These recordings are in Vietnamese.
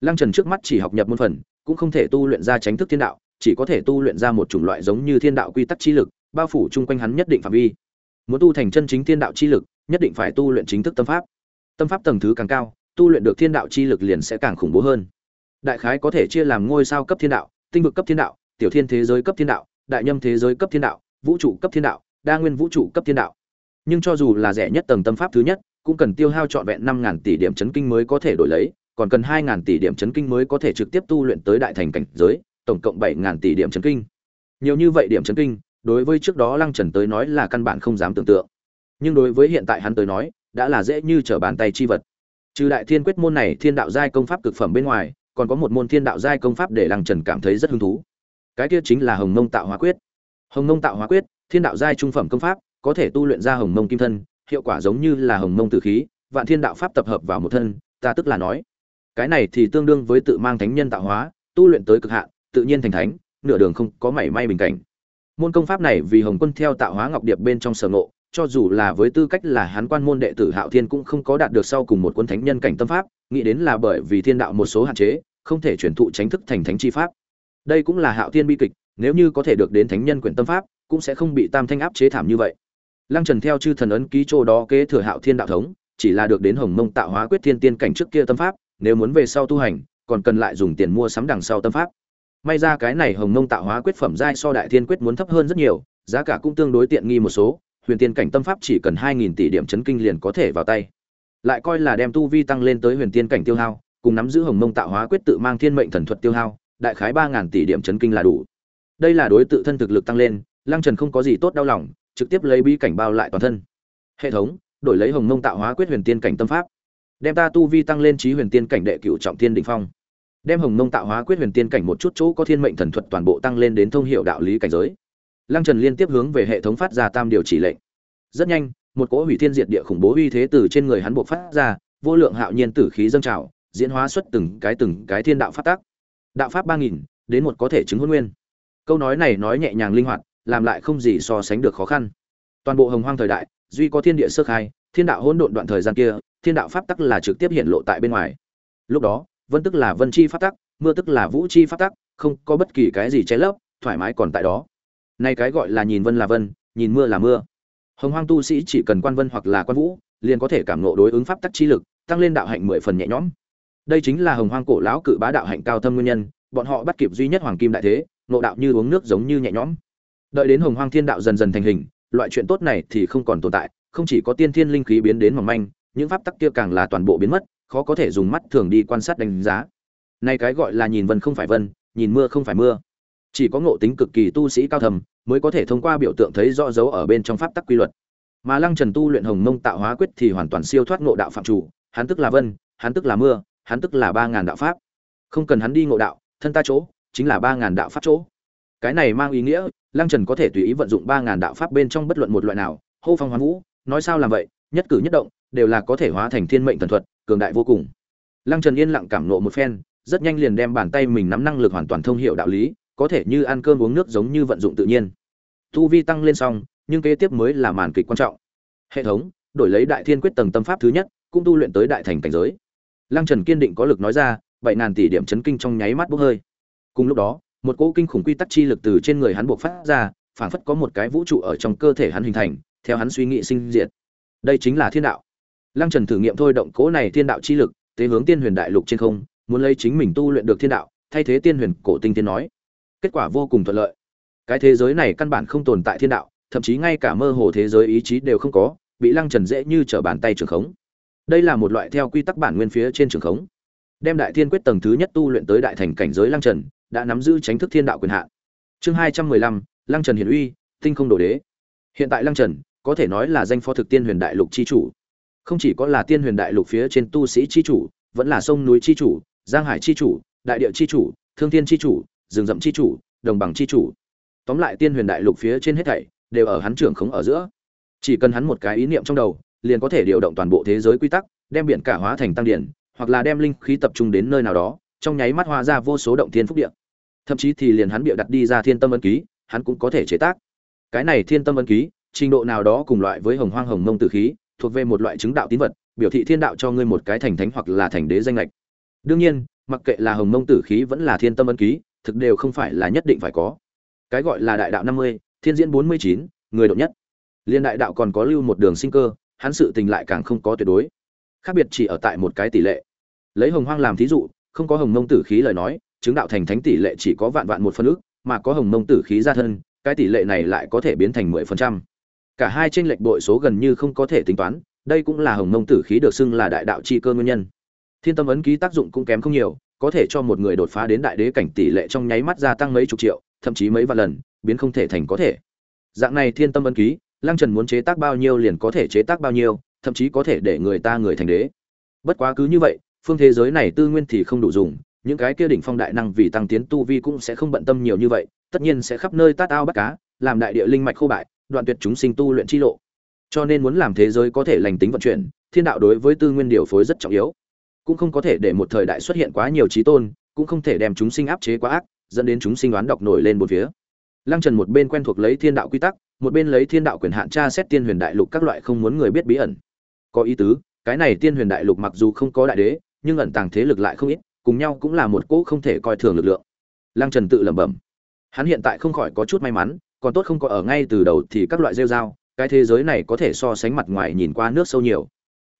lăng trần trước mắt chỉ học nhập môn phần, cũng không thể tu luyện ra tránh thức thiên đạo, chỉ có thể tu luyện ra một chủng loại giống như thiên đạo quy tắc chi lực, bao phủ chung quanh hắn nhất định phạm vi. Muốn tu thành chân chính thiên đạo chi lực, nhất định phải tu luyện chính thức tâm pháp. Tâm pháp tầng thứ càng cao, tu luyện được thiên đạo chi lực liền sẽ càng khủng bố hơn. Đại khái có thể chia làm ngôi sao cấp thiên đạo, tinh vực cấp thiên đạo, tiểu thiên thế giới cấp thiên đạo, đại nhâm thế giới cấp thiên đạo, vũ trụ cấp thiên đạo, đa nguyên vũ trụ cấp thiên đạo. Nhưng cho dù là rẻ nhất tầng tâm pháp thứ nhất, cũng cần tiêu hao trọn vẹn năm ngàn tỷ điểm chấn kinh mới có thể đổi lấy còn cần hai ngàn tỷ điểm chấn kinh mới có thể trực tiếp tu luyện tới đại thành cảnh giới, tổng cộng bảy ngàn tỷ điểm chấn kinh. Nhiều như vậy điểm chấn kinh, đối với trước đó lăng trần tới nói là căn bản không dám tưởng tượng. Nhưng đối với hiện tại hắn tới nói, đã là dễ như trở bàn tay chi vật. Trừ đại thiên quyết môn này thiên đạo giai công pháp cực phẩm bên ngoài, còn có một môn thiên đạo giai công pháp để lăng trần cảm thấy rất hứng thú. Cái kia chính là hồng mông tạo hóa quyết. Hồng mông tạo hóa quyết, thiên đạo giai trung phẩm công pháp, có thể tu luyện ra hồng mông kim thân, hiệu quả giống như là hồng mông tử khí, vạn thiên đạo pháp tập hợp vào một thân, ta tức là nói cái này thì tương đương với tự mang thánh nhân tạo hóa, tu luyện tới cực hạn, tự nhiên thành thánh, nửa đường không có mảy may bình cảnh. Môn công pháp này vì hồng quân theo tạo hóa ngọc điệp bên trong sở ngộ, cho dù là với tư cách là hán quan môn đệ tử hạo thiên cũng không có đạt được sau cùng một quân thánh nhân cảnh tâm pháp, nghĩ đến là bởi vì thiên đạo một số hạn chế, không thể truyền thụ tránh thức thành thánh chi pháp. Đây cũng là hạo thiên bi kịch, nếu như có thể được đến thánh nhân quyển tâm pháp, cũng sẽ không bị tam thanh áp chế thảm như vậy. Lăng trần theo chư thần ấn ký chỗ đó kế thừa hạo thiên đạo thống, chỉ là được đến hồng mông tạo hóa quyết thiên tiên cảnh trước kia tâm pháp nếu muốn về sau tu hành, còn cần lại dùng tiền mua sắm đằng sau tâm pháp. May ra cái này hồng mông tạo hóa quyết phẩm giai so đại thiên quyết muốn thấp hơn rất nhiều, giá cả cũng tương đối tiện nghi một số, huyền tiên cảnh tâm pháp chỉ cần hai nghìn tỷ điểm chấn kinh liền có thể vào tay. Lại coi là đem tu vi tăng lên tới huyền tiên cảnh tiêu hao, cùng nắm giữ hồng mông tạo hóa quyết tự mang thiên mệnh thần thuật tiêu hao, đại khái ba tỷ điểm chấn kinh là đủ. Đây là đối tự thân thực lực tăng lên, lăng trần không có gì tốt đau lòng, trực tiếp lấy bí cảnh bao lại toàn thân. Hệ thống, đổi lấy hồng mông tạo hóa quyết huyền tiên cảnh tâm pháp đem ta tu vi tăng lên trí huyền tiên cảnh đệ cựu trọng thiên đỉnh phong. Đem hồng mông tạo hóa quyết huyền tiên cảnh một chút chỗ có thiên mệnh thần thuật toàn bộ tăng lên đến thông hiệu đạo lý cảnh giới. Lăng trần liên tiếp hướng về hệ thống phát ra tam điều chỉ lệnh. Rất nhanh, một cỗ hủy thiên diệt địa khủng bố uy thế từ trên người hắn buộc phát ra, vô lượng hạo nhiên tử khí dâng trào, diễn hóa xuất từng cái từng cái thiên đạo phát tác đạo pháp ba nghìn, đến một có thể chứng hôn nguyên. Câu nói này nói nhẹ nhàng linh hoạt, làm lại không gì so sánh được khó khăn. Toàn bộ hồng hoang thời đại, duy có thiên địa sơ khai thiên đạo hỗn độn đoạn thời gian kia, thiên đạo pháp tắc là trực tiếp hiện lộ tại bên ngoài. Lúc đó, vân tức là vân chi pháp tắc, mưa tức là vũ chi pháp tắc, không có bất kỳ cái gì che lấp, thoải mái còn tại đó. Nay cái gọi là nhìn vân là vân, nhìn mưa là mưa. Hồng hoang tu sĩ chỉ cần quan vân hoặc là quan vũ, liền có thể cảm ngộ đối ứng pháp tắc chi lực, tăng lên đạo hạnh mười phần nhẹ nhõm. Đây chính là hồng hoang cổ lão cự bá đạo hạnh cao thâm nguyên nhân, bọn họ bắt kịp duy nhất hoàng kim đại thế, ngộ đạo như uống nước giống như nhẹ nhõm. Đợi đến hồng hoang thiên đạo dần dần thành hình, loại chuyện tốt này thì không còn tồn tại không chỉ có tiên thiên linh khí biến đến mỏng manh, những pháp tắc kia càng là toàn bộ biến mất, khó có thể dùng mắt thường đi quan sát đánh giá. Này cái gọi là nhìn vân không phải vân, nhìn mưa không phải mưa. Chỉ có ngộ tính cực kỳ tu sĩ cao thầm, mới có thể thông qua biểu tượng thấy rõ dấu ở bên trong pháp tắc quy luật. Mà lăng trần tu luyện hồng mông tạo hóa quyết thì hoàn toàn siêu thoát ngộ đạo phạm chủ, hắn tức là vân, hắn tức là mưa, hắn tức là ba ngàn đạo pháp. Không cần hắn đi ngộ đạo, thân ta chỗ, chính là ba ngàn đạo pháp chỗ. Cái này mang ý nghĩa, lăng trần có thể tùy ý vận dụng ba ngàn đạo pháp bên trong bất luận một loại nào, hô phong hoán vũ nói sao làm vậy, nhất cử nhất động, đều là có thể hóa thành thiên mệnh thần thuật, cường đại vô cùng. Lăng trần yên lặng cảm nộ một phen, rất nhanh liền đem bàn tay mình nắm năng lực hoàn toàn thông hiệu đạo lý, có thể như ăn cơm uống nước giống như vận dụng tự nhiên. Tu vi tăng lên xong, nhưng kế tiếp mới là màn kịch quan trọng. Hệ thống, đổi lấy đại thiên quyết tầng tâm pháp thứ nhất, cũng tu luyện tới đại thành cảnh giới. Lăng trần kiên định có lực nói ra, bảy ngàn tỷ điểm chấn kinh trong nháy mắt bốc hơi. Cùng lúc đó, một cỗ kinh khủng quy tắc chi lực từ trên người hắn buộc phát ra, phảng phất có một cái vũ trụ ở trong cơ thể hắn hình thành theo hắn suy nghĩ sinh diệt. Đây chính là thiên đạo. Lăng trần thử nghiệm thôi động cỗ này thiên đạo chi lực, tế hướng tiên huyền đại lục trên không, muốn lấy chính mình tu luyện được thiên đạo, thay thế tiên huyền cổ tinh tiên nói. Kết quả vô cùng thuận lợi. Cái thế giới này căn bản không tồn tại thiên đạo, thậm chí ngay cả mơ hồ thế giới ý chí đều không có, bị lăng trần dễ như trở bàn tay trường khống. Đây là một loại theo quy tắc bản nguyên phía trên trường khống. Đem đại thiên quyết tầng thứ nhất tu luyện tới đại thành cảnh giới lăng trần, đã nắm giữ tránh thức thiên đạo quyền hạn. Chương hai trăm mười lăm, lăng trần hiển uy, tinh không đồ đế. Hiện tại lăng trần có thể nói là danh phó thực tiên huyền đại lục chi chủ. Không chỉ có là tiên huyền đại lục phía trên tu sĩ chi chủ, vẫn là sông núi chi chủ, giang hải chi chủ, đại địa chi chủ, thương thiên chi chủ, rừng rậm chi chủ, đồng bằng chi chủ. Tóm lại tiên huyền đại lục phía trên hết thảy đều ở hắn trưởng khống ở giữa. Chỉ cần hắn một cái ý niệm trong đầu, liền có thể điều động toàn bộ thế giới quy tắc, đem biển cả hóa thành tăng điển, hoặc là đem linh khí tập trung đến nơi nào đó, trong nháy mắt hóa ra vô số động thiên phúc địa. Thậm chí thì liền hắn bịa đặt đi ra thiên tâm ấn ký, hắn cũng có thể chế tác. Cái này thiên tâm ấn ký trình độ nào đó cùng loại với hồng hoang hồng mông tử khí, thuộc về một loại chứng đạo tín vật, biểu thị thiên đạo cho ngươi một cái thành thánh hoặc là thành đế danh lệch. Đương nhiên, mặc kệ là hồng mông tử khí vẫn là thiên tâm ân ký, thực đều không phải là nhất định phải có. Cái gọi là đại đạo năm mươi, thiên diễn bốn mươi chín, người độ nhất. Liên đại đạo còn có lưu một đường sinh cơ, hắn sự tình lại càng không có tuyệt đối. Khác biệt chỉ ở tại một cái tỷ lệ. Lấy hồng hoang làm thí dụ, không có hồng mông tử khí lời nói, chứng đạo thành thánh tỷ lệ chỉ có vạn vạn một phân ước mà có hồng mông tử khí ra thân, cái tỷ lệ này lại có thể biến thành mười phần trăm cả hai trên lệch bội số gần như không có thể tính toán, đây cũng là hồng mông tử khí được xưng là đại đạo chi cơ nguyên nhân. Thiên tâm ấn ký tác dụng cũng kém không nhiều, có thể cho một người đột phá đến đại đế cảnh tỷ lệ trong nháy mắt gia tăng mấy chục triệu, thậm chí mấy vạn lần, biến không thể thành có thể. Dạng này thiên tâm ấn ký, lăng trần muốn chế tác bao nhiêu liền có thể chế tác bao nhiêu, thậm chí có thể để người ta người thành đế. Bất quá cứ như vậy, phương thế giới này tư nguyên thì không đủ dùng, những cái kia đỉnh phong đại năng vì tăng tiến tu vi cũng sẽ không bận tâm nhiều như vậy, tất nhiên sẽ khắp nơi tát ao bắt cá, làm đại địa linh mạch khô bại đoạn tuyệt chúng sinh tu luyện chi lộ. Cho nên muốn làm thế giới có thể lành tính vận chuyển, thiên đạo đối với tư nguyên điều phối rất trọng yếu. Cũng không có thể để một thời đại xuất hiện quá nhiều trí tôn, cũng không thể đem chúng sinh áp chế quá ác, dẫn đến chúng sinh oán độc nổi lên một phía. Lăng trần một bên quen thuộc lấy thiên đạo quy tắc, một bên lấy thiên đạo quyền hạn tra xét tiên huyền đại lục các loại không muốn người biết bí ẩn. Có ý tứ, cái này tiên huyền đại lục mặc dù không có đại đế, nhưng ẩn tàng thế lực lại không ít, cùng nhau cũng là một cỗ không thể coi thường lực lượng. Lăng trần tự lẩm bẩm. Hắn hiện tại không khỏi có chút may mắn còn tốt không có ở ngay từ đầu thì các loại rêu dao cái thế giới này có thể so sánh mặt ngoài nhìn qua nước sâu nhiều.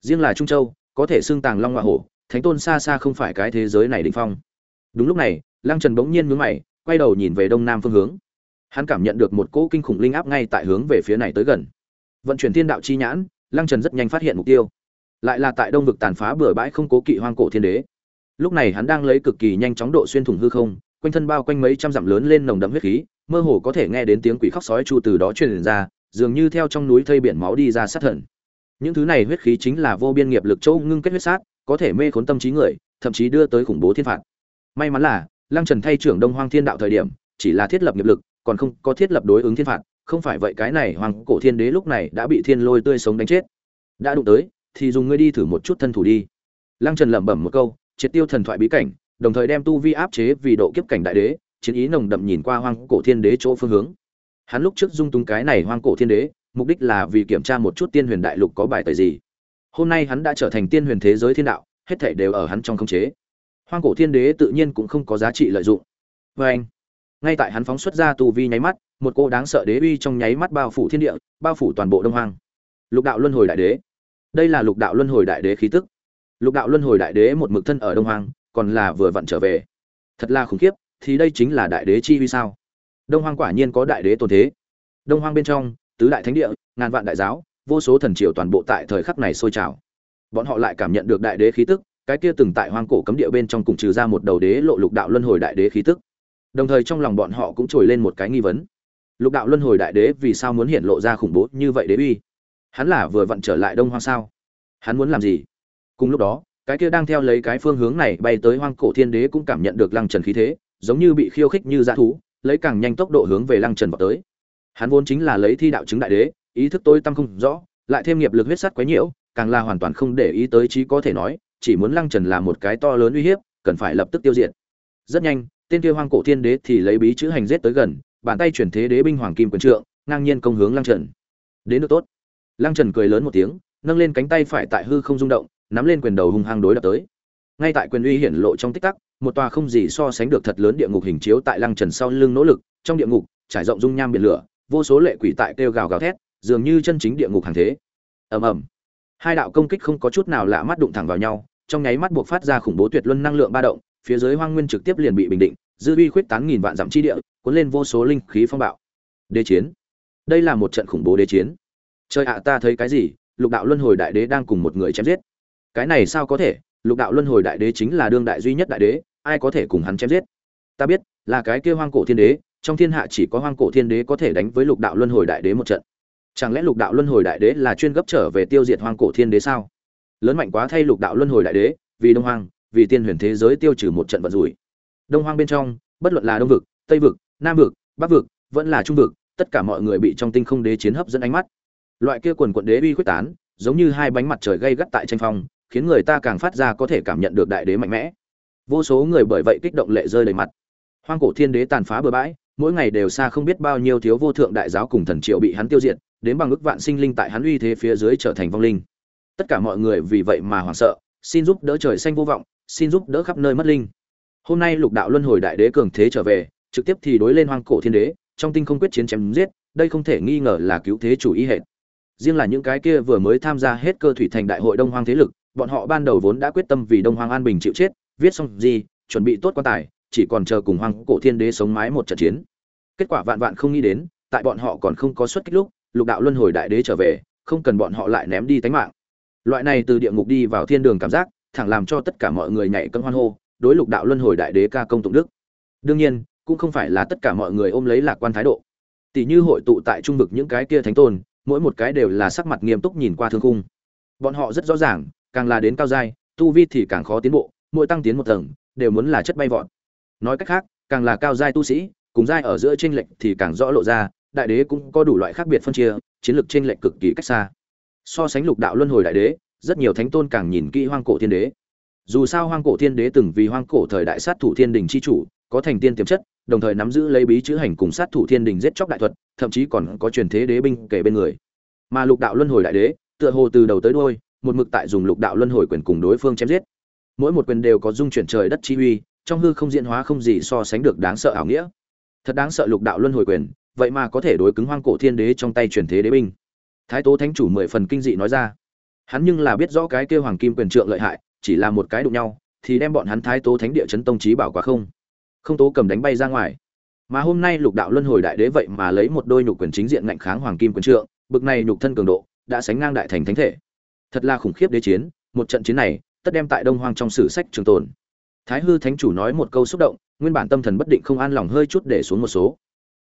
Riêng là trung châu, có thể xưng tàng long hoa hổ, thánh tôn xa xa không phải cái thế giới này đỉnh phong. Đúng lúc này, lăng trần bỗng nhiên mướn mày, quay đầu nhìn về đông nam phương hướng. Hắn cảm nhận được một cỗ kinh khủng linh áp ngay tại hướng về phía này tới gần. Vận chuyển thiên đạo chi nhãn, lăng trần rất nhanh phát hiện mục tiêu. Lại là tại đông vực tàn phá bừa bãi không cố kỵ hoang cổ thiên đế. Lúc này hắn đang lấy cực kỳ nhanh chóng độ xuyên thủng hư không, quanh thân bao quanh mấy trăm dặm lớn lên nồng đậm huyết khí mơ hồ có thể nghe đến tiếng quỷ khóc sói chu từ đó truyền ra, dường như theo trong núi thây biển máu đi ra sát thần. Những thứ này huyết khí chính là vô biên nghiệp lực châu ngưng kết huyết sát, có thể mê khốn tâm trí người, thậm chí đưa tới khủng bố thiên phạt. May mắn là, lăng trần thay trưởng đông hoang thiên đạo thời điểm, chỉ là thiết lập nghiệp lực, còn không có thiết lập đối ứng thiên phạt, không phải vậy cái này hoàng cổ thiên đế lúc này đã bị thiên lôi tươi sống đánh chết. Đã đụng tới, thì dùng ngươi đi thử một chút thân thủ đi. Lăng trần lẩm bẩm một câu, triệt tiêu thần thoại bí cảnh, đồng thời đem tu vi áp chế vì độ kiếp cảnh đại đế chiến ý nồng đậm nhìn qua hoang cổ thiên đế chỗ phương hướng. Hắn lúc trước dung túng cái này hoang cổ thiên đế, mục đích là vì kiểm tra một chút tiên huyền đại lục có bài tời gì. Hôm nay hắn đã trở thành tiên huyền thế giới thiên đạo, hết thảy đều ở hắn trong khống chế. Hoang cổ thiên đế tự nhiên cũng không có giá trị lợi dụng. Vê anh, ngay tại hắn phóng xuất ra tu vi nháy mắt, một cô đáng sợ đế uy trong nháy mắt bao phủ thiên địa, bao phủ toàn bộ đông hoang. Lục đạo luân hồi đại đế. Đây là lục đạo luân hồi đại đế khí tức. Lục đạo luân hồi đại đế một mực thân ở đông hoang, còn là vừa vặn trở về. Thật là khủng khiếp thì đây chính là đại đế chi uy sao? Đông hoang quả nhiên có đại đế tồn thế. Đông hoang bên trong, tứ đại thánh địa, ngàn vạn đại giáo, vô số thần triều toàn bộ tại thời khắc này sôi trào. Bọn họ lại cảm nhận được đại đế khí tức, cái kia từng tại hoang cổ cấm địa bên trong cùng trừ ra một đầu đế lộ lục đạo luân hồi đại đế khí tức. Đồng thời trong lòng bọn họ cũng trồi lên một cái nghi vấn. Lục đạo luân hồi đại đế vì sao muốn hiện lộ ra khủng bố như vậy đế uy? Hắn là vừa vặn trở lại đông hoang sao? Hắn muốn làm gì? Cùng lúc đó, cái kia đang theo lấy cái phương hướng này bay tới hoang cổ thiên đế cũng cảm nhận được lăng trần khí thế giống như bị khiêu khích như dã thú, lấy càng nhanh tốc độ hướng về lăng trần vọt tới. Hắn vốn chính là lấy thi đạo chứng đại đế, ý thức tối tâm không rõ, lại thêm nghiệp lực huyết sắt quấy nhiễu, càng là hoàn toàn không để ý tới trí có thể nói, chỉ muốn lăng trần là một cái to lớn uy hiếp, cần phải lập tức tiêu diệt. Rất nhanh, tên kia hoang cổ thiên đế thì lấy bí chữ hành giết tới gần, bàn tay chuyển thế đế binh hoàng kim quyền trượng, ngang nhiên công hướng lăng trần. Đến được tốt. Lăng trần cười lớn một tiếng, nâng lên cánh tay phải tại hư không rung động, nắm lên quyền đầu hung hăng đối đập tới. Ngay tại quyền uy hiển lộ trong tích tắc một tòa không gì so sánh được thật lớn địa ngục hình chiếu tại lăng trần sau lưng nỗ lực, trong địa ngục, trải rộng dung nham biển lửa, vô số lệ quỷ tại kêu gào gào thét, dường như chân chính địa ngục hàng thế. Ầm ầm. Hai đạo công kích không có chút nào lạ mắt đụng thẳng vào nhau, trong nháy mắt buộc phát ra khủng bố tuyệt luân năng lượng ba động, phía dưới hoang nguyên trực tiếp liền bị bình định, dư uy khuyết tán nghìn vạn dặm chi địa, cuốn lên vô số linh khí phong bạo. Đế chiến. Đây là một trận khủng bố đế chiến. Trời ạ, ta thấy cái gì? Lục đạo luân hồi đại đế đang cùng một người chém giết. Cái này sao có thể? Lục đạo luân hồi đại đế chính là đương đại duy nhất đại đế ai có thể cùng hắn chém giết? Ta biết, là cái kia hoang cổ thiên đế, trong thiên hạ chỉ có hoang cổ thiên đế có thể đánh với lục đạo luân hồi đại đế một trận. Chẳng lẽ lục đạo luân hồi đại đế là chuyên gấp trở về tiêu diệt hoang cổ thiên đế sao? Lớn mạnh quá thay lục đạo luân hồi đại đế, vì đông hoang, vì tiên huyền thế giới tiêu trừ một trận vận rủi. Đông hoang bên trong, bất luận là đông vực, tây vực, nam vực, bắc vực, vẫn là trung vực, tất cả mọi người bị trong tinh không đế chiến hấp dẫn ánh mắt. Loại kia quần quận đế uy quyết tán, giống như hai bánh mặt trời gây gắt tại tranh phong, khiến người ta càng phát ra có thể cảm nhận được đại đế mạnh mẽ vô số người bởi vậy kích động lệ rơi đầy mặt. Hoang cổ thiên đế tàn phá bừa bãi, mỗi ngày đều xa không biết bao nhiêu thiếu vô thượng đại giáo cùng thần triệu bị hắn tiêu diệt, đến bằng ức vạn sinh linh tại hắn uy thế phía dưới trở thành vong linh. Tất cả mọi người vì vậy mà hoảng sợ, xin giúp đỡ trời xanh vô vọng, xin giúp đỡ khắp nơi mất linh. Hôm nay lục đạo luân hồi đại đế cường thế trở về, trực tiếp thì đối lên hoang cổ thiên đế, trong tinh không quyết chiến chém giết, đây không thể nghi ngờ là cứu thế chủ ý hệ. Riêng là những cái kia vừa mới tham gia hết cơ thủy thành đại hội đông hoang thế lực, bọn họ ban đầu vốn đã quyết tâm vì đông hoang an bình chịu chết viết xong gì, chuẩn bị tốt quan tài, chỉ còn chờ cùng hoang cổ thiên đế sống mái một trận chiến. Kết quả vạn vạn không nghĩ đến, tại bọn họ còn không có xuất kích lúc, lục đạo luân hồi đại đế trở về, không cần bọn họ lại ném đi tánh mạng. Loại này từ địa ngục đi vào thiên đường cảm giác, thẳng làm cho tất cả mọi người nhảy cân hoan hô, đối lục đạo luân hồi đại đế ca công tụng đức. Đương nhiên, cũng không phải là tất cả mọi người ôm lấy lạc quan thái độ. Tỷ như hội tụ tại trung vực những cái kia thánh tôn, mỗi một cái đều là sắc mặt nghiêm túc nhìn qua thương khung. Bọn họ rất rõ ràng, càng là đến cao giai, tu vi thì càng khó tiến bộ mỗi tăng tiến một tầng, đều muốn là chất bay vọt. Nói cách khác, càng là cao giai tu sĩ, cùng giai ở giữa tranh lệch thì càng rõ lộ ra, đại đế cũng có đủ loại khác biệt phân chia, chiến lược tranh lệch cực kỳ cách xa. So sánh lục đạo luân hồi đại đế, rất nhiều thánh tôn càng nhìn kỹ hoang cổ thiên đế. Dù sao hoang cổ thiên đế từng vì hoang cổ thời đại sát thủ thiên đình chi chủ, có thành tiên tiềm chất, đồng thời nắm giữ lấy bí chữ hành cùng sát thủ thiên đình giết chóc đại thuật, thậm chí còn có truyền thế đế binh kể bên người. Mà lục đạo luân hồi đại đế, tựa hồ từ đầu tới đôi một mực tại dùng lục đạo luân hồi quyền cùng đối phương chém giết mỗi một quyền đều có dung chuyển trời đất chi uy, trong hư không diễn hóa không gì so sánh được đáng sợ ảo nghĩa. Thật đáng sợ lục đạo luân hồi quyền, vậy mà có thể đối cứng hoang cổ thiên đế trong tay truyền thế đế binh. Thái tố thánh chủ mười phần kinh dị nói ra. Hắn nhưng là biết rõ cái kêu hoàng kim quyền trượng lợi hại, chỉ là một cái đụng nhau, thì đem bọn hắn thái tố thánh địa chấn tông trí bảo quá không. Không tố cầm đánh bay ra ngoài. Mà hôm nay lục đạo luân hồi đại đế vậy mà lấy một đôi nhục quyền chính diện ngạnh kháng hoàng kim quyền trượng, bực này nhục thân cường độ, đã sánh ngang đại thành thánh thể. Thật là khủng khiếp đế chiến, một trận chiến này tất đem tại đông hoang trong sử sách trường tồn. Thái hư thánh chủ nói một câu xúc động, nguyên bản tâm thần bất định không an lòng hơi chút để xuống một số.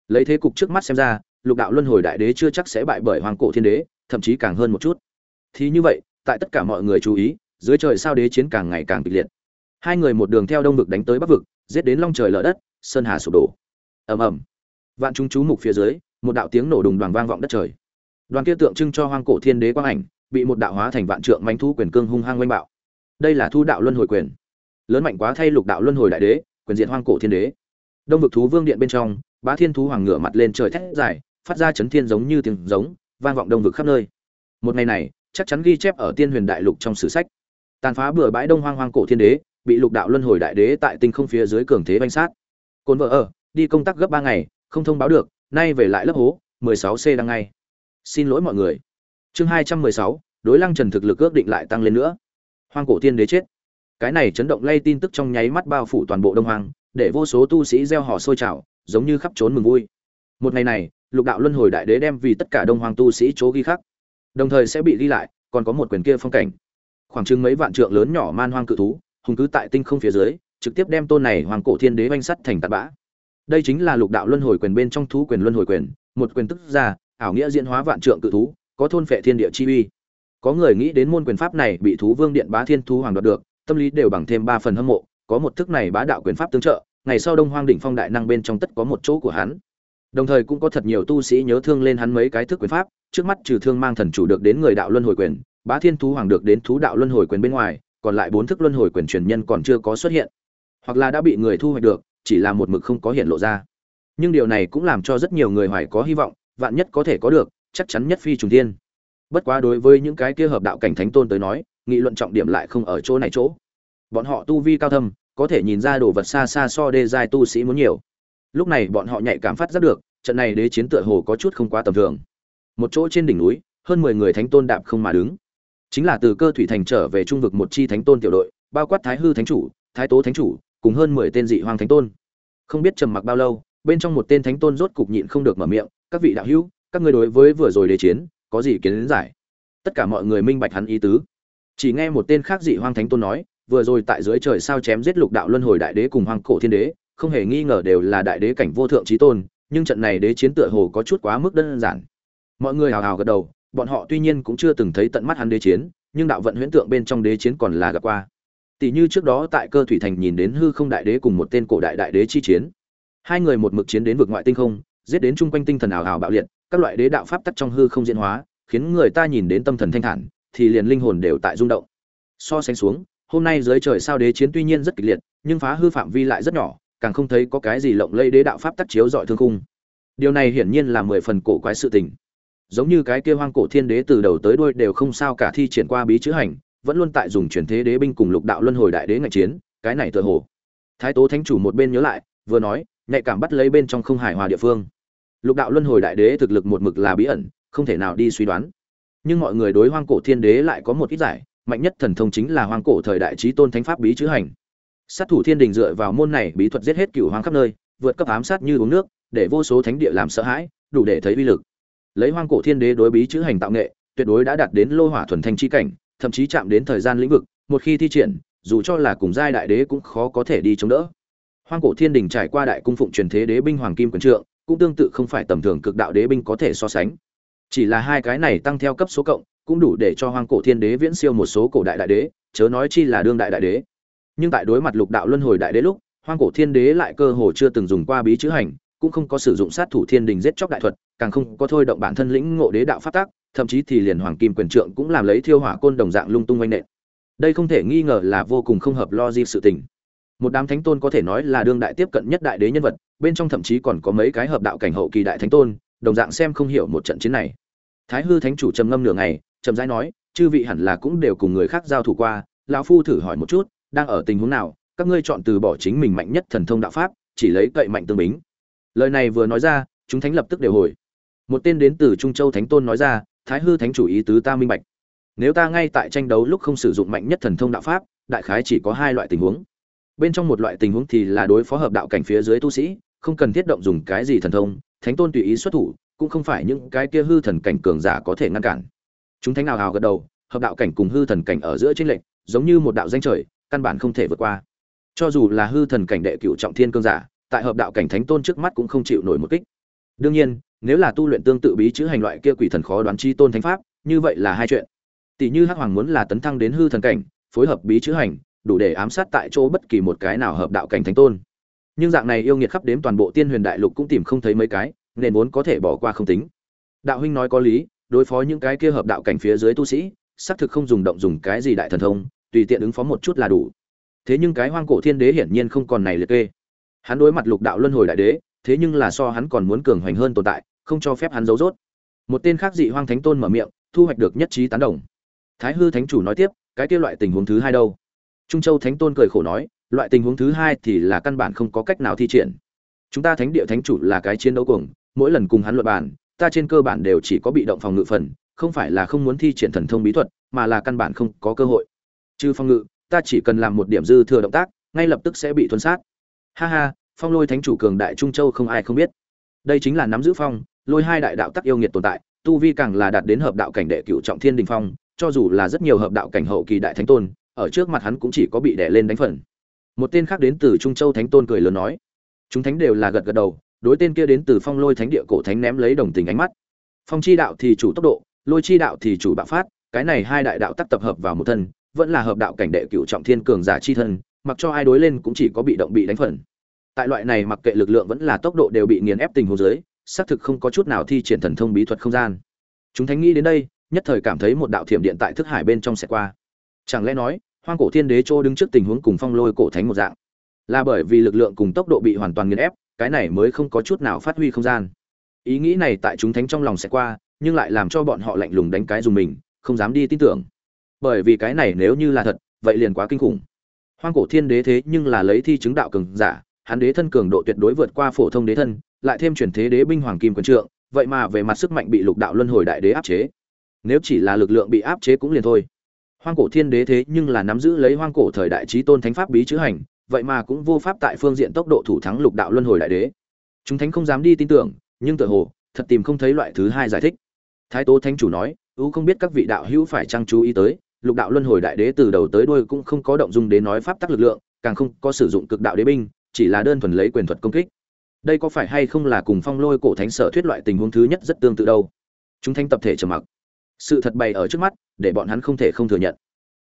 Lấy thế cục trước mắt xem ra, lục đạo luân hồi đại đế chưa chắc sẽ bại bởi hoàng cổ thiên đế, thậm chí càng hơn một chút. Thì như vậy, tại tất cả mọi người chú ý, dưới trời sao đế chiến càng ngày càng kịch liệt. Hai người một đường theo đông vực đánh tới bắc vực, giết đến long trời lở đất, sơn hà sụp đổ. Ầm ầm. Vạn chúng chú mục phía dưới, một đạo tiếng nổ đùng đoàn vang vọng đất trời. Đoàn kia tượng trưng cho hoang cổ thiên đế quang ảnh, bị một đạo hóa thành vạn trượng manh thu quyền cương hung hăng oanh bạo đây là thu đạo luân hồi quyền. Lớn mạnh quá thay lục đạo luân hồi đại đế quyền diện hoang cổ thiên đế. Đông vực thú vương điện bên trong bá thiên thú hoàng ngửa mặt lên trời thét dài phát ra chấn thiên giống như tiếng giống vang vọng đông vực khắp nơi. Một ngày này chắc chắn ghi chép ở tiên huyền đại lục trong sử sách. Tàn phá bừa bãi đông hoang hoang cổ thiên đế bị lục đạo luân hồi đại đế tại tinh không phía dưới cường thế banh sát. Cồn vợ ở đi công tác gấp ba ngày không thông báo được nay về lại lớp hố 16 c đang ngay. Xin lỗi mọi người. Chương 216, đối lăng trần thực lực ước định lại tăng lên nữa hoang cổ thiên đế chết. Cái này chấn động lay tin tức trong nháy mắt bao phủ toàn bộ đông Hoàng, để vô số tu sĩ gieo họ sôi trào giống như khắp trốn mừng vui. Một ngày này lục đạo luân hồi đại đế đem vì tất cả đông Hoàng tu sĩ chỗ ghi khắc. Đồng thời sẽ bị ghi lại còn có một quyền kia phong cảnh. Khoảng chừng mấy vạn trượng lớn nhỏ man hoang cự thú hùng cứ tại tinh không phía dưới trực tiếp đem tôn này hoàng cổ thiên đế oanh sắt thành tạt bã. Đây chính là lục đạo luân hồi quyền bên trong thú quyền luân hồi quyền một quyền tức ra ảo nghĩa diễn hóa vạn trượng cự thú có thôn phệ thiên địa chi uy có người nghĩ đến môn quyền pháp này bị thú vương điện bá thiên thú hoàng đoạt được, tâm lý đều bằng thêm ba phần hâm mộ, có một thức này bá đạo quyền pháp tương trợ, ngày sau đông hoang đỉnh phong đại năng bên trong tất có một chỗ của hắn. Đồng thời cũng có thật nhiều tu sĩ nhớ thương lên hắn mấy cái thức quyền pháp, trước mắt trừ thương mang thần chủ được đến người đạo luân hồi quyền, bá thiên thú hoàng được đến thú đạo luân hồi quyền bên ngoài, còn lại bốn thức luân hồi quyền truyền nhân còn chưa có xuất hiện. Hoặc là đã bị người thu hoạch được, chỉ là một mực không có hiện lộ ra. Nhưng điều này cũng làm cho rất nhiều người hoài có hy vọng, vạn nhất có thể có được, chắc chắn nhất phi trùng tiên bất quá đối với những cái kia hợp đạo cảnh thánh tôn tới nói, nghị luận trọng điểm lại không ở chỗ này chỗ. Bọn họ tu vi cao thâm, có thể nhìn ra đồ vật xa xa so đê giai tu sĩ muốn nhiều. Lúc này bọn họ nhạy cảm phát rất được, trận này đế chiến tựa hồ có chút không quá tầm thường. Một chỗ trên đỉnh núi, hơn mười người thánh tôn đạp không mà đứng. Chính là từ cơ thủy thành trở về trung vực một chi thánh tôn tiểu đội, bao quát thái hư thánh chủ, thái tố thánh chủ, cùng hơn mười tên dị hoàng thánh tôn. Không biết trầm mặc bao lâu, bên trong một tên thánh tôn rốt cục nhịn không được mở miệng, các vị đạo hữu, các ngươi đối với vừa rồi đế chiến có gì kiến giải. Tất cả mọi người minh bạch hắn ý tứ. Chỉ nghe một tên khác dị hoang thánh tôn nói, vừa rồi tại dưới trời sao chém giết lục đạo luân hồi đại đế cùng hoàng cổ thiên đế, không hề nghi ngờ đều là đại đế cảnh vô thượng trí tôn, nhưng trận này đế chiến tựa hồ có chút quá mức đơn giản. Mọi người hào hào gật đầu, bọn họ tuy nhiên cũng chưa từng thấy tận mắt hắn đế chiến, nhưng đạo vận huyễn tượng bên trong đế chiến còn là gặp qua. Tỷ như trước đó tại cơ thủy thành nhìn đến hư không đại đế cùng một tên cổ đại đại đế chi chiến. Hai người một mực chiến đến vực ngoại tinh không, giết đến chung quanh tinh thần ảo ảo bạo liệt các loại đế đạo pháp tắc trong hư không diễn hóa, khiến người ta nhìn đến tâm thần thanh thản, thì liền linh hồn đều tại rung động. So sánh xuống, hôm nay dưới trời sao đế chiến tuy nhiên rất kịch liệt, nhưng phá hư phạm vi lại rất nhỏ, càng không thấy có cái gì lộng lây đế đạo pháp tắc chiếu rọi thương khung. Điều này hiển nhiên là mười phần cổ quái sự tình. Giống như cái kia hoang cổ thiên đế từ đầu tới đuôi đều không sao cả thi triển qua bí chữ hành, vẫn luôn tại dùng chuyển thế đế binh cùng lục đạo luân hồi đại đế ngạch chiến, cái này tựa hồ. Thái tố thánh chủ một bên nhớ lại, vừa nói, nhạy cảm bắt lấy bên trong không hài hòa địa phương lục đạo luân hồi đại đế thực lực một mực là bí ẩn, không thể nào đi suy đoán. Nhưng mọi người đối hoang cổ thiên đế lại có một ít giải, mạnh nhất thần thông chính là hoang cổ thời đại trí tôn thánh pháp bí chữ hành. Sát thủ thiên đình dựa vào môn này bí thuật giết hết cửu hoang khắp nơi, vượt cấp ám sát như uống nước, để vô số thánh địa làm sợ hãi, đủ để thấy uy lực. Lấy hoang cổ thiên đế đối bí chữ hành tạo nghệ, tuyệt đối đã đạt đến lô hỏa thuần thanh chi cảnh, thậm chí chạm đến thời gian lĩnh vực, một khi thi triển, dù cho là cùng giai đại đế cũng khó có thể đi chống đỡ. Hoang cổ thiên đình trải qua đại cung phụng truyền thế đế binh hoàng kim quyền trượng cũng tương tự không phải tầm thường cực đạo đế binh có thể so sánh. Chỉ là hai cái này tăng theo cấp số cộng, cũng đủ để cho hoang cổ thiên đế viễn siêu một số cổ đại đại đế, chớ nói chi là đương đại đại đế. Nhưng tại đối mặt lục đạo luân hồi đại đế lúc, hoang cổ thiên đế lại cơ hồ chưa từng dùng qua bí chữ hành, cũng không có sử dụng sát thủ thiên đình giết chóc đại thuật, càng không có thôi động bản thân lĩnh ngộ đế đạo phát tác thậm chí thì liền hoàng kim quyền trượng cũng làm lấy thiêu hỏa côn đồng dạng lung tung oanh nện. Đây không thể nghi ngờ là vô cùng không hợp logic sự tình một đám thánh tôn có thể nói là đương đại tiếp cận nhất đại đế nhân vật, bên trong thậm chí còn có mấy cái hợp đạo cảnh hậu kỳ đại thánh tôn, đồng dạng xem không hiểu một trận chiến này. Thái hư thánh chủ trầm ngâm nửa ngày trầm rãi nói, chư vị hẳn là cũng đều cùng người khác giao thủ qua, lão phu thử hỏi một chút, đang ở tình huống nào, các ngươi chọn từ bỏ chính mình mạnh nhất thần thông đạo pháp, chỉ lấy cậy mạnh tương bính. Lời này vừa nói ra, chúng thánh lập tức đều hồi. Một tên đến từ trung châu thánh tôn nói ra, thái hư thánh chủ ý tứ ta minh bạch. Nếu ta ngay tại tranh đấu lúc không sử dụng mạnh nhất thần thông đạo pháp, đại khái chỉ có hai loại tình huống bên trong một loại tình huống thì là đối phó hợp đạo cảnh phía dưới tu sĩ, không cần thiết động dùng cái gì thần thông, thánh tôn tùy ý xuất thủ, cũng không phải những cái kia hư thần cảnh cường giả có thể ngăn cản. Chúng thánh nào hào gật đầu, hợp đạo cảnh cùng hư thần cảnh ở giữa tranh lệch, giống như một đạo danh trời, căn bản không thể vượt qua. Cho dù là hư thần cảnh đệ cựu trọng thiên cương giả, tại hợp đạo cảnh thánh tôn trước mắt cũng không chịu nổi một kích. Đương nhiên, nếu là tu luyện tương tự bí chữ hành loại kia quỷ thần khó đoán chi tôn thánh pháp, như vậy là hai chuyện. Tỷ như hắc hoàng muốn là tấn thăng đến hư thần cảnh, phối hợp bí chữ hành đủ để ám sát tại chỗ bất kỳ một cái nào hợp đạo cảnh thánh tôn. Nhưng dạng này yêu nghiệt khắp đếm toàn bộ tiên huyền đại lục cũng tìm không thấy mấy cái, nên vốn có thể bỏ qua không tính. Đạo huynh nói có lý, đối phó những cái kia hợp đạo cảnh phía dưới tu sĩ, xác thực không dùng động dùng cái gì đại thần thông, tùy tiện ứng phó một chút là đủ. Thế nhưng cái hoang cổ thiên đế hiển nhiên không còn này liệt kê. Hắn đối mặt lục đạo luân hồi đại đế, thế nhưng là so hắn còn muốn cường hoành hơn tồn tại, không cho phép hắn giấu rốt. Một tên khác dị hoang thánh tôn mở miệng, thu hoạch được nhất trí tán đồng. Thái hư thánh chủ nói tiếp, cái kia loại tình huống thứ hai đâu? Trung châu thánh tôn cười khổ nói, loại tình huống thứ hai thì là căn bản không có cách nào thi triển. Chúng ta thánh địa thánh chủ là cái chiến đấu cuồng, mỗi lần cùng hắn luận bàn, ta trên cơ bản đều chỉ có bị động phòng ngự phần, không phải là không muốn thi triển thần thông bí thuật, mà là căn bản không có cơ hội. Trừ phòng ngự, ta chỉ cần làm một điểm dư thừa động tác, ngay lập tức sẽ bị thuần sát. Ha ha, phong lôi thánh chủ cường đại trung châu không ai không biết. Đây chính là nắm giữ phong, lôi hai đại đạo tắc yêu nghiệt tồn tại, tu vi càng là đạt đến hợp đạo cảnh đệ cửu trọng thiên đình phong, cho dù là rất nhiều hợp đạo cảnh hậu kỳ đại thánh tôn ở trước mặt hắn cũng chỉ có bị đè lên đánh phần. Một tên khác đến từ trung châu thánh tôn cười lớn nói, chúng thánh đều là gật gật đầu, đối tên kia đến từ phong lôi thánh địa cổ thánh ném lấy đồng tình ánh mắt. Phong chi đạo thì chủ tốc độ, lôi chi đạo thì chủ bạo phát, cái này hai đại đạo tắc tập hợp vào một thân, vẫn là hợp đạo cảnh đệ cựu trọng thiên cường giả chi thân, mặc cho ai đối lên cũng chỉ có bị động bị đánh phần. Tại loại này mặc kệ lực lượng vẫn là tốc độ đều bị nghiền ép tình huống dưới, xác thực không có chút nào thi triển thần thông bí thuật không gian. Chúng thánh nghĩ đến đây, nhất thời cảm thấy một đạo thiểm điện tại thức hải bên trong sẽ qua. Chẳng lẽ nói hoang cổ thiên đế chỗ đứng trước tình huống cùng phong lôi cổ thánh một dạng. Là bởi vì lực lượng cùng tốc độ bị hoàn toàn nghiền ép, cái này mới không có chút nào phát huy không gian. Ý nghĩ này tại chúng thánh trong lòng sẽ qua, nhưng lại làm cho bọn họ lạnh lùng đánh cái dùng mình, không dám đi tin tưởng. Bởi vì cái này nếu như là thật, vậy liền quá kinh khủng. Hoang cổ thiên đế thế nhưng là lấy thi chứng đạo cường giả, hắn đế thân cường độ tuyệt đối vượt qua phổ thông đế thân, lại thêm chuyển thế đế binh hoàng kim quân trượng, vậy mà về mặt sức mạnh bị lục đạo luân hồi đại đế áp chế. Nếu chỉ là lực lượng bị áp chế cũng liền thôi hoang cổ thiên đế thế nhưng là nắm giữ lấy hoang cổ thời đại trí tôn thánh pháp bí chữ hành, vậy mà cũng vô pháp tại phương diện tốc độ thủ thắng lục đạo luân hồi đại đế. Chúng thánh không dám đi tin tưởng, nhưng tự hồ, thật tìm không thấy loại thứ hai giải thích. Thái tố thánh chủ nói ưu không biết các vị đạo hữu phải trang chú ý tới, lục đạo luân hồi đại đế từ đầu tới đuôi cũng không có động dung đến nói pháp tắc lực lượng, càng không có sử dụng cực đạo đế binh, chỉ là đơn thuần lấy quyền thuật công kích. Đây có phải hay không là cùng phong lôi cổ thánh sở thuyết loại tình huống thứ nhất rất tương tự đâu? Chúng thánh tập thể trầm mặc sự thật bày ở trước mắt, để bọn hắn không thể không thừa nhận.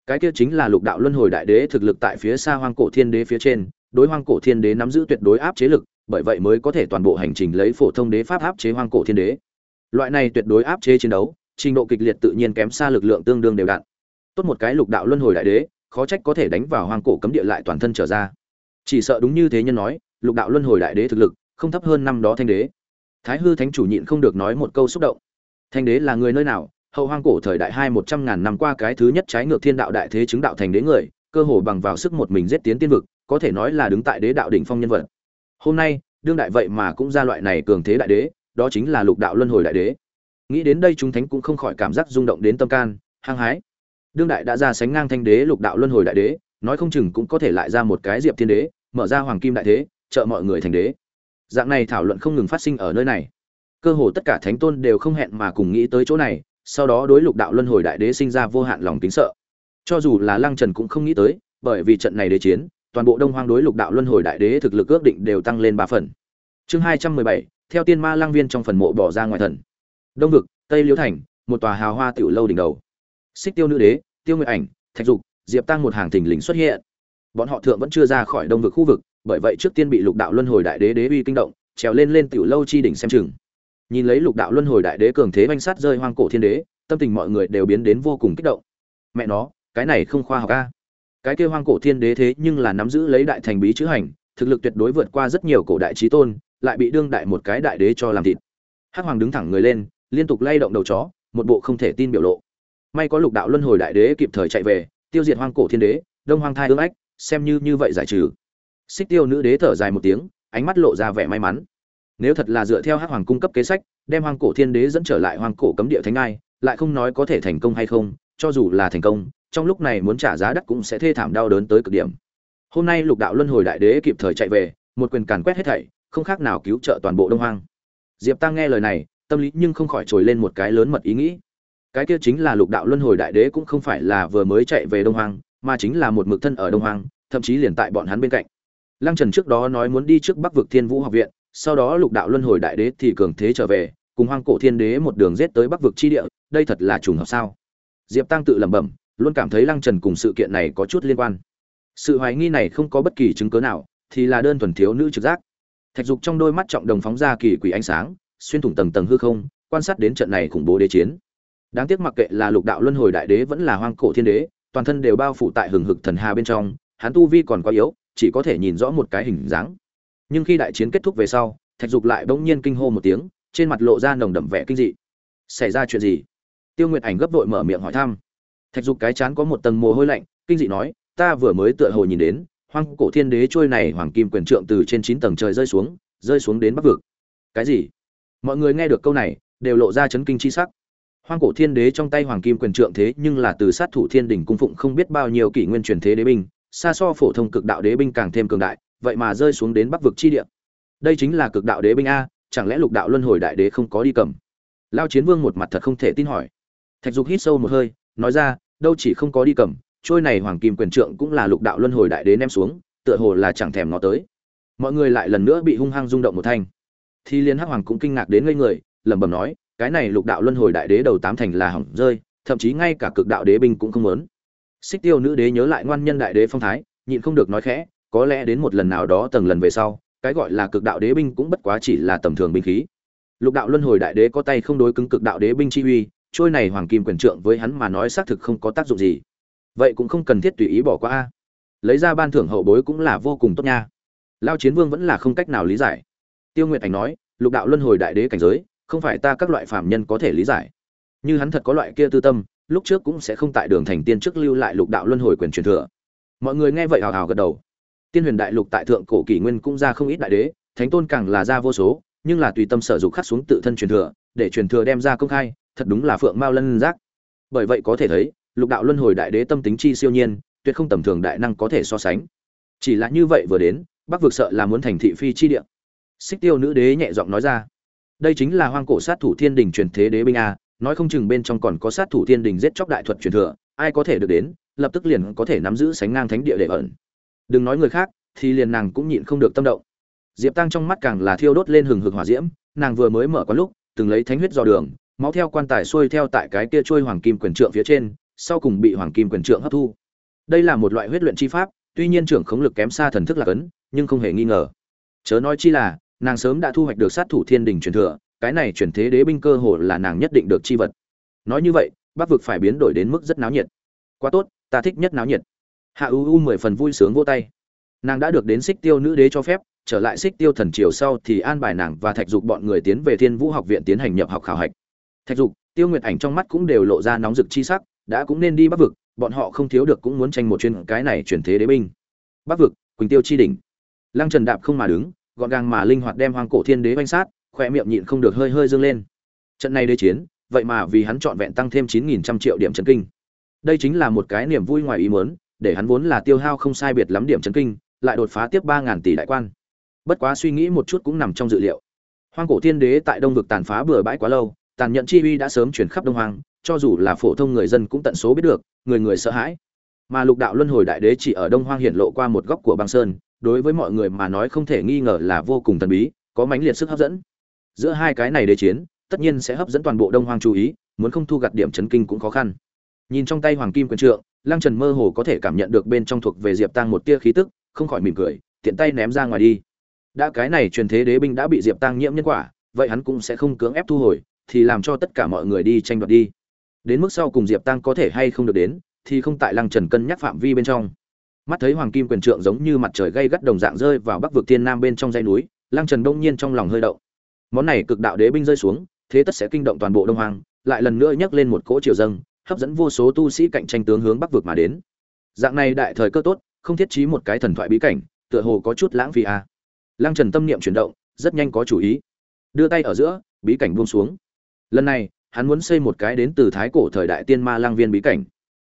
Cái kia chính là lục đạo luân hồi đại đế thực lực tại phía xa hoang cổ thiên đế phía trên, đối hoang cổ thiên đế nắm giữ tuyệt đối áp chế lực, bởi vậy mới có thể toàn bộ hành trình lấy phổ thông đế pháp áp chế hoang cổ thiên đế. Loại này tuyệt đối áp chế chiến đấu, trình độ kịch liệt tự nhiên kém xa lực lượng tương đương đều đặn. Tốt một cái lục đạo luân hồi đại đế, khó trách có thể đánh vào hoang cổ cấm địa lại toàn thân trở ra. Chỉ sợ đúng như thế nhân nói, lục đạo luân hồi đại đế thực lực không thấp hơn năm đó thanh đế. Thái hư thánh chủ nhịn không được nói một câu xúc động. Thanh đế là người nơi nào hậu hoang cổ thời đại hai một trăm ngàn năm qua cái thứ nhất trái ngược thiên đạo đại thế chứng đạo thành đế người, cơ hồ bằng vào sức một mình giết tiến tiên vực, có thể nói là đứng tại đế đạo đỉnh phong nhân vật. Hôm nay, đương đại vậy mà cũng ra loại này cường thế đại đế, đó chính là lục đạo luân hồi đại đế. Nghĩ đến đây chúng thánh cũng không khỏi cảm giác rung động đến tâm can, hăng hái. Đương đại đã ra sánh ngang thanh đế lục đạo luân hồi đại đế, nói không chừng cũng có thể lại ra một cái diệp thiên đế, mở ra hoàng kim đại thế, trợ mọi người thành đế. Dạng này thảo luận không ngừng phát sinh ở nơi này. Cơ hồ tất cả thánh tôn đều không hẹn mà cùng nghĩ tới chỗ này sau đó đối lục đạo luân hồi đại đế sinh ra vô hạn lòng kính sợ. Cho dù là lăng trần cũng không nghĩ tới, bởi vì trận này đế chiến, toàn bộ đông hoang đối lục đạo luân hồi đại đế thực lực ước định đều tăng lên ba phần. Chương hai trăm mười bảy, theo tiên ma lang viên trong phần mộ bỏ ra ngoài thần. Đông vực, tây liễu thành, một tòa hào hoa tiểu lâu đỉnh đầu. Xích tiêu nữ đế, tiêu nguyệt ảnh, thạch dục, diệp tăng một hàng thình lình xuất hiện. Bọn họ thượng vẫn chưa ra khỏi đông vực khu vực, bởi vậy trước tiên bị lục đạo luân hồi đại đế đế uy kinh động, trèo lên lên tiểu lâu chi đỉnh xem chừng nhìn lấy lục đạo luân hồi đại đế cường thế banh sát rơi hoang cổ thiên đế, tâm tình mọi người đều biến đến vô cùng kích động. Mẹ nó, cái này không khoa học a. Cái kêu hoang cổ thiên đế thế nhưng là nắm giữ lấy đại thành bí chữ hành, thực lực tuyệt đối vượt qua rất nhiều cổ đại trí tôn, lại bị đương đại một cái đại đế cho làm thịt. Hắc hoàng đứng thẳng người lên, liên tục lay động đầu chó, một bộ không thể tin biểu lộ. May có lục đạo luân hồi đại đế kịp thời chạy về, tiêu diệt hoang cổ thiên đế, đông hoang thai ương ách, xem như như vậy giải trừ. Xích tiêu nữ đế thở dài một tiếng, ánh mắt lộ ra vẻ may mắn nếu thật là dựa theo hắc hoàng cung cấp kế sách, đem hoàng cổ thiên đế dẫn trở lại hoàng cổ cấm địa thánh ai, lại không nói có thể thành công hay không, cho dù là thành công, trong lúc này muốn trả giá đắt cũng sẽ thê thảm đau đớn tới cực điểm. Hôm nay lục đạo luân hồi đại đế kịp thời chạy về, một quyền càn quét hết thảy, không khác nào cứu trợ toàn bộ đông hoang. Diệp tăng nghe lời này, tâm lý nhưng không khỏi trồi lên một cái lớn mật ý nghĩ. Cái kia chính là lục đạo luân hồi đại đế cũng không phải là vừa mới chạy về đông hoang, mà chính là một mực thân ở đông hoang, thậm chí liền tại bọn hắn bên cạnh. Lăng trần trước đó nói muốn đi trước bắc vực thiên vũ học viện sau đó lục đạo luân hồi đại đế thì cường thế trở về, cùng hoang cổ thiên đế một đường rết tới bắc vực chi địa, đây thật là trùng hợp sao? Diệp tăng tự lẩm bẩm, luôn cảm thấy lăng trần cùng sự kiện này có chút liên quan. Sự hoài nghi này không có bất kỳ chứng cớ nào, thì là đơn thuần thiếu nữ trực giác. Thạch dục trong đôi mắt trọng đồng phóng ra kỳ quỷ ánh sáng, xuyên thủng tầng tầng hư không, quan sát đến trận này khủng bố đế chiến. Đáng tiếc mặc kệ là lục đạo luân hồi đại đế vẫn là hoang cổ thiên đế, toàn thân đều bao phủ tại hừng hực thần hà bên trong, hắn tu vi còn quá yếu, chỉ có thể nhìn rõ một cái hình dáng nhưng khi đại chiến kết thúc về sau, thạch dục lại bỗng nhiên kinh hô một tiếng, trên mặt lộ ra nồng đậm vẻ kinh dị. Xảy ra chuyện gì? Tiêu nguyệt ảnh gấp vội mở miệng hỏi thăm. Thạch dục cái chán có một tầng mồ hôi lạnh, kinh dị nói, ta vừa mới tựa hồ nhìn đến, hoang cổ thiên đế trôi này hoàng kim quyền trượng từ trên chín tầng trời rơi xuống rơi xuống đến bắc vực. Cái gì? Mọi người nghe được câu này, đều lộ ra chấn kinh chi sắc. Hoang cổ thiên đế trong tay hoàng kim quyền trượng thế nhưng là từ sát thủ thiên đỉnh cung phụng không biết bao nhiêu kỷ nguyên truyền thế đế binh, xa so phổ thông cực đạo đế binh càng thêm cường đại vậy mà rơi xuống đến bắc vực chi địa. Đây chính là cực đạo đế binh a, chẳng lẽ lục đạo luân hồi đại đế không có đi cầm? Lao chiến vương một mặt thật không thể tin hỏi. Thạch dục hít sâu một hơi, nói ra, đâu chỉ không có đi cầm, trôi này hoàng kim quyền trượng cũng là lục đạo luân hồi đại đế ném xuống, tựa hồ là chẳng thèm nó tới. Mọi người lại lần nữa bị hung hăng rung động một thanh. Thì liên hắc hoàng cũng kinh ngạc đến ngây người, lẩm bẩm nói, cái này lục đạo luân hồi đại đế đầu tám thành là hỏng rơi, thậm chí ngay cả cực đạo đế binh cũng không muốn. Xích tiêu nữ đế nhớ lại ngoan nhân đại đế phong thái, nhịn không được nói khẽ có lẽ đến một lần nào đó tầng lần về sau, cái gọi là cực đạo đế binh cũng bất quá chỉ là tầm thường binh khí. Lục đạo luân hồi đại đế có tay không đối cứng cực đạo đế binh chi uy, trôi này hoàng kim quyền trượng với hắn mà nói xác thực không có tác dụng gì. Vậy cũng không cần thiết tùy ý bỏ qua a. Lấy ra ban thưởng hậu bối cũng là vô cùng tốt nha. Lao chiến vương vẫn là không cách nào lý giải. Tiêu nguyệt ảnh nói, lục đạo luân hồi đại đế cảnh giới, không phải ta các loại phạm nhân có thể lý giải. Như hắn thật có loại kia tư tâm, lúc trước cũng sẽ không tại đường thành tiên trước lưu lại lục đạo luân hồi quyền truyền thừa. Mọi người nghe vậy hào hào gật đầu tiên huyền đại lục tại thượng cổ kỷ nguyên cũng ra không ít đại đế, thánh tôn càng là ra vô số, nhưng là tùy tâm sở dục khắc xuống tự thân truyền thừa, để truyền thừa đem ra công khai, thật đúng là phượng mao lân giác. Bởi vậy có thể thấy, lục đạo luân hồi đại đế tâm tính chi siêu nhiên, tuyệt không tầm thường đại năng có thể so sánh. Chỉ là như vậy vừa đến, bắc vực sợ là muốn thành thị phi chi địa. Xích tiêu nữ đế nhẹ giọng nói ra, đây chính là hoang cổ sát thủ thiên đình truyền thế đế binh a, nói không chừng bên trong còn có sát thủ thiên đình giết chóc đại thuật truyền thừa, ai có thể được đến, lập tức liền có thể nắm giữ sánh ngang thánh địa để ẩn đừng nói người khác, thì liền nàng cũng nhịn không được tâm động. Diệp tăng trong mắt càng là thiêu đốt lên hừng hực hỏa diễm, nàng vừa mới mở quán lúc, từng lấy thánh huyết dò đường, máu theo quan tài xuôi theo tại cái kia trôi hoàng kim quyền trượng phía trên, sau cùng bị hoàng kim quyền trượng hấp thu. Đây là một loại huyết luyện chi pháp, tuy nhiên trưởng khống lực kém xa thần thức lạc ấn nhưng không hề nghi ngờ. Chớ nói chi là, nàng sớm đã thu hoạch được sát thủ thiên đình truyền thừa, cái này chuyển thế đế binh cơ hồ là nàng nhất định được chi vật. Nói như vậy bắc vực phải biến đổi đến mức rất náo nhiệt. Quá tốt, ta thích nhất náo nhiệt hạ u u mười phần vui sướng vô tay. Nàng đã được đến xích tiêu nữ đế cho phép, trở lại xích tiêu thần triều sau thì an bài nàng và thạch dục bọn người tiến về thiên vũ học viện tiến hành nhập học khảo hạch. Thạch dục, tiêu nguyệt ảnh trong mắt cũng đều lộ ra nóng rực chi sắc, đã cũng nên đi bắc vực, bọn họ không thiếu được cũng muốn tranh một chuyên cái này chuyển thế đế binh. Bắc vực, quỳnh tiêu chi đỉnh. Lăng trần đạp không mà đứng, gọn gàng mà linh hoạt đem hoang cổ thiên đế oanh sát khoe miệng nhịn không được hơi hơi dương lên. Trận này đế chiến, vậy mà vì hắn trọn vẹn tăng thêm chín nghìn trăm triệu điểm trần kinh. Đây chính là một cái niềm vui ngoài ý muốn để hắn vốn là tiêu hao không sai biệt lắm điểm chấn kinh lại đột phá tiếp ba ngàn tỷ đại quan. Bất quá suy nghĩ một chút cũng nằm trong dự liệu. Hoang cổ thiên đế tại đông vực tàn phá bừa bãi quá lâu tàn nhẫn chi uy đã sớm chuyển khắp đông hoang, cho dù là phổ thông người dân cũng tận số biết được người người sợ hãi. Mà lục đạo luân hồi đại đế chỉ ở đông hoang hiện lộ qua một góc của băng sơn đối với mọi người mà nói không thể nghi ngờ là vô cùng thần bí có mãnh liệt sức hấp dẫn. Giữa hai cái này đế chiến tất nhiên sẽ hấp dẫn toàn bộ đông hoang chú ý muốn không thu gặt điểm chấn kinh cũng khó khăn nhìn trong tay hoàng kim quyền trượng, lăng trần mơ hồ có thể cảm nhận được bên trong thuộc về diệp tăng một tia khí tức, không khỏi mỉm cười, tiện tay ném ra ngoài đi. Đã cái này truyền thế đế binh đã bị diệp tăng nhiễm nhân quả, vậy hắn cũng sẽ không cưỡng ép thu hồi, thì làm cho tất cả mọi người đi tranh đoạt đi. Đến mức sau cùng diệp tăng có thể hay không được đến, thì không tại lăng trần cân nhắc phạm vi bên trong. Mắt thấy hoàng kim quyền trượng giống như mặt trời gây gắt đồng dạng rơi vào bắc vực thiên nam bên trong dãy núi, lăng trần đông nhiên trong lòng hơi động. Món này cực đạo đế binh rơi xuống, thế tất sẽ kinh động toàn bộ đông hoàng lại lần nữa nhấc lên một cỗ triều dâng hấp dẫn vô số tu sĩ cạnh tranh tướng hướng bắc vực mà đến. Dạng này đại thời cơ tốt, không thiết trí một cái thần thoại bí cảnh, tựa hồ có chút lãng phí a à. lăng trần tâm niệm chuyển động, rất nhanh có chủ ý. Đưa tay ở giữa, bí cảnh buông xuống. Lần này, hắn muốn xây một cái đến từ thái cổ thời đại tiên ma lang viên bí cảnh.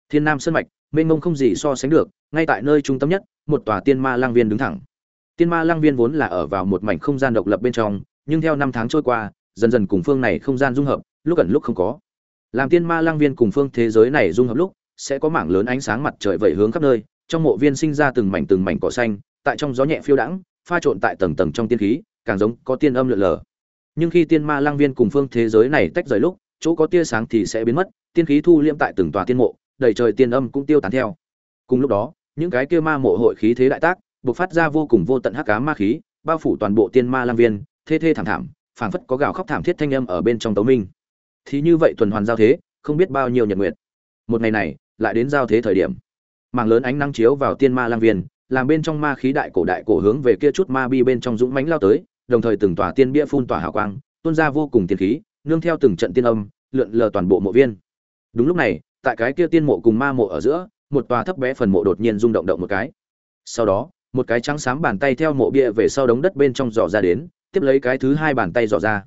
Thiên nam sơn mạch, mênh mông không gì so sánh được, ngay tại nơi trung tâm nhất, một tòa tiên ma lang viên đứng thẳng. Tiên ma lang viên vốn là ở vào một mảnh không gian độc lập bên trong, nhưng theo năm tháng trôi qua, dần dần cùng phương này không gian dung hợp, lúc ẩn lúc không có làm tiên ma lang viên cùng phương thế giới này dung hợp lúc, sẽ có mảng lớn ánh sáng mặt trời vẩy hướng khắp nơi, trong mộ viên sinh ra từng mảnh từng mảnh cỏ xanh, tại trong gió nhẹ phiêu đãng, pha trộn tại tầng tầng trong tiên khí, càng giống có tiên âm lượn lờ. Nhưng khi tiên ma lang viên cùng phương thế giới này tách rời lúc, chỗ có tia sáng thì sẽ biến mất, tiên khí thu liễm tại từng tòa tiên mộ, đầy trời tiên âm cũng tiêu tán theo. Cùng lúc đó, những cái kia ma mộ hội khí thế đại tác, bộc phát ra vô cùng vô tận hắc ám ma khí, bao phủ toàn bộ tiên ma lang viên, thê thê thảm thảm, phảng phất có gào khóc thảm thiết thanh âm ở bên trong tấu minh thì như vậy tuần hoàn giao thế, không biết bao nhiêu nhật nguyện một ngày này, lại đến giao thế thời điểm. Mảng lớn ánh nắng chiếu vào tiên ma lang viên, làm bên trong ma khí đại cổ đại cổ hướng về kia chút ma bi bên trong dũng mãnh lao tới, đồng thời từng tòa tiên bia phun tỏa hào quang, tuôn ra vô cùng tiên khí, nương theo từng trận tiên âm, lượn lờ toàn bộ mộ viên. Đúng lúc này, tại cái kia tiên mộ cùng ma mộ ở giữa, một tòa thấp bé phần mộ đột nhiên rung động động một cái. Sau đó, một cái trắng xám bàn tay theo mộ bia về sau đống đất bên trong dò ra đến, tiếp lấy cái thứ hai bàn tay dò ra.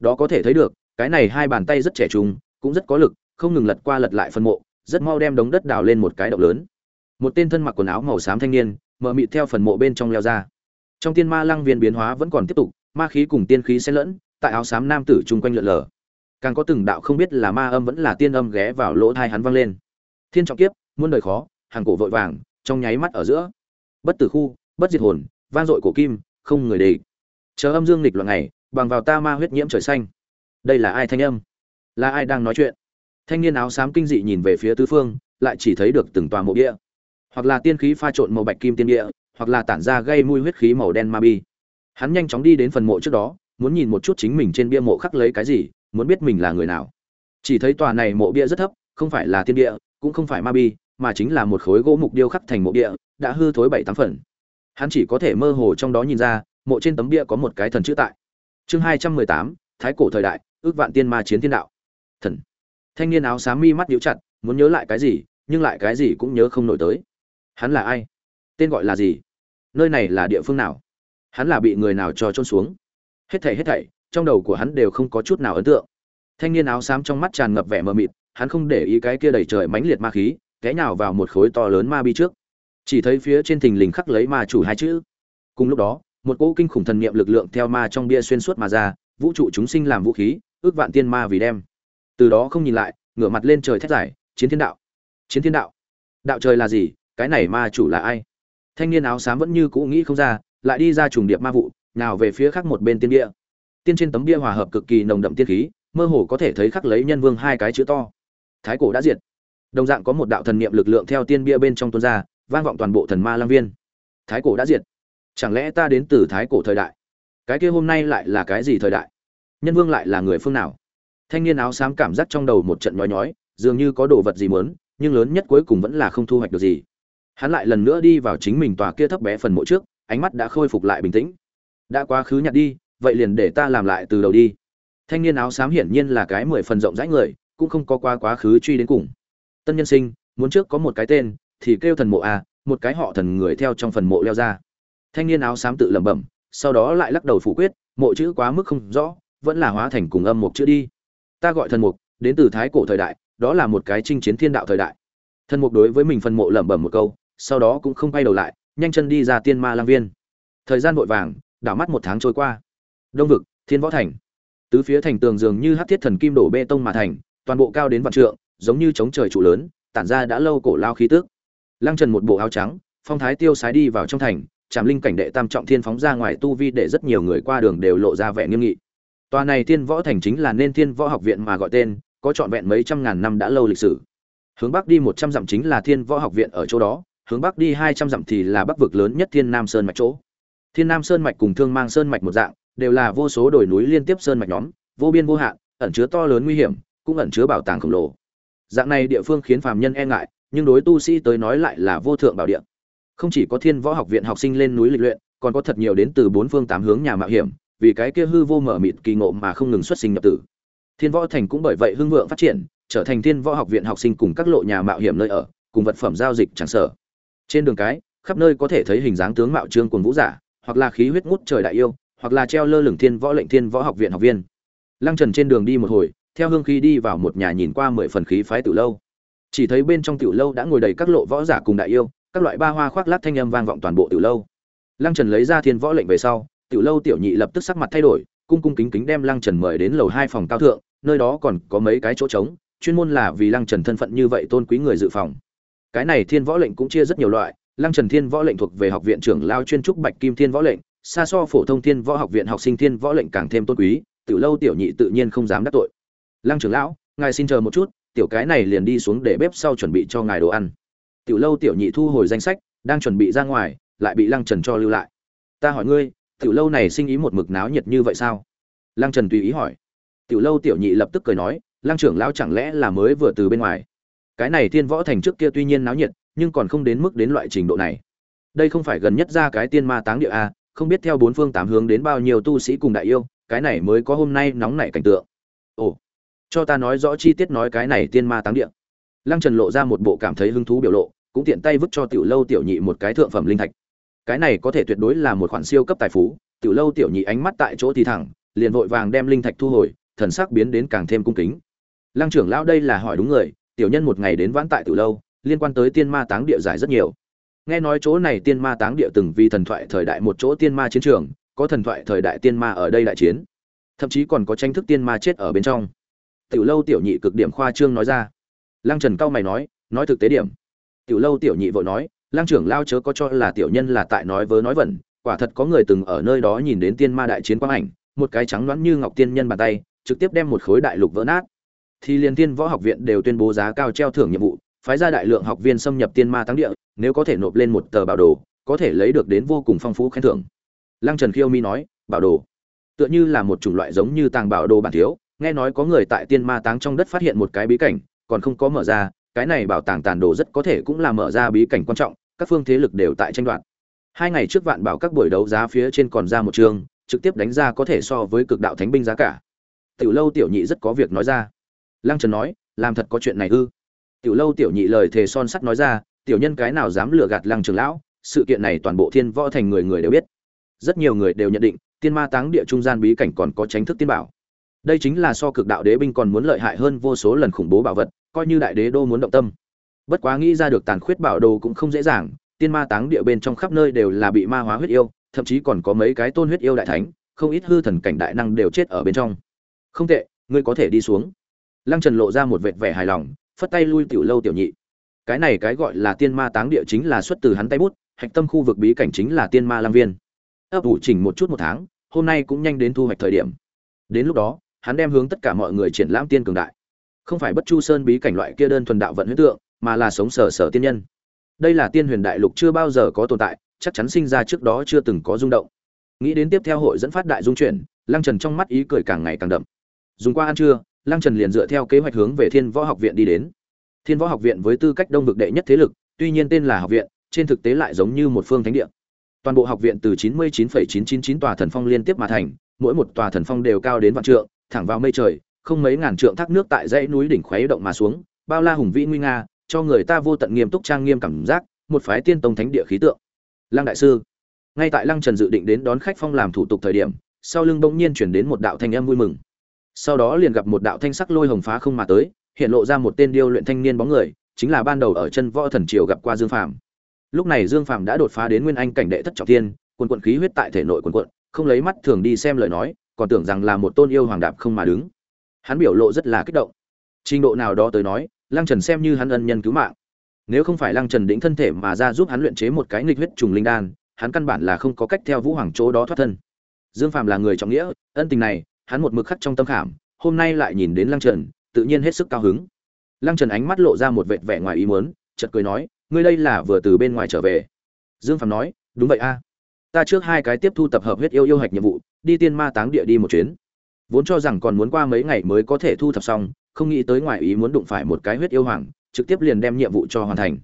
Đó có thể thấy được cái này hai bàn tay rất trẻ trung, cũng rất có lực, không ngừng lật qua lật lại phần mộ, rất mau đem đống đất đào lên một cái động lớn. Một tên thân mặc quần áo màu xám thanh niên, mở mịt theo phần mộ bên trong leo ra. Trong tiên ma lăng viên biến hóa vẫn còn tiếp tục, ma khí cùng tiên khí xen lẫn, tại áo xám nam tử chung quanh lượn lờ. Càng có từng đạo không biết là ma âm vẫn là tiên âm ghé vào lỗ tai hắn vang lên. Thiên trọng kiếp, muôn đời khó, hàng cổ vội vàng, trong nháy mắt ở giữa. Bất tử khu, bất diệt hồn, vang dội cổ kim, không người địch. chờ âm dương nghịch loạn này bằng vào ta ma huyết nhiễm trời xanh đây là ai thanh âm? Là ai đang nói chuyện? Thanh niên áo xám kinh dị nhìn về phía tứ phương, lại chỉ thấy được từng tòa mộ địa hoặc là tiên khí pha trộn màu bạch kim tiên địa hoặc là tản ra gây mùi huyết khí màu đen ma bi. Hắn nhanh chóng đi đến phần mộ trước đó, muốn nhìn một chút chính mình trên bia mộ khắc lấy cái gì, muốn biết mình là người nào. Chỉ thấy tòa này mộ bia rất thấp, không phải là tiên địa cũng không phải ma bi, mà chính là một khối gỗ mục điêu khắc thành mộ bia, đã hư thối bảy tám phần. Hắn chỉ có thể mơ hồ trong đó nhìn ra, mộ trên tấm bia có một cái thần chữ tại. Chương hai trăm mười tám, thái cổ thời đại ước vạn tiên ma chiến thiên đạo. Thần. Thanh niên áo xám mi mắt nhíu chặt, muốn nhớ lại cái gì, nhưng lại cái gì cũng nhớ không nổi tới. Hắn là ai? Tên gọi là gì? Nơi này là địa phương nào? Hắn là bị người nào cho trôn xuống? Hết thảy hết thảy, trong đầu của hắn đều không có chút nào ấn tượng. Thanh niên áo xám trong mắt tràn ngập vẻ mờ mịt, hắn không để ý cái kia đầy trời mãnh liệt ma khí, té nhào vào một khối to lớn ma bi trước. Chỉ thấy phía trên thình lình khắc lấy ma chủ hai chữ. Cùng lúc đó, một cỗ kinh khủng thần niệm lực lượng theo ma trong bia xuyên suốt mà ra, vũ trụ chúng sinh làm vũ khí ước vạn tiên ma vì đem. Từ đó không nhìn lại, ngửa mặt lên trời thét giải chiến thiên đạo! Chiến thiên đạo! Đạo trời là gì? Cái này ma chủ là ai? Thanh niên áo xám vẫn như cũ nghĩ không ra, lại đi ra trùng điệp ma vụ nào về phía khác một bên tiên bia. Tiên trên tấm bia hòa hợp cực kỳ nồng đậm tiên khí, mơ hồ có thể thấy khắc lấy nhân vương hai cái chữ to. Thái cổ đã diệt. Đồng dạng có một đạo thần niệm lực lượng theo tiên bia bên trong tuôn ra, vang vọng toàn bộ thần ma lang viên. Thái cổ đã diệt. Chẳng lẽ ta đến từ thái cổ thời đại? Cái kia hôm nay lại là cái gì thời đại? Nhân vương lại là người phương nào? Thanh niên áo xám cảm giác trong đầu một trận nhói nhói, dường như có đồ vật gì muốn, nhưng lớn nhất cuối cùng vẫn là không thu hoạch được gì. Hắn lại lần nữa đi vào chính mình tòa kia thấp bé phần mộ trước, ánh mắt đã khôi phục lại bình tĩnh. Đã quá khứ nhặt đi, vậy liền để ta làm lại từ đầu đi. Thanh niên áo xám hiển nhiên là cái mười phần rộng rãi người, cũng không có qua quá khứ truy đến cùng. Tân nhân sinh, muốn trước có một cái tên, thì kêu thần mộ a một cái họ thần người theo trong phần mộ leo ra. Thanh niên áo xám tự lẩm bẩm, sau đó lại lắc đầu phủ quyết, mộ chữ quá mức không rõ vẫn là hóa thành cùng âm mục chữ đi. Ta gọi thần mục, đến từ thái cổ thời đại, đó là một cái chinh chiến thiên đạo thời đại. Thần mục đối với mình phần mộ lẩm bẩm một câu, sau đó cũng không quay đầu lại, nhanh chân đi ra tiên ma lang viên. Thời gian vội vàng, đảo mắt một tháng trôi qua. Đông vực, thiên võ thành. Tứ phía thành tường dường như hát thiết thần kim đổ bê tông mà thành, toàn bộ cao đến vạn trượng, giống như chống trời trụ lớn, tản ra đã lâu cổ lao khí tước lăng trần một bộ áo trắng, phong thái tiêu sái đi vào trong thành chạm linh cảnh đệ tam trọng thiên phóng ra ngoài tu vi để rất nhiều người qua đường đều lộ ra vẻ nghiêm nghị tòa này thiên võ thành chính là nên thiên võ học viện mà gọi tên, có trọn vẹn mấy trăm ngàn năm đã lâu lịch sử. Hướng bắc đi một trăm dặm chính là thiên võ học viện ở chỗ đó, hướng bắc đi hai trăm dặm thì là bắc vực lớn nhất thiên nam sơn mạch chỗ. Thiên nam sơn mạch cùng thương mang sơn mạch một dạng, đều là vô số đồi núi liên tiếp sơn mạch nhóm, vô biên vô hạn, ẩn chứa to lớn nguy hiểm, cũng ẩn chứa bảo tàng khổng lồ. Dạng này địa phương khiến phàm nhân e ngại, nhưng đối tu sĩ tới nói lại là vô thượng bảo địa. Không chỉ có thiên võ học viện học sinh lên núi lịch luyện, còn có thật nhiều đến từ bốn phương tám hướng nhà mạo hiểm vì cái kia hư vô mở mịt kỳ ngộ mà không ngừng xuất sinh nhập tử. Thiên võ thành cũng bởi vậy hưng vượng phát triển, trở thành thiên võ học viện học sinh cùng các lộ nhà mạo hiểm nơi ở, cùng vật phẩm giao dịch chẳng sở trên đường cái, khắp nơi có thể thấy hình dáng tướng mạo trương quần vũ giả, hoặc là khí huyết ngút trời đại yêu, hoặc là treo lơ lửng thiên võ lệnh thiên võ học viện học viên. Lăng trần trên đường đi một hồi, theo hương khí đi vào một nhà nhìn qua mười phần khí phái tiểu lâu. Chỉ thấy bên trong tiểu lâu đã ngồi đầy các lộ võ giả cùng đại yêu, các loại ba hoa khoác lát thanh âm vang vọng toàn bộ tiểu lâu. Lăng trần lấy ra thiên võ lệnh về sau tiểu lâu tiểu nhị lập tức sắc mặt thay đổi, cung cung kính kính đem lăng trần mời đến lầu hai phòng cao thượng, nơi đó còn có mấy cái chỗ trống, chuyên môn là vì lăng trần thân phận như vậy tôn quý người dự phòng. Cái này thiên võ lệnh cũng chia rất nhiều loại, lăng trần thiên võ lệnh thuộc về học viện trưởng lao chuyên trúc bạch kim thiên võ lệnh, xa so phổ thông thiên võ học viện học sinh thiên võ lệnh càng thêm tôn quý, tiểu lâu tiểu nhị tự nhiên không dám đắc tội. Lăng trưởng lão, ngài xin chờ một chút, tiểu cái này liền đi xuống để bếp sau chuẩn bị cho ngài đồ ăn. Tiểu lâu tiểu nhị thu hồi danh sách, đang chuẩn bị ra ngoài, lại bị lăng trần cho lưu lại. Ta hỏi ngươi tiểu lâu này sinh ý một mực náo nhiệt như vậy sao? Lăng trần tùy ý hỏi. Tiểu lâu tiểu nhị lập tức cười nói, lăng trưởng lão chẳng lẽ là mới vừa từ bên ngoài? Cái này thiên võ thành trước kia tuy nhiên náo nhiệt, nhưng còn không đến mức đến loại trình độ này. Đây không phải gần nhất ra cái tiên ma táng địa a, không biết theo bốn phương tám hướng đến bao nhiêu tu sĩ cùng đại yêu, cái này mới có hôm nay nóng nảy cảnh tượng. Ồ, cho ta nói rõ chi tiết nói cái này tiên ma táng địa. Lăng trần lộ ra một bộ cảm thấy hứng thú biểu lộ, cũng tiện tay vứt cho tiểu lâu tiểu nhị một cái thượng phẩm linh thạch cái này có thể tuyệt đối là một khoản siêu cấp tài phú. Tiểu lâu tiểu nhị ánh mắt tại chỗ thì thẳng, liền vội vàng đem linh thạch thu hồi, thần sắc biến đến càng thêm cung kính. Lăng trưởng lão đây là hỏi đúng người, tiểu nhân một ngày đến vãn tại tiểu lâu, liên quan tới tiên ma táng địa giải rất nhiều. Nghe nói chỗ này tiên ma táng địa từng vì thần thoại thời đại một chỗ tiên ma chiến trường, có thần thoại thời đại tiên ma ở đây đại chiến. Thậm chí còn có tranh thức tiên ma chết ở bên trong. Tiểu lâu tiểu nhị cực điểm khoa trương nói ra. Lăng trần cao mày nói nói thực tế điểm. Tiểu lâu tiểu nhị vội nói Lang trưởng lao chớ có cho là tiểu nhân là tại nói vớ nói vẩn, quả thật có người từng ở nơi đó nhìn đến tiên ma đại chiến quang ảnh, một cái trắng loãng như ngọc tiên nhân bàn tay, trực tiếp đem một khối đại lục vỡ nát. Thì liên tiên võ học viện đều tuyên bố giá cao treo thưởng nhiệm vụ, phái ra đại lượng học viên xâm nhập tiên ma tăng địa, nếu có thể nộp lên một tờ bảo đồ, có thể lấy được đến vô cùng phong phú khen thưởng. Lăng trần khiêu mi nói, bảo đồ? Tựa như là một chủng loại giống như tàng bảo đồ bản thiếu, nghe nói có người tại tiên ma táng trong đất phát hiện một cái bí cảnh, còn không có mở ra, cái này bảo tàng tàn đồ rất có thể cũng là mở ra bí cảnh quan trọng các phương thế lực đều tại tranh đoạt. Hai ngày trước vạn bảo các buổi đấu giá phía trên còn ra một trường, trực tiếp đánh ra có thể so với cực đạo thánh binh giá cả. Tiểu lâu tiểu nhị rất có việc nói ra. Lăng trần nói làm thật có chuyện này ư? Tiểu lâu tiểu nhị lời thề son sắt nói ra tiểu nhân cái nào dám lừa gạt lăng trường lão sự kiện này toàn bộ thiên võ thành người người đều biết. Rất nhiều người đều nhận định tiên ma táng địa trung gian bí cảnh còn có tránh thức tiên bảo. Đây chính là so cực đạo đế binh còn muốn lợi hại hơn vô số lần khủng bố bảo vật coi như đại đế đô muốn động tâm bất quá nghĩ ra được tàn khuyết bảo đồ cũng không dễ dàng, tiên ma táng địa bên trong khắp nơi đều là bị ma hóa huyết yêu, thậm chí còn có mấy cái tôn huyết yêu đại thánh, không ít hư thần cảnh đại năng đều chết ở bên trong. Không tệ, ngươi có thể đi xuống. Lăng trần lộ ra một vệt vẻ hài lòng, phất tay lui tiểu lâu tiểu nhị. Cái này cái gọi là tiên ma táng địa chính là xuất từ hắn tay bút, hạch tâm khu vực bí cảnh chính là tiên ma lam viên. Ấp ủ chỉnh một chút một tháng, hôm nay cũng nhanh đến thu hoạch thời điểm. Đến lúc đó, hắn đem hướng tất cả mọi người triển lãm tiên cường đại. Không phải bất chu sơn bí cảnh loại kia đơn thuần đạo vận huyết tượng mà là sống sở sở tiên nhân. Đây là tiên huyền đại lục chưa bao giờ có tồn tại chắc chắn sinh ra trước đó chưa từng có rung động. Nghĩ đến tiếp theo hội dẫn phát đại dung chuyển lăng trần trong mắt ý cười càng ngày càng đậm. Dùng qua ăn trưa lăng trần liền dựa theo kế hoạch hướng về thiên võ học viện đi đến. Thiên võ học viện với tư cách đông vực đệ nhất thế lực tuy nhiên tên là học viện trên thực tế lại giống như một phương thánh địa. Toàn bộ học viện từ 99,999 tòa thần phong liên tiếp mà thành mỗi một tòa thần phong đều cao đến vạn trượng thẳng vào mây trời không mấy ngàn trượng thác nước tại dãy núi đỉnh khuấy động mà xuống bao la hùng vĩ nguy nga cho người ta vô tận nghiêm túc trang nghiêm cảm giác, một phái tiên tông thánh địa khí tượng. Lăng đại sư, ngay tại lăng trần dự định đến đón khách phong làm thủ tục thời điểm, sau lưng bỗng nhiên chuyển đến một đạo thanh âm vui mừng. Sau đó liền gặp một đạo thanh sắc lôi hồng phá không mà tới, hiện lộ ra một tên điêu luyện thanh niên bóng người, chính là ban đầu ở chân võ thần triều gặp qua dương phàm. Lúc này dương phàm đã đột phá đến nguyên anh cảnh đệ thất trọng thiên quần quận khí huyết tại thể nội quần quận, không lấy mắt thường đi xem lời nói, còn tưởng rằng là một tôn yêu hoàng đạp không mà đứng. Hắn biểu lộ rất là kích động. Trình độ nào đó tới nói lăng trần xem như hắn ân nhân cứu mạng. Nếu không phải lăng trần đĩnh thân thể mà ra giúp hắn luyện chế một cái nghịch huyết trùng linh đan, hắn căn bản là không có cách theo vũ hoàng chỗ đó thoát thân. Dương phàm là người trọng nghĩa, ân tình này, hắn một mực khắc trong tâm khảm, hôm nay lại nhìn đến lăng trần, tự nhiên hết sức cao hứng. Lăng trần ánh mắt lộ ra một vệt vẻ ngoài ý muốn, chợt cười nói, ngươi đây là vừa từ bên ngoài trở về. Dương phàm nói, đúng vậy a. Ta trước hai cái tiếp thu tập hợp huyết yêu yêu hạch nhiệm vụ, đi tiên ma táng địa đi một chuyến. Vốn cho rằng còn muốn qua mấy ngày mới có thể thu thập xong không nghĩ tới ngoài ý muốn đụng phải một cái huyết yêu hoàng, trực tiếp liền đem nhiệm vụ cho hoàn thành.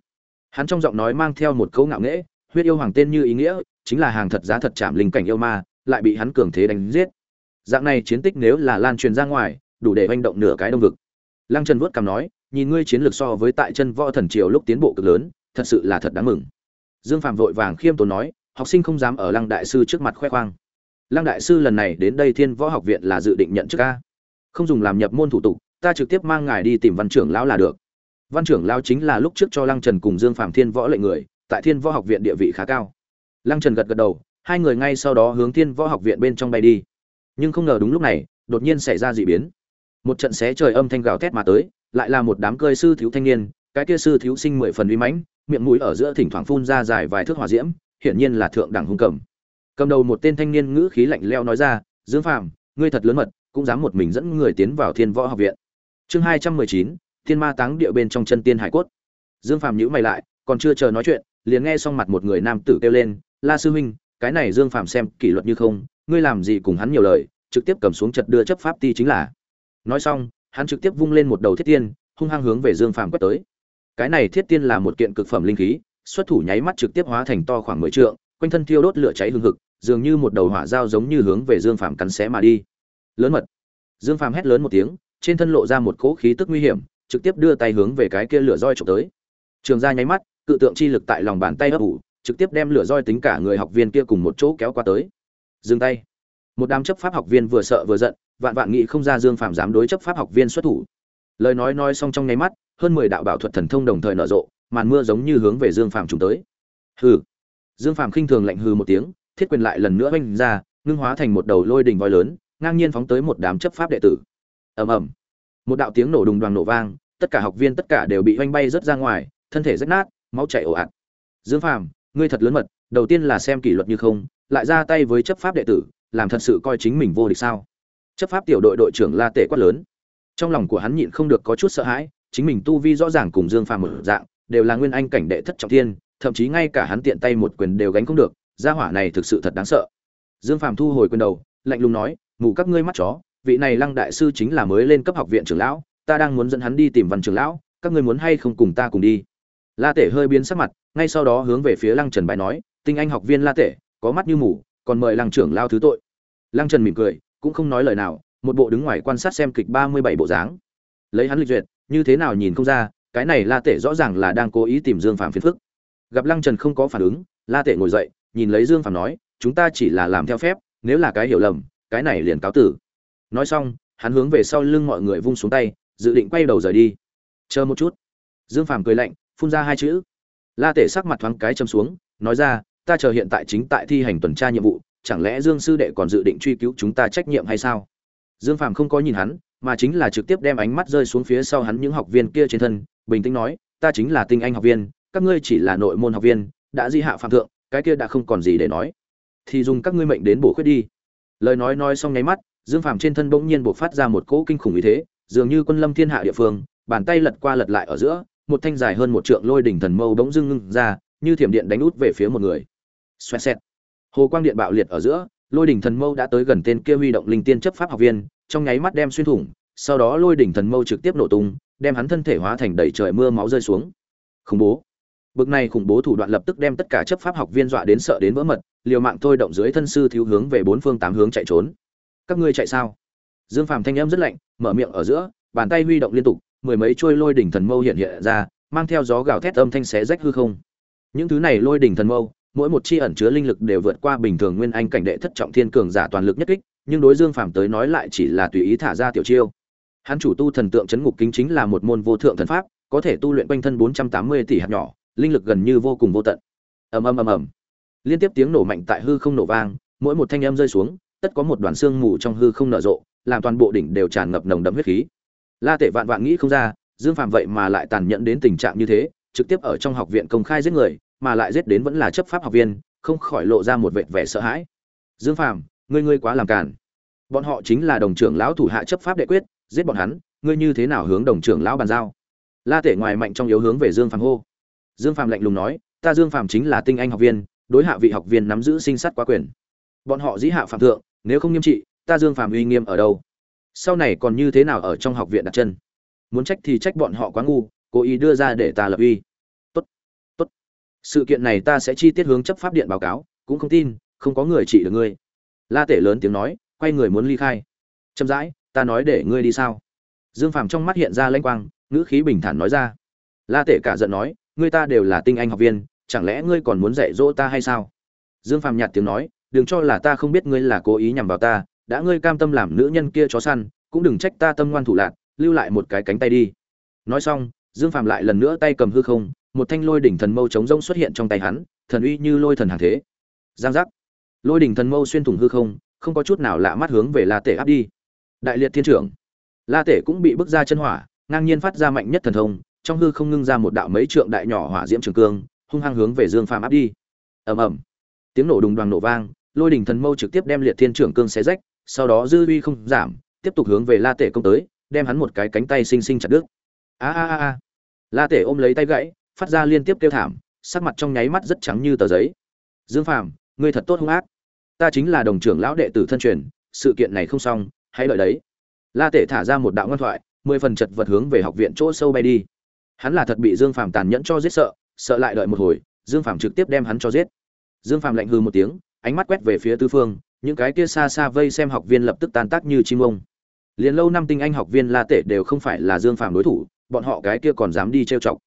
Hắn trong giọng nói mang theo một câu ngạo nghễ, huyết yêu hoàng tên như ý nghĩa, chính là hàng thật giá thật chạm linh cảnh yêu ma, lại bị hắn cường thế đánh giết. Dạng này chiến tích nếu là lan truyền ra ngoài, đủ để hoành động nửa cái đông vực. Lăng trần vuốt cằm nói, nhìn ngươi chiến lược so với tại chân võ thần triều lúc tiến bộ cực lớn, thật sự là thật đáng mừng. Dương phạm vội vàng khiêm tốn nói, học sinh không dám ở lăng đại sư trước mặt khoe khoang. Lăng đại sư lần này đến đây thiên võ học viện là dự định nhận chức ca không dùng làm nhập môn thủ tục ta trực tiếp mang ngài đi tìm văn trưởng lão là được. Văn trưởng lão chính là lúc trước cho lăng trần cùng dương phạm thiên võ lệnh người, tại thiên võ học viện địa vị khá cao. Lăng trần gật gật đầu, hai người ngay sau đó hướng thiên võ học viện bên trong bay đi. Nhưng không ngờ đúng lúc này, đột nhiên xảy ra d ị biến. Một trận xé trời âm thanh gào thét mà tới, lại là một đám cơi sư thiếu thanh niên, cái kia sư thiếu sinh mười phần uy mãnh, miệng mũi ở giữa thỉnh thoảng phun ra dài vài thước hỏa diễm, hiển nhiên là thượng đẳng hung cầm. Cầm đầu một tên thanh niên ngữ khí lạnh leo nói ra, dương phàm, ngươi thật lớn mật, cũng dám một mình dẫn người tiến vào thiên võ học viện chương hai trăm mười chín, thiên ma táng địa bên trong chân tiên hải cốt. Dương phàm nhữ mày lại, còn chưa chờ nói chuyện, liền nghe xong mặt một người nam tử kêu lên, la sư huynh, cái này dương phàm xem kỷ luật như không, ngươi làm gì cùng hắn nhiều lời, trực tiếp cầm xuống chật đưa chấp pháp ti chính là. Nói xong, hắn trực tiếp vung lên một đầu thiết tiên, hung hăng hướng về dương phàm quét tới. Cái này thiết tiên là một kiện cực phẩm linh khí, xuất thủ nháy mắt trực tiếp hóa thành to khoảng mười trượng, quanh thân thiêu đốt lửa cháy hừng hực, dường như một đầu hỏa dao giống như hướng về dương phàm cắn xé mà đi. Lớn mật. Dương phàm hét lớn một tiếng trên thân lộ ra một cỗ khí tức nguy hiểm, trực tiếp đưa tay hướng về cái kia lửa roi trộm tới. Trường ra nháy mắt, cự tượng chi lực tại lòng bàn tay ấp ủ, trực tiếp đem lửa roi tính cả người học viên kia cùng một chỗ kéo qua tới. Dừng tay. Một đám chấp pháp học viên vừa sợ vừa giận, vạn vạn nghị không ra dương phàm dám đối chấp pháp học viên xuất thủ. Lời nói nói xong trong nháy mắt, hơn mười đạo bảo thuật thần thông đồng thời nở rộ, màn mưa giống như hướng về dương phàm trùng tới. Hừ. Dương phàm khinh thường lạnh hừ một tiếng, thiết quyền lại lần nữa oanh ra, ngưng hóa thành một đầu lôi đình voi lớn, ngang nhiên phóng tới một đám chấp pháp đệ tử ầm ầm. Một đạo tiếng nổ đùng đoàn nổ vang, tất cả học viên tất cả đều bị oanh bay rớt ra ngoài, thân thể rách nát, máu chảy ồ ạt. Dương phàm, ngươi thật lớn mật, đầu tiên là xem kỷ luật như không, lại ra tay với chấp pháp đệ tử, làm thật sự coi chính mình vô địch sao? Chấp pháp tiểu đội đội trưởng la tệ quát lớn. Trong lòng của hắn nhịn không được có chút sợ hãi, chính mình tu vi rõ ràng cùng dương phàm một dạng, đều là nguyên anh cảnh đệ thất trọng thiên, thậm chí ngay cả hắn tiện tay một quyền đều gánh không được, gia hỏa này thực sự thật đáng sợ. Dương phàm thu hồi quyền đầu, lạnh lùng nói ngủ các ngươi mắt chó vị này lăng đại sư chính là mới lên cấp học viện trưởng lão, ta đang muốn dẫn hắn đi tìm văn trưởng lão, các ngươi muốn hay không cùng ta cùng đi? La tể hơi biến sắc mặt, ngay sau đó hướng về phía lăng trần bài nói, tinh anh học viên la tể, có mắt như mù, còn mời lăng trưởng lao thứ tội. Lăng trần mỉm cười, cũng không nói lời nào, một bộ đứng ngoài quan sát xem kịch ba mươi bảy bộ dáng. Lấy hắn lịch duyệt, như thế nào nhìn không ra, cái này la tể rõ ràng là đang cố ý tìm dương phạm phiền phức. Gặp lăng trần không có phản ứng, la tể ngồi dậy, nhìn lấy dương phạm nói, chúng ta chỉ là làm theo phép, nếu là cái hiểu lầm, cái này liền cáo tử nói xong, hắn hướng về sau lưng mọi người vung xuống tay, dự định quay đầu rời đi. Chờ một chút. Dương phàm cười lạnh, phun ra hai chữ. La tể sắc mặt thoáng cái châm xuống, nói ra, ta chờ hiện tại chính tại thi hành tuần tra nhiệm vụ, chẳng lẽ dương sư đệ còn dự định truy cứu chúng ta trách nhiệm hay sao? Dương phàm không có nhìn hắn, mà chính là trực tiếp đem ánh mắt rơi xuống phía sau hắn những học viên kia trên thân, bình tĩnh nói, ta chính là tinh anh học viên, các ngươi chỉ là nội môn học viên, đã di hạ phạm thượng, cái kia đã không còn gì để nói. Thì dùng các ngươi mệnh đến bổ khuyết đi. Lời nói nói xong nháy mắt dương phàm trên thân bỗng nhiên bộc phát ra một cỗ kinh khủng ý thế, dường như quân lâm thiên hạ địa phương, bàn tay lật qua lật lại ở giữa, một thanh dài hơn một trượng lôi đỉnh thần mâu bỗng dưng ngưng ra, như thiểm điện đánh út về phía một người. Xoẹt xẹt. Hồ quang điện bạo liệt ở giữa, lôi đỉnh thần mâu đã tới gần tên kia huy động linh tiên chấp pháp học viên, trong nháy mắt đem xuyên thủng, sau đó lôi đỉnh thần mâu trực tiếp nổ tung, đem hắn thân thể hóa thành đầy trời mưa máu rơi xuống. Khủng bố. Bực này khủng bố thủ đoạn lập tức đem tất cả chấp pháp học viên dọa đến sợ đến vỡ mật, liều mạng thôi động dưới thân sư thiếu hướng về bốn phương tám hướng chạy trốn các ngươi chạy sao? Dương phàm thanh âm rất lạnh, mở miệng ở giữa, bàn tay huy động liên tục, mười mấy trôi lôi đỉnh thần mâu hiện hiện ra, mang theo gió gào thét âm thanh xé rách hư không. Những thứ này lôi đỉnh thần mâu, mỗi một chi ẩn chứa linh lực đều vượt qua bình thường nguyên anh cảnh đệ thất trọng thiên cường giả toàn lực nhất kích, nhưng đối dương phàm tới nói lại chỉ là tùy ý thả ra tiểu chiêu. Hắn chủ tu thần tượng chấn ngục kính chính là một môn vô thượng thần pháp, có thể tu luyện quanh thân 480 tỷ hạt nhỏ, linh lực gần như vô cùng vô tận. Ầm ầm ầm ầm. Liên tiếp tiếng nổ mạnh tại hư không nổ vang, mỗi một thanh âm rơi xuống tất có một đoàn xương mù trong hư không nở rộ, làm toàn bộ đỉnh đều tràn ngập nồng đậm huyết khí. La tể vạn vạn nghĩ không ra, dương phạm vậy mà lại tàn nhẫn đến tình trạng như thế, trực tiếp ở trong học viện công khai giết người, mà lại giết đến vẫn là chấp pháp học viên, không khỏi lộ ra một vệt vẻ sợ hãi. Dương phạm ngươi ngươi quá làm cản bọn họ chính là đồng trưởng lão thủ hạ chấp pháp đệ quyết, giết bọn hắn, ngươi như thế nào hướng đồng trưởng lão bàn giao? La tể ngoài mạnh trong yếu hướng về dương phạm hô. Dương phạm lạnh lùng nói, ta dương phạm chính là tinh anh học viên, đối hạ vị học viên nắm giữ sinh sát quá quyền. Bọn họ dĩ hạ phạm thượng nếu không nghiêm trị, ta dương phạm uy nghiêm ở đâu? Sau này còn như thế nào ở trong học viện đặt chân? Muốn trách thì trách bọn họ quá ngu, cố ý đưa ra để ta lập uy. Tốt tốt. Sự kiện này ta sẽ chi tiết hướng chấp pháp điện báo cáo, cũng không tin, không có người trị được ngươi. La tể lớn tiếng nói, quay người muốn ly khai. Chậm rãi, ta nói để ngươi đi sao? Dương phàm trong mắt hiện ra lanh quang, ngữ khí bình thản nói ra. La tể cả giận nói, ngươi ta đều là tinh anh học viên, chẳng lẽ ngươi còn muốn dạy dỗ ta hay sao? Dương phàm nhạt tiếng nói đừng cho là ta không biết ngươi là cố ý nhằm vào ta, đã ngươi cam tâm làm nữ nhân kia chó săn, cũng đừng trách ta tâm ngoan thủ lạc, lưu lại một cái cánh tay đi. Nói xong, dương phàm lại lần nữa tay cầm hư không, một thanh lôi đỉnh thần mâu chống rông xuất hiện trong tay hắn, thần uy như lôi thần hàng thế. Giang giác. Lôi đỉnh thần mâu xuyên thủng hư không không có chút nào lạ mắt hướng về la tể áp đi. Đại liệt thiên trưởng. La tể cũng bị bức ra chân hỏa, ngang nhiên phát ra mạnh nhất thần thông, trong hư không ngưng ra một đạo mấy trượng đại nhỏ hỏa diễm trường cương, hung hăng hướng về dương phàm áp đi. Ầm ầm. Tiếng nổ đùng đoàn nổ vang lôi đỉnh thần mâu trực tiếp đem liệt thiên trưởng cương xé rách, sau đó dư uy không giảm, tiếp tục hướng về la tể công tới, đem hắn một cái cánh tay xinh xinh chặt đứt. A a a a. La tể ôm lấy tay gãy, phát ra liên tiếp kêu thảm, sắc mặt trong nháy mắt rất trắng như tờ giấy. Dương phàm, ngươi thật tốt hung ác. Ta chính là đồng trưởng lão đệ tử thân truyền, sự kiện này không xong, hãy đợi đấy. La tể thả ra một đạo ngoan thoại, mười phần chật vật hướng về học viện chỗ sâu bay đi. Hắn là thật bị dương phàm tàn nhẫn cho giết sợ sợ lại đợi một hồi, dương phàm trực tiếp đem hắn cho giết. Dương phàm lạnh hư một tiếng ánh mắt quét về phía tư phương, những cái kia xa xa vây xem học viên lập tức tan tác như chim ông. Liền lâu năm tinh anh học viên la tể đều không phải là dương phàm đối thủ, bọn họ cái kia còn dám đi trêu chọc.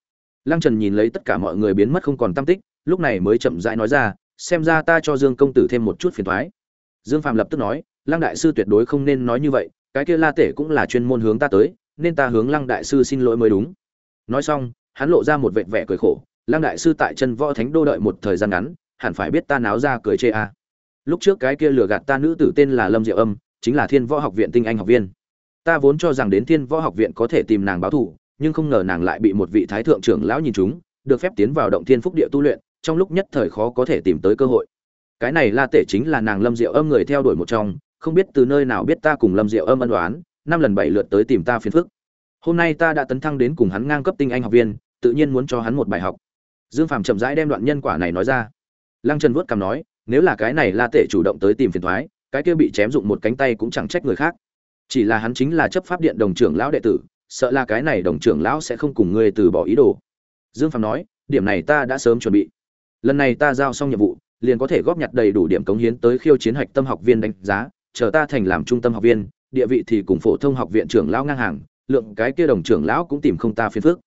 Lăng trần nhìn lấy tất cả mọi người biến mất không còn tâm tích, lúc này mới chậm rãi nói ra, xem ra ta cho dương công tử thêm một chút phiền thoái dương phàm lập tức nói, lăng đại sư tuyệt đối không nên nói như vậy, cái kia la tể cũng là chuyên môn hướng ta tới, nên ta hướng lăng đại sư xin lỗi mới đúng. Nói xong, hắn lộ ra một vệt vẻ cười khổ, lăng đại sư tại chân võ thánh đô đợi một thời gian ngắn hẳn phải biết ta náo ra cười chê a. Lúc trước cái kia lừa gạt ta nữ tử tên là lâm diệu âm, chính là thiên võ học viện tinh anh học viên. Ta vốn cho rằng đến thiên võ học viện có thể tìm nàng báo thù, nhưng không ngờ nàng lại bị một vị thái thượng trưởng lão nhìn chúng, được phép tiến vào động thiên phúc địa tu luyện, trong lúc nhất thời khó có thể tìm tới cơ hội. Cái này la tể chính là nàng lâm diệu âm người theo đuổi một trong, không biết từ nơi nào biết ta cùng lâm diệu âm ân đoán năm lần bảy lượt tới tìm ta phiền phức. Hôm nay ta đã tấn thăng đến cùng hắn ngang cấp tinh anh học viên, tự nhiên muốn cho hắn một bài học. Dương phàm chậm rãi đem đoạn nhân quả này nói ra lăng trần vuốt cằm nói, nếu là cái này la tể chủ động tới tìm phiền thoái, cái kia bị chém dụng một cánh tay cũng chẳng trách người khác. Chỉ là hắn chính là chấp pháp điện đồng trưởng lão đệ tử, sợ là cái này đồng trưởng lão sẽ không cùng ngươi từ bỏ ý đồ. Dương phàm nói, điểm này ta đã sớm chuẩn bị. Lần này ta giao xong nhiệm vụ, liền có thể góp nhặt đầy đủ điểm cống hiến tới khiêu chiến hạch tâm học viên đánh giá, chờ ta thành làm trung tâm học viên, địa vị thì cùng phổ thông học viện trưởng lão ngang hàng, lượng cái kia đồng trưởng lão cũng tìm không ta phiền phức.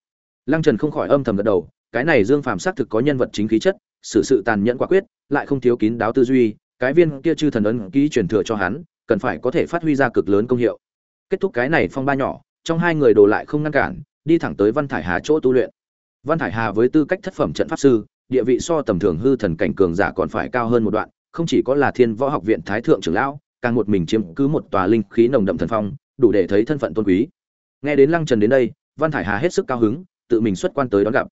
Lăng trần không khỏi âm thầm gật đầu, cái này dương phàm xác thực có nhân vật chính khí chất xử sự tàn nhẫn quả quyết, lại không thiếu kín đáo tư duy, cái viên kia chư thần ấn ký truyền thừa cho hắn, cần phải có thể phát huy ra cực lớn công hiệu. Kết thúc cái này phong ba nhỏ, trong hai người đồ lại không ngăn cản, đi thẳng tới văn thải hà chỗ tu luyện. Văn thải hà với tư cách thất phẩm trận pháp sư, địa vị so tầm thường hư thần cảnh cường giả còn phải cao hơn một đoạn, không chỉ có là thiên võ học viện thái thượng trưởng lão, càng một mình chiếm cứ một tòa linh khí nồng đậm thần phong, đủ để thấy thân phận tôn quý. Nghe đến lăng trần đến đây, văn thải hà hết sức cao hứng, tự mình xuất quan tới đón gặp.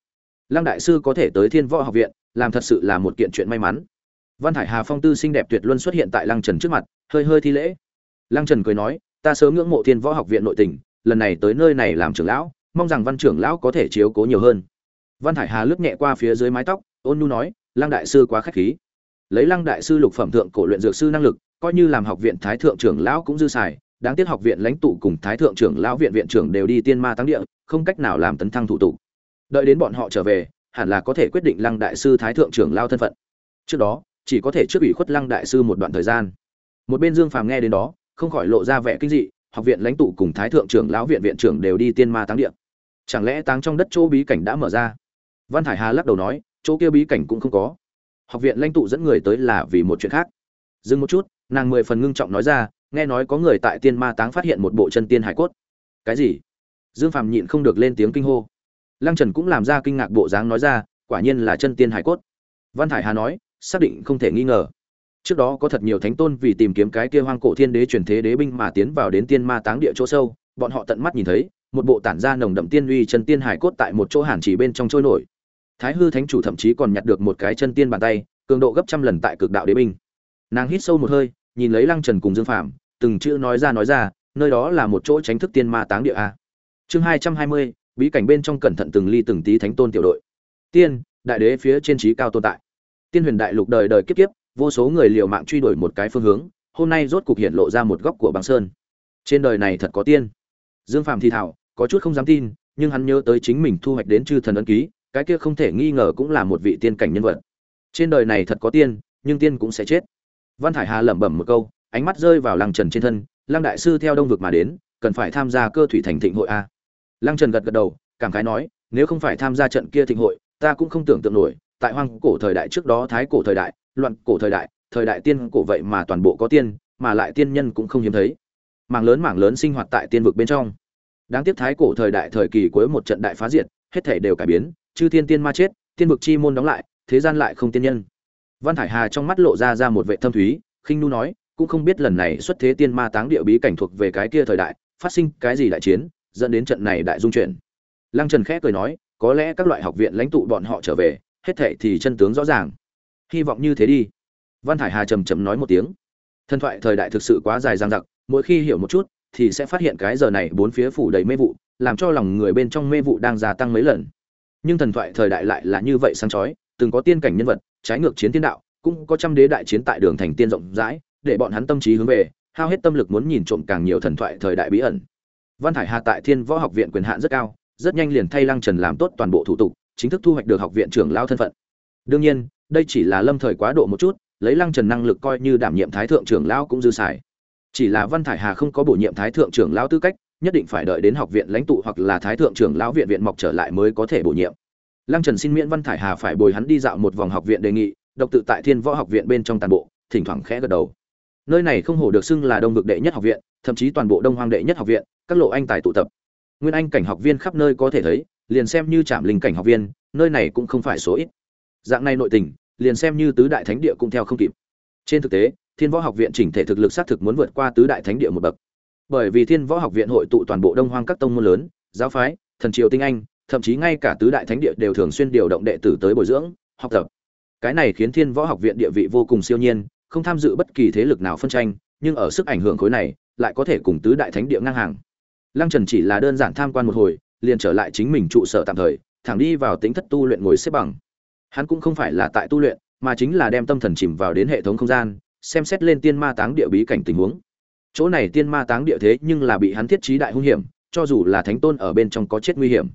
Lăng đại sư có thể tới thiên võ học viện làm thật sự là một kiện chuyện may mắn. Văn thải hà phong tư xinh đẹp tuyệt luân xuất hiện tại lăng trần trước mặt, hơi hơi thi lễ. Lăng trần cười nói, ta sớm ngưỡng mộ thiên võ học viện nội tình, lần này tới nơi này làm trưởng lão, mong rằng văn trưởng lão có thể chiếu cố nhiều hơn. Văn thải hà lướt nhẹ qua phía dưới mái tóc, ôn nu nói, lăng đại sư quá khách khí. Lấy lăng đại sư lục phẩm thượng cổ luyện dược sư năng lực, coi như làm học viện thái thượng trưởng lão cũng dư xài, đáng tiếc học viện lãnh tụ cùng thái thượng trưởng lão viện viện trưởng đều đi tiên ma tăng địa, không cách nào làm tấn thăng thủ tục. Đợi đến bọn họ trở về hẳn là có thể quyết định lăng đại sư thái thượng trưởng lao thân phận. Trước đó, chỉ có thể trước ủy khuất lăng đại sư một đoạn thời gian. Một bên dương phàm nghe đến đó, không khỏi lộ ra vẻ kinh dị, học viện lãnh tụ cùng thái thượng trưởng lão viện viện trưởng đều đi tiên ma táng địa. Chẳng lẽ táng trong đất chỗ bí cảnh đã mở ra? Văn hải hà lắc đầu nói, chỗ kia bí cảnh cũng không có. Học viện lãnh tụ dẫn người tới là vì một chuyện khác. Dừng một chút, nàng mười phần ngưng trọng nói ra, nghe nói có người tại tiên ma táng phát hiện một bộ chân tiên hải cốt. Cái gì? Dương phàm nhịn không được lên tiếng kinh hô lăng trần cũng làm ra kinh ngạc bộ dáng nói ra, quả nhiên là chân tiên hải cốt. Văn thải hà nói, xác định không thể nghi ngờ. Trước đó có thật nhiều thánh tôn vì tìm kiếm cái kia hoang cổ thiên đế truyền thế đế binh mà tiến vào đến tiên ma táng địa chỗ sâu, bọn họ tận mắt nhìn thấy, một bộ tản ra nồng đậm tiên uy chân tiên hải cốt tại một chỗ hàn chỉ bên trong trôi nổi. Thái hư thánh chủ thậm chí còn nhặt được một cái chân tiên bàn tay, cường độ gấp trăm lần tại cực đạo đế binh. Nàng hít sâu một hơi, nhìn lấy lăng trần cùng dương phạm từng chữ nói ra nói ra, nơi đó là một chỗ tránh thức tiên ma táng địa a. Chương hai trăm hai mươi bí cảnh bên trong cẩn thận từng ly từng tí thánh tôn tiểu đội. Tiên, đại đế phía trên trí cao tồn tại. Tiên huyền đại lục đời đời kiếp kiếp, vô số người liều mạng truy đuổi một cái phương hướng, hôm nay rốt cục hiện lộ ra một góc của băng sơn. Trên đời này thật có tiên. Dương phạm thì thảo có chút không dám tin, nhưng hắn nhớ tới chính mình thu hoạch đến chư thần ấn ký, cái kia không thể nghi ngờ cũng là một vị tiên cảnh nhân vật. Trên đời này thật có tiên, nhưng tiên cũng sẽ chết. Văn thải hà lẩm bẩm một câu, ánh mắt rơi vào làng trần trên thân, lăng đại sư theo đông vực mà đến, cần phải tham gia cơ thủy thành thịnh hội a lăng trần gật gật đầu, cảm khái nói, nếu không phải tham gia trận kia thịnh hội, ta cũng không tưởng tượng nổi, tại hoang cổ thời đại trước đó, thái cổ thời đại, loạn cổ thời đại thời đại tiên cổ vậy mà toàn bộ có tiên, mà lại tiên nhân cũng không hiếm thấy. Mảng lớn mảng lớn sinh hoạt tại tiên vực bên trong. Đáng tiếc thái cổ thời đại thời kỳ cuối một trận đại phá diệt, hết thảy đều cải biến, chư thiên tiên ma chết, tiên vực chi môn đóng lại, thế gian lại không tiên nhân. Văn thải hà trong mắt lộ ra ra một vẻ thâm thúy, khinh nu nói, cũng không biết lần này xuất thế tiên ma táng địa bí cảnh thuộc về cái kia thời đại, phát sinh cái gì đại chiến dẫn đến trận này đại dung chuyển. Lăng trần khẽ cười nói, có lẽ các loại học viện lãnh tụ bọn họ trở về, hết thệ thì chân tướng rõ ràng. Hy vọng như thế đi. Văn thải hà trầm trầm nói một tiếng. Thần thoại thời đại thực sự quá dài dang dặc, mỗi khi hiểu một chút, thì sẽ phát hiện cái giờ này bốn phía phủ đầy mê vụ, làm cho lòng người bên trong mê vụ đang gia tăng mấy lần. Nhưng thần thoại thời đại lại là như vậy sáng chói, từng có tiên cảnh nhân vật, trái ngược chiến tiên đạo, cũng có trăm đế đại chiến tại đường thành tiên rộng rãi, để bọn hắn tâm trí hướng về, hao hết tâm lực muốn nhìn trộm càng nhiều thần thoại thời đại bí ẩn văn thải hà tại thiên võ học viện quyền hạn rất cao, rất nhanh liền thay lăng trần làm tốt toàn bộ thủ tục, chính thức thu hoạch được học viện trưởng lao thân phận. Đương nhiên, đây chỉ là lâm thời quá độ một chút, lấy lăng trần năng lực coi như đảm nhiệm thái thượng trưởng lao cũng dư xài. Chỉ là văn thải hà không có bổ nhiệm thái thượng trưởng lao tư cách, nhất định phải đợi đến học viện lãnh tụ hoặc là thái thượng trưởng lão viện viện mọc trở lại mới có thể bổ nhiệm. Lăng trần xin miễn văn thải hà phải bồi hắn đi dạo một vòng học viện đề nghị, độc tự tại thiên võ học viện bên trong toàn bộ, thỉnh thoảng khẽ gật đầu nơi này không hổ được xưng là đông vực đệ nhất học viện, thậm chí toàn bộ đông hoang đệ nhất học viện, các lộ anh tài tụ tập. Nguyên anh cảnh học viên khắp nơi có thể thấy, liền xem như trạm linh cảnh học viên, nơi này cũng không phải số ít. Dạng này nội tình, liền xem như tứ đại thánh địa cũng theo không kịp. Trên thực tế, thiên võ học viện chỉnh thể thực lực xác thực muốn vượt qua tứ đại thánh địa một bậc. Bởi vì thiên võ học viện hội tụ toàn bộ đông hoang các tông môn lớn, giáo phái, thần triều tinh anh, thậm chí ngay cả tứ đại thánh địa đều thường xuyên điều động đệ tử tới bồi dưỡng, học tập. Cái này khiến thiên võ học viện địa vị vô cùng siêu nhiên không tham dự bất kỳ thế lực nào phân tranh, nhưng ở sức ảnh hưởng khối này, lại có thể cùng tứ đại thánh địa ngang hàng. Lăng trần chỉ là đơn giản tham quan một hồi, liền trở lại chính mình trụ sở tạm thời, thẳng đi vào tính thất tu luyện ngồi xếp bằng. Hắn cũng không phải là tại tu luyện, mà chính là đem tâm thần chìm vào đến hệ thống không gian, xem xét lên tiên ma táng địa bí cảnh tình huống. Chỗ này tiên ma táng địa thế nhưng là bị hắn thiết trí đại hung hiểm, cho dù là thánh tôn ở bên trong có chết nguy hiểm.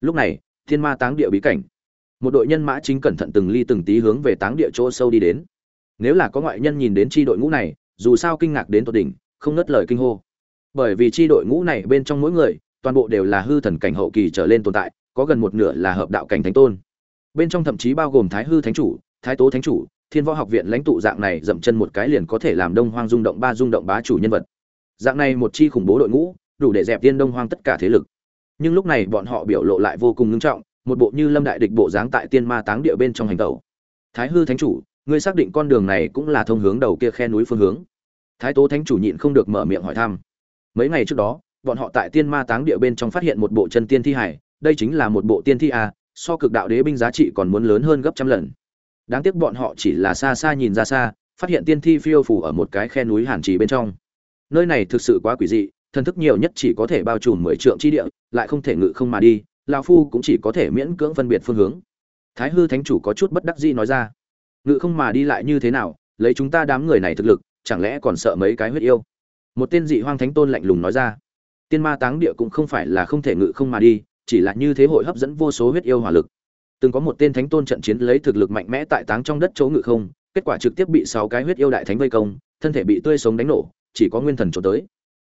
Lúc này, tiên ma táng địa bí cảnh. Một đội nhân mã chính cẩn thận từng ly từng tí hướng về táng địa chỗ sâu đi đến nếu là có ngoại nhân nhìn đến tri đội ngũ này, dù sao kinh ngạc đến tột đỉnh, không ngất lời kinh hô. Bởi vì tri đội ngũ này bên trong mỗi người, toàn bộ đều là hư thần cảnh hậu kỳ trở lên tồn tại, có gần một nửa là hợp đạo cảnh thánh tôn. Bên trong thậm chí bao gồm thái hư thánh chủ, thái tố thánh chủ, thiên võ học viện lãnh tụ dạng này dậm chân một cái liền có thể làm đông hoang rung động ba rung động bá chủ nhân vật. Dạng này một chi khủng bố đội ngũ, đủ để dẹp tiên đông hoang tất cả thế lực. Nhưng lúc này bọn họ biểu lộ lại vô cùng ngưng trọng, một bộ như lâm đại địch bộ dáng tại tiên ma táng địa bên trong hành tẩu. Thái hư thánh chủ ngươi xác định con đường này cũng là thông hướng đầu kia khe núi phương hướng. Thái tố thánh chủ nhịn không được mở miệng hỏi thăm. Mấy ngày trước đó, bọn họ tại tiên ma táng địa bên trong phát hiện một bộ chân tiên thi hải đây chính là một bộ tiên thi a, so cực đạo đế binh giá trị còn muốn lớn hơn gấp trăm lần. Đáng tiếc bọn họ chỉ là xa xa nhìn ra xa, phát hiện tiên thi phiêu phủ ở một cái khe núi hàn trì bên trong. Nơi này thực sự quá quỷ dị, thần thức nhiều nhất chỉ có thể bao trùm mười trượng chi địa, lại không thể ngự không mà đi, lão phu cũng chỉ có thể miễn cưỡng phân biệt phương hướng. Thái hư thánh chủ có chút bất đắc dĩ nói ra ngự không mà đi lại như thế nào, lấy chúng ta đám người này thực lực, chẳng lẽ còn sợ mấy cái huyết yêu? Một tên dị hoang thánh tôn lạnh lùng nói ra. Tiên ma táng địa cũng không phải là không thể ngự không mà đi, chỉ là như thế hội hấp dẫn vô số huyết yêu hỏa lực. Từng có một tên thánh tôn trận chiến lấy thực lực mạnh mẽ tại táng trong đất chỗ ngự không, kết quả trực tiếp bị sáu cái huyết yêu đại thánh vây công, thân thể bị tươi sống đánh nổ, chỉ có nguyên thần trốn tới.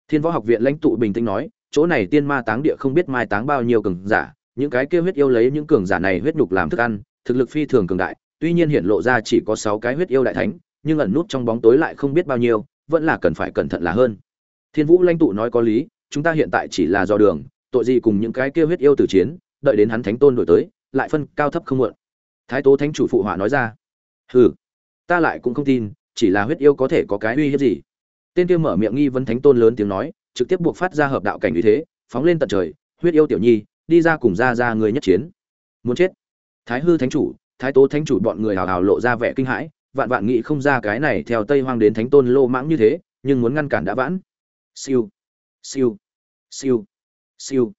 Thiên võ học viện lãnh tụ bình tĩnh nói, chỗ này tiên ma táng địa không biết mai táng bao nhiêu cường giả, những cái kia huyết yêu lấy những cường giả này huyết nhục làm thức ăn, thực lực phi thường cường đại tuy nhiên hiện lộ ra chỉ có sáu cái huyết yêu đại thánh, nhưng ẩn nút trong bóng tối lại không biết bao nhiêu, vẫn là cần phải cẩn thận là hơn. Thiên vũ lãnh tụ nói có lý, chúng ta hiện tại chỉ là do đường, tội gì cùng những cái kia huyết yêu tử chiến, đợi đến hắn thánh tôn đổi tới, lại phân cao thấp không muộn. Thái tố thánh chủ phụ họa nói ra. Hừ, ta lại cũng không tin, chỉ là huyết yêu có thể có cái uy hiếp gì. Tên kia mở miệng nghi vấn thánh tôn lớn tiếng nói, trực tiếp buộc phát ra hợp đạo cảnh uy thế, phóng lên tận trời, huyết yêu tiểu nhi, đi ra cùng ra ra người nhất chiến. Muốn chết. Thái hư thánh chủ thái tố thánh chủ bọn người hào hào lộ ra vẻ kinh hãi, vạn vạn nghĩ không ra cái này theo tây hoang đến thánh tôn lô mãng như thế, nhưng muốn ngăn cản đã vãn. Siêu siêu siêu siêu.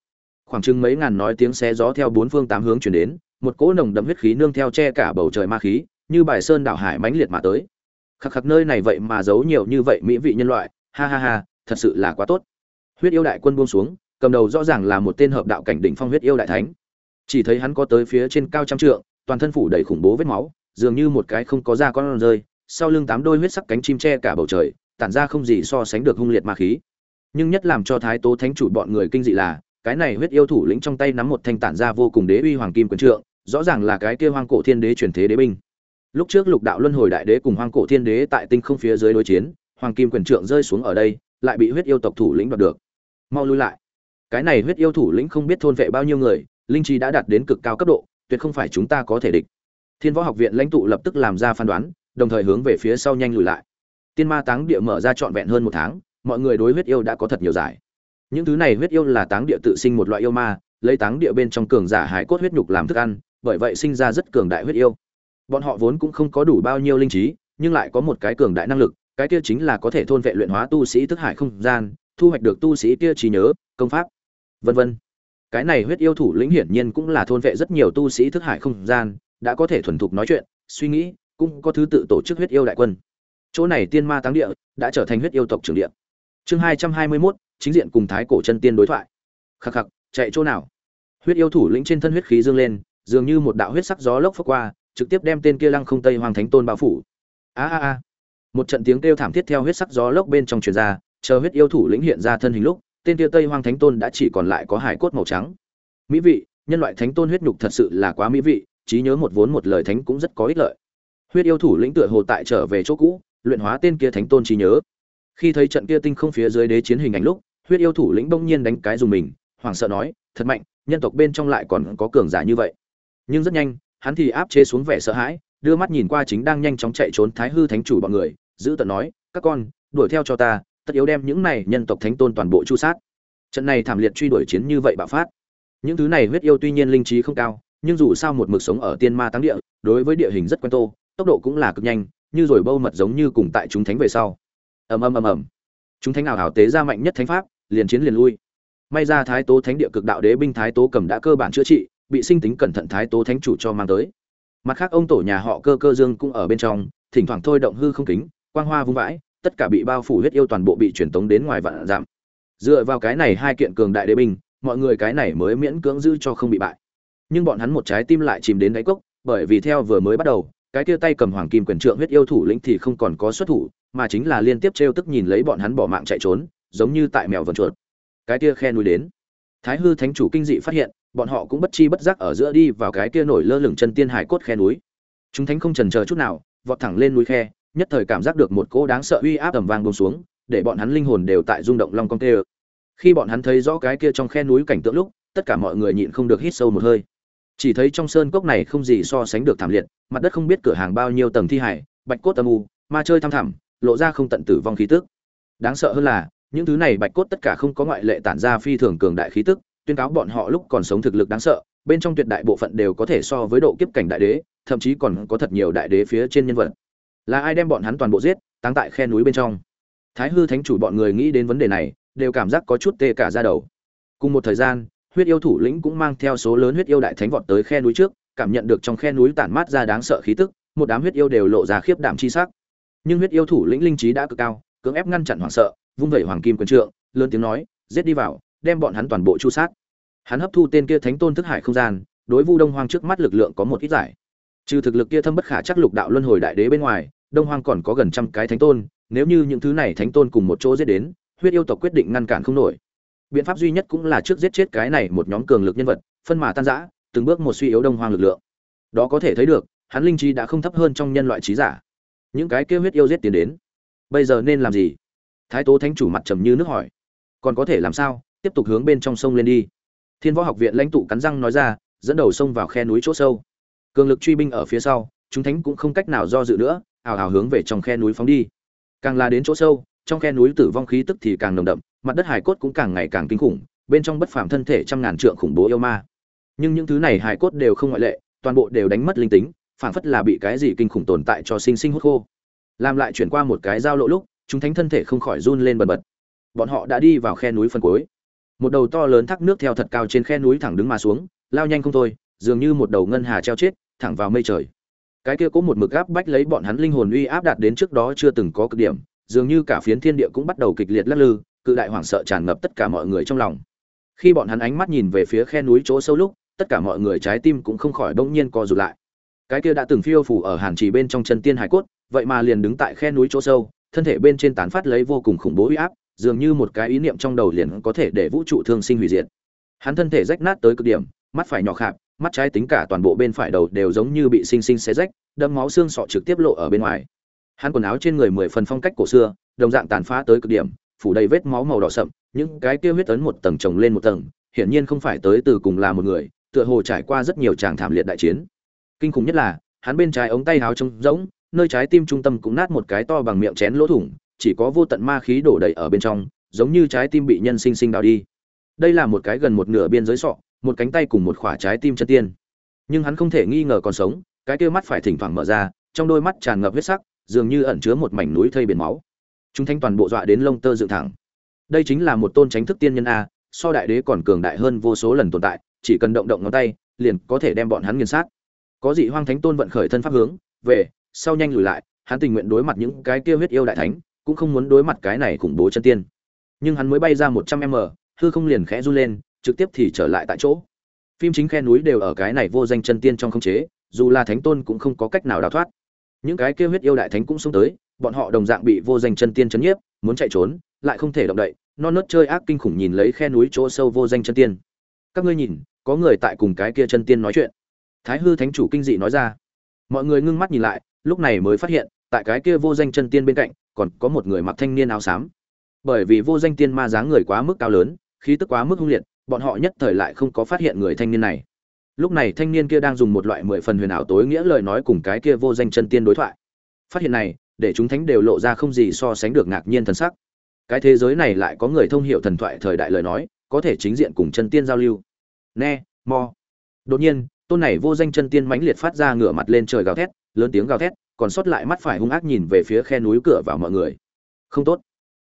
Khoảng chừng mấy ngàn nói tiếng xé gió theo bốn phương tám hướng chuyển đến, một cỗ nồng đậm huyết khí nương theo che cả bầu trời ma khí, như bài sơn đảo hải mãnh liệt mà tới. Khắc khắc nơi này vậy mà giấu nhiều như vậy mỹ vị nhân loại, ha ha ha, thật sự là quá tốt. Huyết yêu đại quân buông xuống, cầm đầu rõ ràng là một tên hợp đạo cảnh đỉnh phong huyết yêu đại thánh. Chỉ thấy hắn có tới phía trên cao trăm trượng toàn thân phủ đầy khủng bố vết máu, dường như một cái không có da con rơi, sau lưng tám đôi huyết sắc cánh chim che cả bầu trời, tản ra không gì so sánh được hung liệt ma khí. Nhưng nhất làm cho thái tố thánh chủ bọn người kinh dị là, cái này huyết yêu thủ lĩnh trong tay nắm một thanh tản ra vô cùng đế uy hoàng kim quyền trượng, rõ ràng là cái kia hoang cổ thiên đế truyền thế đế binh. Lúc trước lục đạo luân hồi đại đế cùng hoang cổ thiên đế tại tinh không phía dưới đối chiến, hoàng kim quyền trượng rơi xuống ở đây, lại bị huyết yêu tộc thủ lĩnh đoạt được. Mau lui lại. Cái này huyết yêu thủ lĩnh không biết thôn vệ bao nhiêu người, linh trí đã đạt đến cực cao cấp độ tuyệt không phải chúng ta có thể địch. Thiên võ học viện lãnh tụ lập tức làm ra phán đoán, đồng thời hướng về phía sau nhanh lùi lại. Tiên ma táng địa mở ra trọn vẹn hơn một tháng, mọi người đối huyết yêu đã có thật nhiều giải. Những thứ này huyết yêu là táng địa tự sinh một loại yêu ma, lấy táng địa bên trong cường giả hải cốt huyết nhục làm thức ăn, bởi vậy sinh ra rất cường đại huyết yêu. Bọn họ vốn cũng không có đủ bao nhiêu linh trí, nhưng lại có một cái cường đại năng lực, cái kia chính là có thể thôn vệ luyện hóa tu sĩ thức hải không gian, thu hoạch được tu sĩ kia trí nhớ, công pháp, vân vân cái này huyết yêu thủ lĩnh hiển nhiên cũng là thôn vệ rất nhiều tu sĩ thức hải không gian, đã có thể thuần thục nói chuyện, suy nghĩ, cũng có thứ tự tổ chức huyết yêu đại quân. Chỗ này tiên ma táng địa, đã trở thành huyết yêu tộc trưởng địa. Chương hai trăm hai mươi mốt, chính diện cùng thái cổ chân tiên đối thoại. Khắc khắc, chạy chỗ nào? Huyết yêu thủ lĩnh trên thân huyết khí dương lên, dường như một đạo huyết sắc gió lốc phất qua, trực tiếp đem tên kia lăng không tây hoàng thánh tôn bao phủ. A a a. Một trận tiếng kêu thảm thiết theo huyết sắc gió lốc bên trong truyền ra, chờ huyết yêu thủ lĩnh hiện ra thân hình lúc tên kia tây Hoang thánh tôn đã chỉ còn lại có hải cốt màu trắng. Mỹ vị, nhân loại thánh tôn huyết nhục thật sự là quá mỹ vị, trí nhớ một vốn một lời thánh cũng rất có ích lợi. Huyết yêu thủ lĩnh tựa hồ tại trở về chỗ cũ, luyện hóa tên kia thánh tôn trí nhớ. Khi thấy trận kia tinh không phía dưới đế chiến hình ảnh lúc, huyết yêu thủ lĩnh bỗng nhiên đánh cái dùng mình, hoảng sợ nói, thật mạnh, nhân tộc bên trong lại còn có cường giả như vậy. Nhưng rất nhanh, hắn thì áp chế xuống vẻ sợ hãi, đưa mắt nhìn qua chính đang nhanh chóng chạy trốn thái hư thánh chủ bọn người, giữ tận nói, các con, đuổi theo cho ta tất yếu đem những này nhân tộc thánh tôn toàn bộ chu sát. Trận này thảm liệt truy đuổi chiến như vậy bạo phát. Những thứ này huyết yêu tuy nhiên linh trí không cao, nhưng dù sao một mực sống ở tiên ma táng địa, đối với địa hình rất quen tô, tốc độ cũng là cực nhanh, như rồi bâu mật giống như cùng tại chúng thánh về sau. Ầm ầm ầm ầm. Chúng thánh nào hảo tế ra mạnh nhất thánh pháp, liền chiến liền lui. May ra thái tố thánh địa cực đạo đế binh thái tố cầm đã cơ bản chữa trị, bị sinh tính cẩn thận thái tố thánh chủ cho mang tới. Mặt khác ông tổ nhà họ cơ cơ dương cũng ở bên trong, thỉnh thoảng thôi động hư không kính, quang hoa vung vãi tất cả bị bao phủ huyết yêu toàn bộ bị truyền tống đến ngoài vạn giảm. Dựa vào cái này hai kiện cường đại đế binh, mọi người cái này mới miễn cưỡng giữ cho không bị bại. Nhưng bọn hắn một trái tim lại chìm đến đáy cốc, bởi vì theo vừa mới bắt đầu, cái kia tay cầm hoàng kim quyền trượng huyết yêu thủ lĩnh thì không còn có xuất thủ, mà chính là liên tiếp trêu tức nhìn lấy bọn hắn bỏ mạng chạy trốn, giống như tại mèo vần chuột. Cái kia khe núi đến. Thái hư thánh chủ kinh dị phát hiện, bọn họ cũng bất chi bất giác ở giữa đi vào cái kia nổi lơ lửng chân tiên hải cốt khe núi. Chúng thánh không trần chờ chút nào, vọt thẳng lên núi khe nhất thời cảm giác được một cỗ đáng sợ uy áp ầm vang buông xuống, để bọn hắn linh hồn đều tại rung động long cong tê khi bọn hắn thấy rõ cái kia trong khe núi cảnh tượng lúc, tất cả mọi người nhịn không được hít sâu một hơi. Chỉ thấy trong sơn cốc này không gì so sánh được thảm liệt, mặt đất không biết cửa hàng bao nhiêu tầng thi hải, bạch cốt âm u, ma chơi thăm thẳm, lộ ra không tận tử vong khí tức. Đáng sợ hơn là, những thứ này bạch cốt tất cả không có ngoại lệ tản ra phi thường cường đại khí tức, tuyên cáo bọn họ lúc còn sống thực lực đáng sợ, bên trong tuyệt đại bộ phận đều có thể so với độ kiếp cảnh đại đế, thậm chí còn có thật nhiều đại đế phía trên nhân vật là ai đem bọn hắn toàn bộ giết, táng tại khe núi bên trong. Thái hư thánh chủ bọn người nghĩ đến vấn đề này, đều cảm giác có chút tê cả ra đầu. Cùng một thời gian, huyết yêu thủ lĩnh cũng mang theo số lớn huyết yêu đại thánh vọt tới khe núi trước, cảm nhận được trong khe núi tản mát ra đáng sợ khí tức, một đám huyết yêu đều lộ ra khiếp đảm chi sắc. Nhưng huyết yêu thủ lĩnh linh trí đã cực cao, cưỡng ép ngăn chặn hoảng sợ, vung vẩy hoàng kim quyền trượng, lớn tiếng nói, giết đi vào, đem bọn hắn toàn bộ chu sát. Hắn hấp thu tên kia thánh tôn thức hải không gian, đối vu đông hoang trước mắt lực lượng có một ít giải. Trừ thực lực kia thâm bất khả chắc lục đạo luân hồi đại đế bên ngoài đông hoang còn có gần trăm cái thánh tôn, nếu như những thứ này thánh tôn cùng một chỗ giết đến, huyết yêu tộc quyết định ngăn cản không nổi. Biện pháp duy nhất cũng là trước giết chết cái này một nhóm cường lực nhân vật, phân mà tan rã, từng bước một suy yếu đông hoang lực lượng. Đó có thể thấy được, hắn linh trí đã không thấp hơn trong nhân loại trí giả. Những cái kêu huyết yêu giết tiến đến, bây giờ nên làm gì? Thái tố thánh chủ mặt trầm như nước hỏi. Còn có thể làm sao? Tiếp tục hướng bên trong sông lên đi. Thiên võ học viện lãnh tụ cắn răng nói ra, dẫn đầu sông vào khe núi chỗ sâu. Cường lực truy binh ở phía sau, chúng thánh cũng không cách nào do dự nữa ào ào hướng về trong khe núi phóng đi. Càng là đến chỗ sâu, trong khe núi tử vong khí tức thì càng nồng đậm, mặt đất hải cốt cũng càng ngày càng kinh khủng, bên trong bất phàm thân thể trăm ngàn trượng khủng bố yêu ma. Nhưng những thứ này hải cốt đều không ngoại lệ, toàn bộ đều đánh mất linh tính phản phất là bị cái gì kinh khủng tồn tại cho sinh sinh hút khô. Làm lại chuyển qua một cái giao lộ lúc, chúng thánh thân thể không khỏi run lên bần bật. Bọn họ đã đi vào khe núi phân cuối. Một đầu to lớn thác nước theo thật cao trên khe núi thẳng đứng mà xuống, lao nhanh không thôi, dường như một đầu ngân hà treo chết, thẳng vào mây trời cái kia có một mực áp bách lấy bọn hắn linh hồn uy áp đạt đến trước đó chưa từng có cực điểm, dường như cả phiến thiên địa cũng bắt đầu kịch liệt lắc lư, cự đại hoảng sợ tràn ngập tất cả mọi người trong lòng. Khi bọn hắn ánh mắt nhìn về phía khe núi chỗ sâu lúc, tất cả mọi người trái tim cũng không khỏi bỗng nhiên co rụt lại. Cái kia đã từng phiêu phủ ở hàn trì bên trong chân tiên hải cốt, vậy mà liền đứng tại khe núi chỗ sâu, thân thể bên trên tán phát lấy vô cùng khủng bố uy áp, dường như một cái ý niệm trong đầu liền có thể để vũ trụ thương sinh hủy diệt. Hắn thân thể rách nát tới cực điểm, mắt phải nhỏ khạp mắt trái tính cả toàn bộ bên phải đầu đều giống như bị sinh sinh xé rách đâm máu xương sọ trực tiếp lộ ở bên ngoài. Hắn quần áo trên người mười phần phong cách cổ xưa, đồng dạng tàn phá tới cực điểm, phủ đầy vết máu màu đỏ sậm, những cái kia huyết ấn một tầng chồng lên một tầng, hiển nhiên không phải tới từ cùng là một người, tựa hồ trải qua rất nhiều tràng thảm liệt đại chiến. Kinh khủng nhất là, hắn bên trái ống tay áo trống rỗng, nơi trái tim trung tâm cũng nát một cái to bằng miệng chén lỗ thủng, chỉ có vô tận ma khí đổ đầy ở bên trong, giống như trái tim bị nhân sinh sinh đào đi. Đây là một cái gần một nửa biên giới sọ một cánh tay cùng một khỏa trái tim chân tiên. Nhưng hắn không thể nghi ngờ còn sống, cái kia mắt phải thỉnh thoảng mở ra, trong đôi mắt tràn ngập huyết sắc, dường như ẩn chứa một mảnh núi thây biển máu. Chúng thanh toàn bộ dọa đến lông tơ dựng thẳng. Đây chính là một tôn tránh thức tiên nhân a, so đại đế còn cường đại hơn vô số lần tồn tại, chỉ cần động động ngón tay, liền có thể đem bọn hắn nghiền sát. Có dị hoang thánh tôn vận khởi thân pháp hướng, về, sau nhanh lùi lại, hắn tình nguyện đối mặt những cái kia huyết yêu đại thánh, cũng không muốn đối mặt cái này khủng bố chân tiên. Nhưng hắn mới bay ra một trăm m, hư không liền khẽ run lên trực tiếp thì trở lại tại chỗ. Phim chính khe núi đều ở cái này vô danh chân tiên trong không chế, dù là thánh tôn cũng không có cách nào đào thoát. Những cái kia huyết yêu đại thánh cũng xông tới, bọn họ đồng dạng bị vô danh chân tiên chấn nhiếp, muốn chạy trốn, lại không thể động đậy, non nớt chơi ác kinh khủng nhìn lấy khe núi chỗ sâu vô danh chân tiên. Các ngươi nhìn, có người tại cùng cái kia chân tiên nói chuyện. Thái hư thánh chủ kinh dị nói ra. Mọi người ngưng mắt nhìn lại, lúc này mới phát hiện, tại cái kia vô danh chân tiên bên cạnh, còn có một người mặc thanh niên áo xám. Bởi vì vô danh tiên ma dáng người quá mức cao lớn, khí tức quá mức hung liệt bọn họ nhất thời lại không có phát hiện người thanh niên này. Lúc này thanh niên kia đang dùng một loại mười phần huyền ảo tối nghĩa lời nói cùng cái kia vô danh chân tiên đối thoại. Phát hiện này, để chúng thánh đều lộ ra không gì so sánh được ngạc nhiên thần sắc. Cái thế giới này lại có người thông hiểu thần thoại thời đại lời nói, có thể chính diện cùng chân tiên giao lưu. Ne mo. Đột nhiên, tôn này vô danh chân tiên mãnh liệt phát ra ngửa mặt lên trời gào thét, lớn tiếng gào thét, còn sót lại mắt phải hung ác nhìn về phía khe núi cửa vào mọi người. Không tốt.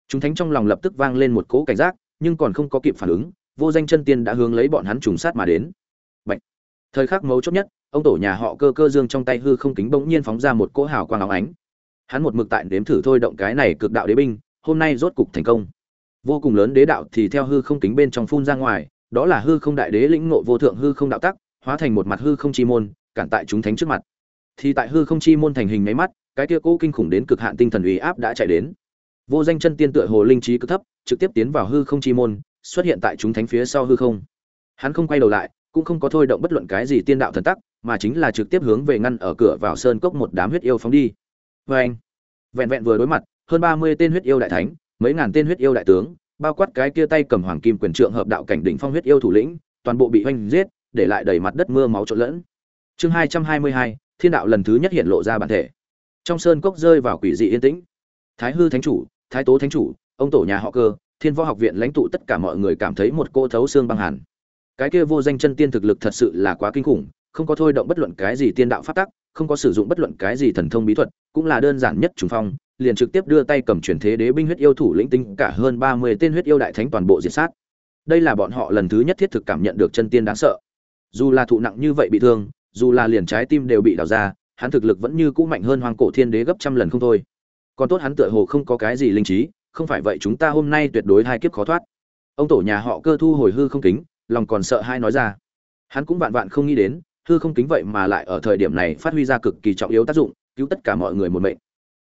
Chúng thánh trong lòng lập tức vang lên một cỗ cảnh giác, nhưng còn không có kịp phản ứng vô danh chân tiên đã hướng lấy bọn hắn trùng sát mà đến. Bạch. thời khắc mấu chốt nhất, ông tổ nhà họ cơ cơ dương trong tay hư không kính bỗng nhiên phóng ra một cỗ hào quang óng ánh. Hắn một mực tại đếm thử thôi động cái này cực đạo đế binh, hôm nay rốt cục thành công. Vô cùng lớn đế đạo thì theo hư không kính bên trong phun ra ngoài, đó là hư không đại đế lĩnh ngộ vô thượng hư không đạo tắc, hóa thành một mặt hư không chi môn, cản tại chúng thánh trước mặt. Thì tại hư không chi môn thành hình mấy mắt, cái kia cỗ kinh khủng đến cực hạn tinh thần uy áp đã chạy đến. Vô danh chân tiên tựa hồ linh trí cực thấp, trực tiếp tiến vào hư không chi môn xuất hiện tại chúng thánh phía sau hư không. Hắn không quay đầu lại, cũng không có thôi động bất luận cái gì tiên đạo thần tắc, mà chính là trực tiếp hướng về ngăn ở cửa vào sơn cốc một đám huyết yêu phóng đi. Vê anh, vẹn vẹn vừa đối mặt, hơn ba mươi tên huyết yêu đại thánh, mấy ngàn tên huyết yêu đại tướng, bao quát cái kia tay cầm hoàng kim quyền trượng hợp đạo cảnh đỉnh phong huyết yêu thủ lĩnh, toàn bộ bị oanh giết, để lại đầy mặt đất mưa máu trộn lẫn. Chương hai trăm hai mươi hai, thiên đạo lần thứ nhất hiện lộ ra bản thể. Trong sơn cốc rơi vào quỷ dị yên tĩnh. Thái hư thánh chủ, thái tố thánh chủ, ông tổ nhà họ cơ thiên võ học viện lãnh tụ tất cả mọi người cảm thấy một cô thấu xương băng hàn. Cái kia vô danh chân tiên thực lực thật sự là quá kinh khủng, không có thôi động bất luận cái gì tiên đạo phát tắc, không có sử dụng bất luận cái gì thần thông bí thuật, cũng là đơn giản nhất trùng phong, liền trực tiếp đưa tay cầm truyền thế đế binh huyết yêu thủ lĩnh tinh cả hơn ba mươi tên huyết yêu đại thánh toàn bộ diệt sát. Đây là bọn họ lần thứ nhất thiết thực cảm nhận được chân tiên đáng sợ. Dù là thụ nặng như vậy bị thương, dù là liền trái tim đều bị đào ra, hắn thực lực vẫn như cũ mạnh hơn hoàng cổ thiên đế gấp trăm lần không thôi. Còn tốt hắn tựa hồ không có cái gì linh trí không phải vậy chúng ta hôm nay tuyệt đối hai kiếp khó thoát. Ông tổ nhà họ cơ thu hồi hư không kính, lòng còn sợ hai nói ra. Hắn cũng vạn vạn không nghĩ đến, hư không kính vậy mà lại ở thời điểm này phát huy ra cực kỳ trọng yếu tác dụng, cứu tất cả mọi người một mệnh.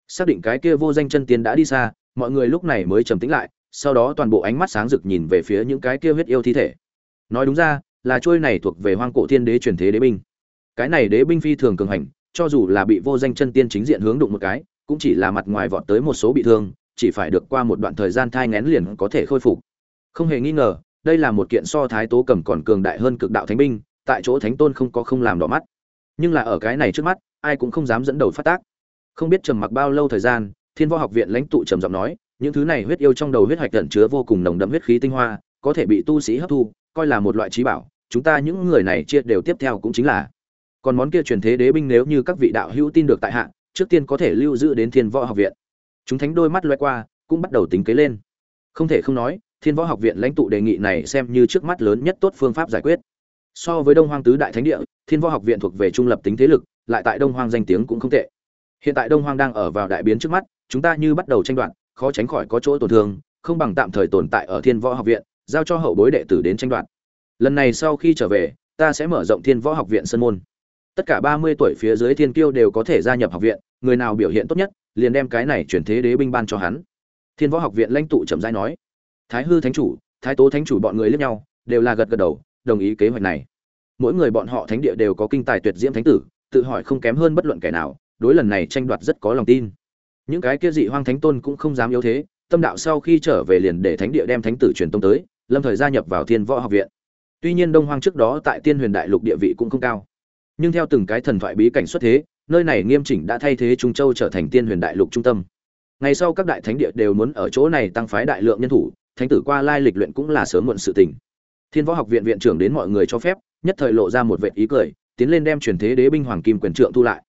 Xác định cái kia vô danh chân tiên đã đi xa, mọi người lúc này mới trầm tĩnh lại, sau đó toàn bộ ánh mắt sáng rực nhìn về phía những cái kia huyết yêu thi thể. Nói đúng ra, là trôi này thuộc về hoang cổ thiên đế truyền thế đế binh. Cái này đế binh phi thường cường hành, cho dù là bị vô danh chân tiên chính diện hướng đụng một cái, cũng chỉ là mặt ngoài vọt tới một số bị thương chỉ phải được qua một đoạn thời gian thai ngén liền có thể khôi phục. Không hề nghi ngờ, đây là một kiện so thái tố cầm còn cường đại hơn cực đạo thánh binh, tại chỗ thánh tôn không có không làm đỏ mắt. Nhưng là ở cái này trước mắt, ai cũng không dám dẫn đầu phát tác. Không biết trầm mặc bao lâu thời gian, thiên võ học viện lãnh tụ trầm giọng nói, những thứ này huyết yêu trong đầu huyết hạch tẩn chứa vô cùng nồng đậm huyết khí tinh hoa, có thể bị tu sĩ hấp thu, coi là một loại trí bảo, chúng ta những người này chia đều tiếp theo cũng chính là. Còn món kia truyền thế đế binh nếu như các vị đạo hữu tin được tại hạ, trước tiên có thể lưu giữ đến thiên võ học viện chúng thánh đôi mắt loay qua, cũng bắt đầu tính kế lên. Không thể không nói, thiên võ học viện lãnh tụ đề nghị này xem như trước mắt lớn nhất tốt phương pháp giải quyết. So với đông hoang tứ đại thánh địa, thiên võ học viện thuộc về trung lập tính thế lực, lại tại đông hoang danh tiếng cũng không tệ. Hiện tại đông hoang đang ở vào đại biến trước mắt, chúng ta như bắt đầu tranh đoạt, khó tránh khỏi có chỗ tổn thương, không bằng tạm thời tồn tại ở thiên võ học viện, giao cho hậu bối đệ tử đến tranh đoạt. Lần này sau khi trở về, ta sẽ mở rộng thiên võ học viện sân môn. Tất cả ba mươi tuổi phía dưới thiên kiêu đều có thể gia nhập học viện người nào biểu hiện tốt nhất, liền đem cái này chuyển thế đế binh ban cho hắn. Thiên võ học viện lãnh tụ chậm rãi nói, thái hư thánh chủ, thái tố thánh chủ bọn người lẫn nhau, đều là gật gật đầu, đồng ý kế hoạch này. Mỗi người bọn họ thánh địa đều có kinh tài tuyệt diễm thánh tử, tự hỏi không kém hơn bất luận kẻ nào, đối lần này tranh đoạt rất có lòng tin. Những cái kia dị hoang thánh tôn cũng không dám yếu thế, tâm đạo sau khi trở về liền để thánh địa đem thánh tử truyền tông tới, lâm thời gia nhập vào thiên võ học viện. Tuy nhiên đông hoang trước đó tại tiên huyền đại lục địa vị cũng không cao, nhưng theo từng cái thần thoại bí cảnh xuất thế nơi này nghiêm chỉnh đã thay thế trung châu trở thành tiên huyền đại lục trung tâm. Ngày sau các đại thánh địa đều muốn ở chỗ này tăng phái đại lượng nhân thủ, thánh tử qua lai lịch luyện cũng là sớm muộn sự tình. Thiên võ học viện viện trưởng đến mọi người cho phép, nhất thời lộ ra một vệ ý cười, tiến lên đem truyền thế đế binh hoàng kim quyền trượng thu lại.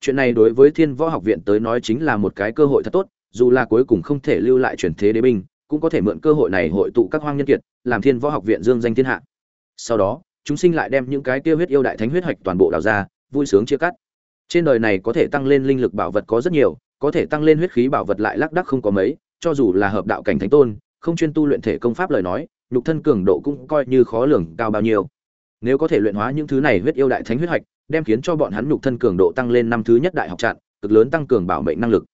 Chuyện này đối với thiên võ học viện tới nói chính là một cái cơ hội thật tốt, dù là cuối cùng không thể lưu lại truyền thế đế binh, cũng có thể mượn cơ hội này hội tụ các hoang nhân kiệt, làm thiên võ học viện dương danh thiên hạ. Sau đó, chúng sinh lại đem những cái tiêu huyết yêu đại thánh huyết hạch toàn bộ đào ra, vui sướng chia cắt trên đời này có thể tăng lên linh lực bảo vật có rất nhiều, có thể tăng lên huyết khí bảo vật lại lác đác không có mấy, cho dù là hợp đạo cảnh thánh tôn, không chuyên tu luyện thể công pháp lời nói, nhục thân cường độ cũng coi như khó lường cao bao nhiêu. Nếu có thể luyện hóa những thứ này huyết yêu đại thánh huyết hạch, đem khiến cho bọn hắn nhục thân cường độ tăng lên năm thứ nhất đại học trạng, cực lớn tăng cường bảo mệnh năng lực.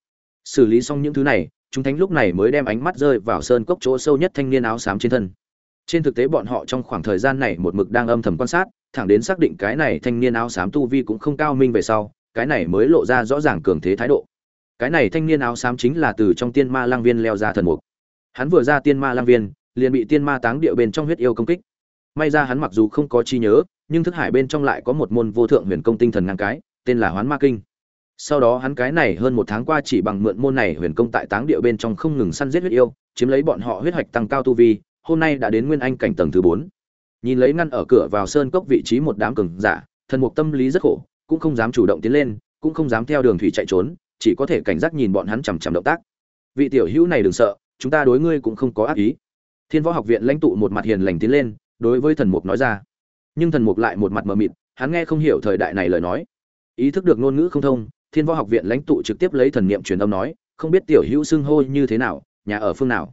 Xử lý xong những thứ này, chúng thánh lúc này mới đem ánh mắt rơi vào sơn cốc chỗ sâu nhất thanh niên áo xám trên thân. Trên thực tế bọn họ trong khoảng thời gian này một mực đang âm thầm quan sát, thẳng đến xác định cái này thanh niên áo xám tu vi cũng không cao minh về sau cái này mới lộ ra rõ ràng cường thế thái độ. Cái này thanh niên áo xám chính là từ trong tiên ma lang viên leo ra thần mục. Hắn vừa ra tiên ma lang viên, liền bị tiên ma táng địa bên trong huyết yêu công kích. May ra hắn mặc dù không có chi nhớ, nhưng thức hải bên trong lại có một môn vô thượng huyền công tinh thần ngang cái, tên là hoán ma kinh. Sau đó hắn cái này hơn một tháng qua chỉ bằng mượn môn này huyền công tại táng địa bên trong không ngừng săn giết huyết yêu, chiếm lấy bọn họ huyết hoạch tăng cao tu vi, hôm nay đã đến nguyên anh cảnh tầng thứ bốn. Nhìn lấy ngăn ở cửa vào sơn cốc vị trí một đám cường giả, thần mục tâm lý rất khổ cũng không dám chủ động tiến lên, cũng không dám theo đường thủy chạy trốn, chỉ có thể cảnh giác nhìn bọn hắn chằm chằm động tác. Vị tiểu hữu này đừng sợ, chúng ta đối ngươi cũng không có ác ý. Thiên võ học viện lãnh tụ một mặt hiền lành tiến lên, đối với thần mục nói ra. Nhưng thần mục lại một mặt mờ mịt, hắn nghe không hiểu thời đại này lời nói. Ý thức được ngôn ngữ không thông, thiên võ học viện lãnh tụ trực tiếp lấy thần niệm truyền âm nói, không biết tiểu hữu xưng hô như thế nào, nhà ở phương nào.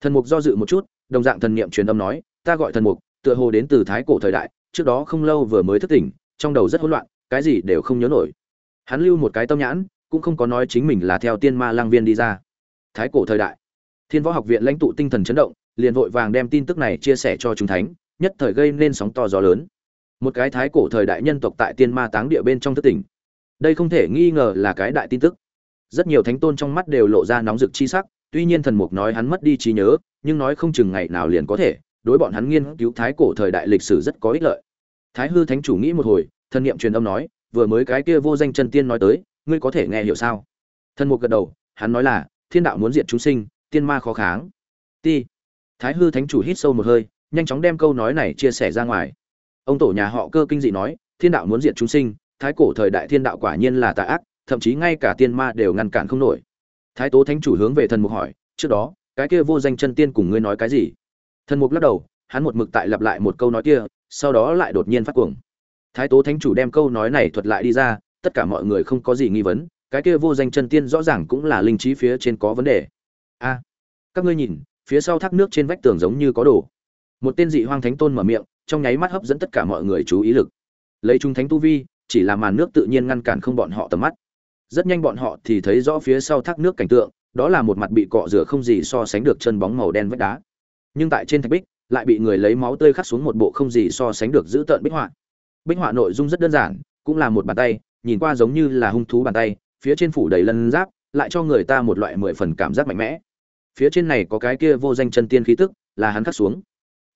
Thần mục do dự một chút, đồng dạng thần niệm truyền âm nói, ta gọi thần mục, tựa hồ đến từ thái cổ thời đại, trước đó không lâu vừa mới thức tỉnh, trong đầu rất hỗn loạn cái gì đều không nhớ nổi. Hắn lưu một cái tâm nhãn, cũng không có nói chính mình là theo tiên ma lang viên đi ra. Thái cổ thời đại, thiên võ học viện lãnh tụ tinh thần chấn động, liền vội vàng đem tin tức này chia sẻ cho chúng thánh, nhất thời gây nên sóng to gió lớn. Một cái thái cổ thời đại nhân tộc tại tiên ma táng địa bên trong thất tỉnh. Đây không thể nghi ngờ là cái đại tin tức. Rất nhiều thánh tôn trong mắt đều lộ ra nóng rực chi sắc, tuy nhiên thần mục nói hắn mất đi trí nhớ, nhưng nói không chừng ngày nào liền có thể, đối bọn hắn nghiên cứu thái cổ thời đại lịch sử rất có ích lợi. Thái hư thánh chủ nghĩ một hồi thần niệm truyền âm nói, vừa mới cái kia vô danh chân tiên nói tới, ngươi có thể nghe hiểu sao? Thần mục gật đầu, hắn nói là, thiên đạo muốn diệt chúng sinh, tiên ma khó kháng. Ti. Thái hư thánh chủ hít sâu một hơi, nhanh chóng đem câu nói này chia sẻ ra ngoài. Ông tổ nhà họ cơ kinh dị nói, thiên đạo muốn diệt chúng sinh, thái cổ thời đại thiên đạo quả nhiên là tà ác, thậm chí ngay cả tiên ma đều ngăn cản không nổi. Thái tố thánh chủ hướng về thần mục hỏi, trước đó, cái kia vô danh chân tiên cùng ngươi nói cái gì? Thần mục lắc đầu, hắn một mực tại lặp lại một câu nói kia, sau đó lại đột nhiên phát cuồng thái tố thánh chủ đem câu nói này thuật lại đi ra, tất cả mọi người không có gì nghi vấn, cái kia vô danh chân tiên rõ ràng cũng là linh trí phía trên có vấn đề. A, các ngươi nhìn, phía sau thác nước trên vách tường giống như có đồ. Một tên dị hoang thánh tôn mở miệng, trong nháy mắt hấp dẫn tất cả mọi người chú ý lực. Lấy trung thánh tu vi, chỉ là màn nước tự nhiên ngăn cản không bọn họ tầm mắt. Rất nhanh bọn họ thì thấy rõ phía sau thác nước cảnh tượng, đó là một mặt bị cọ rửa không gì so sánh được chân bóng màu đen vách đá. Nhưng tại trên thạch bích, lại bị người lấy máu tươi khắc xuống một bộ không gì so sánh được giữ tợn bích họa bích họa nội dung rất đơn giản, cũng là một bàn tay, nhìn qua giống như là hung thú bàn tay, phía trên phủ đầy lân giáp, lại cho người ta một loại mười phần cảm giác mạnh mẽ. Phía trên này có cái kia vô danh chân tiên khí tức, là hắn khắc xuống.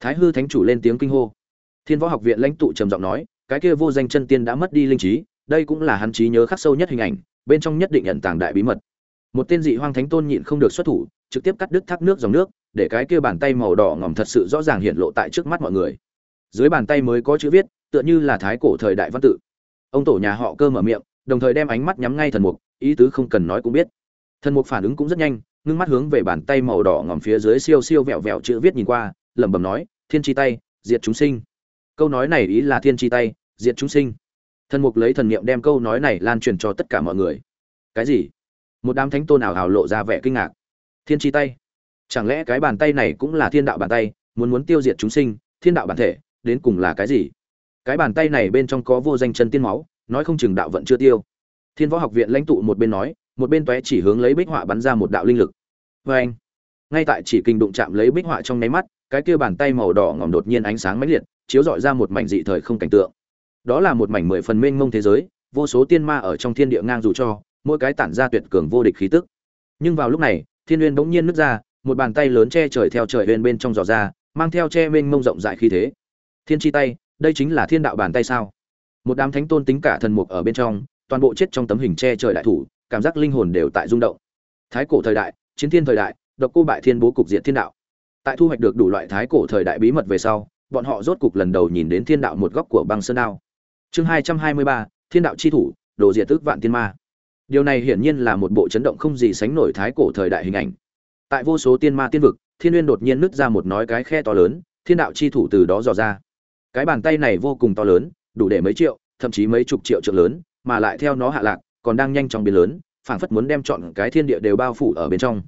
Thái hư thánh chủ lên tiếng kinh hô. Thiên võ học viện lãnh tụ trầm giọng nói, cái kia vô danh chân tiên đã mất đi linh trí, đây cũng là hắn trí nhớ khắc sâu nhất hình ảnh, bên trong nhất định nhận tàng đại bí mật. Một tên dị hoang thánh tôn nhịn không được xuất thủ, trực tiếp cắt đứt thác nước dòng nước, để cái kia bàn tay màu đỏ ngòm thật sự rõ ràng hiện lộ tại trước mắt mọi người. Dưới bàn tay mới có chữ viết tựa như là thái cổ thời đại văn tự. Ông tổ nhà họ cơ mở miệng, đồng thời đem ánh mắt nhắm ngay thần mục, ý tứ không cần nói cũng biết. Thần mục phản ứng cũng rất nhanh, ngưng mắt hướng về bàn tay màu đỏ ngòm phía dưới siêu siêu vẹo vẹo chữ viết nhìn qua, lẩm bẩm nói, thiên chi tay, diệt chúng sinh. Câu nói này ý là thiên chi tay, diệt chúng sinh. Thần mục lấy thần niệm đem câu nói này lan truyền cho tất cả mọi người. Cái gì? Một đám thánh tôn ảo hào lộ ra vẻ kinh ngạc. Thiên chi tay? Chẳng lẽ cái bàn tay này cũng là thiên đạo bàn tay, muốn muốn tiêu diệt chúng sinh, thiên đạo bản thể, đến cùng là cái gì? Cái bàn tay này bên trong có vô danh chân tiên máu, nói không chừng đạo vẫn chưa tiêu. Thiên võ học viện lãnh tụ một bên nói, một bên tóe chỉ hướng lấy bích họa bắn ra một đạo linh lực. Vê anh, ngay tại chỉ kinh đụng chạm lấy bích họa trong nháy mắt, cái kia bàn tay màu đỏ ngòm đột nhiên ánh sáng mãnh liệt, chiếu rọi ra một mảnh dị thời không cảnh tượng. Đó là một mảnh mười phần mênh mông thế giới, vô số tiên ma ở trong thiên địa ngang dù cho, mỗi cái tản ra tuyệt cường vô địch khí tức. Nhưng vào lúc này, thiên uyên bỗng nhiên nứt ra, một bàn tay lớn che trời theo trời uyên bên trong giò ra, mang theo che mênh mông rộng rãi khí thế. Thiên chi tay đây chính là thiên đạo bàn tay sao? Một đám thánh tôn tính cả thần mục ở bên trong, toàn bộ chết trong tấm hình che trời đại thủ, cảm giác linh hồn đều tại rung động. Thái cổ thời đại, chiến thiên thời đại, độc cô bại thiên bố cục diện thiên đạo. Tại thu hoạch được đủ loại thái cổ thời đại bí mật về sau, bọn họ rốt cục lần đầu nhìn đến thiên đạo một góc của băng sơn đao. Chương hai trăm hai mươi ba, thiên đạo chi thủ, đồ diệt tức vạn tiên ma. Điều này hiển nhiên là một bộ chấn động không gì sánh nổi thái cổ thời đại hình ảnh. Tại vô số tiên ma tiên vực, thiên uyên đột nhiên nứt ra một nói cái khe to lớn, thiên đạo chi thủ từ đó dò ra cái bàn tay này vô cùng to lớn, đủ để mấy triệu, thậm chí mấy chục triệu trượng lớn, mà lại theo nó hạ lạc, còn đang nhanh chóng biến lớn, phảng phất muốn đem chọn cái thiên địa đều bao phủ ở bên trong.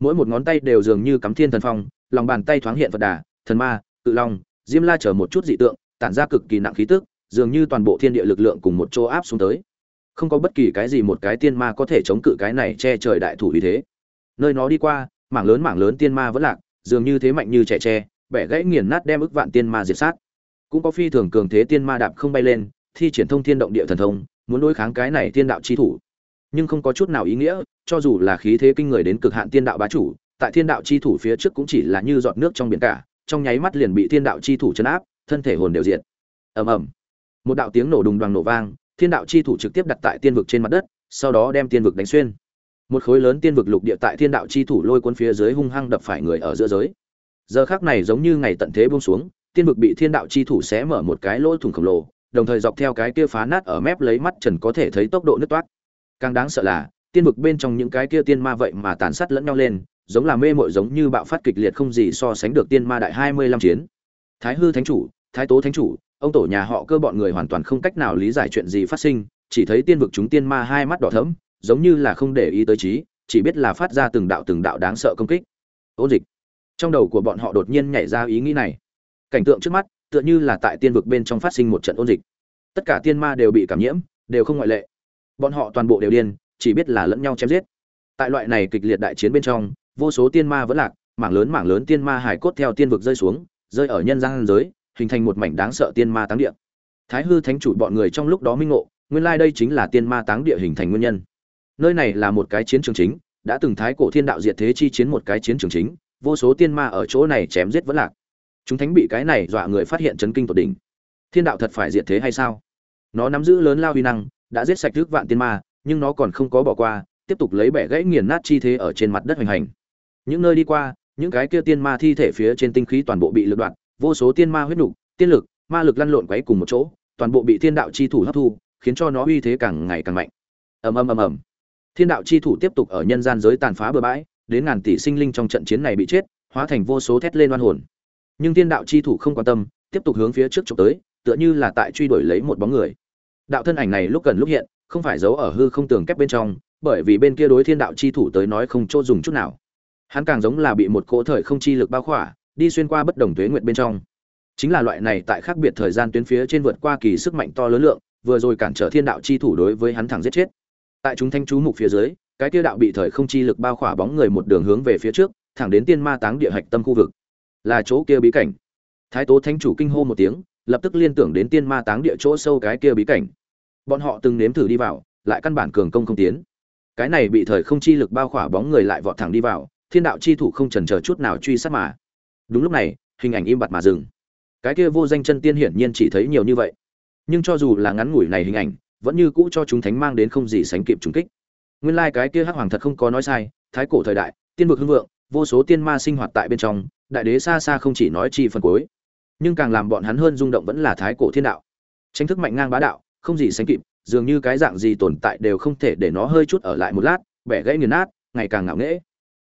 Mỗi một ngón tay đều dường như cắm thiên thần phong, lòng bàn tay thoáng hiện phật đà, thần ma tự long, diêm la chở một chút dị tượng, tản ra cực kỳ nặng khí tức, dường như toàn bộ thiên địa lực lượng cùng một chỗ áp xuống tới. Không có bất kỳ cái gì một cái tiên ma có thể chống cự cái này che trời đại thủ như thế. Nơi nó đi qua, mảng lớn mảng lớn tiên ma vẫn lạc, dường như thế mạnh như trẻ tre, bẻ gãy nghiền nát đem ức vạn tiên ma diệt sát cũng có phi thường cường thế tiên ma đạp không bay lên, thi triển thông thiên động địa thần thông, muốn đối kháng cái này tiên đạo chi thủ. Nhưng không có chút nào ý nghĩa, cho dù là khí thế kinh người đến cực hạn tiên đạo bá chủ, tại thiên đạo chi thủ phía trước cũng chỉ là như giọt nước trong biển cả, trong nháy mắt liền bị thiên đạo chi thủ chấn áp, thân thể hồn đều diệt. Ầm ầm. Một đạo tiếng nổ đùng đoàng nổ vang, thiên đạo chi thủ trực tiếp đặt tại tiên vực trên mặt đất, sau đó đem tiên vực đánh xuyên. Một khối lớn tiên vực lục địa tại thiên đạo chi thủ lôi cuốn phía dưới hung hăng đập phải người ở giữa giới. Giờ khác này giống như ngày tận thế buông xuống tiên vực bị thiên đạo chi thủ xé mở một cái lỗ thủng khổng lồ, đồng thời dọc theo cái kia phá nát ở mép lấy mắt trần có thể thấy tốc độ nứt toát càng đáng sợ là, tiên vực bên trong những cái kia tiên ma vậy mà tàn sát lẫn nhau lên, giống là mê mội giống như bạo phát kịch liệt không gì so sánh được tiên ma đại hai mươi lăm chiến. Thái hư thánh chủ, thái tố thánh chủ, ông tổ nhà họ cơ bọn người hoàn toàn không cách nào lý giải chuyện gì phát sinh, chỉ thấy tiên vực chúng tiên ma hai mắt đỏ thẫm, giống như là không để ý tới trí, chỉ biết là phát ra từng đạo từng đạo đáng sợ công kích. Ôn dịch. Trong đầu của bọn họ đột nhiên nhảy ra ý nghĩ này cảnh tượng trước mắt, tựa như là tại tiên vực bên trong phát sinh một trận ôn dịch. Tất cả tiên ma đều bị cảm nhiễm, đều không ngoại lệ. Bọn họ toàn bộ đều điên, chỉ biết là lẫn nhau chém giết. Tại loại này kịch liệt đại chiến bên trong, vô số tiên ma vẫn lạc, mảng lớn mảng lớn tiên ma hải cốt theo tiên vực rơi xuống, rơi ở nhân gian giới, hình thành một mảnh đáng sợ tiên ma táng địa. Thái hư thánh chủ bọn người trong lúc đó minh ngộ, nguyên lai đây chính là tiên ma táng địa hình thành nguyên nhân. Nơi này là một cái chiến trường chính, đã từng thái cổ thiên đạo diệt thế chi chiến một cái chiến trường chính, vô số tiên ma ở chỗ này chém giết vẫn lạc chúng thánh bị cái này dọa người phát hiện chấn kinh tột đỉnh. Thiên đạo thật phải diệt thế hay sao? Nó nắm giữ lớn lao huy năng, đã giết sạch trước vạn tiên ma, nhưng nó còn không có bỏ qua, tiếp tục lấy bẻ gãy nghiền nát chi thế ở trên mặt đất hoành hành. Những nơi đi qua, những cái kia tiên ma thi thể phía trên tinh khí toàn bộ bị lựa đoạn, vô số tiên ma huyết nục, tiên lực, ma lực lăn lộn quấy cùng một chỗ, toàn bộ bị thiên đạo chi thủ hấp thu, khiến cho nó uy thế càng ngày càng mạnh. Ầm ầm ầm ầm. Thiên đạo chi thủ tiếp tục ở nhân gian giới tàn phá bừa bãi, đến ngàn tỷ sinh linh trong trận chiến này bị chết, hóa thành vô số thét lên oan hồn nhưng thiên đạo chi thủ không quan tâm, tiếp tục hướng phía trước trục tới, tựa như là tại truy đuổi lấy một bóng người. Đạo thân ảnh này lúc gần lúc hiện, không phải giấu ở hư không tường kép bên trong, bởi vì bên kia đối thiên đạo chi thủ tới nói không chỗ dùng chút nào. Hắn càng giống là bị một cỗ thời không chi lực bao khỏa, đi xuyên qua bất đồng tuế nguyện bên trong. Chính là loại này tại khác biệt thời gian tuyến phía trên vượt qua kỳ sức mạnh to lớn lượng, vừa rồi cản trở thiên đạo chi thủ đối với hắn thẳng giết chết. Tại chúng thanh chú mục phía dưới, cái kia đạo bị thời không chi lực bao khỏa bóng người một đường hướng về phía trước, thẳng đến tiên ma táng địa hạch tâm khu vực là chỗ kia bí cảnh. Thái tố thánh chủ kinh hô một tiếng, lập tức liên tưởng đến tiên ma táng địa chỗ sâu cái kia bí cảnh. Bọn họ từng nếm thử đi vào, lại căn bản cường công không tiến. Cái này bị thời không chi lực bao khỏa bóng người lại vọt thẳng đi vào, thiên đạo chi thủ không chần chờ chút nào truy sát mà. Đúng lúc này, hình ảnh im bặt mà dừng. Cái kia vô danh chân tiên hiển nhiên chỉ thấy nhiều như vậy. Nhưng cho dù là ngắn ngủi này hình ảnh, vẫn như cũ cho chúng thánh mang đến không gì sánh kịp trùng kích. Nguyên lai cái kia hắc hoàng thật không có nói sai, thái cổ thời đại, tiên vực hưng vượng, vô số tiên ma sinh hoạt tại bên trong đại đế xa xa không chỉ nói chi phần cuối, nhưng càng làm bọn hắn hơn rung động vẫn là thái cổ thiên đạo. Tranh thức mạnh ngang bá đạo, không gì sánh kịp, dường như cái dạng gì tồn tại đều không thể để nó hơi chút ở lại một lát, bẻ gãy nghiền nát, ngày càng ngạo nghễ.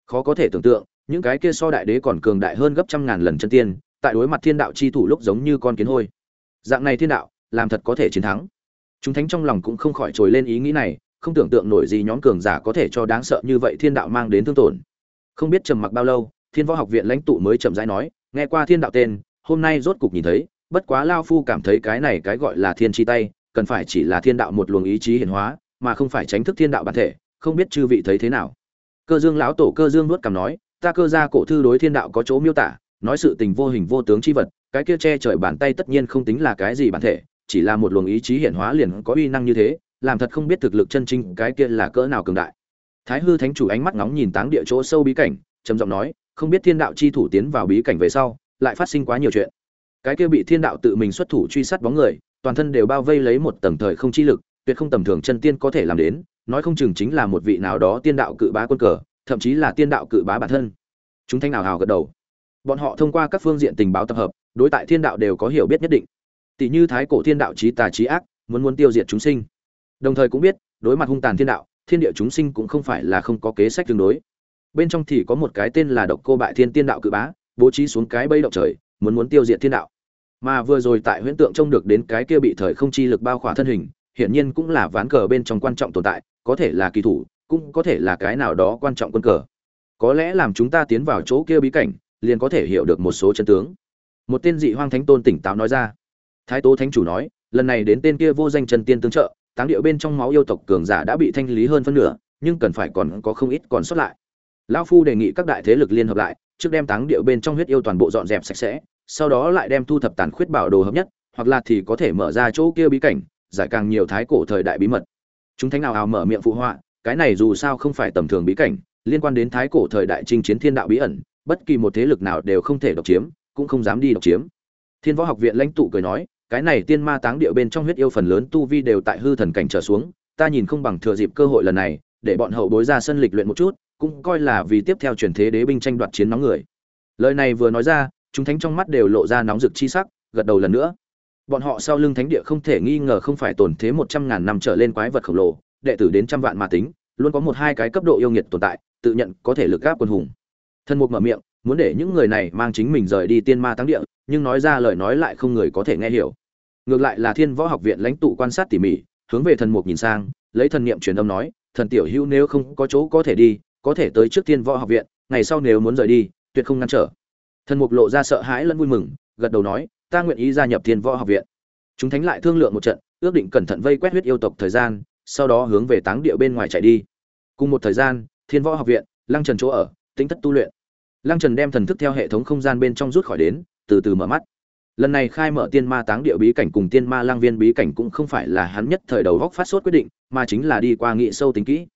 Khó có thể tưởng tượng, những cái kia so đại đế còn cường đại hơn gấp trăm ngàn lần chân tiên, tại đối mặt thiên đạo chi thủ lúc giống như con kiến hôi. Dạng này thiên đạo, làm thật có thể chiến thắng. Chúng thánh trong lòng cũng không khỏi trồi lên ý nghĩ này, không tưởng tượng nổi gì nhóm cường giả có thể cho đáng sợ như vậy thiên đạo mang đến thương tổn. Không biết trầm mặc bao lâu thiên võ học viện lãnh tụ mới chậm rãi nói, nghe qua thiên đạo tên, hôm nay rốt cục nhìn thấy, bất quá lao phu cảm thấy cái này cái gọi là thiên chi tay, cần phải chỉ là thiên đạo một luồng ý chí hiển hóa, mà không phải tránh thức thiên đạo bản thể, không biết chư vị thấy thế nào. Cơ dương lão tổ cơ dương nuốt cằm nói, ta cơ ra cổ thư đối thiên đạo có chỗ miêu tả, nói sự tình vô hình vô tướng chi vật, cái kia che trời bàn tay tất nhiên không tính là cái gì bản thể, chỉ là một luồng ý chí hiển hóa liền có uy năng như thế, làm thật không biết thực lực chân chính cái kia là cỡ nào cường đại. Thái hư thánh chủ ánh mắt nóng nhìn táng địa chỗ sâu bí cảnh, trầm giọng nói không biết thiên đạo chi thủ tiến vào bí cảnh về sau, lại phát sinh quá nhiều chuyện. Cái kia bị thiên đạo tự mình xuất thủ truy sát bóng người, toàn thân đều bao vây lấy một tầng thời không chi lực, tuyệt không tầm thường chân tiên có thể làm đến, nói không chừng chính là một vị nào đó tiên đạo cự bá quân cờ, thậm chí là tiên đạo cự bá bản thân. Chúng thanh nào hào gật đầu. Bọn họ thông qua các phương diện tình báo tập hợp, đối tại thiên đạo đều có hiểu biết nhất định. Tỷ như thái cổ thiên đạo trí tà trí ác, muốn muốn tiêu diệt chúng sinh. Đồng thời cũng biết, đối mặt hung tàn thiên đạo, thiên địa chúng sinh cũng không phải là không có kế sách tương đối bên trong thì có một cái tên là độc cô bại thiên tiên đạo cự bá, bố trí xuống cái bây động trời, muốn muốn tiêu diệt thiên đạo. Mà vừa rồi tại huyễn tượng trông được đến cái kia bị thời không chi lực bao khỏa thân hình, hiển nhiên cũng là ván cờ bên trong quan trọng tồn tại, có thể là kỳ thủ, cũng có thể là cái nào đó quan trọng quân cờ. Có lẽ làm chúng ta tiến vào chỗ kia bí cảnh, liền có thể hiểu được một số chân tướng. Một tên dị hoang thánh tôn tỉnh táo nói ra. Thái tố thánh chủ nói, lần này đến tên kia vô danh chân tiên tướng trợ, táng điệu bên trong máu yêu tộc cường giả đã bị thanh lý hơn phân nửa, nhưng cần phải còn có không ít còn sót lại lão phu đề nghị các đại thế lực liên hợp lại, trước đem táng điệu bên trong huyết yêu toàn bộ dọn dẹp sạch sẽ, sau đó lại đem thu thập tàn khuyết bảo đồ hợp nhất, hoặc là thì có thể mở ra chỗ kia bí cảnh, giải càng nhiều thái cổ thời đại bí mật. Chúng thánh nào ào mở miệng phụ họa, cái này dù sao không phải tầm thường bí cảnh, liên quan đến thái cổ thời đại chinh chiến thiên đạo bí ẩn, bất kỳ một thế lực nào đều không thể độc chiếm, cũng không dám đi độc chiếm. Thiên võ học viện lãnh tụ cười nói, cái này tiên ma táng địa bên trong huyết yêu phần lớn tu vi đều tại hư thần cảnh trở xuống, ta nhìn không bằng thừa dịp cơ hội lần này, để bọn hậu bối ra sân lịch luyện một chút cũng coi là vì tiếp theo truyền thế đế binh tranh đoạt chiến nóng người. Lời này vừa nói ra, chúng thánh trong mắt đều lộ ra nóng rực chi sắc, gật đầu lần nữa. Bọn họ sau lưng thánh địa không thể nghi ngờ không phải tồn thế một trăm ngàn năm trở lên quái vật khổng lồ, đệ tử đến trăm vạn mà tính, luôn có một hai cái cấp độ yêu nghiệt tồn tại, tự nhận có thể lực gáp quân hùng. Thân mục mở miệng, muốn để những người này mang chính mình rời đi tiên ma tăng địa, nhưng nói ra lời nói lại không người có thể nghe hiểu. Ngược lại là thiên võ học viện lãnh tụ quan sát tỉ mỉ, hướng về thần mục nhìn sang, lấy thần niệm truyền âm nói, thần tiểu hữu nếu không có chỗ có thể đi có thể tới trước thiên võ học viện, ngày sau nếu muốn rời đi, tuyệt không ngăn trở. Thần mục lộ ra sợ hãi lẫn vui mừng, gật đầu nói, ta nguyện ý gia nhập thiên võ học viện. Chúng thánh lại thương lượng một trận, ước định cẩn thận vây quét huyết yêu tộc thời gian, sau đó hướng về táng địa bên ngoài chạy đi. Cùng một thời gian, thiên võ học viện, lăng trần chỗ ở tính thất tu luyện. Lăng trần đem thần thức theo hệ thống không gian bên trong rút khỏi đến, từ từ mở mắt. Lần này khai mở tiên ma táng địa bí cảnh cùng tiên ma lang viên bí cảnh cũng không phải là hắn nhất thời đầu góc phát sốt quyết định, mà chính là đi qua nghị sâu tính kỹ.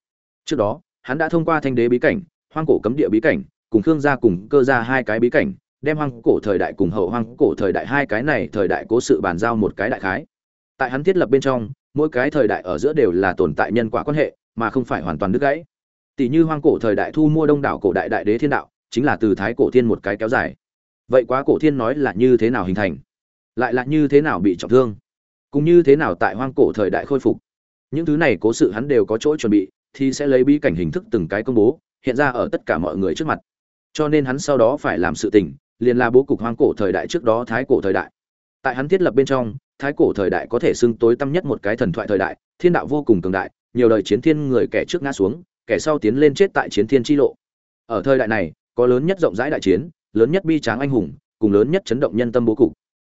Trước đó hắn đã thông qua thanh đế bí cảnh, hoang cổ cấm địa bí cảnh, cùng khương gia cùng cơ gia hai cái bí cảnh, đem hoang cổ thời đại cùng hậu hoang cổ thời đại hai cái này thời đại cố sự bàn giao một cái đại khái. Tại hắn thiết lập bên trong, mỗi cái thời đại ở giữa đều là tồn tại nhân quả quan hệ, mà không phải hoàn toàn đứt gãy. Tỷ như hoang cổ thời đại thu mua đông đảo cổ đại đại đế thiên đạo, chính là từ thái cổ thiên một cái kéo dài. Vậy quá cổ thiên nói là như thế nào hình thành? Lại là như thế nào bị trọng thương? Cũng như thế nào tại hoang cổ thời đại khôi phục? Những thứ này cố sự hắn đều có chỗ chuẩn bị thì sẽ lấy bí cảnh hình thức từng cái công bố, hiện ra ở tất cả mọi người trước mặt. Cho nên hắn sau đó phải làm sự tình, liền là bố cục hoang cổ thời đại trước đó thái cổ thời đại. Tại hắn thiết lập bên trong, thái cổ thời đại có thể xưng tối tăm nhất một cái thần thoại thời đại, thiên đạo vô cùng cường đại, nhiều đời chiến thiên người kẻ trước ngã xuống, kẻ sau tiến lên chết tại chiến thiên chi lộ. Ở thời đại này, có lớn nhất rộng rãi đại chiến, lớn nhất bi tráng anh hùng, cùng lớn nhất chấn động nhân tâm bố cục.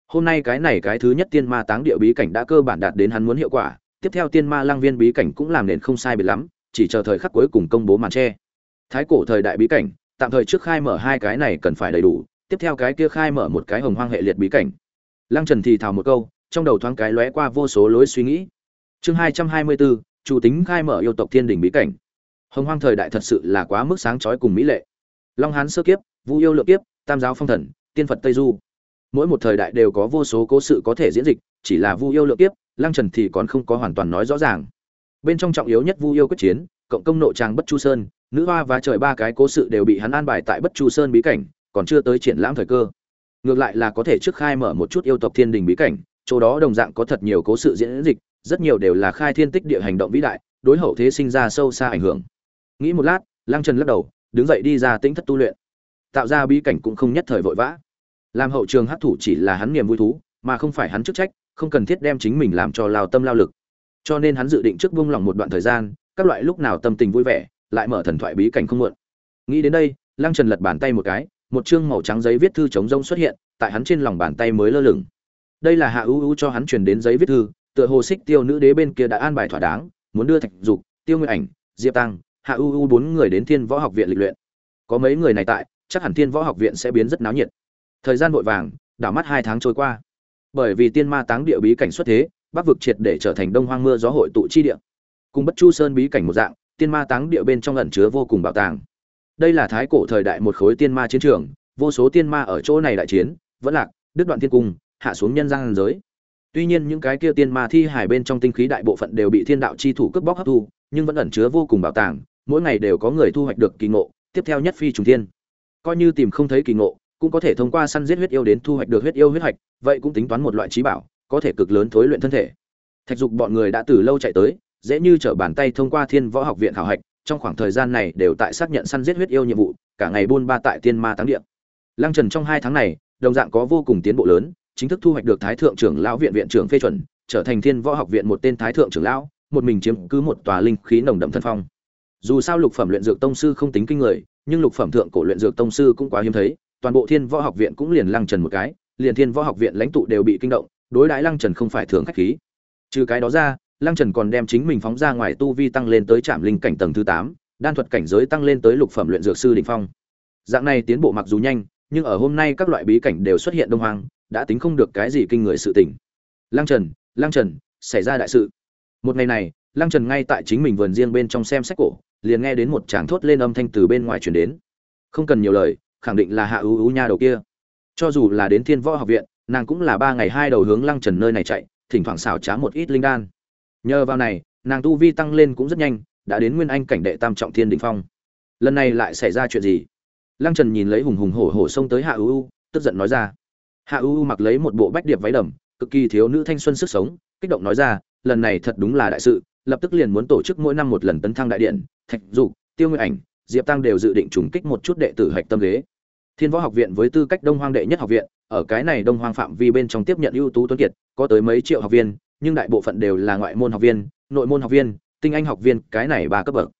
Hôm nay cái này cái thứ nhất tiên ma táng địa bí cảnh đã cơ bản đạt đến hắn muốn hiệu quả, tiếp theo tiên ma lang viên bí cảnh cũng làm nền không sai biệt lắm chỉ chờ thời khắc cuối cùng công bố màn che. Thái cổ thời đại bí cảnh, tạm thời trước khai mở hai cái này cần phải đầy đủ, tiếp theo cái kia khai mở một cái hồng hoang hệ liệt bí cảnh. Lăng trần thì thào một câu, trong đầu thoáng cái lóe qua vô số lối suy nghĩ. Chương hai trăm hai mươi bốn chủ tính khai mở yêu tộc thiên đỉnh bí cảnh. Hồng hoang thời đại thật sự là quá mức sáng chói cùng mỹ lệ. Long hán sơ kiếp vũ yêu lượng kiếp, tam giáo phong thần, tiên phật tây du. Mỗi một thời đại đều có vô số cố sự có thể diễn dịch, chỉ là vu yêu lượng kiếp, lăng trần thì còn không có hoàn toàn nói rõ ràng bên trong trọng yếu nhất vu yêu quyết chiến, cộng công nội trang bất chu sơn, nữ hoa và trời ba cái cố sự đều bị hắn an bài tại bất chu sơn bí cảnh, còn chưa tới triển lãm thời cơ. Ngược lại là có thể trước khai mở một chút yêu tộc thiên đình bí cảnh, chỗ đó đồng dạng có thật nhiều cố sự diễn dịch, rất nhiều đều là khai thiên tích địa hành động vĩ đại, đối hậu thế sinh ra sâu xa ảnh hưởng. Nghĩ một lát Lang trần lắc đầu, đứng dậy đi ra tĩnh thất tu luyện. Tạo ra bí cảnh cũng không nhất thời vội vã. Làm hậu trường hấp thủ chỉ là hắn niềm vui thú, mà không phải hắn chức trách, không cần thiết đem chính mình làm cho lao tâm lao lực cho nên hắn dự định trước buông lỏng một đoạn thời gian, các loại lúc nào tâm tình vui vẻ, lại mở thần thoại bí cảnh không muộn nghĩ đến đây, lăng trần lật bàn tay một cái, một chương màu trắng giấy viết thư chống rông xuất hiện, tại hắn trên lòng bàn tay mới lơ lửng. Đây là hạ ưu ưu cho hắn truyền đến giấy viết thư, tựa hồ xích tiêu nữ đế bên kia đã an bài thỏa đáng, muốn đưa thạch dục, tiêu nguyện ảnh, diệp tăng, hạ ưu ưu bốn người đến thiên võ học viện lịch luyện. Có mấy người này tại, chắc hẳn thiên võ học viện sẽ biến rất náo nhiệt. Thời gian vội vàng, đảo mắt hai tháng trôi qua. Bởi vì tiên ma táng địa bí cảnh xuất thế bắc vực triệt để trở thành đông hoang mưa gió hội tụ chi địa. Cùng bất chu sơn bí cảnh một dạng, tiên ma táng địa bên trong ẩn chứa vô cùng bảo tàng. Đây là thái cổ thời đại một khối tiên ma chiến trường, vô số tiên ma ở chỗ này đại chiến, vẫn lạc, đứt đoạn thiên cung, hạ xuống nhân gian giới. Tuy nhiên những cái kia tiên ma thi hài bên trong tinh khí đại bộ phận đều bị thiên đạo chi thủ cướp bóc hấp thu, nhưng vẫn ẩn chứa vô cùng bảo tàng, mỗi ngày đều có người thu hoạch được kỳ ngộ, tiếp theo nhất phi trùng thiên. Coi như tìm không thấy kỳ ngộ, cũng có thể thông qua săn giết huyết yêu đến thu hoạch được huyết yêu huyết hoạch vậy cũng tính toán một loại trí bảo có thể cực lớn thối luyện thân thể. Thạch dục bọn người đã từ lâu chạy tới, dễ như trở bàn tay thông qua thiên võ học viện khảo hạch, trong khoảng thời gian này đều tại xác nhận săn giết huyết yêu nhiệm vụ, cả ngày buôn ba tại tiên ma táng địa. Lăng trần trong hai tháng này, đồng dạng có vô cùng tiến bộ lớn, chính thức thu hoạch được thái thượng trưởng lão viện viện trưởng phê chuẩn, trở thành thiên võ học viện một tên thái thượng trưởng lão, một mình chiếm cứ một tòa linh khí nồng đậm thân phong. Dù sao lục phẩm luyện dược tông sư không tính kinh người, nhưng lục phẩm thượng cổ luyện dược tông sư cũng quá hiếm thấy, toàn bộ thiên võ học viện cũng liền lăng trần một cái, liền thiên võ học viện lãnh tụ đều bị kinh động đối đãi lăng trần không phải thường khách khí. Trừ cái đó ra, lăng trần còn đem chính mình phóng ra ngoài tu vi tăng lên tới trạm linh cảnh tầng thứ tám, đan thuật cảnh giới tăng lên tới lục phẩm luyện dược sư đỉnh phong. Dạng này tiến bộ mặc dù nhanh, nhưng ở hôm nay các loại bí cảnh đều xuất hiện đông hoang, đã tính không được cái gì kinh người sự tình. Lăng trần lăng trần, xảy ra đại sự. Một ngày này, lăng trần ngay tại chính mình vườn riêng bên trong xem sách cổ, liền nghe đến một tràng thốt lên âm thanh từ bên ngoài truyền đến. Không cần nhiều lời, khẳng định là hạ ưu ưu nha đầu kia. Cho dù là đến thiên võ học viện nàng cũng là ba ngày hai đầu hướng lăng trần nơi này chạy, thỉnh thoảng xào trá một ít linh đan. Nhờ vào này, nàng tu vi tăng lên cũng rất nhanh, đã đến nguyên anh cảnh đệ tam trọng thiên đình phong. Lần này lại xảy ra chuyện gì? Lăng trần nhìn lấy hùng hùng hổ hổ xông tới hạ ưu tức giận nói ra. Hạ ưu mặc lấy một bộ bách điệp váy đầm, cực kỳ thiếu nữ thanh xuân sức sống, kích động nói ra, lần này thật đúng là đại sự, lập tức liền muốn tổ chức mỗi năm một lần tấn thăng đại điện, thạch dục, tiêu nguyện ảnh, diệp tăng đều dự định trùng kích một chút đệ tử hạch tâm ghế thiên võ học viện với tư cách đông hoang đệ nhất học viện, ở cái này đông hoang phạm vi bên trong tiếp nhận ưu tú tuấn kiệt, có tới mấy triệu học viên, nhưng đại bộ phận đều là ngoại môn học viên, nội môn học viên, tinh anh học viên, cái này ba cấp bậc.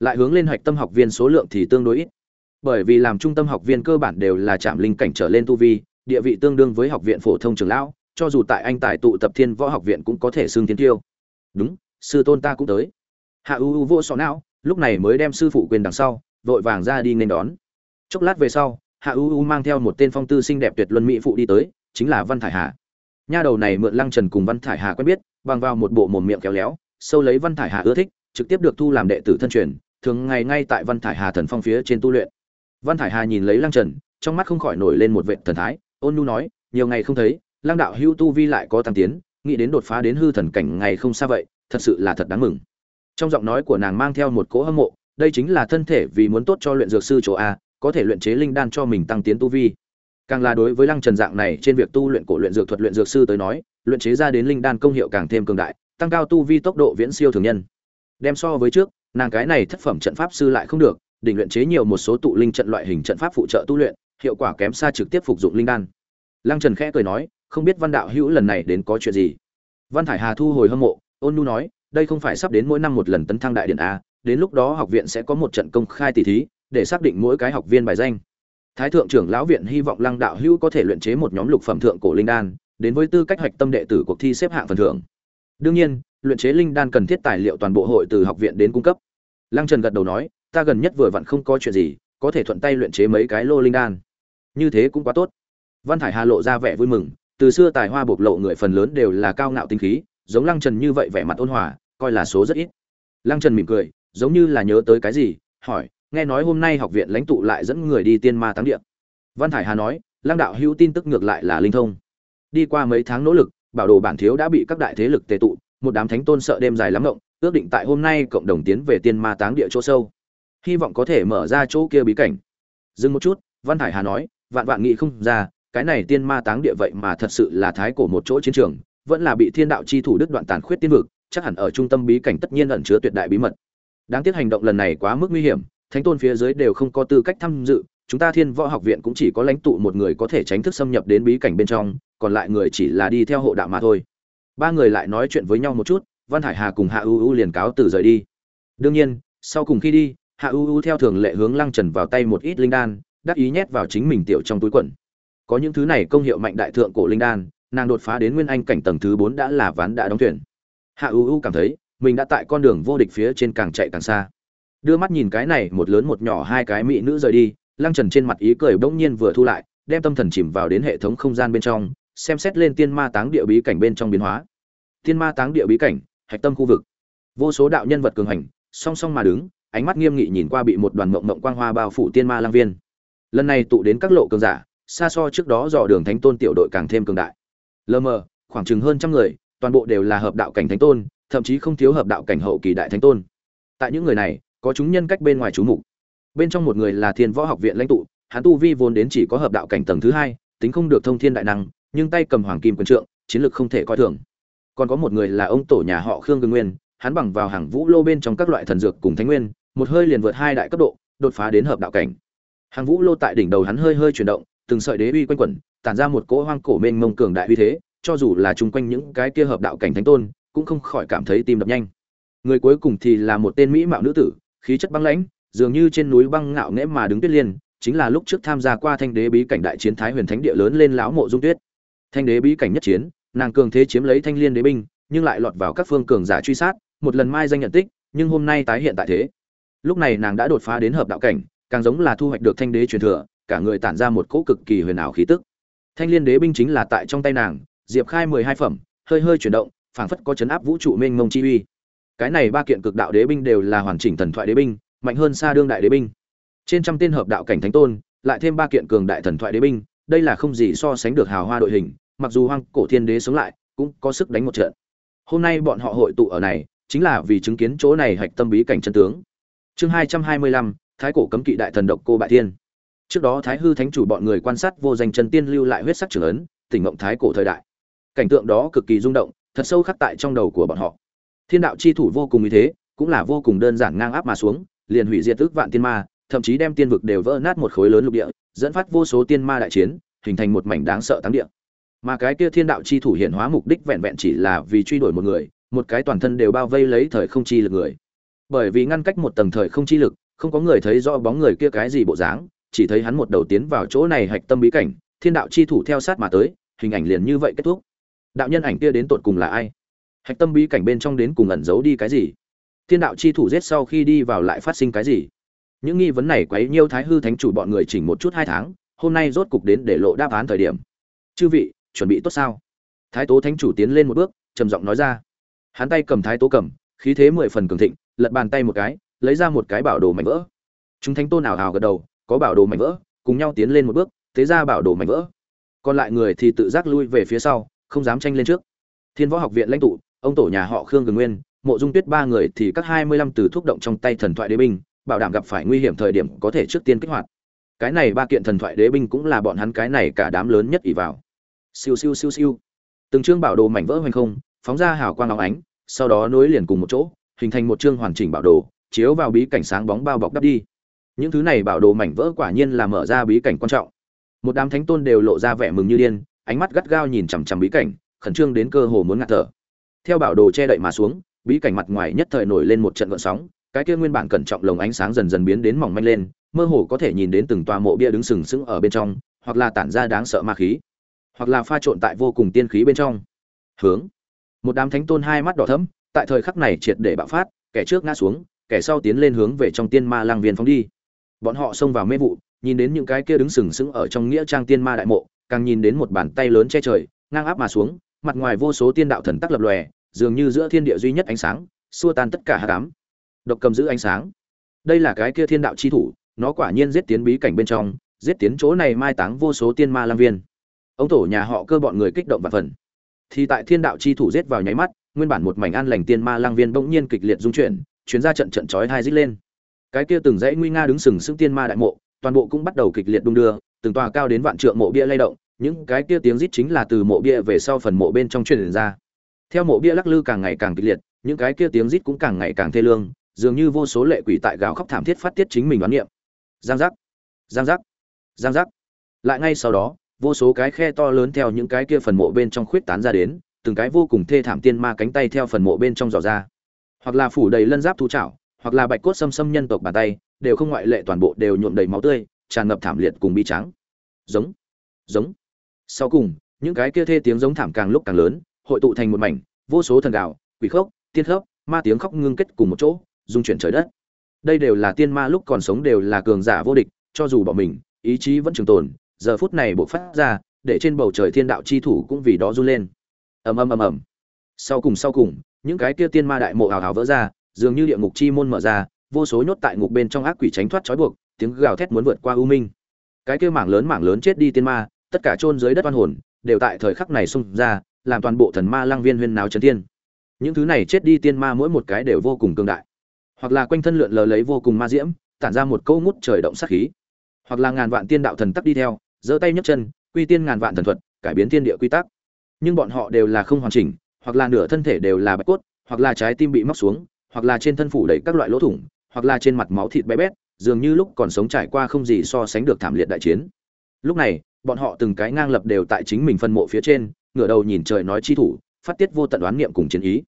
Lại hướng lên hạch tâm học viên số lượng thì tương đối ít. Bởi vì làm trung tâm học viên cơ bản đều là chạm linh cảnh trở lên tu vi, địa vị tương đương với học viện phổ thông trường lão, cho dù tại anh tài tụ tập thiên võ học viện cũng có thể xưng tiến tiêu đúng, sư tôn ta cũng tới. Hạ u u vô sọ não, lúc này mới đem sư phụ quyền đằng sau, vội vàng ra đi nên đón. Chốc lát về sau hạ u u mang theo một tên phong tư xinh đẹp tuyệt luân mỹ phụ đi tới, chính là văn thải hà. Nha đầu này mượn lăng trần cùng văn thải hà quen biết, bằng vào một bộ mồm miệng kéo léo, sâu lấy văn thải hà ưa thích, trực tiếp được thu làm đệ tử thân truyền, thường ngày ngay tại văn thải hà thần phong phía trên tu luyện. Văn thải hà nhìn lấy lăng trần, trong mắt không khỏi nổi lên một vệ thần thái, ôn nhu nói, nhiều ngày không thấy, lăng đạo hữu tu vi lại có tăng tiến, nghĩ đến đột phá đến hư thần cảnh ngày không xa vậy, thật sự là thật đáng mừng. Trong giọng nói của nàng mang theo một cỗ hâm mộ, đây chính là thân thể vì muốn tốt cho luyện dược sư chỗ a có thể luyện chế linh đan cho mình tăng tiến tu vi. Càng là đối với lăng trần dạng này, trên việc tu luyện cổ luyện dược thuật, luyện dược sư tới nói, luyện chế ra đến linh đan công hiệu càng thêm cường đại, tăng cao tu vi tốc độ viễn siêu thường nhân. Đem so với trước, nàng cái này thất phẩm trận pháp sư lại không được, đỉnh luyện chế nhiều một số tụ linh trận loại hình trận pháp phụ trợ tu luyện, hiệu quả kém xa trực tiếp phục dụng linh đan. Lăng trần khẽ cười nói, không biết văn đạo hữu lần này đến có chuyện gì? Văn thải hà thu hồi hâm mộ, ôn nu nói, đây không phải sắp đến mỗi năm một lần tấn thăng đại điện a đến lúc đó học viện sẽ có một trận công khai tỷ thí để xác định mỗi cái học viên bài danh. Thái thượng trưởng lão viện hy vọng lăng đạo hữu có thể luyện chế một nhóm lục phẩm thượng cổ linh đan, đến với tư cách hoạch tâm đệ tử cuộc thi xếp hạng phần thưởng. Đương nhiên, luyện chế linh đan cần thiết tài liệu toàn bộ hội từ học viện đến cung cấp. Lăng trần gật đầu nói, ta gần nhất vừa vặn không có chuyện gì, có thể thuận tay luyện chế mấy cái lô linh đan. Như thế cũng quá tốt. Văn thải hà lộ ra vẻ vui mừng, từ xưa tài hoa bộc lộ người phần lớn đều là cao ngạo tinh khí, giống lăng trần như vậy vẻ mặt ôn hòa, coi là số rất ít. Lăng trần mỉm cười, giống như là nhớ tới cái gì, hỏi nghe nói hôm nay học viện lãnh tụ lại dẫn người đi tiên ma táng địa. Văn thải hà nói, lăng đạo hữu tin tức ngược lại là linh thông. Đi qua mấy tháng nỗ lực, bảo đồ bản thiếu đã bị các đại thế lực tề tụ, một đám thánh tôn sợ đêm dài lắm ngộng, ước định tại hôm nay cộng đồng tiến về tiên ma táng địa chỗ sâu. Hy vọng có thể mở ra chỗ kia bí cảnh. Dừng một chút, văn thải hà nói, vạn vạn nghĩ không ra, cái này tiên ma táng địa vậy mà thật sự là thái cổ một chỗ chiến trường, vẫn là bị thiên đạo chi thủ đức đoạn tàn khuyết tiên vực, chắc hẳn ở trung tâm bí cảnh tất nhiên ẩn chứa tuyệt đại bí mật. Đáng tiếc hành động lần này quá mức nguy hiểm thánh tôn phía dưới đều không có tư cách tham dự, chúng ta thiên võ học viện cũng chỉ có lãnh tụ một người có thể tránh thức xâm nhập đến bí cảnh bên trong, còn lại người chỉ là đi theo hộ đạo mà thôi. Ba người lại nói chuyện với nhau một chút, văn hải hà cùng hạ U U liền cáo từ rời đi. Đương nhiên, sau cùng khi đi, hạ U U theo thường lệ hướng lăng trần vào tay một ít linh đan, đắc ý nhét vào chính mình tiểu trong túi quần. Có những thứ này công hiệu mạnh đại thượng cổ linh đan, nàng đột phá đến nguyên anh cảnh tầng thứ bốn đã là ván đã đóng thuyền. Hạ U U cảm thấy, mình đã tại con đường vô địch phía trên càng chạy càng xa đưa mắt nhìn cái này một lớn một nhỏ hai cái mỹ nữ rời đi, lăng trần trên mặt ý cười bỗng nhiên vừa thu lại, đem tâm thần chìm vào đến hệ thống không gian bên trong, xem xét lên tiên ma táng địa bí cảnh bên trong biến hóa. Tiên ma táng địa bí cảnh, hạch tâm khu vực. Vô số đạo nhân vật cường hành, song song mà đứng, ánh mắt nghiêm nghị nhìn qua bị một đoàn mộng mộng quang hoa bao phủ tiên ma lang viên. Lần này tụ đến các lộ cường giả, xa so trước đó dò đường thánh tôn tiểu đội càng thêm cường đại. Lờ mờ, khoảng chừng hơn trăm người, toàn bộ đều là hợp đạo cảnh thánh tôn, thậm chí không thiếu hợp đạo cảnh hậu kỳ đại thánh tôn. Tại những người này có chúng nhân cách bên ngoài chú mục. Bên trong một người là thiên võ học viện lãnh tụ, hắn tu vi vốn đến chỉ có hợp đạo cảnh tầng thứ hai, tính không được thông thiên đại năng, nhưng tay cầm hoàng kim quân trượng, chiến lược không thể coi thường. Còn có một người là ông tổ nhà họ khương cương nguyên, hắn bằng vào hàng vũ lô bên trong các loại thần dược cùng thánh nguyên, một hơi liền vượt hai đại cấp độ, đột phá đến hợp đạo cảnh. Hàng vũ lô tại đỉnh đầu hắn hơi hơi chuyển động, từng sợi đế uy quanh quẩn, tản ra một cỗ hoang cổ mênh mông cường đại uy thế, cho dù là chung quanh những cái kia hợp đạo cảnh thánh tôn, cũng không khỏi cảm thấy tim đập nhanh. Người cuối cùng thì là một tên mỹ mạo nữ tử khí chất băng lãnh, dường như trên núi băng ngạo nghễ mà đứng tuyết liên, chính là lúc trước tham gia qua thanh đế bí cảnh đại chiến thái huyền thánh địa lớn lên lão mộ dung tuyết. Thanh đế bí cảnh nhất chiến, nàng cường thế chiếm lấy thanh liên đế binh, nhưng lại lọt vào các phương cường giả truy sát, một lần mai danh nhận tích, nhưng hôm nay tái hiện tại thế. Lúc này nàng đã đột phá đến hợp đạo cảnh, càng giống là thu hoạch được thanh đế truyền thừa, cả người tản ra một cỗ cực kỳ huyền ảo khí tức. Thanh liên đế binh chính là tại trong tay nàng, diệp khai mười hai phẩm, hơi hơi chuyển động, phảng phất có chấn áp vũ trụ mênh mông chi uy cái này ba kiện cực đạo đế binh đều là hoàn chỉnh thần thoại đế binh, mạnh hơn xa đương đại đế binh. Trên trăm tên hợp đạo cảnh thánh tôn, lại thêm ba kiện cường đại thần thoại đế binh, đây là không gì so sánh được hào hoa đội hình, mặc dù hoang cổ thiên đế sống lại, cũng có sức đánh một trận. Hôm nay bọn họ hội tụ ở này, chính là vì chứng kiến chỗ này hạch tâm bí cảnh chân tướng. Chương hai trăm hai mươi lăm, thái cổ cấm kỵ đại thần độc cô bại thiên. Trước đó thái hư thánh chủ bọn người quan sát vô danh chân tiên lưu lại huyết sắc trưởng ấn, tỉnh ngộng thái cổ thời đại. Cảnh tượng đó cực kỳ rung động, thật sâu khắc tại trong đầu của bọn họ thiên đạo chi thủ vô cùng như thế, cũng là vô cùng đơn giản ngang áp mà xuống, liền hủy diệt tức vạn tiên ma, thậm chí đem tiên vực đều vỡ nát một khối lớn lục địa, dẫn phát vô số tiên ma đại chiến, hình thành một mảnh đáng sợ táng địa. Mà cái kia thiên đạo chi thủ hiện hóa mục đích vẹn vẹn chỉ là vì truy đuổi một người, một cái toàn thân đều bao vây lấy thời không chi lực người. Bởi vì ngăn cách một tầng thời không chi lực, không có người thấy rõ bóng người kia cái gì bộ dáng, chỉ thấy hắn một đầu tiến vào chỗ này hạch tâm bí cảnh, thiên đạo chi thủ theo sát mà tới, hình ảnh liền như vậy kết thúc. Đạo nhân ảnh kia đến tột cùng là ai? Hạch tâm bí cảnh bên trong đến cùng ẩn giấu đi cái gì? Thiên đạo chi thủ giết sau khi đi vào lại phát sinh cái gì? Những nghi vấn này quấy nhiêu thái hư thánh chủ bọn người chỉnh một chút hai tháng, hôm nay rốt cục đến để lộ đáp án thời điểm. Chư vị, chuẩn bị tốt sao? Thái tố thánh chủ tiến lên một bước, trầm giọng nói ra. Hắn tay cầm thái tố cầm, khí thế mười phần cường thịnh, lật bàn tay một cái, lấy ra một cái bảo đồ mảnh vỡ. Chúng thánh tôn ảo hào gật đầu, có bảo đồ mảnh vỡ, cùng nhau tiến lên một bước, thế ra bảo đồ mảnh vỡ. Còn lại người thì tự giác lui về phía sau, không dám tranh lên trước. Thiên võ học viện lãnh tụ ông tổ nhà họ khương cường nguyên, mộ dung tuyết ba người thì các hai mươi lăm từ thuốc động trong tay thần thoại đế binh, bảo đảm gặp phải nguy hiểm thời điểm có thể trước tiên kích hoạt. Cái này ba kiện thần thoại đế binh cũng là bọn hắn cái này cả đám lớn nhất ỷ vào. Siêu siêu siêu siêu. Từng chương bảo đồ mảnh vỡ hoành không, phóng ra hào quang óng ánh, sau đó nối liền cùng một chỗ, hình thành một chương hoàn chỉnh bảo đồ, chiếu vào bí cảnh sáng bóng bao bọc đắp đi. Những thứ này bảo đồ mảnh vỡ quả nhiên là mở ra bí cảnh quan trọng. Một đám thánh tôn đều lộ ra vẻ mừng như điên, ánh mắt gắt gao nhìn chằm chằm bí cảnh, khẩn trương đến cơ hồ muốn ngạt thở theo bảo đồ che đậy mà xuống, bí cảnh mặt ngoài nhất thời nổi lên một trận gợn sóng, cái kia nguyên bản cẩn trọng lồng ánh sáng dần dần biến đến mỏng manh lên, mơ hồ có thể nhìn đến từng tòa mộ bia đứng sừng sững ở bên trong, hoặc là tản ra đáng sợ ma khí, hoặc là pha trộn tại vô cùng tiên khí bên trong. Hướng. Một đám thánh tôn hai mắt đỏ thẫm, tại thời khắc này triệt để bạo phát, kẻ trước ngã xuống, kẻ sau tiến lên hướng về trong tiên ma lang viên phóng đi. Bọn họ xông vào mê vụ, nhìn đến những cái kia đứng sừng sững ở trong nghĩa trang tiên ma đại mộ, càng nhìn đến một bàn tay lớn che trời, ngang áp mà xuống mặt ngoài vô số tiên đạo thần tắc lập lòe, dường như giữa thiên địa duy nhất ánh sáng, xua tan tất cả hắc ám. Độc cầm giữ ánh sáng. Đây là cái kia thiên đạo chi thủ, nó quả nhiên giết tiến bí cảnh bên trong, giết tiến chỗ này mai táng vô số tiên ma lang viên. Ông tổ nhà họ cơ bọn người kích động và phần. Thì tại thiên đạo chi thủ giết vào nháy mắt, nguyên bản một mảnh an lành tiên ma lang viên bỗng nhiên kịch liệt dung chuyển, chuyến ra trận trận chói hai rít lên. Cái kia từng dãy nguy nga đứng sừng sững tiên ma đại mộ, toàn bộ cũng bắt đầu kịch liệt đung đưa, từng tòa cao đến vạn trượng mộ bia lay động những cái kia tiếng rít chính là từ mộ bia về sau phần mộ bên trong truyền ra. Theo mộ bia lắc lư càng ngày càng kịch liệt, những cái kia tiếng rít cũng càng ngày càng thê lương, dường như vô số lệ quỷ tại gào khóc thảm thiết phát tiết chính mình đoán niệm. Giang giác giang giác giang giác. Lại ngay sau đó, vô số cái khe to lớn theo những cái kia phần mộ bên trong khuyết tán ra đến, từng cái vô cùng thê thảm tiên ma cánh tay theo phần mộ bên trong dò ra. Hoặc là phủ đầy lân giáp thú trảo hoặc là bạch cốt xâm xâm nhân tộc bàn tay, đều không ngoại lệ toàn bộ đều nhuộm đầy máu tươi, tràn ngập thảm liệt cùng bi trắng giống giống sau cùng, những cái kia thê tiếng giống thảm càng lúc càng lớn, hội tụ thành một mảnh, vô số thần gạo, quỷ khốc, tiên khốc, ma tiếng khóc ngưng kết cùng một chỗ dung chuyển trời đất. Đây đều là tiên ma lúc còn sống đều là cường giả vô địch, cho dù bỏ mình, ý chí vẫn trường tồn, giờ phút này buộc phát ra, để trên bầu trời thiên đạo chi thủ cũng vì đó run lên. Ầm ầm ầm ầm. Sau cùng sau cùng, những cái kia tiên ma đại mộ hào hào vỡ ra, dường như địa ngục chi môn mở ra, vô số nhốt tại ngục bên trong ác quỷ tránh thoát trói buộc, tiếng gào thét muốn vượt qua u minh. Cái kia mảng lớn mảng lớn chết đi tiên ma tất cả chôn dưới đất oan hồn, đều tại thời khắc này xung ra, làm toàn bộ thần ma lang viên huyên náo chấn thiên. Những thứ này chết đi tiên ma mỗi một cái đều vô cùng cường đại. Hoặc là quanh thân lượn lờ lấy vô cùng ma diễm, tản ra một câu ngút trời động sát khí. Hoặc là ngàn vạn tiên đạo thần tắc đi theo, giơ tay nhấc chân, quy tiên ngàn vạn thần thuật, cải biến thiên địa quy tắc. Nhưng bọn họ đều là không hoàn chỉnh, hoặc là nửa thân thể đều là bạch cốt, hoặc là trái tim bị móc xuống, hoặc là trên thân phủ đầy các loại lỗ thủng, hoặc là trên mặt máu thịt bé bét, dường như lúc còn sống trải qua không gì so sánh được thảm liệt đại chiến. Lúc này bọn họ từng cái ngang lập đều tại chính mình phân mộ phía trên, ngửa đầu nhìn trời nói chi thủ, phát tiết vô tận đoán niệm cùng chiến ý.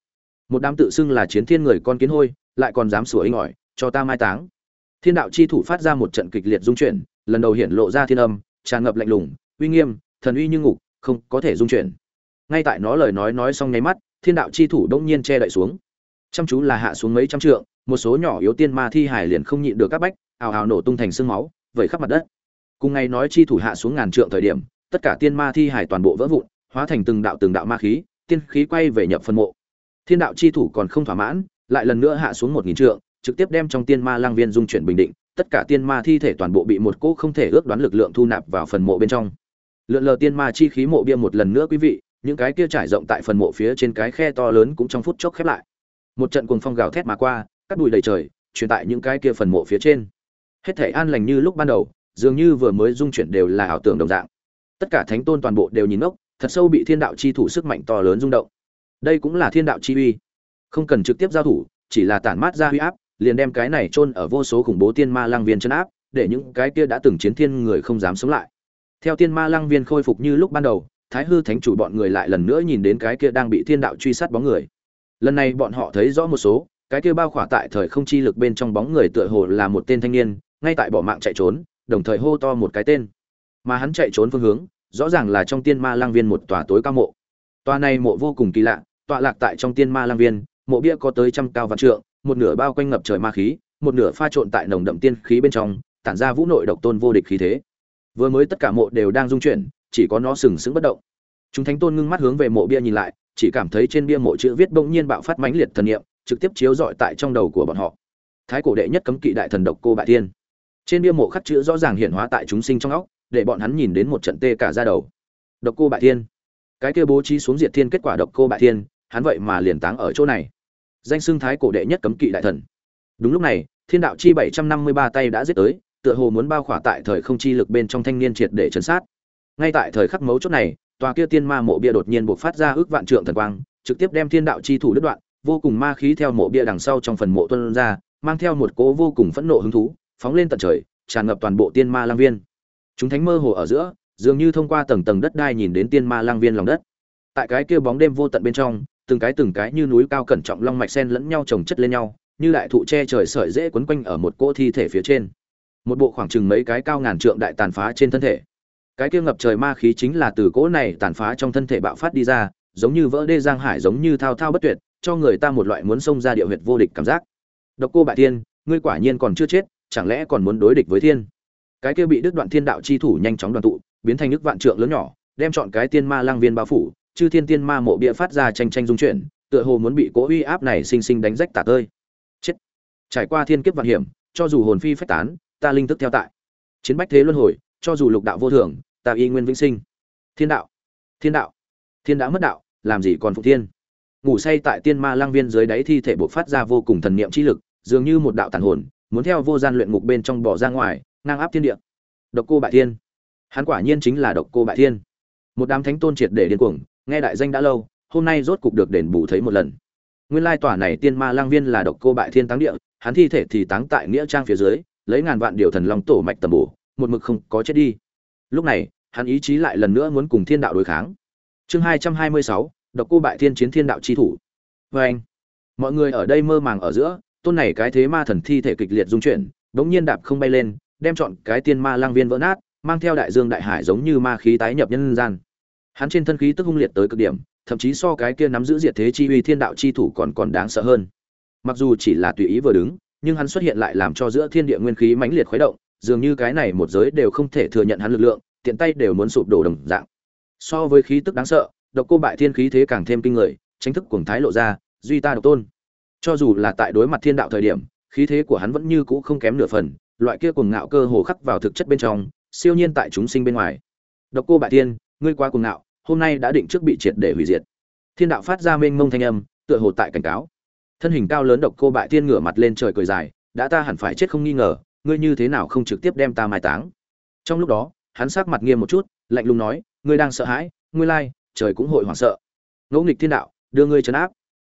Một đám tự xưng là chiến thiên người con kiến hôi, lại còn dám sủa inh ỏi, cho ta mai táng. Thiên đạo chi thủ phát ra một trận kịch liệt dung chuyển, lần đầu hiện lộ ra thiên âm, tràn ngập lạnh lùng, uy nghiêm, thần uy như ngục, không có thể dung chuyển. Ngay tại nó lời nói nói xong nháy mắt, thiên đạo chi thủ đông nhiên che đậy xuống. Chăm chú là hạ xuống mấy trăm trượng, một số nhỏ yếu tiên ma thi hải liền không nhịn được các bách, ào ào nổ tung thành sương máu, vẩy khắp mặt đất cùng ngày nói chi thủ hạ xuống ngàn trượng thời điểm, tất cả tiên ma thi hải toàn bộ vỡ vụn, hóa thành từng đạo từng đạo ma khí, tiên khí quay về nhập phân mộ. Thiên đạo chi thủ còn không thỏa mãn, lại lần nữa hạ xuống một nghìn trượng, trực tiếp đem trong tiên ma lang viên dung chuyển bình định, tất cả tiên ma thi thể toàn bộ bị một cỗ không thể ước đoán lực lượng thu nạp vào phần mộ bên trong. Lượn lờ tiên ma chi khí mộ bia một lần nữa quý vị, những cái kia trải rộng tại phần mộ phía trên cái khe to lớn cũng trong phút chốc khép lại. Một trận cuồng phong gào thét mà qua, cắt bụi đầy trời, truyền tại những cái kia phần mộ phía trên. Hết thể an lành như lúc ban đầu dường như vừa mới dung chuyển đều là ảo tưởng đồng dạng. Tất cả thánh tôn toàn bộ đều nhìn ngốc, thật sâu bị thiên đạo chi thủ sức mạnh to lớn rung động. Đây cũng là thiên đạo chi uy. Không cần trực tiếp giao thủ, chỉ là tản mát ra huy áp, liền đem cái này chôn ở vô số khủng bố tiên ma lang viên chân áp, để những cái kia đã từng chiến thiên người không dám sống lại. Theo tiên ma lang viên khôi phục như lúc ban đầu, thái hư thánh chủ bọn người lại lần nữa nhìn đến cái kia đang bị thiên đạo truy sát bóng người. Lần này bọn họ thấy rõ một số, cái kia bao khỏa tại thời không chi lực bên trong bóng người tựa hồ là một tên thanh niên, ngay tại bỏ mạng chạy trốn đồng thời hô to một cái tên. Mà hắn chạy trốn phương hướng, rõ ràng là trong tiên ma lang viên một tòa tối cao mộ. Tòa này mộ vô cùng kỳ lạ, tọa lạc tại trong tiên ma lang viên, mộ bia có tới trăm cao vạn trượng, một nửa bao quanh ngập trời ma khí, một nửa pha trộn tại nồng đậm tiên khí bên trong, tản ra vũ nội độc tôn vô địch khí thế. Vừa mới tất cả mộ đều đang dung chuyển, chỉ có nó sừng sững bất động. Chúng thánh tôn ngưng mắt hướng về mộ bia nhìn lại, chỉ cảm thấy trên bia mộ chữ viết bỗng nhiên bạo phát mãnh liệt thần niệm, trực tiếp chiếu rọi tại trong đầu của bọn họ. Thái cổ đệ nhất cấm kỵ đại thần độc cô bại thiên trên bia mộ khắc chữ rõ ràng hiện hóa tại chúng sinh trong óc, để bọn hắn nhìn đến một trận tê cả ra đầu. Độc cô bại thiên. Cái kia bố trí xuống diệt thiên kết quả độc cô bại thiên, hắn vậy mà liền táng ở chỗ này. Danh xưng thái cổ đệ nhất cấm kỵ đại thần. Đúng lúc này, thiên đạo chi bảy trăm năm mươi ba tay đã giết tới, tựa hồ muốn bao khỏa tại thời không chi lực bên trong thanh niên triệt để chấn sát. Ngay tại thời khắc mấu chốt này, tòa kia tiên ma mộ bia đột nhiên buộc phát ra ước vạn trượng thần quang, trực tiếp đem thiên đạo chi thủ đứt đoạn, vô cùng ma khí theo mộ bia đằng sau trong phần mộ tuân ra, mang theo một cố vô cùng phẫn nộ hứng thú phóng lên tận trời tràn ngập toàn bộ tiên ma lang viên. Chúng thánh mơ hồ ở giữa dường như thông qua tầng tầng đất đai nhìn đến tiên ma lang viên lòng đất. Tại cái kia bóng đêm vô tận bên trong từng cái từng cái như núi cao cẩn trọng long mạch sen lẫn nhau chồng chất lên nhau như đại thụ che trời sợi dễ quấn quanh ở một cỗ thi thể phía trên. Một bộ khoảng chừng mấy cái cao ngàn trượng đại tàn phá trên thân thể. Cái kia ngập trời ma khí chính là từ cỗ này tàn phá trong thân thể bạo phát đi ra giống như vỡ đê giang hải giống như thao thao bất tuyệt cho người ta một loại muốn xông ra địa huyệt vô địch cảm giác. Độc cô bại tiên, ngươi quả nhiên còn chưa chết chẳng lẽ còn muốn đối địch với thiên? Cái kia bị đứt đoạn thiên đạo chi thủ nhanh chóng đoàn tụ, biến thành nước vạn trượng lớn nhỏ, đem chọn cái tiên ma lang viên bao phủ, chư thiên tiên ma mộ bia phát ra tranh tranh dung chuyển, tựa hồ muốn bị cố uy áp này sinh sinh đánh rách tả tơi. Chết! Trải qua thiên kiếp vạn hiểm, cho dù hồn phi phách tán, ta linh thức theo tại. Chiến bách thế luân hồi, cho dù lục đạo vô thường, ta y nguyên vĩnh sinh. Thiên đạo! Thiên đạo! Thiên đã mất đạo, làm gì còn phụ thiên? Ngủ say tại tiên ma lang viên dưới đáy thi thể bộc phát ra vô cùng thần niệm chi lực, dường như một đạo tàn hồn muốn theo vô gian luyện ngục bên trong bỏ ra ngoài, ngang áp thiên địa. Độc cô bại thiên. Hắn quả nhiên chính là độc cô bại thiên. Một đám thánh tôn triệt để điên cuồng, nghe đại danh đã lâu, hôm nay rốt cục được đền bù thấy một lần. Nguyên lai tòa này tiên ma lang viên là độc cô bại thiên táng địa, hắn thi thể thì táng tại nghĩa trang phía dưới, lấy ngàn vạn điều thần long tổ mạch tầm bổ, một mực không có chết đi. Lúc này, hắn ý chí lại lần nữa muốn cùng thiên đạo đối kháng. Chương hai trăm hai mươi sáu, độc cô bại thiên chiến thiên đạo chi thủ. Vê anh mọi người ở đây mơ màng ở giữa tôn này cái thế ma thần thi thể kịch liệt dung chuyển, bỗng nhiên đạp không bay lên, đem chọn cái tiên ma lang viên vỡ nát, mang theo đại dương đại hải giống như ma khí tái nhập nhân gian. Hắn trên thân khí tức hung liệt tới cực điểm, thậm chí so cái kia nắm giữ diệt thế chi uy thiên đạo chi thủ còn còn đáng sợ hơn. Mặc dù chỉ là tùy ý vừa đứng, nhưng hắn xuất hiện lại làm cho giữa thiên địa nguyên khí mãnh liệt khuấy động, dường như cái này một giới đều không thể thừa nhận hắn lực lượng, tiện tay đều muốn sụp đổ đồng dạng. So với khí tức đáng sợ, độc cô bại thiên khí thế càng thêm kinh người tránh thức cuồng thái lộ ra, duy ta độc tôn cho dù là tại đối mặt thiên đạo thời điểm, khí thế của hắn vẫn như cũ không kém nửa phần, loại kia cuồng ngạo cơ hồ khắc vào thực chất bên trong, siêu nhiên tại chúng sinh bên ngoài. Độc cô bại thiên, ngươi quá cuồng ngạo, hôm nay đã định trước bị triệt để hủy diệt. Thiên đạo phát ra mênh mông thanh âm, tựa hồ tại cảnh cáo. Thân hình cao lớn độc cô bại thiên ngửa mặt lên trời cười dài, đã ta hẳn phải chết không nghi ngờ, ngươi như thế nào không trực tiếp đem ta mai táng? Trong lúc đó, hắn sắc mặt nghiêm một chút, lạnh lùng nói, ngươi đang sợ hãi, ngươi lai, trời cũng hội hoảng sợ. Ngẫu nghịch thiên đạo, đưa ngươi trấn áp.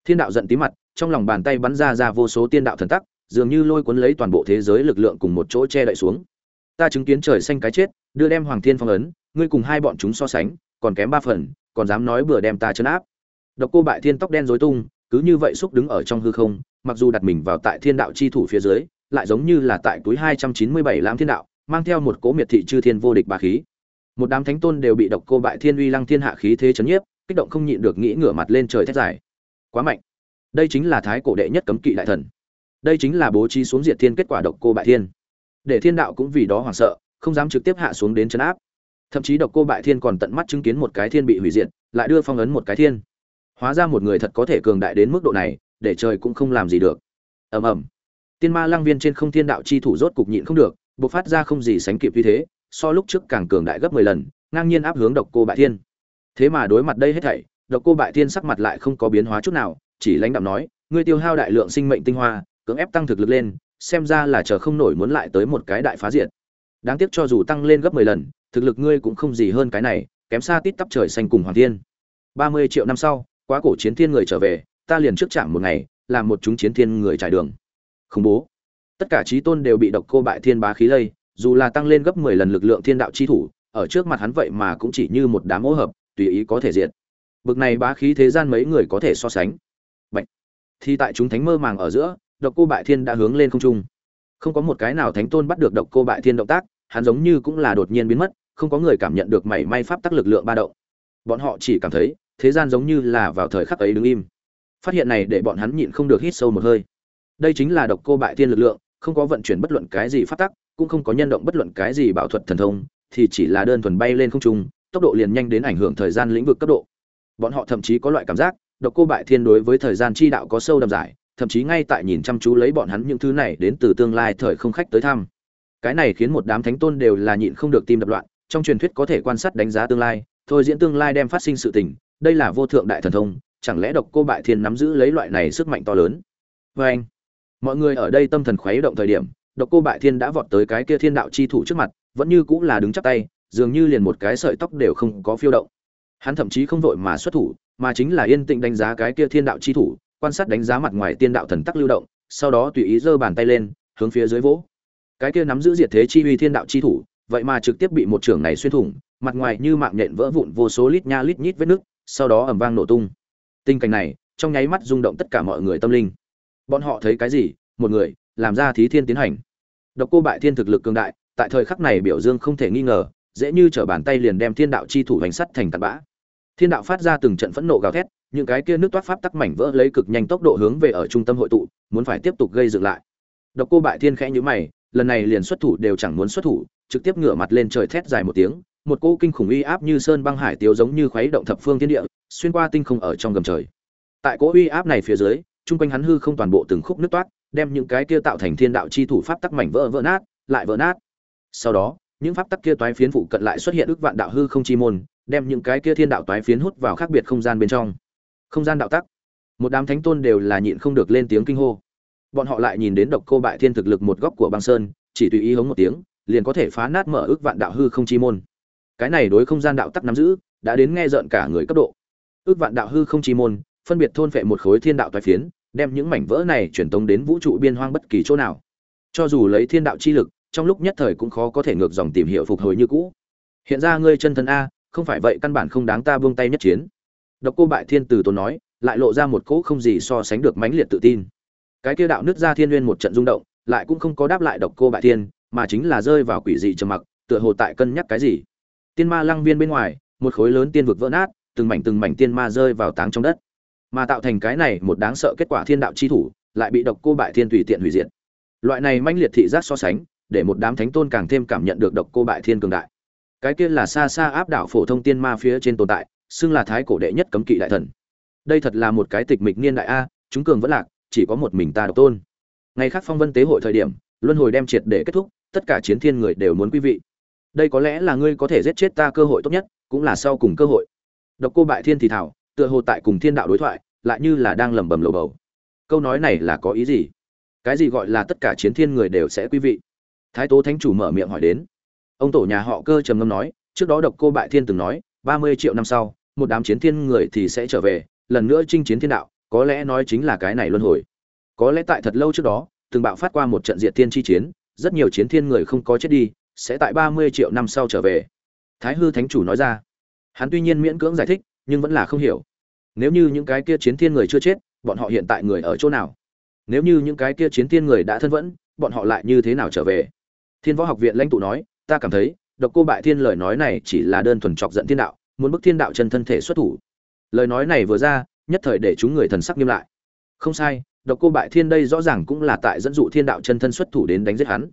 Thiên đạo giận tí mặt trong lòng bàn tay bắn ra ra vô số tiên đạo thần tắc, dường như lôi cuốn lấy toàn bộ thế giới lực lượng cùng một chỗ che đậy xuống. Ta chứng kiến trời xanh cái chết, đưa đem hoàng thiên phong ấn, ngươi cùng hai bọn chúng so sánh, còn kém ba phần, còn dám nói bừa đem ta chấn áp. Độc cô bại thiên tóc đen rối tung, cứ như vậy xúc đứng ở trong hư không, mặc dù đặt mình vào tại thiên đạo chi thủ phía dưới, lại giống như là tại túi hai trăm chín mươi bảy lãm thiên đạo, mang theo một cố miệt thị chư thiên vô địch bà khí. Một đám thánh tôn đều bị độc cô bại thiên uy lăng thiên hạ khí thế chấn nhiếp, kích động không nhịn được nghĩ ngửa mặt lên trời thét dài. Quá mạnh đây chính là thái cổ đệ nhất cấm kỵ đại thần. Đây chính là bố trí xuống diệt thiên kết quả độc cô bại thiên. Để thiên đạo cũng vì đó hoảng sợ, không dám trực tiếp hạ xuống đến chấn áp. Thậm chí độc cô bại thiên còn tận mắt chứng kiến một cái thiên bị hủy diệt, lại đưa phong ấn một cái thiên. Hóa ra một người thật có thể cường đại đến mức độ này, để trời cũng không làm gì được. Ầm ầm. Tiên ma lăng viên trên không thiên đạo chi thủ rốt cục nhịn không được, bộc phát ra không gì sánh kịp như thế, so lúc trước càng cường đại gấp mười lần, ngang nhiên áp hướng độc cô bại thiên. Thế mà đối mặt đây hết thảy, độc cô bại thiên sắc mặt lại không có biến hóa chút nào chỉ lãnh đạm nói, ngươi tiêu hao đại lượng sinh mệnh tinh hoa, cưỡng ép tăng thực lực lên, xem ra là chờ không nổi muốn lại tới một cái đại phá diệt. Đáng tiếc cho dù tăng lên gấp mười lần, thực lực ngươi cũng không gì hơn cái này, kém xa tít tắp trời xanh cùng hoàng thiên. Ba mươi triệu năm sau, quá cổ chiến thiên người trở về, ta liền trước chạm một ngày, làm một chúng chiến thiên người trải đường. Khủng bố. Tất cả trí tôn đều bị độc cô bại thiên bá khí lây, dù là tăng lên gấp mười lần lực lượng thiên đạo chi thủ, ở trước mặt hắn vậy mà cũng chỉ như một đám ô hợp, tùy ý có thể diệt. Bực này bá khí thế gian mấy người có thể so sánh. Bạch. thì tại chúng thánh mơ màng ở giữa, độc cô bại thiên đã hướng lên không trung. Không có một cái nào thánh tôn bắt được độc cô bại thiên động tác, hắn giống như cũng là đột nhiên biến mất, không có người cảm nhận được mảy may pháp tắc lực lượng ba động. Bọn họ chỉ cảm thấy, thế gian giống như là vào thời khắc ấy đứng im. Phát hiện này để bọn hắn nhịn không được hít sâu một hơi. Đây chính là độc cô bại thiên lực lượng, không có vận chuyển bất luận cái gì pháp tắc, cũng không có nhân động bất luận cái gì bảo thuật thần thông, thì chỉ là đơn thuần bay lên không trung, tốc độ liền nhanh đến ảnh hưởng thời gian lĩnh vực cấp độ. Bọn họ thậm chí có loại cảm giác độc cô bại thiên đối với thời gian chi đạo có sâu đậm giải, thậm chí ngay tại nhìn chăm chú lấy bọn hắn những thứ này đến từ tương lai thời không khách tới thăm. Cái này khiến một đám thánh tôn đều là nhịn không được tim đập loạn, trong truyền thuyết có thể quan sát đánh giá tương lai, thôi diễn tương lai đem phát sinh sự tình, đây là vô thượng đại thần thông, chẳng lẽ độc cô bại thiên nắm giữ lấy loại này sức mạnh to lớn? Vê anh. Mọi người ở đây tâm thần khuấy động thời điểm, độc cô bại thiên đã vọt tới cái kia thiên đạo chi thủ trước mặt, vẫn như cũng là đứng chắp tay, dường như liền một cái sợi tóc đều không có phiêu động. Hắn thậm chí không vội mà xuất thủ mà chính là yên tĩnh đánh giá cái kia thiên đạo chi thủ, quan sát đánh giá mặt ngoài tiên đạo thần tắc lưu động, sau đó tùy ý giơ bàn tay lên, hướng phía dưới vỗ. Cái kia nắm giữ diệt thế chi uy thiên đạo chi thủ, vậy mà trực tiếp bị một trưởng này xuyên thủng, mặt ngoài như mạng nhện vỡ vụn vô số lít nha lít nhít vết nước sau đó ầm vang nổ tung. Tình cảnh này, trong nháy mắt rung động tất cả mọi người tâm linh. Bọn họ thấy cái gì? Một người, làm ra thí thiên tiến hành. Độc cô bại thiên thực lực cường đại, tại thời khắc này biểu dương không thể nghi ngờ, dễ như trở bàn tay liền đem thiên đạo chi thủ hành sắt thành tàn bã thiên đạo phát ra từng trận phẫn nộ gào thét, những cái kia nước toát pháp tắc mảnh vỡ lấy cực nhanh tốc độ hướng về ở trung tâm hội tụ, muốn phải tiếp tục gây dựng lại. Độc cô bại thiên khẽ nhíu mày, lần này liền xuất thủ đều chẳng muốn xuất thủ, trực tiếp ngửa mặt lên trời thét dài một tiếng, một cỗ kinh khủng uy áp như sơn băng hải tiếu giống như khuấy động thập phương thiên địa, xuyên qua tinh không ở trong gầm trời. Tại cỗ uy áp này phía dưới, chung quanh hắn hư không toàn bộ từng khúc nước toát, đem những cái kia tạo thành thiên đạo chi thủ pháp tắc mảnh vỡ vỡ nát, lại vỡ nát. Sau đó, những pháp tắc kia toái phiến phụ cận lại xuất hiện ước vạn đạo hư không chi môn đem những cái kia thiên đạo toái phiến hút vào khác biệt không gian bên trong. Không gian đạo tắc. Một đám thánh tôn đều là nhịn không được lên tiếng kinh hô. Bọn họ lại nhìn đến độc cô bại thiên thực lực một góc của băng sơn, chỉ tùy ý hống một tiếng, liền có thể phá nát mở ước vạn đạo hư không chi môn. Cái này đối không gian đạo tắc nắm giữ, đã đến nghe rợn cả người cấp độ. Ước vạn đạo hư không chi môn, phân biệt thôn phệ một khối thiên đạo toái phiến, đem những mảnh vỡ này truyền tống đến vũ trụ biên hoang bất kỳ chỗ nào. Cho dù lấy thiên đạo chi lực, trong lúc nhất thời cũng khó có thể ngược dòng tìm hiểu phục hồi như cũ. Hiện ra ngươi chân thân a không phải vậy căn bản không đáng ta buông tay nhất chiến. Độc cô bại thiên từ tốn nói, lại lộ ra một cỗ không gì so sánh được mãnh liệt tự tin. Cái kia đạo nứt ra thiên nguyên một trận rung động, lại cũng không có đáp lại độc cô bại thiên, mà chính là rơi vào quỷ dị trầm mặc, tựa hồ tại cân nhắc cái gì. Tiên ma lăng viên bên ngoài, một khối lớn tiên vực vỡ nát, từng mảnh từng mảnh tiên ma rơi vào táng trong đất. Mà tạo thành cái này một đáng sợ kết quả thiên đạo chi thủ, lại bị độc cô bại thiên tùy tiện hủy diệt. Loại này manh liệt thị giác so sánh, để một đám thánh tôn càng thêm cảm nhận được độc cô bại thiên cường đại cái kia là xa xa áp đảo phổ thông tiên ma phía trên tồn tại, xưng là thái cổ đệ nhất cấm kỵ đại thần. Đây thật là một cái tịch mịch niên đại a, chúng cường vẫn lạc, chỉ có một mình ta độc tôn. Ngày khác phong vân tế hội thời điểm, luân hồi đem triệt để kết thúc, tất cả chiến thiên người đều muốn quý vị. Đây có lẽ là ngươi có thể giết chết ta cơ hội tốt nhất, cũng là sau cùng cơ hội. Độc cô bại thiên thì thảo, tựa hồ tại cùng thiên đạo đối thoại, lại như là đang lẩm bẩm lầu bầu. Câu nói này là có ý gì? Cái gì gọi là tất cả chiến thiên người đều sẽ quý vị? Thái tố thánh chủ mở miệng hỏi đến ông tổ nhà họ cơ trầm ngâm nói, trước đó độc cô bại thiên từng nói, ba mươi triệu năm sau, một đám chiến thiên người thì sẽ trở về, lần nữa chinh chiến thiên đạo, có lẽ nói chính là cái này luân hồi. Có lẽ tại thật lâu trước đó, từng bạo phát qua một trận diệt thiên chi chiến, rất nhiều chiến thiên người không có chết đi, sẽ tại ba mươi triệu năm sau trở về. Thái hư thánh chủ nói ra. Hắn tuy nhiên miễn cưỡng giải thích, nhưng vẫn là không hiểu. Nếu như những cái kia chiến thiên người chưa chết, bọn họ hiện tại người ở chỗ nào? Nếu như những cái kia chiến thiên người đã thân vẫn, bọn họ lại như thế nào trở về? Thiên võ học viện lãnh tụ nói ta cảm thấy, độc cô bại thiên lời nói này chỉ là đơn thuần chọc giận thiên đạo, muốn bức thiên đạo chân thân thể xuất thủ. Lời nói này vừa ra, nhất thời để chúng người thần sắc nghiêm lại. Không sai, độc cô bại thiên đây rõ ràng cũng là tại dẫn dụ thiên đạo chân thân xuất thủ đến đánh giết hắn.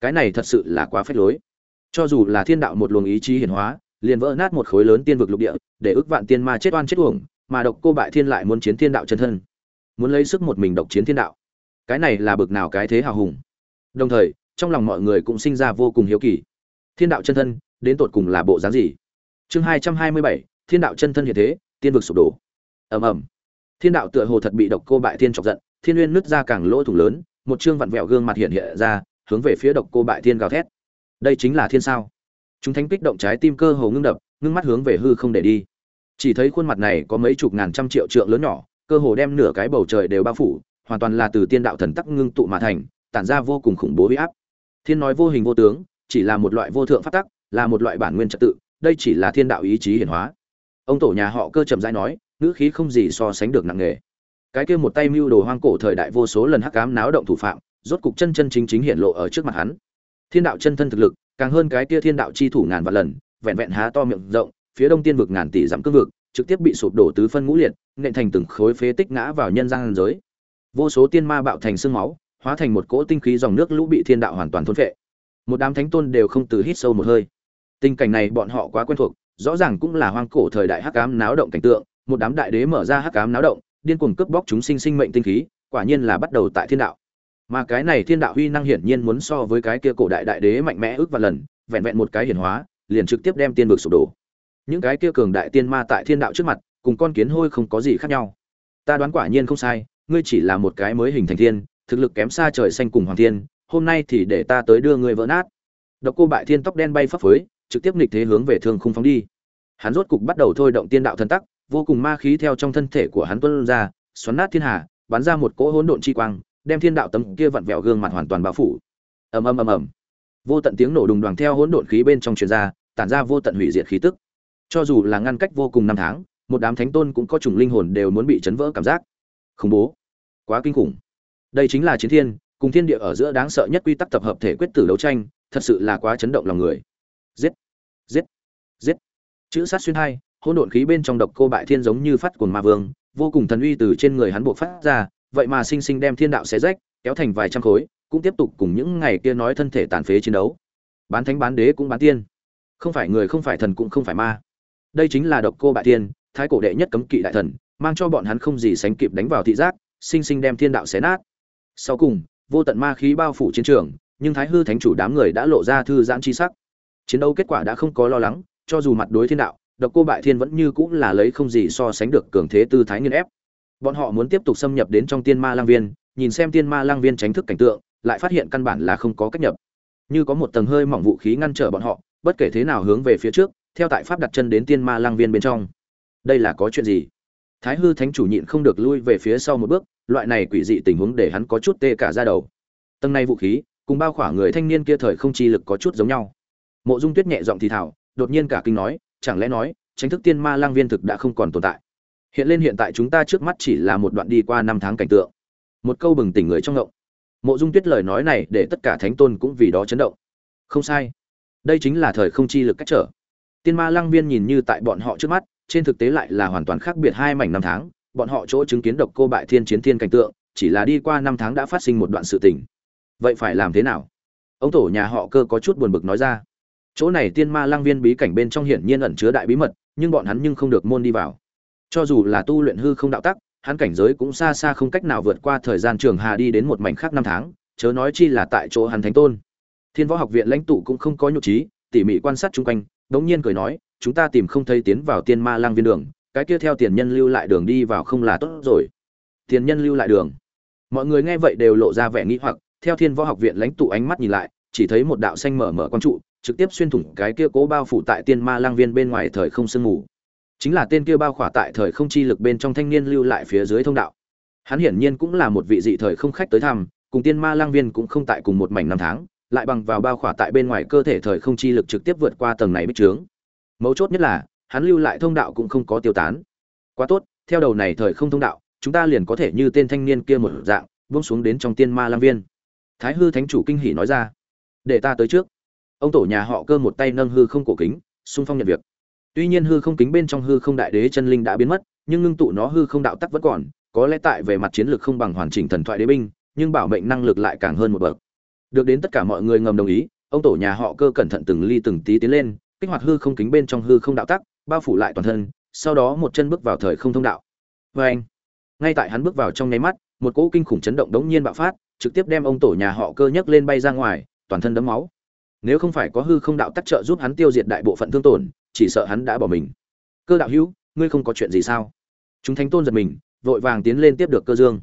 Cái này thật sự là quá phép lối. Cho dù là thiên đạo một luồng ý chí hiển hóa, liền vỡ nát một khối lớn tiên vực lục địa, để ức vạn tiên ma chết oan chết uổng, mà độc cô bại thiên lại muốn chiến thiên đạo chân thân. Muốn lấy sức một mình độc chiến thiên đạo. Cái này là bực nào cái thế hào hùng. Đồng thời, trong lòng mọi người cũng sinh ra vô cùng hiếu kỳ thiên đạo chân thân, đến tột cùng là bộ dáng gì? Chương hai trăm hai mươi bảy, thiên đạo chân thân hiện thế, tiên vực sụp đổ. Ầm ầm. Thiên đạo tựa hồ thật bị độc cô bại thiên chọc giận, thiên uyên nứt ra càng lỗ thủng lớn, một chương vặn vẹo gương mặt hiện hiện ra, hướng về phía độc cô bại thiên gào thét. Đây chính là thiên sao? Chúng thánh kích động trái tim cơ hồ ngưng đập, ngưng mắt hướng về hư không để đi. Chỉ thấy khuôn mặt này có mấy chục ngàn trăm triệu trượng lớn nhỏ, cơ hồ đem nửa cái bầu trời đều bao phủ, hoàn toàn là từ tiên đạo thần tắc ngưng tụ mà thành, tản ra vô cùng khủng bố huy áp. Thiên nói vô hình vô tướng chỉ là một loại vô thượng pháp tắc, là một loại bản nguyên trật tự, đây chỉ là thiên đạo ý chí hiển hóa. Ông tổ nhà họ cơ chậm rãi nói, ngữ khí không gì so sánh được nặng nghề cái kia một tay mưu đồ hoang cổ thời đại vô số lần hắc ám náo động thủ phạm, rốt cục chân chân chính chính hiện lộ ở trước mặt hắn. Thiên đạo chân thân thực lực, càng hơn cái kia thiên đạo chi thủ ngàn vạn lần, vẹn vẹn há to miệng rộng, phía đông tiên vực ngàn tỷ giảm cương vực, trực tiếp bị sụp đổ tứ phân ngũ liệt, nện thành từng khối phế tích ngã vào nhân gian giới. Vô số tiên ma bạo thành xương máu, hóa thành một cỗ tinh khí dòng nước lũ bị thiên đạo hoàn toàn thôn phệ một đám thánh tôn đều không từ hít sâu một hơi. Tình cảnh này bọn họ quá quen thuộc, rõ ràng cũng là hoang cổ thời đại hắc cám náo động cảnh tượng, một đám đại đế mở ra hắc cám náo động, điên cuồng cướp bóc chúng sinh sinh mệnh tinh khí, quả nhiên là bắt đầu tại thiên đạo. Mà cái này thiên đạo huy năng hiển nhiên muốn so với cái kia cổ đại đại đế mạnh mẽ ước và lần, vẹn vẹn một cái hiển hóa, liền trực tiếp đem tiên vực sụp đổ. Những cái kia cường đại tiên ma tại thiên đạo trước mặt, cùng con kiến hôi không có gì khác nhau. Ta đoán quả nhiên không sai, ngươi chỉ là một cái mới hình thành thiên, thực lực kém xa trời xanh cùng hoàng thiên hôm nay thì để ta tới đưa ngươi vỡ nát. Độc cô bại thiên tóc đen bay phấp phới, trực tiếp nghịch thế hướng về thương khung phóng đi. Hắn rốt cục bắt đầu thôi động tiên đạo thần tắc, vô cùng ma khí theo trong thân thể của hắn tuôn ra, xoắn nát thiên hà, bắn ra một cỗ hỗn độn chi quang, đem thiên đạo tấm kia vặn vẹo gương mặt hoàn toàn bao phủ. Ầm ầm ầm ầm. Vô tận tiếng nổ đùng đoàng theo hỗn độn khí bên trong truyền ra, tản ra vô tận hủy diệt khí tức. Cho dù là ngăn cách vô cùng năm tháng, một đám thánh tôn cũng có chủng linh hồn đều muốn bị chấn vỡ cảm giác. Khủng bố. Quá kinh khủng. Đây chính là chiến thiên cùng thiên địa ở giữa đáng sợ nhất quy tắc tập hợp thể quyết tử đấu tranh, thật sự là quá chấn động lòng người. Giết! Giết! Giết! Chữ sát xuyên hai, hỗn độn khí bên trong độc cô bại thiên giống như phát cuồng ma vương, vô cùng thần uy từ trên người hắn buộc phát ra, vậy mà sinh sinh đem thiên đạo xé rách, kéo thành vài trăm khối, cũng tiếp tục cùng những ngày kia nói thân thể tàn phế chiến đấu. Bán thánh bán đế cũng bán tiên. Không phải người, không phải thần cũng không phải ma. Đây chính là độc cô bại thiên, thái cổ đệ nhất cấm kỵ đại thần, mang cho bọn hắn không gì sánh kịp đánh vào thị giác, sinh sinh đem thiên đạo xé nát. Sau cùng vô tận ma khí bao phủ chiến trường, nhưng thái hư thánh chủ đám người đã lộ ra thư giãn chi sắc. Chiến đấu kết quả đã không có lo lắng, cho dù mặt đối thiên đạo, độc cô bại thiên vẫn như cũng là lấy không gì so sánh được cường thế tư thái nghiên ép. Bọn họ muốn tiếp tục xâm nhập đến trong tiên ma lang viên, nhìn xem tiên ma lang viên tránh thức cảnh tượng, lại phát hiện căn bản là không có cách nhập. Như có một tầng hơi mỏng vũ khí ngăn trở bọn họ, bất kể thế nào hướng về phía trước, theo tại pháp đặt chân đến tiên ma lang viên bên trong. Đây là có chuyện gì? Thái hư thánh chủ nhịn không được lui về phía sau một bước, loại này quỷ dị tình huống để hắn có chút tê cả ra đầu. Tầng này vũ khí, cùng bao khỏa người thanh niên kia thời không chi lực có chút giống nhau. Mộ dung tuyết nhẹ giọng thì thảo đột nhiên cả kinh nói, chẳng lẽ nói tranh thức tiên ma lang viên thực đã không còn tồn tại? Hiện lên hiện tại chúng ta trước mắt chỉ là một đoạn đi qua năm tháng cảnh tượng. Một câu bừng tỉnh người trong ngộng. Mộ dung tuyết lời nói này để tất cả thánh tôn cũng vì đó chấn động. Không sai. Đây chính là thời không chi lực cách trở. Tiên ma lang viên nhìn như tại bọn họ trước mắt trên thực tế lại là hoàn toàn khác biệt hai mảnh năm tháng, bọn họ chỗ chứng kiến độc cô bại thiên chiến thiên cảnh tượng, chỉ là đi qua năm tháng đã phát sinh một đoạn sự tình. Vậy phải làm thế nào? Ông tổ nhà họ cơ có chút buồn bực nói ra. Chỗ này tiên ma lang viên bí cảnh bên trong hiển nhiên ẩn chứa đại bí mật, nhưng bọn hắn nhưng không được môn đi vào. Cho dù là tu luyện hư không đạo tắc, hắn cảnh giới cũng xa xa không cách nào vượt qua thời gian trường hà đi đến một mảnh khác năm tháng, chớ nói chi là tại chỗ hắn thánh tôn. Thiên võ học viện lãnh tụ cũng không có nhục trí, tỉ mỉ quan sát chung quanh, đống nhiên cười nói chúng ta tìm không thấy tiến vào tiên ma lang viên đường, cái kia theo tiền nhân lưu lại đường đi vào không là tốt rồi. Tiền nhân lưu lại đường. Mọi người nghe vậy đều lộ ra vẻ nghĩ hoặc, theo thiên võ học viện lãnh tụ ánh mắt nhìn lại, chỉ thấy một đạo xanh mở mở quang trụ, trực tiếp xuyên thủng cái kia cố bao phủ tại tiên ma lang viên bên ngoài thời không sương mù. Chính là tên kia bao khỏa tại thời không chi lực bên trong thanh niên lưu lại phía dưới thông đạo. Hắn hiển nhiên cũng là một vị dị thời không khách tới thăm, cùng tiên ma lang viên cũng không tại cùng một mảnh năm tháng, lại bằng vào bao khỏa tại bên ngoài cơ thể thời không chi lực trực tiếp vượt qua tầng này bích trướng mấu chốt nhất là, hắn lưu lại thông đạo cũng không có tiêu tán. Quá tốt, theo đầu này thời không thông đạo, chúng ta liền có thể như tên thanh niên kia một dạng, buông xuống đến trong tiên ma lang viên. Thái hư thánh chủ kinh hỉ nói ra. Để ta tới trước. Ông tổ nhà họ cơ một tay nâng hư không cổ kính, xung phong nhận việc. Tuy nhiên hư không kính bên trong hư không đại đế chân linh đã biến mất, nhưng ngưng tụ nó hư không đạo tắc vẫn còn, có lẽ tại về mặt chiến lược không bằng hoàn chỉnh thần thoại đế binh, nhưng bảo mệnh năng lực lại càng hơn một bậc. Được đến tất cả mọi người ngầm đồng ý, ông tổ nhà họ cơ cẩn thận từng ly từng tí tiến lên kích hoạt hư không kính bên trong hư không đạo tắc, bao phủ lại toàn thân, sau đó một chân bước vào thời không thông đạo. Vê anh, ngay tại hắn bước vào trong nháy mắt, một cỗ kinh khủng chấn động đống nhiên bạo phát, trực tiếp đem ông tổ nhà họ cơ nhấc lên bay ra ngoài, toàn thân đấm máu. Nếu không phải có hư không đạo tắc trợ giúp hắn tiêu diệt đại bộ phận thương tổn, chỉ sợ hắn đã bỏ mình. Cơ đạo hữu, ngươi không có chuyện gì sao? Chúng thánh tôn giật mình, vội vàng tiến lên tiếp được cơ dương.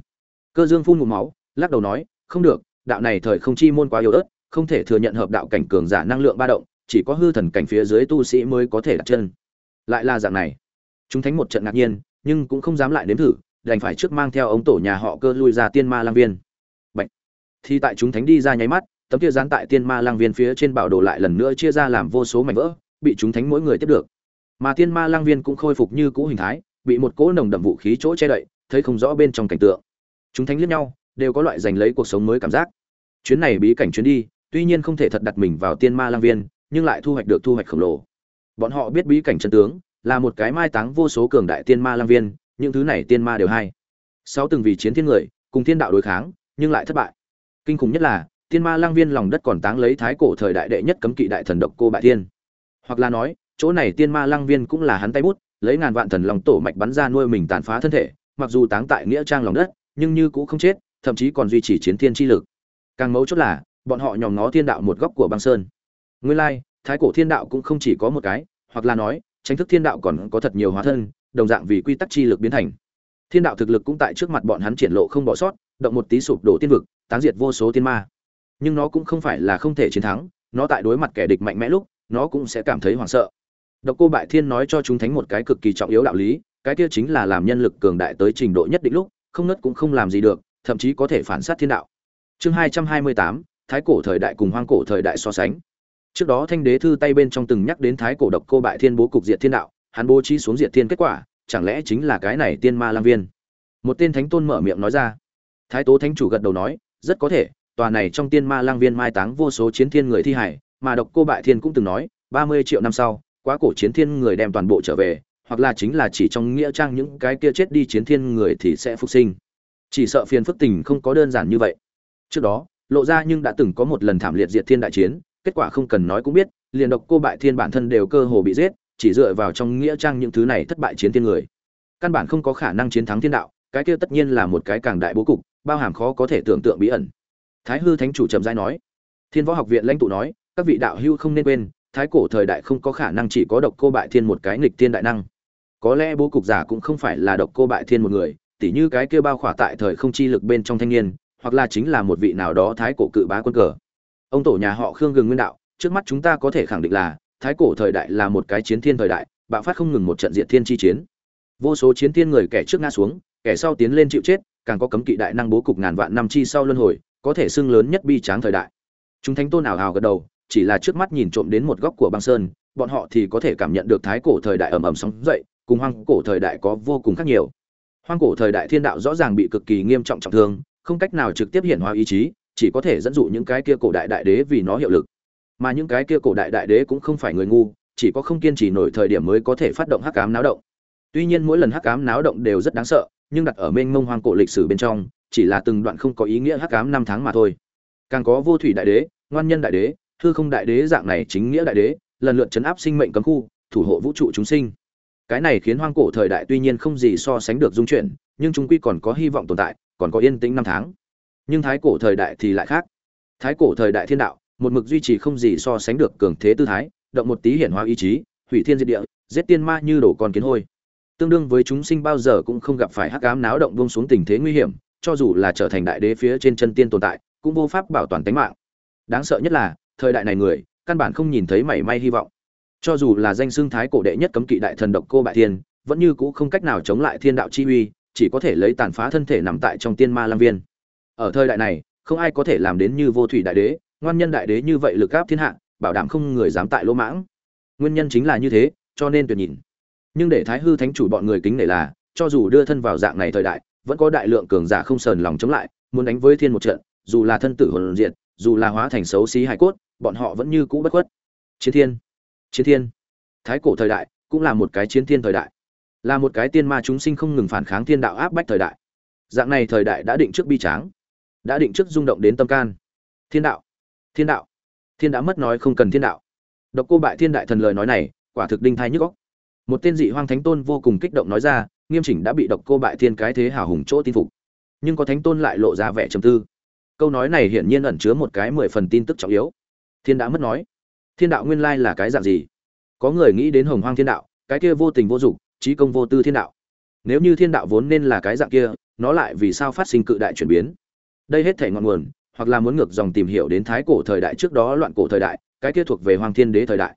Cơ dương phun một máu, lắc đầu nói, không được, đạo này thời không chi môn quá yếu ớt, không thể thừa nhận hợp đạo cảnh cường giả năng lượng ba động chỉ có hư thần cảnh phía dưới tu sĩ mới có thể đặt chân. Lại là dạng này. Chúng thánh một trận ngạc nhiên, nhưng cũng không dám lại nếm thử, đành phải trước mang theo ống tổ nhà họ cơ lui ra tiên ma lang viên. Bạch. thì tại chúng thánh đi ra nháy mắt, tấm kia dán tại tiên ma lang viên phía trên bảo đồ lại lần nữa chia ra làm vô số mảnh vỡ, bị chúng thánh mỗi người tiếp được. Mà tiên ma lang viên cũng khôi phục như cũ hình thái, bị một cỗ nồng đậm vũ khí chỗ che đậy, thấy không rõ bên trong cảnh tượng. Chúng thánh liếc nhau, đều có loại giành lấy cuộc sống mới cảm giác. Chuyến này bí cảnh chuyến đi, tuy nhiên không thể thật đặt mình vào tiên ma lang viên nhưng lại thu hoạch được thu hoạch khổng lồ. Bọn họ biết bí cảnh chân tướng, là một cái mai táng vô số cường đại tiên ma lang viên, những thứ này tiên ma đều hay. Sáu từng vì chiến thiên người, cùng thiên đạo đối kháng, nhưng lại thất bại. Kinh khủng nhất là, tiên ma lang viên lòng đất còn táng lấy thái cổ thời đại đệ nhất cấm kỵ đại thần độc cô bại thiên. Hoặc là nói, chỗ này tiên ma lang viên cũng là hắn tay bút, lấy ngàn vạn thần lòng tổ mạch bắn ra nuôi mình tàn phá thân thể, mặc dù táng tại nghĩa trang lòng đất, nhưng như cũng không chết, thậm chí còn duy trì chiến thiên chi lực. Càng mấu chốt là, bọn họ nhòm ngó thiên đạo một góc của băng sơn nguyên lai, thái cổ thiên đạo cũng không chỉ có một cái, hoặc là nói tranh thức thiên đạo còn có thật nhiều hóa thân, đồng dạng vì quy tắc chi lực biến thành. Thiên đạo thực lực cũng tại trước mặt bọn hắn triển lộ không bỏ sót, động một tí sụp đổ tiên vực táng diệt vô số tiên ma. Nhưng nó cũng không phải là không thể chiến thắng, nó tại đối mặt kẻ địch mạnh mẽ lúc, nó cũng sẽ cảm thấy hoảng sợ. Độc cô bại thiên nói cho chúng thánh một cái cực kỳ trọng yếu đạo lý, cái kia chính là làm nhân lực cường đại tới trình độ nhất định lúc, không nứt cũng không làm gì được, thậm chí có thể phản sát thiên đạo. Chương hai trăm hai mươi tám, thái cổ thời đại cùng hoang cổ thời đại so sánh trước đó thanh đế thư tay bên trong từng nhắc đến thái cổ độc cô bại thiên bố cục diệt thiên đạo, hắn bố trí xuống diệt thiên kết quả, chẳng lẽ chính là cái này tiên ma lang viên? Một tên thánh tôn mở miệng nói ra. Thái tố thánh chủ gật đầu nói, rất có thể, tòa này trong tiên ma lang viên mai táng vô số chiến thiên người thi hải mà độc cô bại thiên cũng từng nói, ba mươi triệu năm sau, quá cổ chiến thiên người đem toàn bộ trở về, hoặc là chính là chỉ trong nghĩa trang những cái kia chết đi chiến thiên người thì sẽ phục sinh. Chỉ sợ phiền phức tình không có đơn giản như vậy. Trước đó, lộ ra nhưng đã từng có một lần thảm liệt diệt thiên đại chiến kết quả không cần nói cũng biết, liền độc cô bại thiên bản thân đều cơ hồ bị giết, chỉ dựa vào trong nghĩa trang những thứ này thất bại chiến thiên người. Căn bản không có khả năng chiến thắng thiên đạo, cái kia tất nhiên là một cái càng đại bố cục, bao hàm khó có thể tưởng tượng bí ẩn. Thái hư thánh chủ trầm giai nói. Thiên võ học viện lãnh tụ nói, các vị đạo hưu không nên quên, thái cổ thời đại không có khả năng chỉ có độc cô bại thiên một cái nghịch thiên đại năng. Có lẽ bố cục giả cũng không phải là độc cô bại thiên một người, tỉ như cái kia bao khỏa tại thời không chi lực bên trong thanh niên, hoặc là chính là một vị nào đó thái cổ cự bá quân cờ ông tổ nhà họ khương gừng nguyên đạo, trước mắt chúng ta có thể khẳng định là, thái cổ thời đại là một cái chiến thiên thời đại, bạo phát không ngừng một trận diện thiên chi chiến. Vô số chiến thiên người kẻ trước ngã xuống, kẻ sau tiến lên chịu chết, càng có cấm kỵ đại năng bố cục ngàn vạn năm chi sau luân hồi, có thể xưng lớn nhất bi tráng thời đại. Chúng thánh tôn ảo hào gật đầu, chỉ là trước mắt nhìn trộm đến một góc của băng sơn, bọn họ thì có thể cảm nhận được thái cổ thời đại ầm ầm sóng dậy, cùng hoang cổ thời đại có vô cùng khác nhiều. Hoang cổ thời đại thiên đạo rõ ràng bị cực kỳ nghiêm trọng trọng thương, không cách nào trực tiếp hiện hóa ý chí chỉ có thể dẫn dụ những cái kia cổ đại đại đế vì nó hiệu lực. Mà những cái kia cổ đại đại đế cũng không phải người ngu, chỉ có không kiên trì nổi thời điểm mới có thể phát động hắc ám náo động. Tuy nhiên mỗi lần hắc ám náo động đều rất đáng sợ, nhưng đặt ở mênh mông hoang cổ lịch sử bên trong, chỉ là từng đoạn không có ý nghĩa hắc ám năm tháng mà thôi. Càng có vô thủy đại đế, ngoan nhân đại đế thư không đại đế dạng này chính nghĩa đại đế, lần lượt chấn áp sinh mệnh cấm khu, thủ hộ vũ trụ chúng sinh. Cái này khiến hoang cổ thời đại tuy nhiên không gì so sánh được dung chuyển, nhưng chúng quy còn có hy vọng tồn tại, còn có yên tĩnh năm tháng nhưng thái cổ thời đại thì lại khác. Thái cổ thời đại thiên đạo, một mực duy trì không gì so sánh được cường thế tư thái, động một tí hiển hóa ý chí, hủy thiên diệt địa, giết tiên ma như đổ con kiến hôi. Tương đương với chúng sinh bao giờ cũng không gặp phải hắc ám náo động buông xuống tình thế nguy hiểm, cho dù là trở thành đại đế phía trên chân tiên tồn tại, cũng vô pháp bảo toàn tính mạng. Đáng sợ nhất là, thời đại này người, căn bản không nhìn thấy mảy may hy vọng. Cho dù là danh xương thái cổ đệ nhất cấm kỵ đại thần độc cô bại thiên, vẫn như cũ không cách nào chống lại thiên đạo chi uy, chỉ có thể lấy tàn phá thân thể nằm tại trong tiên ma lang viên ở thời đại này, không ai có thể làm đến như vô thủy đại đế, ngoan nhân đại đế như vậy lực áp thiên hạ, bảo đảm không người dám tại lỗ mãng. Nguyên nhân chính là như thế, cho nên tuyệt nhìn. Nhưng để thái hư thánh chủ bọn người kính nể là, cho dù đưa thân vào dạng này thời đại, vẫn có đại lượng cường giả không sờn lòng chống lại, muốn đánh với thiên một trận, dù là thân tử hồn diện dù là hóa thành xấu xí hải cốt, bọn họ vẫn như cũ bất khuất. Chiến thiên chiến thiên. Thái cổ thời đại cũng là một cái chiến thiên thời đại, là một cái tiên ma chúng sinh không ngừng phản kháng thiên đạo áp bách thời đại. Dạng này thời đại đã định trước bi tráng đã định trước rung động đến tâm can. Thiên đạo thiên đạo, thiên đã mất nói không cần thiên đạo. Độc cô bại thiên đại thần lời nói này, quả thực đinh thai nhức góc một tên dị hoang thánh tôn vô cùng kích động nói ra, nghiêm chỉnh đã bị độc cô bại thiên cái thế hào hùng chỗ tin phục. Nhưng có thánh tôn lại lộ ra vẻ trầm tư. Câu nói này hiển nhiên ẩn chứa một cái mười phần tin tức trọng yếu. Thiên đã mất nói. Thiên đạo nguyên lai là cái dạng gì? Có người nghĩ đến hồng hoang thiên đạo, cái kia vô tình vô dụng trí công vô tư thiên đạo. Nếu như thiên đạo vốn nên là cái dạng kia, nó lại vì sao phát sinh cự đại chuyển biến? Đây hết thể ngọn nguồn, hoặc là muốn ngược dòng tìm hiểu đến thái cổ thời đại trước đó loạn cổ thời đại, cái kia thuộc về hoàng thiên đế thời đại.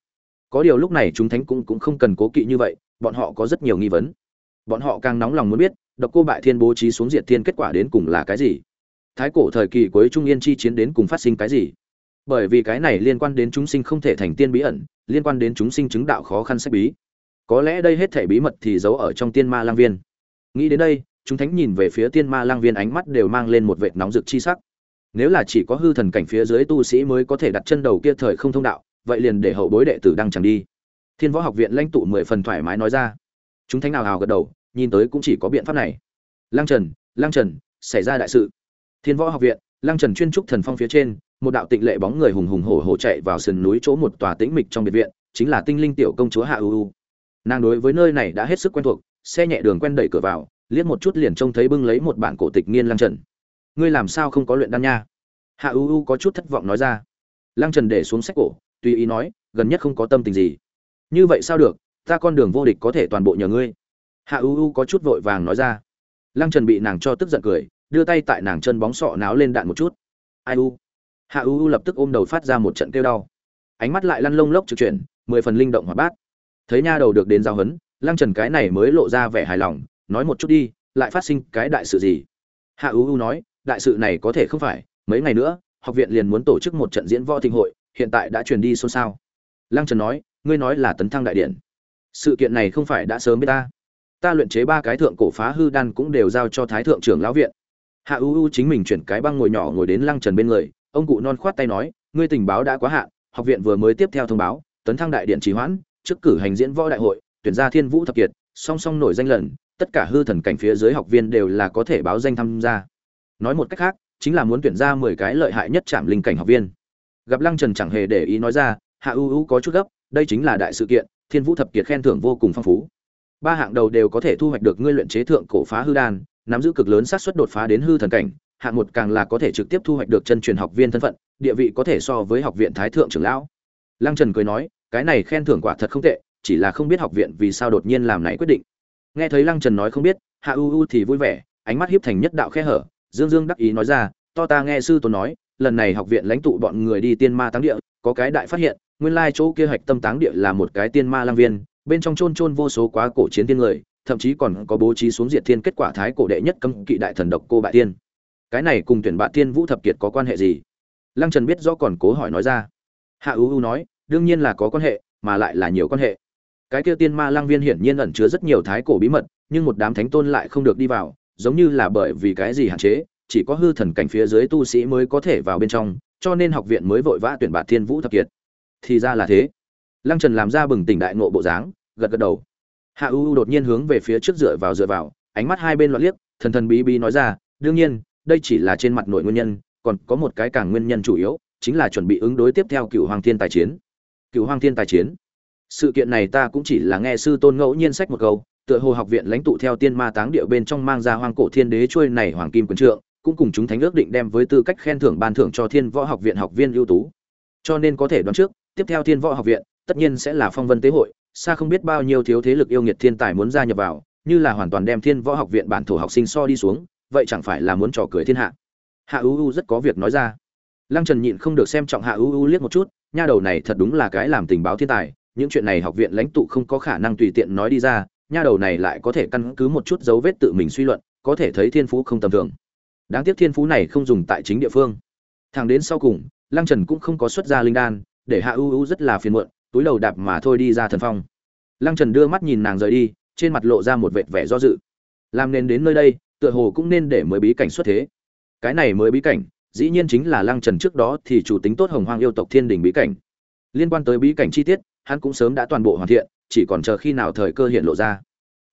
Có điều lúc này chúng thánh cũng cũng không cần cố kỵ như vậy, bọn họ có rất nhiều nghi vấn. Bọn họ càng nóng lòng muốn biết, độc cô bại thiên bố trí xuống diệt thiên kết quả đến cùng là cái gì? Thái cổ thời kỳ cuối trung yên chi chiến đến cùng phát sinh cái gì? Bởi vì cái này liên quan đến chúng sinh không thể thành tiên bí ẩn, liên quan đến chúng sinh chứng đạo khó khăn sách bí. Có lẽ đây hết thể bí mật thì giấu ở trong tiên ma lang viên. Nghĩ đến đây chúng thánh nhìn về phía tiên ma lang viên ánh mắt đều mang lên một vệt nóng rực chi sắc. Nếu là chỉ có hư thần cảnh phía dưới tu sĩ mới có thể đặt chân đầu kia thời không thông đạo, vậy liền để hậu bối đệ tử đăng chẳng đi. Thiên võ học viện lãnh tụ mười phần thoải mái nói ra. Chúng thánh nào hào gật đầu, nhìn tới cũng chỉ có biện pháp này. Lang trần lang trần, xảy ra đại sự. Thiên võ học viện lang trần chuyên trúc thần phong phía trên, một đạo tịnh lệ bóng người hùng hùng hổ hổ chạy vào sườn núi chỗ một tòa tĩnh mịch trong biệt viện, chính là tinh linh tiểu công chúa hạ uu nàng đối với nơi này đã hết sức quen thuộc, xe nhẹ đường quen đẩy cửa vào liếc một chút liền trông thấy bưng lấy một bản cổ tịch nghiên lăng trần. Ngươi làm sao không có luyện đan nha? Hạ u u có chút thất vọng nói ra. Lăng trần để xuống sách cổ, tùy ý nói, gần nhất không có tâm tình gì. Như vậy sao được, ta con đường vô địch có thể toàn bộ nhờ ngươi. Hạ u u có chút vội vàng nói ra. Lăng trần bị nàng cho tức giận cười, đưa tay tại nàng chân bóng sọ náo lên đạn một chút. Ai u? Hạ u u lập tức ôm đầu phát ra một trận kêu đau. Ánh mắt lại lăn lông lốc trực chuyển, mười phần linh động hoạt bát. Thấy nha đầu được đến giao hấn lăng trần cái này mới lộ ra vẻ hài lòng nói một chút đi, lại phát sinh cái đại sự gì? Hạ uu nói, đại sự này có thể không phải, mấy ngày nữa, học viện liền muốn tổ chức một trận diễn võ thịnh hội, hiện tại đã truyền đi xôn xao. Lăng trần nói, ngươi nói là tấn thăng đại điện. Sự kiện này không phải đã sớm với ta? Ta luyện chế ba cái thượng cổ phá hư đan cũng đều giao cho thái thượng trưởng lão viện. Hạ u u chính mình chuyển cái băng ngồi nhỏ ngồi đến lăng trần bên người, ông cụ non khoát tay nói, ngươi tình báo đã quá hạn, học viện vừa mới tiếp theo thông báo, tấn thăng đại điện trì hoãn, trước cử hành diễn võ đại hội, tuyển gia thiên vũ thập kiệt, song song nổi danh lần tất cả hư thần cảnh phía dưới học viên đều là có thể báo danh tham gia. Nói một cách khác, chính là muốn tuyển ra mười cái lợi hại nhất chạm linh cảnh học viên. Gặp lăng trần chẳng hề để ý nói ra, hạ u u có chút gấp, đây chính là đại sự kiện, thiên vũ thập kiệt khen thưởng vô cùng phong phú. Ba hạng đầu đều có thể thu hoạch được ngươi luyện chế thượng cổ phá hư đan, nắm giữ cực lớn xác suất đột phá đến hư thần cảnh, hạng một càng là có thể trực tiếp thu hoạch được chân truyền học viên thân phận, địa vị có thể so với học viện thái thượng trưởng lão. Lăng trần cười nói, cái này khen thưởng quả thật không tệ, chỉ là không biết học viện vì sao đột nhiên làm này quyết định nghe thấy lăng trần nói không biết, hạ u u thì vui vẻ, ánh mắt hiếp thành nhất đạo khe hở. Dương dương đắc ý nói ra, to ta nghe sư tôn nói, lần này học viện lãnh tụ bọn người đi tiên ma táng địa, có cái đại phát hiện, nguyên lai chỗ kia hạch tâm táng địa là một cái tiên ma lang viên, bên trong chôn chôn vô số quá cổ chiến tiên người, thậm chí còn có bố trí xuống diệt thiên kết quả thái cổ đệ nhất cấm kỵ đại thần độc cô bại tiên. Cái này cùng tuyển bạ tiên vũ thập kiệt có quan hệ gì? Lăng trần biết rõ còn cố hỏi nói ra. Hạ u u nói, đương nhiên là có quan hệ, mà lại là nhiều quan hệ cái kia tiên ma lang viên hiển nhiên ẩn chứa rất nhiều thái cổ bí mật, nhưng một đám thánh tôn lại không được đi vào, giống như là bởi vì cái gì hạn chế, chỉ có hư thần cảnh phía dưới tu sĩ mới có thể vào bên trong, cho nên học viện mới vội vã tuyển bạt thiên vũ thập kiệt. Thì ra là thế. Lăng trần làm ra bừng tỉnh đại ngộ bộ dáng, gật gật đầu. Hạ u u đột nhiên hướng về phía trước dựa vào dựa vào, ánh mắt hai bên loạn liếc, thần thần bí bí nói ra, đương nhiên, đây chỉ là trên mặt nội nguyên nhân, còn có một cái càng nguyên nhân chủ yếu, chính là chuẩn bị ứng đối tiếp theo cựu hoàng thiên tài chiến. Cựu hoàng thiên tài chiến? Sự kiện này ta cũng chỉ là nghe sư tôn ngẫu nhiên sách một câu, tựa hồ học viện lãnh tụ theo tiên ma táng địa bên trong mang ra hoang cổ thiên đế trôi này hoàng kim quân trượng, cũng cùng chúng thánh ước định đem với tư cách khen thưởng ban thưởng cho thiên võ học viện học viên ưu tú. Cho nên có thể đoán trước, tiếp theo thiên võ học viện, tất nhiên sẽ là phong vân tế hội, xa không biết bao nhiêu thiếu thế lực yêu nghiệt thiên tài muốn gia nhập vào, như là hoàn toàn đem thiên võ học viện bản thổ học sinh so đi xuống, vậy chẳng phải là muốn trò cười thiên hạ. Hạ u u rất có việc nói ra. Lăng trần nhịn không được xem trọng hạ u u liếc một chút, nha đầu này thật đúng là cái làm tình báo thiên tài những chuyện này học viện lãnh tụ không có khả năng tùy tiện nói đi ra, nha đầu này lại có thể căn cứ một chút dấu vết tự mình suy luận, có thể thấy thiên phú không tầm thường. Đáng tiếc thiên phú này không dùng tại chính địa phương. Thẳng đến sau cùng, lăng trần cũng không có xuất ra linh đan, để hạ ưu ưu rất là phiền muộn, túi đầu đạp mà thôi đi ra thần phong. Lăng trần đưa mắt nhìn nàng rời đi, trên mặt lộ ra một vệt vẻ do dự. Làm nên đến nơi đây, tựa hồ cũng nên để mới bí cảnh xuất thế. Cái này mới bí cảnh, dĩ nhiên chính là lăng trần trước đó thì chủ tính tốt hồng hoang yêu tộc thiên đình bí cảnh. Liên quan tới bí cảnh chi tiết hắn cũng sớm đã toàn bộ hoàn thiện, chỉ còn chờ khi nào thời cơ hiện lộ ra.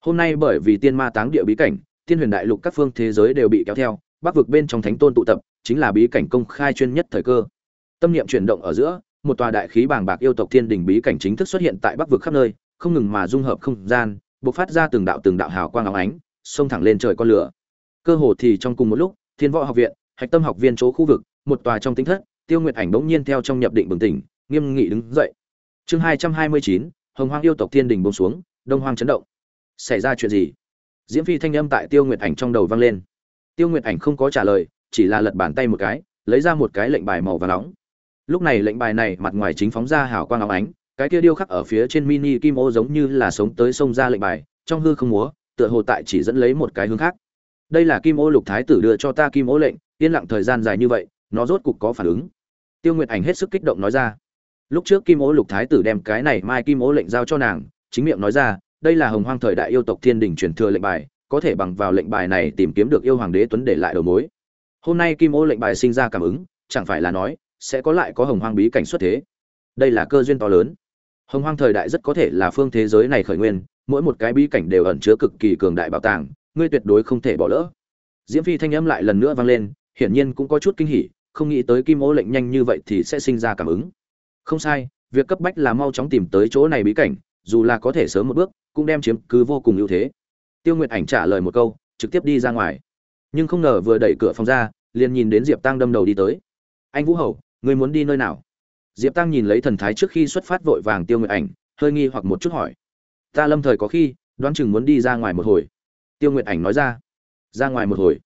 Hôm nay bởi vì tiên ma táng địa bí cảnh, tiên huyền đại lục các phương thế giới đều bị kéo theo, bắc vực bên trong thánh tôn tụ tập, chính là bí cảnh công khai chuyên nhất thời cơ. Tâm niệm chuyển động ở giữa, một tòa đại khí bàng bạc yêu tộc thiên đỉnh bí cảnh chính thức xuất hiện tại bắc vực khắp nơi, không ngừng mà dung hợp không gian, bộc phát ra từng đạo từng đạo hào quang óng ánh, xông thẳng lên trời con lửa. Cơ hồ thì trong cùng một lúc, thiên võ học viện, hạch tâm học viên chỗ khu vực, một tòa trong tính thất, tiêu nguyệt ảnh bỗng nhiên theo trong nhập định bừng tỉnh, nghiêm nghị đứng dậy chương hai trăm hai mươi chín, hồng hoang yêu tộc thiên đình bông xuống, đông hoang chấn động. Xảy ra chuyện gì? Diễm phi thanh âm tại tiêu nguyệt ảnh trong đầu vang lên. Tiêu nguyệt ảnh không có trả lời, chỉ là lật bàn tay một cái, lấy ra một cái lệnh bài màu và nóng. Lúc này lệnh bài này mặt ngoài chính phóng ra hào quang óng ánh, cái kia điêu khắc ở phía trên mini kim ô giống như là sống tới sông ra lệnh bài, trong hư không múa, tựa hồ tại chỉ dẫn lấy một cái hướng khác. Đây là kim ô lục thái tử đưa cho ta kim ô lệnh, yên lặng thời gian dài như vậy, nó rốt cục có phản ứng. Tiêu nguyệt ảnh hết sức kích động nói ra lúc trước kim ố lục thái tử đem cái này mai kim ố lệnh giao cho nàng, chính miệng nói ra, đây là hồng hoang thời đại yêu tộc thiên đình truyền thừa lệnh bài, có thể bằng vào lệnh bài này tìm kiếm được yêu hoàng đế tuấn để lại đầu mối. Hôm nay kim ô lệnh bài sinh ra cảm ứng, chẳng phải là nói, sẽ có lại có hồng hoang bí cảnh xuất thế. Đây là cơ duyên to lớn. Hồng hoang thời đại rất có thể là phương thế giới này khởi nguyên, mỗi một cái bí cảnh đều ẩn chứa cực kỳ cường đại bảo tàng, ngươi tuyệt đối không thể bỏ lỡ. Diễm phi thanh âm lại lần nữa vang lên, hiển nhiên cũng có chút kinh hỉ, không nghĩ tới kim ô lệnh nhanh như vậy thì sẽ sinh ra cảm ứng không sai, việc cấp bách là mau chóng tìm tới chỗ này bí cảnh, dù là có thể sớm một bước, cũng đem chiếm cứ vô cùng ưu thế. Tiêu nguyệt ảnh trả lời một câu, trực tiếp đi ra ngoài. Nhưng không ngờ vừa đẩy cửa phòng ra, liền nhìn đến diệp tăng đâm đầu đi tới. Anh vũ hầu, người muốn đi nơi nào? Diệp tăng nhìn lấy thần thái trước khi xuất phát vội vàng tiêu nguyệt ảnh, hơi nghi hoặc một chút hỏi. Ta lâm thời có khi, đoán chừng muốn đi ra ngoài một hồi. Tiêu nguyệt ảnh nói ra. Ra ngoài một hồi.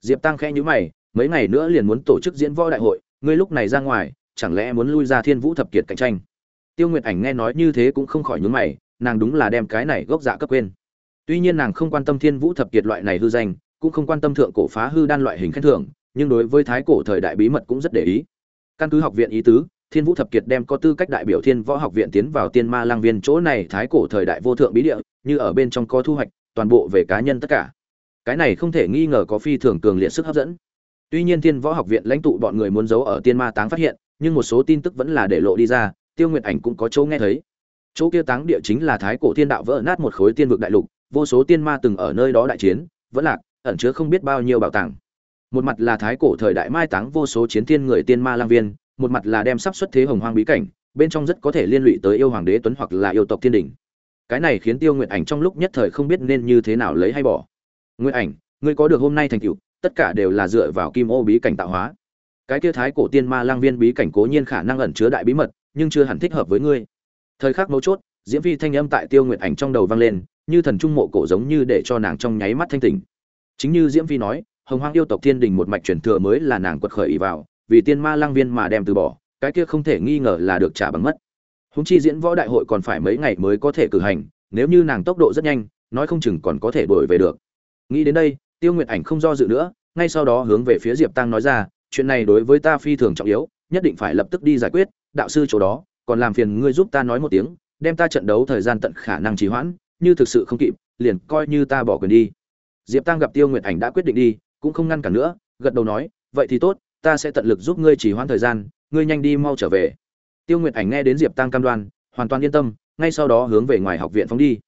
Diệp tăng khẽ nhữ mày, mấy ngày nữa liền muốn tổ chức diễn võ đại hội, ngươi lúc này ra ngoài chẳng lẽ muốn lui ra thiên vũ thập kiệt cạnh tranh? Tiêu nguyệt ảnh nghe nói như thế cũng không khỏi nhún mày, nàng đúng là đem cái này gốc dạ cấp quên. Tuy nhiên nàng không quan tâm thiên vũ thập kiệt loại này hư danh, cũng không quan tâm thượng cổ phá hư đan loại hình khen thưởng, nhưng đối với thái cổ thời đại bí mật cũng rất để ý. Căn cứ học viện ý tứ, thiên vũ thập kiệt đem có tư cách đại biểu thiên võ học viện tiến vào tiên ma lang viên chỗ này thái cổ thời đại vô thượng bí địa, như ở bên trong có thu hoạch, toàn bộ về cá nhân tất cả. Cái này không thể nghi ngờ có phi thường cường liệt sức hấp dẫn. Tuy nhiên thiên võ học viện lãnh tụ bọn người muốn giấu ở tiên ma táng phát hiện nhưng một số tin tức vẫn là để lộ đi ra, tiêu nguyệt ảnh cũng có chỗ nghe thấy. Chỗ kia táng địa chính là thái cổ thiên đạo vỡ nát một khối tiên vực đại lục, vô số tiên ma từng ở nơi đó đại chiến, vẫn lạc, ẩn chứa không biết bao nhiêu bảo tàng. Một mặt là thái cổ thời đại mai táng vô số chiến thiên người tiên ma lang viên, một mặt là đem sắp xuất thế hồng hoang bí cảnh, bên trong rất có thể liên lụy tới yêu hoàng đế tuấn hoặc là yêu tộc thiên đình. Cái này khiến tiêu nguyệt ảnh trong lúc nhất thời không biết nên như thế nào lấy hay bỏ. Nguyệt ảnh, ngươi có được hôm nay thành tựu, tất cả đều là dựa vào kim ô bí cảnh tạo hóa cái kia thái cổ tiên ma lang viên bí cảnh cố nhiên khả năng ẩn chứa đại bí mật, nhưng chưa hẳn thích hợp với ngươi. Thời khắc mấu chốt, diễm phi thanh âm tại tiêu nguyệt ảnh trong đầu vang lên, như thần trung mộ cổ giống như để cho nàng trong nháy mắt thanh tỉnh. Chính như diễm phi nói, hồng hoang yêu tộc thiên đình một mạch truyền thừa mới là nàng quật khởi ý vào, vì tiên ma lang viên mà đem từ bỏ, cái kia không thể nghi ngờ là được trả bằng mất. Húng chi diễn võ đại hội còn phải mấy ngày mới có thể cử hành, nếu như nàng tốc độ rất nhanh, nói không chừng còn có thể đổi về được. Nghĩ đến đây, tiêu nguyệt ảnh không do dự nữa, ngay sau đó hướng về phía diệp tăng nói ra chuyện này đối với ta phi thường trọng yếu, nhất định phải lập tức đi giải quyết, đạo sư chỗ đó, còn làm phiền ngươi giúp ta nói một tiếng, đem ta trận đấu thời gian tận khả năng trì hoãn, như thực sự không kịp, liền coi như ta bỏ quyền đi. Diệp tăng gặp tiêu nguyệt ảnh đã quyết định đi, cũng không ngăn cản nữa, gật đầu nói, vậy thì tốt, ta sẽ tận lực giúp ngươi trì hoãn thời gian, ngươi nhanh đi mau trở về. Tiêu nguyệt ảnh nghe đến diệp tăng cam đoan, hoàn toàn yên tâm, ngay sau đó hướng về ngoài học viện phóng đi.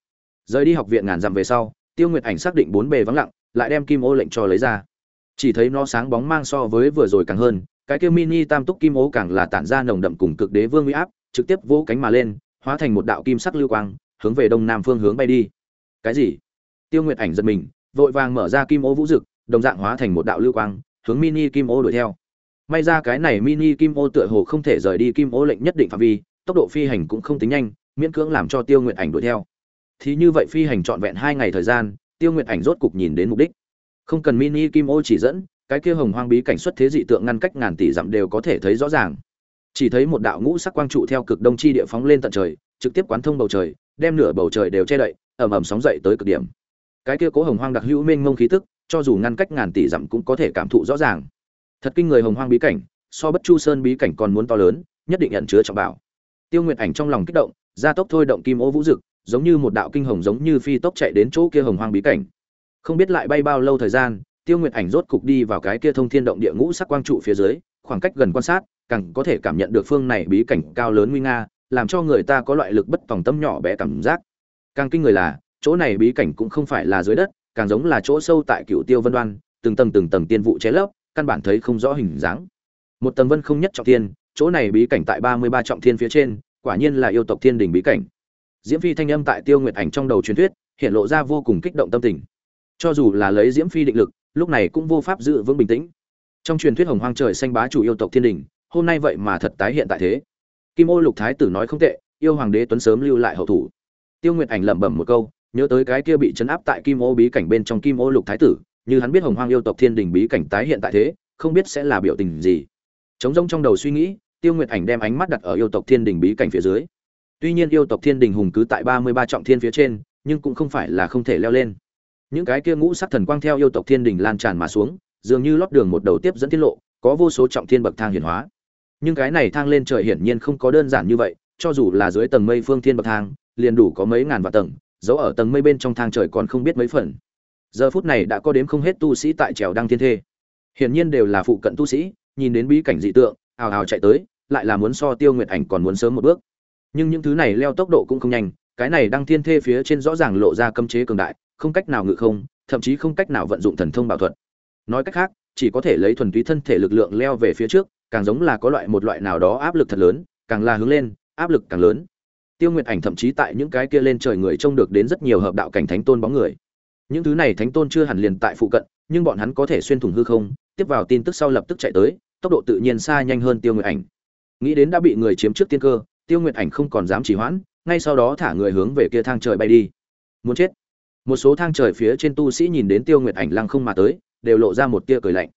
Rời đi học viện ngàn dặm về sau, tiêu nguyệt ảnh xác định bốn bề vắng lặng, lại đem kim ô lệnh cho lấy ra chỉ thấy nó sáng bóng mang so với vừa rồi càng hơn, cái kia mini tam túc kim ô càng là tản ra nồng đậm cùng cực đế vương uy áp, trực tiếp vỗ cánh mà lên, hóa thành một đạo kim sắc lưu quang, hướng về đông nam phương hướng bay đi. Cái gì? Tiêu nguyệt ảnh giật mình, vội vàng mở ra kim ô vũ dực, đồng dạng hóa thành một đạo lưu quang, hướng mini kim ô đuổi theo. May ra cái này mini kim ô tựa hồ không thể rời đi kim ô lệnh nhất định phạm vi, tốc độ phi hành cũng không tính nhanh, miễn cưỡng làm cho tiêu nguyệt ảnh đuổi theo. Thì như vậy phi hành trọn vẹn hai ngày thời gian, tiêu nguyệt ảnh rốt cục nhìn đến mục đích không cần mini kim ô chỉ dẫn, cái kia hồng hoang bí cảnh xuất thế dị tượng ngăn cách ngàn tỷ dặm đều có thể thấy rõ ràng. Chỉ thấy một đạo ngũ sắc quang trụ theo cực đông chi địa phóng lên tận trời, trực tiếp quán thông bầu trời, đem nửa bầu trời đều che đậy ẩm ẩm sóng dậy tới cực điểm. Cái kia cố hồng hoang đặc hữu mênh mông khí tức, cho dù ngăn cách ngàn tỷ dặm cũng có thể cảm thụ rõ ràng. Thật kinh người hồng hoang bí cảnh, so bất chu sơn bí cảnh còn muốn to lớn, nhất định nhận chứa trọng bảo. Tiêu nguyệt ảnh trong lòng kích động, gia tốc thôi động kim ô vũ dực, giống như một đạo kinh hồng giống như phi tốc chạy đến chỗ kia hồng hoang bí cảnh không biết lại bay bao lâu thời gian, tiêu nguyệt ảnh rốt cục đi vào cái kia thông thiên động địa ngũ sắc quang trụ phía dưới, khoảng cách gần quan sát, càng có thể cảm nhận được phương này bí cảnh cao lớn nguy nga, làm cho người ta có loại lực bất tòng tâm nhỏ bé cảm giác. Càng kinh người là, chỗ này bí cảnh cũng không phải là dưới đất, càng giống là chỗ sâu tại cựu tiêu vân đoan, từng tầng từng tầng tiên vụ chế lấp, căn bản thấy không rõ hình dáng. Một tầng vân không nhất trọng thiên, chỗ này bí cảnh tại ba mươi ba trọng thiên phía trên, quả nhiên là yêu tộc thiên đình bí cảnh. Diễm phi thanh âm tại tiêu nguyệt ảnh trong đầu truyền thuyết, hiện lộ ra vô cùng kích động tâm tình cho dù là lấy diễm phi định lực, lúc này cũng vô pháp giữ vững bình tĩnh. Trong truyền thuyết hồng hoang trời xanh bá chủ yêu tộc thiên đình, hôm nay vậy mà thật tái hiện tại thế. Kim ô lục thái tử nói không tệ, yêu hoàng đế tuấn sớm lưu lại hậu thủ. Tiêu nguyệt ảnh lẩm bẩm một câu, nhớ tới cái kia bị chấn áp tại kim ô bí cảnh bên trong kim ô lục thái tử, như hắn biết hồng hoang yêu tộc thiên đình bí cảnh tái hiện tại thế, không biết sẽ là biểu tình gì. Trống rông trong đầu suy nghĩ, tiêu nguyệt ảnh đem ánh mắt đặt ở yêu tộc thiên đình bí cảnh phía dưới. Tuy nhiên yêu tộc thiên đình hùng cứ tại ba mươi ba trọng thiên phía trên, nhưng cũng không phải là không thể leo lên những cái kia ngũ sắc thần quang theo yêu tộc thiên đình lan tràn mà xuống, dường như lót đường một đầu tiếp dẫn tiết lộ, có vô số trọng thiên bậc thang hiển hóa. Nhưng cái này thang lên trời hiển nhiên không có đơn giản như vậy, cho dù là dưới tầng mây phương thiên bậc thang, liền đủ có mấy ngàn vạn tầng dẫu ở tầng mây bên trong thang trời còn không biết mấy phần. Giờ phút này đã có đếm không hết tu sĩ tại trèo đăng thiên thê. Hiển nhiên đều là phụ cận tu sĩ, nhìn đến bí cảnh dị tượng, ào ào chạy tới, lại là muốn so tiêu nguyệt ảnh còn muốn sớm một bước. Nhưng những thứ này leo tốc độ cũng không nhanh, cái này đăng thiên thê phía trên rõ ràng lộ ra cấm chế cường đại không cách nào ngự không, thậm chí không cách nào vận dụng thần thông bảo thuật. Nói cách khác, chỉ có thể lấy thuần túy thân thể lực lượng leo về phía trước, càng giống là có loại một loại nào đó áp lực thật lớn, càng là hướng lên, áp lực càng lớn. Tiêu nguyệt ảnh thậm chí tại những cái kia lên trời người trông được đến rất nhiều hợp đạo cảnh thánh tôn bóng người. Những thứ này thánh tôn chưa hẳn liền tại phụ cận, nhưng bọn hắn có thể xuyên thủng hư không, tiếp vào tin tức sau lập tức chạy tới, tốc độ tự nhiên xa nhanh hơn tiêu nguyệt ảnh. Nghĩ đến đã bị người chiếm trước tiên cơ, tiêu nguyệt ảnh không còn dám trì hoãn, ngay sau đó thả người hướng về kia thang trời bay đi. Muốn chết một số thang trời phía trên tu sĩ nhìn đến tiêu nguyệt ảnh lăng không mà tới, đều lộ ra một tia cười lạnh.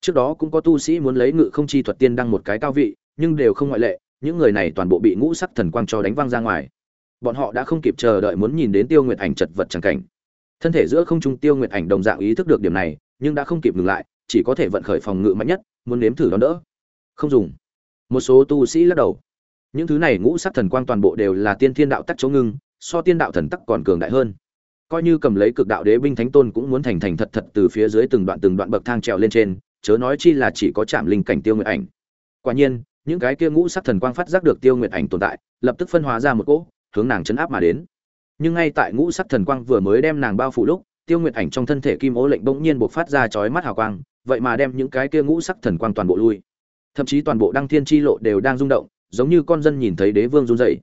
Trước đó cũng có tu sĩ muốn lấy ngự không chi thuật tiên đăng một cái cao vị, nhưng đều không ngoại lệ, những người này toàn bộ bị ngũ sắc thần quang cho đánh văng ra ngoài. Bọn họ đã không kịp chờ đợi muốn nhìn đến tiêu nguyệt ảnh chật vật chẳng cảnh. Thân thể giữa không trung tiêu nguyệt ảnh đồng dạng ý thức được điểm này, nhưng đã không kịp ngừng lại, chỉ có thể vận khởi phòng ngự mạnh nhất, muốn nếm thử đón đỡ. Không dùng. Một số tu sĩ lắc đầu. Những thứ này ngũ sắc thần quang toàn bộ đều là tiên thiên đạo tắc chỗ ngưng, so tiên đạo thần tắc còn cường đại hơn coi như cầm lấy cực đạo đế binh thánh tôn cũng muốn thành thành thật thật từ phía dưới từng đoạn từng đoạn bậc thang trèo lên trên, chớ nói chi là chỉ có chạm linh cảnh tiêu nguyệt ảnh. Quả nhiên, những cái kia ngũ sắc thần quang phát giác được tiêu nguyệt ảnh tồn tại, lập tức phân hóa ra một cỗ, hướng nàng chấn áp mà đến. Nhưng ngay tại ngũ sắc thần quang vừa mới đem nàng bao phủ lúc, tiêu nguyệt ảnh trong thân thể kim ố lệnh bỗng nhiên buộc phát ra chói mắt hào quang, vậy mà đem những cái kia ngũ sắc thần quang toàn bộ lui. Thậm chí toàn bộ đăng thiên chi lộ đều đang rung động, giống như con dân nhìn thấy đế vương run dậy.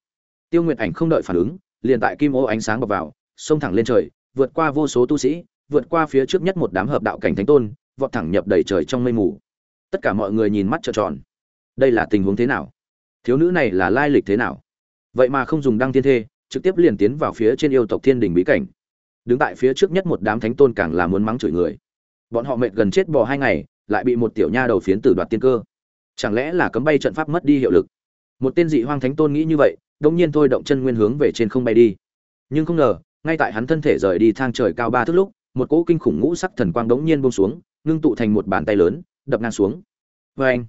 tiêu nguyệt ảnh không đợi phản ứng, liền tại kim ố ánh sáng bọc vào xông thẳng lên trời, vượt qua vô số tu sĩ, vượt qua phía trước nhất một đám hợp đạo cảnh thánh tôn, vọt thẳng nhập đầy trời trong mây mù. Tất cả mọi người nhìn mắt trợn tròn. Đây là tình huống thế nào? Thiếu nữ này là lai lịch thế nào? Vậy mà không dùng đăng thiên thê, trực tiếp liền tiến vào phía trên yêu tộc thiên đỉnh bí cảnh. Đứng tại phía trước nhất một đám thánh tôn càng là muốn mắng chửi người. Bọn họ mệt gần chết bò hai ngày, lại bị một tiểu nha đầu phiến tử đoạt tiên cơ. Chẳng lẽ là cấm bay trận pháp mất đi hiệu lực? Một tên dị hoang thánh tôn nghĩ như vậy đột nhiên thôi động chân nguyên hướng về trên không bay đi. Nhưng không ngờ ngay tại hắn thân thể rời đi thang trời cao ba thước lúc, một cỗ kinh khủng ngũ sắc thần quang đống nhiên buông xuống, ngưng tụ thành một bàn tay lớn, đập ngang xuống. Vê anh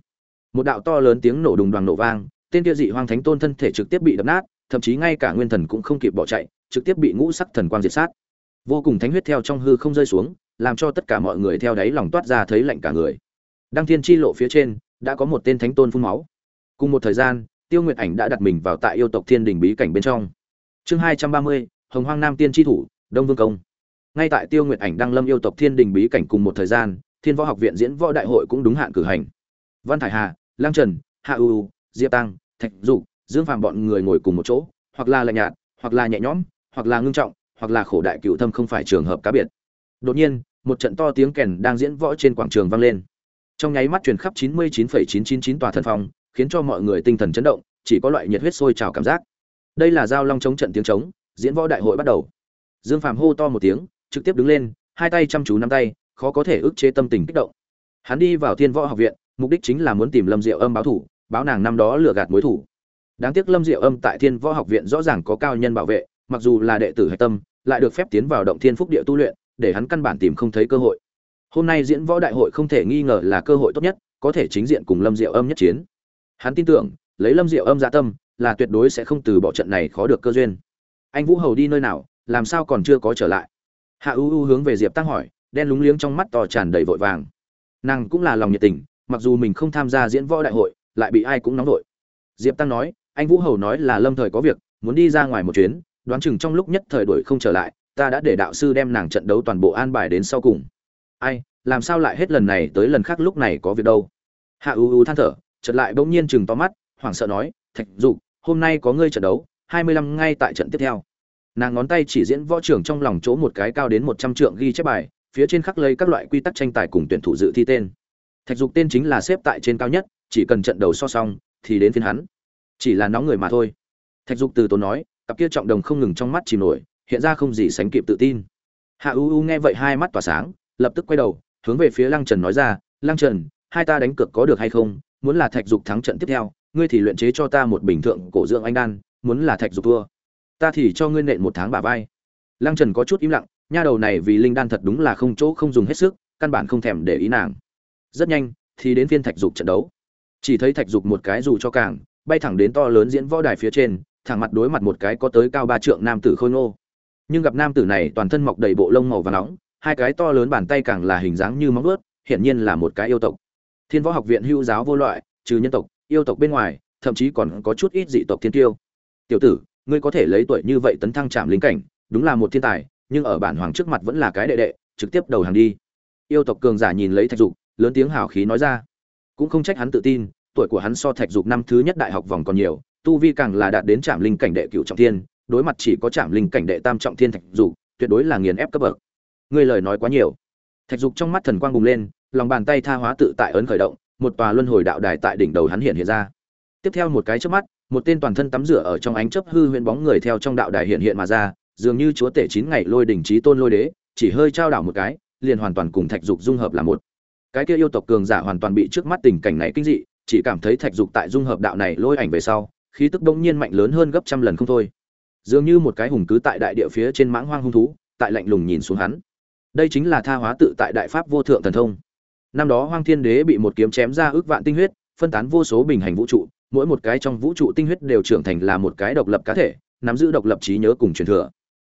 một đạo to lớn tiếng nổ đùng đoàn nổ vang, tên kia dị hoang thánh tôn thân thể trực tiếp bị đập nát, thậm chí ngay cả nguyên thần cũng không kịp bỏ chạy, trực tiếp bị ngũ sắc thần quang diệt sát. Vô cùng thánh huyết theo trong hư không rơi xuống, làm cho tất cả mọi người theo đáy lòng toát ra thấy lạnh cả người. Đăng thiên chi lộ phía trên, đã có một tên thánh tôn phun máu. Cùng một thời gian, tiêu nguyệt ảnh đã đặt mình vào tại yêu tộc thiên đình bí cảnh bên trong. Chương hai trăm ba mươi hồng hoang nam tiên tri thủ đông vương công. Ngay tại tiêu nguyệt ảnh đăng lâm yêu tộc thiên đình bí cảnh cùng một thời gian thiên võ học viện diễn võ đại hội cũng đúng hạn cử hành. Văn thải hà lang trần hạ ưu diệp tăng thạch dục dương phàm bọn người ngồi cùng một chỗ hoặc là lạnh nhạt hoặc là nhẹ nhõm hoặc là ngưng trọng hoặc là khổ đại cựu thâm không phải trường hợp cá biệt. Đột nhiên một trận to tiếng kèn đang diễn võ trên quảng trường vang lên. Trong nháy mắt truyền khắp 99,999 tòa thần phong khiến cho mọi người tinh thần chấn động chỉ có loại nhiệt huyết sôi trào cảm giác. Đây là giao long chống trận tiếng trống diễn võ đại hội bắt đầu. Dương phàm hô to một tiếng, trực tiếp đứng lên, hai tay chăm chú nắm tay, khó có thể ức chế tâm tình kích động. Hắn đi vào thiên võ học viện, mục đích chính là muốn tìm lâm diệu âm báo thủ, báo nàng năm đó lừa gạt mối thủ. Đáng tiếc lâm diệu âm tại thiên võ học viện rõ ràng có cao nhân bảo vệ, mặc dù là đệ tử hạch tâm, lại được phép tiến vào động thiên phúc địa tu luyện, để hắn căn bản tìm không thấy cơ hội. Hôm nay diễn võ đại hội không thể nghi ngờ là cơ hội tốt nhất, có thể chính diện cùng lâm diệu âm nhất chiến. Hắn tin tưởng, lấy lâm diệu âm dạ tâm, là tuyệt đối sẽ không từ bỏ trận này khó được cơ duyên anh vũ hầu đi nơi nào, làm sao còn chưa có trở lại? Hạ u u hướng về diệp tăng hỏi, đen lúng liếng trong mắt to tràn đầy vội vàng. Nàng cũng là lòng nhiệt tình, mặc dù mình không tham gia diễn võ đại hội, lại bị ai cũng nóng vội. Diệp tăng nói, anh vũ hầu nói là lâm thời có việc, muốn đi ra ngoài một chuyến, đoán chừng trong lúc nhất thời đuổi không trở lại, ta đã để đạo sư đem nàng trận đấu toàn bộ an bài đến sau cùng. Ai, làm sao lại hết lần này tới lần khác lúc này có việc đâu? Hạ u u than thở, chợt lại bỗng nhiên chừng to mắt, hoảng sợ nói, thạch dục, hôm nay có ngươi trận đấu hai mươi lăm ngay tại trận tiếp theo. Nàng ngón tay chỉ diễn võ trưởng trong lòng chỗ một cái cao đến một trăm trượng ghi chép bài, phía trên khắc lấy các loại quy tắc tranh tài cùng tuyển thủ dự thi tên. Thạch dục tên chính là xếp tại trên cao nhất, chỉ cần trận đầu so xong, thì đến phiên hắn. Chỉ là nóng người mà thôi. Thạch dục từ tốn nói, cặp kia trọng đồng không ngừng trong mắt chìm nổi, hiện ra không gì sánh kịp tự tin. Hạ u u nghe vậy hai mắt tỏa sáng, lập tức quay đầu, hướng về phía lăng trần nói ra, lăng trần, hai ta đánh cược có được hay không? Muốn là thạch dục thắng trận tiếp theo, ngươi thì luyện chế cho ta một bình thượng cổ dưỡng anh đan muốn là thạch dục thua. Ta thì cho ngươi nện một tháng bả vai. Lăng trần có chút im lặng, nha đầu này vì linh đan thật đúng là không chỗ không dùng hết sức, căn bản không thèm để ý nàng. Rất nhanh, thì đến phiên thạch dục trận đấu. Chỉ thấy thạch dục một cái dù cho càng, bay thẳng đến to lớn diễn võ đài phía trên, thẳng mặt đối mặt một cái có tới cao ba trượng nam tử khôi ngô. Nhưng gặp nam tử này toàn thân mọc đầy bộ lông màu và nóng, hai cái to lớn bàn tay càng là hình dáng như móng ướt hiển nhiên là một cái yêu tộc. Thiên võ học viện hưu giáo vô loại, trừ nhân tộc, yêu tộc bên ngoài, thậm chí còn có chút ít dị tộc thiên tiêu tiểu tử, ngươi có thể lấy tuổi như vậy tấn thăng trạm lính cảnh, đúng là một thiên tài, nhưng ở bản hoàng trước mặt vẫn là cái đệ đệ, trực tiếp đầu hàng đi. Yêu tộc cường giả nhìn lấy thạch dục, lớn tiếng hào khí nói ra. Cũng không trách hắn tự tin, tuổi của hắn so thạch dục năm thứ nhất đại học vòng còn nhiều, tu vi càng là đạt đến trạm linh cảnh đệ cựu trọng thiên, đối mặt chỉ có trạm linh cảnh đệ tam trọng thiên thạch dục, tuyệt đối là nghiền ép cấp bậc. Ngươi lời nói quá nhiều. Thạch dục trong mắt thần quang bùng lên, lòng bàn tay tha hóa tự tại ấn khởi động, một tòa luân hồi đạo đài tại đỉnh đầu hắn hiện hiện ra. Tiếp theo một cái trước mắt một tên toàn thân tắm rửa ở trong ánh chớp hư huyễn bóng người theo trong đạo đài hiện hiện mà ra, dường như chúa tể chín ngày lôi đỉnh trí tôn lôi đế, chỉ hơi trao đảo một cái, liền hoàn toàn cùng thạch dục dung hợp là một. Cái kia yêu tộc cường giả hoàn toàn bị trước mắt tình cảnh này kinh dị, chỉ cảm thấy thạch dục tại dung hợp đạo này lôi ảnh về sau, khí tức bỗng nhiên mạnh lớn hơn gấp trăm lần không thôi. Dường như một cái hùng cứ tại đại địa phía trên mãng hoang hung thú, tại lạnh lùng nhìn xuống hắn. Đây chính là tha hóa tự tại đại pháp vô thượng thần thông. Năm đó hoang thiên đế bị một kiếm chém ra ước vạn tinh huyết, phân tán vô số bình hành vũ trụ mỗi một cái trong vũ trụ tinh huyết đều trưởng thành là một cái độc lập cá thể, nắm giữ độc lập trí nhớ cùng truyền thừa.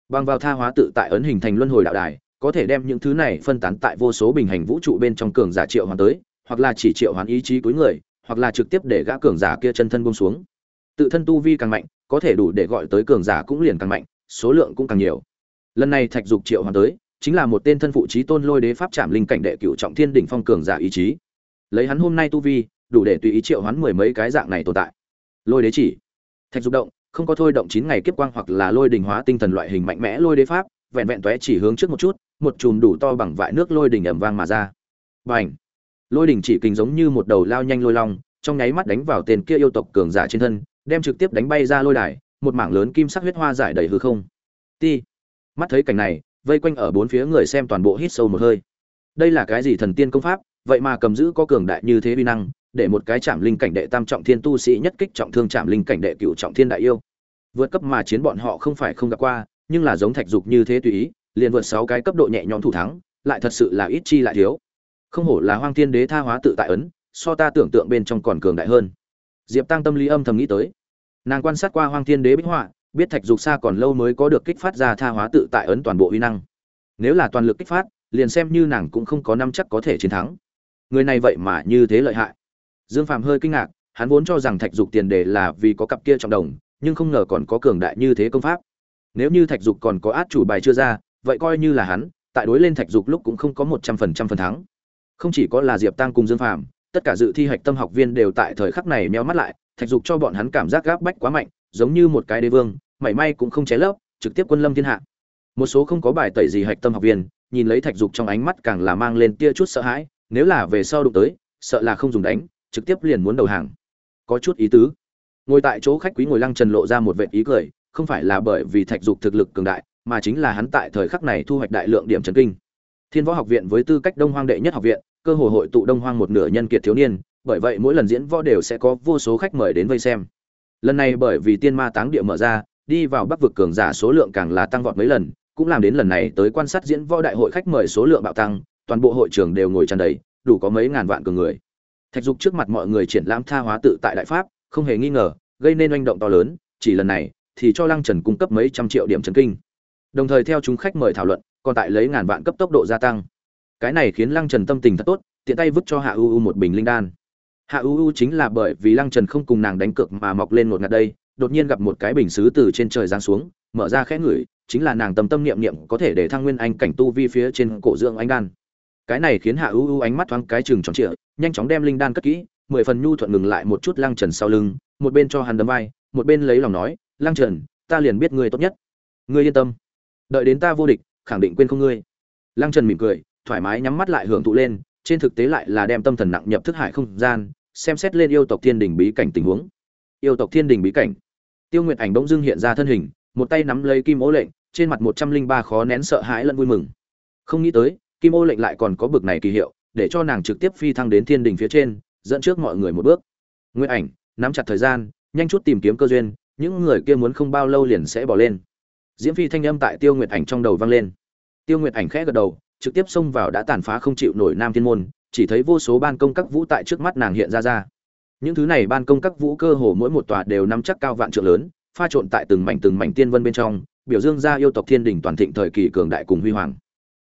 Bằng vào tha hóa tự tại ấn hình thành luân hồi đạo đài, có thể đem những thứ này phân tán tại vô số bình hành vũ trụ bên trong cường giả triệu hoàn tới, hoặc là chỉ triệu hoàn ý chí cuối người, hoặc là trực tiếp để gã cường giả kia chân thân buông xuống. Tự thân tu vi càng mạnh, có thể đủ để gọi tới cường giả cũng liền càng mạnh, số lượng cũng càng nhiều. Lần này thạch dục triệu hoàn tới, chính là một tên thân phụ trí tôn lôi đế pháp trảm linh cảnh đệ cửu trọng thiên đỉnh phong cường giả ý chí. Lấy hắn hôm nay tu vi đủ để tùy ý triệu hoán mười mấy cái dạng này tồn tại. Lôi đế chỉ. Thạch dục động không có thôi động chín ngày kiếp quang hoặc là lôi đình hóa tinh thần loại hình mạnh mẽ lôi đế pháp vẹn vẹn tóe chỉ hướng trước một chút một chùm đủ to bằng vại nước lôi đình ẩm vang mà ra. Bành, lôi đình chỉ kình giống như một đầu lao nhanh lôi long trong nháy mắt đánh vào tên kia yêu tộc cường giả trên thân đem trực tiếp đánh bay ra lôi đài một mảng lớn kim sắc huyết hoa giải đầy hư không. Ti! Mắt thấy cảnh này vây quanh ở bốn phía người xem toàn bộ hít sâu một hơi. Đây là cái gì thần tiên công pháp? Vậy mà cầm giữ có cường đại như thế uy năng để một cái chạm linh cảnh đệ tam trọng thiên tu sĩ nhất kích trọng thương chạm linh cảnh đệ cửu trọng thiên đại yêu. Vượt cấp mà chiến bọn họ không phải không gặp qua, nhưng là giống thạch dục như thế tùy ý, liền vượt sáu cái cấp độ nhẹ nhõm thủ thắng, lại thật sự là ít chi lại thiếu. Không hổ là hoang thiên đế tha hóa tự tại ấn, so ta tưởng tượng bên trong còn cường đại hơn. Diệp tăng tâm lý âm thầm nghĩ tới. Nàng quan sát qua hoang thiên đế bích họa, biết thạch dục xa còn lâu mới có được kích phát ra tha hóa tự tại ấn toàn bộ uy năng. Nếu là toàn lực kích phát, liền xem như nàng cũng không có năm chắc có thể chiến thắng. Người này vậy mà như thế lợi hại dương Phạm hơi kinh ngạc hắn vốn cho rằng thạch dục tiền đề là vì có cặp kia trong đồng nhưng không ngờ còn có cường đại như thế công pháp. Nếu như thạch dục còn có át chủ bài chưa ra vậy coi như là hắn tại đối lên thạch dục lúc cũng không có một trăm phần trăm phần thắng. Không chỉ có là diệp tăng cùng dương Phạm, tất cả dự thi hạch tâm học viên đều tại thời khắc này méo mắt lại thạch dục cho bọn hắn cảm giác gáp bách quá mạnh giống như một cái đế vương mảy may cũng không chế lấp trực tiếp quân lâm thiên hạ. Một số không có bài tẩy gì hạch tâm học viên nhìn lấy thạch dục trong ánh mắt càng là mang lên tia chút sợ hãi nếu là về sau đụng tới sợ là không dùng đánh trực tiếp liền muốn đầu hàng. Có chút ý tứ. Ngồi tại chỗ khách quý ngồi lăng trần lộ ra một vệ ý cười, không phải là bởi vì thạch dục thực lực cường đại, mà chính là hắn tại thời khắc này thu hoạch đại lượng điểm trần kinh. Thiên võ học viện với tư cách đông hoang đệ nhất học viện, cơ hội hội tụ đông hoang một nửa nhân kiệt thiếu niên, bởi vậy mỗi lần diễn võ đều sẽ có vô số khách mời đến vây xem. Lần này bởi vì tiên ma táng địa mở ra, đi vào bắc vực cường giả số lượng càng là tăng vọt mấy lần, cũng làm đến lần này tới quan sát diễn võ đại hội khách mời số lượng bạo tăng, toàn bộ hội trường đều ngồi tràn đầy, đủ có mấy ngàn vạn cường người thạch dục trước mặt mọi người triển lãm tha hóa tự tại đại pháp, không hề nghi ngờ, gây nên oanh động to lớn, chỉ lần này, thì cho lăng trần cung cấp mấy trăm triệu điểm trần kinh. Đồng thời theo chúng khách mời thảo luận, còn tại lấy ngàn vạn cấp tốc độ gia tăng. Cái này khiến lăng trần tâm tình thật tốt, tiện tay vứt cho hạ u u một bình linh đan. Hạ u u chính là bởi vì lăng trần không cùng nàng đánh cược mà mọc lên một ngạt đây, đột nhiên gặp một cái bình xứ từ trên trời giáng xuống, mở ra khẽ ngửi, chính là nàng tâm tâm niệm niệm có thể để thăng nguyên anh cảnh tu vi phía trên cổ dưỡng anh đan cái này khiến hạ u u ánh mắt thoáng cái chừng tròn trịa, nhanh chóng đem linh đan cất kỹ, mười phần nhu thuận ngừng lại một chút lăng trần sau lưng, một bên cho hắn đấm vai, một bên lấy lòng nói, lăng trần, ta liền biết ngươi tốt nhất. Ngươi yên tâm. Đợi đến ta vô địch, khẳng định quên không ngươi. Lăng trần mỉm cười, thoải mái nhắm mắt lại hưởng thụ lên, trên thực tế lại là đem tâm thần nặng nhập thức hải không gian, xem xét lên yêu tộc thiên đình bí cảnh tình huống. Yêu tộc thiên đình bí cảnh. Tiêu nguyệt ảnh bỗng dưng hiện ra thân hình, một tay nắm lấy kim ố lệnh, trên mặt một trăm linh ba khó nén sợ hãi lẫn vui mừng. Không nghĩ tới kim ô lệnh lại còn có bực này kỳ hiệu, để cho nàng trực tiếp phi thăng đến thiên đình phía trên, dẫn trước mọi người một bước. Nguyệt ảnh, nắm chặt thời gian, nhanh chút tìm kiếm cơ duyên, những người kia muốn không bao lâu liền sẽ bỏ lên. Diễm phi thanh âm tại tiêu nguyệt ảnh trong đầu vang lên. Tiêu nguyệt ảnh khẽ gật đầu, trực tiếp xông vào đã tàn phá không chịu nổi nam thiên môn, chỉ thấy vô số ban công các vũ tại trước mắt nàng hiện ra ra. Những thứ này ban công các vũ cơ hồ mỗi một tòa đều nắm chắc cao vạn trượng lớn, pha trộn tại từng mảnh từng mảnh tiên vân bên trong, biểu dương ra yêu tộc thiên đình toàn thịnh thời kỳ cường đại cùng huy hoàng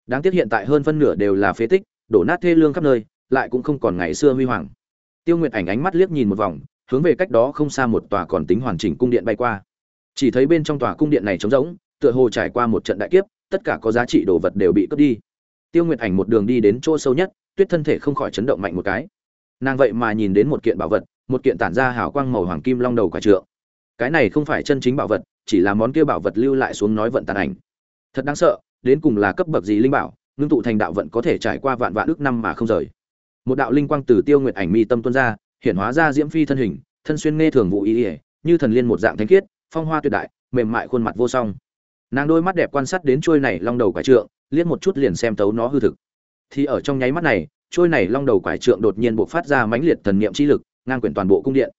đáng tiếc hiện tại hơn phân nửa đều là phế tích, đổ nát thê lương khắp nơi, lại cũng không còn ngày xưa huy hoàng. Tiêu nguyệt ảnh ánh mắt liếc nhìn một vòng, hướng về cách đó không xa một tòa còn tính hoàn chỉnh cung điện bay qua. Chỉ thấy bên trong tòa cung điện này trống rỗng, tựa hồ trải qua một trận đại kiếp, tất cả có giá trị đồ vật đều bị cướp đi. Tiêu nguyệt ảnh một đường đi đến chỗ sâu nhất, tuyết thân thể không khỏi chấn động mạnh một cái. Nàng vậy mà nhìn đến một kiện bảo vật, một kiện tản ra hào quang màu hoàng kim long đầu quả trượng. Cái này không phải chân chính bảo vật, chỉ là món kia bảo vật lưu lại xuống nói vận tàn ảnh. Thật đáng sợ đến cùng là cấp bậc gì linh bảo, ngưng tụ thành đạo vận có thể trải qua vạn vạn ước năm mà không rời. Một đạo linh quang từ tiêu nguyệt ảnh mi tâm tuôn ra, hiện hóa ra diễm phi thân hình, thân xuyên nghe thường vụ ý ỉa như thần liên một dạng thanh khiết, phong hoa tuyệt đại, mềm mại khuôn mặt vô song. Nàng đôi mắt đẹp quan sát đến trôi này long đầu quải trượng, liếc một chút liền xem tấu nó hư thực. Thì ở trong nháy mắt này, trôi này long đầu quải trượng đột nhiên bộc phát ra mãnh liệt thần niệm chi lực, ngang quyển toàn bộ cung điện.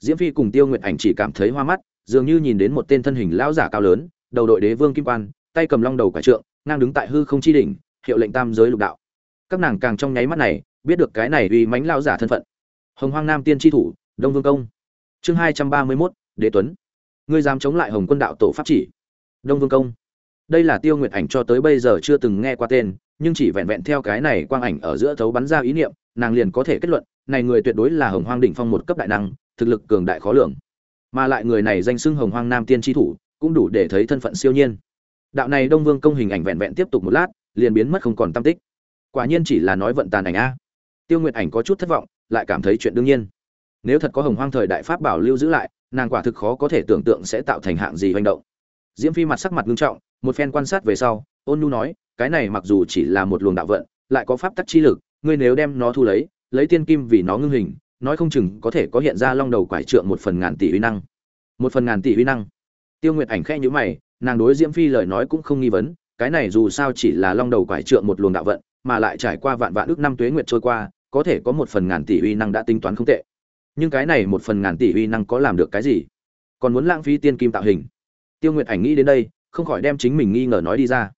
Diễm phi cùng tiêu nguyệt ảnh chỉ cảm thấy hoa mắt, dường như nhìn đến một tên thân hình lão giả cao lớn, đầu đội đế vương kim quan, tay cầm long đầu quải trượng ngang đứng tại hư không chi đỉnh, hiệu lệnh tam giới lục đạo. Các nàng càng trong nháy mắt này, biết được cái này uy mãnh lão giả thân phận. Hồng hoang nam tiên Chi thủ, đông vương công. Chương hai trăm ba mươi mốt, đế tuấn. Ngươi dám chống lại hồng quân đạo tổ pháp chỉ. Đông vương công. Đây là tiêu nguyệt ảnh cho tới bây giờ chưa từng nghe qua tên, nhưng chỉ vẹn vẹn theo cái này quang ảnh ở giữa thấu bắn ra ý niệm, nàng liền có thể kết luận, này người tuyệt đối là hồng hoang đỉnh phong một cấp đại năng, thực lực cường đại khó lường. Mà lại người này danh xưng hồng hoang nam tiên Chi thủ, cũng đủ để thấy thân phận siêu nhiên đạo này đông vương công hình ảnh vẹn vẹn tiếp tục một lát, liền biến mất không còn tâm tích. Quả nhiên chỉ là nói vận tàn ảnh a. Tiêu nguyệt ảnh có chút thất vọng, lại cảm thấy chuyện đương nhiên. Nếu thật có hồng hoang thời đại pháp bảo lưu giữ lại, nàng quả thực khó có thể tưởng tượng sẽ tạo thành hạng gì hành động. Diễm phi mặt sắc mặt nghiêm trọng, một phen quan sát về sau, ôn nhu nói, cái này mặc dù chỉ là một luồng đạo vận, lại có pháp tắc chi lực, ngươi nếu đem nó thu lấy lấy tiên kim vì nó ngưng hình, nói không chừng có thể có hiện ra long đầu quải trượng một phần ngàn tỷ uy năng. Một phần ngàn tỷ uy năng. Tiêu nguyệt ảnh khẽ nhíu mày nàng đối diễm phi lời nói cũng không nghi vấn, cái này dù sao chỉ là long đầu quải trượng một luồng đạo vận, mà lại trải qua vạn vạn ước năm tuế nguyệt trôi qua, có thể có một phần ngàn tỷ uy năng đã tính toán không tệ. Nhưng cái này một phần ngàn tỷ uy năng có làm được cái gì? Còn muốn lãng phí tiên kim tạo hình. Tiêu nguyệt ảnh nghĩ đến đây, không khỏi đem chính mình nghi ngờ nói đi ra.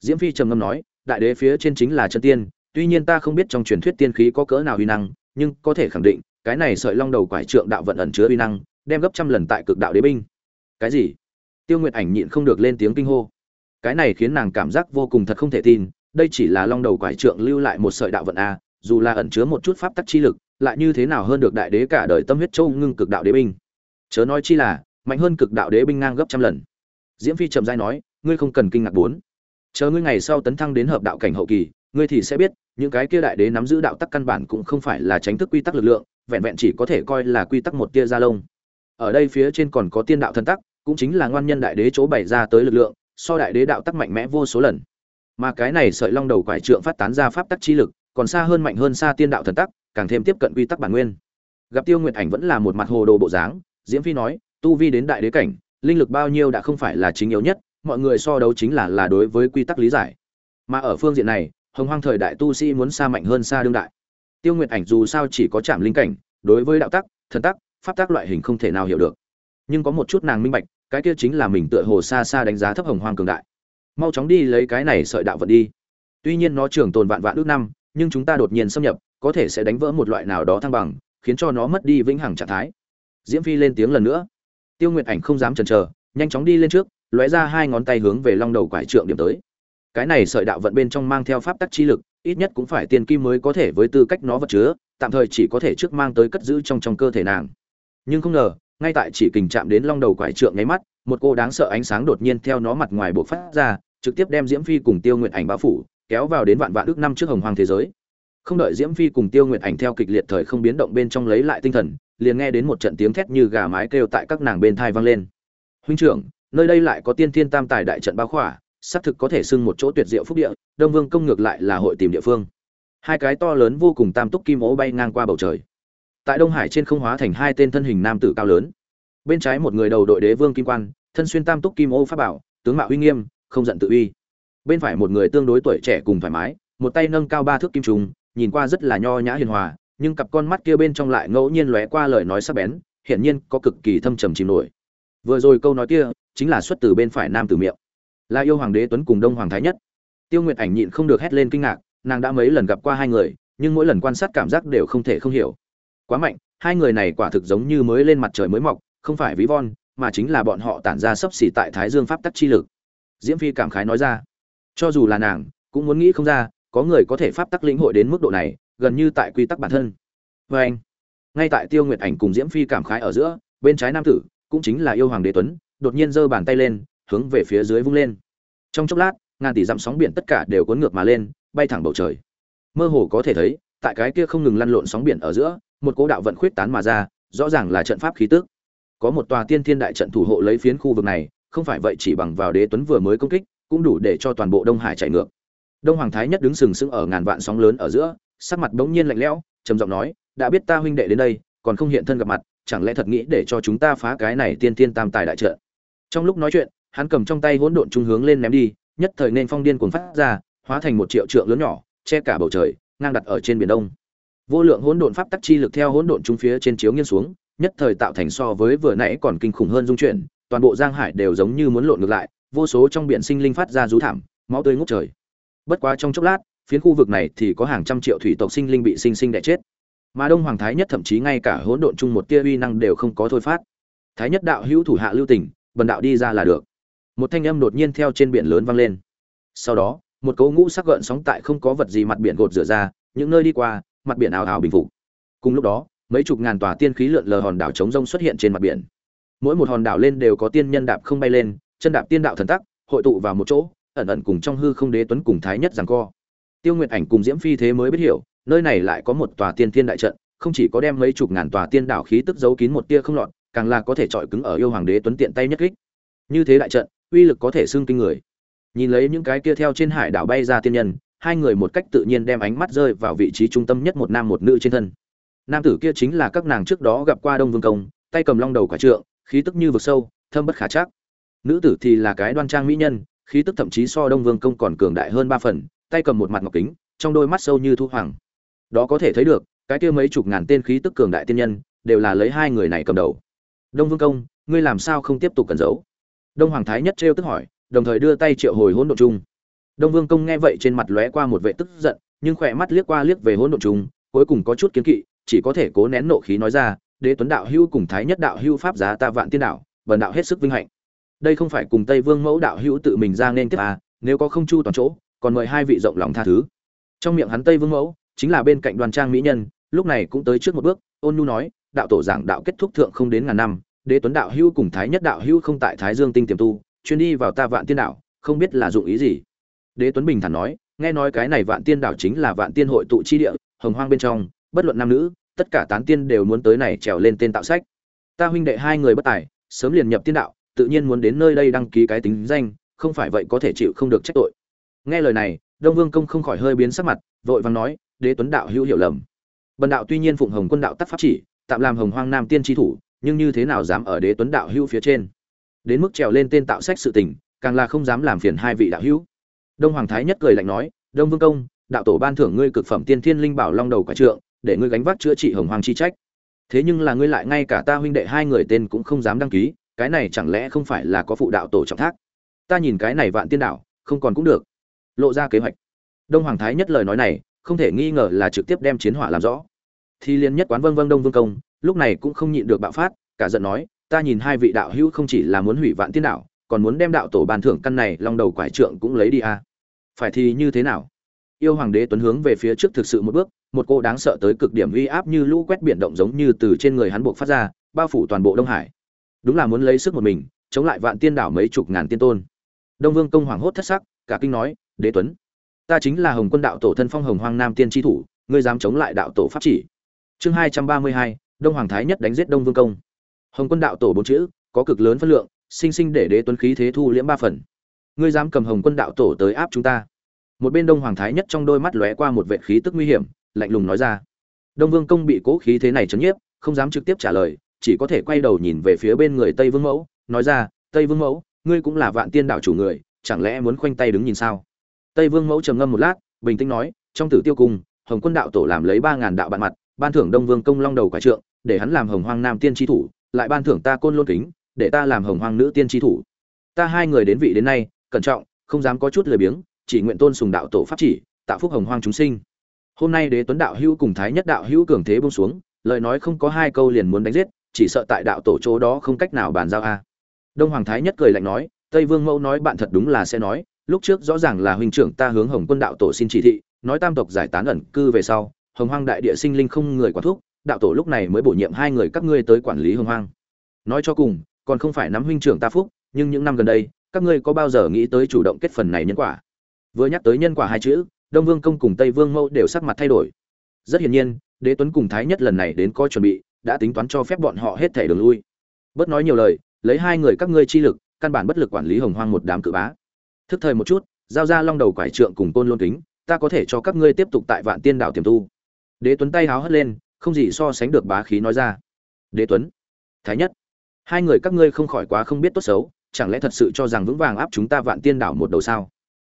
Diễm phi trầm ngâm nói, đại đế phía trên chính là chân tiên, tuy nhiên ta không biết trong truyền thuyết tiên khí có cỡ nào uy năng, nhưng có thể khẳng định, cái này sợi long đầu quải trượng đạo vận ẩn chứa uy năng, đem gấp trăm lần tại cực đạo đế binh. Cái gì? Tiêu nguyệt ảnh nhịn không được lên tiếng kinh hô. Cái này khiến nàng cảm giác vô cùng thật không thể tin, đây chỉ là long đầu quải trượng lưu lại một sợi đạo vận a, dù là ẩn chứa một chút pháp tắc chi lực, lại như thế nào hơn được đại đế cả đời tâm huyết châu ngưng cực đạo đế binh? Chớ nói chi là, mạnh hơn cực đạo đế binh ngang gấp trăm lần. Diễm phi trầm dai nói, ngươi không cần kinh ngạc bốn. Chờ ngươi ngày sau tấn thăng đến hợp đạo cảnh hậu kỳ, ngươi thì sẽ biết, những cái kia đại đế nắm giữ đạo tắc căn bản cũng không phải là tránh thức quy tắc lực lượng, vẹn vẹn chỉ có thể coi là quy tắc một tia gia lông. Ở đây phía trên còn có tiên đạo thân tắc cũng chính là ngoan nhân đại đế chỗ bày ra tới lực lượng, so đại đế đạo tắc mạnh mẽ vô số lần. Mà cái này sợi long đầu quải trượng phát tán ra pháp tắc chi lực, còn xa hơn mạnh hơn xa tiên đạo thần tắc, càng thêm tiếp cận quy tắc bản nguyên. Gặp tiêu nguyệt ảnh vẫn là một mặt hồ đồ bộ dáng, diễm phi nói, tu vi đến đại đế cảnh, linh lực bao nhiêu đã không phải là chính yếu nhất, mọi người so đấu chính là là đối với quy tắc lý giải. Mà ở phương diện này, hồng hoang thời đại tu sĩ muốn xa mạnh hơn xa đương đại. Tiêu nguyệt ảnh dù sao chỉ có chạm linh cảnh, đối với đạo tắc, thần tắc, pháp tắc loại hình không thể nào hiểu được. Nhưng có một chút nàng minh bạch cái kia chính là mình tựa hồ xa xa đánh giá thấp hồng hoang cường đại. Mau chóng đi lấy cái này sợi đạo vận đi. Tuy nhiên nó trường tồn vạn vạn ước năm, nhưng chúng ta đột nhiên xâm nhập, có thể sẽ đánh vỡ một loại nào đó thăng bằng, khiến cho nó mất đi vĩnh hằng trạng thái. Diễm phi lên tiếng lần nữa. Tiêu nguyệt ảnh không dám chần chờ, nhanh chóng đi lên trước, lóe ra hai ngón tay hướng về long đầu quải trượng điểm tới. Cái này sợi đạo vận bên trong mang theo pháp tắc chi lực, ít nhất cũng phải tiên kim mới có thể với tư cách nó vật chứa, tạm thời chỉ có thể trước mang tới cất giữ trong trong cơ thể nàng. Nhưng không ngờ ngay tại chỉ kình chạm đến long đầu quải trượng nháy mắt, một cô đáng sợ ánh sáng đột nhiên theo nó mặt ngoài buộc phát ra, trực tiếp đem diễm phi cùng tiêu nguyện ảnh bao phủ, kéo vào đến vạn vạn ước năm trước hồng hoàng thế giới. Không đợi diễm phi cùng tiêu nguyện ảnh theo kịch liệt thời không biến động bên trong lấy lại tinh thần, liền nghe đến một trận tiếng thét như gà mái kêu tại các nàng bên thai vang lên. Huynh trưởng, nơi đây lại có tiên thiên tam tài đại trận bao khỏa, xác thực có thể xưng một chỗ tuyệt diệu phúc địa, đông vương công ngược lại là hội tìm địa phương. Hai cái to lớn vô cùng tam túc kim ố bay ngang qua bầu trời tại đông hải trên không hóa thành hai tên thân hình nam tử cao lớn. Bên trái một người đầu đội đế vương kim quan, thân xuyên tam túc kim ô pháp bảo, tướng mạo uy nghiêm, không giận tự uy. Bên phải một người tương đối tuổi trẻ cùng thoải mái, một tay nâng cao ba thước kim trùng, nhìn qua rất là nho nhã hiền hòa, nhưng cặp con mắt kia bên trong lại ngẫu nhiên lóe qua lời nói sắc bén, hiển nhiên có cực kỳ thâm trầm chìm nổi. Vừa rồi câu nói kia chính là xuất từ bên phải nam tử miệng. Là yêu hoàng đế tuấn cùng đông hoàng thái nhất. Tiêu nguyệt ảnh nhịn không được hét lên kinh ngạc, nàng đã mấy lần gặp qua hai người, nhưng mỗi lần quan sát cảm giác đều không thể không hiểu quá mạnh, hai người này quả thực giống như mới lên mặt trời mới mọc, không phải ví von, mà chính là bọn họ tản ra sấp xỉ tại thái dương pháp tắc chi lực. Diễm phi cảm khái nói ra, cho dù là nàng, cũng muốn nghĩ không ra, có người có thể pháp tắc lĩnh hội đến mức độ này, gần như tại quy tắc bản thân. Vê anh, ngay tại tiêu nguyệt ảnh cùng diễm phi cảm khái ở giữa, bên trái nam tử, cũng chính là yêu hoàng đế tuấn, đột nhiên giơ bàn tay lên, hướng về phía dưới vung lên. Trong chốc lát, ngàn tỷ dặm sóng biển tất cả đều cuốn ngược mà lên, bay thẳng bầu trời. Mơ hồ có thể thấy, tại cái kia không ngừng lăn lộn sóng biển ở giữa một cố đạo vận khuyết tán mà ra, rõ ràng là trận pháp khí tức. Có một tòa tiên thiên đại trận thủ hộ lấy phiến khu vực này, không phải vậy chỉ bằng vào đế tuấn vừa mới công kích, cũng đủ để cho toàn bộ đông hải chạy ngược. Đông hoàng thái nhất đứng sừng sững ở ngàn vạn sóng lớn ở giữa, sắc mặt bỗng nhiên lạnh lẽo, trầm giọng nói, đã biết ta huynh đệ đến đây, còn không hiện thân gặp mặt, chẳng lẽ thật nghĩ để cho chúng ta phá cái này tiên tiên tam tài đại trận? Trong lúc nói chuyện, hắn cầm trong tay hỗn độn trung hướng lên ném đi, nhất thời nên phong điên cuồng phát ra, hóa thành một triệu trượng lớn nhỏ, che cả bầu trời, ngang đặt ở trên biển đông vô lượng hỗn độn pháp tắc chi lực theo hỗn độn trung phía trên chiếu nghiêng xuống, nhất thời tạo thành so với vừa nãy còn kinh khủng hơn dung chuyển, toàn bộ giang hải đều giống như muốn lộn ngược lại, vô số trong biển sinh linh phát ra rú thảm, máu tươi ngút trời. Bất quá trong chốc lát, phiến khu vực này thì có hàng trăm triệu thủy tộc sinh linh bị sinh sinh đẻ chết. Mà đông hoàng thái nhất thậm chí ngay cả hỗn độn chung một tia uy năng đều không có thôi phát. Thái nhất đạo hữu thủ hạ lưu tình, bần đạo đi ra là được. Một thanh âm đột nhiên theo trên biển lớn vang lên. Sau đó, một cấu ngũ sắc gợn sóng tại không có vật gì mặt biển gột rửa ra, những nơi đi qua mặt biển ào ào bình phục. Cùng lúc đó, mấy chục ngàn tòa tiên khí lượn lờ hòn đảo chống rông xuất hiện trên mặt biển. Mỗi một hòn đảo lên đều có tiên nhân đạp không bay lên, chân đạp tiên đạo thần tắc, hội tụ vào một chỗ, ẩn ẩn cùng trong hư không đế tuấn cùng thái nhất giằng co. Tiêu nguyệt ảnh cùng diễm phi thế mới biết hiểu, nơi này lại có một tòa tiên thiên đại trận, không chỉ có đem mấy chục ngàn tòa tiên đảo khí tức giấu kín một tia không lọt, càng là có thể chọi cứng ở yêu hoàng đế tuấn tiện tay nhất kích. Như thế đại trận, uy lực có thể xưng kinh người. Nhìn lấy những cái kia theo trên hải đảo bay ra tiên nhân hai người một cách tự nhiên đem ánh mắt rơi vào vị trí trung tâm nhất một nam một nữ trên thân. Nam tử kia chính là các nàng trước đó gặp qua đông vương công, tay cầm long đầu quả trượng, khí tức như vực sâu, thâm bất khả chắc nữ tử thì là cái đoan trang mỹ nhân, khí tức thậm chí so đông vương công còn cường đại hơn ba phần, tay cầm một mặt ngọc kính, trong đôi mắt sâu như thu hoàng. Đó có thể thấy được, cái kia mấy chục ngàn tên khí tức cường đại tiên nhân, đều là lấy hai người này cầm đầu. Đông vương công, ngươi làm sao không tiếp tục cẩn giấu? Đông hoàng thái nhất trêu tức hỏi, đồng thời đưa tay triệu hồi hỗn độn chung đông vương công nghe vậy trên mặt lóe qua một vệ tức giận, nhưng khỏe mắt liếc qua liếc về hỗn độn trùng, cuối cùng có chút kiến kỵ, chỉ có thể cố nén nộ khí nói ra, đế tuấn đạo hữu cùng thái nhất đạo hữu pháp giá ta vạn tiên đạo, bần đạo hết sức vinh hạnh. Đây không phải cùng tây vương mẫu đạo hữu tự mình ra nên tiếp à nếu có không chu toàn chỗ, còn mời hai vị rộng lòng tha thứ. Trong miệng hắn tây vương mẫu, chính là bên cạnh đoàn trang mỹ nhân, lúc này cũng tới trước một bước, ôn nhu nói, đạo tổ giảng đạo kết thúc thượng không đến ngàn năm, đế tuấn đạo hữu cùng thái nhất đạo hữu không tại thái dương tinh tiềm tu, chuyên đi vào ta vạn tiên đạo, không biết là dụng ý gì đế tuấn bình thản nói, nghe nói cái này vạn tiên đảo chính là vạn tiên hội tụ chi địa, hồng hoang bên trong, bất luận nam nữ, tất cả tán tiên đều muốn tới này trèo lên tên tạo sách. Ta huynh đệ hai người bất tài, sớm liền nhập tiên đạo, tự nhiên muốn đến nơi đây đăng ký cái tính danh, không phải vậy có thể chịu không được trách tội. Nghe lời này, đông vương công không khỏi hơi biến sắc mặt, vội vàng nói, đế tuấn đạo hữu hiểu lầm. Bần đạo tuy nhiên phụng hồng quân đạo tắc pháp chỉ, tạm làm hồng hoang nam tiên tri thủ, nhưng như thế nào dám ở đế tuấn đạo hữu phía trên? Đến mức trèo lên tên tạo sách sự tình, càng là không dám làm phiền hai vị đạo hữu đông hoàng thái nhất cười lạnh nói, đông vương công, đạo tổ ban thưởng ngươi cực phẩm tiên thiên linh bảo long đầu quả trượng, để ngươi gánh vác chữa trị hồng hoàng chi trách. Thế nhưng là ngươi lại ngay cả ta huynh đệ hai người tên cũng không dám đăng ký, cái này chẳng lẽ không phải là có phụ đạo tổ trọng thác? Ta nhìn cái này vạn tiên đạo, không còn cũng được. Lộ ra kế hoạch. Đông hoàng thái nhất lời nói này, không thể nghi ngờ là trực tiếp đem chiến hỏa làm rõ. Thì liên nhất quán vâng vâng đông vương công, lúc này cũng không nhịn được bạo phát, cả giận nói, ta nhìn hai vị đạo hữu không chỉ là muốn hủy vạn tiên đạo còn muốn đem đạo tổ bàn thưởng căn này, long đầu quải trượng cũng lấy đi à. phải thì như thế nào? Yêu hoàng đế tuấn hướng về phía trước thực sự một bước, một cô đáng sợ tới cực điểm uy áp như lũ quét biển động giống như từ trên người hắn buộc phát ra, bao phủ toàn bộ đông hải. Đúng là muốn lấy sức một mình, chống lại vạn tiên đảo mấy chục ngàn tiên tôn. Đông vương công hoàng hốt thất sắc, cả kinh nói, đế tuấn, ta chính là hồng quân đạo tổ thân phong hồng hoang nam tiên tri thủ, ngươi dám chống lại đạo tổ pháp chỉ. Chương hai trăm ba mươi hai, đông hoàng thái nhất đánh giết đông vương công. Hồng quân đạo tổ bốn chữ, có cực lớn phân lượng sinh sinh để đế tuấn khí thế thu liễm ba phần. Ngươi dám cầm hồng quân đạo tổ tới áp chúng ta. Một bên đông hoàng thái nhất trong đôi mắt lóe qua một vệ khí tức nguy hiểm, lạnh lùng nói ra. Đông vương công bị cố khí thế này chấn nhiếp, không dám trực tiếp trả lời, chỉ có thể quay đầu nhìn về phía bên người tây vương mẫu, nói ra, tây vương mẫu, ngươi cũng là vạn tiên đạo chủ người, chẳng lẽ muốn khoanh tay đứng nhìn sao? Tây vương mẫu trầm ngâm một lát, bình tĩnh nói, trong tử tiêu cung hồng quân đạo tổ làm lấy ba ngàn đạo bạn mặt, ban thưởng đông vương công long đầu quả trượng, để hắn làm hồng hoang nam tiên tri thủ, lại ban thưởng ta côn lôn kính để ta làm hồng hoang nữ tiên tri thủ. Ta hai người đến vị đến nay, cẩn trọng, không dám có chút lười biếng, chỉ nguyện tôn sùng đạo tổ pháp chỉ, tạo phúc hồng hoang chúng sinh. Hôm nay đế tuấn đạo hữu cùng thái nhất đạo hữu cường thế bông xuống, lời nói không có hai câu liền muốn đánh giết, chỉ sợ tại đạo tổ chỗ đó không cách nào bàn giao a. Đông hoàng thái nhất cười lạnh nói, tây vương mẫu nói bạn thật đúng là sẽ nói, lúc trước rõ ràng là huynh trưởng ta hướng hồng quân đạo tổ xin chỉ thị, nói tam tộc giải tán ẩn cư về sau, hồng hoang đại địa sinh linh không người quản thúc, đạo tổ lúc này mới bổ nhiệm hai người các ngươi tới quản lý hồng hoang. Nói cho cùng còn không phải nắm huynh trưởng ta phúc, nhưng những năm gần đây, các ngươi có bao giờ nghĩ tới chủ động kết phần này nhân quả? Vừa nhắc tới nhân quả hai chữ, đông vương công cùng tây vương mẫu đều sắc mặt thay đổi. Rất hiển nhiên, đế tuấn cùng thái nhất lần này đến có chuẩn bị, đã tính toán cho phép bọn họ hết thể đường lui. Bớt nói nhiều lời, lấy hai người các ngươi chi lực, căn bản bất lực quản lý hồng hoang một đám cự bá. Thức thời một chút, giao ra long đầu quải trượng cùng côn lôn kính, ta có thể cho các ngươi tiếp tục tại vạn tiên đảo tiềm tu. Đế tuấn tay háo hất lên, không gì so sánh được bá khí nói ra. Đế tuấn, thái nhất hai người các ngươi không khỏi quá không biết tốt xấu, chẳng lẽ thật sự cho rằng vững vàng áp chúng ta vạn tiên đảo một đầu sao?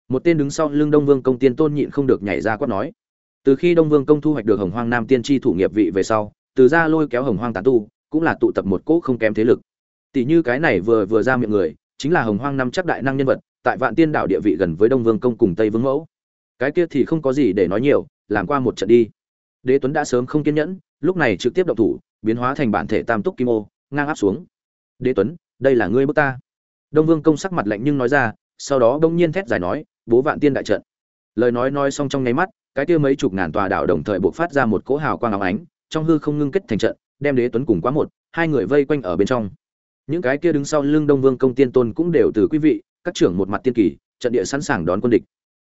Một tên đứng sau lưng đông vương công tiên tôn nhịn không được nhảy ra quát nói. Từ khi đông vương công thu hoạch được hồng hoang nam tiên tri thủ nghiệp vị về sau, từ ra lôi kéo hồng hoang tán tu, cũng là tụ tập một cỗ không kém thế lực. Tỷ như cái này vừa vừa ra miệng người, chính là hồng hoang năm chắc đại năng nhân vật, tại vạn tiên đảo địa vị gần với đông vương công cùng tây vương mẫu. Cái kia thì không có gì để nói nhiều, làm qua một trận đi. Đế tuấn đã sớm không kiên nhẫn, lúc này trực tiếp động thủ, biến hóa thành bản thể tam túc kim ô, ngang áp xuống đế tuấn, đây là ngươi bước ta. Đông vương công sắc mặt lạnh nhưng nói ra, sau đó đông nhiên thét dài nói, bố vạn tiên đại trận. Lời nói nói xong trong nháy mắt, cái kia mấy chục ngàn tòa đảo đồng thời buộc phát ra một cỗ hào quang áo ánh, trong hư không ngưng kết thành trận, đem đế tuấn cùng quá một, hai người vây quanh ở bên trong. Những cái kia đứng sau lưng đông vương công tiên tôn cũng đều từ quý vị, các trưởng một mặt tiên kỳ, trận địa sẵn sàng đón quân địch.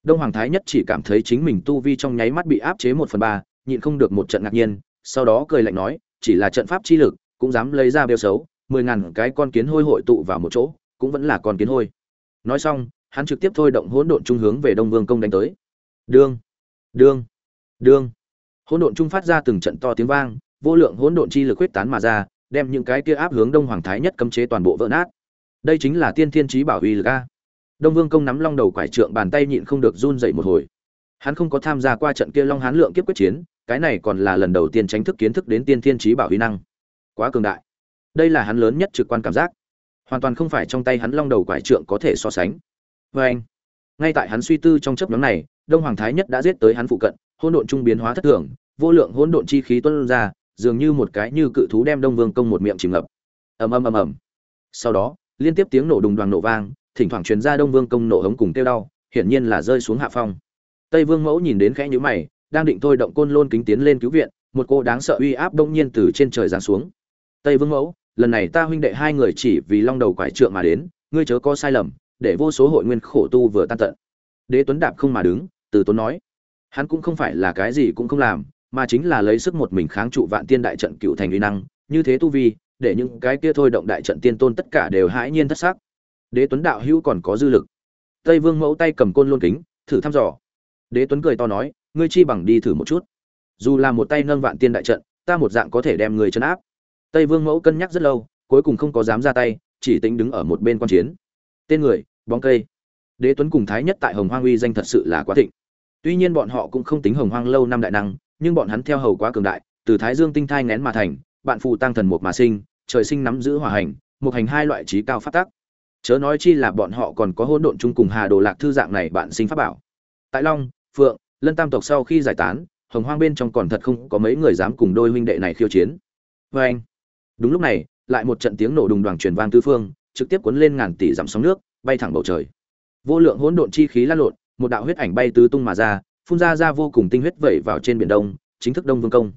Đông hoàng thái nhất chỉ cảm thấy chính mình tu vi trong nháy mắt bị áp chế một phần ba, nhịn không được một trận ngạc nhiên, sau đó cười lạnh nói, chỉ là trận pháp chi lực, cũng dám lấy ra bêu xấu mười ngàn cái con kiến hôi hội tụ vào một chỗ, cũng vẫn là con kiến hôi. Nói xong, hắn trực tiếp thôi động hỗn độn trung hướng về đông vương công đánh tới. Đương đương đương. Hỗn độn trung phát ra từng trận to tiếng vang, vô lượng hỗn độn chi lực huyết tán mà ra, đem những cái kia áp hướng đông hoàng thái nhất cấm chế toàn bộ vỡ nát. Đây chính là tiên thiên trí bảo uy lực a. Đông vương công nắm long đầu quải trượng bàn tay nhịn không được run dậy một hồi. Hắn không có tham gia qua trận kia long hán lượng kiếp quyết chiến, cái này còn là lần đầu tiên tránh thức kiến thức đến tiên thiên trí bảo uy năng. Quá cường đại đây là hắn lớn nhất trực quan cảm giác. Hoàn toàn không phải trong tay hắn long đầu quải trượng có thể so sánh. Vê anh, ngay tại hắn suy tư trong chấp nhóm này, đông hoàng thái nhất đã giết tới hắn phụ cận, hỗn độn trung biến hóa thất thường, vô lượng hỗn độn chi khí tuôn ra, dường như một cái như cự thú đem đông vương công một miệng chìm ngập. Ầm ầm ầm ầm. Sau đó, liên tiếp tiếng nổ đùng đoàn nổ vang, thỉnh thoảng truyền ra đông vương công nổ hống cùng tiêu đau, hiển nhiên là rơi xuống hạ phong. Tây vương mẫu nhìn đến khẽ nhíu mày, đang định thôi động côn lôn kính tiến lên cứu viện, một cô đáng sợ uy áp đông nhiên từ trên trời giáng xuống. Tây vương mẫu lần này ta huynh đệ hai người chỉ vì long đầu quải trượng mà đến, ngươi chớ có sai lầm, để vô số hội nguyên khổ tu vừa tan tận. Đế tuấn đạp không mà đứng, từ tốn nói, hắn cũng không phải là cái gì cũng không làm, mà chính là lấy sức một mình kháng trụ vạn tiên đại trận cựu thành uy năng, như thế tu vi, để những cái kia thôi động đại trận tiên tôn tất cả đều hãi nhiên thất xác đế tuấn đạo hữu còn có dư lực. Tây vương mẫu tay cầm côn lôn kính, thử thăm dò. Đế tuấn cười to nói, ngươi chi bằng đi thử một chút. Dù là một tay nâng vạn tiên đại trận, ta một dạng có thể đem người chấn áp tây vương mẫu cân nhắc rất lâu, cuối cùng không có dám ra tay, chỉ tính đứng ở một bên quan chiến. Tên người, bóng cây. Đế tuấn cùng thái nhất tại hồng hoang uy danh thật sự là quá thịnh. Tuy nhiên bọn họ cũng không tính hồng hoang lâu năm đại năng, nhưng bọn hắn theo hầu quá cường đại, từ thái dương tinh thai ngén mà thành, bạn phụ tăng thần một mà sinh, trời sinh nắm giữ hỏa hành một hành hai loại trí cao phát tác. Chớ nói chi là bọn họ còn có hỗn độn chung cùng hà đồ lạc thư dạng này bạn sinh pháp bảo. Tại long, phượng, lân tam tộc sau khi giải tán, hồng hoang bên trong còn thật không có mấy người dám cùng đôi huynh đệ này khiêu chiến. Vê anh đúng lúc này, lại một trận tiếng nổ đùng đoàn truyền vang tư phương, trực tiếp cuốn lên ngàn tỷ dặm sóng nước, bay thẳng bầu trời. Vô lượng hỗn độn chi khí lan lộn, một đạo huyết ảnh bay tứ tung mà ra, phun ra ra vô cùng tinh huyết vẩy vào trên biển đông, chính thức đông vương công.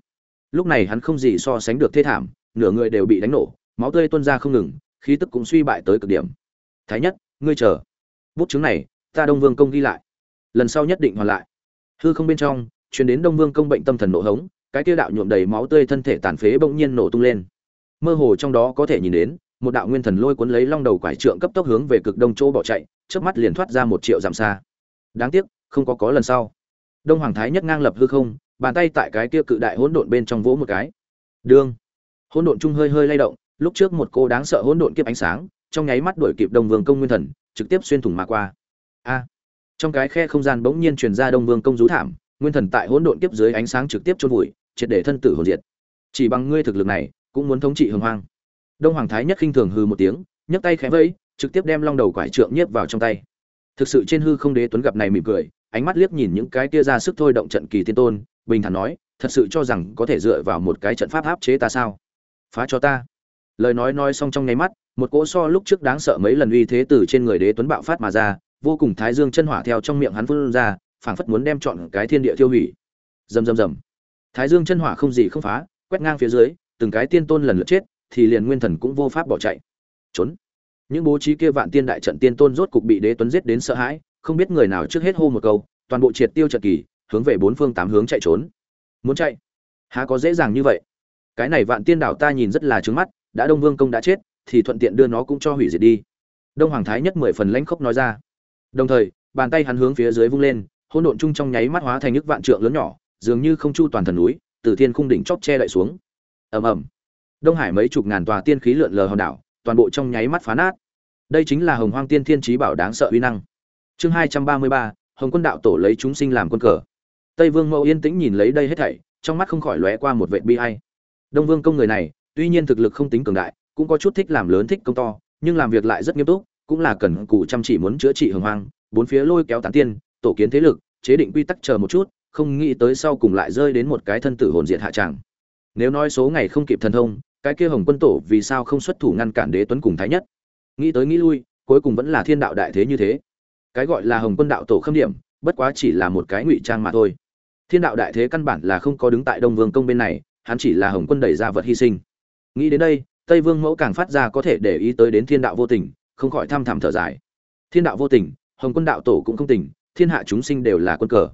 Lúc này hắn không gì so sánh được thê thảm, nửa người đều bị đánh nổ, máu tươi tuôn ra không ngừng, khí tức cũng suy bại tới cực điểm. Thái nhất, ngươi chờ. Bút chứng này, ta đông vương công ghi lại. Lần sau nhất định hoàn lại. Hư không bên trong chuyển đến đông vương công bệnh tâm thần nổ hống, cái kia đạo nhuộm đầy máu tươi thân thể tàn phế bỗng nhiên nổ tung lên mơ hồ trong đó có thể nhìn đến, một đạo nguyên thần lôi cuốn lấy long đầu quải trượng cấp tốc hướng về cực đông chỗ bỏ chạy trước mắt liền thoát ra một triệu dặm xa. Đáng tiếc, không có có lần sau. Đông hoàng thái nhất ngang lập hư không, bàn tay tại cái kia cự đại hỗn độn bên trong vỗ một cái. Đương hỗn độn trung hơi hơi lay động, lúc trước một cô đáng sợ hỗn độn kiếp ánh sáng, trong nháy mắt đuổi kịp đông vương công nguyên thần, trực tiếp xuyên thủng mà qua. A. Trong cái khe không gian bỗng nhiên truyền ra đông vương công rú thảm, nguyên thần tại hỗn độn kiếp dưới ánh sáng trực tiếp chôn vùi, triệt để thân tử hồn diệt. Chỉ bằng ngươi thực lực này cũng muốn thống trị hồng hoang. Đông hoàng thái nhất khinh thường hư một tiếng, nhấc tay khẽ vẫy, trực tiếp đem long đầu quải trượng nhiếp vào trong tay. Thực sự trên hư không đế tuấn gặp này mỉm cười, ánh mắt liếc nhìn những cái kia ra sức thôi động trận kỳ tiên tôn, bình thản nói, thật sự cho rằng có thể dựa vào một cái trận pháp áp chế ta sao? Phá cho ta. Lời nói nói xong trong nháy mắt, một cỗ so lúc trước đáng sợ mấy lần uy thế từ trên người đế tuấn bạo phát mà ra, vô cùng thái dương chân hỏa theo trong miệng hắn phun ra, phảng phất muốn đem chọn cái thiên địa tiêu hủy. Rầm rầm rầm. Thái dương chân hỏa không gì không phá, quét ngang phía dưới từng cái tiên tôn lần lượt chết, thì liền nguyên thần cũng vô pháp bỏ chạy. Trốn. Những bố trí kia vạn tiên đại trận tiên tôn rốt cục bị đế tuấn giết đến sợ hãi, không biết người nào trước hết hô một câu, toàn bộ triệt tiêu trận kỳ, hướng về bốn phương tám hướng chạy trốn. Muốn chạy? Há có dễ dàng như vậy? Cái này vạn tiên đảo ta nhìn rất là trướng mắt, đã đông vương công đã chết, thì thuận tiện đưa nó cũng cho hủy diệt đi. Đông hoàng thái nhất mười phần lãnh khốc nói ra. Đồng thời, bàn tay hắn hướng phía dưới vung lên, hỗn độn chung trong nháy mắt hóa thành nước vạn trượng lớn nhỏ, dường như không chu toàn thần núi, từ thiên khung đỉnh chóp che lại xuống ầm ầm. Đông hải mấy chục ngàn tòa tiên khí lượn lờ hòn đảo, toàn bộ trong nháy mắt phá nát. Đây chính là hồng hoang tiên thiên trí bảo đáng sợ uy năng. Chương hai trăm ba mươi ba, hồng quân đạo tổ lấy chúng sinh làm quân cờ. Tây vương mẫu yên tĩnh nhìn lấy đây hết thảy, trong mắt không khỏi lóe qua một vệ bi hay đông vương công người này, tuy nhiên thực lực không tính cường đại, cũng có chút thích làm lớn thích công to, nhưng làm việc lại rất nghiêm túc, cũng là cần cù chăm chỉ muốn chữa trị hồng hoang, bốn phía lôi kéo tán tiên, tổ kiến thế lực, chế định quy tắc chờ một chút, không nghĩ tới sau cùng lại rơi đến một cái thân tử hồn diệt hạ tràng nếu nói số ngày không kịp thần thông, cái kia hồng quân tổ vì sao không xuất thủ ngăn cản đế tuấn cùng thái nhất? Nghĩ tới nghĩ lui, cuối cùng vẫn là thiên đạo đại thế như thế. Cái gọi là hồng quân đạo tổ khâm điểm, bất quá chỉ là một cái ngụy trang mà thôi. Thiên đạo đại thế căn bản là không có đứng tại đông vương công bên này, hắn chỉ là hồng quân đẩy ra vật hy sinh. Nghĩ đến đây, tây vương mẫu càng phát ra có thể để ý tới đến thiên đạo vô tình, không khỏi thăm thẳm thở dài. Thiên đạo vô tình, hồng quân đạo tổ cũng không tình, thiên hạ chúng sinh đều là quân cờ.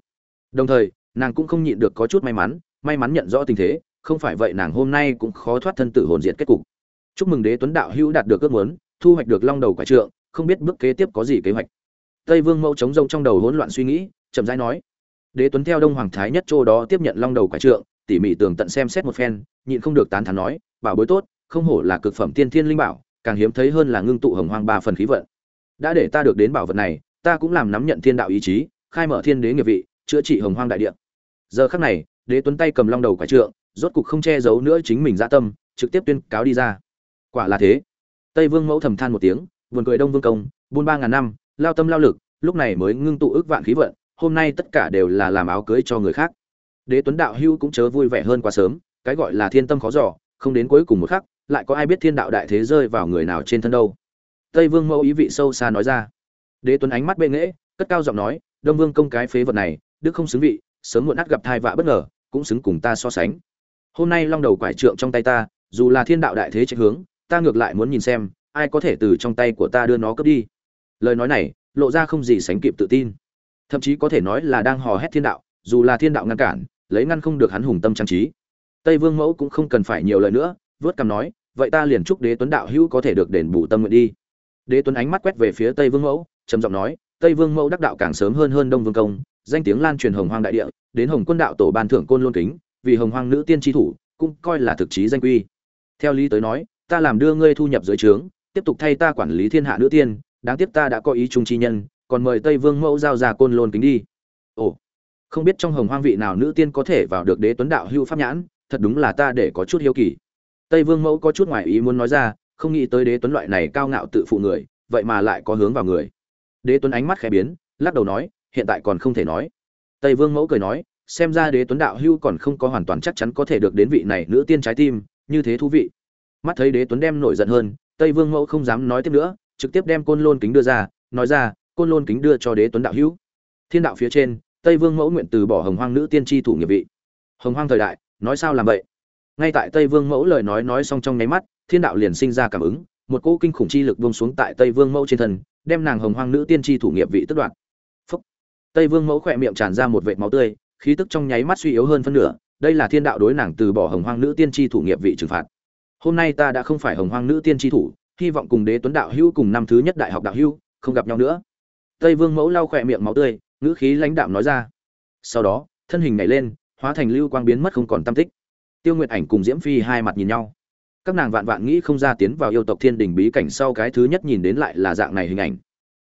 Đồng thời, nàng cũng không nhịn được có chút may mắn may mắn nhận rõ tình thế không phải vậy nàng hôm nay cũng khó thoát thân tử hồn diệt kết cục. Chúc mừng đế tuấn đạo hữu đạt được ước muốn, thu hoạch được long đầu quả trượng, không biết bước kế tiếp có gì kế hoạch. Tây vương mẫu chống rông trong đầu hỗn loạn suy nghĩ, chậm rãi nói, đế tuấn theo đông hoàng thái nhất châu đó tiếp nhận long đầu quả trượng, tỉ mỉ tường tận xem xét một phen, nhịn không được tán thán nói, bảo bối tốt, không hổ là cực phẩm tiên thiên linh bảo, càng hiếm thấy hơn là ngưng tụ hồng hoang ba phần khí vận. Đã để ta được đến bảo vật này, ta cũng làm nắm nhận thiên đạo ý chí, khai mở thiên đế nghiệp vị, chữa trị hồng hoang đại địa. Giờ khắc này, đế tuấn tay cầm long đầu quả trượng rốt cục không che giấu nữa chính mình dạ tâm trực tiếp tuyên cáo đi ra. Quả là thế. Tây vương mẫu thầm than một tiếng buồn cười đông vương công buôn ba ngàn năm lao tâm lao lực lúc này mới ngưng tụ ước vạn khí vận hôm nay tất cả đều là làm áo cưới cho người khác. Đế tuấn đạo hưu cũng chớ vui vẻ hơn quá sớm cái gọi là thiên tâm khó dò, không đến cuối cùng một khắc lại có ai biết thiên đạo đại thế rơi vào người nào trên thân đâu. Tây vương mẫu ý vị sâu xa nói ra. Đế tuấn ánh mắt bệ nghễ cất cao giọng nói đông vương công cái phế vật này đức không xứng vị sớm muộn ắt gặp thai vạ bất ngờ cũng xứng cùng ta so sánh hôm nay long đầu quải trượng trong tay ta, dù là thiên đạo đại thế trạch hướng, ta ngược lại muốn nhìn xem, ai có thể từ trong tay của ta đưa nó cướp đi. Lời nói này, lộ ra không gì sánh kịp tự tin. Thậm chí có thể nói là đang hò hét thiên đạo, dù là thiên đạo ngăn cản, lấy ngăn không được hắn hùng tâm trang trí. Tây vương mẫu cũng không cần phải nhiều lời nữa, vớt cằm nói, vậy ta liền chúc đế tuấn đạo hữu có thể được đền bù tâm nguyện đi. Đế tuấn ánh mắt quét về phía tây vương mẫu, trầm giọng nói, tây vương mẫu đắc đạo càng sớm hơn hơn đông vương công, danh tiếng lan truyền hồng hoang đại địa, đến hồng quân đạo tổ ban thưởng côn lôn kính vì hồng hoang nữ tiên tri thủ, cũng coi là thực chí danh quy. Theo lý tới nói, ta làm đưa ngươi thu nhập dưới trướng, tiếp tục thay ta quản lý thiên hạ nữ tiên, đáng tiếc ta đã có ý trung chi nhân, còn mời tây vương mẫu giao ra côn lôn kính đi. Ồ, không biết trong hồng hoang vị nào nữ tiên có thể vào được đế tuấn đạo hưu pháp nhãn, thật đúng là ta để có chút hiếu kỳ. Tây vương mẫu có chút ngoài ý muốn nói ra, không nghĩ tới đế tuấn loại này cao ngạo tự phụ người, vậy mà lại có hướng vào người. Đế tuấn ánh mắt khẽ biến, lắc đầu nói, hiện tại còn không thể nói. Tây vương mẫu cười nói xem ra đế tuấn đạo hưu còn không có hoàn toàn chắc chắn có thể được đến vị này nữ tiên trái tim, như thế thú vị. Mắt thấy đế tuấn đem nổi giận hơn, tây vương mẫu không dám nói tiếp nữa, trực tiếp đem côn lôn kính đưa ra, nói ra, côn lôn kính đưa cho đế tuấn đạo hữu thiên đạo phía trên, tây vương mẫu nguyện từ bỏ hồng hoang nữ tiên tri thủ nghiệp vị. Hồng hoang thời đại, nói sao làm vậy? Ngay tại tây vương mẫu lời nói nói xong trong nháy mắt, thiên đạo liền sinh ra cảm ứng, một cỗ kinh khủng chi lực buông xuống tại tây vương mẫu trên thân, đem nàng hồng hoang nữ tiên tri thủ nghiệp vị tức đoạt. Phúc. tây vương mẫu khỏe miệng tràn ra một vệt máu tươi khí tức trong nháy mắt suy yếu hơn phân nửa, đây là thiên đạo đối nàng từ bỏ hồng hoang nữ tiên tri thủ nghiệp vị trừng phạt. Hôm nay ta đã không phải hồng hoang nữ tiên tri thủ, hy vọng cùng đế tuấn đạo hữu cùng năm thứ nhất đại học đạo hữu, không gặp nhau nữa. Tây vương mẫu lau khỏe miệng máu tươi, ngữ khí lãnh đạm nói ra. Sau đó, thân hình nhảy lên, hóa thành lưu quang biến mất không còn tâm tích. Tiêu nguyệt ảnh cùng diễm phi hai mặt nhìn nhau. Các nàng vạn vạn nghĩ không ra tiến vào yêu tộc thiên đình bí cảnh sau cái thứ nhất nhìn đến lại là dạng này hình ảnh.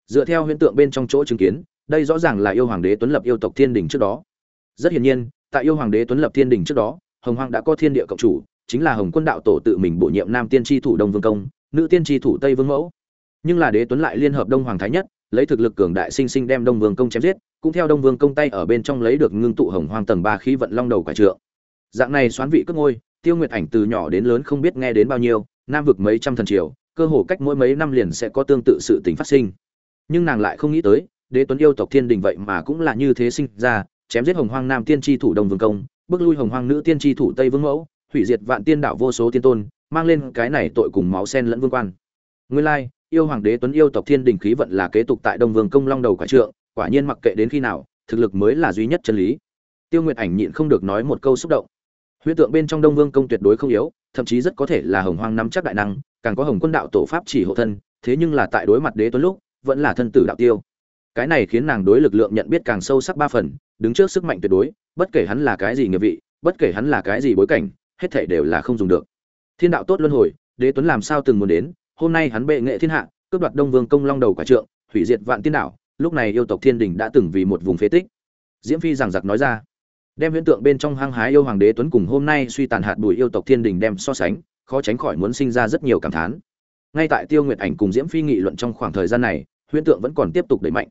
Dựa theo hiện tượng bên trong chỗ chứng kiến, đây rõ ràng là yêu hoàng đế tuấn lập yêu tộc thiên đình trước đó rất hiển nhiên, tại yêu hoàng đế tuấn lập thiên đình trước đó, hồng hoàng đã có thiên địa cộng chủ, chính là hồng quân đạo tổ tự mình bổ nhiệm nam tiên tri thủ đông vương công, nữ tiên tri thủ tây vương mẫu. Nhưng là đế tuấn lại liên hợp đông hoàng thái nhất, lấy thực lực cường đại sinh sinh đem đông vương công chém giết, cũng theo đông vương công tay ở bên trong lấy được ngưng tụ hồng hoang tầng ba khí vận long đầu quả trượng. Dạng này xoán vị cất ngôi, tiêu nguyệt ảnh từ nhỏ đến lớn không biết nghe đến bao nhiêu, nam vực mấy trăm thần triều, cơ hồ cách mỗi mấy năm liền sẽ có tương tự sự tình phát sinh. Nhưng nàng lại không nghĩ tới, đế tuấn yêu tộc thiên đình vậy mà cũng là như thế sinh ra chém giết hồng hoang nam tiên tri thủ đông vương công, bước lui hồng hoang nữ tiên tri thủ tây vương mẫu, hủy diệt vạn tiên đảo vô số tiên tôn, mang lên cái này tội cùng máu sen lẫn vương quan. Nguyên lai, yêu hoàng đế tuấn yêu tộc thiên đình khí vận là kế tục tại đông vương công long đầu quả trượng, quả nhiên mặc kệ đến khi nào, thực lực mới là duy nhất chân lý. Tiêu nguyệt ảnh nhịn không được nói một câu xúc động. Huyễn tượng bên trong đông vương công tuyệt đối không yếu, thậm chí rất có thể là hồng hoang nắm chắc đại năng, càng có hồng quân đạo tổ pháp chỉ hộ thân, thế nhưng là tại đối mặt đế tuấn lúc, vẫn là thân tử đạo tiêu. Cái này khiến nàng đối lực lượng nhận biết càng sâu sắc ba phần đứng trước sức mạnh tuyệt đối, bất kể hắn là cái gì nghiệp vị, bất kể hắn là cái gì bối cảnh, hết thảy đều là không dùng được. Thiên đạo tốt luân hồi, đế tuấn làm sao từng muốn đến, hôm nay hắn bệ nghệ thiên hạ, cướp đoạt đông vương công long đầu quả trượng, hủy diệt vạn tiên đảo, lúc này yêu tộc thiên đình đã từng vì một vùng phế tích. Diễm phi giảng giặc nói ra, đem huyễn tượng bên trong hang hái yêu hoàng đế tuấn cùng hôm nay suy tàn hạt bụi yêu tộc thiên đình đem so sánh, khó tránh khỏi muốn sinh ra rất nhiều cảm thán. Ngay tại tiêu nguyệt ảnh cùng diễm phi nghị luận trong khoảng thời gian này, huyễn tượng vẫn còn tiếp tục đẩy mạnh.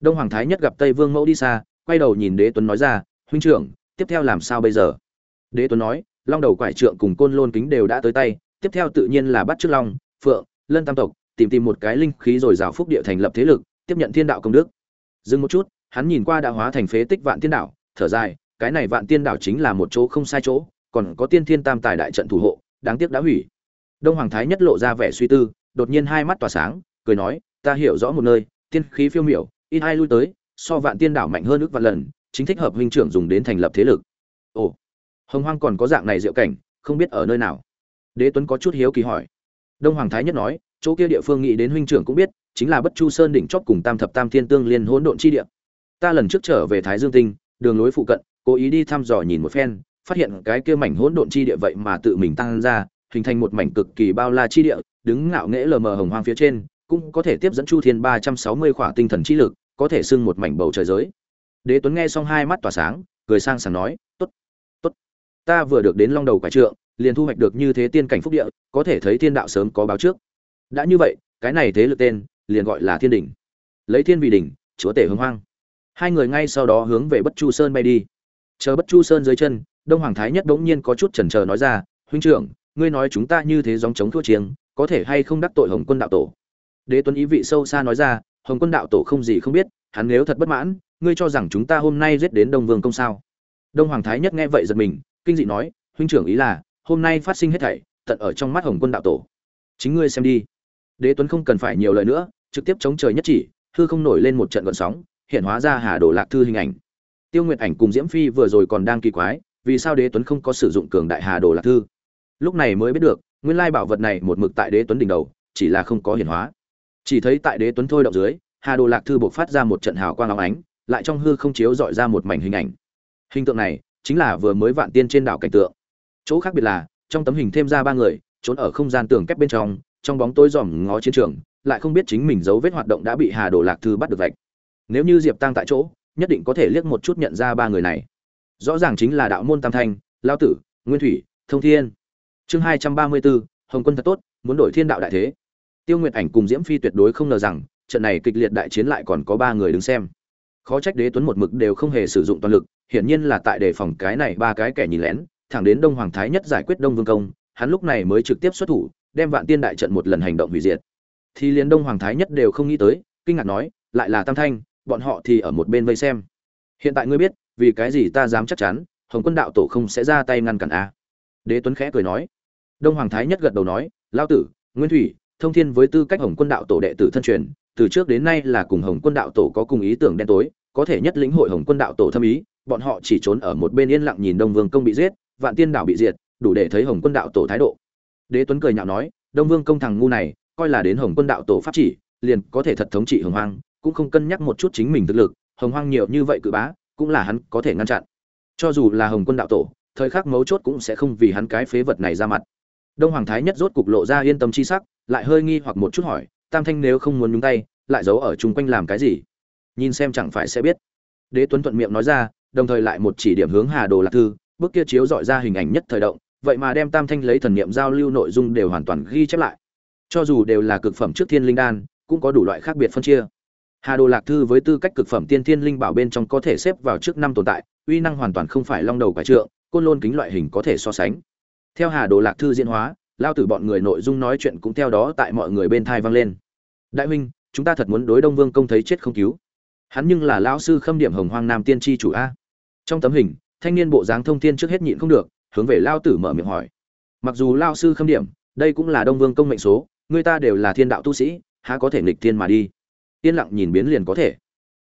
Đông hoàng thái nhất gặp tây vương mẫu đi xa quay đầu nhìn đế tuấn nói ra, huynh trưởng, tiếp theo làm sao bây giờ? Đế tuấn nói, long đầu quải trượng cùng côn lôn kính đều đã tới tay, tiếp theo tự nhiên là bắt trước long, phượng, lân tam tộc, tìm tìm một cái linh khí rồi rào phúc địa thành lập thế lực, tiếp nhận thiên đạo công đức. Dừng một chút, hắn nhìn qua đã hóa thành phế tích vạn thiên đạo thở dài, cái này vạn tiên đảo chính là một chỗ không sai chỗ, còn có tiên thiên tam tài đại trận thủ hộ, đáng tiếc đã hủy. Đông hoàng thái nhất lộ ra vẻ suy tư, đột nhiên hai mắt tỏa sáng, cười nói, ta hiểu rõ một nơi, tiên khí phiêu miểu, ít ai lui tới so vạn tiên đảo mạnh hơn ước vạn lần, chính thích hợp huynh trưởng dùng đến thành lập thế lực. Ồ, hồng hoang còn có dạng này diệu cảnh, không biết ở nơi nào. Đế tuấn có chút hiếu kỳ hỏi. Đông hoàng thái nhất nói, chỗ kia địa phương nghĩ đến huynh trưởng cũng biết, chính là bất chu sơn đỉnh chót cùng tam thập tam thiên tương liên hỗn độn chi địa. Ta lần trước trở về thái dương tinh, đường lối phụ cận, cố ý đi thăm dò nhìn một phen, phát hiện cái kia mảnh hỗn độn chi địa vậy mà tự mình tăng ra, hình thành một mảnh cực kỳ bao la chi địa, đứng ngạo nghễ lờ mờ hồng hoang phía trên, cũng có thể tiếp dẫn chu thiên ba trăm sáu mươi khỏa tinh thần chi lực có thể xưng một mảnh bầu trời giới. Đế tuấn nghe xong hai mắt tỏa sáng, cười sang sảng nói, tốt tốt. Ta vừa được đến long đầu quả trượng, liền thu hoạch được như thế tiên cảnh phúc địa, có thể thấy thiên đạo sớm có báo trước. Đã như vậy, cái này thế lực tên, liền gọi là thiên đỉnh. Lấy thiên vị đỉnh, chúa tể hưng hoang. Hai người ngay sau đó hướng về bất chu sơn bay đi. Chờ bất chu sơn dưới chân, đông hoàng thái nhất bỗng nhiên có chút chần chờ nói ra, huynh trưởng, ngươi nói chúng ta như thế dòng chống thua chiêng, có thể hay không đắc tội hồng quân đạo tổ? Đế tuấn ý vị sâu xa nói ra hồng quân đạo tổ không gì không biết, hắn nếu thật bất mãn, ngươi cho rằng chúng ta hôm nay giết đến đông vương công sao? Đông hoàng thái nhất nghe vậy giật mình, kinh dị nói, huynh trưởng ý là, hôm nay phát sinh hết thảy, tận ở trong mắt hồng quân đạo tổ. Chính ngươi xem đi. Đế tuấn không cần phải nhiều lời nữa, trực tiếp chống trời nhất chỉ, hư không nổi lên một trận gợn sóng, hiện hóa ra hà đồ lạc thư hình ảnh. Tiêu nguyệt ảnh cùng diễm phi vừa rồi còn đang kỳ quái, vì sao đế tuấn không có sử dụng cường đại hà đồ lạc thư? Lúc này mới biết được, nguyên lai bảo vật này một mực tại đế tuấn đỉnh đầu, chỉ là không có hiển hóa chỉ thấy tại đế tuấn thôi động dưới, hà đồ lạc thư buộc phát ra một trận hào quang áo ánh, lại trong hư không chiếu dọi ra một mảnh hình ảnh. Hình tượng này chính là vừa mới vạn tiên trên đảo cảnh tượng. Chỗ khác biệt là, trong tấm hình thêm ra ba người, trốn ở không gian tường kép bên trong trong bóng tối dòm ngó chiến trường, lại không biết chính mình dấu vết hoạt động đã bị hà đồ lạc thư bắt được vạch. Nếu như diệp tăng tại chỗ, nhất định có thể liếc một chút nhận ra ba người này. Rõ ràng chính là đạo môn tam thanh, lao tử, nguyên thủy, thông thiên. Chương hai trăm ba mươi bốn, hồng quân thật tốt, muốn đổi thiên đạo đại thế tiêu nguyệt ảnh cùng diễm phi tuyệt đối không ngờ rằng, trận này kịch liệt đại chiến lại còn có ba người đứng xem. Khó trách đế tuấn một mực đều không hề sử dụng toàn lực, hiển nhiên là tại đề phòng cái này ba cái kẻ nhìn lén, thẳng đến đông hoàng thái nhất giải quyết đông vương công, hắn lúc này mới trực tiếp xuất thủ, đem vạn tiên đại trận một lần hành động hủy diệt. Thì liền đông hoàng thái nhất đều không nghĩ tới, kinh ngạc nói, lại là tam thanh, bọn họ thì ở một bên vây xem. Hiện tại ngươi biết, vì cái gì ta dám chắc chắn, hồng quân đạo tổ không sẽ ra tay ngăn cản a? Đế tuấn khẽ cười nói. Đông hoàng thái nhất gật đầu nói lao tử, nguyên thủy thông thiên với tư cách hồng quân đạo tổ đệ tử thân truyền, từ trước đến nay là cùng hồng quân đạo tổ có cùng ý tưởng đen tối, có thể nhất lĩnh hội hồng quân đạo tổ thâm ý, bọn họ chỉ trốn ở một bên yên lặng nhìn đông vương công bị giết, vạn tiên đảo bị diệt, đủ để thấy hồng quân đạo tổ thái độ. Đế tuấn cười nhạo nói, đông vương công thằng ngu này, coi là đến hồng quân đạo tổ pháp chỉ, liền có thể thật thống trị hồng hoang, cũng không cân nhắc một chút chính mình thực lực, hồng hoang nhiều như vậy cự bá, cũng là hắn có thể ngăn chặn. Cho dù là hồng quân đạo tổ, thời khắc mấu chốt cũng sẽ không vì hắn cái phế vật này ra mặt đông hoàng thái nhất rốt cục lộ ra yên tâm chi sắc, lại hơi nghi hoặc một chút hỏi, tam thanh nếu không muốn nhúng tay, lại giấu ở chung quanh làm cái gì? Nhìn xem chẳng phải sẽ biết. Đế tuấn thuận miệng nói ra, đồng thời lại một chỉ điểm hướng hà đồ lạc thư, bước kia chiếu dọi ra hình ảnh nhất thời động, vậy mà đem tam thanh lấy thần niệm giao lưu nội dung đều hoàn toàn ghi chép lại. Cho dù đều là cực phẩm trước thiên linh đan, cũng có đủ loại khác biệt phân chia. Hà đồ lạc thư với tư cách cực phẩm tiên thiên linh bảo bên trong có thể xếp vào trước năm tồn tại, uy năng hoàn toàn không phải long đầu quái trượng, côn lôn kính loại hình có thể so sánh theo hà đồ lạc thư diễn hóa, lao tử bọn người nội dung nói chuyện cũng theo đó tại mọi người bên thai vang lên. Đại huynh, chúng ta thật muốn đối đông vương công thấy chết không cứu. Hắn nhưng là lão sư khâm điểm hồng hoang nam tiên tri chủ a. Trong tấm hình, thanh niên bộ dáng thông thiên trước hết nhịn không được, hướng về lao tử mở miệng hỏi. Mặc dù lao sư khâm điểm, đây cũng là đông vương công mệnh số, người ta đều là thiên đạo tu sĩ, há có thể nghịch thiên mà đi? Yên lặng nhìn biến liền có thể.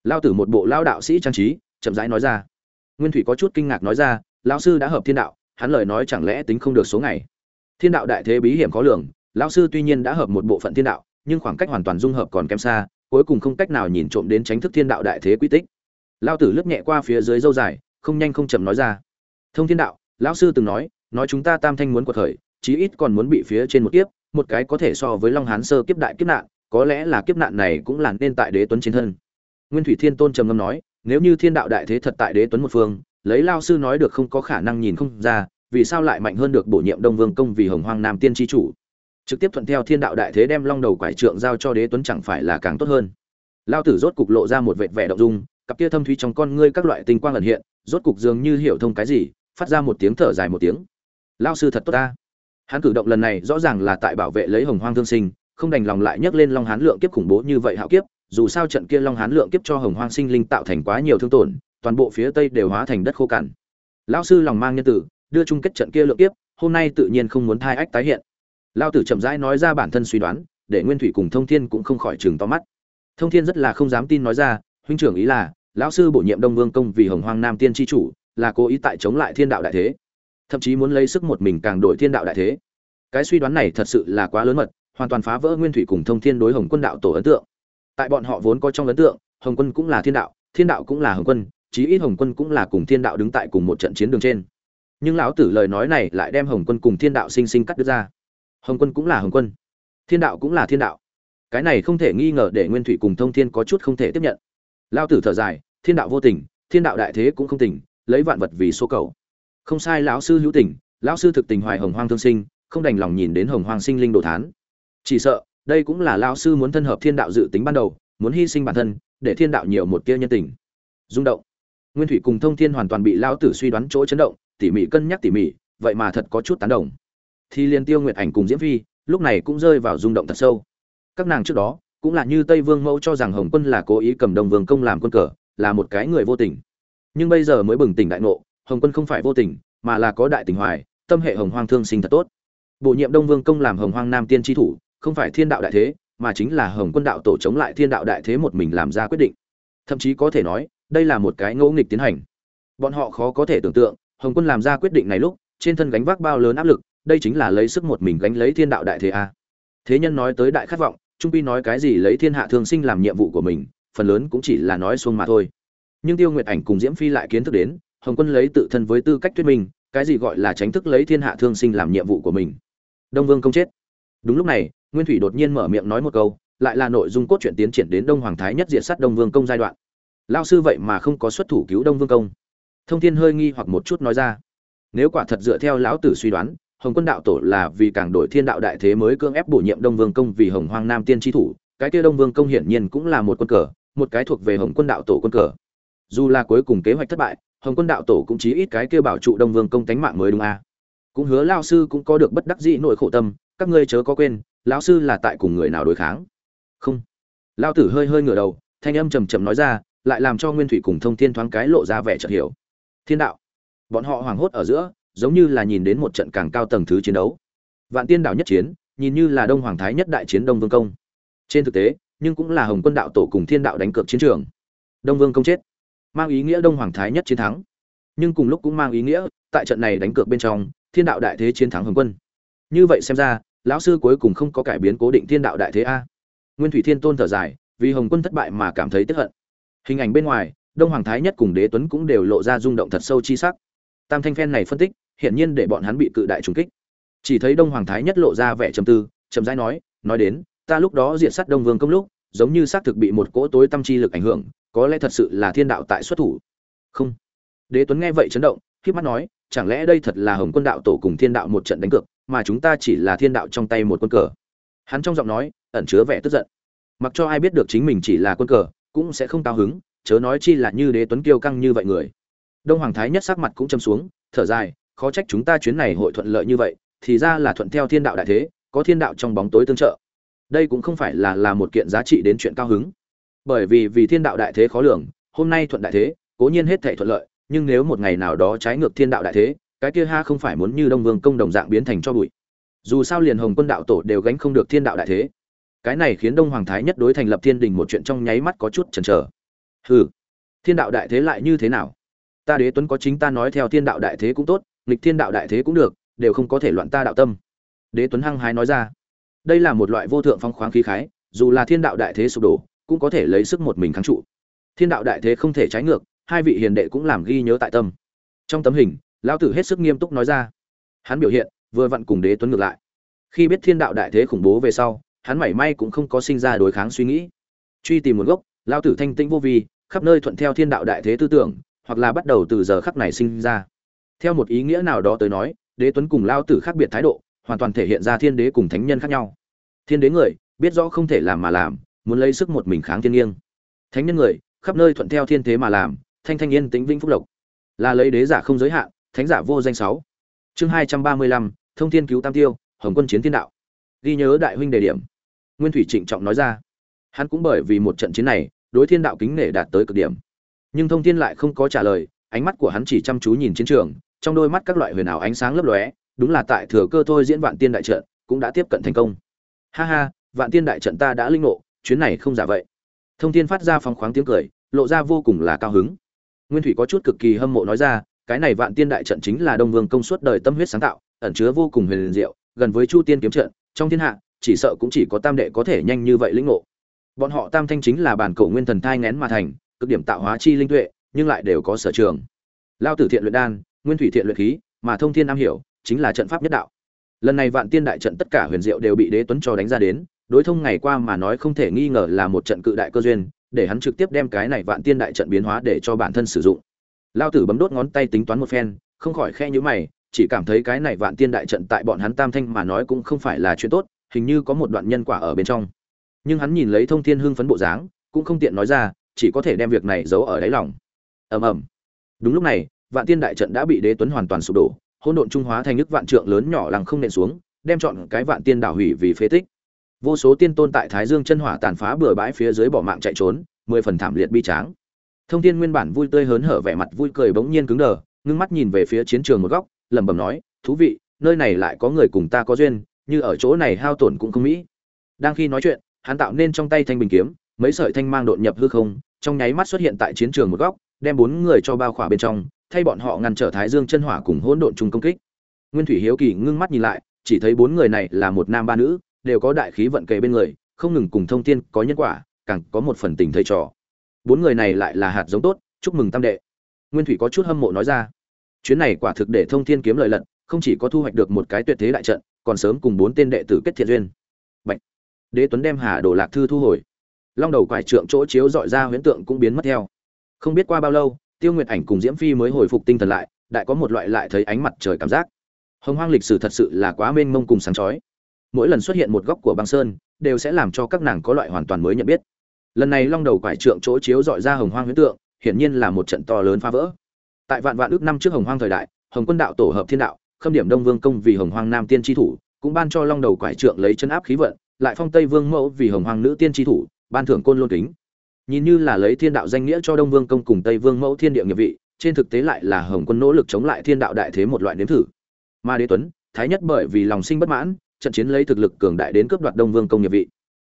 Lao tử một bộ lao đạo sĩ trang trí, chậm rãi nói ra. Nguyên thủy có chút kinh ngạc nói ra, lão sư đã hợp thiên đạo hắn lời nói chẳng lẽ tính không được số ngày? Thiên đạo đại thế bí hiểm khó lường, lão sư tuy nhiên đã hợp một bộ phận thiên đạo, nhưng khoảng cách hoàn toàn dung hợp còn kém xa, cuối cùng không cách nào nhìn trộm đến tránh thức thiên đạo đại thế quy tích. Lao tử lướt nhẹ qua phía dưới dâu dài, không nhanh không chậm nói ra. Thông thiên đạo, lão sư từng nói nói chúng ta tam thanh muốn quật khởi, chí ít còn muốn bị phía trên một kiếp, một cái có thể so với long hán sơ kiếp đại kiếp nạn, có lẽ là kiếp nạn này cũng là nên tại đế tuấn chiến thân. Nguyên thủy thiên tôn trầm ngâm nói, nếu như thiên đạo đại thế thật tại đế tuấn một phương lấy lao sư nói được không có khả năng nhìn không ra, vì sao lại mạnh hơn được bổ nhiệm đông vương công vì hồng hoang nam tiên tri chủ? Trực tiếp thuận theo thiên đạo đại thế đem long đầu quải trượng giao cho đế tuấn chẳng phải là càng tốt hơn. Lao tử rốt cục lộ ra một vệt vẻ động dung, cặp kia thâm thúy trong con ngươi các loại tinh quang ẩn hiện, rốt cục dường như hiểu thông cái gì, phát ra một tiếng thở dài một tiếng. Lao sư thật tốt ta. Hắn cử động lần này rõ ràng là tại bảo vệ lấy hồng hoang thương sinh, không đành lòng lại nhấc lên long hán lượng kiếp khủng bố như vậy hạo kiếp, dù sao trận kia long hán lượng kiếp cho hồng hoang sinh linh tạo thành quá nhiều thương tổn toàn bộ phía tây đều hóa thành đất khô cằn. Lão sư lòng mang nhân tử, đưa chung kết trận kia lượng kiếp, hôm nay tự nhiên không muốn thai ách tái hiện. Lao tử chậm rãi nói ra bản thân suy đoán, để nguyên thủy cùng thông thiên cũng không khỏi chừng to mắt. Thông thiên rất là không dám tin nói ra, huynh trưởng ý là, lão sư bổ nhiệm đông vương công vì hồng hoang nam tiên tri chủ, là cố ý tại chống lại thiên đạo đại thế, thậm chí muốn lấy sức một mình càng đổi thiên đạo đại thế. Cái suy đoán này thật sự là quá lớn mật, hoàn toàn phá vỡ nguyên thủy cùng thông thiên đối hồng quân đạo tổ ấn tượng. Tại bọn họ vốn có trong ấn tượng, hồng quân cũng là thiên đạo thiên đạo cũng là hồng quân chí ít hồng quân cũng là cùng thiên đạo đứng tại cùng một trận chiến đường trên. Nhưng lão tử lời nói này lại đem hồng quân cùng thiên đạo sinh sinh cắt đứt ra. Hồng quân cũng là hồng quân. Thiên đạo cũng là thiên đạo. Cái này không thể nghi ngờ để nguyên thủy cùng thông thiên có chút không thể tiếp nhận. Lao tử thở dài, thiên đạo vô tình, thiên đạo đại thế cũng không tình, lấy vạn vật vì số cầu. Không sai lão sư hữu tình, lão sư thực tình hoài hồng hoang thương sinh, không đành lòng nhìn đến hồng hoang sinh linh đồ thán. Chỉ sợ, đây cũng là lão sư muốn thân hợp thiên đạo dự tính ban đầu, muốn hy sinh bản thân, để thiên đạo nhiều một tia nhân tình. Rung động nguyên thủy cùng thông thiên hoàn toàn bị lão tử suy đoán chỗ chấn động, tỉ mỉ cân nhắc tỉ mỉ, vậy mà thật có chút tán đồng. Thì liên tiêu nguyệt ảnh cùng diễm phi, lúc này cũng rơi vào rung động thật sâu. Các nàng trước đó, cũng là như tây vương mẫu cho rằng hồng quân là cố ý cầm đồng vương công làm quân cờ, là một cái người vô tình. Nhưng bây giờ mới bừng tỉnh đại ngộ, hồng quân không phải vô tình, mà là có đại tình hoài, tâm hệ hồng hoang thương sinh thật tốt. Bổ nhiệm đông vương công làm hồng hoang nam tiên tri thủ, không phải thiên đạo đại thế, mà chính là hồng quân đạo tổ chống lại thiên đạo đại thế một mình làm ra quyết định. Thậm chí có thể nói đây là một cái ngẫu nghịch tiến hành. Bọn họ khó có thể tưởng tượng, hồng quân làm ra quyết định này lúc, trên thân gánh vác bao lớn áp lực, đây chính là lấy sức một mình gánh lấy thiên đạo đại thế a. Thế nhân nói tới đại khát vọng, trung pi nói cái gì lấy thiên hạ thương sinh làm nhiệm vụ của mình, phần lớn cũng chỉ là nói xuông mà thôi. Nhưng tiêu nguyệt ảnh cùng diễm phi lại kiến thức đến, hồng quân lấy tự thân với tư cách thuyết minh, cái gì gọi là tránh thức lấy thiên hạ thương sinh làm nhiệm vụ của mình. Đông vương công chết. Đúng lúc này, nguyên thủy đột nhiên mở miệng nói một câu, lại là nội dung cốt truyện tiến triển đến đông hoàng thái nhất diện sát đông vương công giai đoạn lao sư vậy mà không có xuất thủ cứu đông vương công. Thông thiên hơi nghi hoặc một chút nói ra. Nếu quả thật dựa theo lão tử suy đoán, hồng quân đạo tổ là vì càng đổi thiên đạo đại thế mới cưỡng ép bổ nhiệm đông vương công vì hồng hoang nam tiên tri thủ, cái kia đông vương công hiển nhiên cũng là một quân cờ, một cái thuộc về hồng quân đạo tổ quân cờ. Dù là cuối cùng kế hoạch thất bại, hồng quân đạo tổ cũng chí ít cái kia bảo trụ đông vương công tánh mạng mới đúng à. cũng hứa lao sư cũng có được bất đắc dĩ nội khổ tâm, các ngươi chớ có quên, lão sư là tại cùng người nào đối kháng. Không. Lao tử hơi hơi ngửa đầu, thanh âm trầm trầm nói ra lại làm cho nguyên thủy cùng thông thiên thoáng cái lộ ra vẻ chợt hiểu. Thiên đạo. Bọn họ hoảng hốt ở giữa, giống như là nhìn đến một trận càng cao tầng thứ chiến đấu. Vạn tiên đảo nhất chiến, nhìn như là đông hoàng thái nhất đại chiến đông vương công. Trên thực tế, nhưng cũng là hồng quân đạo tổ cùng thiên đạo đánh cược chiến trường. Đông vương công chết. Mang ý nghĩa đông hoàng thái nhất chiến thắng. Nhưng cùng lúc cũng mang ý nghĩa, tại trận này đánh cược bên trong, thiên đạo đại thế chiến thắng hồng quân. Như vậy xem ra, lão sư cuối cùng không có cải biến cố định thiên đạo đại thế a. Nguyên thủy thiên tôn thở dài, vì hồng quân thất bại mà cảm thấy tức hận hình ảnh bên ngoài, đông hoàng thái nhất cùng đế tuấn cũng đều lộ ra rung động thật sâu chi sắc. Tam thanh phen này phân tích, hiển nhiên để bọn hắn bị cự đại trùng kích. Chỉ thấy đông hoàng thái nhất lộ ra vẻ trầm tư, chậm rãi nói nói đến, ta lúc đó diện sát đông vương công lúc, giống như xác thực bị một cỗ tối tâm chi lực ảnh hưởng, có lẽ thật sự là thiên đạo tại xuất thủ. Không. Đế tuấn nghe vậy chấn động khiếp mắt nói, chẳng lẽ đây thật là hồng quân đạo tổ cùng thiên đạo một trận đánh cược, mà chúng ta chỉ là thiên đạo trong tay một quân cờ? Hắn trong giọng nói ẩn chứa vẻ tức giận. Mặc cho ai biết được chính mình chỉ là quân cờ cũng sẽ không cao hứng, chớ nói chi là như đế tuấn kiêu căng như vậy người. Đông hoàng thái nhất sắc mặt cũng châm xuống, thở dài, khó trách chúng ta chuyến này hội thuận lợi như vậy, thì ra là thuận theo thiên đạo đại thế, có thiên đạo trong bóng tối tương trợ. Đây cũng không phải là là một kiện giá trị đến chuyện cao hứng. Bởi vì vì thiên đạo đại thế khó lường, hôm nay thuận đại thế, cố nhiên hết thể thuận lợi, nhưng nếu một ngày nào đó trái ngược thiên đạo đại thế, cái kia ha không phải muốn như đông vương công đồng dạng biến thành cho bụi. Dù sao liền hồng quân đạo tổ đều gánh không được thiên đạo đại thế cái này khiến đông hoàng thái nhất đối thành lập thiên đình một chuyện trong nháy mắt có chút chần chờ. Hừ, thiên đạo đại thế lại như thế nào? Ta đế tuấn có chính ta nói theo thiên đạo đại thế cũng tốt, nghịch thiên đạo đại thế cũng được, đều không có thể loạn ta đạo tâm. Đế tuấn hăng hái nói ra. Đây là một loại vô thượng phong khoáng khí khái, dù là thiên đạo đại thế sụp đổ, cũng có thể lấy sức một mình kháng trụ. Thiên đạo đại thế không thể trái ngược, hai vị hiền đệ cũng làm ghi nhớ tại tâm. Trong tấm hình, lão tử hết sức nghiêm túc nói ra. Hắn biểu hiện, vừa vặn cùng đế tuấn ngược lại. Khi biết thiên đạo đại thế khủng bố về sau hắn mảy may cũng không có sinh ra đối kháng suy nghĩ. Truy tìm nguồn gốc lao tử thanh tĩnh vô vi, khắp nơi thuận theo thiên đạo đại thế tư tưởng, hoặc là bắt đầu từ giờ khắc này sinh ra. Theo một ý nghĩa nào đó tới nói, đế tuấn cùng lao tử khác biệt thái độ, hoàn toàn thể hiện ra thiên đế cùng thánh nhân khác nhau. Thiên đế người, biết rõ không thể làm mà làm, muốn lấy sức một mình kháng thiên nghiêng. Thánh nhân người, khắp nơi thuận theo thiên thế mà làm, thanh thanh yên tính vĩnh phúc lộc. Là lấy đế giả không giới hạn, thánh giả vô danh sáu. Chương hai trăm ba mươi lăm, thông thiên cứu tam tiêu, hồng quân chiến thiên đạo. Ghi nhớ đại huynh đề điểm nguyên thủy trịnh trọng nói ra. Hắn cũng bởi vì một trận chiến này, đối thiên đạo kính nể đạt tới cực điểm. Nhưng thông thiên lại không có trả lời, ánh mắt của hắn chỉ chăm chú nhìn chiến trường, trong đôi mắt các loại huyền ảo ánh sáng lấp lóe, đúng là tại thừa cơ thôi diễn vạn tiên đại trận, cũng đã tiếp cận thành công. Ha ha, vạn tiên đại trận ta đã linh ngộ, chuyến này không giả vậy. Thông thiên phát ra phong khoáng tiếng cười, lộ ra vô cùng là cao hứng. Nguyên thủy có chút cực kỳ hâm mộ nói ra, cái này vạn tiên đại trận chính là đông vương công suất đời tâm huyết sáng tạo, ẩn chứa vô cùng huyền diệu, gần với chu tiên kiếm trận, trong thiên hạ chỉ sợ cũng chỉ có tam đệ có thể nhanh như vậy lĩnh ngộ. Bọn họ tam thanh chính là bản cổ nguyên thần thai ngén mà thành, cực điểm tạo hóa chi linh tuệ, nhưng lại đều có sở trường. Lao tử thiện luyện đan, nguyên thủy thiện luyện khí, mà thông thiên am hiểu, chính là trận pháp nhất đạo. Lần này vạn tiên đại trận tất cả huyền diệu đều bị đế tuấn cho đánh ra đến, đối thông ngày qua mà nói không thể nghi ngờ là một trận cự đại cơ duyên, để hắn trực tiếp đem cái này vạn tiên đại trận biến hóa để cho bản thân sử dụng. Lao tử bấm đốt ngón tay tính toán một phen, không khỏi khe nhữ mày, chỉ cảm thấy cái này vạn tiên đại trận tại bọn hắn tam thanh mà nói cũng không phải là chuyện tốt hình như có một đoạn nhân quả ở bên trong. Nhưng hắn nhìn lấy thông thiên hưng phấn bộ dáng, cũng không tiện nói ra, chỉ có thể đem việc này giấu ở đáy lòng. Ầm ầm. Đúng lúc này, vạn tiên đại trận đã bị đế tuấn hoàn toàn sụp đổ, hỗn độn trung hóa thành nước vạn trượng lớn nhỏ lằng không nện xuống, đem chọn cái vạn tiên đảo hủy vì phế tích. Vô số tiên tôn tại thái dương chân hỏa tàn phá bừa bãi phía dưới bỏ mạng chạy trốn, mười phần thảm liệt bi tráng. Thông thiên nguyên bản vui tươi hớn hở vẻ mặt vui cười bỗng nhiên cứng đờ, ngưng mắt nhìn về phía chiến trường một góc, lẩm bẩm nói, thú vị, nơi này lại có người cùng ta có duyên như ở chỗ này hao tổn cũng không mỹ. Đang khi nói chuyện, hắn tạo nên trong tay thanh bình kiếm, mấy sợi thanh mang đột nhập hư không, trong nháy mắt xuất hiện tại chiến trường một góc, đem bốn người cho bao khỏa bên trong, thay bọn họ ngăn trở thái dương chân hỏa cùng hỗn độn chung công kích. Nguyên thủy hiếu kỳ ngưng mắt nhìn lại, chỉ thấy bốn người này là một nam ba nữ, đều có đại khí vận kề bên người, không ngừng cùng thông thiên có nhân quả, càng có một phần tình thầy trò. Bốn người này lại là hạt giống tốt, chúc mừng tam đệ. Nguyên thủy có chút hâm mộ nói ra, chuyến này quả thực để thông thiên kiếm lợi lận, không chỉ có thu hoạch được một cái tuyệt thế đại trận còn sớm cùng bốn tên đệ tử kết thiện duyên. Bạch. đế tuấn đem hà đồ lạc thư thu hồi. Long đầu quải trượng chỗ chiếu dọi ra huyễn tượng cũng biến mất theo. Không biết qua bao lâu, tiêu nguyệt ảnh cùng diễm phi mới hồi phục tinh thần lại, đại có một loại lại thấy ánh mặt trời cảm giác. Hồng hoang lịch sử thật sự là quá mênh mông cùng sáng chói. Mỗi lần xuất hiện một góc của băng sơn, đều sẽ làm cho các nàng có loại hoàn toàn mới nhận biết. Lần này long đầu quải trượng chỗ chiếu dọi ra hồng hoang huyễn tượng, hiển nhiên là một trận to lớn phá vỡ. Tại vạn vạn ước năm trước hồng hoang thời đại, hồng quân đạo tổ hợp thiên đạo khâm điểm đông vương công vì hồng hoang nam tiên tri thủ, cũng ban cho long đầu quải trượng lấy chân áp khí vận, lại phong tây vương mẫu vì hồng hoang nữ tiên tri thủ, ban thưởng côn lôn kính. Nhìn như là lấy thiên đạo danh nghĩa cho đông vương công cùng tây vương mẫu thiên địa nghiệp vị, trên thực tế lại là hồng quân nỗ lực chống lại thiên đạo đại thế một loại nếm thử. Ma đế tuấn, thái nhất bởi vì lòng sinh bất mãn, trận chiến lấy thực lực cường đại đến cướp đoạt đông vương công nghiệp vị.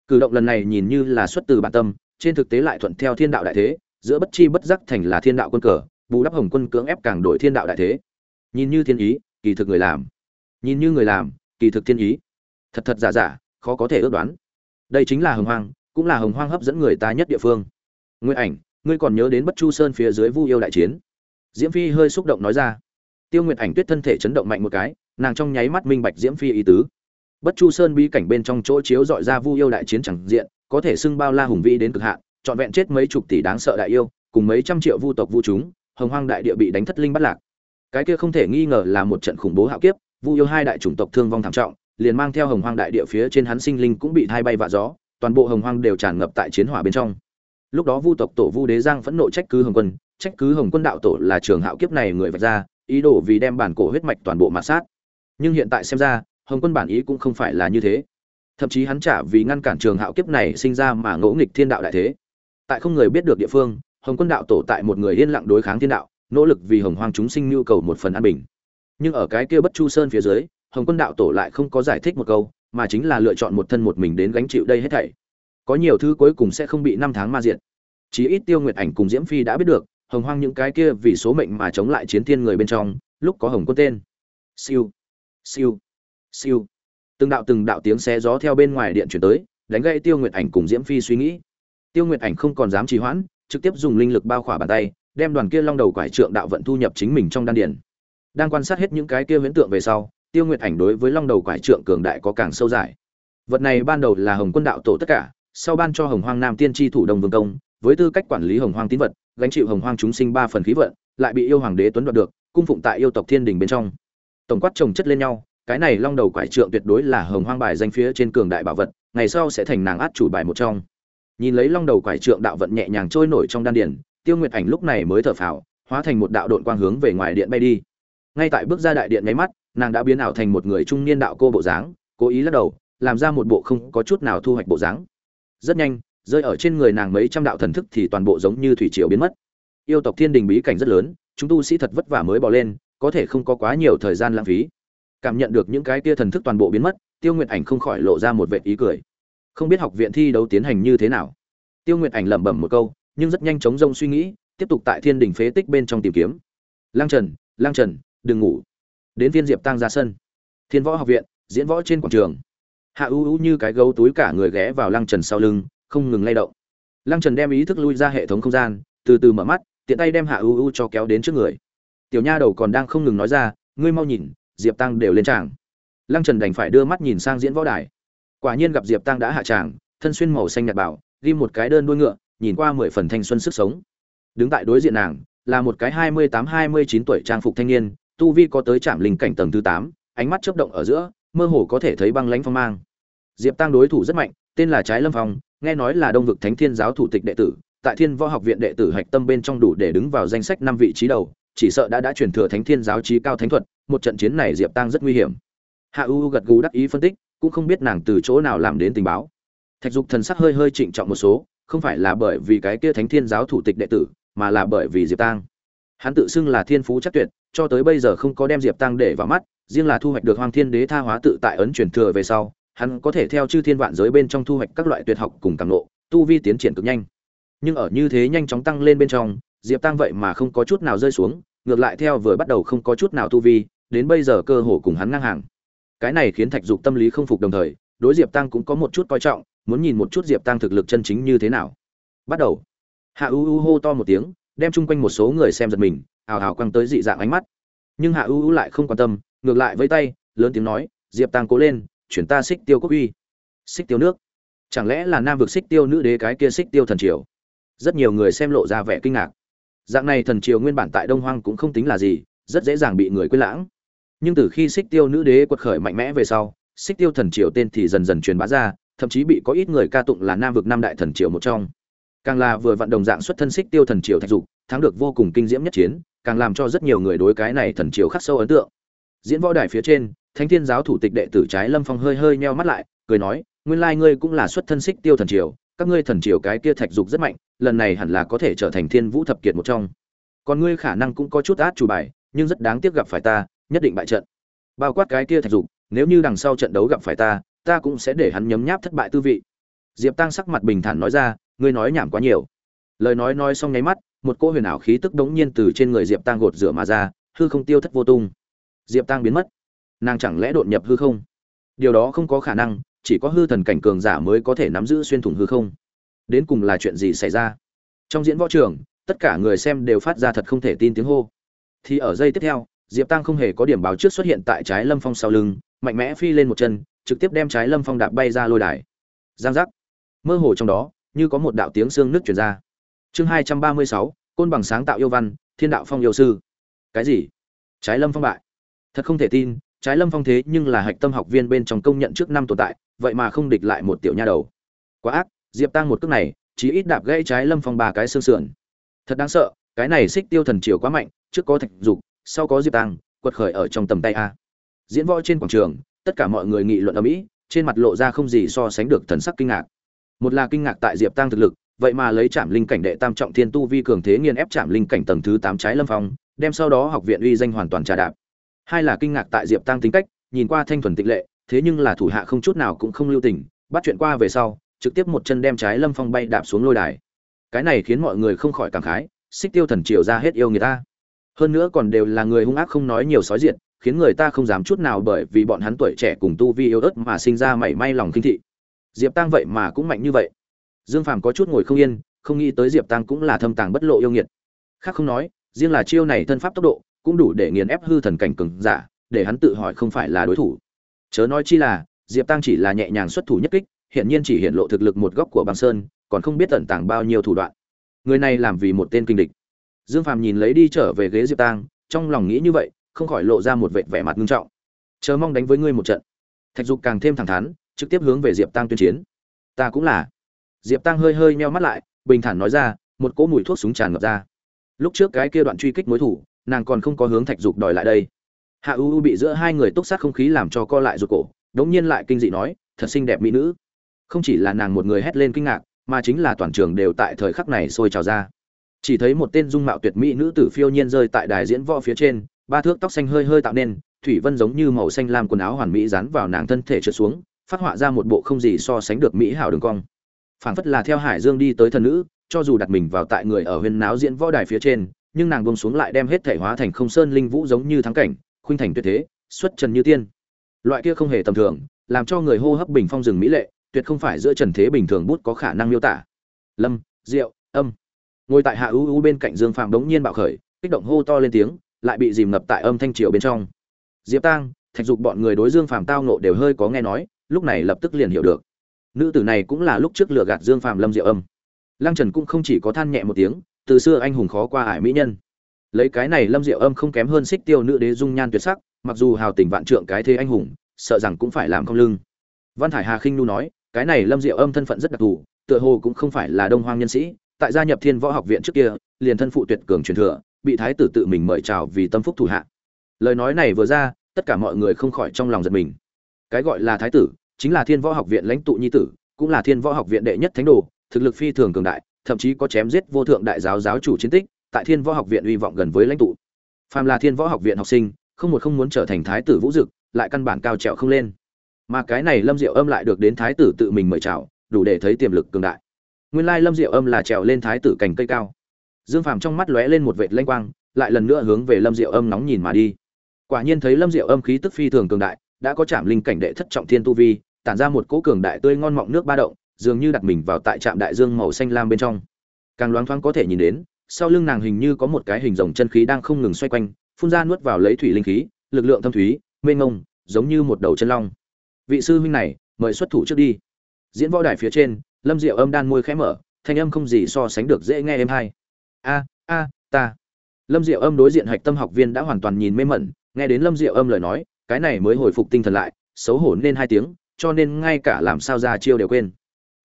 Cử động lần này nhìn như là xuất từ bản tâm, trên thực tế lại thuận theo thiên đạo đại thế, giữa bất chi bất giác thành là thiên đạo quân cờ, bù đắp hồng quân cưỡng ép càng đổi thiên đạo đại thế. Nhìn như thiên ý kỳ thực người làm. Nhìn như người làm, kỳ thực thiên ý. Thật thật giả giả, khó có thể ước đoán. Đây chính là hồng hoang, cũng là hồng hoang hấp dẫn người ta nhất địa phương. Nguyên ảnh, ngươi còn nhớ đến bất chu sơn phía dưới vu yêu đại chiến? Diễm phi hơi xúc động nói ra. Tiêu nguyệt ảnh tuyết thân thể chấn động mạnh một cái, nàng trong nháy mắt minh bạch diễm phi ý tứ. Bất chu sơn bi cảnh bên trong chỗ chiếu dọi ra vu yêu đại chiến chẳng diện, có thể xưng bao la hùng vĩ đến cực hạn, trọn vẹn chết mấy chục tỷ đáng sợ đại yêu, cùng mấy trăm triệu vu tộc vu chúng, hồng hoang đại địa bị đánh thất linh bắt lạc cái kia không thể nghi ngờ là một trận khủng bố hạo kiếp, vu yêu hai đại chủng tộc thương vong thảm trọng, liền mang theo hồng hoang đại địa phía trên hắn sinh linh cũng bị thay bay vạ gió, toàn bộ hồng hoang đều tràn ngập tại chiến hỏa bên trong. Lúc đó vu tộc tổ vu đế giang phẫn nộ trách cứ hồng quân, trách cứ hồng quân đạo tổ là trường hạo kiếp này người vạch ra, ý đồ vì đem bản cổ huyết mạch toàn bộ mạt sát. Nhưng hiện tại xem ra, hồng quân bản ý cũng không phải là như thế. Thậm chí hắn trả vì ngăn cản trường hạo kiếp này sinh ra mà ngỗ nghịch thiên đạo đại thế. Tại không người biết được địa phương, hồng quân đạo tổ tại một người yên lặng đối kháng thiên đạo nỗ lực vì hồng hoang chúng sinh nhu cầu một phần an bình. Nhưng ở cái kia bất chu sơn phía dưới, hồng quân đạo tổ lại không có giải thích một câu, mà chính là lựa chọn một thân một mình đến gánh chịu đây hết thảy. Có nhiều thứ cuối cùng sẽ không bị năm tháng ma diện. chí ít tiêu nguyệt ảnh cùng diễm phi đã biết được, hồng hoang những cái kia vì số mệnh mà chống lại chiến thiên người bên trong, lúc có hồng quân tên. Siêu siêu siêu. Từng đạo từng đạo tiếng xé gió theo bên ngoài điện chuyển tới, đánh gãy tiêu nguyệt ảnh cùng diễm phi suy nghĩ. Tiêu nguyệt ảnh không còn dám trì hoãn, trực tiếp dùng linh lực bao khỏa bàn tay đem đoàn kia long đầu quải trượng đạo vận thu nhập chính mình trong đan điền. Đang quan sát hết những cái kia huyễn tượng về sau, tiêu nguyệt ảnh đối với long đầu quải trượng cường đại có càng sâu dài. Vật này ban đầu là hồng quân đạo tổ tất cả, sau ban cho hồng hoang nam tiên tri thủ đồng vương công, với tư cách quản lý hồng hoang tín vật, gánh chịu hồng hoang chúng sinh ba phần khí vận, lại bị yêu hoàng đế tuấn đoạt được, cung phụng tại yêu tộc thiên đình bên trong. Tổng quát trồng chất lên nhau, cái này long đầu quải trượng tuyệt đối là hồng hoang bài danh phía trên cường đại bảo vật, ngày sau sẽ thành nàng át chủ bài một trong. Nhìn lấy long đầu quải trượng đạo vận nhẹ nhàng trôi nổi trong đan điền tiêu nguyệt ảnh lúc này mới thở phào, hóa thành một đạo đội quang hướng về ngoài điện bay đi. Ngay tại bước ra đại điện nháy mắt, nàng đã biến ảo thành một người trung niên đạo cô bộ dáng, cố ý lắc đầu, làm ra một bộ không có chút nào thu hoạch bộ dáng. Rất nhanh, rơi ở trên người nàng mấy trăm đạo thần thức thì toàn bộ giống như thủy triều biến mất. Yêu tộc thiên đình bí cảnh rất lớn, chúng tu sĩ thật vất vả mới bỏ lên, có thể không có quá nhiều thời gian lãng phí. Cảm nhận được những cái tia thần thức toàn bộ biến mất, tiêu nguyệt ảnh không khỏi lộ ra một vệ ý cười. Không biết học viện thi đấu tiến hành như thế nào. Tiêu nguyệt ảnh lẩm bẩm một câu nhưng rất nhanh chóng rông suy nghĩ, tiếp tục tại thiên đình phế tích bên trong tìm kiếm. Lang trần lang trần, đừng ngủ. Đến viên diệp tăng ra sân. Thiên võ học viện, diễn võ trên quảng trường. Hạ u u như cái gấu túi cả người ghé vào lăng trần sau lưng, không ngừng lay động. Lăng trần đem ý thức lui ra hệ thống không gian, từ từ mở mắt, tiện tay đem hạ u u cho kéo đến trước người. Tiểu nha đầu còn đang không ngừng nói ra, ngươi mau nhìn, diệp tăng đều lên tràng. Lăng trần đành phải đưa mắt nhìn sang diễn võ đài. Quả nhiên gặp diệp tăng đã hạ tràng, thân xuyên màu xanh nhạt bảo, ghi một cái đơn đuôi ngựa nhìn qua mười phần thanh xuân sức sống. Đứng tại đối diện nàng, là một cái hai mươi tám, hai mươi chín tuổi trang phục thanh niên, tu vi có tới trạm linh cảnh tầng thứ tám, ánh mắt chớp động ở giữa, mơ hồ có thể thấy băng lãnh phong mang. Diệp tăng đối thủ rất mạnh, tên là trái lâm phong, nghe nói là đông vực thánh thiên giáo thủ tịch đệ tử, tại thiên võ học viện đệ tử hạch tâm bên trong đủ để đứng vào danh sách năm vị trí đầu, chỉ sợ đã đã truyền thừa thánh thiên giáo trí cao thánh thuật, một trận chiến này diệp tăng rất nguy hiểm. Hạ u gật gù đắc ý phân tích, cũng không biết nàng từ chỗ nào làm đến tình báo. Thạch dục thần sắc hơi hơi trịnh trọng một số không phải là bởi vì cái kia thánh thiên giáo thủ tịch đệ tử, mà là bởi vì diệp tăng hắn tự xưng là thiên phú chắc tuyệt, cho tới bây giờ không có đem diệp tăng để vào mắt, riêng là thu hoạch được hoàng thiên đế tha hóa tự tại ấn truyền thừa về sau, hắn có thể theo chư thiên vạn giới bên trong thu hoạch các loại tuyệt học cùng càng lộ tu vi tiến triển cực nhanh. Nhưng ở như thế nhanh chóng tăng lên bên trong, diệp tăng vậy mà không có chút nào rơi xuống, ngược lại theo vừa bắt đầu không có chút nào tu vi, đến bây giờ cơ hồ cùng hắn ngang hàng. Cái này khiến thạch dục tâm lý không phục đồng thời, đối diệp tăng cũng có một chút coi trọng muốn nhìn một chút diệp tăng thực lực chân chính như thế nào. Bắt đầu. Hạ u u hô to một tiếng, đem chung quanh một số người xem giật mình ào ào quăng tới dị dạng ánh mắt. Nhưng hạ u u lại không quan tâm, ngược lại với tay, lớn tiếng nói, diệp tăng cố lên, chuyển ta xích tiêu quốc uy. Xích tiêu nước. Chẳng lẽ là nam vực xích tiêu nữ đế cái kia xích tiêu thần triều? Rất nhiều người xem lộ ra vẻ kinh ngạc. Dạng này thần triều nguyên bản tại đông hoang cũng không tính là gì, rất dễ dàng bị người quên lãng. Nhưng từ khi xích tiêu nữ đế quật khởi mạnh mẽ về sau, xích tiêu thần triều tên thì dần dần truyền bá ra thậm chí bị có ít người ca tụng là nam vực năm đại thần triều một trong. Càng là vừa vận đồng dạng xuất thân xích tiêu thần triều thạch dục, thắng được vô cùng kinh diễm nhất chiến, càng làm cho rất nhiều người đối cái này thần triều khắc sâu ấn tượng. Diễn võ đài phía trên, thánh thiên giáo thủ tịch đệ tử trái lâm phong hơi hơi meo mắt lại, cười nói, nguyên lai ngươi cũng là xuất thân xích tiêu thần triều, các ngươi thần triều cái kia thạch dục rất mạnh, lần này hẳn là có thể trở thành thiên vũ thập kiệt một trong. Còn ngươi khả năng cũng có chút át chủ bài, nhưng rất đáng tiếc gặp phải ta, nhất định bại trận. Bao quát cái kia thạch dục, nếu như đằng sau trận đấu gặp phải ta ta cũng sẽ để hắn nhấm nháp thất bại tư vị. Diệp tăng sắc mặt bình thản nói ra, ngươi nói nhảm quá nhiều. Lời nói nói xong nháy mắt, một cô huyền ảo khí tức đống nhiên từ trên người diệp tăng gột rửa mà ra, hư không tiêu thất vô tung. Diệp tăng biến mất. Nàng chẳng lẽ đột nhập hư không? Điều đó không có khả năng, chỉ có hư thần cảnh cường giả mới có thể nắm giữ xuyên thủng hư không. Đến cùng là chuyện gì xảy ra? Trong diễn võ trường, tất cả người xem đều phát ra thật không thể tin tiếng hô. Thì ở giây tiếp theo, diệp tăng không hề có điểm báo trước xuất hiện tại trái lâm phong sau lưng, mạnh mẽ phi lên một chân trực tiếp đem trái lâm phong đạp bay ra lôi đài. Giang giác. Mơ hồ trong đó, như có một đạo tiếng xương nước truyền ra. Chương hai trăm ba mươi sáu, côn bằng sáng tạo yêu văn, thiên đạo phong yêu sư. Cái gì? Trái lâm phong bại. Thật không thể tin, trái lâm phong thế nhưng là hạch tâm học viên bên trong công nhận trước năm tồn tại, vậy mà không địch lại một tiểu nha đầu. Quá ác, diệp tăng một cước này chỉ ít đạp gãy trái lâm phong ba cái xương sườn. Thật đáng sợ, cái này xích tiêu thần triều quá mạnh, trước có thạch dục, sau có diệp tăng quật khởi ở trong tầm tay a. Diễn võ trên quảng trường tất cả mọi người nghị luận ở mỹ, trên mặt lộ ra không gì so sánh được thần sắc kinh ngạc. Một là kinh ngạc tại diệp tăng thực lực, vậy mà lấy trạm linh cảnh đệ tam trọng thiên tu vi cường thế nghiên ép trạm linh cảnh tầng thứ tám trái lâm phong, đem sau đó học viện uy danh hoàn toàn trà đạp. Hai là kinh ngạc tại diệp tăng tính cách, nhìn qua thanh thuần tịnh lệ, thế nhưng là thủ hạ không chút nào cũng không lưu tình, bắt chuyện qua về sau, trực tiếp một chân đem trái lâm phong bay đạp xuống lôi đài. Cái này khiến mọi người không khỏi cảm khái, xích tiêu thần triều ra hết yêu người ta. Hơn nữa còn đều là người hung ác không nói nhiều sói diện khiến người ta không dám chút nào bởi vì bọn hắn tuổi trẻ cùng tu vi yêu ớt mà sinh ra mảy may lòng kinh thị. Diệp tăng vậy mà cũng mạnh như vậy. Dương phàm có chút ngồi không yên, không nghĩ tới diệp tăng cũng là thâm tàng bất lộ yêu nghiệt. Khác không nói, riêng là chiêu này thân pháp tốc độ, cũng đủ để nghiền ép hư thần cảnh cường giả, để hắn tự hỏi không phải là đối thủ. Chớ nói chi là, diệp tăng chỉ là nhẹ nhàng xuất thủ nhất kích hiện nhiên chỉ hiện lộ thực lực một góc của băng sơn, còn không biết tận tàng bao nhiêu thủ đoạn. Người này làm vì một tên kinh địch. Dương phàm nhìn lấy đi trở về ghế diệp tăng trong lòng nghĩ như vậy không khỏi lộ ra một vẻ vẻ mặt nghiêm trọng. Chờ mong đánh với ngươi một trận. Thạch dục càng thêm thẳng thắn, trực tiếp hướng về diệp tăng tuyên chiến. Ta cũng là. Diệp tăng hơi hơi meo mắt lại, bình thản nói ra, một cỗ mùi thuốc súng tràn ngập ra. Lúc trước cái kia đoạn truy kích mối thủ, nàng còn không có hướng thạch dục đòi lại đây. Hạ u u bị giữa hai người túc sát không khí làm cho co lại ruột cổ, đống nhiên lại kinh dị nói, thật xinh đẹp mỹ nữ. Không chỉ là nàng một người hét lên kinh ngạc, mà chính là toàn trường đều tại thời khắc này sôi trào ra. Chỉ thấy một tên dung mạo tuyệt mỹ nữ tử phiêu nhiên rơi tại đài diễn võ phía trên ba thước tóc xanh hơi hơi tạo nên, thủy vân giống như màu xanh lam quần áo hoàn mỹ dán vào nàng thân thể trượt xuống, phát họa ra một bộ không gì so sánh được mỹ hảo đường cong. Phảng phất là theo hải dương đi tới thần nữ, cho dù đặt mình vào tại người ở huyên náo diễn võ đài phía trên, nhưng nàng buông xuống lại đem hết thể hóa thành không sơn linh vũ giống như thắng cảnh, khuynh thành tuyệt thế, xuất trần như tiên. Loại kia không hề tầm thường, làm cho người hô hấp bình phong rừng mỹ lệ, tuyệt không phải giữa trần thế bình thường bút có khả năng miêu tả. Lâm diệu âm. Ngồi tại hạ ưu ưu bên cạnh dương phạm đống nhiên bạo khởi, kích động hô to lên tiếng lại bị dìm ngập tại âm thanh triều bên trong. Diệp tang, thạch dục bọn người đối dương Phàm tao nộ đều hơi có nghe nói, lúc này lập tức liền hiểu được. Nữ tử này cũng là lúc trước lừa gạt dương Phàm lâm diệu âm. Lăng trần cũng không chỉ có than nhẹ một tiếng, từ xưa anh hùng khó qua ải mỹ nhân. Lấy cái này lâm diệu âm không kém hơn xích tiêu nữ đế dung nhan tuyệt sắc, mặc dù hào tình vạn trượng cái thế anh hùng, sợ rằng cũng phải làm không lưng. Văn thải hà khinh nu nói, cái này lâm diệu âm thân phận rất đặc thù, tựa hồ cũng không phải là đông hoang nhân sĩ, tại gia nhập thiên võ học viện trước kia, liền thân phụ tuyệt cường truyền thừa bị thái tử tự mình mời chào vì tâm phúc thủ hạ. Lời nói này vừa ra, tất cả mọi người không khỏi trong lòng giật mình. Cái gọi là thái tử, chính là thiên võ học viện lãnh tụ nhi tử, cũng là thiên võ học viện đệ nhất thánh đồ, thực lực phi thường cường đại, thậm chí có chém giết vô thượng đại giáo giáo chủ chiến tích, tại thiên võ học viện uy vọng gần với lãnh tụ. Phàm là thiên võ học viện học sinh, không một không muốn trở thành thái tử vũ dực, lại căn bản cao trèo không lên. Mà cái này lâm diệu âm lại được đến thái tử tự mình mời chào, đủ để thấy tiềm lực cường đại. Nguyên lai lâm diệu âm là trèo lên thái tử cành cây cao dương phàm trong mắt lóe lên một vệt lanh quang lại lần nữa hướng về lâm diệu âm nóng nhìn mà đi. Quả nhiên thấy lâm diệu âm khí tức phi thường cường đại đã có chạm linh cảnh đệ thất trọng thiên tu vi tản ra một cỗ cường đại tươi ngon mọng nước ba động dường như đặt mình vào tại trạm đại dương màu xanh lam bên trong. Càng loáng thoáng có thể nhìn đến sau lưng nàng hình như có một cái hình rồng chân khí đang không ngừng xoay quanh phun ra nuốt vào lấy thủy linh khí lực lượng thâm thúy mênh mông, giống như một đầu chân long. Vị sư huynh này mời xuất thủ trước đi. Diễn võ đài phía trên lâm diệu âm đan môi khẽ mở thanh âm không gì so sánh được dễ nghe êm hay a a, ta. Lâm diệu âm đối diện hạch tâm học viên đã hoàn toàn nhìn mê mẩn, nghe đến lâm diệu âm lời nói, cái này mới hồi phục tinh thần lại, xấu hổ nên hai tiếng, cho nên ngay cả làm sao ra chiêu đều quên.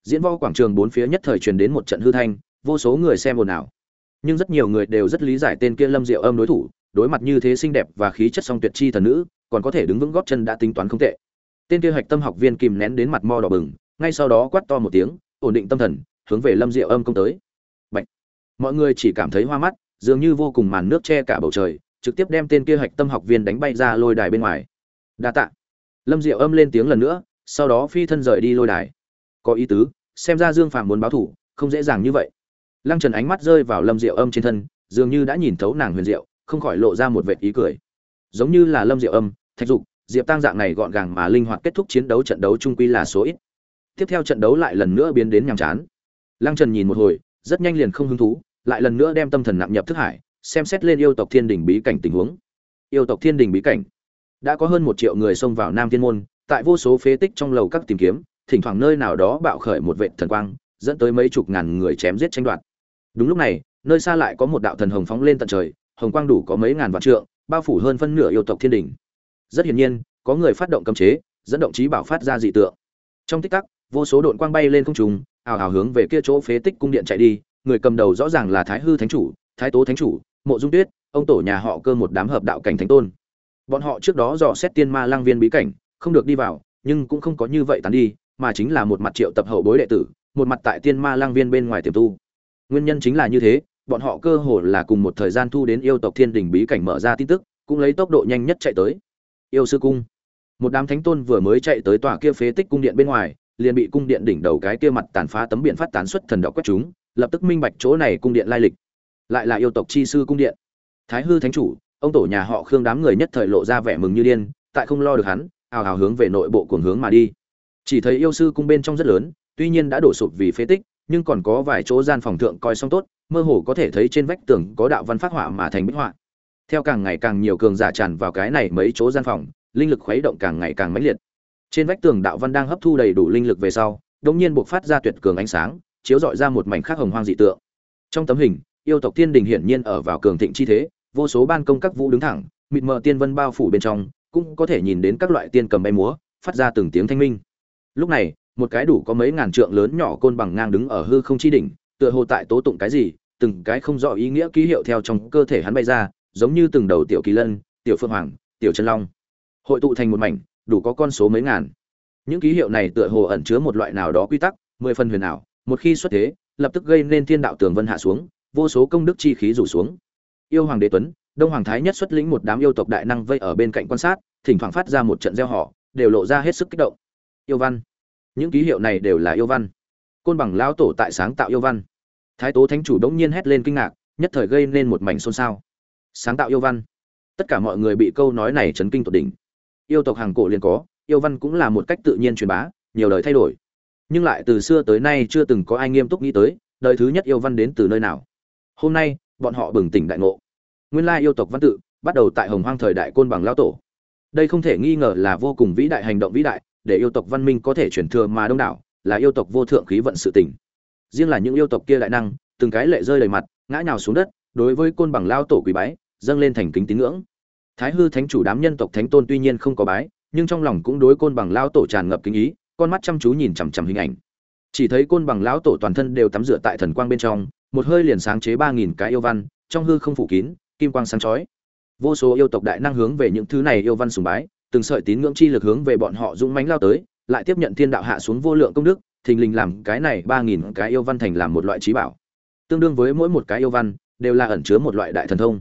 Diễn võ quảng trường bốn phía nhất thời truyền đến một trận hư thanh, vô số người xem ồn ào. Nhưng rất nhiều người đều rất lý giải tên kia lâm diệu âm đối thủ, đối mặt như thế xinh đẹp và khí chất song tuyệt chi thần nữ, còn có thể đứng vững góp chân đã tính toán không tệ. Tên kia hạch tâm học viên kìm nén đến mặt mo đỏ bừng, ngay sau đó quát to một tiếng, ổn định tâm thần, hướng về lâm diệu âm công tới mọi người chỉ cảm thấy hoa mắt, dường như vô cùng màn nước che cả bầu trời, trực tiếp đem tên kia hạch tâm học viên đánh bay ra lôi đài bên ngoài. Đa tạ. Lâm diệu âm lên tiếng lần nữa, sau đó phi thân rời đi lôi đài. Có ý tứ, xem ra dương phạm muốn báo thủ, không dễ dàng như vậy. Lăng trần ánh mắt rơi vào lâm diệu âm trên thân, dường như đã nhìn thấu nàng huyền diệu, không khỏi lộ ra một vệt ý cười. Giống như là lâm diệu âm, thạch dục, diệp tăng dạng này gọn gàng mà linh hoạt kết thúc chiến đấu trận đấu trung quy là số ít. Tiếp theo trận đấu lại lần nữa biến đến nhàm chán. Lăng trần nhìn một hồi, rất nhanh liền không hứng thú lại lần nữa đem tâm thần nặng nhập thức hải, xem xét lên yêu tộc thiên đình bí cảnh tình huống. Yêu tộc thiên đình bí cảnh. Đã có hơn một triệu người xông vào nam thiên môn, tại vô số phế tích trong lầu các tìm kiếm, thỉnh thoảng nơi nào đó bạo khởi một vệ thần quang, dẫn tới mấy chục ngàn người chém giết tranh đoạt. Đúng lúc này, nơi xa lại có một đạo thần hồng phóng lên tận trời, hồng quang đủ có mấy ngàn vạn trượng, bao phủ hơn phân nửa yêu tộc thiên đình rất hiển nhiên, có người phát động cấm chế, dẫn động trí bảo phát ra dị tượng. Trong tích tắc, vô số đội quang bay lên không trung, ào ào hướng về kia chỗ phế tích cung điện chạy đi người cầm đầu rõ ràng là thái hư thánh chủ, thái tố thánh chủ, mộ dung tuyết, ông tổ nhà họ cơ một đám hợp đạo cảnh thánh tôn. Bọn họ trước đó dò xét tiên ma lang viên bí cảnh, không được đi vào, nhưng cũng không có như vậy tán đi, mà chính là một mặt triệu tập hậu bối đệ tử, một mặt tại tiên ma lang viên bên ngoài tiềm tu. Nguyên nhân chính là như thế, bọn họ cơ hồ là cùng một thời gian thu đến yêu tộc thiên đình bí cảnh mở ra tin tức, cũng lấy tốc độ nhanh nhất chạy tới. Yêu sư cung. Một đám thánh tôn vừa mới chạy tới tòa kia phế tích cung điện bên ngoài, liền bị cung điện đỉnh đầu cái kia mặt tàn phá tấm biển phát tán xuất thần đạo quét chúng lập tức minh bạch chỗ này cung điện lai lịch. Lại là yêu tộc chi sư cung điện. Thái hư thánh chủ, ông tổ nhà họ khương đám người nhất thời lộ ra vẻ mừng như điên, tại không lo được hắn, ào ào hướng về nội bộ cuồng hướng mà đi. Chỉ thấy yêu sư cung bên trong rất lớn, tuy nhiên đã đổ sụp vì phế tích, nhưng còn có vài chỗ gian phòng thượng coi xong tốt, mơ hồ có thể thấy trên vách tường có đạo văn phát họa mà thành bích họa. Theo càng ngày càng nhiều cường giả tràn vào cái này mấy chỗ gian phòng, linh lực khuấy động càng ngày càng mãnh liệt. Trên vách tường đạo văn đang hấp thu đầy đủ linh lực về sau, đột nhiên buộc phát ra tuyệt cường ánh sáng chiếu dọi ra một mảnh khác hồng hoang dị tượng. Trong tấm hình, yêu tộc thiên đình hiển nhiên ở vào cường thịnh chi thế, vô số ban công các vũ đứng thẳng, mịt mờ tiên vân bao phủ bên trong, cũng có thể nhìn đến các loại tiên cầm bay múa, phát ra từng tiếng thanh minh. Lúc này, một cái đủ có mấy ngàn trượng lớn nhỏ côn bằng ngang đứng ở hư không chi đỉnh, tựa hồ tại tố tụng cái gì, từng cái không rõ ý nghĩa ký hiệu theo trong cơ thể hắn bay ra, giống như từng đầu tiểu kỳ lân, tiểu phương hoàng, tiểu chân long. Hội tụ thành một mảnh, đủ có con số mấy ngàn. Những ký hiệu này tựa hồ ẩn chứa một loại nào đó quy tắc, mười phần huyền ảo một khi xuất thế, lập tức gây nên thiên đạo tường vân hạ xuống, vô số công đức chi khí rủ xuống. Yêu hoàng đế tuấn, đông hoàng thái nhất xuất lĩnh một đám yêu tộc đại năng vây ở bên cạnh quan sát, thỉnh thoảng phát ra một trận gieo họ đều lộ ra hết sức kích động. Yêu văn. Những ký hiệu này đều là yêu văn. Côn bằng lão tổ tại sáng tạo yêu văn. Thái tố thánh chủ đống nhiên hét lên kinh ngạc, nhất thời gây nên một mảnh xôn xao. Sáng tạo yêu văn. Tất cả mọi người bị câu nói này chấn kinh tột đỉnh. Yêu tộc hàng cổ liền có, yêu văn cũng là một cách tự nhiên truyền bá, nhiều đời thay đổi nhưng lại từ xưa tới nay chưa từng có ai nghiêm túc nghĩ tới, đời thứ nhất yêu văn đến từ nơi nào. Hôm nay, bọn họ bừng tỉnh đại ngộ. Nguyên lai yêu tộc văn tự, bắt đầu tại hồng hoang thời đại côn bằng lao tổ. Đây không thể nghi ngờ là vô cùng vĩ đại hành động vĩ đại, để yêu tộc văn minh có thể chuyển thừa mà đông đảo, là yêu tộc vô thượng khí vận sự tình riêng là những yêu tộc kia đại năng, từng cái lệ rơi đầy mặt, ngã nhào xuống đất, đối với côn bằng lao tổ quý bái, dâng lên thành kính tín ngưỡng. Thái hư thánh chủ đám nhân tộc thánh tôn tuy nhiên không có bái, nhưng trong lòng cũng đối côn bằng lao tổ tràn ngập kính ý con mắt chăm chú nhìn chằm chằm hình ảnh. Chỉ thấy côn bằng lão tổ toàn thân đều tắm rửa tại thần quang bên trong, một hơi liền sáng chế ba nghìn cái yêu văn, trong hư không phủ kín, kim quang sáng chói. Vô số yêu tộc đại năng hướng về những thứ này yêu văn sùng bái, từng sợi tín ngưỡng chi lực hướng về bọn họ dũng mãnh lao tới, lại tiếp nhận thiên đạo hạ xuống vô lượng công đức, thình lình làm cái này ba nghìn cái yêu văn thành làm một loại trí bảo. Tương đương với mỗi một cái yêu văn, đều là ẩn chứa một loại đại thần thông.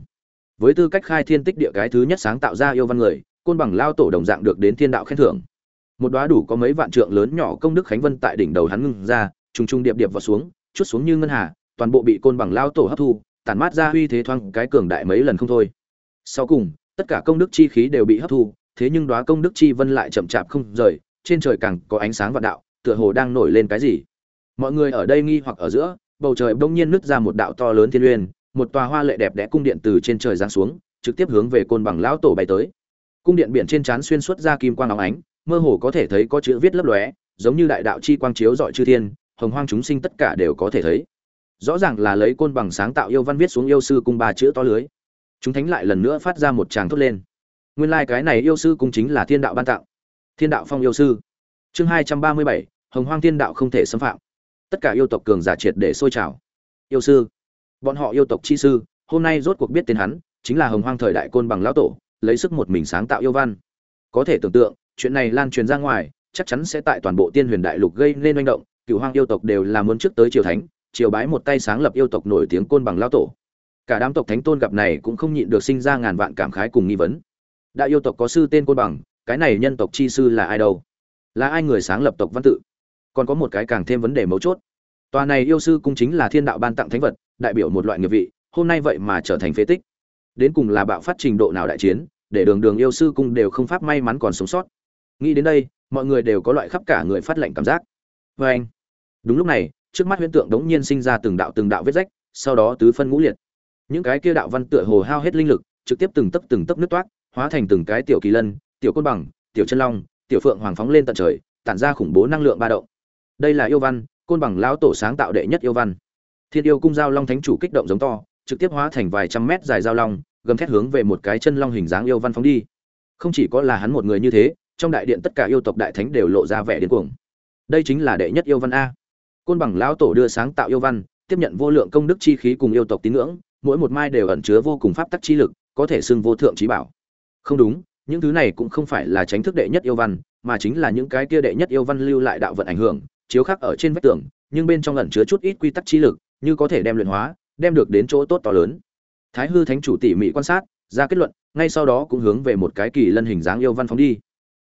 Với tư cách khai thiên tích địa cái thứ nhất sáng tạo ra yêu văn người, côn bằng lao tổ đồng dạng được đến thiên đạo khen thưởng một đóa đủ có mấy vạn trượng lớn nhỏ công đức khánh vân tại đỉnh đầu hắn ngưng ra, trùng trùng điệp điệp vào xuống, chút xuống như ngân hà, toàn bộ bị côn bằng lao tổ hấp thu, tản mát ra uy thế thoáng cái cường đại mấy lần không thôi. Sau cùng, tất cả công đức chi khí đều bị hấp thu, thế nhưng đóa công đức chi vân lại chậm chạp không rời, trên trời càng có ánh sáng vạn đạo, tựa hồ đang nổi lên cái gì. Mọi người ở đây nghi hoặc ở giữa, bầu trời bỗng nhiên nứt ra một đạo to lớn thiên uyên, một tòa hoa lệ đẹp đẽ cung điện từ trên trời giáng xuống, trực tiếp hướng về côn bằng lão tổ bay tới. Cung điện biển trên trán xuyên suốt ra kim quang óng ánh mơ hồ có thể thấy có chữ viết lấp lóe, giống như đại đạo chi quang chiếu dọi chư thiên, hồng hoang chúng sinh tất cả đều có thể thấy. Rõ ràng là lấy côn bằng sáng tạo yêu văn viết xuống yêu sư cung ba chữ to lưới. Chúng thánh lại lần nữa phát ra một tràng thốt lên. Nguyên lai cái này yêu sư cung chính là thiên đạo ban tặng. Thiên đạo phong yêu sư. Chương hai trăm ba mươi bảy, hồng hoang thiên đạo không thể xâm phạm. Tất cả yêu tộc cường giả triệt để sôi trào. Yêu sư. Bọn họ yêu tộc chi sư, hôm nay rốt cuộc biết tên hắn, chính là hồng hoang thời đại côn bằng lão tổ, lấy sức một mình sáng tạo yêu văn. Có thể tưởng tượng chuyện này lan truyền ra ngoài, chắc chắn sẽ tại toàn bộ tiên huyền đại lục gây nên manh động cựu hoang yêu tộc đều là muốn trước tới triều thánh, triều bái một tay sáng lập yêu tộc nổi tiếng côn bằng lao tổ. Cả đám tộc thánh tôn gặp này cũng không nhịn được sinh ra ngàn vạn cảm khái cùng nghi vấn. Đại yêu tộc có sư tên côn bằng, cái này nhân tộc chi sư là ai đâu? Là ai người sáng lập tộc văn tự? Còn có một cái càng thêm vấn đề mấu chốt. Tòa này yêu sư cung chính là thiên đạo ban tặng thánh vật, đại biểu một loại nghiệp vị, hôm nay vậy mà trở thành phế tích. Đến cùng là bạo phát trình độ nào đại chiến, để đường đường yêu sư cung đều không pháp may mắn còn sống sót nghĩ đến đây, mọi người đều có loại khắp cả người phát lệnh cảm giác. Vê anh, đúng lúc này, trước mắt huyễn tượng đống nhiên sinh ra từng đạo từng đạo vết rách, sau đó tứ phân ngũ liệt. Những cái kia đạo văn tựa hồ hao hết linh lực, trực tiếp từng tấc từng tấc nước toát hóa thành từng cái tiểu kỳ lân, tiểu côn bằng, tiểu chân long, tiểu phượng hoàng phóng lên tận trời, tản ra khủng bố năng lượng ba động. Đây là yêu văn, côn bằng lão tổ sáng tạo đệ nhất yêu văn. Thiên yêu cung giao long thánh chủ kích động giống to, trực tiếp hóa thành vài trăm mét dài giao long, gầm thét hướng về một cái chân long hình dáng yêu văn phóng đi. Không chỉ có là hắn một người như thế trong đại điện tất cả yêu tộc đại thánh đều lộ ra vẻ điên cuồng. Đây chính là đệ nhất yêu văn a. Côn bằng lão tổ đưa sáng tạo yêu văn, tiếp nhận vô lượng công đức chi khí cùng yêu tộc tín ngưỡng, mỗi một mai đều ẩn chứa vô cùng pháp tắc chi lực, có thể xưng vô thượng trí bảo. Không đúng, những thứ này cũng không phải là tránh thức đệ nhất yêu văn, mà chính là những cái kia đệ nhất yêu văn lưu lại đạo vận ảnh hưởng, chiếu khắc ở trên vách tường, nhưng bên trong ẩn chứa chút ít quy tắc chi lực, như có thể đem luyện hóa, đem được đến chỗ tốt to lớn. Thái hư thánh chủ tỉ mỉ quan sát, ra kết luận, ngay sau đó cũng hướng về một cái kỳ lân hình dáng yêu văn phóng đi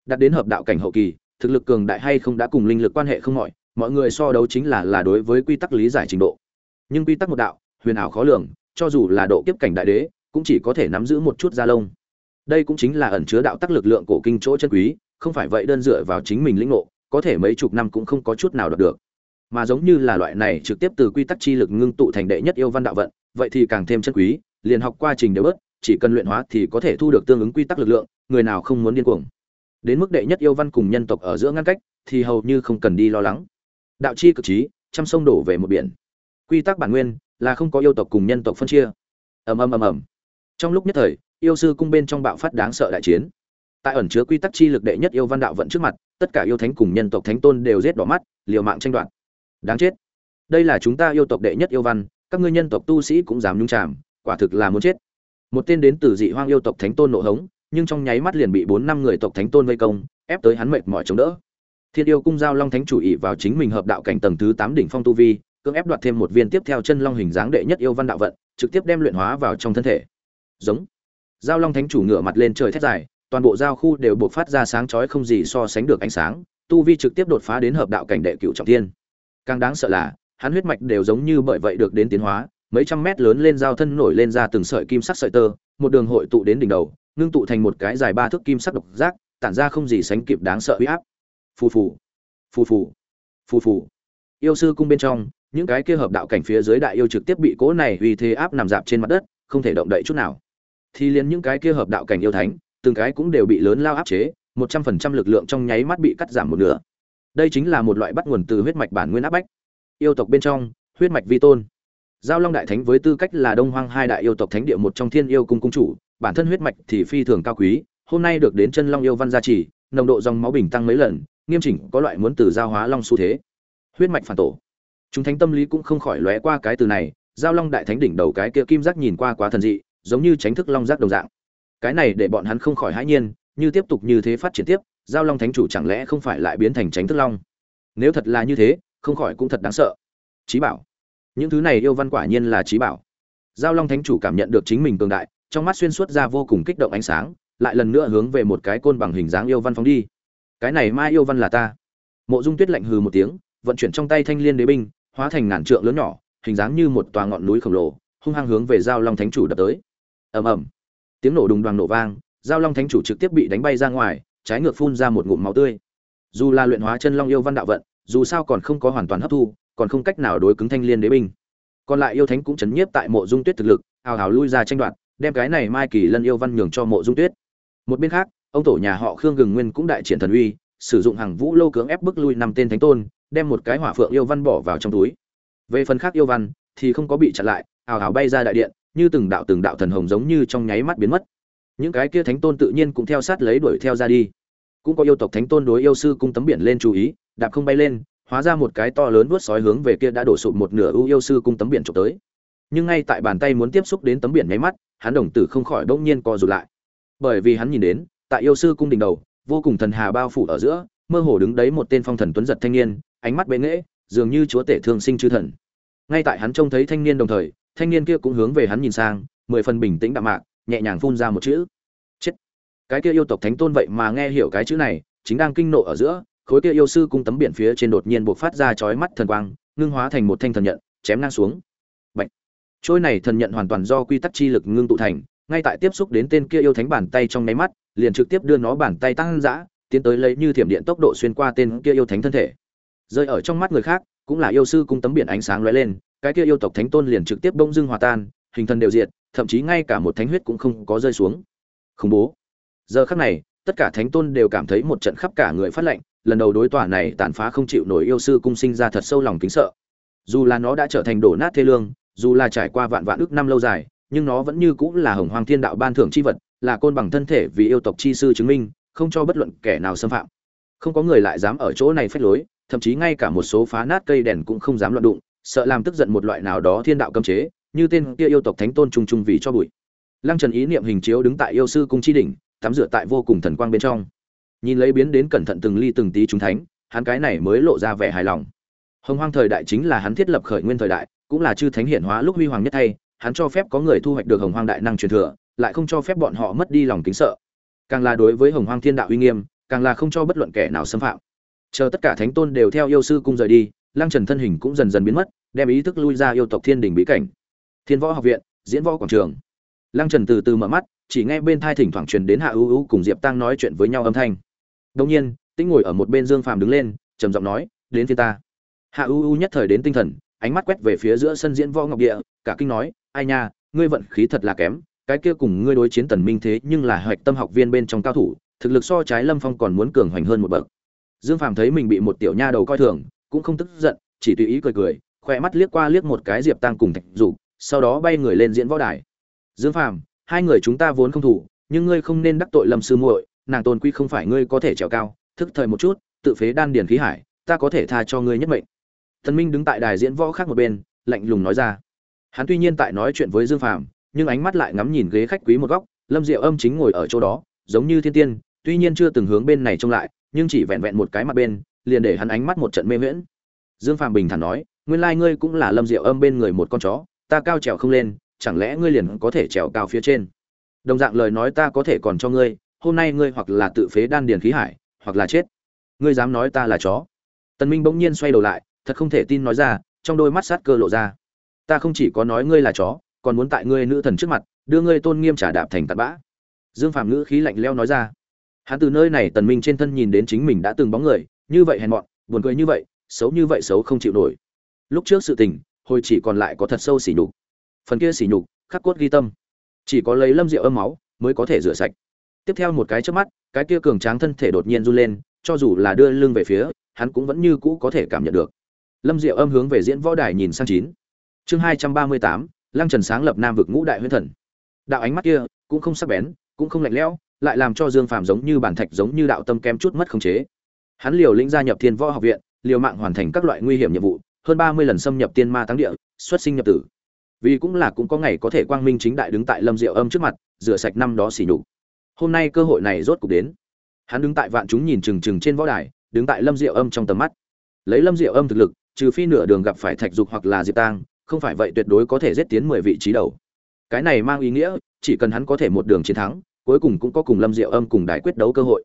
đạt đến hợp đạo cảnh hậu kỳ, thực lực cường đại hay không đã cùng linh lực quan hệ không mọi mọi người so đấu chính là là đối với quy tắc lý giải trình độ. Nhưng quy tắc một đạo, huyền ảo khó lường, cho dù là độ kiếp cảnh đại đế, cũng chỉ có thể nắm giữ một chút da lông. Đây cũng chính là ẩn chứa đạo tắc lực lượng cổ kinh chỗ chân quý, không phải vậy đơn dựa vào chính mình lĩnh ngộ, có thể mấy chục năm cũng không có chút nào đọc được. Mà giống như là loại này trực tiếp từ quy tắc chi lực ngưng tụ thành đệ nhất yêu văn đạo vận, vậy thì càng thêm chân quý, liền học qua trình đều bớt, chỉ cần luyện hóa thì có thể thu được tương ứng quy tắc lực lượng, người nào không muốn điên cuồng đến mức đệ nhất yêu văn cùng nhân tộc ở giữa ngăn cách thì hầu như không cần đi lo lắng. Đạo chi cực trí trăm sông đổ về một biển. Quy tắc bản nguyên là không có yêu tộc cùng nhân tộc phân chia. Ầm ầm ầm ầm. Trong lúc nhất thời yêu sư cung bên trong bạo phát đáng sợ đại chiến. Tại ẩn chứa quy tắc chi lực đệ nhất yêu văn đạo vận trước mặt tất cả yêu thánh cùng nhân tộc thánh tôn đều giết đỏ mắt liều mạng tranh đoạt. Đáng chết. Đây là chúng ta yêu tộc đệ nhất yêu văn các ngươi nhân tộc tu sĩ cũng dám nhung chạm, quả thực là muốn chết. Một tên đến từ dị hoang yêu tộc thánh tôn nộ hống nhưng trong nháy mắt liền bị bốn năm người tộc thánh tôn vây công, ép tới hắn mệt mỏi chống đỡ. Thiên yêu cung giao long thánh chủ ý vào chính mình hợp đạo cảnh tầng thứ tám đỉnh phong tu vi, cưỡng ép đoạt thêm một viên tiếp theo chân long hình dáng đệ nhất yêu văn đạo vận, trực tiếp đem luyện hóa vào trong thân thể. Giống. Giao long thánh chủ ngửa mặt lên trời thét dài, toàn bộ giao khu đều buộc phát ra sáng chói không gì so sánh được ánh sáng, tu vi trực tiếp đột phá đến hợp đạo cảnh đệ cựu trọng thiên. Càng đáng sợ là, hắn huyết mạch đều giống như bởi vậy được đến tiến hóa, mấy trăm mét lớn lên giao thân nổi lên ra từng sợi kim sắc sợi tơ, một đường hội tụ đến đỉnh đầu ngưng tụ thành một cái dài ba thước kim sắc độc giác, tản ra không gì sánh kịp đáng sợ uy áp. Phù phù phù phù phù phù. Yêu sư cung bên trong, những cái kia hợp đạo cảnh phía dưới đại yêu trực tiếp bị cỗ này uy thế áp nằm dạp trên mặt đất, không thể động đậy chút nào. Thì liền những cái kia hợp đạo cảnh yêu thánh, từng cái cũng đều bị lớn lao áp chế, một trăm phần trăm lực lượng trong nháy mắt bị cắt giảm một nửa. Đây chính là một loại bắt nguồn từ huyết mạch bản nguyên áp bách. Yêu tộc bên trong, huyết mạch vi tôn. Giao long đại thánh với tư cách là đông hoang hai đại yêu tộc thánh địa một trong thiên yêu cung cung chủ bản thân huyết mạch thì phi thường cao quý, hôm nay được đến chân long yêu văn gia trì, nồng độ dòng máu bình tăng mấy lần, nghiêm chỉnh có loại muốn từ giao hóa long xu thế. Huyết mạch phản tổ. Chúng thánh tâm lý cũng không khỏi lóe qua cái từ này, giao long đại thánh đỉnh đầu cái kia kim giác nhìn qua quá thần dị, giống như tránh thức long giác đồng dạng. Cái này để bọn hắn không khỏi hãi nhiên, như tiếp tục như thế phát triển tiếp, giao long thánh chủ chẳng lẽ không phải lại biến thành tránh thức long? Nếu thật là như thế, không khỏi cũng thật đáng sợ. Trí bảo. Những thứ này yêu văn quả nhiên là trí bảo. Giao long thánh chủ cảm nhận được chính mình cường đại trong mắt xuyên suốt ra vô cùng kích động ánh sáng, lại lần nữa hướng về một cái côn bằng hình dáng yêu văn phóng đi. Cái này mai yêu văn là ta. Mộ dung tuyết lạnh hừ một tiếng, vận chuyển trong tay thanh liên đế binh, hóa thành ngàn trượng lớn nhỏ, hình dáng như một tòa ngọn núi khổng lồ, hung hăng hướng về giao long thánh chủ đập tới. Ầm ầm. Tiếng nổ đùng đoàng nổ vang, giao long thánh chủ trực tiếp bị đánh bay ra ngoài, trái ngược phun ra một ngụm máu tươi. Dù là luyện hóa chân long yêu văn đạo vận, dù sao còn không có hoàn toàn hấp thu, còn không cách nào đối cứng thanh liên đế binh. Còn lại yêu thánh cũng chấn nhiếp tại mộ dung tuyết thực lực, hào hào lui ra tranh đoạt đem cái này mai kỳ lân yêu văn nhường cho mộ dung tuyết. Một bên khác, ông tổ nhà họ khương gừng nguyên cũng đại triển thần uy, sử dụng hàng vũ lô cưỡng ép bức lui năm tên thánh tôn, đem một cái hỏa phượng yêu văn bỏ vào trong túi. Về phần khác yêu văn, thì không có bị chặn lại, ào ào bay ra đại điện, như từng đạo từng đạo thần hồng giống như trong nháy mắt biến mất. Những cái kia thánh tôn tự nhiên cũng theo sát lấy đuổi theo ra đi. Cũng có yêu tộc thánh tôn đối yêu sư cung tấm biển lên chú ý, đạp không bay lên, hóa ra một cái to lớn vuốt sói hướng về kia đã đổ sụp một nửa ưu yêu sư cung tấm biển trộm tới. Nhưng ngay tại bàn tay muốn tiếp xúc đến tấm biển nháy mắt hắn đồng tử không khỏi bỗng nhiên co rụt lại. Bởi vì hắn nhìn đến tại yêu sư cung đỉnh đầu vô cùng thần hà bao phủ ở giữa mơ hồ đứng đấy một tên phong thần tuấn giật thanh niên ánh mắt bệ nghệ, dường như chúa tể thương sinh chư thần. Ngay tại hắn trông thấy thanh niên đồng thời thanh niên kia cũng hướng về hắn nhìn sang mười phần bình tĩnh đạm mạc nhẹ nhàng phun ra một chữ. Chết. Cái kia yêu tộc thánh tôn vậy mà nghe hiểu cái chữ này chính đang kinh nộ ở giữa khối kia yêu sư cung tấm biển phía trên đột nhiên buộc phát ra chói mắt thần quang ngưng hóa thành một thanh thần nhận chém ngang xuống trôi này thần nhận hoàn toàn do quy tắc chi lực ngưng tụ thành, ngay tại tiếp xúc đến tên kia yêu thánh bàn tay trong nháy mắt, liền trực tiếp đưa nó bàn tay tăng dã, tiến tới lấy như thiểm điện tốc độ xuyên qua tên kia yêu thánh thân thể. Rơi ở trong mắt người khác, cũng là yêu sư cung tấm biển ánh sáng lóe lên, cái kia yêu tộc thánh tôn liền trực tiếp bỗng dưng hòa tan, hình thần đều diệt, thậm chí ngay cả một thánh huyết cũng không có rơi xuống. Khủng bố. Giờ khắc này, tất cả thánh tôn đều cảm thấy một trận khắp cả người phát lệnh lần đầu đối tòa này tàn phá không chịu nổi yêu sư cung sinh ra thật sâu lòng kính sợ. Dù là nó đã trở thành đổ nát thê lương dù là trải qua vạn vạn ước năm lâu dài, nhưng nó vẫn như cũng là hồng hoàng thiên đạo ban thưởng chi vật, là côn bằng thân thể vì yêu tộc chi sư chứng minh, không cho bất luận kẻ nào xâm phạm. Không có người lại dám ở chỗ này phách lối, thậm chí ngay cả một số phá nát cây đèn cũng không dám loạn đụng, sợ làm tức giận một loại nào đó thiên đạo cấm chế, như tên kia yêu tộc thánh tôn trung trung vì cho bụi. Lăng trần ý niệm hình chiếu đứng tại yêu sư cung chi đỉnh, tắm rửa tại vô cùng thần quang bên trong. Nhìn lấy biến đến cẩn thận từng ly từng tí chúng thánh, hắn cái này mới lộ ra vẻ hài lòng. Hồng hoang thời đại chính là hắn thiết lập khởi nguyên thời đại cũng là chư thánh hiển hóa lúc huy hoàng nhất thay, hắn cho phép có người thu hoạch được hồng hoang đại năng truyền thừa, lại không cho phép bọn họ mất đi lòng kính sợ. Càng là đối với hồng hoang thiên đạo uy nghiêm, càng là không cho bất luận kẻ nào xâm phạm. Chờ tất cả thánh tôn đều theo yêu sư cung rời đi, lăng trần thân hình cũng dần dần biến mất, đem ý thức lui ra yêu tộc thiên đình bí cảnh. Thiên võ học viện, diễn võ quảng trường. Lăng trần từ từ mở mắt, chỉ nghe bên thai thỉnh thoảng truyền đến hạ ưu ưu cùng diệp tăng nói chuyện với nhau âm thanh. Đông nhiên, tĩnh ngồi ở một bên dương phàm đứng lên, trầm giọng nói, đến thiên ta. Hạ ưu ưu nhất thời đến tinh thần ánh mắt quét về phía giữa sân diễn võ ngọc địa, cả kinh nói, ai nha, ngươi vận khí thật là kém, cái kia cùng ngươi đối chiến tần minh thế nhưng là hoạch tâm học viên bên trong cao thủ, thực lực so trái lâm phong còn muốn cường hoành hơn một bậc. Dương phàm thấy mình bị một tiểu nha đầu coi thường, cũng không tức giận, chỉ tùy ý cười cười khoe mắt liếc qua liếc một cái diệp tăng cùng thạch dục, sau đó bay người lên diễn võ đài. Dương phàm, hai người chúng ta vốn không thủ, nhưng ngươi không nên đắc tội lâm sư muội, nàng tôn quy không phải ngươi có thể trèo cao, thức thời một chút, tự phế đan điền khí hải, ta có thể tha cho ngươi nhất mệnh thần minh đứng tại đài diễn võ khác một bên, lạnh lùng nói ra. Hắn tuy nhiên tại nói chuyện với dương phàm, nhưng ánh mắt lại ngắm nhìn ghế khách quý một góc, lâm diệu âm chính ngồi ở chỗ đó, giống như thiên tiên, tuy nhiên chưa từng hướng bên này trông lại, nhưng chỉ vẹn vẹn một cái mặt bên, liền để hắn ánh mắt một trận mê huyễn. dương phàm bình thản nói, nguyên lai ngươi cũng là lâm diệu âm bên người một con chó, ta cao trèo không lên, chẳng lẽ ngươi liền có thể trèo cao phía trên? Đồng dạng lời nói ta có thể còn cho ngươi, hôm nay ngươi hoặc là tự phế đan điền khí hải, hoặc là chết. Ngươi dám nói ta là chó. Tần minh bỗng nhiên xoay đầu lại thật không thể tin nói ra, trong đôi mắt sát cơ lộ ra. Ta không chỉ có nói ngươi là chó, còn muốn tại ngươi nữ thần trước mặt, đưa ngươi tôn nghiêm trả đạp thành tạt bã. Dương Phạm ngữ khí lạnh leo nói ra. Hắn từ nơi này tần minh trên thân nhìn đến chính mình đã từng bóng người, như vậy hèn mọn, buồn cười như vậy, xấu như vậy xấu không chịu nổi. Lúc trước sự tình, hồi chỉ còn lại có thật sâu sỉ nhục. Phần kia sỉ nhục, khắc cốt ghi tâm. Chỉ có lấy lâm rượu âm máu, mới có thể rửa sạch. Tiếp theo một cái trước mắt, cái kia cường tráng thân thể đột nhiên run lên, cho dù là đưa lưng về phía, hắn cũng vẫn như cũ có thể cảm nhận được lâm diệu âm hướng về diễn võ đài nhìn sang chín. Chương hai trăm ba mươi tám, lăng trần sáng lập nam vực ngũ đại huyễn thần. Đạo ánh mắt kia cũng không sắc bén, cũng không lạnh lẽo, lại làm cho dương phàm giống như bản thạch giống như đạo tâm kém chút mất khống chế. Hắn liều lĩnh gia nhập thiên võ học viện, liều mạng hoàn thành các loại nguy hiểm nhiệm vụ, hơn ba mươi lần xâm nhập tiên ma táng địa, xuất sinh nhập tử. Vì cũng là cũng có ngày có thể quang minh chính đại đứng tại lâm diệu âm trước mặt, rửa sạch năm đó xỉ nhục. Hôm nay cơ hội này rốt cục đến. Hắn đứng tại vạn chúng nhìn trừng trừng trên võ đài, đứng tại lâm diệu âm trong tầm mắt. Lấy lâm diệu âm thực lực trừ phi nửa đường gặp phải thạch dục hoặc là diệp tang, không phải vậy tuyệt đối có thể giết tiến mười vị trí đầu. Cái này mang ý nghĩa, chỉ cần hắn có thể một đường chiến thắng, cuối cùng cũng có cùng lâm diệu âm cùng đài quyết đấu cơ hội.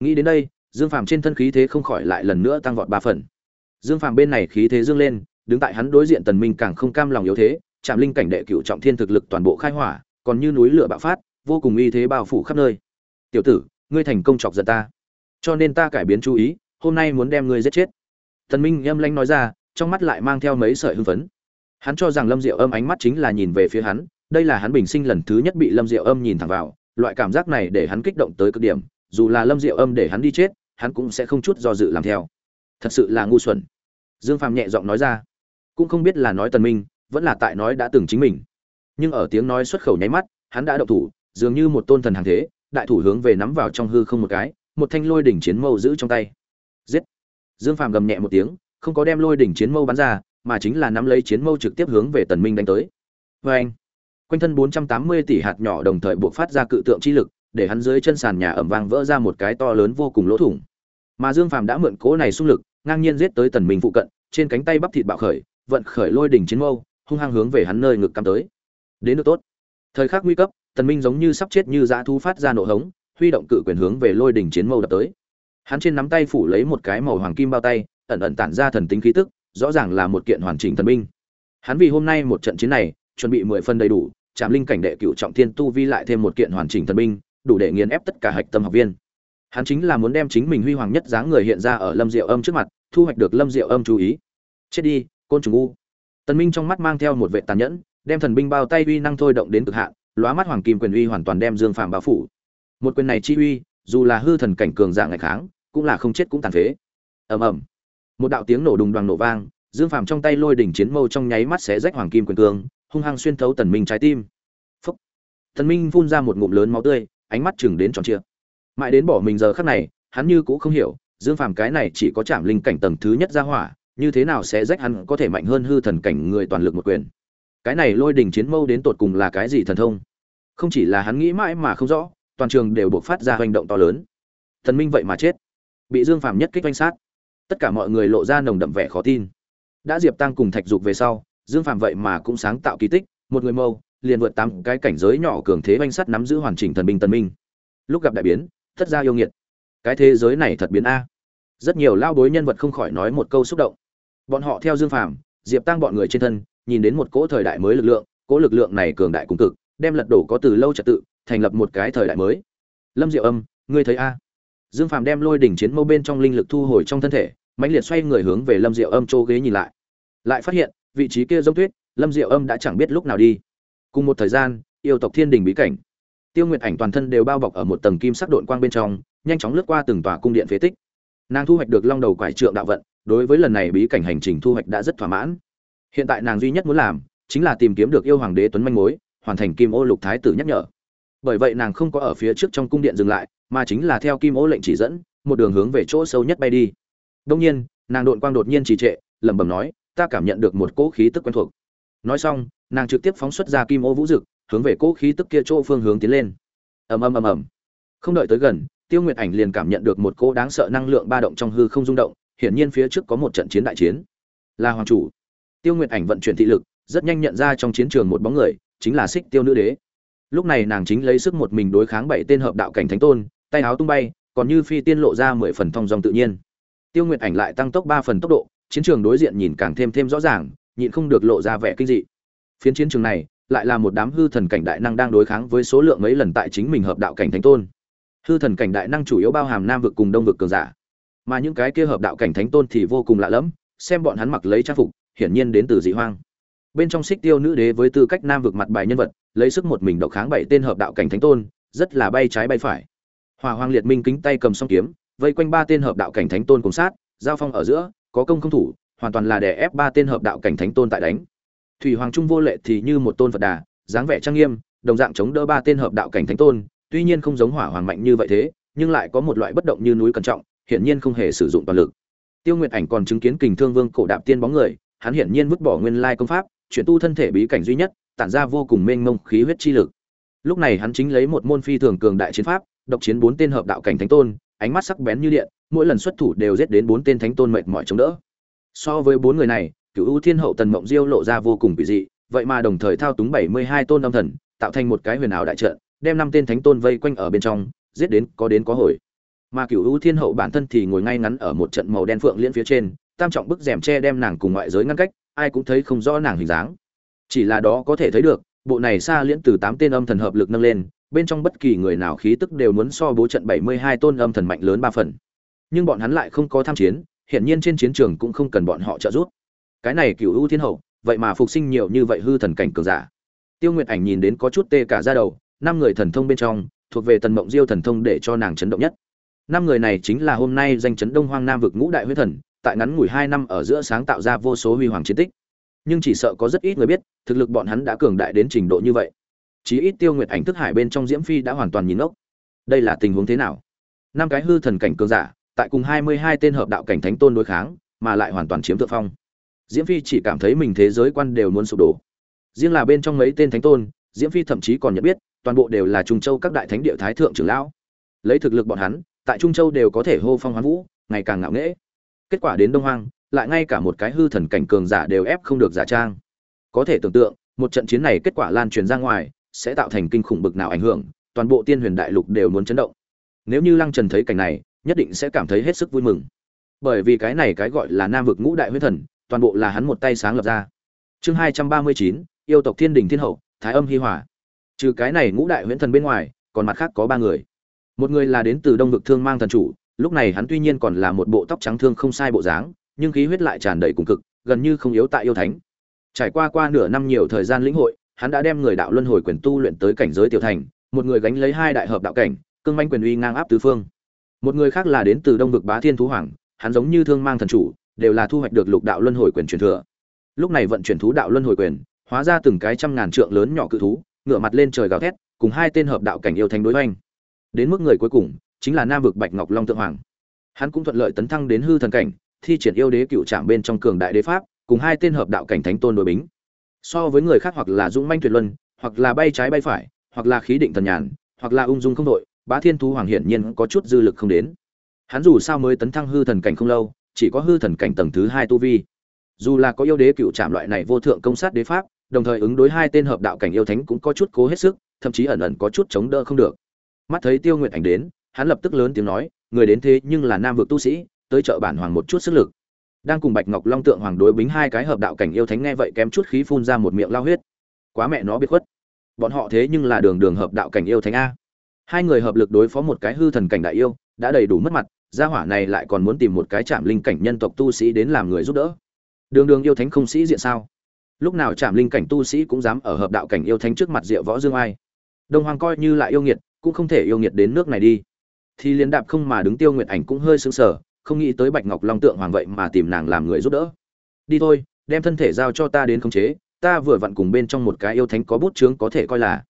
Nghĩ đến đây, dương phàm trên thân khí thế không khỏi lại lần nữa tăng vọt ba phần. Dương phàm bên này khí thế dương lên, đứng tại hắn đối diện tần minh càng không cam lòng yếu thế chạm linh cảnh đệ cựu trọng thiên thực lực toàn bộ khai hỏa, còn như núi lửa bạo phát, vô cùng uy thế bao phủ khắp nơi. Tiểu tử, ngươi thành công chọc giận ta, cho nên ta cải biến chú ý, hôm nay muốn đem ngươi giết chết tần minh âm lanh nói ra, trong mắt lại mang theo mấy sợi hưng phấn. Hắn cho rằng lâm diệu âm ánh mắt chính là nhìn về phía hắn, đây là hắn bình sinh lần thứ nhất bị lâm diệu âm nhìn thẳng vào, loại cảm giác này để hắn kích động tới cực điểm, dù là lâm diệu âm để hắn đi chết, hắn cũng sẽ không chút do dự làm theo. Thật sự là ngu xuẩn. Dương phàm nhẹ giọng nói ra. Cũng không biết là nói tần minh, vẫn là tại nói đã từng chính mình. Nhưng ở tiếng nói xuất khẩu nháy mắt, hắn đã động thủ, dường như một tôn thần hàng thế, đại thủ hướng về nắm vào trong hư không một cái, một thanh lôi đỉnh chiến mâu giữ trong tay dương phàm gầm nhẹ một tiếng, không có đem lôi đỉnh chiến mâu bắn ra, mà chính là nắm lấy chiến mâu trực tiếp hướng về tần minh đánh tới. Oeng! quanh thân 480 tỷ hạt nhỏ đồng thời bộc phát ra cự tượng chi lực, để hắn dưới chân sàn nhà ẩm vang vỡ ra một cái to lớn vô cùng lỗ thủng. Mà dương phàm đã mượn cố này xung lực, ngang nhiên giết tới tần minh phụ cận, trên cánh tay bắp thịt bạo khởi, vận khởi lôi đỉnh chiến mâu, hung hăng hướng về hắn nơi ngực cắm tới. Đến được tốt. Thời khắc nguy cấp, tần minh giống như sắp chết như dã thu phát ra nổ hống, huy động cự quyền hướng về lôi đỉnh chiến mâu đập tới hắn trên nắm tay phủ lấy một cái màu hoàng kim bao tay, ẩn ẩn tản ra thần tính khí tức, rõ ràng là một kiện hoàn chỉnh thần binh. Hắn vì hôm nay một trận chiến này, chuẩn bị mười phần đầy đủ chạm linh cảnh đệ cựu trọng thiên tu vi lại thêm một kiện hoàn chỉnh thần binh, đủ để nghiền ép tất cả hạch tâm học viên. Hắn chính là muốn đem chính mình huy hoàng nhất dáng người hiện ra ở lâm diệu âm trước mặt, thu hoạch được lâm diệu âm chú ý. Chết đi, côn trùng u. Tần minh trong mắt mang theo một vệ tàn nhẫn, đem thần binh bao tay uy năng thôi động đến cực hạn, lóa mắt hoàng kim quyền uy hoàn toàn đem dương phàm bao phủ. Một quyền này chi uy, dù là hư thần cảnh cường dạng ngày kháng cũng là không chết cũng tàn phế. Ầm ầm. Một đạo tiếng nổ đùng đoàng nổ vang, dương phàm trong tay lôi đỉnh chiến mâu trong nháy mắt xé rách hoàng kim quyền cương, hung hăng xuyên thấu tần minh trái tim. Phúc. Tần minh phun ra một ngụm lớn máu tươi, ánh mắt chừng đến tròn trịa. Mãi đến bỏ mình giờ khắc này, hắn như cũng không hiểu, dương phàm cái này chỉ có chạm linh cảnh tầng thứ nhất ra hỏa, như thế nào sẽ rách hắn có thể mạnh hơn hư thần cảnh người toàn lực một quyền. Cái này lôi đỉnh chiến mâu đến tột cùng là cái gì thần thông? Không chỉ là hắn nghĩ mãi mà không rõ, toàn trường đều buộc phát ra hành động to lớn. Thần minh vậy mà chết bị dương phàm nhất kích oanh sát. Tất cả mọi người lộ ra nồng đậm vẻ khó tin. Đã diệp tăng cùng thạch dục về sau, dương phàm vậy mà cũng sáng tạo kỳ tích, một người mâu, liền vượt tám cái cảnh giới nhỏ cường thế oanh sắt nắm giữ hoàn chỉnh thần binh tân minh. Lúc gặp đại biến, thất gia yêu nghiệt. Cái thế giới này thật biến a. Rất nhiều lao bối nhân vật không khỏi nói một câu xúc động. Bọn họ theo dương phàm, diệp tăng bọn người trên thân, nhìn đến một cỗ thời đại mới lực lượng, cỗ lực lượng này cường đại cùng cực, đem lật đổ có từ lâu trật tự, thành lập một cái thời đại mới. Lâm diệu âm, ngươi thấy a? Dương phàm đem lôi đỉnh chiến mâu bên trong linh lực thu hồi trong thân thể, mãnh liệt xoay người hướng về lâm diệu âm chỗ ghế nhìn lại. Lại phát hiện, vị trí kia giống tuyết, lâm diệu âm đã chẳng biết lúc nào đi. Cùng một thời gian, yêu tộc thiên đình bí cảnh. Tiêu nguyệt ảnh toàn thân đều bao bọc ở một tầng kim sắc độn quang bên trong, nhanh chóng lướt qua từng tòa cung điện phế tích. Nàng thu hoạch được long đầu quải trượng đạo vận, đối với lần này bí cảnh hành trình thu hoạch đã rất thỏa mãn. Hiện tại nàng duy nhất muốn làm, chính là tìm kiếm được yêu hoàng đế tuấn manh mối, hoàn thành kim ô lục thái tử nhắc nhở. Bởi vậy nàng không có ở phía trước trong cung điện dừng lại mà chính là theo kim ô lệnh chỉ dẫn, một đường hướng về chỗ sâu nhất bay đi. Đông nhiên, nàng đội quang đột nhiên trì trệ, lẩm bẩm nói, ta cảm nhận được một cỗ khí tức quen thuộc. Nói xong, nàng trực tiếp phóng xuất ra kim ô vũ dực, hướng về cỗ khí tức kia chỗ phương hướng tiến lên. Ầm ầm ầm ầm. Không đợi tới gần, tiêu nguyệt ảnh liền cảm nhận được một cỗ đáng sợ năng lượng ba động trong hư không rung động, hiển nhiên phía trước có một trận chiến đại chiến. Là hoàng chủ. Tiêu nguyệt ảnh vận chuyển thị lực, rất nhanh nhận ra trong chiến trường một bóng người, chính là xích tiêu nữ đế. Lúc này nàng chính lấy sức một mình đối kháng bảy tên hợp đạo cảnh thánh tôn tay áo tung bay, còn như phi tiên lộ ra mười phần thong dong tự nhiên. Tiêu nguyệt ảnh lại tăng tốc ba phần tốc độ, chiến trường đối diện nhìn càng thêm thêm rõ ràng, nhịn không được lộ ra vẻ kinh dị. Phiến chiến trường này lại là một đám hư thần cảnh đại năng đang đối kháng với số lượng mấy lần tại chính mình hợp đạo cảnh thánh tôn. Hư thần cảnh đại năng chủ yếu bao hàm nam vực cùng đông vực cường giả, mà những cái kia hợp đạo cảnh thánh tôn thì vô cùng lạ lẫm, xem bọn hắn mặc lấy trang phục, hiển nhiên đến từ dị hoang. Bên trong xích tiêu nữ đế với tư cách nam vực mặt bài nhân vật, lấy sức một mình độc kháng bảy tên hợp đạo cảnh thánh tôn, rất là bay trái bay phải hỏa hoàng liệt minh kính tay cầm song kiếm, vây quanh ba tên hợp đạo cảnh thánh tôn cùng sát, giao phong ở giữa, có công không thủ, hoàn toàn là để ép ba tên hợp đạo cảnh thánh tôn tại đánh. Thủy hoàng trung vô lệ thì như một tôn phật đà, dáng vẻ trang nghiêm, đồng dạng chống đỡ ba tên hợp đạo cảnh thánh tôn, tuy nhiên không giống hỏa hoàng mạnh như vậy thế, nhưng lại có một loại bất động như núi cẩn trọng, hiển nhiên không hề sử dụng toàn lực. Tiêu nguyệt ảnh còn chứng kiến kình thương vương cổ đạp tiên bóng người, hắn hiển nhiên vứt bỏ nguyên lai công pháp, chuyển tu thân thể bí cảnh duy nhất, tản ra vô cùng mênh mông khí huyết chi lực. Lúc này hắn chính lấy một môn phi thường cường đại chiến pháp độc chiến bốn tên hợp đạo cảnh thánh tôn, ánh mắt sắc bén như điện, mỗi lần xuất thủ đều giết đến bốn tên thánh tôn mệt mỏi chống đỡ. So với bốn người này cửu ưu thiên hậu tần mộng diêu lộ ra vô cùng kỳ dị, vậy mà đồng thời thao túng bảy mươi hai tôn âm thần, tạo thành một cái huyền ảo đại trận, đem năm tên thánh tôn vây quanh ở bên trong, giết đến có đến có hồi. Mà cửu ưu thiên hậu bản thân thì ngồi ngay ngắn ở một trận màu đen phượng liên phía trên, tam trọng bức rèm che đem nàng cùng ngoại giới ngăn cách, ai cũng thấy không rõ nàng hình dáng. Chỉ là đó có thể thấy được, bộ này xa liễn từ tám tên âm thần hợp lực nâng lên bên trong bất kỳ người nào khí tức đều muốn so bố trận bảy mươi hai tôn âm thần mạnh lớn ba phần. Nhưng bọn hắn lại không có tham chiến, hiển nhiên trên chiến trường cũng không cần bọn họ trợ giúp. Cái này Cửu Vũ thiên hậu, vậy mà phục sinh nhiều như vậy hư thần cảnh cường giả. Tiêu nguyệt ảnh nhìn đến có chút tê cả da đầu, năm người thần thông bên trong, thuộc về tần mộng diêu thần thông để cho nàng chấn động nhất. Năm người này chính là hôm nay danh chấn đông hoang nam vực ngũ đại huyết thần, tại ngắn ngủi hai năm ở giữa sáng tạo ra vô số huy hoàng chiến tích. Nhưng chỉ sợ có rất ít người biết, thực lực bọn hắn đã cường đại đến trình độ như vậy chí ít tiêu nguyệt ảnh thức hải bên trong diễm phi đã hoàn toàn nhìn ốc đây là tình huống thế nào? Năm cái hư thần cảnh cường giả, tại cùng hai mươi hai tên hợp đạo cảnh thánh tôn đối kháng, mà lại hoàn toàn chiếm thượng phong. Diễm phi chỉ cảm thấy mình thế giới quan đều muốn sụp đổ. Riêng là bên trong mấy tên thánh tôn, diễm phi thậm chí còn nhận biết, toàn bộ đều là trung châu các đại thánh địa thái thượng trưởng lão. Lấy thực lực bọn hắn, tại trung châu đều có thể hô phong hoán vũ, ngày càng ngạo nghễ. Kết quả đến đông hoang, lại ngay cả một cái hư thần cảnh cường giả đều ép không được giả trang. Có thể tưởng tượng, một trận chiến này kết quả lan truyền ra ngoài sẽ tạo thành kinh khủng bực nào ảnh hưởng, toàn bộ tiên huyền đại lục đều muốn chấn động. Nếu như lăng trần thấy cảnh này, nhất định sẽ cảm thấy hết sức vui mừng. Bởi vì cái này cái gọi là nam vực ngũ đại huyết thần, toàn bộ là hắn một tay sáng lập ra. Chương hai trăm ba mươi chín, yêu tộc thiên đình thiên hậu, thái âm hi hòa. Trừ cái này ngũ đại huyễn thần bên ngoài, còn mặt khác có ba người. Một người là đến từ đông vực thương mang thần chủ, lúc này hắn tuy nhiên còn là một bộ tóc trắng thương không sai bộ dáng, nhưng khí huyết lại tràn đầy cùng cực, gần như không yếu tại yêu thánh. Trải qua qua nửa năm nhiều thời gian lĩnh hội hắn đã đem người đạo luân hồi quyền tu luyện tới cảnh giới tiểu thành, một người gánh lấy hai đại hợp đạo cảnh, cương manh quyền uy ngang áp tứ phương. Một người khác là đến từ đông vực bá thiên thú hoàng, hắn giống như thương mang thần chủ, đều là thu hoạch được lục đạo luân hồi quyền truyền thừa. Lúc này vận chuyển thú đạo luân hồi quyền, hóa ra từng cái trăm ngàn trượng lớn nhỏ cự thú, ngửa mặt lên trời gào thét, cùng hai tên hợp đạo cảnh yêu thành đối hoành. Đến mức người cuối cùng, chính là nam vực bạch ngọc long tượng hoàng. Hắn cũng thuận lợi tấn thăng đến hư thần cảnh, thi triển yêu đế cựu trạm bên trong cường đại đế pháp, cùng hai tên hợp đạo cảnh thánh tôn đối bính so với người khác hoặc là dũng manh tuyệt luân, hoặc là bay trái bay phải, hoặc là khí định thần nhàn, hoặc là ung dung không đội, bá thiên thú hoàng hiển nhiên có chút dư lực không đến. Hắn dù sao mới tấn thăng hư thần cảnh không lâu, chỉ có hư thần cảnh tầng thứ hai tu vi. Dù là có yêu đế cựu trạm loại này vô thượng công sát đế pháp, đồng thời ứng đối hai tên hợp đạo cảnh yêu thánh cũng có chút cố hết sức, thậm chí ẩn ẩn có chút chống đỡ không được. Mắt thấy tiêu nguyện ảnh đến, hắn lập tức lớn tiếng nói, người đến thế nhưng là nam vực tu sĩ, tới chợ bản hoàng một chút sức lực đang cùng bạch ngọc long tượng hoàng đối bính hai cái hợp đạo cảnh yêu thánh nghe vậy kém chút khí phun ra một miệng lao huyết. Quá mẹ nó biết khuất. Bọn họ thế nhưng là đường đường hợp đạo cảnh yêu thánh a. Hai người hợp lực đối phó một cái hư thần cảnh đại yêu, đã đầy đủ mất mặt, gia hỏa này lại còn muốn tìm một cái chạm linh cảnh nhân tộc tu sĩ đến làm người giúp đỡ. Đường đường yêu thánh không sĩ diện sao? Lúc nào chạm linh cảnh tu sĩ cũng dám ở hợp đạo cảnh yêu thánh trước mặt diệu võ dương ai? Đông hoàng coi như lại yêu nghiệt, cũng không thể yêu nghiệt đến nước này đi. Thì liên đạp không mà đứng tiêu nguyệt ảnh cũng hơi sững sờ không nghĩ tới bạch ngọc long tượng hoàng vậy mà tìm nàng làm người giúp đỡ. Đi thôi, đem thân thể giao cho ta đến khống chế, ta vừa vặn cùng bên trong một cái yêu thánh có bút chướng có thể coi là.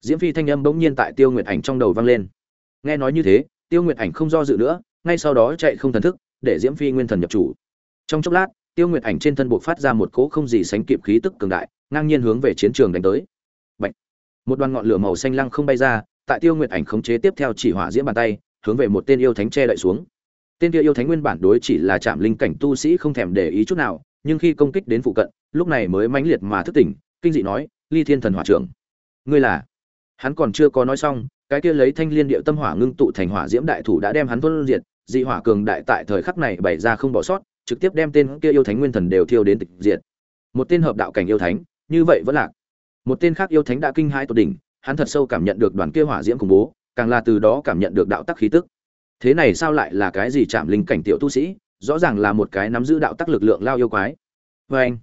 Diễm phi thanh âm bỗng nhiên tại tiêu nguyệt ảnh trong đầu vang lên. Nghe nói như thế, tiêu nguyệt ảnh không do dự nữa, ngay sau đó chạy không thần thức, để diễm phi nguyên thần nhập chủ. Trong chốc lát, tiêu nguyệt ảnh trên thân buộc phát ra một cỗ không gì sánh kịp khí tức cường đại, ngang nhiên hướng về chiến trường đánh tới. Bạch. một đoàn ngọn lửa màu xanh lăng không bay ra, tại tiêu nguyệt ảnh khống chế tiếp theo chỉ hỏa diễm bàn tay, hướng về một tên yêu thánh che đậy xuống tên kia yêu thánh nguyên bản đối chỉ là chạm linh cảnh tu sĩ không thèm để ý chút nào, nhưng khi công kích đến phụ cận, lúc này mới mãnh liệt mà thức tỉnh, kinh dị nói, ly thiên thần hỏa trưởng, ngươi là? Hắn còn chưa có nói xong, cái kia lấy thanh liên điệu tâm hỏa ngưng tụ thành hỏa diễm đại thủ đã đem hắn tuân diệt, dị hỏa cường đại tại thời khắc này bày ra không bỏ sót, trực tiếp đem tên kia yêu thánh nguyên thần đều thiêu đến tịch diệt. Một tên hợp đạo cảnh yêu thánh, như vậy vẫn lạc. Một tên khác yêu thánh đã kinh hãi tột đỉnh, hắn thật sâu cảm nhận được đoàn kia hỏa diễm khủng bố, càng là từ đó cảm nhận được đạo tắc khí tức thế này sao lại là cái gì chạm linh cảnh tiểu tu sĩ, rõ ràng là một cái nắm giữ đạo tắc lực lượng lao yêu quái. Vê anh,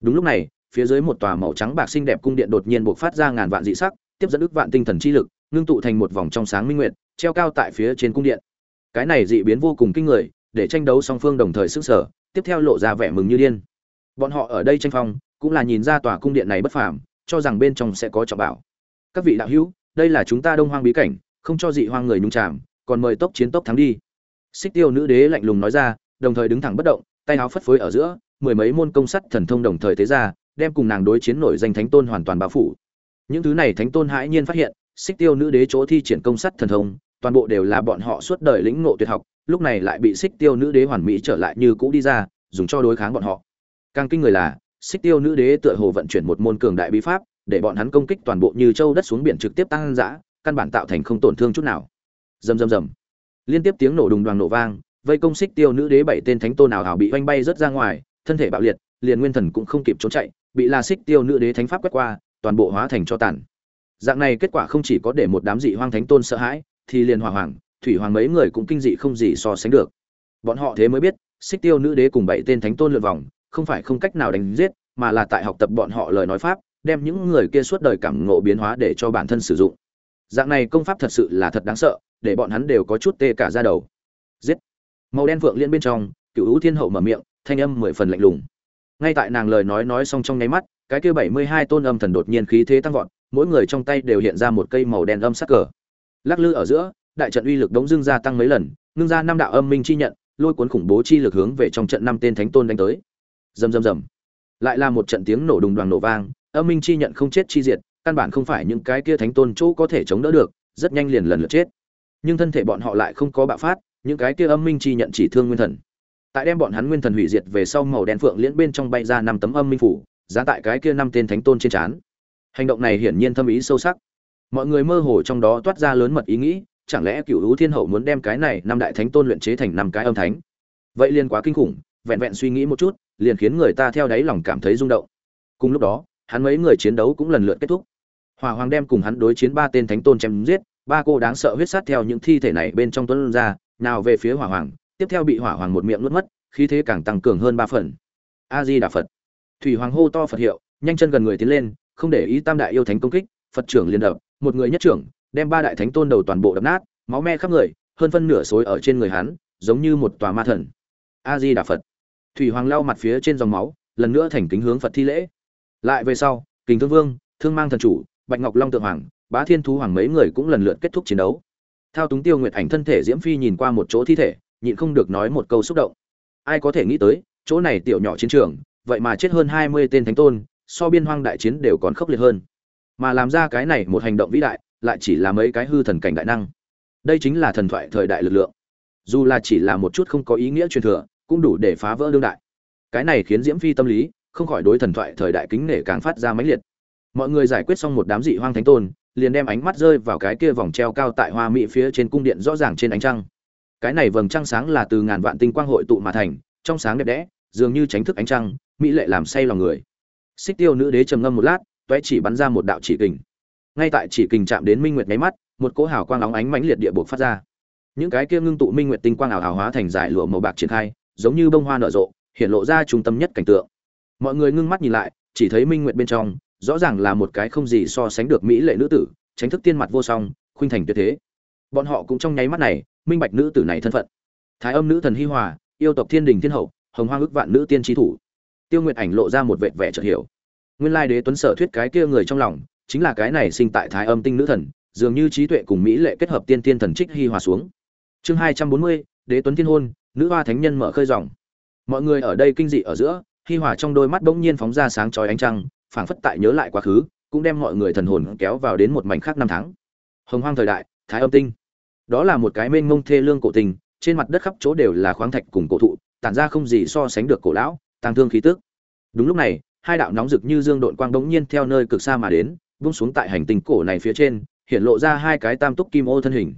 đúng lúc này, phía dưới một tòa màu trắng bạc xinh đẹp cung điện đột nhiên buộc phát ra ngàn vạn dị sắc, tiếp dẫn ức vạn tinh thần chi lực, ngưng tụ thành một vòng trong sáng minh nguyện treo cao tại phía trên cung điện. Cái này dị biến vô cùng kinh người, để tranh đấu song phương đồng thời sức sở, tiếp theo lộ ra vẻ mừng như điên. Bọn họ ở đây tranh phong, cũng là nhìn ra tòa cung điện này bất phàm, cho rằng bên trong sẽ có trọng bảo. Các vị đạo hữu, đây là chúng ta đông hoang bí cảnh, không cho dị hoang người nhung tràm còn mời tốc chiến tốc thắng đi. Xích tiêu nữ đế lạnh lùng nói ra, đồng thời đứng thẳng bất động, tay áo phất phới ở giữa, mười mấy môn công sắt thần thông đồng thời tế ra, đem cùng nàng đối chiến nổi danh thánh tôn hoàn toàn bao phủ. Những thứ này thánh tôn hãi nhiên phát hiện, xích tiêu nữ đế chỗ thi triển công sắt thần thông, toàn bộ đều là bọn họ suốt đời lĩnh ngộ tuyệt học, lúc này lại bị xích tiêu nữ đế hoàn mỹ trở lại như cũ đi ra, dùng cho đối kháng bọn họ. Càng kinh người là, xích tiêu nữ đế tựa hồ vận chuyển một môn cường đại bí pháp, để bọn hắn công kích toàn bộ như châu đất xuống biển trực tiếp tăng dã, căn bản tạo thành không tổn thương chút nào rầm rầm rầm. Liên tiếp tiếng nổ đùng đoàn nổ vang, vây công xích tiêu nữ đế bảy tên thánh tôn nào hảo bị oanh bay rớt ra ngoài, thân thể bạo liệt, liền nguyên thần cũng không kịp trốn chạy, bị la xích tiêu nữ đế thánh pháp quét qua, toàn bộ hóa thành cho tàn. Dạng này kết quả không chỉ có để một đám dị hoang thánh tôn sợ hãi, thì liền hỏa hoàng thủy hoàng mấy người cũng kinh dị không gì so sánh được. Bọn họ thế mới biết, xích tiêu nữ đế cùng bảy tên thánh tôn lượt vòng, không phải không cách nào đánh giết, mà là tại học tập bọn họ lời nói pháp, đem những người kia suốt đời cảm ngộ biến hóa để cho bản thân sử dụng. Dạng này công pháp thật sự là thật đáng sợ để bọn hắn đều có chút tê cả ra đầu. Giết. Màu đen vượng liên bên trong, cựu hữu thiên hậu mở miệng, thanh âm mười phần lạnh lùng. Ngay tại nàng lời nói nói xong trong nháy mắt, cái kia bảy mươi hai tôn âm thần đột nhiên khí thế tăng vọt, mỗi người trong tay đều hiện ra một cây màu đen âm sắc cờ. Lắc lư ở giữa, đại trận uy lực đống dưng gia tăng mấy lần, ngưng ra năm đạo âm minh chi nhận, lôi cuốn khủng bố chi lực hướng về trong trận năm tên thánh tôn đánh tới. Rầm rầm rầm. Lại là một trận tiếng nổ đùng đoàn nổ vang, âm minh chi nhận không chết chi diệt, căn bản không phải những cái kia thánh tôn chỗ có thể chống đỡ được, rất nhanh liền lần lượt chết nhưng thân thể bọn họ lại không có bạo phát, những cái kia âm minh chi nhận chỉ thương nguyên thần. Tại đem bọn hắn nguyên thần hủy diệt về sau màu đen phượng liễn bên trong bay ra năm tấm âm minh phủ, giá tại cái kia năm tên thánh tôn trên trán. Hành động này hiển nhiên thâm ý sâu sắc. Mọi người mơ hồ trong đó toát ra lớn mật ý nghĩ, chẳng lẽ cựu hữu thiên hậu muốn đem cái này năm đại thánh tôn luyện chế thành năm cái âm thánh? Vậy liền quá kinh khủng, vẹn vẹn suy nghĩ một chút, liền khiến người ta theo đáy lòng cảm thấy rung động. Cùng lúc đó, hắn mấy người chiến đấu cũng lần lượt kết thúc. Hỏa hoàng đem cùng hắn đối chiến ba tên thánh tôn chém giết ba cô đáng sợ huyết sát theo những thi thể này bên trong tuấn ra, nào về phía hỏa hoàng, tiếp theo bị hỏa hoàng một miệng nuốt mất, khí thế càng tăng cường hơn ba phần. A di đà phật. Thủy hoàng hô to phật hiệu, nhanh chân gần người tiến lên, không để ý tam đại yêu thánh công kích, phật trưởng liên đập, một người nhất trưởng, đem ba đại thánh tôn đầu toàn bộ đập nát, máu me khắp người, hơn phân nửa xối ở trên người hắn, giống như một tòa ma thần. A di đà phật. Thủy hoàng lau mặt phía trên dòng máu, lần nữa thành kính hướng phật thi lễ. Lại về sau, kình thương vương, thương mang thần chủ, bạch ngọc long tượng hoàng bá thiên thú hoàng mấy người cũng lần lượt kết thúc chiến đấu. Thao túng tiêu nguyệt ảnh thân thể diễm phi nhìn qua một chỗ thi thể, nhịn không được nói một câu xúc động. Ai có thể nghĩ tới, chỗ này tiểu nhỏ chiến trường, vậy mà chết hơn hai mươi tên thánh tôn, so biên hoang đại chiến đều còn khốc liệt hơn. Mà làm ra cái này một hành động vĩ đại, lại chỉ là mấy cái hư thần cảnh đại năng. Đây chính là thần thoại thời đại lực lượng. Dù là chỉ là một chút không có ý nghĩa truyền thừa, cũng đủ để phá vỡ đương đại. Cái này khiến diễm phi tâm lý, không khỏi đối thần thoại thời đại kính nể càng phát ra mãnh liệt. Mọi người giải quyết xong một đám dị hoang thánh tôn liền đem ánh mắt rơi vào cái kia vòng treo cao tại hoa mỹ phía trên cung điện rõ ràng trên ánh trăng. Cái này vầng trăng sáng là từ ngàn vạn tinh quang hội tụ mà thành, trong sáng đẹp đẽ, dường như tránh thức ánh trăng, mỹ lệ làm say lòng người. Xích tiêu nữ đế trầm ngâm một lát, toé chỉ bắn ra một đạo chỉ kình. Ngay tại chỉ kình chạm đến minh nguyệt nháy mắt, một cỗ hào quang óng ánh mãnh liệt địa buộc phát ra. Những cái kia ngưng tụ minh nguyệt tinh quang ảo hào hóa thành giải lụa màu bạc triển khai, giống như bông hoa nở rộ, hiện lộ ra trung tâm nhất cảnh tượng. Mọi người ngưng mắt nhìn lại, chỉ thấy minh nguyệt bên trong rõ ràng là một cái không gì so sánh được mỹ lệ nữ tử, tránh thức tiên mặt vô song, khuynh thành tuyệt thế. Bọn họ cũng trong nháy mắt này, minh bạch nữ tử này thân phận. Thái âm nữ thần hi hòa, yêu tộc thiên đình thiên hậu, hồng hoang ức vạn nữ tiên trí thủ. Tiêu nguyệt ảnh lộ ra một vệt vẻ chợt hiểu. Nguyên lai đế tuấn sở thuyết cái kia người trong lòng, chính là cái này sinh tại thái âm tinh nữ thần, dường như trí tuệ cùng mỹ lệ kết hợp tiên tiên thần trích hi hòa xuống. Chương hai trăm bốn mươi, đế tuấn thiên hôn, nữ hoa thánh nhân mở khơi dòng. Mọi người ở đây kinh dị ở giữa, hi hòa trong đôi mắt bỗng nhiên phóng ra sáng chói ánh trăng phảng phất tại nhớ lại quá khứ, cũng đem mọi người thần hồn kéo vào đến một mảnh khác năm tháng. Hồng hoang thời đại, thái âm tinh. Đó là một cái mênh mông thê lương cổ tình, trên mặt đất khắp chỗ đều là khoáng thạch cùng cổ thụ, tản ra không gì so sánh được cổ lão tăng thương khí tức. Đúng lúc này, hai đạo nóng rực như dương độn quang đống nhiên theo nơi cực xa mà đến, vung xuống tại hành tinh cổ này phía trên, hiện lộ ra hai cái tam túc kim ô thân hình.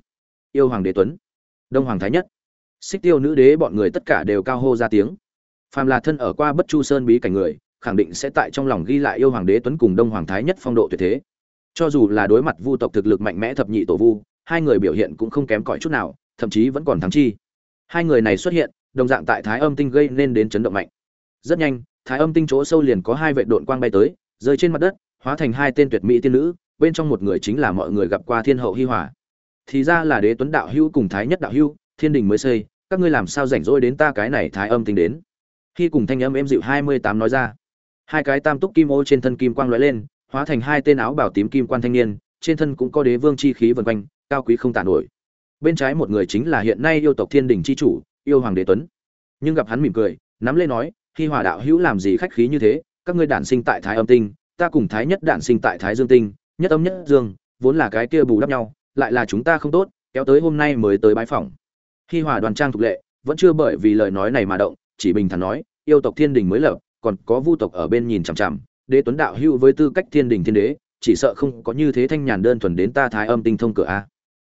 Yêu hoàng đế tuấn, đông hoàng thái nhất. Xích tiêu nữ đế bọn người tất cả đều cao hô ra tiếng. Phàm là thân ở qua bất chu sơn bí cảnh người khẳng định sẽ tại trong lòng ghi lại yêu hoàng đế tuấn cùng đông hoàng thái nhất phong độ tuyệt thế. Cho dù là đối mặt vu tộc thực lực mạnh mẽ thập nhị tổ vu, hai người biểu hiện cũng không kém cỏi chút nào, thậm chí vẫn còn thắng chi. Hai người này xuất hiện, đồng dạng tại thái âm tinh gây nên đến chấn động mạnh. Rất nhanh, thái âm tinh chỗ sâu liền có hai vệ đội quang bay tới, rơi trên mặt đất, hóa thành hai tên tuyệt mỹ tiên nữ, bên trong một người chính là mọi người gặp qua thiên hậu hi hòa. Thì ra là đế tuấn đạo hưu cùng thái nhất đạo hưu thiên đình mới xây, các ngươi làm sao rảnh rỗi đến ta cái này thái âm tinh đến? Khi cùng thanh âm em dịu hai mươi tám nói ra hai cái tam túc kim ô trên thân kim quang lóe lên, hóa thành hai tên áo bảo tím kim quan thanh niên, trên thân cũng có đế vương chi khí vần quanh, cao quý không tàn nổi. Bên trái một người chính là hiện nay yêu tộc thiên đình chi chủ, yêu hoàng đế tuấn. Nhưng gặp hắn mỉm cười, nắm lên nói khi hòa đạo hữu làm gì khách khí như thế? Các ngươi đản sinh tại thái âm tinh, ta cùng thái nhất đản sinh tại thái dương tinh, nhất âm nhất dương, vốn là cái kia bù đắp nhau, lại là chúng ta không tốt, kéo tới hôm nay mới tới bái phỏng. Khi hòa đoàn trang thục lệ, vẫn chưa bởi vì lời nói này mà động, chỉ bình thản nói, yêu tộc thiên đình mới lập còn có vu tộc ở bên nhìn chằm chằm, đế tuấn đạo hưu với tư cách thiên đình thiên đế, chỉ sợ không có như thế thanh nhàn đơn thuần đến ta thái âm tinh thông cửa a.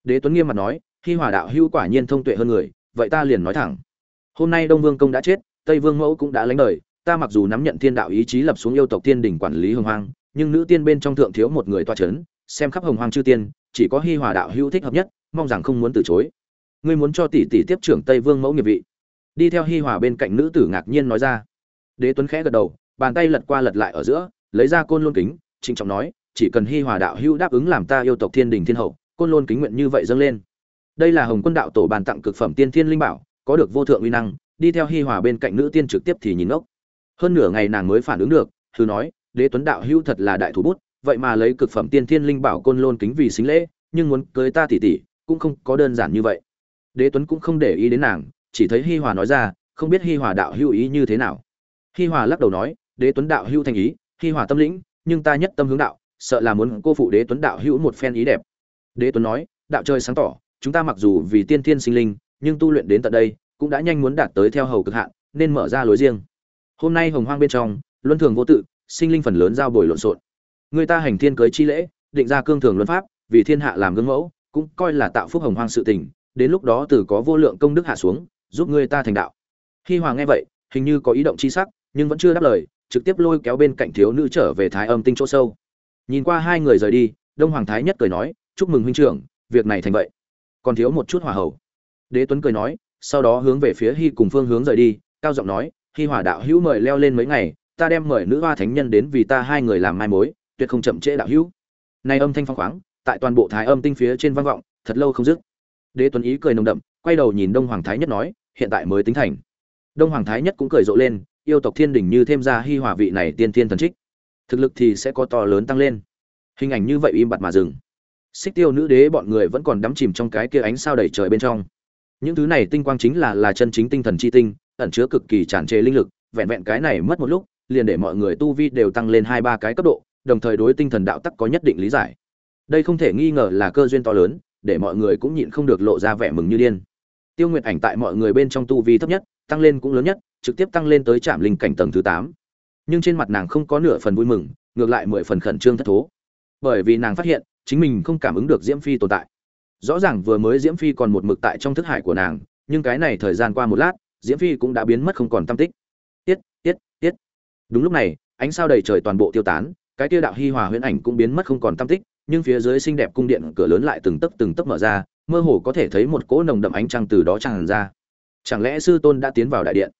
Đế tuấn nghiêm mặt nói, khi hòa đạo hưu quả nhiên thông tuệ hơn người, vậy ta liền nói thẳng. Hôm nay đông vương công đã chết, tây vương mẫu cũng đã lánh đời, ta mặc dù nắm nhận thiên đạo ý chí lập xuống yêu tộc thiên đình quản lý hồng hoang, nhưng nữ tiên bên trong thượng thiếu một người toa c h ấ n xem khắp hồng hoang chư tiên, chỉ có hi hòa đạo hữu thích hợp nhất, mong rằng không muốn từ chối. Ngươi muốn cho tỷ tỷ tiếp trưởng tây vương mẫu nghiệp vị. Đi theo hi hòa bên cạnh nữ tử ngạc nhiên nói ra đế tuấn khẽ gật đầu, bàn tay lật qua lật lại ở giữa, lấy ra côn lôn kính, trịnh trọng nói, chỉ cần hi hòa đạo hữu đáp ứng làm ta yêu tộc thiên đình thiên hậu, côn lôn kính nguyện như vậy dâng lên. Đây là hồng quân đạo tổ bàn tặng cực phẩm tiên thiên linh bảo, có được vô thượng uy năng, đi theo hi hòa bên cạnh nữ tiên trực tiếp thì nhìn ngốc. Hơn nửa ngày nàng mới phản ứng được, thử nói, đế tuấn đạo hữu thật là đại thủ bút, vậy mà lấy cực phẩm tiên thiên linh bảo côn lôn kính vì xính lễ, nhưng muốn cưới ta tỷ tỷ, cũng không có đơn giản như vậy. Đế tuấn cũng không để ý đến nàng, chỉ thấy hi hòa nói ra, không biết hi hòa đạo hữu ý như thế nào hi hòa lắc đầu nói, đế tuấn đạo hữu thành ý, hi hòa tâm lĩnh, nhưng ta nhất tâm hướng đạo, sợ là muốn cô phụ đế tuấn đạo hữu một phen ý đẹp. Đế tuấn nói, đạo trời sáng tỏ, chúng ta mặc dù vì tiên thiên sinh linh, nhưng tu luyện đến tận đây, cũng đã nhanh muốn đạt tới theo hầu cực hạn, nên mở ra lối riêng. Hôm nay hồng hoang bên trong, luân thường vô tự, sinh linh phần lớn giao bồi lộn xộn. Người ta hành thiên cưới chi lễ, định ra cương thường luân pháp, vì thiên hạ làm gương mẫu, cũng coi là tạo phúc hồng hoang sự tình, đến lúc đó từ có vô lượng công đức hạ xuống, giúp người ta thành đạo. Hi hoàng nghe vậy, hình như có ý động chi sắc nhưng vẫn chưa đáp lời, trực tiếp lôi kéo bên cạnh thiếu nữ trở về thái âm tinh chỗ sâu. Nhìn qua hai người rời đi, đông hoàng thái nhất cười nói, chúc mừng huynh trưởng, việc này thành vậy. Còn thiếu một chút hòa hậu đế tuấn cười nói, sau đó hướng về phía hy cùng phương hướng rời đi, cao giọng nói hy hỏa đạo hữu mời leo lên mấy ngày, ta đem mời nữ hoa thánh nhân đến vì ta hai người làm mai mối, tuyệt không chậm trễ đạo hữu. Nay âm thanh phong khoáng, tại toàn bộ thái âm tinh phía trên vang vọng, thật lâu không dứt. Đế tuấn ý cười nồng đậm, quay đầu nhìn đông hoàng thái nhất nói, hiện tại mới tính thành. Đông hoàng thái nhất cũng cười rộ lên yêu tộc thiên đình như thêm ra hy hòa vị này tiên thiên thần trích, thực lực thì sẽ có to lớn tăng lên. Hình ảnh như vậy im bặt mà dừng. Xích tiêu nữ đế bọn người vẫn còn đắm chìm trong cái kia ánh sao đầy trời bên trong. Những thứ này tinh quang chính là là chân chính tinh thần chi tinh, ẩn chứa cực kỳ tràn trề linh lực, vẹn vẹn cái này mất một lúc, liền để mọi người tu vi đều tăng lên hai ba cái cấp độ, đồng thời đối tinh thần đạo tắc có nhất định lý giải. Đây không thể nghi ngờ là cơ duyên to lớn, để mọi người cũng nhịn không được lộ ra vẻ mừng như điên tiêu nguyệt ảnh tại mọi người bên trong tu vi thấp nhất, tăng lên cũng lớn nhất, trực tiếp tăng lên tới trạm linh cảnh tầng thứ tám. Nhưng trên mặt nàng không có nửa phần vui mừng, ngược lại mười phần khẩn trương thất thố. Bởi vì nàng phát hiện, chính mình không cảm ứng được diễm phi tồn tại. Rõ ràng vừa mới diễm phi còn một mực tại trong thức hải của nàng, nhưng cái này thời gian qua một lát, diễm phi cũng đã biến mất không còn tâm tích. Tiết tiết tiết. Đúng lúc này, ánh sao đầy trời toàn bộ tiêu tán, cái tiêu đạo hi hòa huyễn ảnh cũng biến mất không còn tâm tích nhưng phía dưới xinh đẹp cung điện cửa lớn lại từng tấc từng tấc mở ra, mơ hồ có thể thấy một cỗ nồng đậm ánh trăng từ đó tràn ra. Chẳng lẽ sư tôn đã tiến vào đại điện?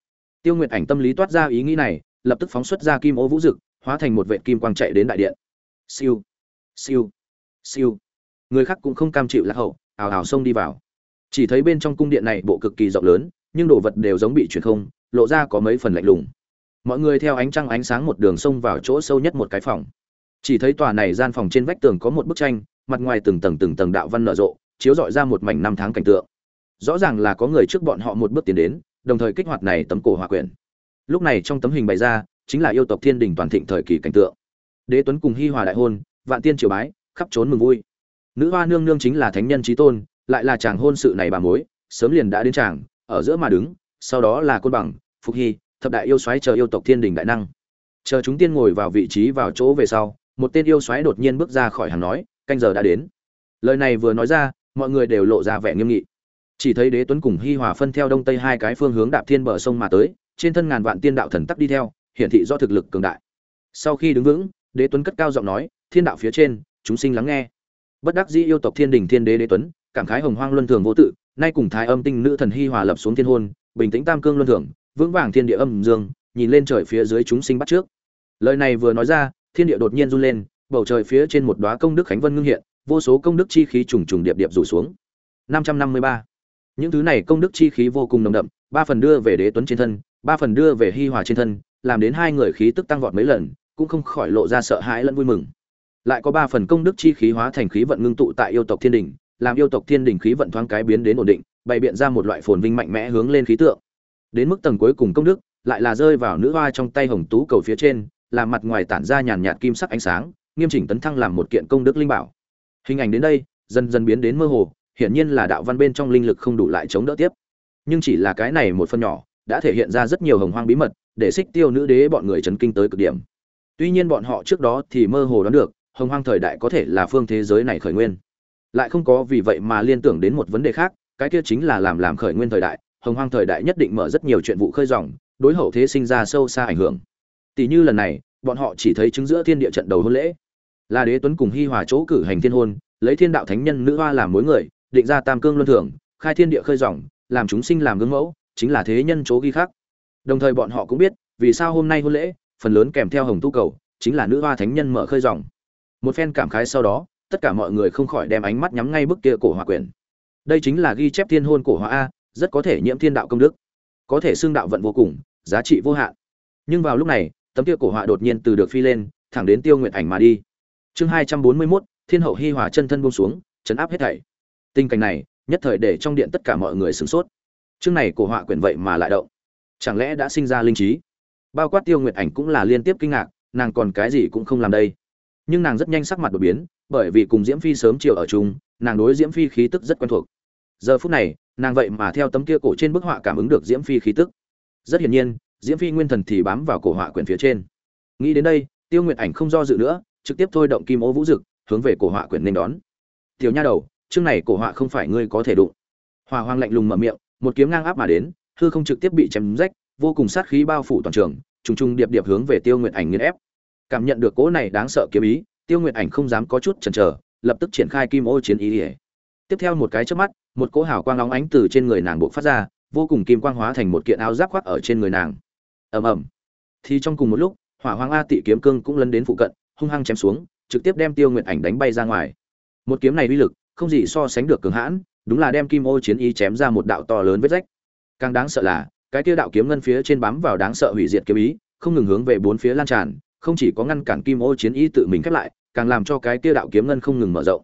Tiêu nguyệt ảnh tâm lý toát ra ý nghĩ này, lập tức phóng xuất ra kim ô vũ dực, hóa thành một vệ kim quang chạy đến đại điện. Siêu siêu siêu. Người khác cũng không cam chịu lạc hậu, ào ào xông đi vào. Chỉ thấy bên trong cung điện này bộ cực kỳ rộng lớn, nhưng đồ vật đều giống bị chuyển không, lộ ra có mấy phần lạnh lùng. Mọi người theo ánh trăng ánh sáng một đường sông vào chỗ sâu nhất một cái phòng chỉ thấy tòa này gian phòng trên vách tường có một bức tranh, mặt ngoài từng tầng từng tầng đạo văn nở rộ, chiếu dọi ra một mảnh năm tháng cảnh tượng. Rõ ràng là có người trước bọn họ một bước tiến đến, đồng thời kích hoạt này tấm cổ hòa quyển. Lúc này trong tấm hình bày ra, chính là yêu tộc thiên đình toàn thịnh thời kỳ cảnh tượng. Đế tuấn cùng hi hòa đại hôn, vạn tiên triều bái, khắp trốn mừng vui. Nữ hoa nương nương chính là thánh nhân trí tôn, lại là chàng hôn sự này bà mối, sớm liền đã đến chàng, ở giữa mà đứng, sau đó là côn bằng, phục hy, thập đại yêu xoáy chờ yêu tộc thiên đình đại năng. Chờ chúng tiên ngồi vào vị trí vào chỗ về sau một tên yêu xoáy đột nhiên bước ra khỏi hàng nói, canh giờ đã đến. Lời này vừa nói ra, mọi người đều lộ ra vẻ nghiêm nghị. Chỉ thấy đế tuấn cùng hi hòa phân theo đông tây hai cái phương hướng đạp thiên bờ sông mà tới, trên thân ngàn vạn tiên đạo thần tắc đi theo, hiển thị do thực lực cường đại. Sau khi đứng vững, đế tuấn cất cao giọng nói, thiên đạo phía trên, chúng sinh lắng nghe. Bất đắc dĩ yêu tộc thiên đình thiên đế đế tuấn, cảm khái hồng hoang luân thường vô tự, nay cùng thái âm tinh nữ thần hy hòa lập xuống thiên hôn, bình tĩnh tam cương luân thường, vững vàng thiên địa âm dương, nhìn lên trời phía dưới chúng sinh bắt trước. Lời này vừa nói ra thiên địa đột nhiên run lên, bầu trời phía trên một đóa công đức khánh vân ngưng hiện, vô số công đức chi khí trùng trùng điệp điệp rủ xuống. 553. những thứ này công đức chi khí vô cùng nồng đậm, ba phần đưa về đế tuấn trên thân, ba phần đưa về hi hòa trên thân, làm đến hai người khí tức tăng vọt mấy lần, cũng không khỏi lộ ra sợ hãi lẫn vui mừng. Lại có ba phần công đức chi khí hóa thành khí vận ngưng tụ tại yêu tộc thiên đình, làm yêu tộc thiên đình khí vận thoáng cái biến đến ổn định, bày biện ra một loại phồn vinh mạnh mẽ hướng lên khí tượng. Đến mức tầng cuối cùng công đức, lại là rơi vào nữ hoa trong tay hồng tú cầu phía trên làm mặt ngoài tản ra nhàn nhạt kim sắc ánh sáng, nghiêm chỉnh tấn thăng làm một kiện công đức linh bảo. Hình ảnh đến đây, dần dần biến đến mơ hồ, hiển nhiên là đạo văn bên trong linh lực không đủ lại chống đỡ tiếp. Nhưng chỉ là cái này một phần nhỏ, đã thể hiện ra rất nhiều hồng hoang bí mật, để xích tiêu nữ đế bọn người chấn kinh tới cực điểm. Tuy nhiên bọn họ trước đó thì mơ hồ đoán được, hồng hoang thời đại có thể là phương thế giới này khởi nguyên. Lại không có vì vậy mà liên tưởng đến một vấn đề khác, cái kia chính là làm làm khởi nguyên thời đại, hồng hoang thời đại nhất định mở rất nhiều chuyện vụ khơi dòng, đối hậu thế sinh ra sâu xa ảnh hưởng tỷ như lần này bọn họ chỉ thấy chứng giữa thiên địa trận đầu hôn lễ là đế tuấn cùng hi hòa chỗ cử hành thiên hôn lấy thiên đạo thánh nhân nữ hoa làm mối người định ra tam cương luân thường khai thiên địa khơi rộng, làm chúng sinh làm gương mẫu chính là thế nhân chỗ ghi khắc. đồng thời bọn họ cũng biết vì sao hôm nay hôn lễ phần lớn kèm theo hồng tu cầu chính là nữ hoa thánh nhân mở khơi rộng. một phen cảm khái sau đó tất cả mọi người không khỏi đem ánh mắt nhắm ngay bức kia cổ hòa quyển đây chính là ghi chép thiên hôn cổ hòa a rất có thể nhiễm thiên đạo công đức có thể xương đạo vận vô cùng giá trị vô hạn nhưng vào lúc này tấm kia cổ họa đột nhiên từ được phi lên, thẳng đến tiêu nguyệt ảnh mà đi. Chương hai trăm bốn mươi mốt, thiên hậu hi hòa chân thân buông xuống, chấn áp hết thảy. Tình cảnh này, nhất thời để trong điện tất cả mọi người sửng sốt. Chương này cổ họa quyển vậy mà lại động. Chẳng lẽ đã sinh ra linh trí? Bao quát tiêu nguyệt ảnh cũng là liên tiếp kinh ngạc, nàng còn cái gì cũng không làm đây. Nhưng nàng rất nhanh sắc mặt đổi biến, bởi vì cùng diễm phi sớm chiều ở chung, nàng đối diễm phi khí tức rất quen thuộc. Giờ phút này, nàng vậy mà theo tấm kia cổ trên bức họa cảm ứng được diễm phi khí tức. Rất hiển nhiên diễm phi nguyên thần thì bám vào cổ họa quyển phía trên. Nghĩ đến đây, tiêu nguyệt ảnh không do dự nữa, trực tiếp thôi động kim ô vũ dực, hướng về cổ họa quyển nên đón. Tiểu nha đầu, chương này cổ họa không phải ngươi có thể đụng. Hỏa hoang lạnh lùng mở miệng, một kiếm ngang áp mà đến, hư không trực tiếp bị chém rách, vô cùng sát khí bao phủ toàn trường, trùng trùng điệp điệp hướng về tiêu nguyệt ảnh nghiền ép. Cảm nhận được cỗ này đáng sợ kiếm ý, tiêu nguyệt ảnh không dám có chút chần chờ, lập tức triển khai kim ô chiến ý ỉa tiếp theo một cái chớp mắt, một cỗ hào quang óng ánh từ trên người nàng buộc phát ra, vô cùng kim quang hóa thành một kiện áo giáp khoác ở trên người nàng ầm ầm. Thì trong cùng một lúc, hỏa hoang a tị kiếm cương cũng lấn đến phụ cận, hung hăng chém xuống, trực tiếp đem tiêu nguyệt ảnh đánh bay ra ngoài. Một kiếm này uy lực, không gì so sánh được cường hãn, đúng là đem kim ô chiến ý chém ra một đạo to lớn vết rách. Càng đáng sợ là, cái kia đạo kiếm ngân phía trên bám vào đáng sợ hủy diệt kiếm ý, không ngừng hướng về bốn phía lan tràn, không chỉ có ngăn cản kim ô chiến ý tự mình khép lại, càng làm cho cái kia đạo kiếm ngân không ngừng mở rộng.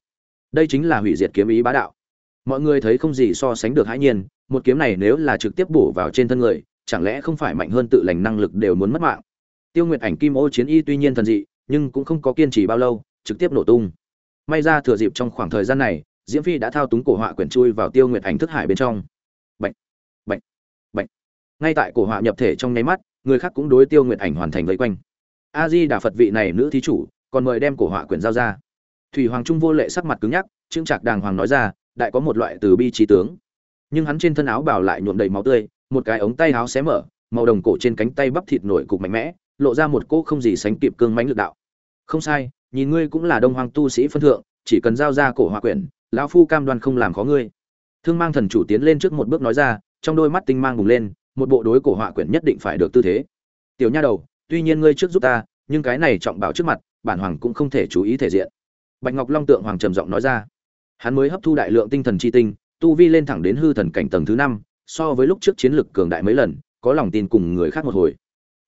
Đây chính là hủy diệt kiếm ý bá đạo. Mọi người thấy không gì so sánh được hãi nhiên, một kiếm này nếu là trực tiếp bổ vào trên thân người chẳng lẽ không phải mạnh hơn tự lành năng lực đều muốn mất mạng? Tiêu nguyệt ảnh kim ô chiến y tuy nhiên thần dị, nhưng cũng không có kiên trì bao lâu, trực tiếp nổ tung. May ra thừa dịp trong khoảng thời gian này, diễm phi đã thao túng cổ họa quyển chui vào tiêu nguyệt ảnh thức hải bên trong. Bệnh bệnh bệnh ngay tại cổ họa nhập thể trong nháy mắt, người khác cũng đối tiêu nguyệt ảnh hoàn thành vây quanh. A di đà phật vị này nữ thí chủ, còn mời đem cổ họa quyển giao ra. Thủy hoàng trung vô lệ sắc mặt cứng nhắc trưng trạc đàng hoàng nói ra, đại có một loại từ bi trí tướng. Nhưng hắn trên thân áo bào lại nhuộm đầy máu tươi một cái ống tay áo xé mở, màu đồng cổ trên cánh tay bắp thịt nổi cục mạnh mẽ, lộ ra một cỗ không gì sánh kịp cương mãnh lực đạo. Không sai, nhìn ngươi cũng là đông hoàng tu sĩ phân thượng, chỉ cần giao ra cổ hỏa quyển, lão phu cam đoan không làm khó ngươi. Thương mang thần chủ tiến lên trước một bước nói ra, trong đôi mắt tinh mang bùng lên, một bộ đối cổ hỏa quyển nhất định phải được tư thế. Tiểu nha đầu, tuy nhiên ngươi trước giúp ta, nhưng cái này trọng bảo trước mặt, bản hoàng cũng không thể chú ý thể diện. Bạch ngọc long tượng hoàng trầm giọng nói ra. Hắn mới hấp thu đại lượng tinh thần chi tinh, tu vi lên thẳng đến hư thần cảnh tầng thứ năm so với lúc trước chiến lực cường đại mấy lần, có lòng tin cùng người khác một hồi.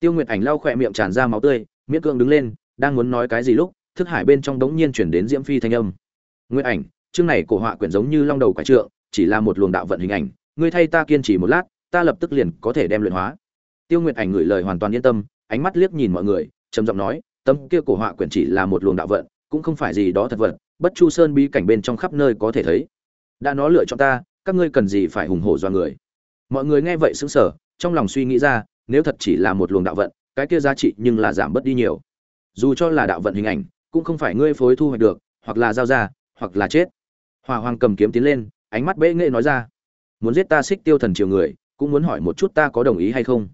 Tiêu nguyệt ảnh lau khỏe miệng tràn ra máu tươi, miễn cưỡng đứng lên, đang muốn nói cái gì lúc, thức hải bên trong đống nhiên chuyển đến diễm phi thanh âm. Nguyệt ảnh, chương này cổ họa quyển giống như long đầu quả trượng, chỉ là một luồng đạo vận hình ảnh, ngươi thay ta kiên trì một lát, ta lập tức liền có thể đem luyện hóa. Tiêu nguyệt ảnh ngửi lời hoàn toàn yên tâm, ánh mắt liếc nhìn mọi người, trầm giọng nói tâm kia cổ họa quyển chỉ là một luồng đạo vận, cũng không phải gì đó thật vật, bất chu sơn bí cảnh bên trong khắp nơi có thể thấy. Đã nó lựa chọn ta, các ngươi cần gì phải hùng hổ do người? Mọi người nghe vậy sững sờ, trong lòng suy nghĩ ra, nếu thật chỉ là một luồng đạo vận, cái kia giá trị nhưng là giảm bớt đi nhiều. Dù cho là đạo vận hình ảnh, cũng không phải ngươi phối thu hoạch được, hoặc là giao ra, hoặc là chết. Hòa hoàng cầm kiếm tiến lên, ánh mắt bệ nghệ nói ra. Muốn giết ta xích tiêu thần triều người, cũng muốn hỏi một chút ta có đồng ý hay không?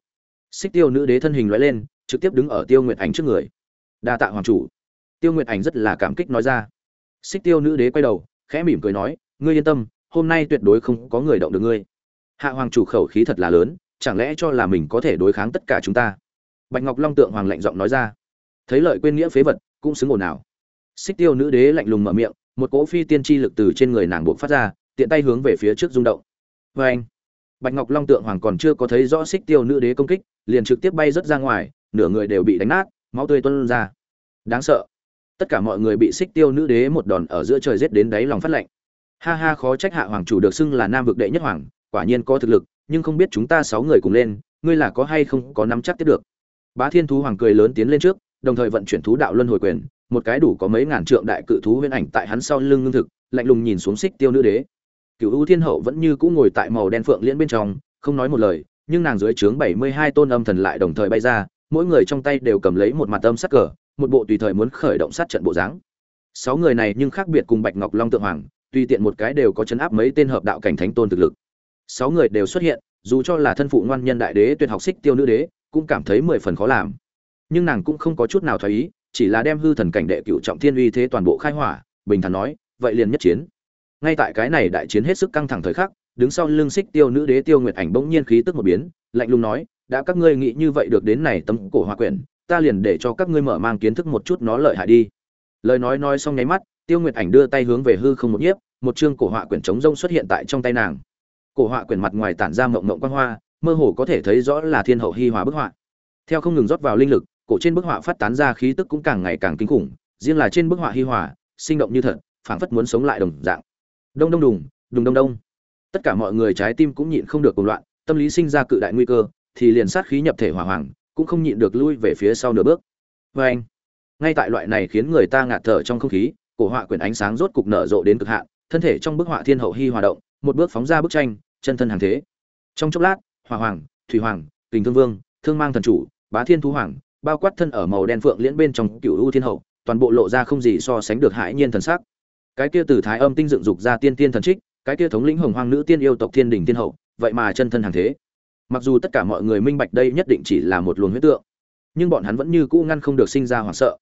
Xích tiêu nữ đế thân hình loại lên, trực tiếp đứng ở tiêu nguyệt ảnh trước người. Đa tạ hoàng chủ. Tiêu nguyệt ảnh rất là cảm kích nói ra. Xích tiêu nữ đế quay đầu, khẽ mỉm cười nói, ngươi yên tâm, hôm nay tuyệt đối không có người động được ngươi hạ hoàng chủ khẩu khí thật là lớn, chẳng lẽ cho là mình có thể đối kháng tất cả chúng ta? Bạch ngọc long tượng hoàng lạnh giọng nói ra. Thấy lợi quên nghĩa phế vật, cũng xứng ổn nào xích tiêu nữ đế lạnh lùng mở miệng, một cỗ phi tiên chi lực từ trên người nàng buộc phát ra, tiện tay hướng về phía trước rung động. Vê anh bạch ngọc long tượng hoàng còn chưa có thấy rõ xích tiêu nữ đế công kích, liền trực tiếp bay rớt ra ngoài, nửa người đều bị đánh nát, máu tươi tuôn ra. Đáng sợ. Tất cả mọi người bị xích tiêu nữ đế một đòn ở giữa trời rét đến đáy lòng phát lạnh. Ha ha, khó trách hạ hoàng chủ được xưng là nam vực đệ nhất hoàng quả nhiên có thực lực, nhưng không biết chúng ta sáu người cùng lên, ngươi là có hay không có nắm chắc tiếp được. Bá thiên thú hoàng cười lớn tiến lên trước, đồng thời vận chuyển thú đạo luân hồi quyền, một cái đủ có mấy ngàn trượng đại cự thú huyễn ảnh tại hắn sau lưng ngưng thực, lạnh lùng nhìn xuống xích tiêu nữ đế. Cửu U thiên hậu vẫn như cũ ngồi tại màu đen phượng liễn bên trong, không nói một lời, nhưng nàng dưới trướng bảy mươi hai tôn âm thần lại đồng thời bay ra, mỗi người trong tay đều cầm lấy một mặt âm sắc cờ, một bộ tùy thời muốn khởi động sát trận bộ dáng. Sáu người này nhưng khác biệt cùng bạch ngọc long tượng hoàng, tùy tiện một cái đều có chấn áp mấy tên hợp đạo cảnh thánh tôn thực lực sáu người đều xuất hiện, dù cho là thân phụ ngoan nhân đại đế tuyệt học xích tiêu nữ đế, cũng cảm thấy mười phần khó làm. Nhưng nàng cũng không có chút nào thoái ý, chỉ là đem hư thần cảnh đệ cựu trọng thiên uy thế toàn bộ khai hỏa, bình thản nói, vậy liền nhất chiến. Ngay tại cái này đại chiến hết sức căng thẳng thời khắc, đứng sau lưng xích tiêu nữ đế tiêu nguyệt ảnh bỗng nhiên khí tức một biến, lạnh lùng nói, đã các ngươi nghĩ như vậy được đến này tấm cổ hòa quyển, ta liền để cho các ngươi mở mang kiến thức một chút nó lợi hại đi. Lời nói nói xong nháy mắt, tiêu nguyệt ảnh đưa tay hướng về hư không một nhiếp, một chương cổ họa quyển trống rông xuất hiện tại trong tay nàng cổ họa quyển mặt ngoài tản ra mộng mộng quang hoa, mơ hồ có thể thấy rõ là thiên hậu hi hòa bức họa. Theo không ngừng rót vào linh lực, cổ trên bức họa phát tán ra khí tức cũng càng ngày càng kinh khủng, riêng là trên bức họa hi hòa, sinh động như thật, phảng phất muốn sống lại đồng dạng. Đông đông đùng đùng đông đông. Tất cả mọi người trái tim cũng nhịn không được cuồng loạn, tâm lý sinh ra cự đại nguy cơ, thì liền sát khí nhập thể hỏa hoàng cũng không nhịn được lui về phía sau nửa bước. Vê anh, ngay tại loại này khiến người ta ngạt thở trong không khí, cổ họa quyển ánh sáng rốt cục nở rộ đến cực hạn, thân thể trong bức họa thiên hậu hi hòa động, một bước phóng ra bức tranh chân thân hàng thế. Trong chốc lát, hỏa hoàng, thủy hoàng, kình thương vương, thương mang thần chủ, bá thiên thú hoàng, bao quát thân ở màu đen phượng liễn bên trong cựu u thiên hậu, toàn bộ lộ ra không gì so sánh được hãi nhiên thần sắc. Cái kia từ thái âm tinh dựng dục ra tiên tiên thần trích, cái kia thống lĩnh hồng hoang nữ tiên yêu tộc thiên đình thiên hậu, vậy mà chân thân hàng thế. Mặc dù tất cả mọi người minh bạch đây nhất định chỉ là một luồng huyết tượng, nhưng bọn hắn vẫn như cũ ngăn không được sinh ra hoảng sợ.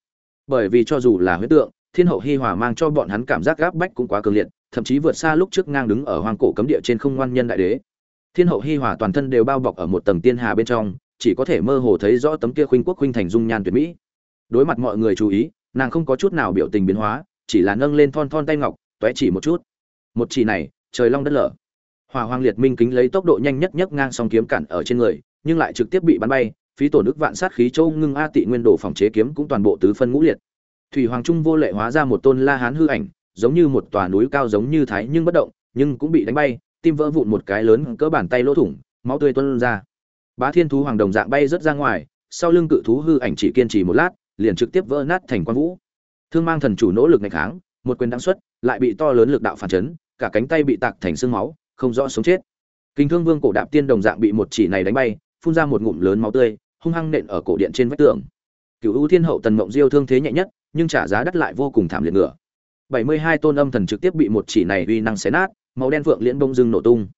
Bởi vì cho dù là huyết tượng thiên hậu hi hòa mang cho bọn hắn cảm giác gáp bách cũng quá cường liệt, thậm chí vượt xa lúc trước ngang đứng ở hoang cổ cấm địa trên không ngoan nhân đại đế. Thiên hậu hi hòa toàn thân đều bao bọc ở một tầng tiên hà bên trong, chỉ có thể mơ hồ thấy rõ tấm kia khuynh quốc khuynh thành dung nhan tuyệt mỹ. Đối mặt mọi người chú ý, nàng không có chút nào biểu tình biến hóa, chỉ là nâng lên thon thon tay ngọc, toé chỉ một chút. Một chỉ này, trời long đất lở. Hỏa hoàng liệt minh kính lấy tốc độ nhanh nhất nhấc ngang song kiếm cản ở trên người, nhưng lại trực tiếp bị bắn bay, phí tổ nước vạn sát khí châu ngưng a tị nguyên đồ phòng chế kiếm cũng toàn bộ tứ phân ngũ liệt thủy hoàng trung vô lệ hóa ra một tôn la hán hư ảnh, giống như một tòa núi cao giống như thái nhưng bất động, nhưng cũng bị đánh bay, tim vỡ vụn một cái lớn cỡ bàn tay lỗ thủng, máu tươi tuôn ra. Bá thiên thú hoàng đồng dạng bay rớt ra ngoài, sau lưng cự thú hư ảnh chỉ kiên trì một lát, liền trực tiếp vỡ nát thành quan vũ. Thương mang thần chủ nỗ lực ngày kháng, một quyền đáng xuất, lại bị to lớn lực đạo phản chấn, cả cánh tay bị tạc thành xương máu, không rõ sống chết. Kinh thương vương cổ đạp tiên đồng dạng bị một chỉ này đánh bay, phun ra một ngụm lớn máu tươi, hung hăng nện ở cổ điện trên vách tường. Cựu ưu thiên hậu tần mộng diêu thương thế nhẹ nhất nhưng trả giá đắt lại vô cùng thảm liệt ngựa. Bảy mươi hai tôn âm thần trực tiếp bị một chỉ này uy năng xé nát, màu đen vượng liễn bông dưng nổ tung.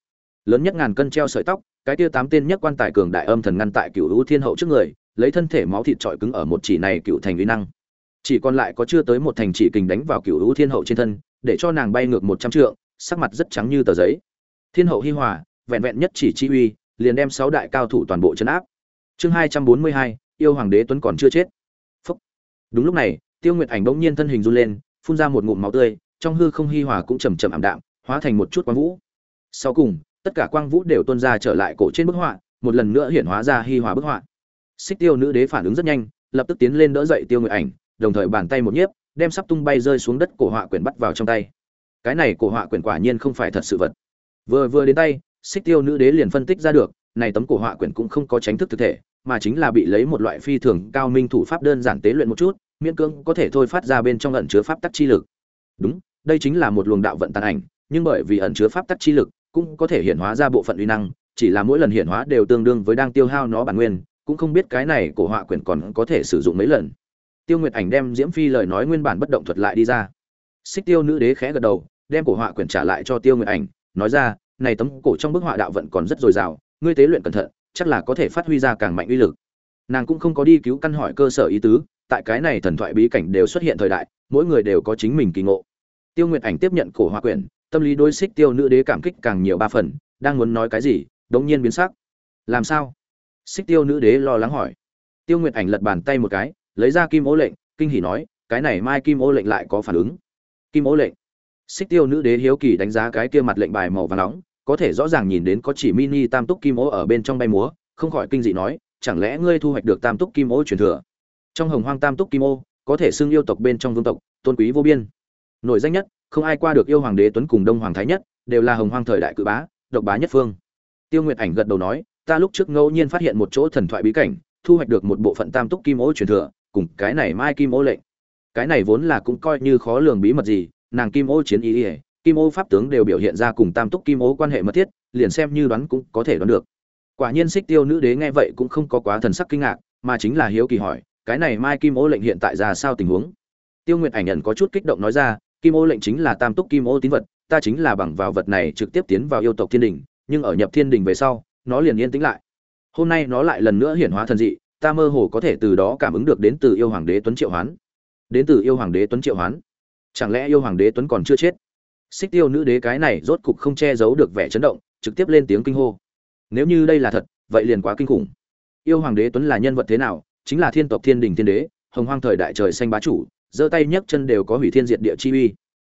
Lớn nhất ngàn cân treo sợi tóc, cái kia tám tên nhất quan tài cường đại âm thần ngăn tại Cửu Vũ thiên hậu trước người, lấy thân thể máu thịt trọi cứng ở một chỉ này cựu thành uy năng. Chỉ còn lại có chưa tới một thành chỉ kình đánh vào Cửu Vũ thiên hậu trên thân, để cho nàng bay ngược một trăm trượng, sắc mặt rất trắng như tờ giấy. Thiên hậu hi hòa, vẹn vẹn nhất chỉ chi uy, liền đem sáu đại cao thủ toàn bộ chấn áp. Chương hai trăm bốn mươi hai, yêu hoàng đế tuấn còn chưa chết. Phúc. đúng lúc này tiêu nguyệt ảnh bỗng nhiên thân hình run lên, phun ra một ngụm máu tươi, trong hư không hi hòa cũng chậm chậm ảm đạm, hóa thành một chút quang vũ. Sau cùng, tất cả quang vũ đều tuôn ra trở lại cổ trên bức họa, một lần nữa hiện hóa ra hi hòa bức họa. Xích tiêu nữ đế phản ứng rất nhanh, lập tức tiến lên đỡ dậy tiêu nguyệt ảnh, đồng thời bàn tay một nhiếp, đem sắp tung bay rơi xuống đất cổ họa quyển bắt vào trong tay. Cái này cổ họa quyển quả nhiên không phải thật sự vật. Vừa vừa đến tay, xích tiêu nữ đế liền phân tích ra được, này tấm cổ họa quyển cũng không có tránh thức thực thể, mà chính là bị lấy một loại phi thường cao minh thủ pháp đơn giản tế luyện một chút miễn cưỡng có thể thôi phát ra bên trong ẩn chứa pháp tắc chi lực. Đúng, đây chính là một luồng đạo vận tàn ảnh, nhưng bởi vì ẩn chứa pháp tắc chi lực cũng có thể hiện hóa ra bộ phận uy năng, chỉ là mỗi lần hiện hóa đều tương đương với đang tiêu hao nó bản nguyên, cũng không biết cái này cổ họa quyển còn có thể sử dụng mấy lần. Tiêu nguyệt ảnh đem diễm phi lời nói nguyên bản bất động thuật lại đi ra. Xích tiêu nữ đế khẽ gật đầu, đem cổ họa quyển trả lại cho tiêu nguyệt ảnh, nói ra, này tấm cổ trong bức họa đạo vận còn rất dồi dào, ngươi tế luyện cẩn thận, chắc là có thể phát huy ra càng mạnh uy lực nàng cũng không có đi cứu căn hỏi cơ sở ý tứ, tại cái này thần thoại bí cảnh đều xuất hiện thời đại, mỗi người đều có chính mình kỳ ngộ. Tiêu nguyệt ảnh tiếp nhận cổ hoa quyển, tâm lý đôi xích tiêu nữ đế cảm kích càng nhiều ba phần, đang muốn nói cái gì, đống nhiên biến sắc. Làm sao? Xích tiêu nữ đế lo lắng hỏi. Tiêu nguyệt ảnh lật bàn tay một cái, lấy ra kim ô lệnh, kinh hỉ nói, cái này mai kim ô lệnh lại có phản ứng. Kim ô lệnh. Xích tiêu nữ đế hiếu kỳ đánh giá cái kia mặt lệnh bài màu và nóng, có thể rõ ràng nhìn đến có chỉ mini tam túc kim ô ở bên trong bay múa, không khỏi kinh dị nói chẳng lẽ ngươi thu hoạch được tam túc kim ô truyền thừa? Trong hồng hoang tam túc kim ô, có thể xưng yêu tộc bên trong vương tộc, tôn quý vô biên. Nổi danh nhất, không ai qua được yêu hoàng đế tuấn cùng đông hoàng thái nhất, đều là hồng hoang thời đại cự bá, độc bá nhất phương. Tiêu nguyệt ảnh gật đầu nói, ta lúc trước ngẫu nhiên phát hiện một chỗ thần thoại bí cảnh, thu hoạch được một bộ phận tam túc kim ô truyền thừa, cùng cái này mai kim ô lệnh. Cái này vốn là cũng coi như khó lường bí mật gì, nàng kim ô chiến ý ỉa kim ô pháp tướng đều biểu hiện ra cùng tam túc kim ô quan hệ mật thiết, liền xem như đoán cũng có thể đoán được quả nhiên xích tiêu nữ đế nghe vậy cũng không có quá thần sắc kinh ngạc, mà chính là hiếu kỳ hỏi, cái này mai kim ô lệnh hiện tại ra sao tình huống? Tiêu nguyệt ảnh nhận có chút kích động nói ra, kim ô lệnh chính là tam túc kim ô tín vật, ta chính là bằng vào vật này trực tiếp tiến vào yêu tộc thiên đình, nhưng ở nhập thiên đình về sau, nó liền yên tĩnh lại. Hôm nay nó lại lần nữa hiển hóa thần dị, ta mơ hồ có thể từ đó cảm ứng được đến từ yêu hoàng đế tuấn triệu hoán. Đến từ yêu hoàng đế tuấn triệu hoán. Chẳng lẽ yêu hoàng đế tuấn còn chưa chết? Xích tiêu nữ đế cái này rốt cục không che giấu được vẻ chấn động, trực tiếp lên tiếng kinh hô nếu như đây là thật, vậy liền quá kinh khủng. Yêu hoàng đế tuấn là nhân vật thế nào? Chính là thiên tộc thiên đình thiên đế, hồng hoang thời đại trời xanh bá chủ, giơ tay nhấc chân đều có hủy thiên diệt địa chi uy.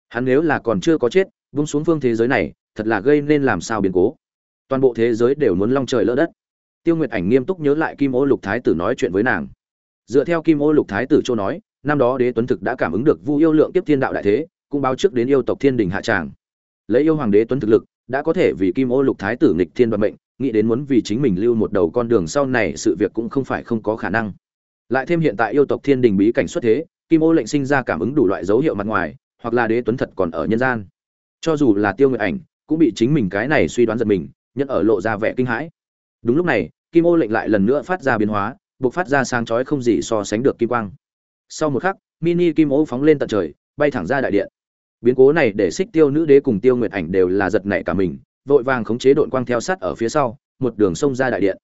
Hắn nếu là còn chưa có chết, vung xuống phương thế giới này, thật là gây nên làm sao biến cố. Toàn bộ thế giới đều muốn long trời lỡ đất. Tiêu nguyệt ảnh nghiêm túc nhớ lại kim ô lục thái tử nói chuyện với nàng. Dựa theo kim ô lục thái tử châu nói, năm đó đế tuấn thực đã cảm ứng được vu yêu lượng tiếp thiên đạo đại thế, cũng báo trước đến yêu tộc thiên đình hạ tràng. Lấy yêu hoàng đế tuấn thực lực, đã có thể vì kim ô lục thái tử nghịch thiên vận mệnh nghĩ đến muốn vì chính mình lưu một đầu con đường sau này sự việc cũng không phải không có khả năng. Lại thêm hiện tại yêu tộc thiên đình bí cảnh xuất thế, kim ô lệnh sinh ra cảm ứng đủ loại dấu hiệu mặt ngoài, hoặc là đế tuấn thật còn ở nhân gian. Cho dù là tiêu nguyệt ảnh, cũng bị chính mình cái này suy đoán giật mình, nhận ở lộ ra vẻ kinh hãi. Đúng lúc này, kim ô lệnh lại lần nữa phát ra biến hóa, buộc phát ra sáng chói không gì so sánh được kim quang. Sau một khắc, mini kim ô phóng lên tận trời, bay thẳng ra đại điện. Biến cố này để xích tiêu nữ đế cùng tiêu nguyệt ảnh đều là giật nảy cả mình vội vàng khống chế đội quang theo sát ở phía sau, một đường sông ra đại điện.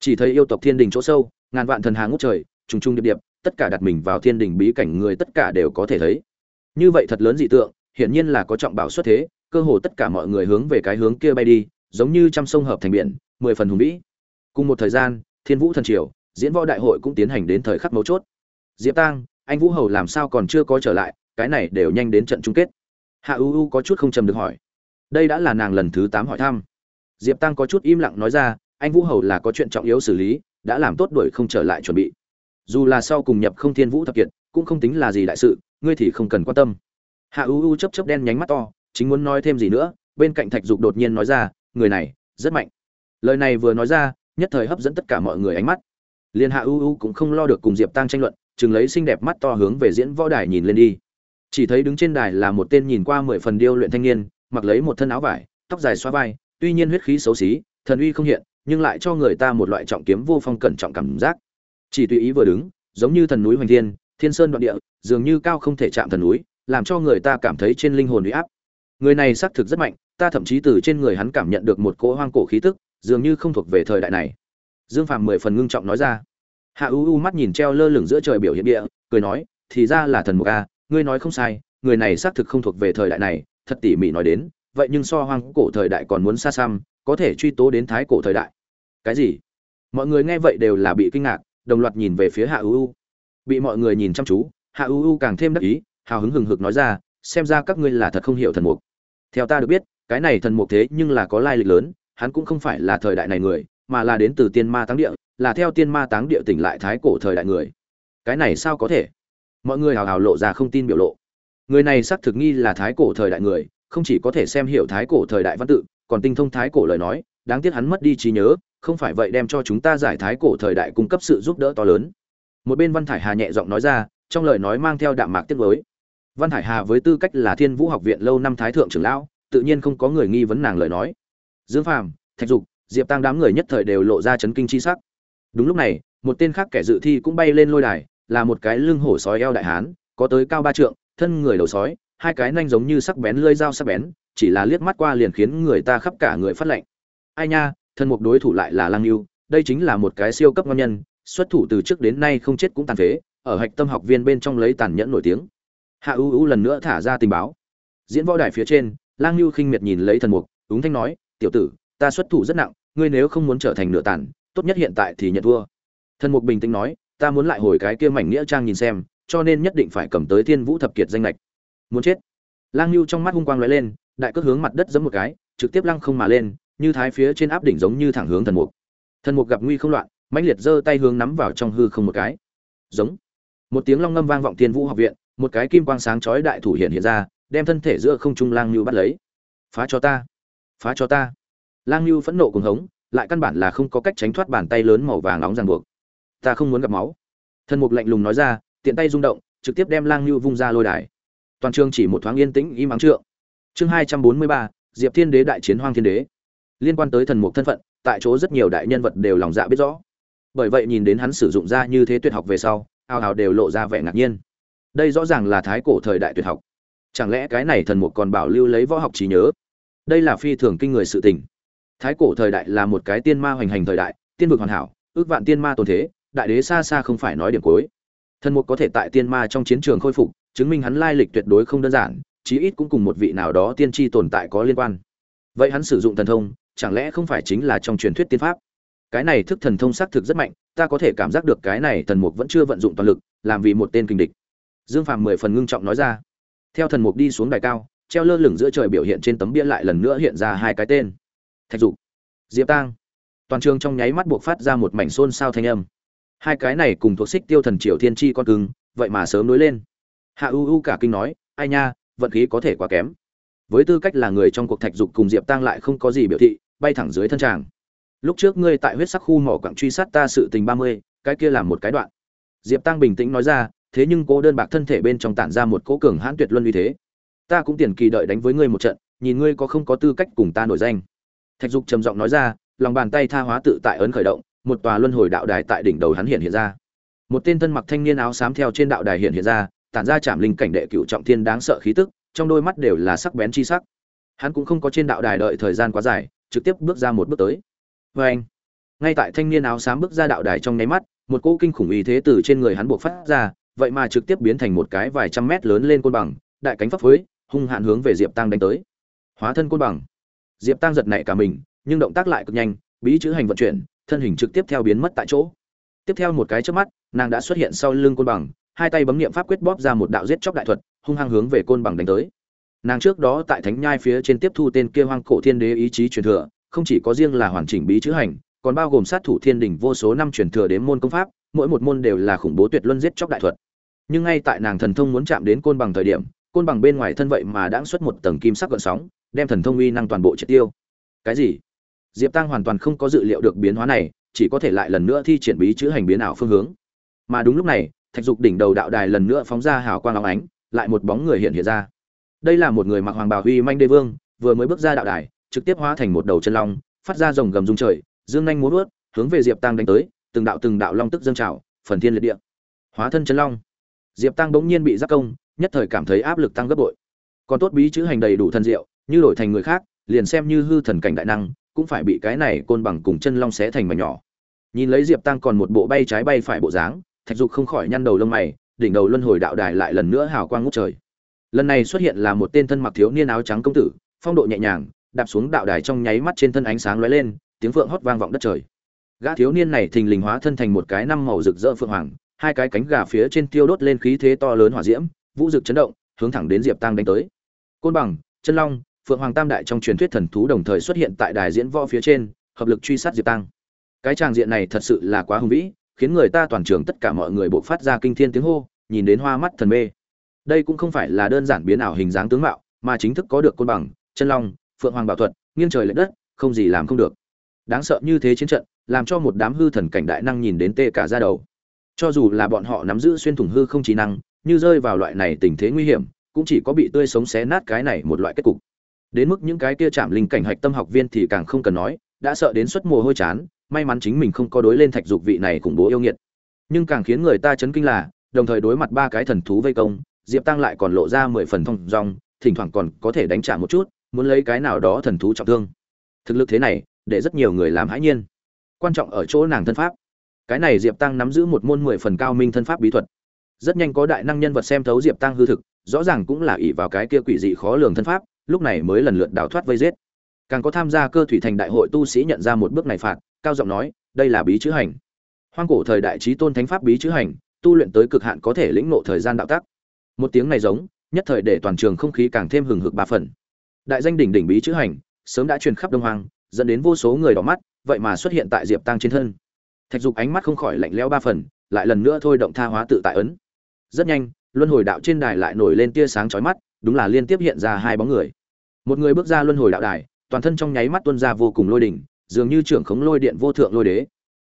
Chỉ thấy yêu tộc thiên đình chỗ sâu, ngàn vạn thần hàng ngút trời, trùng trùng điệp điệp, tất cả đặt mình vào thiên đình bí cảnh người tất cả đều có thể thấy. Như vậy thật lớn dị tượng, hiển nhiên là có trọng bảo xuất thế, cơ hồ tất cả mọi người hướng về cái hướng kia bay đi, giống như trăm sông hợp thành biển, mười phần hùng vĩ. Cùng một thời gian, thiên vũ thần triều, diễn võ đại hội cũng tiến hành đến thời khắc mấu chốt. Diệp tang, anh vũ hầu làm sao còn chưa có trở lại, cái này đều nhanh đến trận chung kết. Hạ u u có chút không trầm được hỏi đây đã là nàng lần thứ tám hỏi thăm. Diệp tăng có chút im lặng nói ra, anh vũ hầu là có chuyện trọng yếu xử lý, đã làm tốt đuổi không trở lại chuẩn bị. Dù là sau cùng nhập không thiên vũ thập kiệt, cũng không tính là gì đại sự, ngươi thì không cần quan tâm. Hạ u u chấp chấp đen nhánh mắt to, chính muốn nói thêm gì nữa, bên cạnh thạch dục đột nhiên nói ra, người này, rất mạnh. Lời này vừa nói ra, nhất thời hấp dẫn tất cả mọi người ánh mắt. Liền hạ u u cũng không lo được cùng diệp tăng tranh luận, chừng lấy xinh đẹp mắt to hướng về diễn võ đài nhìn lên đi. Chỉ thấy đứng trên đài là một tên nhìn qua mười phần điêu luyện thanh niên mặc lấy một thân áo vải, tóc dài xoa vai, tuy nhiên huyết khí xấu xí, thần uy không hiện, nhưng lại cho người ta một loại trọng kiếm vô phong cẩn trọng cảm giác. Chỉ tùy ý vừa đứng, giống như thần núi hoành thiên thiên sơn đoạn địa, dường như cao không thể chạm thần núi, làm cho người ta cảm thấy trên linh hồn uy áp. Người này xác thực rất mạnh, ta thậm chí từ trên người hắn cảm nhận được một cỗ hoang cổ khí tức, dường như không thuộc về thời đại này. Dương phàm mười phần ngưng trọng nói ra. Hạ u u mắt nhìn treo lơ lửng giữa trời biểu hiện địa, cười nói, thì ra là thần mục a, ngươi nói không sai, người này xác thực không thuộc về thời đại này thật tỉ mỉ nói đến, vậy nhưng so hoang cổ thời đại còn muốn xa xăm, có thể truy tố đến thái cổ thời đại. Cái gì? Mọi người nghe vậy đều là bị kinh ngạc, đồng loạt nhìn về phía hạ uu bị mọi người nhìn chăm chú, hạ uu càng thêm đắc ý, hào hứng hừng hực nói ra, xem ra các ngươi là thật không hiểu thần mục. Theo ta được biết, cái này thần mục thế nhưng là có lai lịch lớn, hắn cũng không phải là thời đại này người, mà là đến từ tiên ma táng địa, là theo tiên ma táng địa tỉnh lại thái cổ thời đại người. Cái này sao có thể? Mọi người hào hào lộ ra không tin biểu lộ người này xác thực nghi là thái cổ thời đại người, không chỉ có thể xem hiểu thái cổ thời đại văn tự, còn tinh thông thái cổ lời nói, đáng tiếc hắn mất đi trí nhớ, không phải vậy đem cho chúng ta giải thái cổ thời đại cung cấp sự giúp đỡ to lớn. Một bên văn thải hà nhẹ giọng nói ra, trong lời nói mang theo đạm mạc tiết với văn thải hà với tư cách là thiên vũ học viện lâu năm thái thượng trưởng lão, tự nhiên không có người nghi vấn nàng lời nói. Dương phàm, thạch dục, diệp tăng đám người nhất thời đều lộ ra chấn kinh chi sắc. Đúng lúc này, một tên khác kẻ dự thi cũng bay lên lôi đài, là một cái lưng hổ sói eo đại hán, có tới cao ba trượng thân người đầu sói, hai cái nanh giống như sắc bén lưỡi dao sắc bén, chỉ là liếc mắt qua liền khiến người ta khắp cả người phát lạnh. Ai nha, thân mục đối thủ lại là lang lưu đây chính là một cái siêu cấp ngon nhân, xuất thủ từ trước đến nay không chết cũng tàn phế, ở hạch tâm học viên bên trong lấy tàn nhẫn nổi tiếng. Hạ ưu ưu lần nữa thả ra tình báo. Diễn võ đài phía trên, lang lưu khinh miệt nhìn lấy thần mục uống thanh nói, tiểu tử, ta xuất thủ rất nặng, ngươi nếu không muốn trở thành nửa tàn, tốt nhất hiện tại thì nhận thua. Thần mục bình tĩnh nói, ta muốn lại hồi cái kia mảnh nghĩa trang nhìn xem cho nên nhất định phải cầm tới thiên vũ thập kiệt danh lệch. Muốn chết. Lang lưu trong mắt hung quang lóe lên, đại cước hướng mặt đất giẫm một cái, trực tiếp lăng không mà lên, như thái phía trên áp đỉnh giống như thẳng hướng thần mục. Thần mục gặp nguy không loạn, mãnh liệt giơ tay hướng nắm vào trong hư không một cái. Giống. Một tiếng long ngâm vang vọng thiên vũ học viện, một cái kim quang sáng chói đại thủ hiện hiện ra, đem thân thể giữa không trung lang lưu bắt lấy. Phá cho ta. Phá cho ta. Lang lưu phẫn nộ cuồng hống, lại căn bản là không có cách tránh thoát bàn tay lớn màu vàng nóng ràng buộc. Ta không muốn gặp máu. Thần mục lạnh lùng nói ra tiện tay rung động, trực tiếp đem lang lưu vung ra lôi đài. Toàn trường chỉ một thoáng yên tĩnh im ắng trượng. Chương hai trăm bốn mươi ba, diệp thiên đế đại chiến hoang thiên đế. Liên quan tới thần mục thân phận, tại chỗ rất nhiều đại nhân vật đều lòng dạ biết rõ. Bởi vậy nhìn đến hắn sử dụng ra như thế tuyệt học về sau, ao ào đều lộ ra vẻ ngạc nhiên. Đây rõ ràng là thái cổ thời đại tuyệt học. Chẳng lẽ cái này thần mục còn bảo lưu lấy võ học trí nhớ? Đây là phi thường kinh người sự tình. Thái cổ thời đại là một cái tiên ma hoành hành thời đại, tiên vực hoàn hảo, ước vạn tiên ma tồn thế, đại đế xa xa không phải nói điểm cuối thần mục có thể tại tiên ma trong chiến trường khôi phục, chứng minh hắn lai lịch tuyệt đối không đơn giản, chí ít cũng cùng một vị nào đó tiên tri tồn tại có liên quan. Vậy hắn sử dụng thần thông, chẳng lẽ không phải chính là trong truyền thuyết tiên pháp? Cái này thức thần thông xác thực rất mạnh, ta có thể cảm giác được cái này thần mục vẫn chưa vận dụng toàn lực, làm vì một tên kinh địch. Dương phàm mười phần ngưng trọng nói ra. Theo thần mục đi xuống đài cao, treo lơ lửng giữa trời biểu hiện trên tấm bia lại lần nữa hiện ra hai cái tên. Thạch dục, diệp tang. Toàn trường trong nháy mắt buộc phát ra một mảnh xôn xao thanh âm hai cái này cùng thuộc xích tiêu thần triều thiên chi con cưng, vậy mà sớm nối lên. Hạ u u cả kinh nói, ai nha, vận khí có thể quá kém. Với tư cách là người trong cuộc thạch dục cùng diệp tang lại không có gì biểu thị, bay thẳng dưới thân tràng. Lúc trước ngươi tại huyết sắc khu mỏ quặng truy sát ta sự tình ba mươi, cái kia làm một cái đoạn. Diệp tang bình tĩnh nói ra, thế nhưng cô đơn bạc thân thể bên trong tản ra một cỗ cường hãn tuyệt luân uy thế. Ta cũng tiền kỳ đợi đánh với ngươi một trận, nhìn ngươi có không có tư cách cùng ta nổi danh. Thạch dục trầm giọng nói ra, lòng bàn tay tha hóa tự tại ấn khởi động một tòa luân hồi đạo đài tại đỉnh đầu hắn hiện hiện ra. Một tên thân mặc thanh niên áo xám theo trên đạo đài hiện hiện ra, tản ra chạm linh cảnh đệ cựu trọng thiên đáng sợ khí tức, trong đôi mắt đều là sắc bén chi sắc. Hắn cũng không có trên đạo đài đợi thời gian quá dài, trực tiếp bước ra một bước tới. Vê anh, ngay tại thanh niên áo xám bước ra đạo đài trong nháy mắt, một cỗ kinh khủng ý thế từ trên người hắn buộc phát ra, vậy mà trực tiếp biến thành một cái vài trăm mét lớn lên côn bằng, đại cánh pháp phới, hung hạn hướng về diệp tăng đánh tới. Hóa thân côn bằng. Diệp tăng giật nảy cả mình, nhưng động tác lại cực nhanh, bí chữ hành vận chuyển thân hình trực tiếp theo biến mất tại chỗ. Tiếp theo một cái trước mắt, nàng đã xuất hiện sau lưng côn bằng, hai tay bấm niệm pháp quyết bóp ra một đạo giết chóc đại thuật, hung hăng hướng về côn bằng đánh tới. Nàng trước đó tại thánh nhai phía trên tiếp thu tên kia hoang cổ thiên đế ý chí truyền thừa, không chỉ có riêng là hoàn chỉnh bí chữ hành, còn bao gồm sát thủ thiên đỉnh vô số năm truyền thừa đến môn công pháp, mỗi một môn đều là khủng bố tuyệt luân giết chóc đại thuật. Nhưng ngay tại nàng thần thông muốn chạm đến côn bằng thời điểm, côn bằng bên ngoài thân vậy mà đã xuất một tầng kim sắc gợn sóng, đem thần thông uy năng toàn bộ triệt tiêu. Cái gì? Diệp tăng hoàn toàn không có dự liệu được biến hóa này, chỉ có thể lại lần nữa thi triển bí chữ hành biến ảo phương hướng. Mà đúng lúc này, thạch dục đỉnh đầu đạo đài lần nữa phóng ra hào quang óng ánh, lại một bóng người hiện hiện ra. Đây là một người mặc hoàng bào huy manh đế vương, vừa mới bước ra đạo đài, trực tiếp hóa thành một đầu chân long, phát ra rồng gầm rung trời, dương nhanh múa vớt hướng về diệp tăng đánh tới, từng đạo từng đạo long tức dâng trào, phần thiên liệt địa. Hóa thân chân long. Diệp tăng bỗng nhiên bị giác công, nhất thời cảm thấy áp lực tăng gấp bội. Còn tốt bí chữ hành đầy đủ thần diệu, như đổi thành người khác, liền xem như hư thần cảnh đại năng cũng phải bị cái này côn bằng cùng chân long xé thành mảnh nhỏ. Nhìn lấy diệp tăng còn một bộ bay trái bay phải bộ dáng, thạch dục không khỏi nhăn đầu lông mày, đỉnh đầu luân hồi đạo đài lại lần nữa hào quang ngút trời. Lần này xuất hiện là một tên thân mặc thiếu niên áo trắng công tử, phong độ nhẹ nhàng, đạp xuống đạo đài trong nháy mắt trên thân ánh sáng lóe lên, tiếng phượng hót vang vọng đất trời. Gã thiếu niên này thình lình hóa thân thành một cái năm màu rực rỡ phượng hoàng, hai cái cánh gà phía trên tiêu đốt lên khí thế to lớn hỏa diễm, vũ rực chấn động, hướng thẳng đến diệp tăng đánh tới. Côn bằng, chân long phượng hoàng tam đại trong truyền thuyết thần thú đồng thời xuất hiện tại đài diễn võ phía trên, hợp lực truy sát diệp tăng. Cái tràng diện này thật sự là quá hùng vĩ, khiến người ta toàn trường tất cả mọi người bộ phát ra kinh thiên tiếng hô, nhìn đến hoa mắt thần mê. Đây cũng không phải là đơn giản biến ảo hình dáng tướng mạo, mà chính thức có được côn bằng, chân long, phượng hoàng bảo thuật, nghiêng trời lệch đất, không gì làm không được. Đáng sợ như thế chiến trận, làm cho một đám hư thần cảnh đại năng nhìn đến tê cả ra đầu. Cho dù là bọn họ nắm giữ xuyên thủng hư không trí năng, như rơi vào loại này tình thế nguy hiểm, cũng chỉ có bị tươi sống xé nát cái này một loại kết cục đến mức những cái kia chạm linh cảnh hạch tâm học viên thì càng không cần nói, đã sợ đến suất mồ hôi chán, may mắn chính mình không có đối lên thạch dục vị này khủng bố yêu nghiệt. Nhưng càng khiến người ta chấn kinh là, đồng thời đối mặt ba cái thần thú vây công, diệp tăng lại còn lộ ra mười phần thông rong thỉnh thoảng còn có thể đánh trả một chút, muốn lấy cái nào đó thần thú trọng thương. Thực lực thế này, để rất nhiều người làm hãi nhiên. Quan trọng ở chỗ nàng thân pháp. Cái này diệp tăng nắm giữ một môn mười phần cao minh thân pháp bí thuật. Rất nhanh có đại năng nhân vật xem thấu diệp tăng hư thực, rõ ràng cũng là ỷ vào cái kia quỷ dị khó lường thân pháp lúc này mới lần lượt đào thoát vây giết. Càng có tham gia cơ thủy thành đại hội tu sĩ nhận ra một bước này phạt, cao giọng nói, đây là bí chữ hành. Hoang cổ thời đại trí tôn thánh pháp bí chữ hành, tu luyện tới cực hạn có thể lĩnh ngộ thời gian đạo tác một tiếng này giống, nhất thời để toàn trường không khí càng thêm hừng hực ba phần. Đại danh đỉnh đỉnh bí chữ hành, sớm đã truyền khắp đông hoàng dẫn đến vô số người đỏ mắt, vậy mà xuất hiện tại diệp tăng trên thân. Thạch dục ánh mắt không khỏi lạnh lẽo ba phần, lại lần nữa thôi động tha hóa tự tại ấn. Rất nhanh, luân hồi đạo trên đài lại nổi lên tia sáng chói mắt đúng là liên tiếp hiện ra hai bóng người. Một người bước ra luân hồi đạo đài, toàn thân trong nháy mắt tuôn ra vô cùng lôi đỉnh, dường như trưởng khống lôi điện vô thượng lôi đế.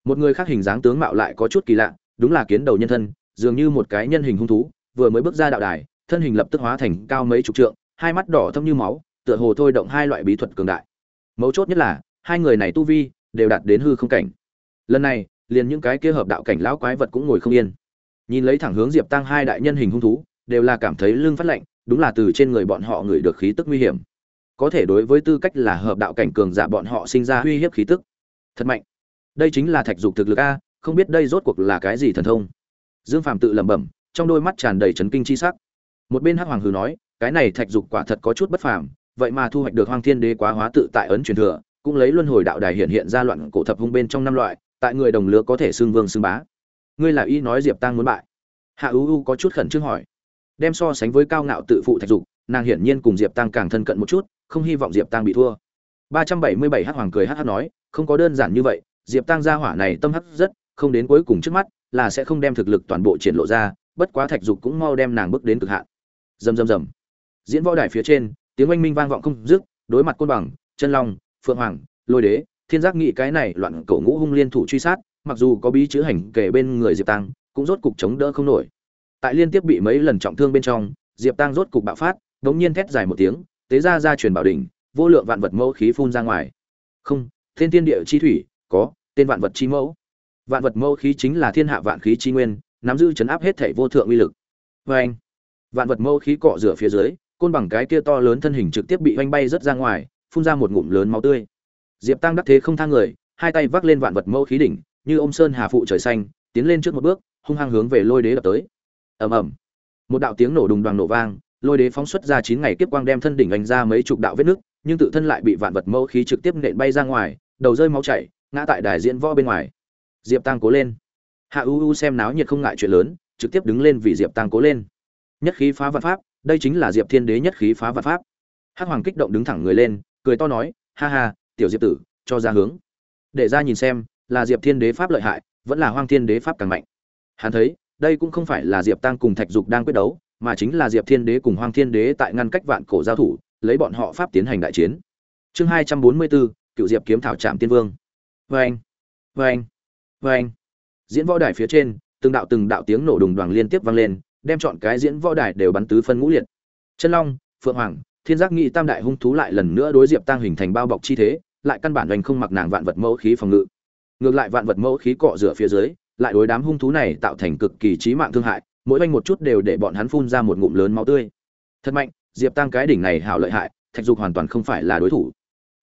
Một người khác hình dáng tướng mạo lại có chút kỳ lạ, đúng là kiến đầu nhân thân, dường như một cái nhân hình hung thú, vừa mới bước ra đạo đài, thân hình lập tức hóa thành cao mấy chục trượng, hai mắt đỏ thâm như máu, tựa hồ thôi động hai loại bí thuật cường đại. Mấu chốt nhất là, hai người này tu vi đều đạt đến hư không cảnh. Lần này, liền những cái kia hợp đạo cảnh lão quái vật cũng ngồi không yên. Nhìn lấy thẳng hướng diệp tăng hai đại nhân hình hung thú, đều là cảm thấy lưng phát lạnh đúng là từ trên người bọn họ ngửi được khí tức nguy hiểm. Có thể đối với tư cách là hợp đạo cảnh cường giả bọn họ sinh ra uy hiếp khí tức. Thật mạnh. Đây chính là thạch dục thực lực a, không biết đây rốt cuộc là cái gì thần thông. Dương phàm tự lẩm bẩm, trong đôi mắt tràn đầy chấn kinh chi sắc. Một bên hắc hoàng hừ nói, cái này thạch dục quả thật có chút bất phàm, vậy mà thu hoạch được hoang thiên đế quá hóa tự tại ấn truyền thừa, cũng lấy luân hồi đạo đài hiện hiện ra loạn cổ thập hung bên trong năm loại, tại người đồng lứa có thể xưng vương xưng bá. Ngươi là y nói diệp tăng muốn bại. Hạ u u có chút khẩn trương hỏi đem so sánh với cao ngạo tự phụ thạch dục, nàng hiển nhiên cùng diệp tăng càng thân cận một chút, không hy vọng diệp tăng bị thua. ba trăm bảy mươi bảy H hoàng cười hh nói, không có đơn giản như vậy, diệp tăng gia hỏa này tâm hắc rất, không đến cuối cùng trước mắt, là sẽ không đem thực lực toàn bộ triển lộ ra, bất quá thạch dục cũng mau đem nàng bước đến cực hạn. Rầm rầm rầm. Diễn võ đài phía trên, tiếng oanh minh vang vọng không dứt, đối mặt côn bằng, chân long, phượng hoàng, lôi đế, thiên giác nghị cái này loạn cổ ngũ hung liên thủ truy sát, mặc dù có bí chữ hành kể bên người diệp tăng cũng rốt cục chống đỡ không nổi tại liên tiếp bị mấy lần trọng thương bên trong, diệp tăng rốt cục bạo phát đống nhiên thét dài một tiếng, tế ra ra truyền bảo đỉnh, vô lượng vạn vật mẫu khí phun ra ngoài. Không, thiên tiên địa chi thủy, có, tên vạn vật chi mẫu. Vạn vật mẫu khí chính là thiên hạ vạn khí chi nguyên, nắm giữ chấn áp hết thể vô thượng uy lực. Vê anh, vạn vật mẫu khí cọ rửa phía dưới, côn bằng cái kia to lớn thân hình trực tiếp bị oanh bay rớt ra ngoài, phun ra một ngụm lớn máu tươi. Diệp tăng đắc thế không thang người, hai tay vác lên vạn vật mẫu khí đỉnh, như ôm sơn hà phụ trời xanh, tiến lên trước một bước, hung hăng hướng về lôi đế đập tới ầm ầm. Một đạo tiếng nổ đùng đoàn nổ vang, lôi đế phóng xuất ra chín ngày kiếp quang đem thân đỉnh đánh ra mấy chục đạo vết nước nhưng tự thân lại bị vạn vật mẫu khí trực tiếp nện bay ra ngoài, đầu rơi máu chảy, ngã tại đài diễn võ bên ngoài. Diệp tăng cố lên. Hạ u u xem náo nhiệt không ngại chuyện lớn, trực tiếp đứng lên vì diệp tăng cố lên. Nhất khí phá vạn pháp, đây chính là diệp thiên đế nhất khí phá vạn pháp. Hắc hoàng kích động đứng thẳng người lên, cười to nói, ha ha, tiểu diệp tử, cho ra hướng. Để ra nhìn xem, là diệp thiên đế pháp lợi hại, vẫn là hoang thiên đế pháp càng mạnh. Hắn thấy đây cũng không phải là diệp tăng cùng thạch dục đang quyết đấu, mà chính là diệp thiên đế cùng hoang thiên đế tại ngăn cách vạn cổ giao thủ, lấy bọn họ pháp tiến hành đại chiến. Chương hai trăm bốn mươi bốn, cựu diệp kiếm thảo trạm tiên vương. Vê anh vê anh vê anh diễn võ đài phía trên, từng đạo từng đạo tiếng nổ đùng đoàn liên tiếp vang lên, đem chọn cái diễn võ đài đều bắn tứ phân ngũ liệt. Chân long, phượng hoàng, thiên giác nghị, tam đại hung thú lại lần nữa đối diệp tăng hình thành bao bọc chi thế, lại căn bản doanh không mặc nàng vạn vật mẫu khí phòng ngự. Ngược lại vạn vật mẫu khí cọ rửa phía dưới lại đối đám hung thú này tạo thành cực kỳ chí mạng thương hại, mỗi oanh một chút đều để bọn hắn phun ra một ngụm lớn máu tươi. Thật mạnh, diệp tăng cái đỉnh này hảo lợi hại, thạch dục hoàn toàn không phải là đối thủ.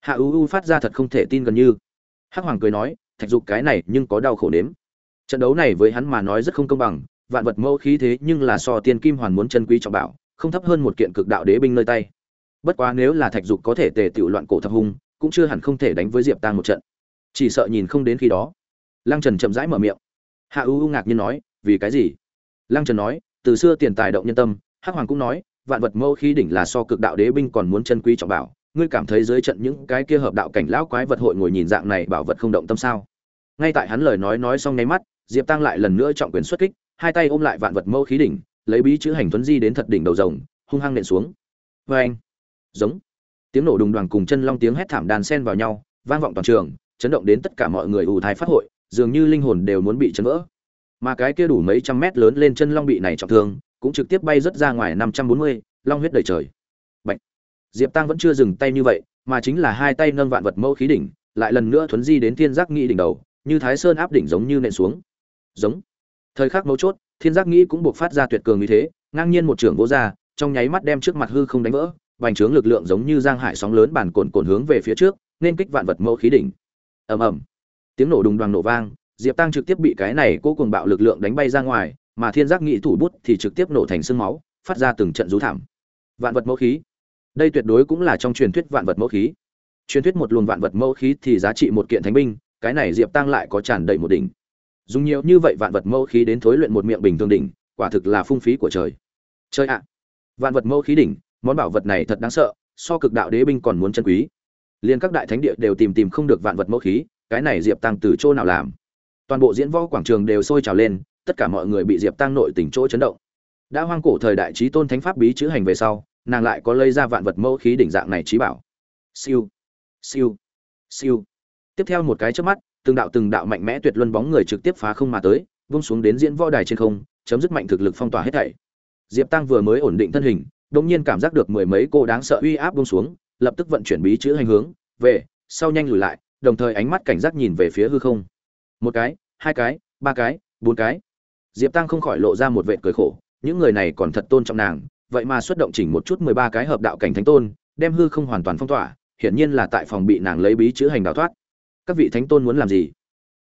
Hạ u u phát ra thật không thể tin gần như. Hắc hoàng cười nói, thạch dục cái này nhưng có đau khổ nếm. Trận đấu này với hắn mà nói rất không công bằng, vạn vật mẫu khí thế nhưng là so tiên kim hoàn muốn chân quý trọng bảo, không thấp hơn một kiện cực đạo đế binh nơi tay. Bất quá nếu là thạch dục có thể tề tiểu loạn cổ thập hung, cũng chưa hẳn không thể đánh với diệp tăng một trận. Chỉ sợ nhìn không đến khi đó. Lăng trần chậm rãi mở miệng hạ u u ngạc nhiên nói, vì cái gì? Lăng trần nói, từ xưa tiền tài động nhân tâm, hắc hoàng cũng nói, vạn vật mẫu khí đỉnh là so cực đạo đế binh còn muốn chân quý trọng bảo. Ngươi cảm thấy dưới trận những cái kia hợp đạo cảnh lão quái vật hội ngồi nhìn dạng này bảo vật không động tâm sao? Ngay tại hắn lời nói nói xong nháy mắt, diệp tăng lại lần nữa trọng quyền xuất kích, hai tay ôm lại vạn vật mẫu khí đỉnh, lấy bí chữ hành tuấn di đến thật đỉnh đầu rồng, hung hăng nện xuống. Vê anh, giống. Tiếng nổ đùng đoàn cùng chân long tiếng hét thảm đàn sen vào nhau, vang vọng toàn trường, chấn động đến tất cả mọi người ù thai phát hội dường như linh hồn đều muốn bị chấn vỡ. Mà cái kia đủ mấy trăm mét lớn lên chân long bị này trọng thương, cũng trực tiếp bay rất ra ngoài năm trăm bốn mươi, long huyết đầy trời. Bạch. diệp tăng vẫn chưa dừng tay như vậy, mà chính là hai tay nâng vạn vật mẫu khí đỉnh, lại lần nữa thuấn di đến thiên giác nghĩ đỉnh đầu, như thái sơn áp đỉnh giống như nện xuống. Giống. Thời khắc mấu chốt, thiên giác nghĩ cũng buộc phát ra tuyệt cường như thế, ngang nhiên một trưởng vỗ ra, trong nháy mắt đem trước mặt hư không đánh vỡ, vành trướng lực lượng giống như giang hải sóng lớn bản cồn cồn hướng về phía trước, nên kích vạn vật mẫu khí đỉnh. Ầm ầm tiếng nổ đùng đoàn nổ vang, diệp tăng trực tiếp bị cái này cố cùng bạo lực lượng đánh bay ra ngoài, mà thiên giác nghị thủ bút thì trực tiếp nổ thành sương máu, phát ra từng trận rú thảm. Vạn vật mẫu khí. Đây tuyệt đối cũng là trong truyền thuyết vạn vật mẫu khí. Truyền thuyết một luồng vạn vật mẫu khí thì giá trị một kiện thánh binh, cái này diệp tăng lại có tràn đầy một đỉnh. Dùng nhiều như vậy vạn vật mẫu khí đến thối luyện một miệng bình thường đỉnh, quả thực là phung phí của trời. Chơi ạ! Vạn vật mẫu khí đỉnh, món bảo vật này thật đáng sợ, so cực đạo đế binh còn muốn chân quý. Liền các đại thánh địa đều tìm tìm không được vạn vật mẫu khí cái này diệp tăng từ chỗ nào làm? Toàn bộ diễn võ quảng trường đều sôi trào lên, tất cả mọi người bị diệp tăng nội tình chỗ chấn động. Đã hoang cổ thời đại trí tôn thánh pháp bí chữ hành về sau, nàng lại có lây ra vạn vật mẫu khí đỉnh dạng này trí bảo. Siêu siêu siêu. Tiếp theo một cái trước mắt, từng đạo từng đạo mạnh mẽ tuyệt luân bóng người trực tiếp phá không mà tới, vung xuống đến diễn võ đài trên không, chấm dứt mạnh thực lực phong tỏa hết thảy. Diệp tăng vừa mới ổn định thân hình, đột nhiên cảm giác được mười mấy cô đáng sợ uy áp buông xuống, lập tức vận chuyển bí chữ hành hướng, về, sau nhanh lùi lại đồng thời ánh mắt cảnh giác nhìn về phía hư không. Một cái, hai cái, ba cái, bốn cái. Diệp tăng không khỏi lộ ra một vệ cười khổ, những người này còn thật tôn trọng nàng, vậy mà xuất động chỉnh một chút mười ba cái hợp đạo cảnh thánh tôn, đem hư không hoàn toàn phong tỏa, hiển nhiên là tại phòng bị nàng lấy bí chữ hành đào thoát. Các vị thánh tôn muốn làm gì?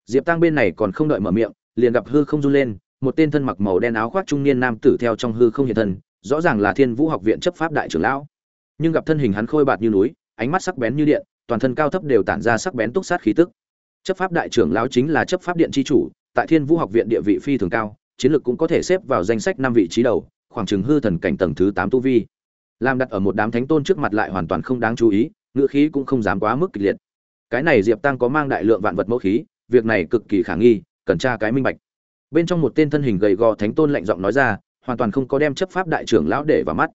Diệp tăng bên này còn không đợi mở miệng, liền gặp hư không run lên, một tên thân mặc màu đen áo khoác trung niên nam tử theo trong hư không hiện thân, rõ ràng là thiên vũ học viện chấp pháp đại trưởng lão. Nhưng gặp thân hình hắn khôi bạt như núi, ánh mắt sắc bén như điện toàn thân cao thấp đều tản ra sắc bén túc sát khí tức. Chấp pháp đại trưởng lão chính là chấp pháp điện chi chủ, tại thiên vũ học viện địa vị phi thường cao, chiến lược cũng có thể xếp vào danh sách năm vị trí đầu, khoảng chừng hư thần cảnh tầng thứ tám tu vi. Làm đặt ở một đám thánh tôn trước mặt lại hoàn toàn không đáng chú ý ngựa khí cũng không dám quá mức kịch liệt. Cái này diệp tăng có mang đại lượng vạn vật mẫu khí, việc này cực kỳ khả nghi, cần tra cái minh bạch. Bên trong một tên thân hình gầy gò thánh tôn lạnh giọng nói ra, hoàn toàn không có đem chấp pháp đại trưởng lão để vào mắt.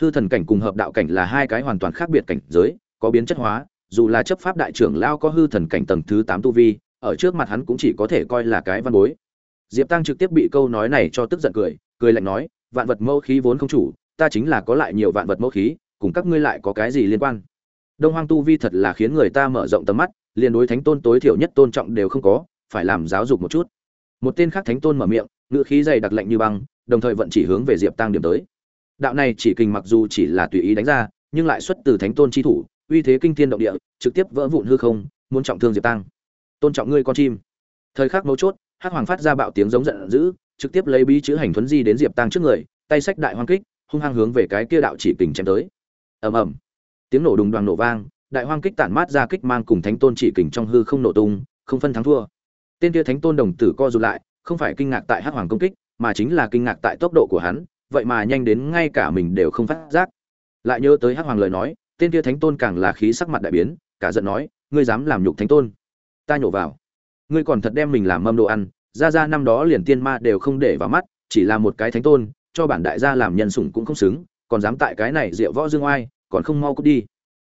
Hư thần cảnh cùng hợp đạo cảnh là hai cái hoàn toàn khác biệt cảnh giới, có biến chất hóa dù là chấp pháp đại trưởng lao có hư thần cảnh tầng thứ tám tu vi, ở trước mặt hắn cũng chỉ có thể coi là cái văn bối. Diệp tăng trực tiếp bị câu nói này cho tức giận cười cười lạnh nói, vạn vật mẫu khí vốn không chủ, ta chính là có lại nhiều vạn vật mẫu khí, cùng các ngươi lại có cái gì liên quan? Đông hoang tu vi thật là khiến người ta mở rộng tầm mắt, liền đối thánh tôn tối thiểu nhất tôn trọng đều không có, phải làm giáo dục một chút. Một tên khác thánh tôn mở miệng, ngữ khí dày đặc lạnh như băng, đồng thời vận chỉ hướng về diệp tăng điểm tới. Đạo này chỉ kình mặc dù chỉ là tùy ý đánh ra, nhưng lại xuất từ thánh tôn chi thủ uy thế kinh thiên động địa, trực tiếp vỡ vụn hư không, muốn trọng thương diệp tăng. Tôn trọng ngươi con chim. Thời khắc mấu chốt, hắc hoàng phát ra bạo tiếng giống giận dữ, trực tiếp lấy bí chữ hành thuấn di đến diệp tăng trước người, tay sách đại hoang kích, hung hăng hướng về cái kia đạo chỉ kình chém tới. Ầm ầm. Tiếng nổ đùng đoàn nổ vang, đại hoang kích tản mát ra kích mang cùng thánh tôn chỉ kình trong hư không nổ tung, không phân thắng thua. Tên kia thánh tôn đồng tử co rụt lại, không phải kinh ngạc tại hắc hoàng công kích, mà chính là kinh ngạc tại tốc độ của hắn, vậy mà nhanh đến ngay cả mình đều không phát giác. Lại nhớ tới hắc hoàng lời nói tên kia thánh tôn càng là khí sắc mặt đại biến, cả giận nói, ngươi dám làm nhục thánh tôn? Ta nhổ vào. Ngươi còn thật đem mình làm mâm đồ ăn, ra ra năm đó liền tiên ma đều không để vào mắt, chỉ là một cái thánh tôn, cho bản đại gia làm nhân sủng cũng không xứng, còn dám tại cái này rượu võ dương oai, còn không mau cút đi.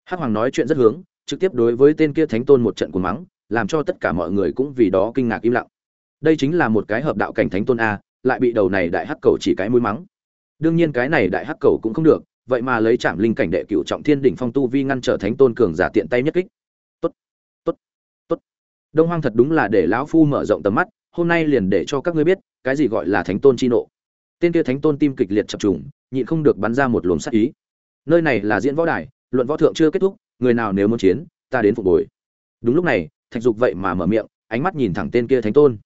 Hắc hoàng nói chuyện rất hướng, trực tiếp đối với tên kia thánh tôn một trận cuồng mắng, làm cho tất cả mọi người cũng vì đó kinh ngạc im lặng. Đây chính là một cái hợp đạo cảnh thánh tôn a, lại bị đầu này đại hắc cầu chỉ cái mũi mắng. Đương nhiên cái này đại hắc cầu cũng không được vậy mà lấy trạm linh cảnh đệ cựu trọng thiên đỉnh phong tu vi ngăn trở thánh tôn cường giả tiện tay nhất kích. Tốt tốt tốt. Đông hoang thật đúng là để lão phu mở rộng tầm mắt, hôm nay liền để cho các ngươi biết, cái gì gọi là thánh tôn chi nộ. Tên kia thánh tôn tim kịch liệt chập trùng, nhịn không được bắn ra một luồng sát ý. Nơi này là diễn võ đài, luận võ thượng chưa kết thúc, người nào nếu muốn chiến, ta đến phục bồi đúng lúc này, thạch dục vậy mà mở miệng, ánh mắt nhìn thẳng tên kia thánh tôn.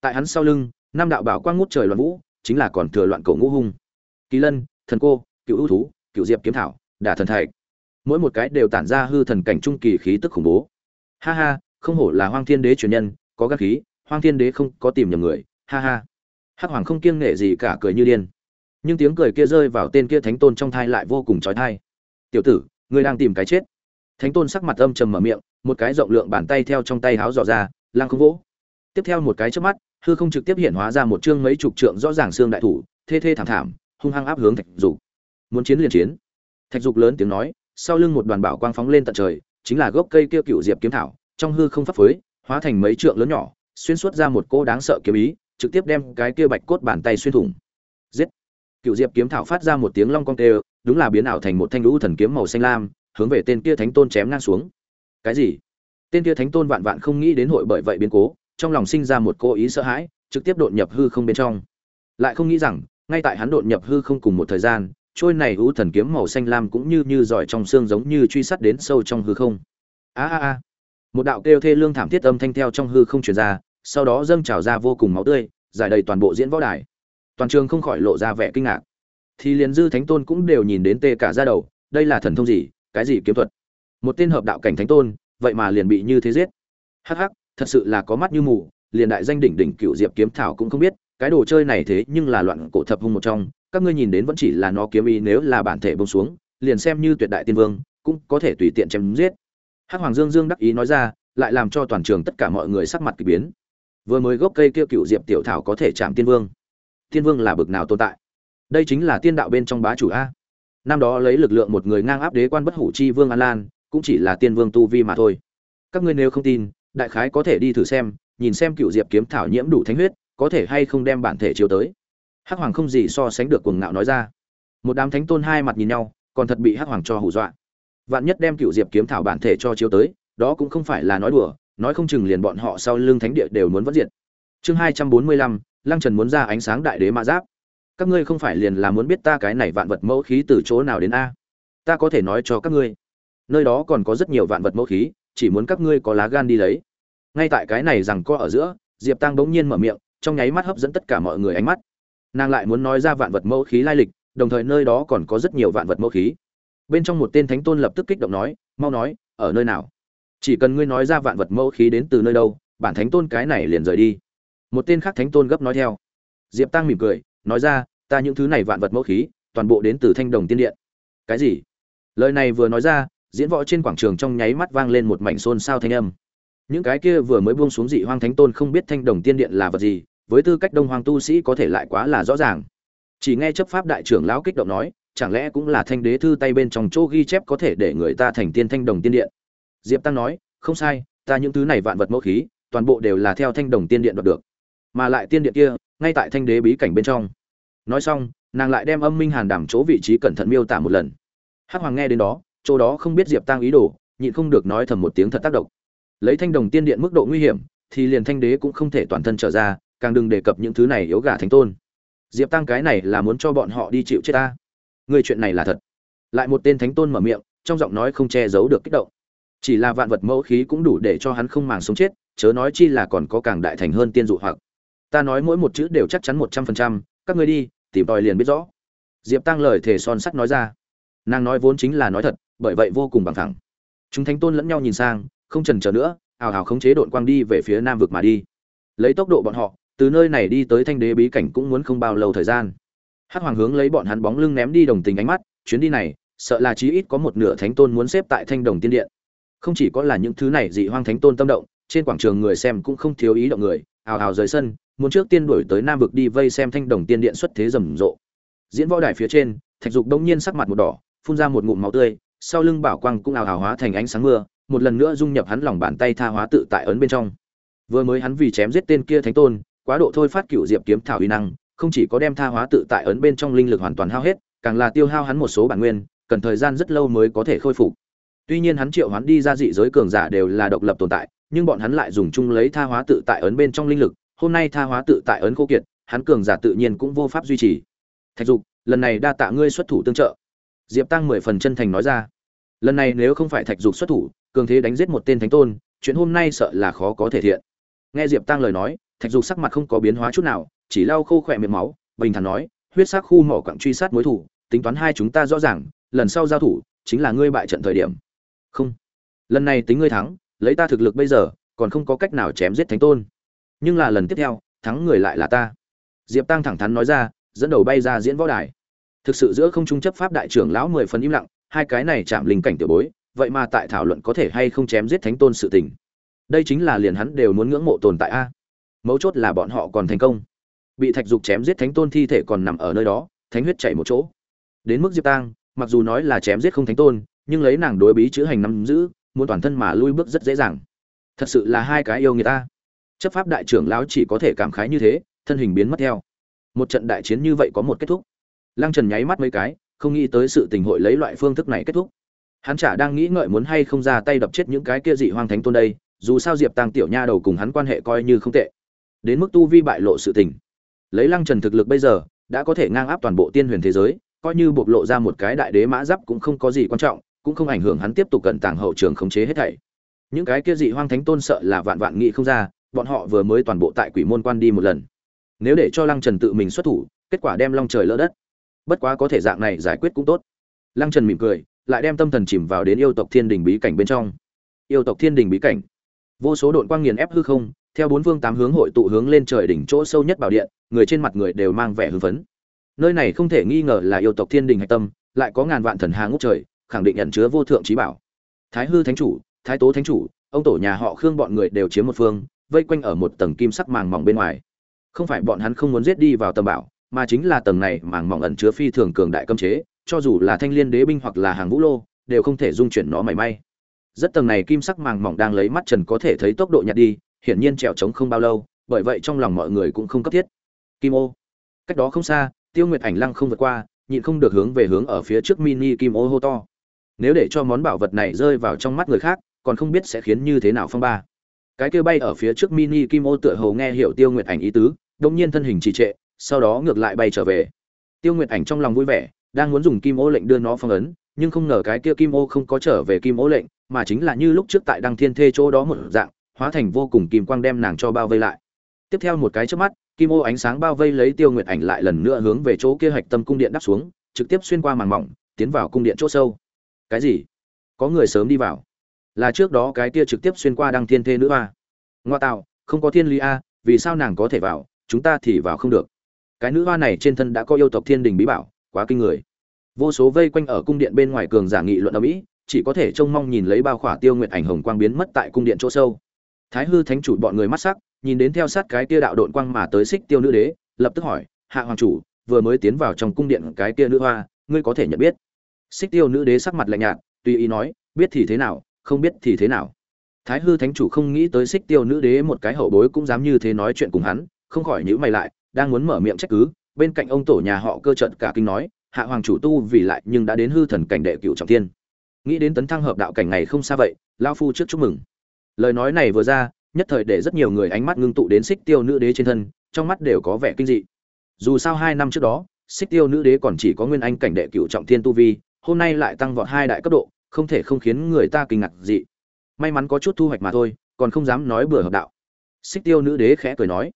Tại hắn sau lưng nam đạo bảo quang ngút trời loạn vũ, chính là còn thừa loạn cổ ngũ hung. Kỳ lân, thần cô, cựu ưu thú cựu diệp kiếm thảo, đả thần thạch. Mỗi một cái đều tản ra hư thần cảnh trung kỳ khí tức khủng bố. Ha ha, không hổ là hoang thiên đế truyền nhân, có gác khí, hoang thiên đế không có tìm nhầm người, ha ha. Hắc hoàng không kiêng nghệ gì cả cười như điên. Nhưng tiếng cười kia rơi vào tên kia thánh tôn trong thai lại vô cùng trói thai. Tiểu tử, ngươi đang tìm cái chết. Thánh tôn sắc mặt âm trầm mở miệng, một cái rộng lượng bàn tay theo trong tay háo dò ra lang không vỗ. Tiếp theo một cái trước mắt, hư không trực tiếp hiện hóa ra một chương mấy chục trượng rõ ràng xương đại thủ, thê thê thảm thảm, hung hăng áp hướng thạch dục muốn chiến liền chiến. Thạch dục lớn tiếng nói, sau lưng một đoàn bảo quang phóng lên tận trời, chính là gốc cây kia cựu diệp kiếm thảo, trong hư không pháp phối, hóa thành mấy trượng lớn nhỏ, xuyên suốt ra một cô đáng sợ kiếm ý, trực tiếp đem cái kia bạch cốt bàn tay xuyên thủng. Giết! Cựu diệp kiếm thảo phát ra một tiếng long cong tê, đúng là biến ảo thành một thanh lũ thần kiếm màu xanh lam, hướng về tên kia thánh tôn chém ngang xuống. Cái gì? Tên kia thánh tôn vạn vạn không nghĩ đến hội bởi vậy biến cố, trong lòng sinh ra một cô ý sợ hãi, trực tiếp đột nhập hư không bên trong. Lại không nghĩ rằng, ngay tại hắn đột nhập hư không cùng một thời gian trôi này lũ thần kiếm màu xanh lam cũng như như giỏi trong xương giống như truy sát đến sâu trong hư không. A a a. Một đạo kêu thê lương thảm thiết âm thanh theo trong hư không truyền ra, sau đó dâng trào ra vô cùng máu tươi, giải đầy toàn bộ diễn võ đài. Toàn trường không khỏi lộ ra vẻ kinh ngạc. Thì liền dư thánh tôn cũng đều nhìn đến tê cả ra đầu, đây là thần thông gì, cái gì kiếm thuật? Một tên hợp đạo cảnh thánh tôn, vậy mà liền bị như thế giết. Hắc hắc, thật sự là có mắt như mù, liền đại danh đỉnh đỉnh cựu diệp kiếm thảo cũng không biết cái đồ chơi này thế nhưng là loạn cổ thập hung một trong, các ngươi nhìn đến vẫn chỉ là nó kiếm ý, nếu là bản thể bông xuống, liền xem như tuyệt đại tiên vương, cũng có thể tùy tiện chém giết. Hắc hoàng dương dương đắc ý nói ra, lại làm cho toàn trường tất cả mọi người sắc mặt kỳ biến. Vừa mới gốc cây kia cựu diệp tiểu thảo có thể chạm tiên vương. Tiên vương là bực nào tồn tại? Đây chính là tiên đạo bên trong bá chủ a. Năm đó lấy lực lượng một người ngang áp đế quan bất hủ chi vương an lan, cũng chỉ là tiên vương tu vi mà thôi. Các ngươi nếu không tin, đại khái có thể đi thử xem, nhìn xem cựu diệp kiếm thảo nhiễm đủ thánh huyết có thể hay không đem bản thể chiếu tới. Hắc hoàng không gì so sánh được cuồng ngạo nói ra. Một đám thánh tôn hai mặt nhìn nhau, còn thật bị hắc hoàng cho hù dọa. Vạn nhất đem cựu diệp kiếm thảo bản thể cho chiếu tới, đó cũng không phải là nói đùa, nói không chừng liền bọn họ sau lưng thánh địa đều muốn vất diện. chương hai trăm bốn mươi lăm, lăng trần muốn ra ánh sáng đại đế mã giáp. Các ngươi không phải liền là muốn biết ta cái này vạn vật mẫu khí từ chỗ nào đến a? Ta có thể nói cho các ngươi, nơi đó còn có rất nhiều vạn vật mẫu khí, chỉ muốn các ngươi có lá gan đi lấy. Ngay tại cái này rằng co ở giữa, diệp tăng bỗng nhiên mở miệng trong nháy mắt hấp dẫn tất cả mọi người ánh mắt. Nàng lại muốn nói ra vạn vật mẫu khí lai lịch, đồng thời nơi đó còn có rất nhiều vạn vật mẫu khí. Bên trong một tên thánh tôn lập tức kích động nói, mau nói, ở nơi nào? Chỉ cần ngươi nói ra vạn vật mẫu khí đến từ nơi đâu, bản thánh tôn cái này liền rời đi. Một tên khác thánh tôn gấp nói theo. Diệp tăng mỉm cười, nói ra, ta những thứ này vạn vật mẫu khí, toàn bộ đến từ thanh đồng tiên điện. Cái gì? Lời này vừa nói ra, diễn võ trên quảng trường trong nháy mắt vang lên một mảnh xôn xao thanh âm. Những cái kia vừa mới buông xuống dị hoang thánh tôn không biết thanh đồng tiên điện là vật gì với tư cách đông hoàng tu sĩ có thể lại quá là rõ ràng. Chỉ nghe chấp pháp đại trưởng lão kích động nói, chẳng lẽ cũng là thanh đế thư tay bên trong chỗ ghi chép có thể để người ta thành tiên thanh đồng tiên điện? Diệp tăng nói, không sai, ta những thứ này vạn vật mẫu khí, toàn bộ đều là theo thanh đồng tiên điện đoạt được. Mà lại tiên điện kia, ngay tại thanh đế bí cảnh bên trong. Nói xong, nàng lại đem âm minh hàn đảm chỗ vị trí cẩn thận miêu tả một lần. Hắc hoàng nghe đến đó, chỗ đó không biết diệp tăng ý đồ, nhịn không được nói thầm một tiếng thật tác động. Lấy thanh đồng tiên điện mức độ nguy hiểm, thì liền thanh đế cũng không thể toàn thân trở ra càng đừng đề cập những thứ này yếu gà thánh tôn. Diệp tăng cái này là muốn cho bọn họ đi chịu chết ta. Người chuyện này là thật. Lại một tên thánh tôn mở miệng, trong giọng nói không che giấu được kích động. Chỉ là vạn vật mẫu khí cũng đủ để cho hắn không màng sống chết, chớ nói chi là còn có càng đại thành hơn tiên dụ hoặc. Ta nói mỗi một chữ đều chắc chắn một trăm phần trăm, các ngươi đi, tìm tòi liền biết rõ. Diệp tăng lời thề son sắt nói ra. Nàng nói vốn chính là nói thật, bởi vậy vô cùng bằng thẳng. Chúng thánh tôn lẫn nhau nhìn sang, không trần chờ nữa, ào ào khống chế đội quang đi về phía nam vực mà đi. Lấy tốc độ bọn họ từ nơi này đi tới thanh đế bí cảnh cũng muốn không bao lâu thời gian. Hắc hoàng hướng lấy bọn hắn bóng lưng ném đi đồng tình ánh mắt, chuyến đi này, sợ là chí ít có một nửa thánh tôn muốn xếp tại thanh đồng tiên điện. Không chỉ có là những thứ này dị hoang thánh tôn tâm động, trên quảng trường người xem cũng không thiếu ý động người, ào ào rời sân, muốn trước tiên đuổi tới nam vực đi vây xem thanh đồng tiên điện xuất thế rầm rộ. Diễn võ đài phía trên, thạch dục đông nhiên sắc mặt một đỏ, phun ra một ngụm máu tươi, sau lưng bảo quang cũng ào ào hóa thành ánh sáng mưa, một lần nữa dung nhập hắn lòng bàn tay tha hóa tự tại ấn bên trong. Vừa mới hắn vì chém giết tên kia thánh tôn quá độ thôi phát cựu diệp kiếm thảo uy năng, không chỉ có đem tha hóa tự tại ấn bên trong linh lực hoàn toàn hao hết, càng là tiêu hao hắn một số bản nguyên, cần thời gian rất lâu mới có thể khôi phục. Tuy nhiên hắn triệu hắn đi ra dị giới cường giả đều là độc lập tồn tại, nhưng bọn hắn lại dùng chung lấy tha hóa tự tại ấn bên trong linh lực, hôm nay tha hóa tự tại ấn khô kiệt, hắn cường giả tự nhiên cũng vô pháp duy trì. Thạch dục, lần này đa tạ ngươi xuất thủ tương trợ. Diệp tăng mười phần chân thành nói ra. Lần này nếu không phải thạch dục xuất thủ, cường thế đánh giết một tên thánh tôn, chuyện hôm nay sợ là khó có thể thiện. Nghe diệp tăng lời nói thạch dục sắc mặt không có biến hóa chút nào, chỉ lau khô khỏe miệng máu, bình thản nói, huyết sắc khu mỏ quặng truy sát mối thủ, tính toán hai chúng ta rõ ràng, lần sau giao thủ chính là ngươi bại trận thời điểm. Không. Lần này tính ngươi thắng, lấy ta thực lực bây giờ, còn không có cách nào chém giết thánh tôn. Nhưng là lần tiếp theo, thắng người lại là ta. Diệp tăng thẳng thắn nói ra, dẫn đầu bay ra diễn võ đài. Thực sự giữa không trung chấp pháp đại trưởng lão mười phần im lặng, hai cái này chạm linh cảnh tiểu bối, vậy mà tại thảo luận có thể hay không chém giết thánh tôn sự tình. Đây chính là liền hắn đều muốn ngưỡng mộ tồn tại a mấu chốt là bọn họ còn thành công. Bị thạch dục chém giết thánh tôn thi thể còn nằm ở nơi đó, thánh huyết chảy một chỗ. Đến mức diệp tang, mặc dù nói là chém giết không thánh tôn, nhưng lấy nàng đối bí chữ hành nắm giữ, muốn toàn thân mà lui bước rất dễ dàng. Thật sự là hai cái yêu người ta. Chấp pháp đại trưởng lão chỉ có thể cảm khái như thế, thân hình biến mất theo. Một trận đại chiến như vậy có một kết thúc. Lăng trần nháy mắt mấy cái, không nghĩ tới sự tình hội lấy loại phương thức này kết thúc. Hắn chả đang nghĩ ngợi muốn hay không ra tay đập chết những cái kia dị hoang thánh tôn đây, dù sao diệp tàng tiểu nha đầu cùng hắn quan hệ coi như không tệ đến mức tu vi bại lộ sự tình. Lấy lăng trần thực lực bây giờ, đã có thể ngang áp toàn bộ tiên huyền thế giới, coi như bộc lộ ra một cái đại đế mã giáp cũng không có gì quan trọng, cũng không ảnh hưởng hắn tiếp tục cận tàng hậu trường khống chế hết thảy. Những cái kia dị hoang thánh tôn sợ là vạn vạn nghị không ra, bọn họ vừa mới toàn bộ tại quỷ môn quan đi một lần. Nếu để cho lăng trần tự mình xuất thủ, kết quả đem long trời lỡ đất. Bất quá có thể dạng này giải quyết cũng tốt. Lăng trần mỉm cười, lại đem tâm thần chìm vào đến yêu tộc thiên đình bí cảnh bên trong. Yêu tộc thiên đình bí cảnh. Vô số đội quang nghiền ép hư không theo bốn phương tám hướng hội tụ hướng lên trời đỉnh chỗ sâu nhất bảo điện, người trên mặt người đều mang vẻ hưng phấn. Nơi này không thể nghi ngờ là yêu tộc thiên đình hạch tâm, lại có ngàn vạn thần hà ngút trời, khẳng định nhận chứa vô thượng trí bảo. Thái hư thánh chủ, thái tố thánh chủ, ông tổ nhà họ khương bọn người đều chiếm một phương, vây quanh ở một tầng kim sắc màng mỏng bên ngoài. Không phải bọn hắn không muốn giết đi vào tầm bảo, mà chính là tầng này màng mỏng ẩn chứa phi thường cường đại cấm chế, cho dù là thanh liên đế binh hoặc là hàng vũ lô, đều không thể dung chuyển nó mảy may. Rất tầng này kim sắc màng mỏng đang lấy mắt trần có thể thấy tốc độ nhạt đi hiển nhiên trèo trống không bao lâu, bởi vậy trong lòng mọi người cũng không cấp thiết. Kim ô. Cách đó không xa, tiêu nguyệt ảnh lăng không vượt qua, nhịn không được hướng về hướng ở phía trước mini kim ô hô to. Nếu để cho món bảo vật này rơi vào trong mắt người khác, còn không biết sẽ khiến như thế nào phong ba. Cái kia bay ở phía trước mini kim ô tựa hồ nghe hiểu tiêu nguyệt ảnh ý tứ, đột nhiên thân hình trì trệ, sau đó ngược lại bay trở về. Tiêu nguyệt ảnh trong lòng vui vẻ, đang muốn dùng kim ô lệnh đưa nó phong ấn, nhưng không ngờ cái kia kim ô không có trở về kim ô lệnh, mà chính là như lúc trước tại đăng thiên thê chỗ đó một dạng hóa thành vô cùng kim quang đem nàng cho bao vây lại. Tiếp theo một cái trước mắt, kim ô ánh sáng bao vây lấy tiêu nguyệt ảnh lại lần nữa hướng về chỗ kia hạch tâm cung điện đắp xuống, trực tiếp xuyên qua màn mỏng, tiến vào cung điện chỗ sâu. Cái gì? Có người sớm đi vào. Là trước đó cái kia trực tiếp xuyên qua đăng thiên thê nữ a ngoa tạo, không có thiên lý a, vì sao nàng có thể vào, chúng ta thì vào không được. Cái nữ hoa này trên thân đã có yêu tộc thiên đình bí bảo, quá kinh người. Vô số vây quanh ở cung điện bên ngoài cường giả nghị luận ở mỹ chỉ có thể trông mong nhìn lấy bao khỏa tiêu nguyện ảnh hồng quang biến mất tại cung điện chỗ sâu thái hư thánh chủ bọn người mắt sắc, nhìn đến theo sát cái kia đạo độn quang mà tới xích tiêu nữ đế, lập tức hỏi, hạ hoàng chủ, vừa mới tiến vào trong cung điện cái kia nữ hoa, ngươi có thể nhận biết? Xích tiêu nữ đế sắc mặt lạnh nhạt, tùy ý nói, biết thì thế nào, không biết thì thế nào. Thái hư thánh chủ không nghĩ tới xích tiêu nữ đế một cái hậu bối cũng dám như thế nói chuyện cùng hắn, không khỏi nhữ mày lại, đang muốn mở miệng trách cứ, bên cạnh ông tổ nhà họ cơ trận cả kinh nói, hạ hoàng chủ tu vì lại nhưng đã đến hư thần cảnh đệ cựu trọng thiên. Nghĩ đến tấn thăng hợp đạo cảnh này không xa vậy lao phu trước chúc mừng lời nói này vừa ra, nhất thời để rất nhiều người ánh mắt ngưng tụ đến xích tiêu nữ đế trên thân, trong mắt đều có vẻ kinh dị. Dù sao hai năm trước đó, xích tiêu nữ đế còn chỉ có nguyên anh cảnh đệ cựu trọng thiên tu vi, hôm nay lại tăng vọt hai đại cấp độ, không thể không khiến người ta kinh ngạc dị. May mắn có chút thu hoạch mà thôi, còn không dám nói bừa hợp đạo. Xích tiêu nữ đế khẽ cười nói.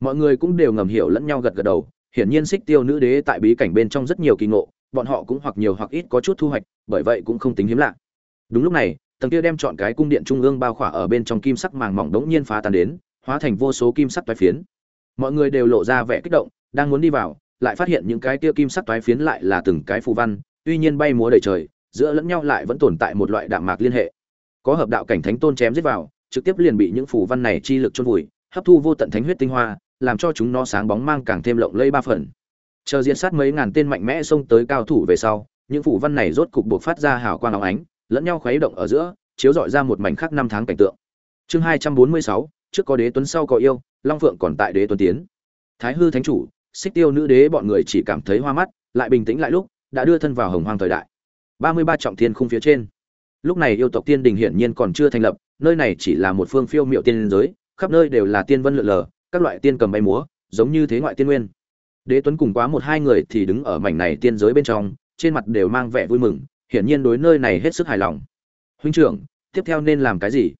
Mọi người cũng đều ngầm hiểu lẫn nhau gật gật đầu, hiển nhiên xích tiêu nữ đế tại bí cảnh bên trong rất nhiều kỳ ngộ, bọn họ cũng hoặc nhiều hoặc ít có chút thu hoạch, bởi vậy cũng không tính hiếm lạ. Đúng lúc này tầng kia đem chọn cái cung điện trung ương bao khỏa ở bên trong kim sắc màng mỏng đống nhiên phá tan đến, hóa thành vô số kim sắc toái phiến. Mọi người đều lộ ra vẻ kích động, đang muốn đi vào, lại phát hiện những cái kia kim sắc toái phiến lại là từng cái phù văn, tuy nhiên bay múa đầy trời, giữa lẫn nhau lại vẫn tồn tại một loại đạm mạc liên hệ. Có hợp đạo cảnh thánh tôn chém giết vào, trực tiếp liền bị những phù văn này chi lực chôn vùi, hấp thu vô tận thánh huyết tinh hoa, làm cho chúng nó sáng bóng mang càng thêm lộng lẫy ba phần. Chờ diễn sát mấy ngàn tên mạnh mẽ xông tới cao thủ về sau, những phù văn này rốt cục buộc phát ra hào quang óng ánh lẫn nhau khuấy động ở giữa, chiếu dọi ra một mảnh khắc năm tháng cảnh tượng. Chương hai trăm bốn mươi sáu, trước có đế tuấn sau có yêu, long phượng còn tại đế tuấn tiến. Thái hư thánh chủ, xích tiêu nữ đế bọn người chỉ cảm thấy hoa mắt, lại bình tĩnh lại lúc, đã đưa thân vào hồng hoang thời đại. Ba mươi ba trọng thiên khung phía trên. Lúc này yêu tộc tiên đình hiển nhiên còn chưa thành lập, nơi này chỉ là một phương phiêu miệu tiên giới, khắp nơi đều là tiên vân lượn lờ, các loại tiên cầm bay múa, giống như thế ngoại tiên nguyên. Đế tuấn cùng quá một hai người thì đứng ở mảnh này tiên giới bên trong, trên mặt đều mang vẻ vui mừng hiển nhiên đối nơi này hết sức hài lòng. Huynh trưởng, tiếp theo nên làm cái gì?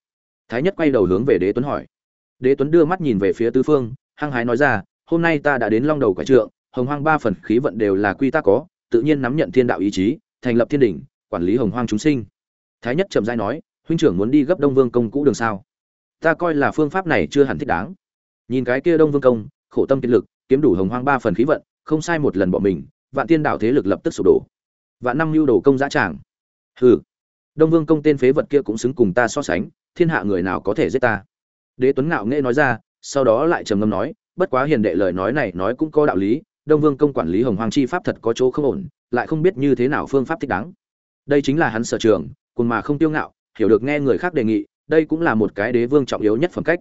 Thái nhất quay đầu hướng về đế tuấn hỏi. Đế tuấn đưa mắt nhìn về phía tứ phương, hăng hái nói ra, hôm nay ta đã đến long đầu quả trượng, hồng hoang ba phần khí vận đều là quy ta có, tự nhiên nắm nhận thiên đạo ý chí, thành lập thiên đỉnh, quản lý hồng hoang chúng sinh. Thái nhất trầm giai nói, huynh trưởng muốn đi gấp đông vương công cũ đường sao? Ta coi là phương pháp này chưa hẳn thích đáng. Nhìn cái kia đông vương công, khổ tâm kiệt lực, kiếm đủ hồng hoang ba phần khí vận, không sai một lần bỏ mình, vạn tiên đạo thế lực lập tức sụp đổ và năm lưu đồ công giá tràng. Hừ. Đông vương công tên phế vật kia cũng xứng cùng ta so sánh, thiên hạ người nào có thể giết ta? Đế tuấn ngạo nghễ nói ra, sau đó lại trầm ngâm nói, bất quá hiền đệ lời nói này nói cũng có đạo lý, đông vương công quản lý hồng hoàng chi pháp thật có chỗ không ổn, lại không biết như thế nào phương pháp thích đáng. Đây chính là hắn sở trường cùng mà không tiêu ngạo, hiểu được nghe người khác đề nghị, đây cũng là một cái đế vương trọng yếu nhất phẩm cách.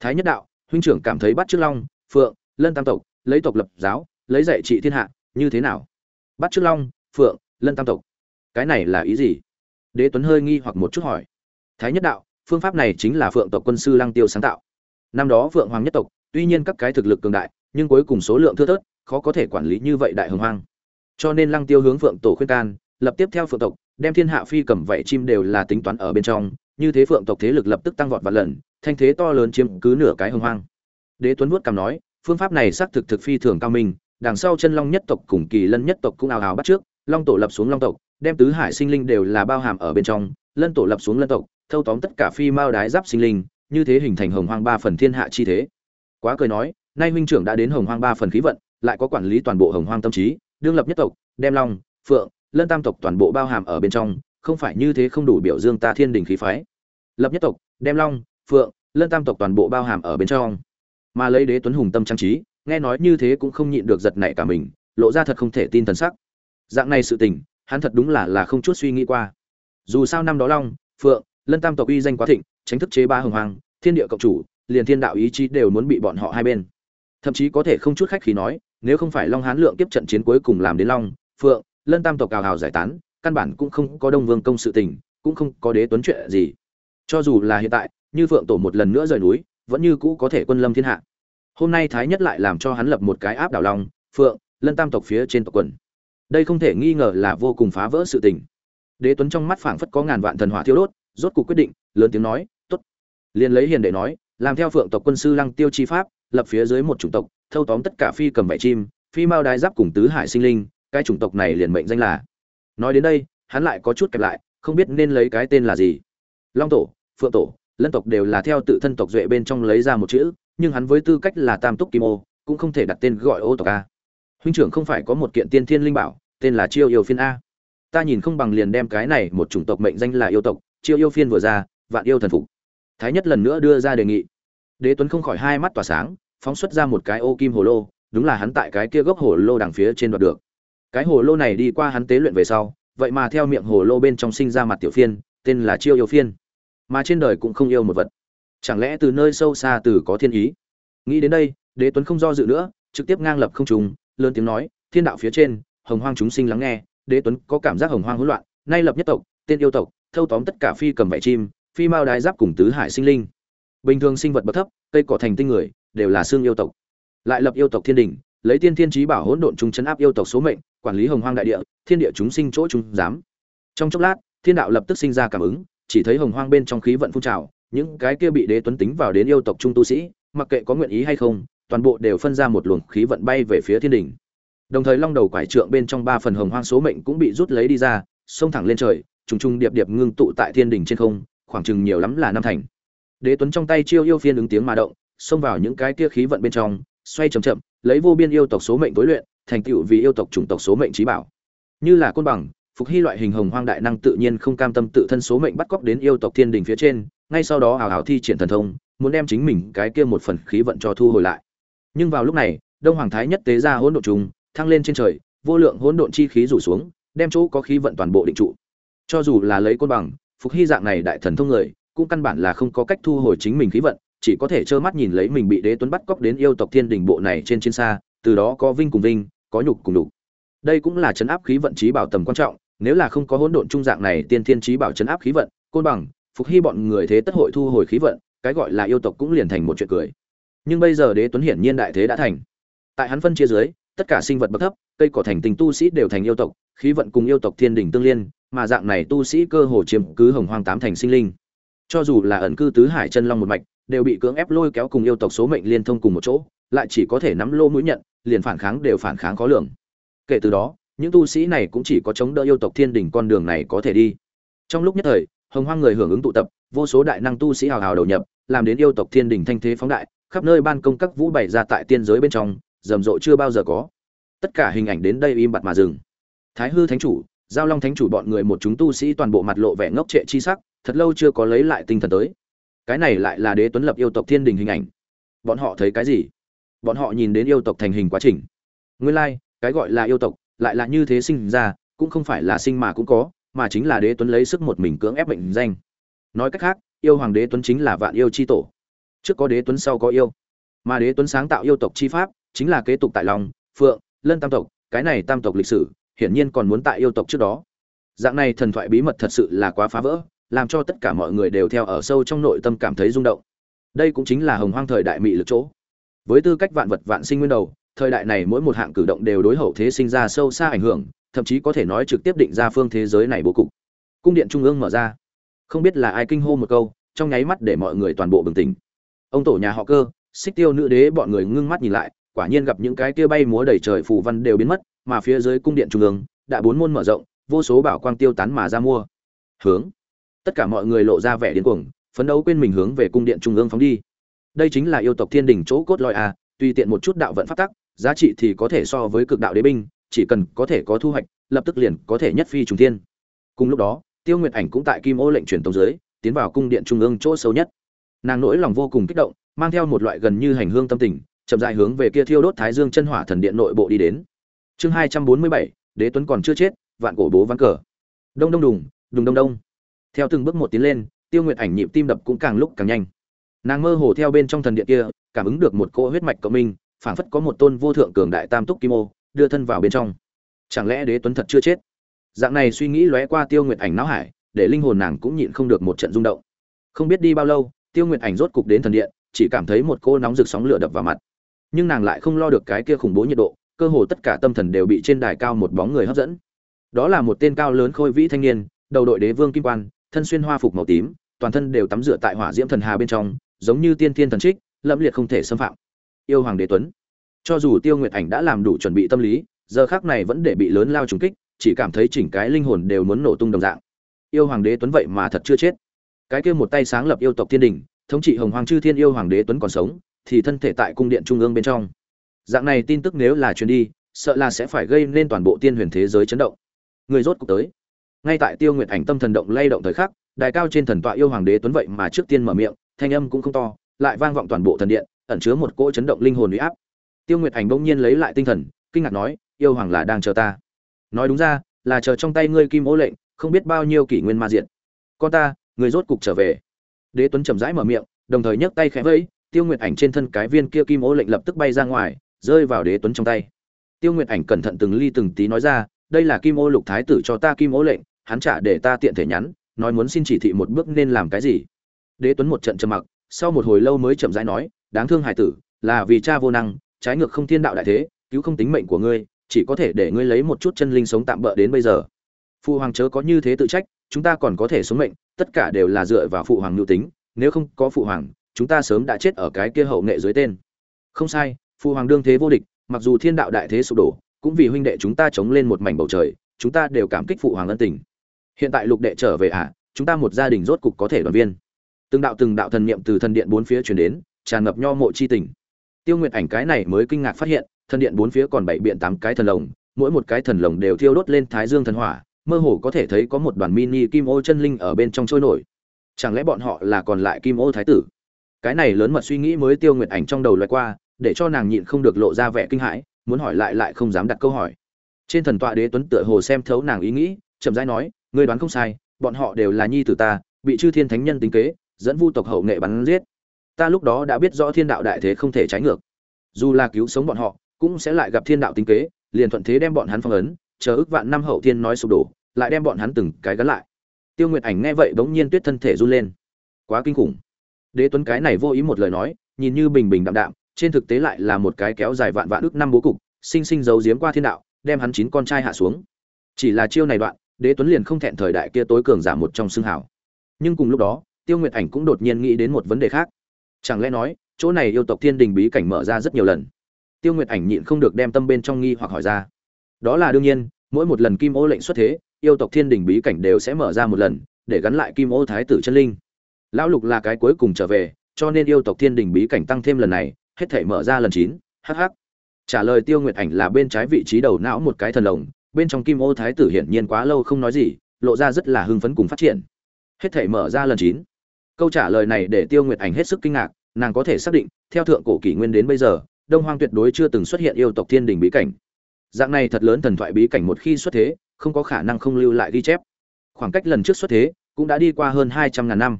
Thái nhất đạo, huynh trưởng cảm thấy bắt trước long, phượng, lân tam tộc, lấy tộc lập giáo, lấy dạy trị thiên hạ, như thế nào? Bắt trước long, phượng lân tam tộc. Cái này là ý gì? Đế tuấn hơi nghi hoặc một chút hỏi. Thái nhất đạo, phương pháp này chính là phượng tộc quân sư lăng tiêu sáng tạo. Năm đó phượng hoàng nhất tộc, tuy nhiên các cái thực lực cường đại, nhưng cuối cùng số lượng thưa thớt, khó có thể quản lý như vậy đại hồng hoang. Cho nên lăng tiêu hướng phượng tổ khuyên can, lập tiếp theo phượng tộc, đem thiên hạ phi cầm vảy chim đều là tính toán ở bên trong, như thế phượng tộc thế lực lập tức tăng vọt vạn lần, thanh thế to lớn chiếm cứ nửa cái hồng hoang. Đế tuấn vuốt cằm nói, phương pháp này xác thực thực phi thường cao minh, đằng sau chân long nhất tộc cùng kỳ lân nhất tộc cũng ào ào bắt trước long tổ lập xuống long tộc, đem tứ hải sinh linh đều là bao hàm ở bên trong, lân tổ lập xuống lân tộc, thâu tóm tất cả phi mao đái giáp sinh linh, như thế hình thành hồng hoang ba phần thiên hạ chi thế. Quá cười nói, nay huynh trưởng đã đến hồng hoang ba phần khí vận, lại có quản lý toàn bộ hồng hoang tâm trí, đương lập nhất tộc, đem long, phượng, lân tam tộc toàn bộ bao hàm ở bên trong, không phải như thế không đủ biểu dương ta thiên đình khí phái. Lập nhất tộc, đem long, phượng, lân tam tộc toàn bộ bao hàm ở bên trong. Mà lấy đế tuấn hùng tâm trang trí, nghe nói như thế cũng không nhịn được giật nảy cả mình, lộ ra thật không thể tin thần sắc dạng này sự tình, hắn thật đúng là là không chút suy nghĩ qua. Dù sao năm đó long, phượng, lân tam tộc uy danh quá thịnh, tránh thức chế ba hồng hoàng, thiên địa cộng chủ, liền thiên đạo ý chí đều muốn bị bọn họ hai bên. Thậm chí có thể không chút khách khí nói, nếu không phải long hán lượng tiếp trận chiến cuối cùng làm đến long, phượng, lân tam tộc cào hào giải tán, căn bản cũng không có đông vương công sự tình, cũng không có đế tuấn chuyện gì. Cho dù là hiện tại, như phượng tổ một lần nữa rời núi, vẫn như cũ có thể quân lâm thiên hạ. Hôm nay thái nhất lại làm cho hắn lập một cái áp đảo long, phượng, lân tam tộc phía trên tộc quần đây không thể nghi ngờ là vô cùng phá vỡ sự tình. Đế tuấn trong mắt phảng phất có ngàn vạn thần hỏa thiêu đốt, rốt cuộc quyết định, lớn tiếng nói, tốt. Liền lấy hiền để nói, làm theo phượng tộc quân sư lăng tiêu chi pháp, lập phía dưới một chủng tộc, thâu tóm tất cả phi cầm vải chim, phi mao đái giáp cùng tứ hải sinh linh, cái chủng tộc này liền mệnh danh là. Nói đến đây, hắn lại có chút kẹp lại, không biết nên lấy cái tên là gì. Long tổ, phượng tổ, lân tộc đều là theo tự thân tộc duệ bên trong lấy ra một chữ, nhưng hắn với tư cách là tam túc kim ô, cũng không thể đặt tên gọi ô tộc a huynh trưởng không phải có một kiện tiên thiên linh bảo, tên là chiêu yêu phiên a. Ta nhìn không bằng liền đem cái này một chủng tộc mệnh danh là yêu tộc, chiêu yêu phiên vừa ra, vạn yêu thần phục. Thái nhất lần nữa đưa ra đề nghị. Đế tuấn không khỏi hai mắt tỏa sáng, phóng xuất ra một cái ô kim hồ lô, đúng là hắn tại cái kia gốc hồ lô đằng phía trên đoạt được. Cái hồ lô này đi qua hắn tế luyện về sau, vậy mà theo miệng hồ lô bên trong sinh ra mặt tiểu phiên, tên là chiêu yêu phiên. Mà trên đời cũng không yêu một vật. Chẳng lẽ từ nơi sâu xa từ có thiên ý? Nghĩ đến đây, đế tuấn không do dự nữa, trực tiếp ngang lập không trùng lớn tiếng nói, thiên đạo phía trên, hồng hoang chúng sinh lắng nghe, đế tuấn có cảm giác hồng hoang hỗn loạn, nay lập nhất tộc, tên yêu tộc, thâu tóm tất cả phi cầm bảy chim, phi mao đái giáp cùng tứ hải sinh linh. Bình thường sinh vật bậc thấp, cây cỏ thành tinh người, đều là xương yêu tộc. Lại lập yêu tộc thiên đình, lấy tiên thiên trí bảo hỗn độn chúng chấn áp yêu tộc số mệnh, quản lý hồng hoang đại địa, thiên địa chúng sinh chỗ chúng dám trong chốc lát, thiên đạo lập tức sinh ra cảm ứng, chỉ thấy hồng hoang bên trong khí vận phun trào, những cái kia bị đế tuấn tính vào đến yêu tộc trung tu sĩ, mặc kệ có nguyện ý hay không toàn bộ đều phân ra một luồng khí vận bay về phía thiên đỉnh, đồng thời long đầu quải trượng bên trong ba phần hồng hoang số mệnh cũng bị rút lấy đi ra xông thẳng lên trời trùng trùng điệp điệp ngưng tụ tại thiên đỉnh trên không khoảng chừng nhiều lắm là năm thành. Đế tuấn trong tay chiêu yêu phiên ứng tiếng mà động xông vào những cái kia khí vận bên trong xoay chậm chậm lấy vô biên yêu tộc số mệnh tối luyện thành tựu vì yêu tộc chủng tộc số mệnh trí bảo. Như là côn bằng phục hy loại hình hồng hoang đại năng tự nhiên không cam tâm tự thân số mệnh bắt cóc đến yêu tộc thiên đình phía trên ngay sau đó hào hào thi triển thần thông muốn đem chính mình cái kia một phần khí vận cho thu hồi lại nhưng vào lúc này, đông hoàng thái nhất tế ra hỗn độn trùng, thăng lên trên trời, vô lượng hỗn độn chi khí rủ xuống, đem chỗ có khí vận toàn bộ định trụ. Cho dù là lấy côn bằng, phục hy dạng này đại thần thông người, cũng căn bản là không có cách thu hồi chính mình khí vận, chỉ có thể trơ mắt nhìn lấy mình bị đế tuấn bắt cóc đến yêu tộc thiên đình bộ này trên trên xa, từ đó có vinh cùng vinh, có nhục cùng đục đây cũng là chấn áp khí vận trí bảo tầm quan trọng, nếu là không có hỗn độn trung dạng này tiên thiên trí bảo chấn áp khí vận, côn bằng, phục hy bọn người thế tất hội thu hồi khí vận, cái gọi là yêu tộc cũng liền thành một chuyện cười nhưng bây giờ đế tuấn hiển nhiên đại thế đã thành. Tại hắn phân chia dưới, tất cả sinh vật bậc thấp, cây cỏ thành tình tu sĩ đều thành yêu tộc, khí vận cùng yêu tộc thiên đình tương liên, mà dạng này tu sĩ cơ hồ chiếm cứ hồng hoang tám thành sinh linh. Cho dù là ẩn cư tứ hải chân long một mạch, đều bị cưỡng ép lôi kéo cùng yêu tộc số mệnh liên thông cùng một chỗ, lại chỉ có thể nắm lô mũi nhận, liền phản kháng đều phản kháng khó lường. Kể từ đó, những tu sĩ này cũng chỉ có chống đỡ yêu tộc thiên đình con đường này có thể đi. Trong lúc nhất thời, hồng hoang người hưởng ứng tụ tập, vô số đại năng tu sĩ hào hào đầu nhập, làm đến yêu tộc thiên đình thanh thế phóng đại khắp nơi ban công các vũ bày ra tại tiên giới bên trong rầm rộ chưa bao giờ có. Tất cả hình ảnh đến đây im bặt mà dừng. Thái hư thánh chủ giao long thánh chủ bọn người một chúng tu sĩ toàn bộ mặt lộ vẻ ngốc trệ chi sắc thật lâu chưa có lấy lại tinh thần tới. Cái này lại là đế tuấn lập yêu tộc thiên đình hình ảnh. Bọn họ thấy cái gì? Bọn họ nhìn đến yêu tộc thành hình quá trình. Nguyên lai、like, cái gọi là yêu tộc lại là như thế sinh ra cũng không phải là sinh mà cũng có mà chính là đế tuấn lấy sức một mình cưỡng ép mệnh danh. Nói cách khác yêu hoàng đế tuấn chính là vạn yêu c h i tổ trước có đế tuấn sau có yêu. Mà đế tuấn sáng tạo yêu tộc chi pháp, chính là kế tục tại lòng, phượng, lân tam tộc, cái này tam tộc lịch sử, hiển nhiên còn muốn tại yêu tộc trước đó. Dạng này thần thoại bí mật thật sự là quá phá vỡ, làm cho tất cả mọi người đều theo ở sâu trong nội tâm cảm thấy rung động. Đây cũng chính là hồng hoang thời đại mị lực chỗ. Với tư cách vạn vật vạn sinh nguyên đầu, thời đại này mỗi một hạng cử động đều đối hậu thế sinh ra sâu xa ảnh hưởng, thậm chí có thể nói trực tiếp định ra phương thế giới này bố cục. Cung điện trung ương mở ra. Không biết là ai kinh hô một câu, trong nháy mắt để mọi người toàn bộ bừng tỉnh ông tổ nhà họ cơ, xích tiêu nữ đế bọn người ngưng mắt nhìn lại, quả nhiên gặp những cái kia bay múa đầy trời phù văn đều biến mất, mà phía dưới cung điện trung ương, đã bốn môn mở rộng, vô số bảo quang tiêu tán mà ra mua. Hướng. Tất cả mọi người lộ ra vẻ điên cuồng, phấn đấu quên mình hướng về cung điện trung ương phóng đi. Đây chính là yêu tộc thiên đình chỗ cốt lõi à, a tùy tiện một chút đạo vận phát tắc, giá trị thì có thể so với cực đạo đế binh, chỉ cần có thể có thu hoạch, lập tức liền có thể nhất phi trùng thiên. Cùng lúc đó, tiêu nguyệt ảnh cũng tại kim ô lệnh truyền tống dưới, tiến vào cung điện trung ương chỗ sâu nhất nàng nỗi lòng vô cùng kích động, mang theo một loại gần như hành hương tâm tình, chậm dài hướng về kia thiêu đốt thái dương chân hỏa thần điện nội bộ đi đến. Chương hai trăm bốn mươi bảy, đế tuấn còn chưa chết, vạn cổ bố ván cờ. Đông đông đùng đùng đông đông. Theo từng bước một tiến lên, tiêu nguyệt ảnh nhịp tim đập cũng càng lúc càng nhanh. Nàng mơ hồ theo bên trong thần điện kia, cảm ứng được một cỗ huyết mạch cộng minh, phảng phất có một tôn vô thượng cường đại tam túc kim ô, đưa thân vào bên trong. Chẳng lẽ đế tuấn thật chưa chết? Dạng này suy nghĩ lóe qua tiêu nguyệt ảnh não hải, để linh hồn nàng cũng nhịn không được một trận rung động. Không biết đi bao lâu tiêu nguyệt ảnh rốt cục đến thần điện, chỉ cảm thấy một cô nóng rực sóng lửa đập vào mặt. Nhưng nàng lại không lo được cái kia khủng bố nhiệt độ, cơ hồ tất cả tâm thần đều bị trên đài cao một bóng người hấp dẫn. Đó là một tên cao lớn khôi vĩ thanh niên, đầu đội đế vương kim quan, thân xuyên hoa phục màu tím, toàn thân đều tắm rửa tại hỏa diễm thần hà bên trong, giống như tiên thiên thần trích lâm liệt không thể xâm phạm. Yêu hoàng đế tuấn. Cho dù tiêu nguyệt ảnh đã làm đủ chuẩn bị tâm lý, giờ khác này vẫn để bị lớn lao trùng kích, chỉ cảm thấy chỉnh cái linh hồn đều muốn nổ tung đồng dạng. Yêu hoàng đế tuấn vậy mà thật chưa chết cái kia một tay sáng lập yêu tộc thiên đình, thống trị hồng hoàng chư thiên yêu hoàng đế tuấn còn sống, thì thân thể tại cung điện trung ương bên trong. Dạng này tin tức nếu là truyền đi, sợ là sẽ phải gây nên toàn bộ tiên huyền thế giới chấn động. Người rốt cuộc tới. Ngay tại tiêu nguyệt ảnh tâm thần động lay động thời khắc, đài cao trên thần tọa yêu hoàng đế tuấn vậy mà trước tiên mở miệng, thanh âm cũng không to, lại vang vọng toàn bộ thần điện, ẩn chứa một cỗ chấn động linh hồn uy áp. Tiêu nguyệt ảnh bỗng nhiên lấy lại tinh thần, kinh ngạc nói, yêu hoàng là đang chờ ta. Nói đúng ra, là chờ trong tay ngươi kim ố lệnh, không biết bao nhiêu kỷ nguyên ma diện. Con ta người rốt cục trở về. Đế tuấn chậm rãi mở miệng, đồng thời nhấc tay khẽ vẫy, tiêu nguyệt ảnh trên thân cái viên kia kim ô lệnh lập tức bay ra ngoài, rơi vào đế tuấn trong tay. Tiêu nguyệt ảnh cẩn thận từng ly từng tí nói ra, đây là kim ô lục thái tử cho ta kim ô lệnh, hắn trả để ta tiện thể nhắn, nói muốn xin chỉ thị một bước nên làm cái gì? Đế tuấn một trận trầm mặc, sau một hồi lâu mới chậm rãi nói, đáng thương hải tử, là vì cha vô năng, trái ngược không thiên đạo đại thế, cứu không tính mệnh của ngươi, chỉ có thể để ngươi lấy một chút chân linh sống tạm bỡ đến bây giờ. Phụ hoàng chớ có như thế tự trách, chúng ta còn có thể sống mệnh tất cả đều là dựa vào phụ hoàng nhu tính nếu không có phụ hoàng chúng ta sớm đã chết ở cái kia hậu nghệ dưới tên. Không sai phụ hoàng đương thế vô địch mặc dù thiên đạo đại thế sụp đổ cũng vì huynh đệ chúng ta chống lên một mảnh bầu trời chúng ta đều cảm kích phụ hoàng ân tình. Hiện tại lục đệ trở về ạ à, chúng ta một gia đình rốt cục có thể đoàn viên. Từng đạo từng đạo thần niệm từ thần điện bốn phía truyền đến tràn ngập nho mộ chi tình. Tiêu nguyệt ảnh cái này mới kinh ngạc phát hiện thần điện bốn phía còn bảy biện tám cái thần lồng mỗi một cái thần lồng đều thiêu đốt lên thái dương thần hỏa mơ hồ có thể thấy có một đoàn mini kim ô chân linh ở bên trong trôi nổi. Chẳng lẽ bọn họ là còn lại kim ô thái tử? Cái này lớn mật suy nghĩ mới tiêu nguyệt ảnh trong đầu loại qua, để cho nàng nhịn không được lộ ra vẻ kinh hãi, muốn hỏi lại lại không dám đặt câu hỏi. Trên thần tọa đế tuấn tựa hồ xem thấu nàng ý nghĩ, chậm rãi nói, ngươi đoán không sai, bọn họ đều là nhi tử ta, bị chư thiên thánh nhân tính kế, dẫn vu tộc hậu nghệ bắn giết. Ta lúc đó đã biết rõ thiên đạo đại thế không thể trái ngược. Dù là cứu sống bọn họ, cũng sẽ lại gặp thiên đạo tính kế, liền thuận thế đem bọn hắn phong ấn, chờ ước vạn năm hậu thiên nói sụp đổ lại đem bọn hắn từng cái gắn lại. Tiêu nguyệt ảnh nghe vậy bỗng nhiên tuyết thân thể run lên. Quá kinh khủng. Đế tuấn cái này vô ý một lời nói, nhìn như bình bình đạm đạm, trên thực tế lại là một cái kéo dài vạn vạn ước năm bố cục, sinh sinh giấu giếm qua thiên đạo, đem hắn chín con trai hạ xuống. Chỉ là chiêu này đoạn, đế tuấn liền không thẹn thời đại kia tối cường giả một trong xương hảo nhưng cùng lúc đó, tiêu nguyệt ảnh cũng đột nhiên nghĩ đến một vấn đề khác. Chẳng lẽ nói, chỗ này yêu tộc thiên đình bí cảnh mở ra rất nhiều lần? Tiêu nguyệt ảnh nhịn không được đem tâm bên trong nghi hoặc hỏi ra. Đó là đương nhiên, mỗi một lần kim ô lệnh xuất thế yêu tộc thiên đình bí cảnh đều sẽ mở ra một lần, để gắn lại kim ô thái tử chân linh. Lão lục là cái cuối cùng trở về, cho nên yêu tộc thiên đình bí cảnh tăng thêm lần này, hết thể mở ra lần chín hh trả lời tiêu nguyệt ảnh là bên trái vị trí đầu não một cái thần lồng bên trong kim ô thái tử hiển nhiên quá lâu không nói gì, lộ ra rất là hưng phấn cùng phát triển. Hết thể mở ra lần chín. Câu trả lời này để tiêu nguyệt ảnh hết sức kinh ngạc, nàng có thể xác định, theo thượng cổ kỷ nguyên đến bây giờ, đông hoang tuyệt đối chưa từng xuất hiện yêu tộc thiên đình bí cảnh. Dạng này thật lớn thần thoại bí cảnh một khi xuất thế không có khả năng không lưu lại ghi chép. Khoảng cách lần trước xuất thế, cũng đã đi qua hơn hai trăm ngàn năm.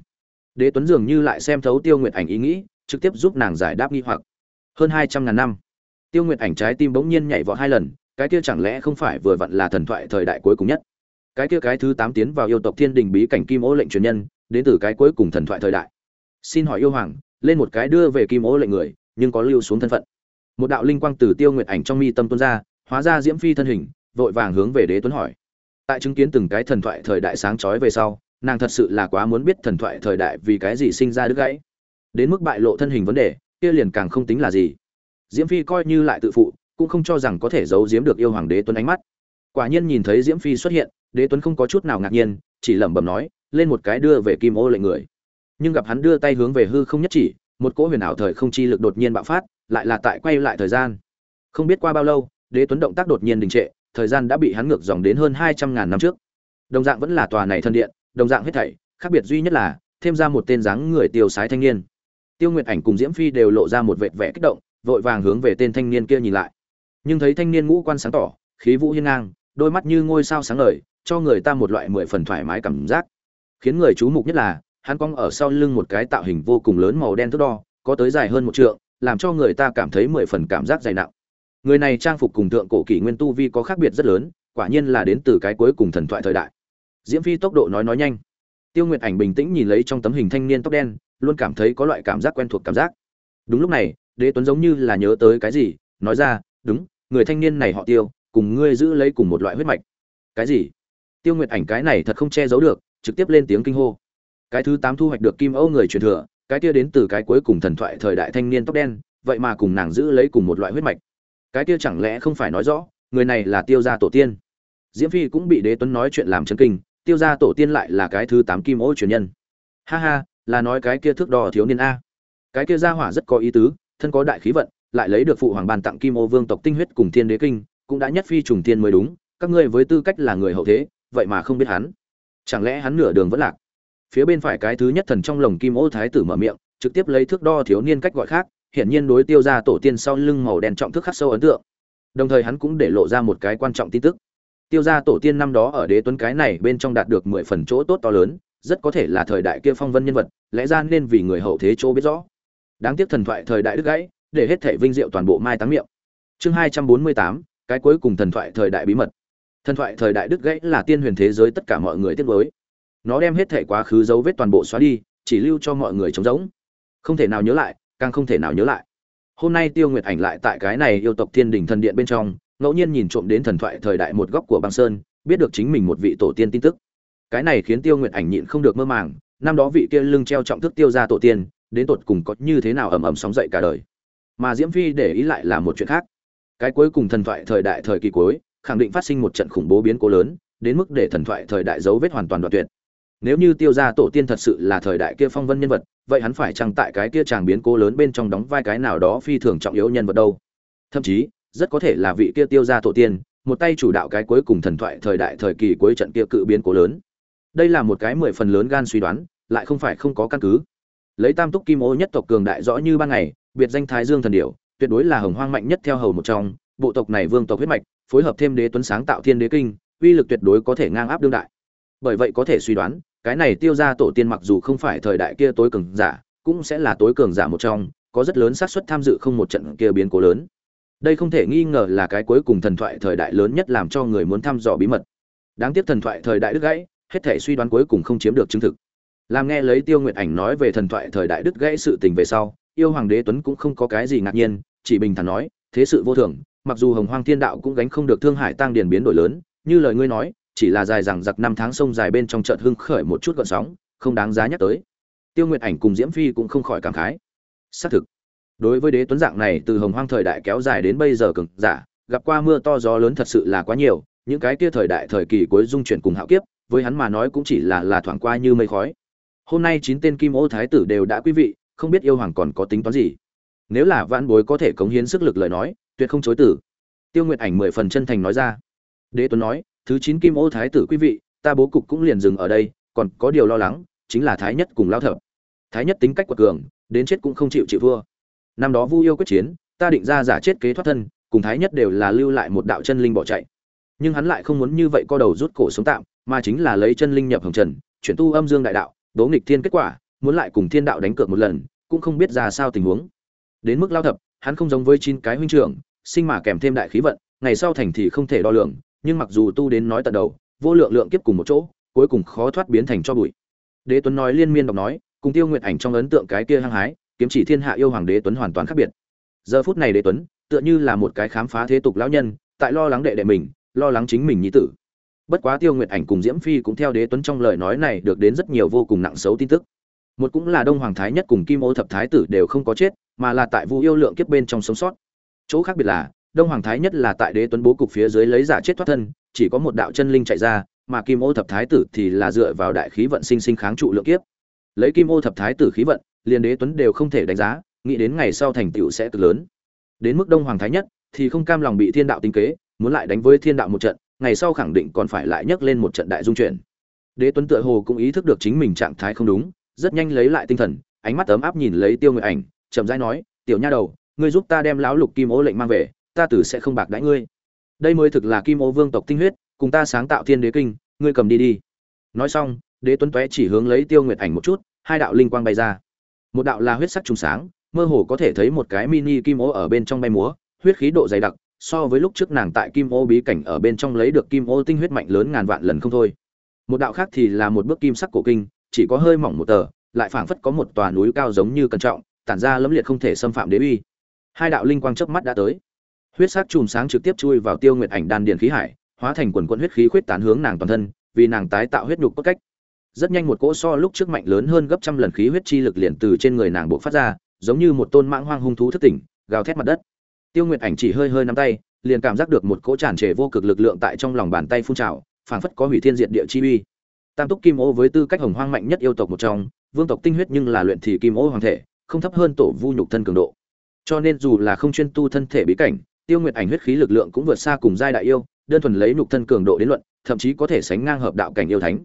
Đế tuấn dường như lại xem thấu tiêu nguyệt ảnh ý nghĩ, trực tiếp giúp nàng giải đáp nghi hoặc. Hơn hai trăm ngàn năm. Tiêu nguyệt ảnh trái tim bỗng nhiên nhảy vọt hai lần, cái kia chẳng lẽ không phải vừa vặn là thần thoại thời đại cuối cùng nhất? Cái kia cái thứ tám tiến vào yêu tộc thiên đình bí cảnh kim ô lệnh truyền nhân, đến từ cái cuối cùng thần thoại thời đại. Xin hỏi yêu hoàng, lên một cái đưa về kim ô lệnh người, nhưng có lưu xuống thân phận. Một đạo linh quang từ tiêu nguyệt ảnh trong mi tâm tuôn ra, hóa ra diễm phi thân hình vội vàng hướng về đế tuấn hỏi. Tại chứng kiến từng cái thần thoại thời đại sáng chói về sau, nàng thật sự là quá muốn biết thần thoại thời đại vì cái gì sinh ra đứt gãy. Đến mức bại lộ thân hình vấn đề, kia liền càng không tính là gì. Diễm phi coi như lại tự phụ, cũng không cho rằng có thể giấu giếm được yêu hoàng đế tuấn ánh mắt. Quả nhiên nhìn thấy diễm phi xuất hiện, đế tuấn không có chút nào ngạc nhiên, chỉ lẩm bẩm nói, lên một cái đưa về kim ô lệnh người. Nhưng gặp hắn đưa tay hướng về hư không nhất chỉ, một cỗ huyền ảo thời không chi lực đột nhiên bạo phát, lại là tại quay lại thời gian. Không biết qua bao lâu, đế tuấn động tác đột nhiên đình trệ thời gian đã bị hắn ngược dòng đến hơn hai trăm ngàn năm trước. Đồng dạng vẫn là tòa này thân điện, đồng dạng hết thảy, khác biệt duy nhất là, thêm ra một tên dáng người tiêu sái thanh niên. Tiêu nguyệt ảnh cùng diễm phi đều lộ ra một vệt vẻ kích động, vội vàng hướng về tên thanh niên kia nhìn lại. Nhưng thấy thanh niên ngũ quan sáng tỏ, khí vũ hiên ngang, đôi mắt như ngôi sao sáng ngời, cho người ta một loại mười phần thoải mái cảm giác. Khiến người chú mục nhất là, hắn cong ở sau lưng một cái tạo hình vô cùng lớn màu đen thước đo, có tới dài hơn một trượng, làm cho người ta cảm thấy mười phần cảm giác dày nặng người này trang phục cùng thượng cổ kỷ nguyên tu vi có khác biệt rất lớn, quả nhiên là đến từ cái cuối cùng thần thoại thời đại. Diễm phi tốc độ nói nói nhanh. Tiêu nguyệt ảnh bình tĩnh nhìn lấy trong tấm hình thanh niên tóc đen, luôn cảm thấy có loại cảm giác quen thuộc cảm giác. Đúng lúc này, đế tuấn giống như là nhớ tới cái gì, nói ra, đúng, người thanh niên này họ tiêu, cùng ngươi giữ lấy cùng một loại huyết mạch. Cái gì? Tiêu nguyệt ảnh cái này thật không che giấu được, trực tiếp lên tiếng kinh hô. Cái thứ tám thu hoạch được kim âu người truyền thừa, cái kia đến từ cái cuối cùng thần thoại thời đại thanh niên tóc đen, vậy mà cùng nàng giữ lấy cùng một loại huyết mạch cái kia chẳng lẽ không phải nói rõ, người này là tiêu gia tổ tiên? Diễm phi cũng bị đế tuấn nói chuyện làm chấn kinh, tiêu gia tổ tiên lại là cái thứ tám kim ô truyền nhân. Ha ha, là nói cái kia thước đo thiếu niên a. Cái kia gia hỏa rất có ý tứ, thân có đại khí vận, lại lấy được phụ hoàng ban tặng kim ô vương tộc tinh huyết cùng thiên đế kinh, cũng đã nhất phi trùng tiên mới đúng, các ngươi với tư cách là người hậu thế, vậy mà không biết hắn. Chẳng lẽ hắn nửa đường vẫn lạc? Phía bên phải cái thứ nhất thần trong lồng kim ô thái tử mở miệng, trực tiếp lấy thước đo thiếu niên cách gọi khác hiển nhiên đối tiêu ra tổ tiên sau lưng màu đen trọng thức khắc sâu ấn tượng. Đồng thời hắn cũng để lộ ra một cái quan trọng tin tức. Tiêu ra tổ tiên năm đó ở đế tuấn cái này bên trong đạt được mười phần chỗ tốt to lớn, rất có thể là thời đại kia phong vân nhân vật, lẽ ra nên vì người hậu thế chỗ biết rõ. Đáng tiếc thần thoại thời đại đức gãy, để hết thể vinh diệu toàn bộ mai táng miệng. Chương hai trăm bốn mươi tám, cái cuối cùng thần thoại thời đại bí mật. Thần thoại thời đại đức gãy là tiên huyền thế giới tất cả mọi người tiếc với nó đem hết thể quá khứ dấu vết toàn bộ xóa đi, chỉ lưu cho mọi người trống rỗng. Không thể nào nhớ lại càng không thể nào nhớ lại. Hôm nay tiêu nguyệt ảnh lại tại cái này yêu tộc thiên đình thần điện bên trong, ngẫu nhiên nhìn trộm đến thần thoại thời đại một góc của băng sơn, biết được chính mình một vị tổ tiên tin tức. Cái này khiến tiêu nguyệt ảnh nhịn không được mơ màng, năm đó vị kia lưng treo trọng thức tiêu ra tổ tiên, đến tột cùng có như thế nào ầm ầm sóng dậy cả đời. Mà diễm phi để ý lại là một chuyện khác. Cái cuối cùng thần thoại thời đại thời kỳ cuối, khẳng định phát sinh một trận khủng bố biến cố lớn, đến mức để thần thoại thời đại dấu vết hoàn toàn đoạn tuyệt nếu như tiêu gia tổ tiên thật sự là thời đại kia phong vân nhân vật, vậy hắn phải chăng tại cái kia chàng biến cố lớn bên trong đóng vai cái nào đó phi thường trọng yếu nhân vật đâu? Thậm chí, rất có thể là vị kia tiêu gia tổ tiên, một tay chủ đạo cái cuối cùng thần thoại thời đại thời kỳ cuối trận kia cự biến cố lớn. Đây là một cái mười phần lớn gan suy đoán, lại không phải không có căn cứ. Lấy tam túc kim ô nhất tộc cường đại rõ như ban ngày, biệt danh thái dương thần điểu, tuyệt đối là hồng hoang mạnh nhất theo hầu một trong, bộ tộc này vương tộc huyết mạch, phối hợp thêm đế tuấn sáng tạo thiên đế kinh, uy lực tuyệt đối có thể ngang áp đương đại. Bởi vậy có thể suy đoán cái này tiêu ra tổ tiên mặc dù không phải thời đại kia tối cường giả, cũng sẽ là tối cường giả một trong, có rất lớn xác suất tham dự không một trận kia biến cố lớn. Đây không thể nghi ngờ là cái cuối cùng thần thoại thời đại lớn nhất làm cho người muốn thăm dò bí mật. Đáng tiếc thần thoại thời đại đứt gãy, hết thể suy đoán cuối cùng không chiếm được chứng thực. Làm nghe lấy tiêu nguyệt ảnh nói về thần thoại thời đại đứt gãy sự tình về sau, yêu hoàng đế tuấn cũng không có cái gì ngạc nhiên, chỉ bình thản nói, thế sự vô thường, mặc dù hồng hoang thiên đạo cũng gánh không được thương hải tăng điền biến đổi lớn, như lời ngươi nói chỉ là dài rằng giặc năm tháng sông dài bên trong trận hưng khởi một chút gợn sóng, không đáng giá nhắc tới. Tiêu nguyệt ảnh cùng diễm phi cũng không khỏi cảm khái. Xác thực, đối với đế tuấn dạng này từ hồng hoang thời đại kéo dài đến bây giờ cực giả, gặp qua mưa to gió lớn thật sự là quá nhiều, những cái kia thời đại thời kỳ cuối dung chuyển cùng hạo kiếp, với hắn mà nói cũng chỉ là là thoảng qua như mây khói. Hôm nay chín tên kim ô thái tử đều đã quý vị, không biết yêu hoàng còn có tính toán gì. Nếu là vãn bối có thể cống hiến sức lực lời nói, tuyệt không chối từ. Tiêu nguyệt ảnh mười phần chân thành nói ra. Đế tuấn nói thứ chín kim ô thái tử quý vị, ta bố cục cũng liền dừng ở đây, còn có điều lo lắng, chính là thái nhất cùng lao thập. Thái nhất tính cách quật cường, đến chết cũng không chịu chịu vua năm đó vu yêu quyết chiến, ta định ra giả chết kế thoát thân, cùng thái nhất đều là lưu lại một đạo chân linh bỏ chạy. Nhưng hắn lại không muốn như vậy co đầu rút cổ sống tạm, mà chính là lấy chân linh nhập hồng trần, chuyển tu âm dương đại đạo, đố nghịch thiên kết quả, muốn lại cùng thiên đạo đánh cược một lần, cũng không biết ra sao tình huống. Đến mức lao thập, hắn không giống với chín cái huynh trưởng, sinh mà kèm thêm đại khí vận, ngày sau thành thì không thể đo lường nhưng mặc dù tu đến nói tận đầu, vô lượng lượng kiếp cùng một chỗ, cuối cùng khó thoát biến thành cho bụi. Đế tuấn nói liên miên đọc nói, cùng tiêu nguyện ảnh trong ấn tượng cái kia hăng hái, kiếm chỉ thiên hạ yêu hoàng đế tuấn hoàn toàn khác biệt. Giờ phút này đế tuấn, tựa như là một cái khám phá thế tục lão nhân, tại lo lắng đệ đệ mình, lo lắng chính mình nhi tử. Bất quá tiêu nguyệt ảnh cùng diễm phi cũng theo đế tuấn trong lời nói này được đến rất nhiều vô cùng nặng xấu tin tức. Một cũng là đông hoàng thái nhất cùng kim ô thập thái tử đều không có chết, mà là tại vu yêu lượng kiếp bên trong sống sót. Chỗ khác biệt là đông hoàng thái nhất là tại đế tuấn bố cục phía dưới lấy giả chết thoát thân, chỉ có một đạo chân linh chạy ra, mà kim ô thập thái tử thì là dựa vào đại khí vận sinh sinh kháng trụ lượng kiếp. Lấy kim ô thập thái tử khí vận, liền đế tuấn đều không thể đánh giá, nghĩ đến ngày sau thành tựu sẽ cực lớn. Đến mức đông hoàng thái nhất thì không cam lòng bị thiên đạo tính kế, muốn lại đánh với thiên đạo một trận, ngày sau khẳng định còn phải lại nhấc lên một trận đại dung chuyển. Đế tuấn tựa hồ cũng ý thức được chính mình trạng thái không đúng, rất nhanh lấy lại tinh thần, ánh mắt ấm áp nhìn lấy tiêu nguyệt ảnh, chậm rãi nói, tiểu nha đầu, ngươi giúp ta đem lão lục kim ô lệnh mang về ta tử sẽ không bạc đãi ngươi. Đây mới thực là kim ô vương tộc tinh huyết, cùng ta sáng tạo thiên đế kinh, ngươi cầm đi đi. Nói xong, đế tuấn tóe chỉ hướng lấy tiêu nguyệt ảnh một chút, hai đạo linh quang bay ra. Một đạo là huyết sắc trùng sáng, mơ hồ có thể thấy một cái mini kim ô ở bên trong bay múa, huyết khí độ dày đặc, so với lúc trước nàng tại kim ô bí cảnh ở bên trong lấy được kim ô tinh huyết mạnh lớn ngàn vạn lần không thôi. Một đạo khác thì là một bước kim sắc cổ kinh, chỉ có hơi mỏng một tờ, lại phảng phất có một tòa núi cao giống như cẩn trọng, tản ra lẫm liệt không thể xâm phạm đế uy. Hai đạo linh quang chớp mắt đã tới huyết sắc chùm sáng trực tiếp chui vào tiêu nguyệt ảnh đan điền khí hải, hóa thành quần quận huyết khí khuyết tán hướng nàng toàn thân, vì nàng tái tạo huyết nhục cốt cách. Rất nhanh một cỗ so lúc trước mạnh lớn hơn gấp trăm lần khí huyết chi lực liền từ trên người nàng buộc phát ra, giống như một tôn mãng hoang hung thú thất tỉnh, gào thét mặt đất. Tiêu nguyệt ảnh chỉ hơi hơi nắm tay, liền cảm giác được một cỗ tràn trề vô cực lực lượng tại trong lòng bàn tay phun trào, phảng phất có hủy thiên diệt địa chi uy. Tam túc kim ô với tư cách hồng hoang mạnh nhất yêu tộc một trong, vương tộc tinh huyết nhưng là luyện thì kim ô hoàng thể, không thấp hơn tổ vu nhục thân cường độ. Cho nên dù là không chuyên tu thân thể bí cảnh tiêu nguyệt ảnh huyết khí lực lượng cũng vượt xa cùng giai đại yêu, đơn thuần lấy nhục thân cường độ đến luận, thậm chí có thể sánh ngang hợp đạo cảnh yêu thánh.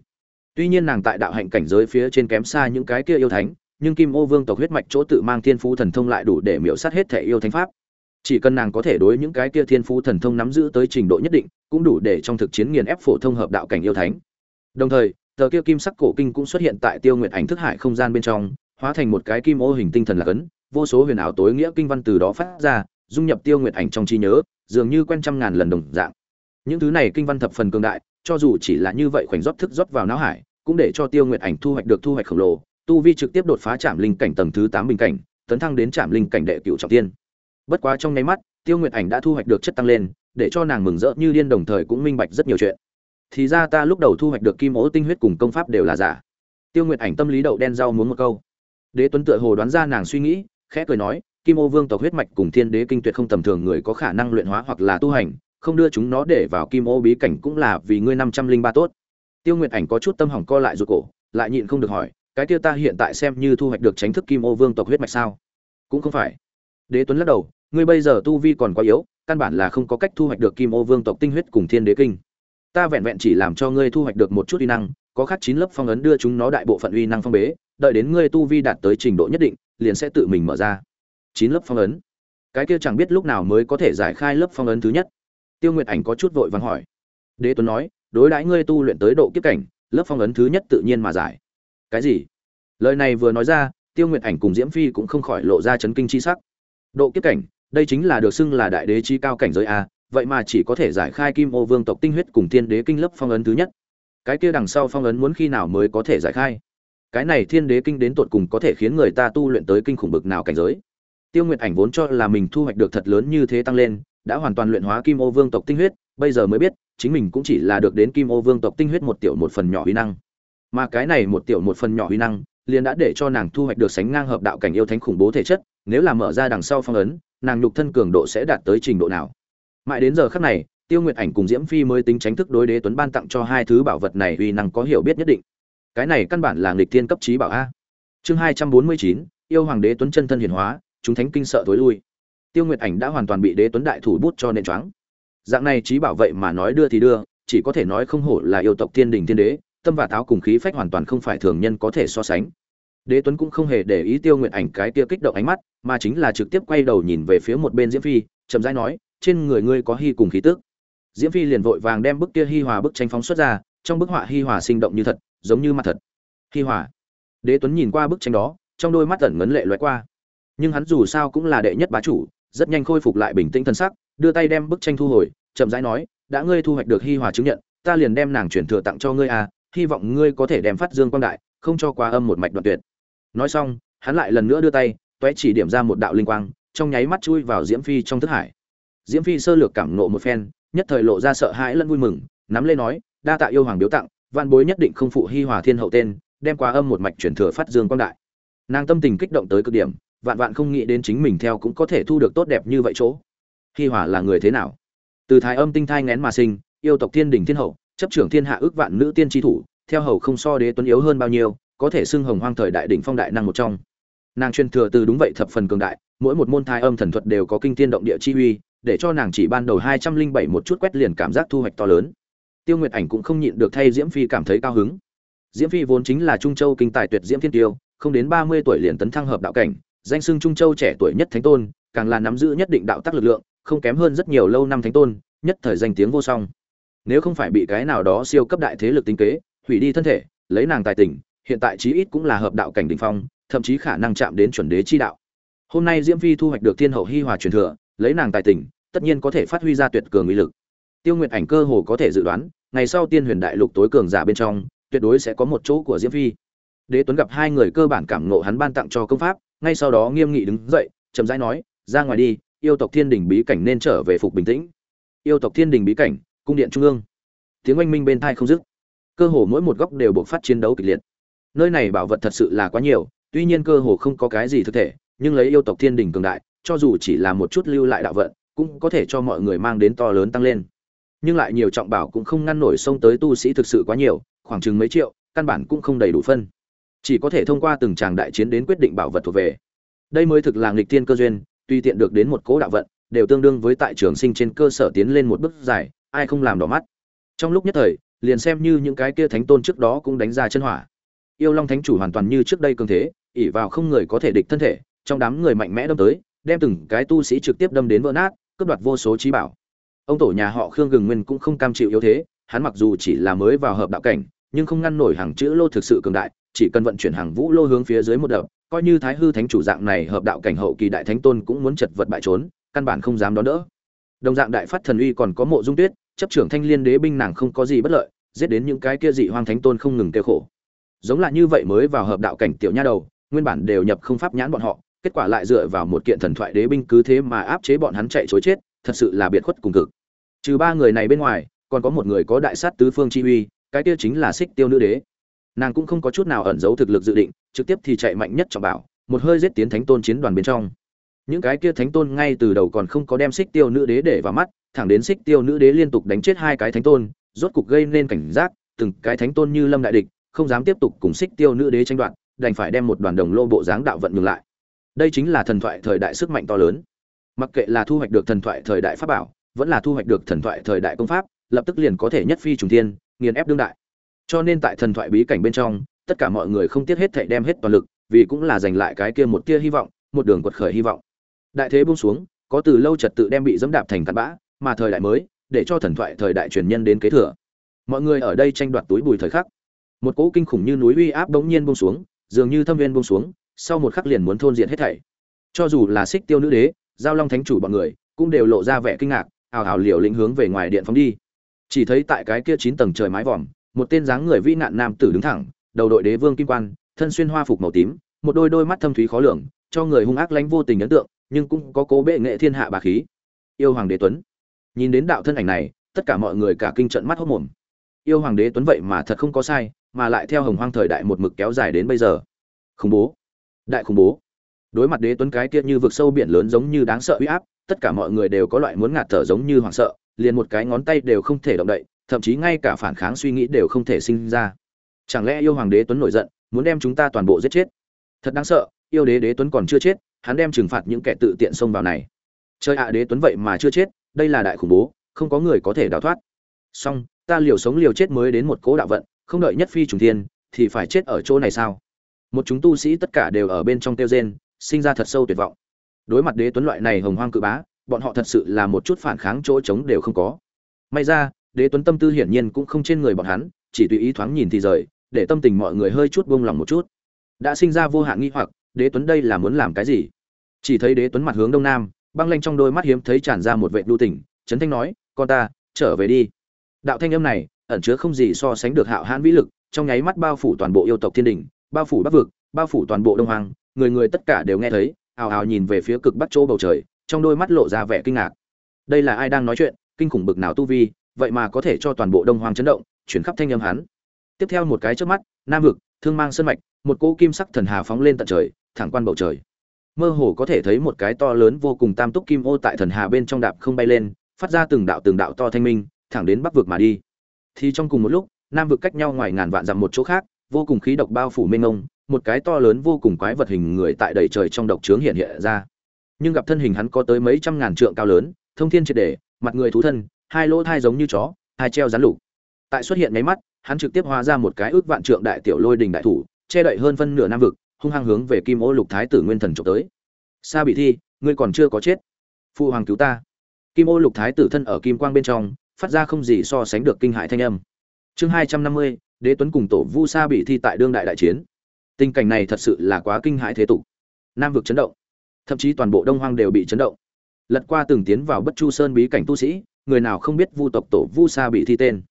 Tuy nhiên nàng tại đạo hạnh cảnh giới phía trên kém xa những cái kia yêu thánh, nhưng kim ô vương tộc huyết mạch chỗ tự mang thiên phú thần thông lại đủ để miễu sát hết thể yêu thánh pháp. Chỉ cần nàng có thể đối những cái kia thiên phú thần thông nắm giữ tới trình độ nhất định, cũng đủ để trong thực chiến nghiền ép phổ thông hợp đạo cảnh yêu thánh. Đồng thời, tờ kia kim sắc cổ kinh cũng xuất hiện tại tiêu nguyệt ảnh thức hải không gian bên trong, hóa thành một cái kim ô hình tinh thần lạc ấn vô số huyền ảo tối nghĩa kinh văn từ đó phát ra dung nhập tiêu nguyệt ảnh trong trí nhớ, dường như quen trăm ngàn lần đồng dạng. Những thứ này kinh văn thập phần cường đại, cho dù chỉ là như vậy khoảnh rót thức rót vào não hải, cũng để cho tiêu nguyệt ảnh thu hoạch được thu hoạch khổng lồ, tu vi trực tiếp đột phá trạm linh cảnh tầng thứ tám bình cảnh, tấn thăng đến trạm linh cảnh đệ cựu trọng tiên. Bất quá trong nháy mắt, tiêu nguyệt ảnh đã thu hoạch được chất tăng lên, để cho nàng mừng rỡ như điên đồng thời cũng minh bạch rất nhiều chuyện. Thì ra ta lúc đầu thu hoạch được kim ố tinh huyết cùng công pháp đều là giả. Tiêu nguyệt ảnh tâm lý đậu đen rau muốn một câu. Đế tuấn tựa hồ đoán ra nàng suy nghĩ, khẽ cười nói kim ô vương tộc huyết mạch cùng thiên đế kinh tuyệt không tầm thường người có khả năng luyện hóa hoặc là tu hành, không đưa chúng nó để vào kim ô bí cảnh cũng là vì ngươi năm trăm linh ba tốt. Tiêu nguyệt ảnh có chút tâm hỏng co lại ruột cổ, lại nhịn không được hỏi, cái kia ta hiện tại xem như thu hoạch được tránh thức kim ô vương tộc huyết mạch sao? Cũng không phải. Đế tuấn lắc đầu, ngươi bây giờ tu vi còn quá yếu, căn bản là không có cách thu hoạch được kim ô vương tộc tinh huyết cùng thiên đế kinh. Ta vẹn vẹn chỉ làm cho ngươi thu hoạch được một chút uy năng, có khắc chín lớp phong ấn đưa chúng nó đại bộ phận uy năng phong bế, đợi đến ngươi tu vi đạt tới trình độ nhất định, liền sẽ tự mình mở ra chín lớp phong ấn. Cái kia chẳng biết lúc nào mới có thể giải khai lớp phong ấn thứ nhất. Tiêu nguyệt ảnh có chút vội vàng hỏi. Đế tuấn nói, đối đãi ngươi tu luyện tới độ kiếp cảnh, lớp phong ấn thứ nhất tự nhiên mà giải. Cái gì? Lời này vừa nói ra, tiêu nguyệt ảnh cùng diễm phi cũng không khỏi lộ ra chấn kinh chi sắc. Độ kiếp cảnh, đây chính là được xưng là đại đế chi cao cảnh giới a, vậy mà chỉ có thể giải khai kim ô vương tộc tinh huyết cùng thiên đế kinh lớp phong ấn thứ nhất. Cái kia đằng sau phong ấn muốn khi nào mới có thể giải khai? Cái này thiên đế kinh đến tột cùng có thể khiến người ta tu luyện tới kinh khủng bực nào cảnh giới? Tiêu nguyệt ảnh vốn cho là mình thu hoạch được thật lớn như thế tăng lên, đã hoàn toàn luyện hóa kim ô vương tộc tinh huyết, bây giờ mới biết, chính mình cũng chỉ là được đến kim ô vương tộc tinh huyết một tiểu một phần nhỏ huy năng. Mà cái này một tiểu một phần nhỏ huy năng, liền đã để cho nàng thu hoạch được sánh ngang hợp đạo cảnh yêu thánh khủng bố thể chất, nếu là mở ra đằng sau phong ấn, nàng nhục thân cường độ sẽ đạt tới trình độ nào. Mãi đến giờ khắc này, tiêu nguyệt ảnh cùng diễm phi mới tính tránh thức đối đế tuấn ban tặng cho hai thứ bảo vật này uy năng có hiểu biết nhất định. Cái này căn bản là nghịch thiên cấp trí bảo a. Chương hai trăm bốn mươi chín, yêu hoàng đế tuấn chân thân hiển hóa chúng thánh kinh sợ tối lui. Tiêu nguyệt ảnh đã hoàn toàn bị đế tuấn đại thủ bút cho nên choáng. Dạng này trí bảo vậy mà nói đưa thì đưa, chỉ có thể nói không hổ là yêu tộc thiên đình thiên đế, tâm và táo cùng khí phách hoàn toàn không phải thường nhân có thể so sánh. Đế tuấn cũng không hề để ý tiêu nguyệt ảnh cái kia kích động ánh mắt, mà chính là trực tiếp quay đầu nhìn về phía một bên diễm phi, chậm rãi nói, trên người ngươi có hy cùng khí tức. Diễm phi liền vội vàng đem bức kia hy hòa bức tranh phóng xuất ra, trong bức họa hy hòa sinh động như thật, giống như mặt thật. Hy hòa. Đế tuấn nhìn qua bức tranh đó, trong đôi mắt ẩn ngấn lệ loại qua nhưng hắn dù sao cũng là đệ nhất bá chủ, rất nhanh khôi phục lại bình tĩnh thân sắc, đưa tay đem bức tranh thu hồi, chậm rãi nói, đã ngươi thu hoạch được hi hòa chứng nhận, ta liền đem nàng chuyển thừa tặng cho ngươi à hy vọng ngươi có thể đem phát dương quang đại, không cho quá âm một mạch đoạn tuyệt. Nói xong, hắn lại lần nữa đưa tay, toé chỉ điểm ra một đạo linh quang, trong nháy mắt chui vào diễm phi trong thức hải. Diễm phi sơ lược cảm nộ một phen, nhất thời lộ ra sợ hãi lẫn vui mừng, nắm lên nói, đa tạ yêu hoàng biếu tặng văn bối nhất định không phụ hi hòa thiên hậu tên, đem qua âm một mạch chuyển thừa phát dương quang đại. Nàng tâm tình kích động tới cực điểm vạn vạn không nghĩ đến chính mình theo cũng có thể thu được tốt đẹp như vậy chỗ. Hi hòa là người thế nào? Từ thái âm tinh thai ngén mà sinh, yêu tộc thiên đình thiên hậu, chấp trưởng thiên hạ ước vạn nữ tiên tri thủ, theo hầu không so đế tuấn yếu hơn bao nhiêu, có thể xưng hồng hoang thời đại đỉnh phong đại năng một trong. Nàng truyền thừa từ đúng vậy thập phần cường đại, mỗi một môn thai âm thần thuật đều có kinh thiên động địa chi uy, để cho nàng chỉ ban đầu hai trăm linh bảy một chút quét liền cảm giác thu hoạch to lớn. Tiêu nguyệt ảnh cũng không nhịn được thay diễm phi cảm thấy cao hứng. Diễm phi vốn chính là trung châu kinh tài tuyệt diễm thiên tiêu, không đến ba mươi tuổi liền tấn thăng hợp đạo cảnh danh xưng trung châu trẻ tuổi nhất thánh tôn, càng là nắm giữ nhất định đạo tắc lực lượng, không kém hơn rất nhiều lâu năm thánh tôn, nhất thời danh tiếng vô song. Nếu không phải bị cái nào đó siêu cấp đại thế lực tính kế, hủy đi thân thể, lấy nàng tài tình, hiện tại chí ít cũng là hợp đạo cảnh đỉnh phong, thậm chí khả năng chạm đến chuẩn đế chi đạo. Hôm nay diễm phi thu hoạch được thiên hậu hi hòa truyền thừa, lấy nàng tài tình, tất nhiên có thể phát huy ra tuyệt cường uy lực. Tiêu nguyệt ảnh cơ hồ có thể dự đoán, ngày sau tiên huyền đại lục tối cường giả bên trong, tuyệt đối sẽ có một chỗ của diễm phi. Đế tuấn gặp hai người cơ bản cảm ngộ hắn ban tặng cho công pháp ngay sau đó nghiêm nghị đứng dậy, chậm rãi nói, ra ngoài đi, yêu tộc thiên đình bí cảnh nên trở về phục bình tĩnh. Yêu tộc thiên đình bí cảnh, cung điện trung ương. Tiếng oanh minh bên thai không dứt. Cơ hồ mỗi một góc đều buộc phát chiến đấu kịch liệt. Nơi này bảo vật thật sự là quá nhiều, tuy nhiên cơ hồ không có cái gì thực thể, nhưng lấy yêu tộc thiên đình cường đại, cho dù chỉ là một chút lưu lại đạo vận, cũng có thể cho mọi người mang đến to lớn tăng lên. Nhưng lại nhiều trọng bảo cũng không ngăn nổi xông tới tu sĩ thực sự quá nhiều, khoảng chừng mấy triệu, căn bản cũng không đầy đủ phân chỉ có thể thông qua từng tràng đại chiến đến quyết định bảo vật thuộc về. Đây mới thực là nghịch thiên cơ duyên, tuy tiện được đến một cố đạo vận, đều tương đương với tại trường sinh trên cơ sở tiến lên một bước dài, ai không làm đỏ mắt. Trong lúc nhất thời, liền xem như những cái kia thánh tôn trước đó cũng đánh ra chân hỏa. Yêu long thánh chủ hoàn toàn như trước đây cường thế ỉ vào không người có thể địch thân thể, trong đám người mạnh mẽ đâm tới, đem từng cái tu sĩ trực tiếp đâm đến vỡ nát, cướp đoạt vô số trí bảo. Ông tổ nhà họ khương gừng nguyên cũng không cam chịu yếu thế, hắn mặc dù chỉ là mới vào hợp đạo cảnh, nhưng không ngăn nổi hàng chữ lô thực sự cường đại chỉ cần vận chuyển hàng vũ lô hướng phía dưới một đập, coi như thái hư thánh chủ dạng này hợp đạo cảnh hậu kỳ đại thánh tôn cũng muốn chật vật bại trốn, căn bản không dám đón đỡ. Đồng dạng đại phát thần uy còn có mộ dung tuyết, chấp trưởng thanh liên đế binh nàng không có gì bất lợi, giết đến những cái kia dị hoang thánh tôn không ngừng kêu khổ. Giống là như vậy mới vào hợp đạo cảnh tiểu nha đầu, nguyên bản đều nhập không pháp nhãn bọn họ, kết quả lại dựa vào một kiện thần thoại đế binh cứ thế mà áp chế bọn hắn chạy chối chết, thật sự là biệt khuất cùng cực. Trừ ba người này bên ngoài, còn có một người có đại sát tứ phương chi uy, cái kia chính là xích tiêu nữ đế nàng cũng không có chút nào ẩn giấu thực lực dự định, trực tiếp thì chạy mạnh nhất trọng bảo, một hơi giết tiến thánh tôn chiến đoàn bên trong. Những cái kia thánh tôn ngay từ đầu còn không có đem xích tiêu nữ đế để vào mắt, thẳng đến xích tiêu nữ đế liên tục đánh chết hai cái thánh tôn, rốt cục gây nên cảnh giác, từng cái thánh tôn như lâm đại địch, không dám tiếp tục cùng xích tiêu nữ đế tranh đoạt, đành phải đem một đoàn đồng lô bộ dáng đạo vận ngừng lại. Đây chính là thần thoại thời đại sức mạnh to lớn. Mặc kệ là thu hoạch được thần thoại thời đại pháp bảo, vẫn là thu hoạch được thần thoại thời đại công pháp, lập tức liền có thể nhất phi trùng thiên, nghiền ép đương đại cho nên tại thần thoại bí cảnh bên trong, tất cả mọi người không tiếc hết thảy đem hết toàn lực, vì cũng là giành lại cái kia một tia hy vọng, một đường quật khởi hy vọng. Đại thế buông xuống, có từ lâu trật tự đem bị dẫm đạp thành cặn bã, mà thời đại mới, để cho thần thoại thời đại truyền nhân đến kế thừa. Mọi người ở đây tranh đoạt túi bùi thời khắc. Một cỗ kinh khủng như núi uy áp bỗng nhiên buông xuống, dường như thâm viên buông xuống, sau một khắc liền muốn thôn diện hết thảy. Cho dù là xích tiêu nữ đế, giao long thánh chủ bọn người, cũng đều lộ ra vẻ kinh ngạc, ào ào liều lĩnh hướng về ngoài điện phóng đi. Chỉ thấy tại cái kia chín tầng trời mái vòm một tên dáng người vĩ nạn nam tử đứng thẳng, đầu đội đế vương kim quan, thân xuyên hoa phục màu tím, một đôi đôi mắt thâm thúy khó lường, cho người hung ác lánh vô tình ấn tượng, nhưng cũng có cố bệ nghệ thiên hạ bà khí. Yêu hoàng đế tuấn. Nhìn đến đạo thân ảnh này, tất cả mọi người cả kinh trận mắt hốt mồm. Yêu hoàng đế tuấn vậy mà thật không có sai, mà lại theo hồng hoang thời đại một mực kéo dài đến bây giờ. Khủng bố. Đại khủng bố. Đối mặt đế tuấn cái kia như vực sâu biển lớn giống như đáng sợ uy áp, tất cả mọi người đều có loại muốn ngạt thở giống như hoảng sợ, liền một cái ngón tay đều không thể động đậy thậm chí ngay cả phản kháng suy nghĩ đều không thể sinh ra. Chẳng lẽ yêu hoàng đế tuấn nổi giận, muốn đem chúng ta toàn bộ giết chết? Thật đáng sợ, yêu đế đế tuấn còn chưa chết, hắn đem trừng phạt những kẻ tự tiện xông vào này. Chơi ạ, đế tuấn vậy mà chưa chết, đây là đại khủng bố, không có người có thể đào thoát. Song ta liều sống liều chết mới đến một cố đạo vận, không đợi nhất phi trùng thiên, thì phải chết ở chỗ này sao? Một chúng tu sĩ tất cả đều ở bên trong tiêu gen sinh ra thật sâu tuyệt vọng. Đối mặt đế tuấn loại này hồng hoang cự bá, bọn họ thật sự là một chút phản kháng chỗ trống đều không có. May ra đế tuấn tâm tư hiển nhiên cũng không trên người bọn hắn, chỉ tùy ý thoáng nhìn thì rời, để tâm tình mọi người hơi chút buông lòng một chút. Đã sinh ra vô hạn nghi hoặc, đế tuấn đây là muốn làm cái gì? Chỉ thấy đế tuấn mặt hướng đông nam, băng lanh trong đôi mắt hiếm thấy tràn ra một vệ lưu tỉnh trấn thanh nói, con ta, trở về đi. Đạo thanh âm này, ẩn chứa không gì so sánh được hạo hãn vĩ lực, trong nháy mắt bao phủ toàn bộ yêu tộc thiên đình, bao phủ bắc vực, bao phủ toàn bộ đông hoàng người người tất cả đều nghe thấy, ào ào nhìn về phía cực bắc chỗ bầu trời, trong đôi mắt lộ ra vẻ kinh ngạc. Đây là ai đang nói chuyện, kinh khủng bực nào tu vi vậy mà có thể cho toàn bộ đông hoàng chấn động, chuyển khắp thanh âm hắn. Tiếp theo một cái trước mắt, nam vực, thương mang sân mạch, một cỗ kim sắc thần hà phóng lên tận trời, thẳng quan bầu trời. Mơ hồ có thể thấy một cái to lớn vô cùng tam túc kim ô tại thần hà bên trong đạp không bay lên, phát ra từng đạo từng đạo to thanh minh, thẳng đến bắc vực mà đi. Thì trong cùng một lúc, nam vực cách nhau ngoài ngàn vạn dặm một chỗ khác, vô cùng khí độc bao phủ mênh ngông một cái to lớn vô cùng quái vật hình người tại đầy trời trong độc trướng hiện hiện ra. Nhưng gặp thân hình hắn có tới mấy trăm ngàn trượng cao lớn, thông thiên triệt để, mặt người thú thân hai lỗ thai giống như chó, hai treo rắn lục. Tại xuất hiện nháy mắt, hắn trực tiếp hóa ra một cái ước vạn trượng đại tiểu lôi đình đại thủ, che đậy hơn phân nửa nam vực, hung hăng hướng về kim ô lục thái tử nguyên thần trộm tới. Sa bị thi, ngươi còn chưa có chết. Phụ hoàng cứu ta. Kim ô lục thái tử thân ở kim quang bên trong, phát ra không gì so sánh được kinh hại thanh âm. Chương hai trăm năm mươi, đế tuấn cùng tổ vu sa bị thi tại đương đại đại chiến. Tình cảnh này thật sự là quá kinh hãi thế tục. Nam vực chấn động. Thậm chí toàn bộ đông hoang đều bị chấn động. Lật qua từng tiến vào bất chu sơn bí cảnh tu sĩ người nào không biết vu tộc tổ vu sa bị thi tên?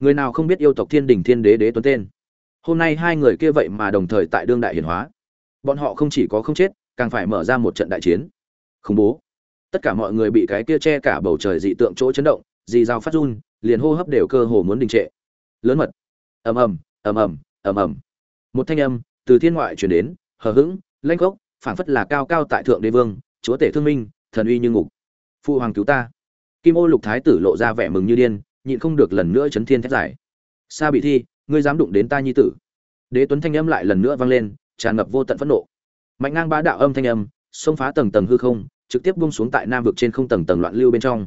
Người nào không biết yêu tộc thiên đình thiên đế đế tuấn tên? Hôm nay hai người kia vậy mà đồng thời tại đương đại hiển hóa. Bọn họ không chỉ có không chết, càng phải mở ra một trận đại chiến. Khủng bố. Tất cả mọi người bị cái kia che cả bầu trời dị tượng chỗ chấn động dị dao phát run, liền hô hấp đều cơ hồ muốn đình trệ. Lớn mật. Ầm ầm ầm ầm ầm ầm. Một thanh âm từ thiên ngoại chuyển đến, hờ hững lanh gốc phảng phất là cao cao tại thượng đế vương, chúa tể thương minh, thần uy như ngục. Phụ hoàng cứu ta kim ô lục thái tử lộ ra vẻ mừng như điên, nhịn không được lần nữa chấn thiên thét giải sa bị thi, ngươi dám đụng đến ta nhi tử. Đế tuấn thanh âm lại lần nữa vang lên, tràn ngập vô tận phẫn nộ. Mạnh ngang bá đạo âm thanh âm, xông phá tầng tầng hư không, trực tiếp buông xuống tại nam vực trên không tầng tầng loạn lưu bên trong.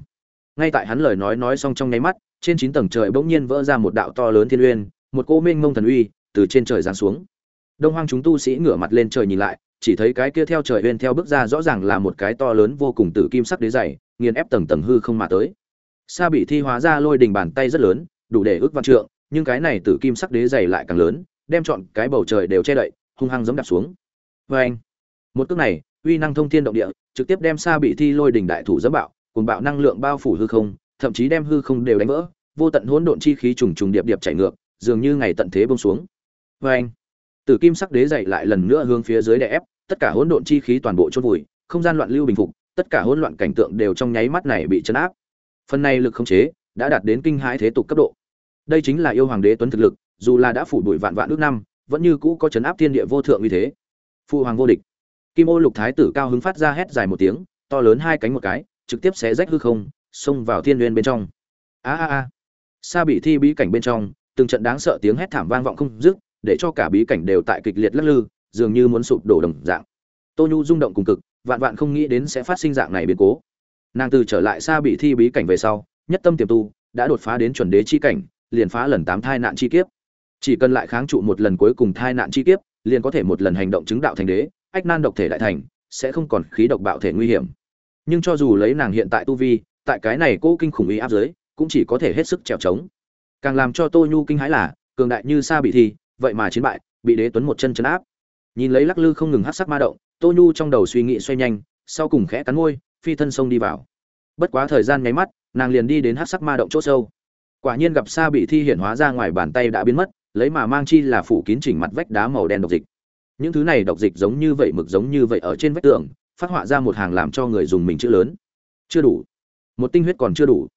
Ngay tại hắn lời nói nói xong trong nháy mắt, trên chín tầng trời bỗng nhiên vỡ ra một đạo to lớn thiên uyên, một cô mênh mông thần uy từ trên trời giáng xuống. Đông hoang chúng tu sĩ ngửa mặt lên trời nhìn lại, chỉ thấy cái kia theo trời uyên theo bước ra rõ ràng là một cái to lớn vô cùng tử kim sắc đế dày nghiền ép tầng tầng hư không mà tới sa bị thi hóa ra lôi đình bàn tay rất lớn, đủ để ước vạn trượng, nhưng cái này tử kim sắc đế dày lại càng lớn, đem chọn cái bầu trời đều che đậy, hung hăng giẫm đạp xuống Oeng! một cước này, uy năng thông thiên động địa, trực tiếp đem sa bị thi lôi đình đại thủ giẫm bạo cùng bạo năng lượng bao phủ hư không, thậm chí đem hư không đều đánh vỡ, vô tận hỗn độn chi khí trùng trùng điệp điệp chảy ngược, dường như ngày tận thế buông xuống Oeng! tử kim sắc đế dày lại lần nữa hướng phía dưới đè ép, tất cả hỗn độn chi khí toàn bộ chôn vùi, không gian loạn lưu bình phục tất cả hỗn loạn cảnh tượng đều trong nháy mắt này bị chấn áp. Phần này lực khống chế đã đạt đến kinh hãi thế tục cấp độ. Đây chính là yêu hoàng đế tuấn thực lực, dù là đã phủ đuổi vạn vạn nước năm, vẫn như cũ có chấn áp thiên địa vô thượng như thế. Phụ hoàng vô địch. Kim ô lục thái tử cao hứng phát ra hét dài một tiếng, to lớn hai cánh một cái, trực tiếp xé rách hư không, xông vào thiên nguyên bên trong. A a a. Sa bị thi bí cảnh bên trong, từng trận đáng sợ tiếng hét thảm vang vọng không dứt, để cho cả bí cảnh đều tại kịch liệt lắc lư, dường như muốn sụp đổ đồng dạng. Tô nhu rung động cùng cực vạn vạn không nghĩ đến sẽ phát sinh dạng này biến cố. Nàng từ trở lại xa bị thi bí cảnh về sau, nhất tâm tiềm tu, đã đột phá đến chuẩn đế chi cảnh, liền phá lần tám thai nạn chi kiếp. Chỉ cần lại kháng trụ một lần cuối cùng thai nạn chi kiếp, liền có thể một lần hành động chứng đạo thành đế, ách nan độc thể đại thành, sẽ không còn khí độc bạo thể nguy hiểm. Nhưng cho dù lấy nàng hiện tại tu vi, tại cái này cô kinh khủng ý áp giới, cũng chỉ có thể hết sức trèo trống. Càng làm cho tô nhu kinh hãi là, cường đại như xa bị thi, vậy mà chiến bại, bị đế tuấn một chân chấn áp. Nhìn lấy lắc lư không ngừng hát sắc ma động tô nhu trong đầu suy nghĩ xoay nhanh, sau cùng khẽ cắn môi, phi thân sông đi vào. Bất quá thời gian nháy mắt, nàng liền đi đến hát sắc ma động chỗ sâu. Quả nhiên gặp sa bị thi hiện hóa ra ngoài bàn tay đã biến mất, lấy mà mang chi là phủ kín chỉnh mặt vách đá màu đen độc dịch. Những thứ này độc dịch giống như vậy mực giống như vậy ở trên vách tường, phát họa ra một hàng làm cho người dùng mình chữ lớn. Chưa đủ. Một tinh huyết còn chưa đủ.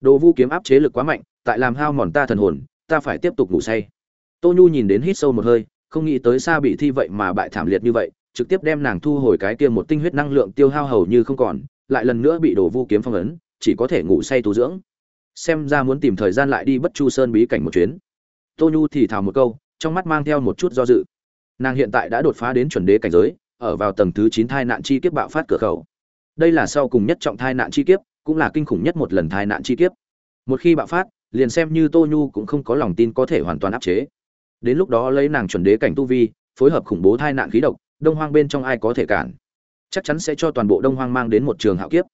Đồ vu kiếm áp chế lực quá mạnh, tại làm hao mòn ta thần hồn, ta phải tiếp tục ngủ say. Tô nhu nhìn đến hít sâu một hơi, không nghĩ tới xa bị thi vậy mà bại thảm liệt như vậy trực tiếp đem nàng thu hồi cái kia một tinh huyết năng lượng tiêu hao hầu như không còn, lại lần nữa bị đồ vu kiếm phong ấn, chỉ có thể ngủ say tu dưỡng. Xem ra muốn tìm thời gian lại đi bất chu sơn bí cảnh một chuyến. Tô nhu thì thào một câu, trong mắt mang theo một chút do dự. Nàng hiện tại đã đột phá đến chuẩn đế cảnh giới, ở vào tầng thứ chín thai nạn chi kiếp bạo phát cửa khẩu. Đây là sau cùng nhất trọng thai nạn chi kiếp, cũng là kinh khủng nhất một lần thai nạn chi kiếp. Một khi bạo phát, liền xem như tô nhu cũng không có lòng tin có thể hoàn toàn áp chế. Đến lúc đó lấy nàng chuẩn đế cảnh tu vi, phối hợp khủng bố thai nạn khí độc đông hoang bên trong ai có thể cản? Chắc chắn sẽ cho toàn bộ đông hoang mang đến một trường hạo kiếp.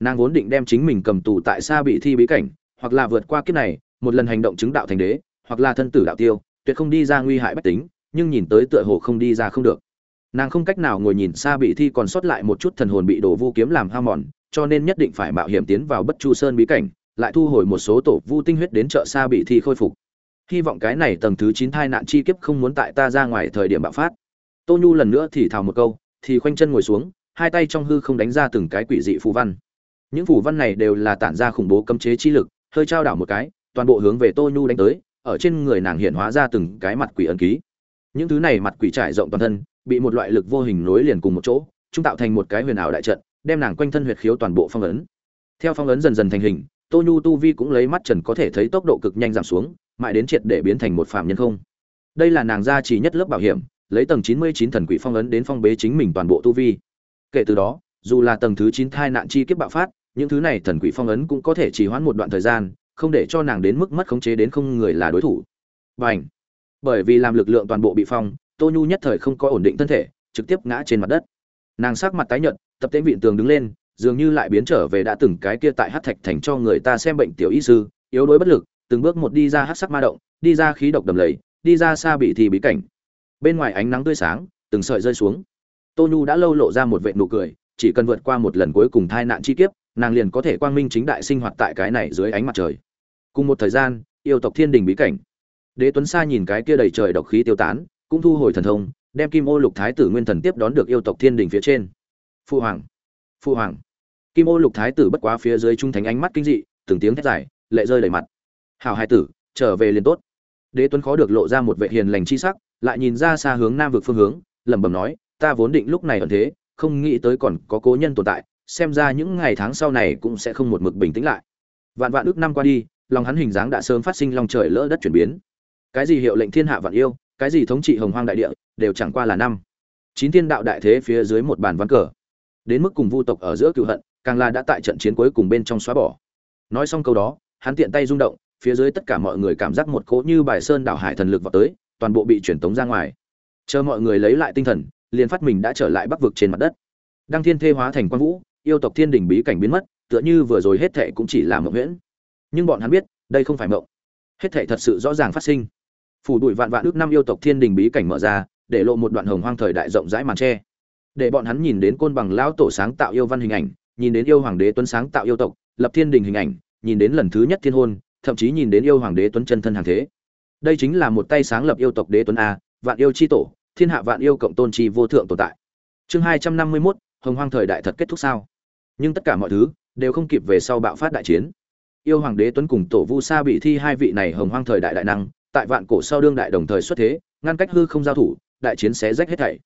Nàng vốn định đem chính mình cầm tù tại xa bị thi bí cảnh, hoặc là vượt qua kiếp này, một lần hành động chứng đạo thành đế, hoặc là thân tử đạo tiêu, tuyệt không đi ra nguy hại bách tính, nhưng nhìn tới tựa hồ không đi ra không được. Nàng không cách nào ngồi nhìn xa bị thi còn sót lại một chút thần hồn bị đổ vu kiếm làm hao mòn, cho nên nhất định phải mạo hiểm tiến vào bất chu sơn bí cảnh, lại thu hồi một số tổ vu tinh huyết đến chợ xa bị thi khôi phục. Hy vọng cái này tầng thứ chín thai nạn chi kiếp không muốn tại ta ra ngoài thời điểm bạo phát tô nhu lần nữa thì thào một câu, thì khoanh chân ngồi xuống, hai tay trong hư không đánh ra từng cái quỷ dị phù văn. Những phù văn này đều là tản ra khủng bố cấm chế chi lực, hơi trao đảo một cái, toàn bộ hướng về tô nhu đánh tới, ở trên người nàng hiện hóa ra từng cái mặt quỷ ấn ký. Những thứ này mặt quỷ trải rộng toàn thân, bị một loại lực vô hình nối liền cùng một chỗ, chúng tạo thành một cái huyền ảo đại trận, đem nàng quanh thân huyệt khiếu toàn bộ phong ấn. Theo phong ấn dần dần thành hình, tô nhu tu vi cũng lấy mắt trần có thể thấy tốc độ cực nhanh giảm xuống, mãi đến triệt để biến thành một phạm nhân không. Đây là nàng gia chỉ nhất lớp bảo hiểm lấy tầng chín mươi chín thần quỷ phong ấn đến phong bế chính mình toàn bộ tu vi. Kể từ đó, dù là tầng thứ chín thai nạn chi kiếp bạo phát, những thứ này thần quỷ phong ấn cũng có thể trì hoãn một đoạn thời gian, không để cho nàng đến mức mất khống chế đến không người là đối thủ. Bành. bởi vì làm lực lượng toàn bộ bị phong, tô nhu nhất thời không có ổn định thân thể, trực tiếp ngã trên mặt đất. Nàng sắc mặt tái nhợt, tập tễnh vịn tường đứng lên, dường như lại biến trở về đã từng cái kia tại hắc thạch thành cho người ta xem bệnh tiểu y sư, yếu đuối bất lực, từng bước một đi ra hắc sắc ma động, đi ra khí độc đầm lầy, đi ra xa bị thì bí cảnh bên ngoài ánh nắng tươi sáng, từng sợi rơi xuống. Tô nhu đã lâu lộ ra một vệ nụ cười, chỉ cần vượt qua một lần cuối cùng thai nạn chi kiếp, nàng liền có thể quang minh chính đại sinh hoạt tại cái này dưới ánh mặt trời. Cùng một thời gian, yêu tộc thiên đình bí cảnh. Đế tuấn sa nhìn cái kia đầy trời độc khí tiêu tán, cũng thu hồi thần thông, đem kim ô lục thái tử nguyên thần tiếp đón được yêu tộc thiên đình phía trên. Phụ hoàng phụ hoàng. Kim ô lục thái tử bất quá phía dưới trung thánh ánh mắt kinh dị, từng tiếng thét dài, lệ rơi đầy mặt. Hào hai tử, trở về liền tốt. Đế tuấn khó được lộ ra một vệ hiền lành chi sắc lại nhìn ra xa hướng nam vực phương hướng, lẩm bẩm nói, ta vốn định lúc này ẩn thế, không nghĩ tới còn có cố nhân tồn tại, xem ra những ngày tháng sau này cũng sẽ không một mực bình tĩnh lại. Vạn vạn ước năm qua đi, lòng hắn hình dáng đã sớm phát sinh lòng trời lỡ đất chuyển biến. Cái gì hiệu lệnh thiên hạ vạn yêu, cái gì thống trị hồng hoang đại địa, đều chẳng qua là năm. Chín thiên đạo đại thế phía dưới một bàn ván cờ. Đến mức cùng vu tộc ở giữa cựu hận, càng là đã tại trận chiến cuối cùng bên trong xóa bỏ. Nói xong câu đó, hắn tiện tay rung động, phía dưới tất cả mọi người cảm giác một cỗ như bài sơn đảo hải thần lực vào tới toàn bộ bị chuyển tống ra ngoài. Chờ mọi người lấy lại tinh thần, liền phát mình đã trở lại bắc vực trên mặt đất. Đăng thiên thê hóa thành quan vũ, yêu tộc thiên đình bí cảnh biến mất, tựa như vừa rồi hết thệ cũng chỉ là mộng nguyễn nhưng bọn hắn biết, đây không phải mộng. Hết thệ thật sự rõ ràng phát sinh. Phủ đuổi vạn vạn ước năm yêu tộc thiên đình bí cảnh mở ra, để lộ một đoạn hồng hoang thời đại rộng rãi màn tre. Để bọn hắn nhìn đến côn bằng lão tổ sáng tạo yêu văn hình ảnh, nhìn đến yêu hoàng đế tuấn sáng tạo yêu tộc, lập thiên đình hình ảnh, nhìn đến lần thứ nhất thiên hôn, thậm chí nhìn đến yêu hoàng đế tuấn chân thân hàng thế đây chính là một tay sáng lập yêu tộc đế tuấn a, vạn yêu chi tổ, thiên hạ vạn yêu cộng tôn chi vô thượng tồn tại. Chương hai trăm năm mươi mốt, hồng hoang thời đại thật kết thúc sao? Nhưng tất cả mọi thứ đều không kịp về sau bạo phát đại chiến. Yêu hoàng đế tuấn cùng tổ vu sa bị thi hai vị này hồng hoang thời đại đại năng, tại vạn cổ sau đương đại đồng thời xuất thế, ngăn cách hư không giao thủ, đại chiến xé rách hết thảy.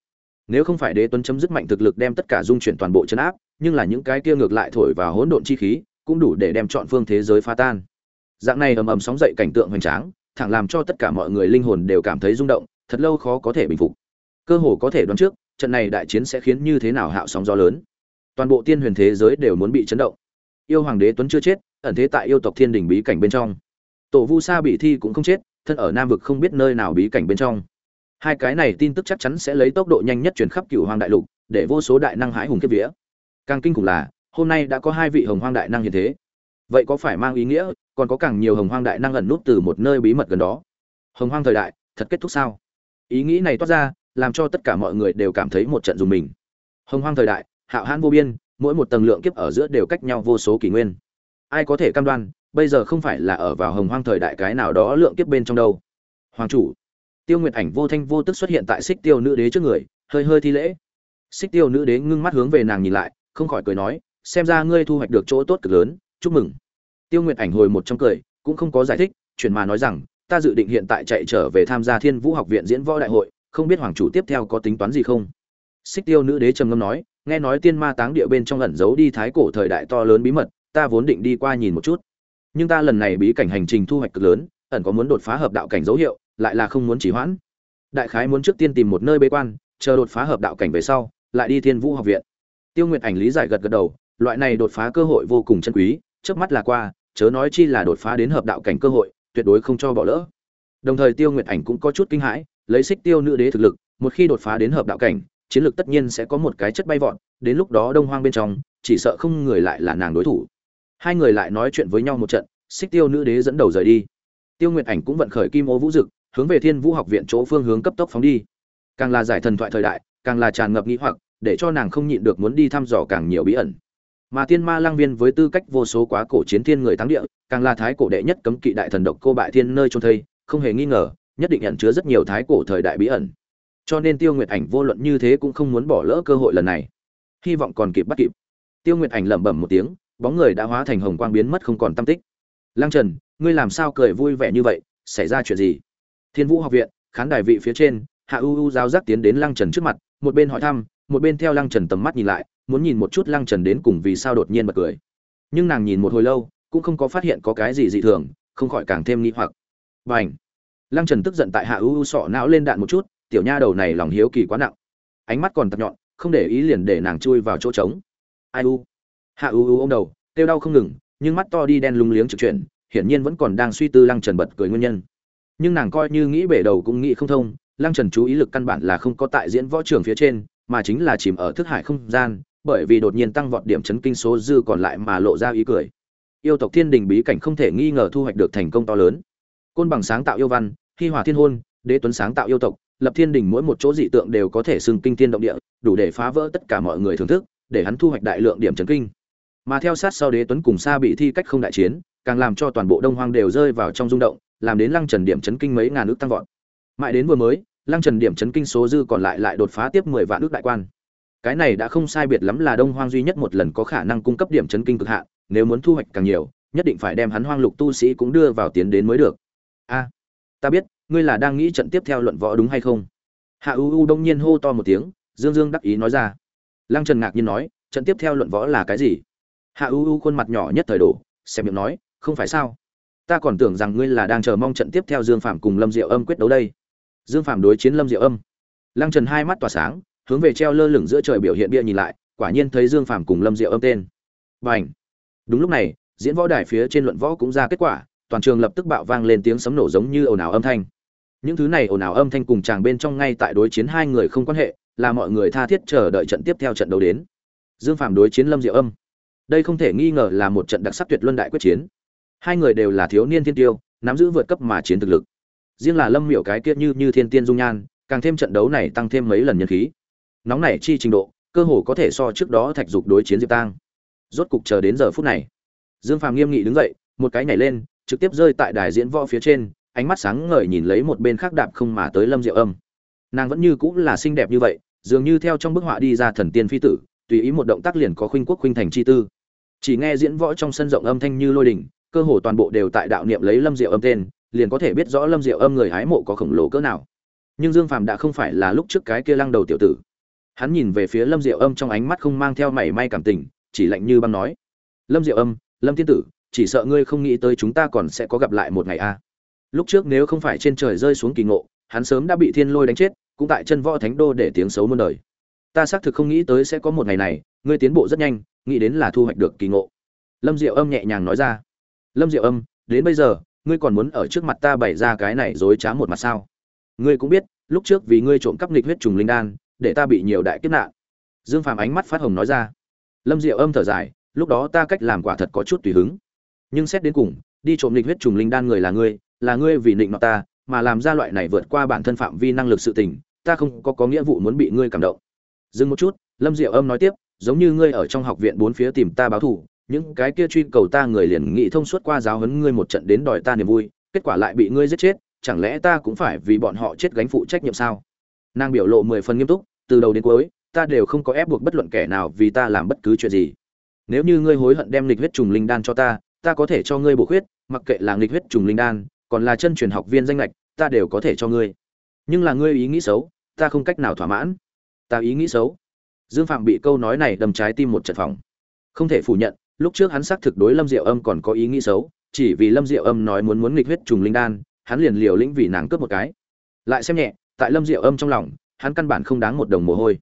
Nếu không phải đế tuấn chấm dứt mạnh thực lực đem tất cả dung chuyển toàn bộ chấn áp, nhưng là những cái kia ngược lại thổi và hỗn độn chi khí, cũng đủ để đem chọn phương thế giới phá tan. Dạng này ầm ầm sóng dậy cảnh tượng hoành tráng thẳng làm cho tất cả mọi người linh hồn đều cảm thấy rung động, thật lâu khó có thể bình phục. Cơ hồ có thể đoán trước, trận này đại chiến sẽ khiến như thế nào hạo sóng gió lớn. Toàn bộ tiên huyền thế giới đều muốn bị chấn động. Yêu hoàng đế tuấn chưa chết, ẩn thế tại yêu tộc thiên đình bí cảnh bên trong. Tổ vu sa bị thi cũng không chết, thân ở nam vực không biết nơi nào bí cảnh bên trong. Hai cái này tin tức chắc chắn sẽ lấy tốc độ nhanh nhất truyền khắp cửu hoàng đại lục, để vô số đại năng hãi hùng kết vía. Càng kinh khủng là, hôm nay đã có hai vị hồng hoang đại năng như thế. Vậy có phải mang ý nghĩa còn có càng nhiều hồng hoang đại năng ẩn nút từ một nơi bí mật gần đó. Hồng hoang thời đại, thật kết thúc sao? Ý nghĩ này toát ra, làm cho tất cả mọi người đều cảm thấy một trận dùng mình. Hồng hoang thời đại, hạo hãn vô biên, mỗi một tầng lượng kiếp ở giữa đều cách nhau vô số kỷ nguyên. Ai có thể cam đoan, bây giờ không phải là ở vào hồng hoang thời đại cái nào đó lượng kiếp bên trong đâu. Hoàng chủ, tiêu nguyệt ảnh vô thanh vô tức xuất hiện tại xích tiêu nữ đế trước người, hơi hơi thi lễ. Xích tiêu nữ đế ngưng mắt hướng về nàng nhìn lại, không khỏi cười nói, xem ra ngươi thu hoạch được chỗ tốt cực lớn, chúc mừng tiêu nguyệt ảnh hồi một trong cười, cũng không có giải thích chuyển mà nói rằng, ta dự định hiện tại chạy trở về tham gia thiên vũ học viện diễn võ đại hội, không biết hoàng chủ tiếp theo có tính toán gì không? Xích tiêu nữ đế trầm ngâm nói, nghe nói tiên ma táng địa bên trong ẩn giấu đi thái cổ thời đại to lớn bí mật, ta vốn định đi qua nhìn một chút. Nhưng ta lần này bí cảnh hành trình thu hoạch cực lớn, ẩn có muốn đột phá hợp đạo cảnh dấu hiệu, lại là không muốn chỉ hoãn. Đại khái muốn trước tiên tìm một nơi bế quan, chờ đột phá hợp đạo cảnh về sau, lại đi thiên vũ học viện. Tiêu nguyệt ảnh lý giải gật gật đầu, loại này đột phá cơ hội vô cùng chân quý trước mắt là qua chớ nói chi là đột phá đến hợp đạo cảnh cơ hội, tuyệt đối không cho bỏ lỡ. Đồng thời tiêu nguyệt ảnh cũng có chút kinh hãi, lấy xích tiêu nữ đế thực lực, một khi đột phá đến hợp đạo cảnh, chiến lược tất nhiên sẽ có một cái chất bay vọt, đến lúc đó đông hoang bên trong, chỉ sợ không người lại là nàng đối thủ. Hai người lại nói chuyện với nhau một trận xích tiêu nữ đế dẫn đầu rời đi. Tiêu nguyệt ảnh cũng vận khởi kim ô vũ dực, hướng về thiên vũ học viện chỗ phương hướng cấp tốc phóng đi. Càng là giải thần thoại thời đại, càng là tràn ngập nghi hoặc, để cho nàng không nhịn được muốn đi thăm dò càng nhiều bí ẩn mà thiên ma lang viên với tư cách vô số quá cổ chiến thiên người thắng địa, càng là thái cổ đệ nhất cấm kỵ đại thần độc cô bại thiên nơi trôn thây, không hề nghi ngờ, nhất định ẩn chứa rất nhiều thái cổ thời đại bí ẩn. Cho nên tiêu nguyệt ảnh vô luận như thế cũng không muốn bỏ lỡ cơ hội lần này. Hy vọng còn kịp bắt kịp. Tiêu nguyệt ảnh lẩm bẩm một tiếng, bóng người đã hóa thành hồng quang biến mất không còn tâm tích. Lang trần, ngươi làm sao cười vui vẻ như vậy, xảy ra chuyện gì? Thiên vũ học viện, khán đài vị phía trên, hạ u u giao giác tiến đến lăng trần trước mặt, một bên hỏi thăm, một bên theo lăng trần tầm mắt nhìn lại muốn nhìn một chút lăng trần đến cùng vì sao đột nhiên bật cười. Nhưng nàng nhìn một hồi lâu, cũng không có phát hiện có cái gì dị thường, không khỏi càng thêm nghi hoặc. Và ảnh lăng trần tức giận tại hạ ưu sọ não lên đạn một chút, tiểu nha đầu này lòng hiếu kỳ quá nặng. Ánh mắt còn tập nhọn, không để ý liền để nàng chui vào chỗ trống. Ai u? Hạ u u ô m đầu, kêu đau không ngừng, nhưng mắt to đi đen lung liếng trực chuyển, hiển nhiên vẫn còn đang suy tư lăng trần bật cười nguyên nhân. Nhưng nàng coi như nghĩ bể đầu cũng nghĩ không thông, lăng trần chú ý lực căn bản là không có tại diễn võ trường phía trên, mà chính là chìm ở thức hải không gian bởi vì đột nhiên tăng vọt điểm chấn kinh số dư còn lại mà lộ ra ý cười. Yêu tộc thiên đình bí cảnh không thể nghi ngờ thu hoạch được thành công to lớn. Côn bằng sáng tạo yêu văn, hi hòa thiên hôn, đế tuấn sáng tạo yêu tộc, lập thiên đình mỗi một chỗ dị tượng đều có thể sừng kinh thiên động địa, đủ để phá vỡ tất cả mọi người thưởng thức, để hắn thu hoạch đại lượng điểm chấn kinh. Mà theo sát sau đế tuấn cùng xa bị thi cách không đại chiến, càng làm cho toàn bộ đông hoang đều rơi vào trong rung động, làm đến lăng trần điểm chấn kinh mấy ngàn ước tăng vọt. Mãi đến vừa mới, lăng trần điểm chấn kinh số dư còn lại lại đột phá tiếp mười vạn ước đại quan cái này đã không sai biệt lắm là đông hoang duy nhất một lần có khả năng cung cấp điểm chấn kinh cực hạn, nếu muốn thu hoạch càng nhiều, nhất định phải đem hắn hoang lục tu sĩ cũng đưa vào tiến đến mới được. A, ta biết, ngươi là đang nghĩ trận tiếp theo luận võ đúng hay không? Hạ u u đông nhiên hô to một tiếng, dương dương đắc ý nói ra. Lăng trần ngạc nhiên nói, trận tiếp theo luận võ là cái gì? Hạ u u khuôn mặt nhỏ nhất thời đổ xem miệng nói, không phải sao? Ta còn tưởng rằng ngươi là đang chờ mong trận tiếp theo dương phạm cùng lâm diệu âm quyết đấu đây. Dương phạm đối chiến lâm diệu âm. Lăng trần hai mắt tỏa sáng hướng về treo lơ lửng giữa trời biểu hiện bia nhìn lại, quả nhiên thấy dương phạm cùng lâm diệu âm tên. B n đúng lúc này, diễn võ đài phía trên luận võ cũng ra kết quả, toàn trường lập tức bạo vang lên tiếng sấm nổ giống như ồn ào âm thanh. Những thứ này ồn ào âm thanh cùng chàng bên trong ngay tại đối chiến hai người không quan hệ, là mọi người tha thiết chờ đợi trận tiếp theo trận đấu đến. Dương phạm đối chiến lâm diệu âm. Đây không thể nghi ngờ là một trận đặc sắc tuyệt luân đại quyết chiến. Hai người đều là thiếu niên thiên tiêu, nắm giữ vượt cấp mà chiến thực lực. Riêng là lâm miểu cái kiết như như thiên tiên dung nhan, càng thêm trận đấu này tăng thêm mấy lần nhân khí nóng nảy chi trình độ, cơ hồ có thể so trước đó thạch dục đối chiến diệp tang. Rốt cục chờ đến giờ phút này, dương phàm nghiêm nghị đứng dậy, một cái nhảy lên, trực tiếp rơi tại đài diễn võ phía trên, ánh mắt sáng ngời nhìn lấy một bên khác đạp không mà tới lâm diệu âm. Nàng vẫn như cũng là xinh đẹp như vậy, dường như theo trong bức họa đi ra thần tiên phi tử, tùy ý một động tác liền có khuynh quốc khuynh thành chi tư. Chỉ nghe diễn võ trong sân rộng âm thanh như lôi đình cơ hồ toàn bộ đều tại đạo niệm lấy lâm diệu âm tên, liền có thể biết rõ lâm diệu âm người hái mộ có khổng lồ cỡ nào. Nhưng dương phàm đã không phải là lúc trước cái kia lăng đầu tiểu tử hắn nhìn về phía lâm diệu âm trong ánh mắt không mang theo mảy may cảm tình, chỉ lạnh như băng nói, lâm diệu âm, lâm thiên tử, chỉ sợ ngươi không nghĩ tới chúng ta còn sẽ có gặp lại một ngày a. Lúc trước nếu không phải trên trời rơi xuống kỳ ngộ, hắn sớm đã bị thiên lôi đánh chết, cũng tại chân võ thánh đô để tiếng xấu muôn đời. Ta xác thực không nghĩ tới sẽ có một ngày này, ngươi tiến bộ rất nhanh, nghĩ đến là thu hoạch được kỳ ngộ. Lâm diệu âm nhẹ nhàng nói ra, lâm diệu âm, đến bây giờ, ngươi còn muốn ở trước mặt ta bày ra cái này dối trá một mặt sao? Ngươi cũng biết, lúc trước vì ngươi trộm cắp nghịch huyết trùng linh đan để ta bị nhiều đại kiếp nạn. Dương phàm ánh mắt phát hồng nói ra. Lâm diệu âm thở dài, lúc đó ta cách làm quả thật có chút tùy hứng. Nhưng xét đến cùng, đi trộm nghịch huyết trùng linh đan người là ngươi là ngươi vì định nọ ta, mà làm ra loại này vượt qua bản thân phạm vi năng lực sự tình, ta không có có nghĩa vụ muốn bị ngươi cảm động. Dừng một chút, lâm diệu âm nói tiếp, giống như ngươi ở trong học viện bốn phía tìm ta báo thù, những cái kia truy cầu ta người liền nghị thông suốt qua giáo huấn ngươi một trận đến đòi ta niềm vui, kết quả lại bị ngươi giết chết, chẳng lẽ ta cũng phải vì bọn họ chết gánh phụ trách nhiệm sao? Nàng biểu lộ mười phần nghiêm túc từ đầu đến cuối, ta đều không có ép buộc bất luận kẻ nào vì ta làm bất cứ chuyện gì. Nếu như ngươi hối hận đem lịch huyết trùng linh đan cho ta ta có thể cho ngươi bổ huyết mặc kệ là lịch huyết trùng linh đan, còn là chân truyền học viên danh lệch ta đều có thể cho ngươi. Nhưng là ngươi ý nghĩ xấu, ta không cách nào thỏa mãn. Ta ý nghĩ xấu. Dương phạm bị câu nói này đâm trái tim một trận phòng không thể phủ nhận, lúc trước hắn xác thực đối lâm diệu âm còn có ý nghĩ xấu, chỉ vì lâm diệu âm nói muốn muốn nghịch huyết trùng linh đan, hắn liền liều lĩnh vì nàng cướp một cái. Lại xem nhẹ, tại lâm diệu âm trong lòng hắn căn bản không đáng một đồng mồ hôi.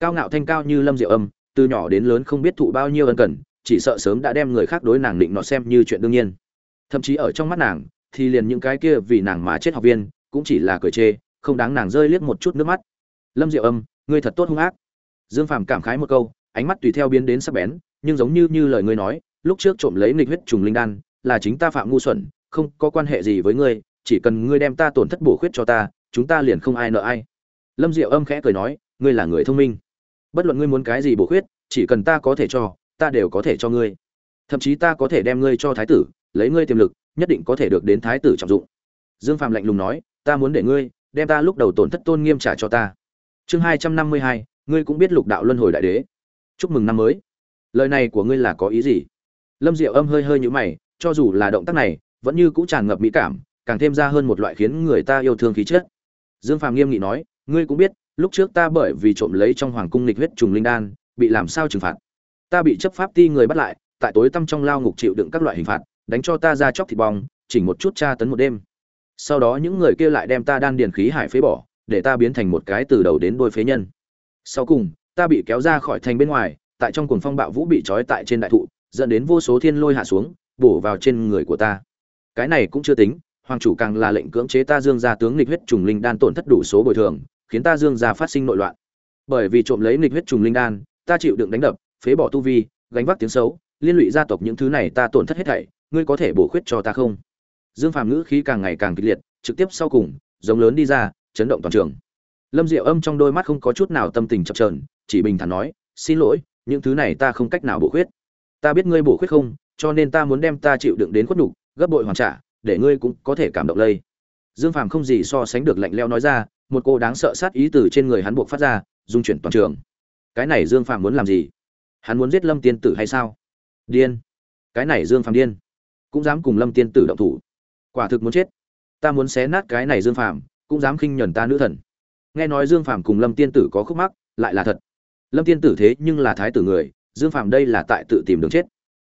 Cao ngạo thanh cao như lâm diệu âm, từ nhỏ đến lớn không biết thụ bao nhiêu ân cần, chỉ sợ sớm đã đem người khác đối nàng định nọ xem như chuyện đương nhiên. Thậm chí ở trong mắt nàng, thì liền những cái kia vì nàng mà chết học viên, cũng chỉ là cười chê, không đáng nàng rơi liếc một chút nước mắt. Lâm diệu âm, ngươi thật tốt hung ác. Dương phàm cảm khái một câu, ánh mắt tùy theo biến đến sắc bén, nhưng giống như như lời ngươi nói, lúc trước trộm lấy nghịch huyết trùng linh đan, là chính ta phạm ngu xuẩn, không có quan hệ gì với ngươi, chỉ cần ngươi đem ta tổn thất bổ khuyết cho ta, chúng ta liền không ai nợ ai lâm diệu âm khẽ cười nói, ngươi là người thông minh. Bất luận ngươi muốn cái gì bổ khuyết, chỉ cần ta có thể cho, ta đều có thể cho ngươi. Thậm chí ta có thể đem ngươi cho thái tử, lấy ngươi tiềm lực, nhất định có thể được đến thái tử trọng dụng. Dương phạm lạnh lùng nói, ta muốn để ngươi đem ta lúc đầu tổn thất tôn nghiêm trả cho ta. Chương hai trăm năm mươi hai, ngươi cũng biết lục đạo luân hồi đại đế. Chúc mừng năm mới. Lời này của ngươi là có ý gì? Lâm diệu âm hơi hơi nhũ mày, cho dù là động tác này, vẫn như cũng tràn ngập mỹ cảm, càng thêm ra hơn một loại khiến người ta yêu thương khí chất. Dương phàm nghiêm nghị nói ngươi cũng biết, lúc trước ta bởi vì trộm lấy trong hoàng cung lịch huyết trùng linh đan, bị làm sao trừng phạt. Ta bị chấp pháp ti người bắt lại, tại tối tăm trong lao ngục chịu đựng các loại hình phạt, đánh cho ta ra chóc thịt bong, chỉnh một chút tra tấn một đêm. Sau đó những người kia lại đem ta đan điền khí hải phế bỏ, để ta biến thành một cái từ đầu đến đôi phế nhân. Sau cùng, ta bị kéo ra khỏi thành bên ngoài, tại trong cuồng phong bạo vũ bị trói tại trên đại thụ, dẫn đến vô số thiên lôi hạ xuống, bổ vào trên người của ta. Cái này cũng chưa tính, hoàng chủ càng là lệnh cưỡng chế ta dương gia tướng nghịch huyết trùng linh đan tổn thất đủ số bồi thường khiến ta dương gia phát sinh nội loạn. Bởi vì trộm lấy nghịch huyết trùng linh đan, ta chịu đựng đánh đập, phế bỏ tu vi, gánh vác tiếng xấu, liên lụy gia tộc những thứ này ta tổn thất hết thảy, ngươi có thể bổ khuyết cho ta không? Dương phàm ngữ khí càng ngày càng kịch liệt, trực tiếp sau cùng, giống lớn đi ra, chấn động toàn trường. Lâm diệu âm trong đôi mắt không có chút nào tâm tình chập trờn chỉ bình thản nói, xin lỗi, những thứ này ta không cách nào bổ khuyết. Ta biết ngươi bổ khuyết không, cho nên ta muốn đem ta chịu đựng đến khuất nhục, gấp bội hoàn trả, để ngươi cũng có thể cảm động lây. Dương phàm không gì so sánh được lạnh leo nói ra một cô đáng sợ sát ý từ trên người hắn buộc phát ra dung chuyển toàn trường. Cái này dương phàm muốn làm gì? Hắn muốn giết lâm tiên tử hay sao? Điên. Cái này dương phàm điên. Cũng dám cùng lâm tiên tử động thủ. Quả thực muốn chết. Ta muốn xé nát cái này dương phàm, cũng dám khinh nhẫn ta nữ thần. Nghe nói dương phàm cùng lâm tiên tử có khúc mắc, lại là thật. Lâm tiên tử thế nhưng là thái tử người, dương phàm đây là tại tự tìm đường chết.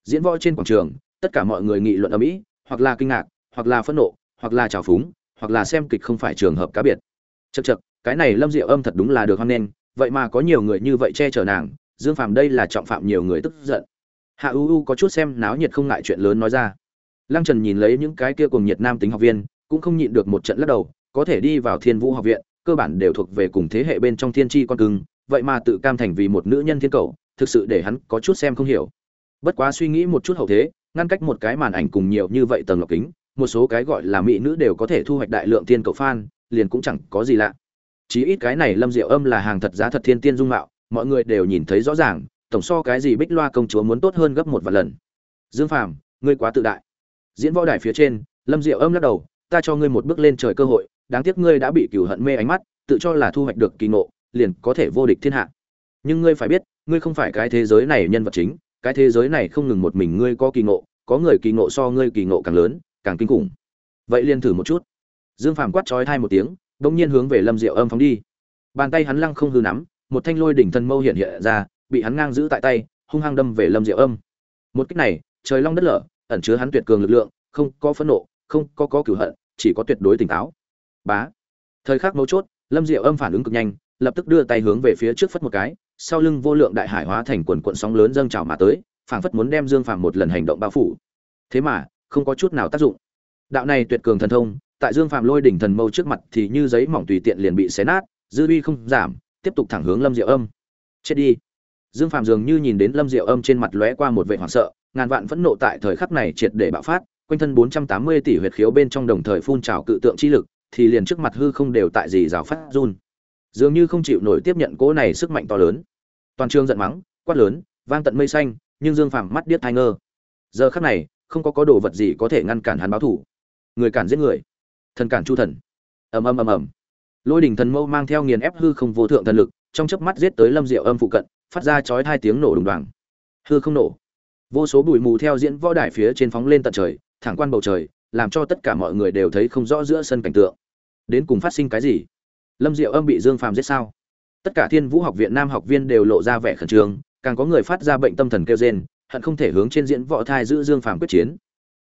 Diễn võ trên quảng trường, tất cả mọi người nghị luận ở mỹ hoặc là kinh ngạc, hoặc là phẫn nộ, hoặc là trào phúng, hoặc là xem kịch không phải trường hợp cá biệt chật chật cái này lâm diệu âm thật đúng là được hoan nghênh, vậy mà có nhiều người như vậy che chở nàng, dương phàm đây là trọng phạm nhiều người tức giận. Hạ u u có chút xem náo nhiệt không ngại chuyện lớn nói ra. Lăng trần nhìn lấy những cái kia cùng nhiệt nam tính học viên, cũng không nhịn được một trận lắc đầu, có thể đi vào thiên vũ học viện, cơ bản đều thuộc về cùng thế hệ bên trong thiên tri con cưng, vậy mà tự cam thành vì một nữ nhân thiên cầu, thực sự để hắn có chút xem không hiểu. Bất quá suy nghĩ một chút hậu thế, ngăn cách một cái màn ảnh cùng nhiều như vậy tầng lọc kính một số cái gọi là mỹ nữ đều có thể thu hoạch đại lượng tiên cầu fan, liền cũng chẳng có gì lạ. Chí ít cái này lâm diệu âm là hàng thật giá thật thiên tiên dung mạo, mọi người đều nhìn thấy rõ ràng, tổng so cái gì bích loa công chúa muốn tốt hơn gấp một vài lần. Dương phàm, ngươi quá tự đại. Diễn võ đài phía trên, lâm diệu âm lắc đầu, ta cho ngươi một bước lên trời cơ hội, đáng tiếc ngươi đã bị cửu hận mê ánh mắt, tự cho là thu hoạch được kỳ ngộ, liền có thể vô địch thiên hạ. Nhưng ngươi phải biết, ngươi không phải cái thế giới này nhân vật chính, cái thế giới này không ngừng một mình ngươi có kỳ ngộ, có người kỳ ngộ so ngươi kỳ ngộ càng lớn càng kinh khủng. Vậy liền thử một chút. Dương phàm quát trói thai một tiếng bỗng nhiên hướng về lâm diệu âm phóng đi. Bàn tay hắn lăng không hư nắm, một thanh lôi đỉnh thân mâu hiện hiện ra, bị hắn ngang giữ tại tay, hung hăng đâm về lâm diệu âm. Một cách này, trời long đất lở, ẩn chứa hắn tuyệt cường lực lượng, không có phẫn nộ, không có có cửu hận, chỉ có tuyệt đối tỉnh táo. Bá. Thời khắc mấu chốt, lâm diệu âm phản ứng cực nhanh, lập tức đưa tay hướng về phía trước phất một cái, sau lưng vô lượng đại hải hóa thành quần cuộn sóng lớn dâng trào mà tới, phảng phất muốn đem dương phàm một lần hành động bao phủ. Thế mà không có chút nào tác dụng. Đạo này tuyệt cường thần thông, tại dương phàm lôi đỉnh thần mâu trước mặt thì như giấy mỏng tùy tiện liền bị xé nát, dư uy không giảm, tiếp tục thẳng hướng lâm diệu âm. Chết đi. Dương phàm dường như nhìn đến lâm diệu âm trên mặt lóe qua một vệ hoảng sợ, ngàn vạn phẫn nộ tại thời khắc này triệt để bạo phát, quanh thân 480 tỷ huyệt khiếu bên trong đồng thời phun trào cự tượng chi lực, thì liền trước mặt hư không đều tại gì rào phát run. Dường như không chịu nổi tiếp nhận cỗ này sức mạnh to lớn. Toàn trường giận mắng, quát lớn, vang tận mây xanh, nhưng dương phàm mắt điếc thai ngơ. Giờ khắc này không có có đồ vật gì có thể ngăn cản hắn báo thủ người cản giết người. Thần cản chu thần. Ầm ầm ầm ầm. Lôi đỉnh thần mâu mang theo nghiền ép hư không vô thượng thần lực, trong chớp mắt giết tới lâm diệu âm phụ cận, phát ra chói hai tiếng nổ đùng đoàng. Hư không nổ. Vô số bụi mù theo diễn võ đài phía trên phóng lên tận trời, thẳng quan bầu trời, làm cho tất cả mọi người đều thấy không rõ giữa sân cảnh tượng. Đến cùng phát sinh cái gì? Lâm diệu âm bị dương phàm giết sao? Tất cả thiên vũ học viện nam học viên đều lộ ra vẻ khẩn trương, càng có người phát ra bệnh tâm thần kêu rên hận không thể hướng trên diễn võ thai giữ dương phàm quyết chiến.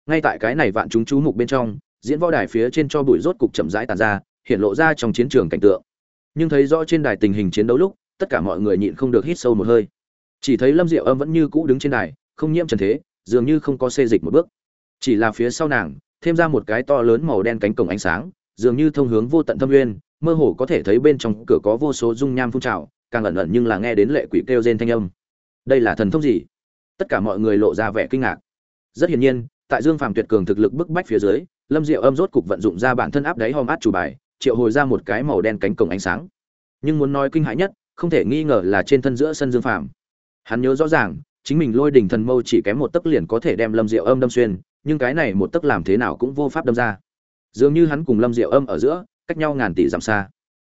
Ngay tại cái này vạn chúng chú mục bên trong, diễn võ đài phía trên cho bụi rốt cục chậm rãi tàn ra, hiện lộ ra trong chiến trường cảnh tượng. Nhưng thấy rõ trên đài tình hình chiến đấu lúc, tất cả mọi người nhịn không được hít sâu một hơi. Chỉ thấy lâm diệu âm vẫn như cũ đứng trên đài, không nhiễm trần thế, dường như không có xê dịch một bước. Chỉ là phía sau nàng, thêm ra một cái to lớn màu đen cánh cổng ánh sáng, dường như thông hướng vô tận thâm nguyên, mơ hồ có thể thấy bên trong cửa có vô số dung nham phun trào, càng ẩn ẩn nhưng là nghe đến lệ quỷ kêu rên thanh âm. Đây là thần thông gì? Tất cả mọi người lộ ra vẻ kinh ngạc. Rất hiển nhiên, tại dương phàm tuyệt cường thực lực bức bách phía dưới, lâm diệu âm rốt cục vận dụng ra bản thân áp đáy hòm át chủ bài, triệu hồi ra một cái màu đen cánh cổng ánh sáng. Nhưng muốn nói kinh hãi nhất, không thể nghi ngờ là trên thân giữa sân dương phàm. Hắn nhớ rõ ràng, chính mình lôi đỉnh thần mâu chỉ kém một tấc liền có thể đem lâm diệu âm đâm xuyên, nhưng cái này một tấc làm thế nào cũng vô pháp đâm ra. Dường như hắn cùng lâm diệu âm ở giữa, cách nhau ngàn tỷ dặm xa.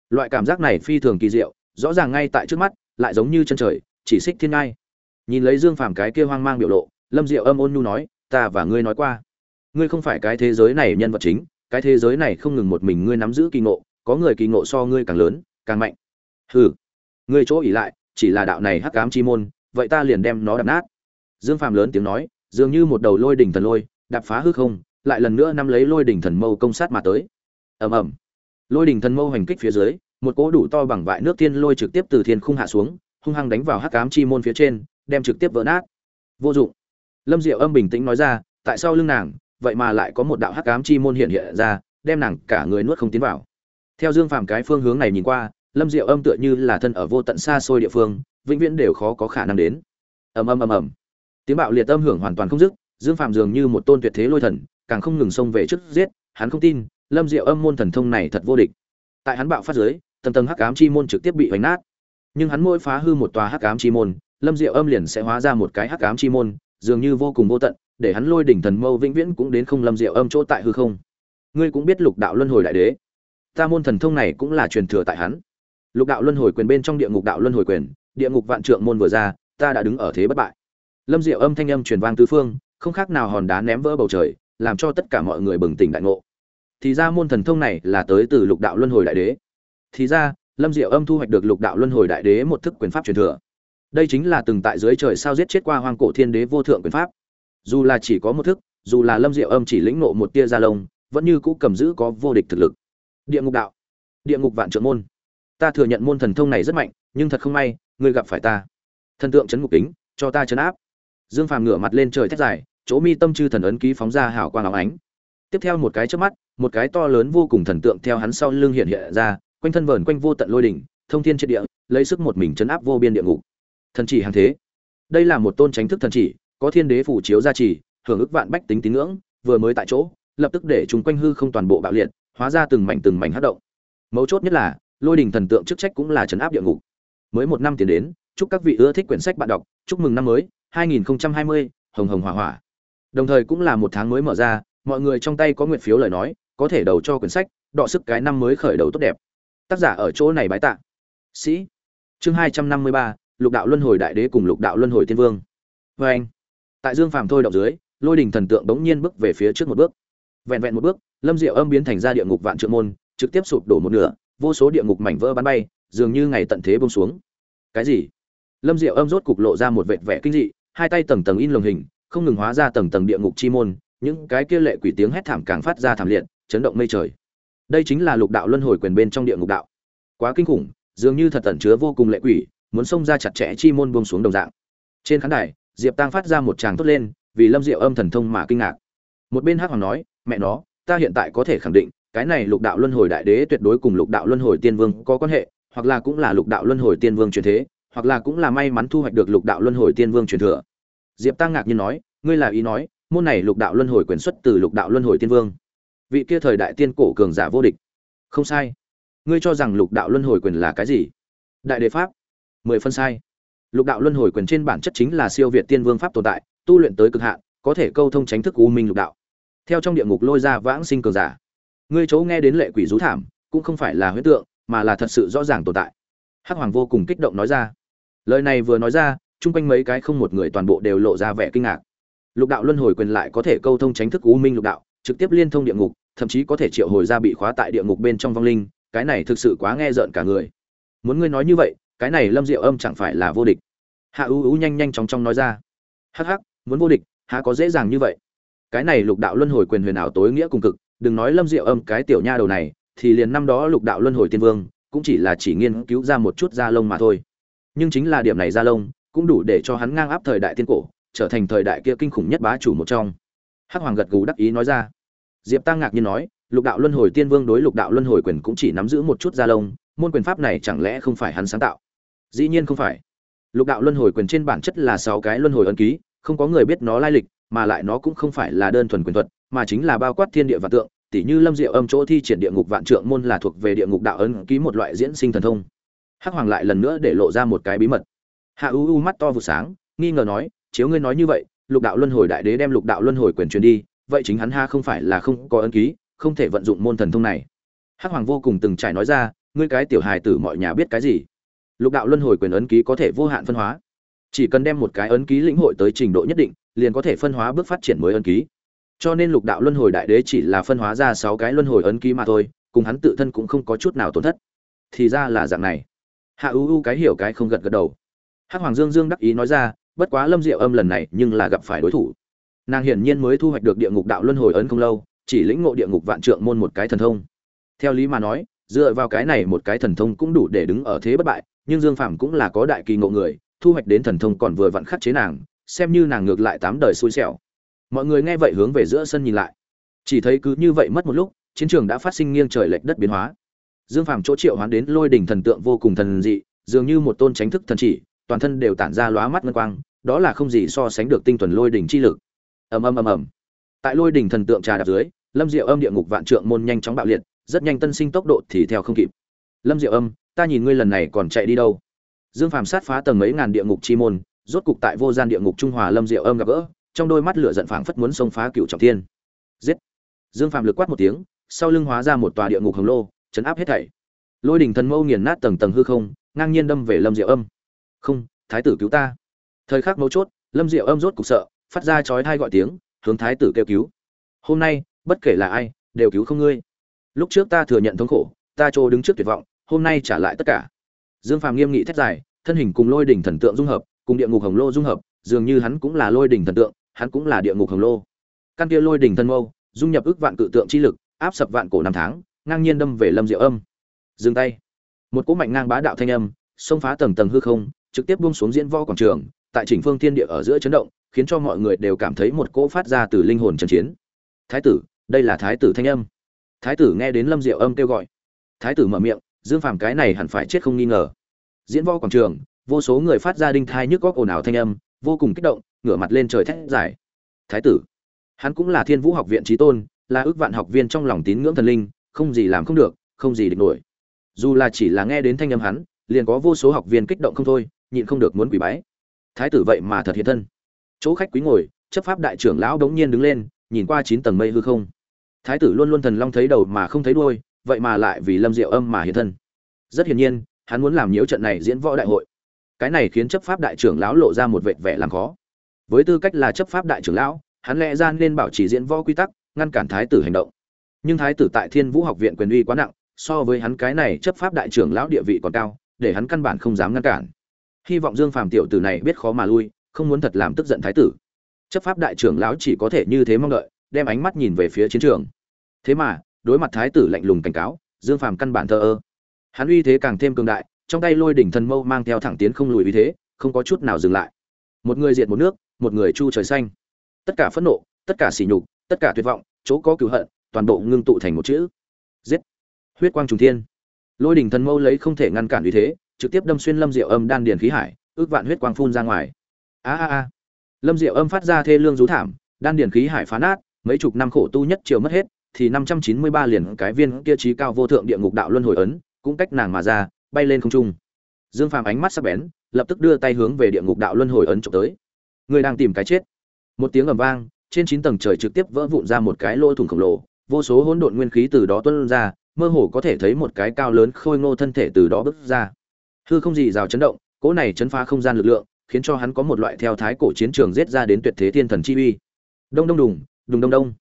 Loại cảm giác này phi thường kỳ diệu, rõ ràng ngay tại trước mắt, lại giống như chân trời, chỉ xích thiên ngai nhìn lấy dương phàm cái kia hoang mang biểu lộ, lâm diệu âm ôn nhu nói, ta và ngươi nói qua. Ngươi không phải cái thế giới này nhân vật chính, cái thế giới này không ngừng một mình ngươi nắm giữ kỳ ngộ, có người kỳ ngộ so ngươi càng lớn, càng mạnh. Hừ, ngươi chỗ ỉ lại, chỉ là đạo này hắc cám chi môn, vậy ta liền đem nó đập nát. Dương phàm lớn tiếng nói, dường như một đầu lôi đỉnh thần lôi đập phá hư không, lại lần nữa nắm lấy lôi đỉnh thần mâu công sát mà tới. Ầm ầm. Lôi đỉnh thần mâu hành kích phía dưới, một cỗ đủ to bằng vại nước thiên lôi trực tiếp từ thiên khung hạ xuống, hung hăng đánh vào hắc cám chi môn phía trên đem trực tiếp vỡ nát. Vô dụng. Lâm diệu âm bình tĩnh nói ra, tại sao lưng nàng, vậy mà lại có một đạo hắc ám chi môn hiện hiện ra, đem nàng cả người nuốt không tiến vào. Theo dương phàm cái phương hướng này nhìn qua, lâm diệu âm tựa như là thân ở vô tận xa xôi địa phương, vĩnh viễn đều khó có khả năng đến. Ầm ầm ầm ầm. Tiếng bạo liệt âm hưởng hoàn toàn không dứt, dương phàm dường như một tôn tuyệt thế lôi thần, càng không ngừng xông về trước giết, hắn không tin, lâm diệu âm môn thần thông này thật vô địch. Tại hắn bạo phát giới tầng tầng hắc ám chi môn trực tiếp bị hoành nát. Nhưng hắn mỗi phá hư một tòa hắc ám chi môn lâm diệu âm liền sẽ hóa ra một cái hắc ám chi môn, dường như vô cùng vô tận, để hắn lôi đỉnh thần mâu vĩnh viễn cũng đến không lâm diệu âm chỗ tại hư không. Ngươi cũng biết lục đạo luân hồi đại đế. Ta môn thần thông này cũng là truyền thừa tại hắn. Lục đạo luân hồi quyền bên trong địa ngục đạo luân hồi quyền, địa ngục vạn trượng môn vừa ra, ta đã đứng ở thế bất bại. Lâm diệu âm thanh âm truyền vang tứ phương, không khác nào hòn đá ném vỡ bầu trời, làm cho tất cả mọi người bừng tỉnh đại ngộ. Thì ra môn thần thông này là tới từ lục đạo luân hồi đại đế. Thì ra, lâm diệu âm thu hoạch được lục đạo luân hồi đại đế một thức quyền pháp truyền thừa đây chính là từng tại dưới trời sao giết chết qua hoang cổ thiên đế vô thượng quyền pháp. Dù là chỉ có một thức, dù là lâm diệu âm chỉ lĩnh nộ một tia gia lông, vẫn như cũ cầm giữ có vô địch thực lực. Địa ngục đạo. Địa ngục vạn trượng môn. Ta thừa nhận môn thần thông này rất mạnh, nhưng thật không may, ngươi gặp phải ta. Thần tượng chấn ngục kính, cho ta chấn áp. Dương phàm ngửa mặt lên trời thét dài, chỗ mi tâm chư thần ấn ký phóng ra hào quang áo ánh. Tiếp theo một cái chớp mắt, một cái to lớn vô cùng thần tượng theo hắn sau lưng hiện hiện ra, quanh thân vờn quanh vô tận lôi đỉnh, thông thiên triệt địa, lấy sức một mình chấn áp vô biên địa ngục thần chỉ hàng thế. Đây là một tôn tránh thức thần chỉ có thiên đế phủ chiếu gia trì hưởng ức vạn bách tính tín ngưỡng vừa mới tại chỗ lập tức để chúng quanh hư không toàn bộ bạo liệt hóa ra từng mảnh từng mảnh hát động. Mấu chốt nhất là lôi đình thần tượng chức trách cũng là chấn áp địa ngục. Mới một năm tiền đến chúc các vị ưa thích quyển sách bạn đọc chúc mừng năm mới 2020, hồng hồng hỏa hỏa đồng thời cũng là một tháng mới mở ra mọi người trong tay có nguyện phiếu lời nói có thể đầu cho quyển sách đọ sức cái năm mới khởi đầu tốt đẹp. Tác giả ở chỗ này bái tạ. Sĩ. Chương 253, lục đạo luân hồi đại đế cùng lục đạo luân hồi thiên vương. Vê anh, tại dương phàm thôi động dưới, lôi đình thần tượng bỗng nhiên bước về phía trước một bước. Vẹn vẹn một bước, lâm diệu âm biến thành ra địa ngục vạn trượng môn, trực tiếp sụp đổ một nửa, vô số địa ngục mảnh vỡ bắn bay, dường như ngày tận thế bông xuống. Cái gì? Lâm diệu âm rốt cục lộ ra một vệt vẻ kinh dị, hai tay tầng tầng in lồng hình, không ngừng hóa ra tầng tầng địa ngục chi môn, những cái kia lệ quỷ tiếng hét thảm càng phát ra thảm liệt, chấn động mây trời. Đây chính là lục đạo luân hồi quyền bên trong địa ngục đạo. Quá kinh khủng, dường như thật tẩn chứa vô cùng lệ quỷ muốn xông ra chặt chẽ chi môn buông xuống đồng dạng. Trên khán đài, diệp tăng phát ra một tràng tốt lên, vì lâm diệu âm thần thông mà kinh ngạc. Một bên hắc hoàng nói, mẹ nó, ta hiện tại có thể khẳng định, cái này lục đạo luân hồi đại đế tuyệt đối cùng lục đạo luân hồi tiên vương có quan hệ, hoặc là cũng là lục đạo luân hồi tiên vương truyền thế, hoặc là cũng là may mắn thu hoạch được lục đạo luân hồi tiên vương truyền thừa. Diệp tăng ngạc nhiên nói, ngươi là ý nói, môn này lục đạo luân hồi quyền xuất từ lục đạo luân hồi tiên vương. Vị kia thời đại tiên cổ cường giả vô địch. Không sai. Ngươi cho rằng lục đạo luân hồi quyền là cái gì? Đại đế pháp mười phân sai. Lục đạo luân hồi quyền trên bản chất chính là siêu việt tiên vương pháp tồn tại, tu luyện tới cực hạn, có thể câu thông tránh thức u minh lục đạo. Theo trong địa ngục lôi ra vãng sinh cường giả. Ngươi chỗ nghe đến lệ quỷ rú thảm, cũng không phải là huyễn tượng, mà là thật sự rõ ràng tồn tại. Hắc hoàng vô cùng kích động nói ra. Lời này vừa nói ra, chung quanh mấy cái không một người toàn bộ đều lộ ra vẻ kinh ngạc. Lục đạo luân hồi quyền lại có thể câu thông tránh thức u minh lục đạo, trực tiếp liên thông địa ngục, thậm chí có thể triệu hồi ra bị khóa tại địa ngục bên trong vong linh, cái này thực sự quá nghe rợn cả người. Muốn ngươi nói như vậy cái này lâm diệu âm chẳng phải là vô địch. Hạ ưu ưu nhanh nhanh chóng chóng nói ra. Hắc hắc, muốn vô địch, há có dễ dàng như vậy? Cái này lục đạo luân hồi quyền huyền ảo tối nghĩa cùng cực, đừng nói lâm diệu âm cái tiểu nha đầu này, thì liền năm đó lục đạo luân hồi tiên vương, cũng chỉ là chỉ nghiên cứu ra một chút da lông mà thôi. Nhưng chính là điểm này da lông, cũng đủ để cho hắn ngang áp thời đại tiên cổ, trở thành thời đại kia kinh khủng nhất bá chủ một trong. Hắc hoàng gật gù đắc ý nói ra. Diệp tăng ngạc nhiên nói, lục đạo luân hồi tiên vương đối lục đạo luân hồi quyền cũng chỉ nắm giữ một chút da lông, môn quyền pháp này chẳng lẽ không phải hắn sáng tạo? Dĩ nhiên không phải. Lục đạo luân hồi quyền trên bản chất là sáu cái luân hồi ấn ký, không có người biết nó lai lịch, mà lại nó cũng không phải là đơn thuần quyền thuật, mà chính là bao quát thiên địa và tượng, tỉ như lâm diệu âm chỗ thi triển địa ngục vạn trượng môn là thuộc về địa ngục đạo ấn ký một loại diễn sinh thần thông. Hắc hoàng lại lần nữa để lộ ra một cái bí mật. Hạ u u mắt to vụ sáng, nghi ngờ nói, chiếu ngươi nói như vậy, lục đạo luân hồi đại đế đem lục đạo luân hồi quyền truyền đi, vậy chính hắn ha không phải là không có ấn ký, không thể vận dụng môn thần thông này. Hắc hoàng vô cùng từng trải nói ra, ngươi cái tiểu hài tử mọi nhà biết cái gì? Lục đạo luân hồi quyền ấn ký có thể vô hạn phân hóa. Chỉ cần đem một cái ấn ký lĩnh hội tới trình độ nhất định, liền có thể phân hóa bước phát triển mới ấn ký. Cho nên lục đạo luân hồi đại đế chỉ là phân hóa ra sáu cái luân hồi ấn ký mà thôi, cùng hắn tự thân cũng không có chút nào tổn thất. Thì ra là dạng này. Hạ u u cái hiểu cái không gật gật đầu. Hắc hoàng dương dương đắc ý nói ra, bất quá lâm diệu âm lần này nhưng là gặp phải đối thủ. Nàng hiển nhiên mới thu hoạch được địa ngục đạo luân hồi ấn không lâu, chỉ lĩnh ngộ địa ngục vạn trượng môn một cái thần thông. Theo lý mà nói dựa vào cái này một cái thần thông cũng đủ để đứng ở thế bất bại, nhưng dương phạm cũng là có đại kỳ ngộ người, thu hoạch đến thần thông còn vừa vặn khắc chế nàng, xem như nàng ngược lại tám đời xui xẻo. Mọi người nghe vậy hướng về giữa sân nhìn lại. Chỉ thấy cứ như vậy mất một lúc, chiến trường đã phát sinh nghiêng trời lệch đất biến hóa. Dương phàm chỗ triệu hoán đến lôi đỉnh thần tượng vô cùng thần dị, dường như một tôn tránh thức thần chỉ, toàn thân đều tản ra lóa mắt ngân quang, đó là không gì so sánh được tinh thuần lôi đỉnh chi lực. Ầm ầm ầm ầm. Tại lôi đỉnh thần tượng trà đạp dưới, lâm diệu âm địa ngục vạn trượng môn nhanh chóng bạo liệt rất nhanh tân sinh tốc độ thì theo không kịp. Lâm diệu âm, ta nhìn ngươi lần này còn chạy đi đâu? Dương phàm sát phá tầng mấy ngàn địa ngục chi môn, rốt cục tại vô gian địa ngục trung hòa lâm diệu âm gặp gỡ, trong đôi mắt lửa giận phảng phất muốn xông phá cựu trọng thiên. Giết! Dương phàm lực quát một tiếng, sau lưng hóa ra một tòa địa ngục hồng lô chấn áp hết thảy. Lôi đỉnh thần mâu nghiền nát tầng tầng hư không, ngang nhiên đâm về lâm diệu âm. Không, thái tử cứu ta. Thời khắc mấu chốt, lâm diệu âm rốt cục sợ, phát ra chói thai gọi tiếng, hướng thái tử kêu cứu. Hôm nay, bất kể là ai, đều cứu không ngươi lúc trước ta thừa nhận thống khổ, ta trô đứng trước tuyệt vọng, hôm nay trả lại tất cả. Dương phàm nghiêm nghị thét dài, thân hình cùng lôi đỉnh thần tượng dung hợp, cùng địa ngục hồng lô dung hợp, dường như hắn cũng là lôi đỉnh thần tượng, hắn cũng là địa ngục hồng lô. Căn kia lôi đỉnh thân mâu, dung nhập ước vạn cự tượng chi lực, áp sập vạn cổ năm tháng, ngang nhiên đâm về lâm diệu âm. Dừng tay. Một cỗ mạnh ngang bá đạo thanh âm, xông phá tầng tầng hư không, trực tiếp buông xuống diễn võ quảng trường, tại chỉnh phương thiên địa ở giữa chấn động, khiến cho mọi người đều cảm thấy một cỗ phát ra từ linh hồn trần chiến. Thái tử, đây là thái tử thanh âm thái tử nghe đến lâm diệu âm kêu gọi. Thái tử mở miệng, dương phàm cái này hẳn phải chết không nghi ngờ. Diễn võ quảng trường, vô số người phát ra đinh thai nhức góc ồn ào thanh âm, vô cùng kích động, ngửa mặt lên trời thét giải thái tử, hắn cũng là thiên vũ học viện trí tôn, là ước vạn học viên trong lòng tín ngưỡng thần linh, không gì làm không được, không gì địch nổi. Dù là chỉ là nghe đến thanh âm hắn, liền có vô số học viên kích động không thôi, nhịn không được muốn quỳ bái. Thái tử vậy mà thật hiện thân. Chỗ khách quý ngồi, chấp pháp đại trưởng lão đống nhiên đứng lên, nhìn qua chín tầng mây hư không thái tử luôn luôn thần long thấy đầu mà không thấy đuôi, vậy mà lại vì lâm diệu âm mà hiện thân. Rất hiển nhiên, hắn muốn làm nhiễu trận này diễn võ đại hội. Cái này khiến chấp pháp đại trưởng lão lộ ra một vệt vẻ làm khó. Với tư cách là chấp pháp đại trưởng lão, hắn lẽ ra nên bảo trì diễn võ quy tắc, ngăn cản thái tử hành động. Nhưng thái tử tại thiên vũ học viện quyền uy quá nặng, so với hắn cái này chấp pháp đại trưởng lão địa vị còn cao, để hắn căn bản không dám ngăn cản. Hy vọng dương phàm tiểu tử này biết khó mà lui, không muốn thật làm tức giận thái tử. Chấp pháp đại trưởng lão chỉ có thể như thế mong đợi, đem ánh mắt nhìn về phía chiến trường thế mà, đối mặt thái tử lạnh lùng cảnh cáo, dương phàm căn bản thờ ơ. Hắn uy thế càng thêm cường đại, trong tay lôi đỉnh thần mâu mang theo thẳng tiến không lùi uy thế, không có chút nào dừng lại. Một người diệt một nước, một người chu trời xanh. Tất cả phẫn nộ, tất cả sỉ nhục, tất cả tuyệt vọng, chỗ có cứu hận, toàn bộ ngưng tụ thành một chữ. Giết. Huyết quang trùng thiên. Lôi đỉnh thần mâu lấy không thể ngăn cản uy thế, trực tiếp đâm xuyên lâm diệu âm đan điền khí hải, ước vạn huyết quang phun ra ngoài. A a a. Lâm diệu âm phát ra thê lương rú thảm, đan điền khí hải phá nát, mấy chục năm khổ tu nhất chiều mất hết thì năm trăm chín mươi ba liền cái viên kia trí cao vô thượng địa ngục đạo luân hồi ấn, cũng cách nàng mà ra, bay lên không trung. Dương phàm ánh mắt sắc bén, lập tức đưa tay hướng về địa ngục đạo luân hồi ấn trộm tới. Người đang tìm cái chết. Một tiếng ầm vang, trên chín tầng trời trực tiếp vỡ vụn ra một cái lỗ thủng khổng lồ, vô số hỗn độn nguyên khí từ đó tuôn ra, mơ hồ có thể thấy một cái cao lớn khôi ngô thân thể từ đó bước ra. Hư không gì rào chấn động, cỗ này chấn phá không gian lực lượng, khiến cho hắn có một loại theo thái cổ chiến trường giết ra đến tuyệt thế thiên thần chi uy. Đông đông đùng đùng đông đông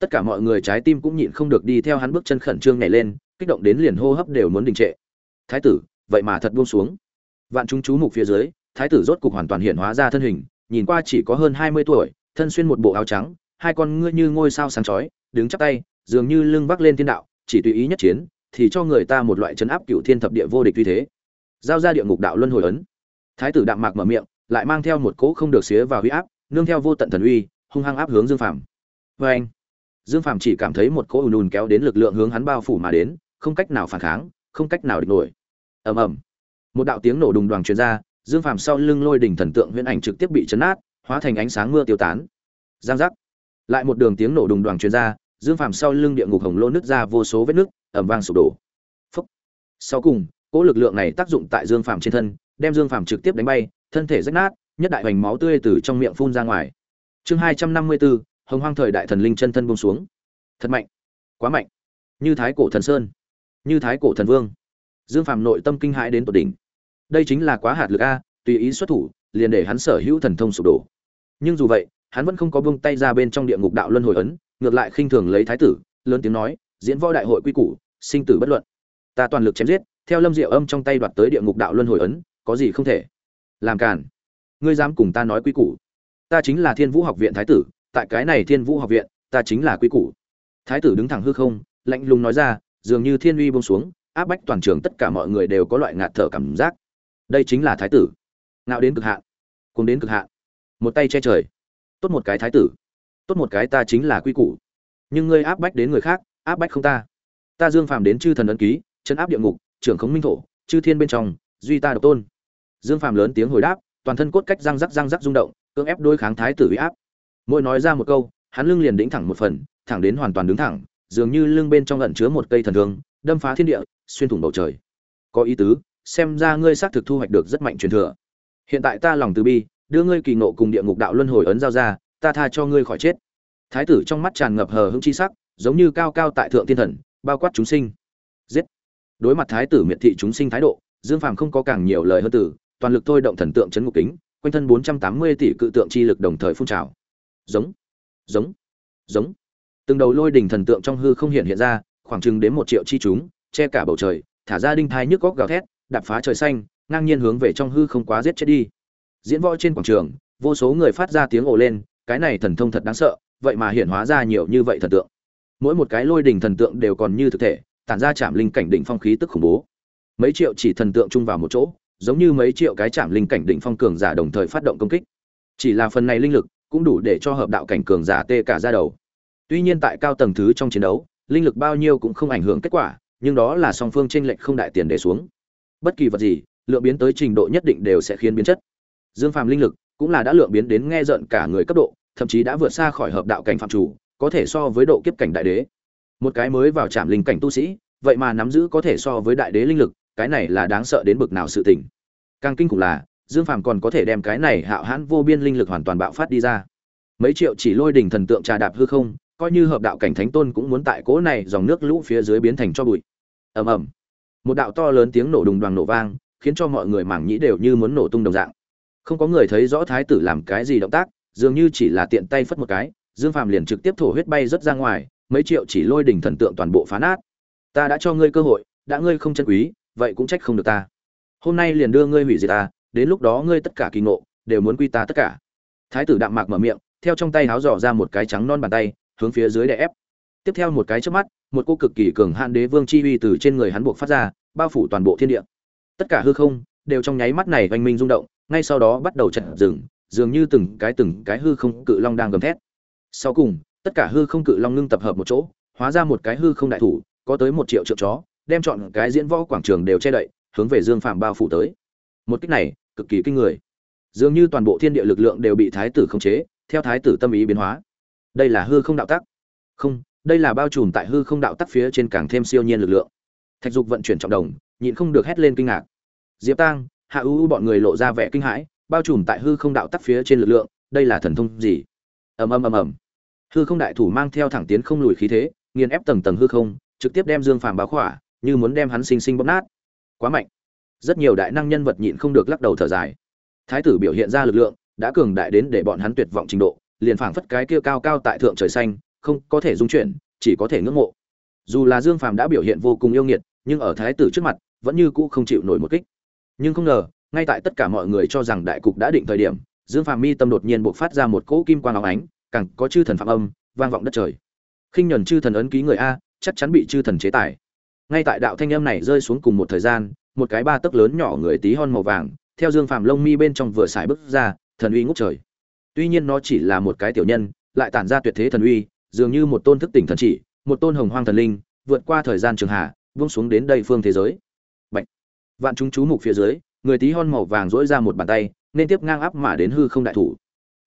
tất cả mọi người trái tim cũng nhịn không được đi theo hắn bước chân khẩn trương nhảy lên, kích động đến liền hô hấp đều muốn đình trệ. Thái tử, vậy mà thật buông xuống. Vạn chúng chú mục phía dưới, thái tử rốt cục hoàn toàn hiện hóa ra thân hình, nhìn qua chỉ có hơn hai mươi tuổi, thân xuyên một bộ áo trắng, hai con ngươi như ngôi sao sáng chói, đứng chắp tay, dường như lưng vác lên thiên đạo, chỉ tùy ý nhất chiến, thì cho người ta một loại chấn áp cựu thiên thập địa vô địch uy thế. Giao ra địa ngục đạo luân hồi ấn. Thái tử đạm mạc mở miệng, lại mang theo một cỗ không được xía vào huy áp, nương theo vô tận thần uy, hung hăng áp hướng dương phàm. Vê anh dương phàm chỉ cảm thấy một cỗ ùn ùn kéo đến lực lượng hướng hắn bao phủ mà đến, không cách nào phản kháng, không cách nào địch nổi. Ầm ầm. Một đạo tiếng nổ đùng đoàn truyền ra, dương phàm sau lưng lôi đỉnh thần tượng huyễn ảnh trực tiếp bị chấn nát hóa thành ánh sáng mưa tiêu tán. Giang giác. Lại một đường tiếng nổ đùng đoàn truyền ra, dương phàm sau lưng địa ngục hồng lô nứt ra vô số vết nứt ẩm vang sụp đổ. Phúc. sau cùng, cỗ lực lượng này tác dụng tại dương phàm trên thân, đem dương phàm trực tiếp đánh bay, thân thể rách nát, nhất đại hoành máu tươi từ trong miệng phun ra ngoài. Chương hai trăm năm mươi bốn hồng hoang thời đại thần linh chân thân bông xuống. Thật mạnh. Quá mạnh. Như thái cổ thần sơn. Như thái cổ thần vương. Dương phàm nội tâm kinh hãi đến tột đỉnh. Đây chính là quá hạt lực a, tùy ý xuất thủ, liền để hắn sở hữu thần thông sụp đổ. Nhưng dù vậy, hắn vẫn không có buông tay ra bên trong địa ngục đạo luân hồi ấn, ngược lại khinh thường lấy thái tử, lớn tiếng nói, diễn võ đại hội quy củ, sinh tử bất luận. Ta toàn lực chém giết, theo lâm diệu âm trong tay đoạt tới địa ngục đạo luân hồi ấn, có gì không thể? Làm cản ngươi dám cùng ta nói quy củ. Ta chính là thiên vũ học viện thái tử tại cái này thiên vũ học viện, ta chính là quy củ. Thái tử đứng thẳng hư không, lạnh lùng nói ra, dường như thiên uy bông xuống, áp bách toàn trường tất cả mọi người đều có loại ngạt thở cảm giác. Đây chính là thái tử. Ngạo đến cực hạn cùng đến cực hạn. Một tay che trời, tốt một cái thái tử, tốt một cái ta chính là quy củ. Nhưng ngươi áp bách đến người khác, áp bách không ta. Ta dương phàm đến chư thần ấn ký, chân áp địa ngục, trưởng khống minh thổ, chư thiên bên trong, duy ta độc tôn. Dương phàm lớn tiếng hồi đáp, toàn thân cốt cách răng rắc răng rắc rung động, cưỡng ép đối kháng thái tử uy áp mỗi nói ra một câu, hắn lưng liền đĩnh thẳng một phần, thẳng đến hoàn toàn đứng thẳng, dường như lưng bên trong ẩn chứa một cây thần thương, đâm phá thiên địa, xuyên thủng bầu trời. Có ý tứ, xem ra ngươi xác thực thu hoạch được rất mạnh truyền thừa. Hiện tại ta lòng từ bi, đưa ngươi kỳ nộ cùng địa ngục đạo luân hồi ấn giao ra, ta tha cho ngươi khỏi chết. Thái tử trong mắt tràn ngập hờ hững chi sắc, giống như cao cao tại thượng thiên thần, bao quát chúng sinh. Giết. Đối mặt thái tử miệt thị chúng sinh thái độ, dương phàm không có càng nhiều lời hơn tử toàn lực thôi động thần tượng chấn ngục kính, quanh thân 480 tỷ cự tượng chi lực đồng thời phun trào giống giống giống. Từng đầu lôi đỉnh thần tượng trong hư không hiện hiện ra, khoảng chừng đến một triệu chi chúng, che cả bầu trời, thả ra đinh thai nhức góc gào thét, đạp phá trời xanh, ngang nhiên hướng về trong hư không quá giết chết đi. Diễn võ trên quảng trường, vô số người phát ra tiếng ồ lên, cái này thần thông thật đáng sợ, vậy mà hiện hóa ra nhiều như vậy thần tượng. Mỗi một cái lôi đỉnh thần tượng đều còn như thực thể, tản ra chạm linh cảnh đỉnh phong khí tức khủng bố. Mấy triệu chỉ thần tượng chung vào một chỗ, giống như mấy triệu cái chạm linh cảnh đỉnh phong cường giả đồng thời phát động công kích. Chỉ là phần này linh lực cũng đủ để cho hợp đạo cảnh cường giả tê cả ra đầu. Tuy nhiên tại cao tầng thứ trong chiến đấu, linh lực bao nhiêu cũng không ảnh hưởng kết quả, nhưng đó là song phương trên lệch không đại tiền để xuống. Bất kỳ vật gì, lượng biến tới trình độ nhất định đều sẽ khiến biến chất. Dương phàm linh lực cũng là đã lượng biến đến nghe giận cả người cấp độ, thậm chí đã vượt xa khỏi hợp đạo cảnh phạm chủ, có thể so với độ kiếp cảnh đại đế. Một cái mới vào trạm linh cảnh tu sĩ, vậy mà nắm giữ có thể so với đại đế linh lực, cái này là đáng sợ đến bực nào sự tình. Càng kinh khủng là dương phàm còn có thể đem cái này hạo hãn vô biên linh lực hoàn toàn bạo phát đi ra. Mấy triệu chỉ lôi đỉnh thần tượng trà đạp hư không, coi như hợp đạo cảnh thánh tôn cũng muốn tại cỗ này dòng nước lũ phía dưới biến thành cho bụi. Ầm ầm. Một đạo to lớn tiếng nổ đùng đoàn nổ vang, khiến cho mọi người mảng nhĩ đều như muốn nổ tung đồng dạng. Không có người thấy rõ thái tử làm cái gì động tác, dường như chỉ là tiện tay phất một cái, dương phàm liền trực tiếp thổ huyết bay rất ra ngoài, mấy triệu chỉ lôi đỉnh thần tượng toàn bộ phá nát. Ta đã cho ngươi cơ hội, đã ngươi không chân quý, vậy cũng trách không được ta. Hôm nay liền đưa ngươi hủy diệt ta đến lúc đó ngươi tất cả kỳ ngộ, đều muốn quy ta tất cả. Thái tử đạm mạc mở miệng, theo trong tay háo dò ra một cái trắng non bàn tay, hướng phía dưới đè ép. Tiếp theo một cái chớp mắt, một cô cực kỳ cường hạn đế vương chi uy từ trên người hắn buộc phát ra, bao phủ toàn bộ thiên địa. Tất cả hư không, đều trong nháy mắt này oanh minh rung động, ngay sau đó bắt đầu chật dừng, dường như từng cái từng cái hư không cự long đang gầm thét. Sau cùng, tất cả hư không cự long ngưng tập hợp một chỗ, hóa ra một cái hư không đại thủ, có tới một triệu triệu chó, đem chọn cái diễn võ quảng trường đều che đậy, hướng về dương phạm bao phủ tới một cách này, cực kỳ kinh người. Dường như toàn bộ thiên địa lực lượng đều bị thái tử khống chế, theo thái tử tâm ý biến hóa. Đây là hư không đạo tắc. Không, đây là bao trùm tại hư không đạo tắc phía trên càng thêm siêu nhiên lực lượng. Thạch dục vận chuyển trọng đồng, nhịn không được hét lên kinh ngạc. Diệp tang, hạ ưu bọn người lộ ra vẻ kinh hãi, bao trùm tại hư không đạo tắc phía trên lực lượng, đây là thần thông gì? Ầm ầm ầm ầm. Hư không đại thủ mang theo thẳng tiến không lùi khí thế, nghiền ép tầng tầng hư không, trực tiếp đem dương phàm báo khỏa, như muốn đem hắn sinh sinh bóp nát. Quá mạnh rất nhiều đại năng nhân vật nhịn không được lắc đầu thở dài. Thái tử biểu hiện ra lực lượng, đã cường đại đến để bọn hắn tuyệt vọng trình độ, liền phảng phất cái kia cao cao tại thượng trời xanh, không có thể dung chuyển, chỉ có thể ngưỡng mộ. Dù là dương phàm đã biểu hiện vô cùng yêu nghiệt, nhưng ở thái tử trước mặt, vẫn như cũ không chịu nổi một kích. Nhưng không ngờ, ngay tại tất cả mọi người cho rằng đại cục đã định thời điểm, dương phàm mi tâm đột nhiên buộc phát ra một cỗ kim quang óng ánh, càng có chư thần phạm âm, vang vọng đất trời. Khinh nhuần chư thần ấn ký người a, chắc chắn bị chư thần chế tài ngay tại đạo thanh âm này rơi xuống cùng một thời gian một cái ba tấc lớn nhỏ người tí hon màu vàng, theo dương phàm lông mi bên trong vừa xài bước ra, thần uy ngút trời. Tuy nhiên nó chỉ là một cái tiểu nhân, lại tản ra tuyệt thế thần uy, dường như một tôn thức tỉnh thần chỉ, một tôn hồng hoang thần linh, vượt qua thời gian trường hạ buông xuống đến đây phương thế giới. Bạch. vạn chúng chú mục phía dưới, người tí hon màu vàng dỗi ra một bàn tay, nên tiếp ngang áp mà đến hư không đại thủ.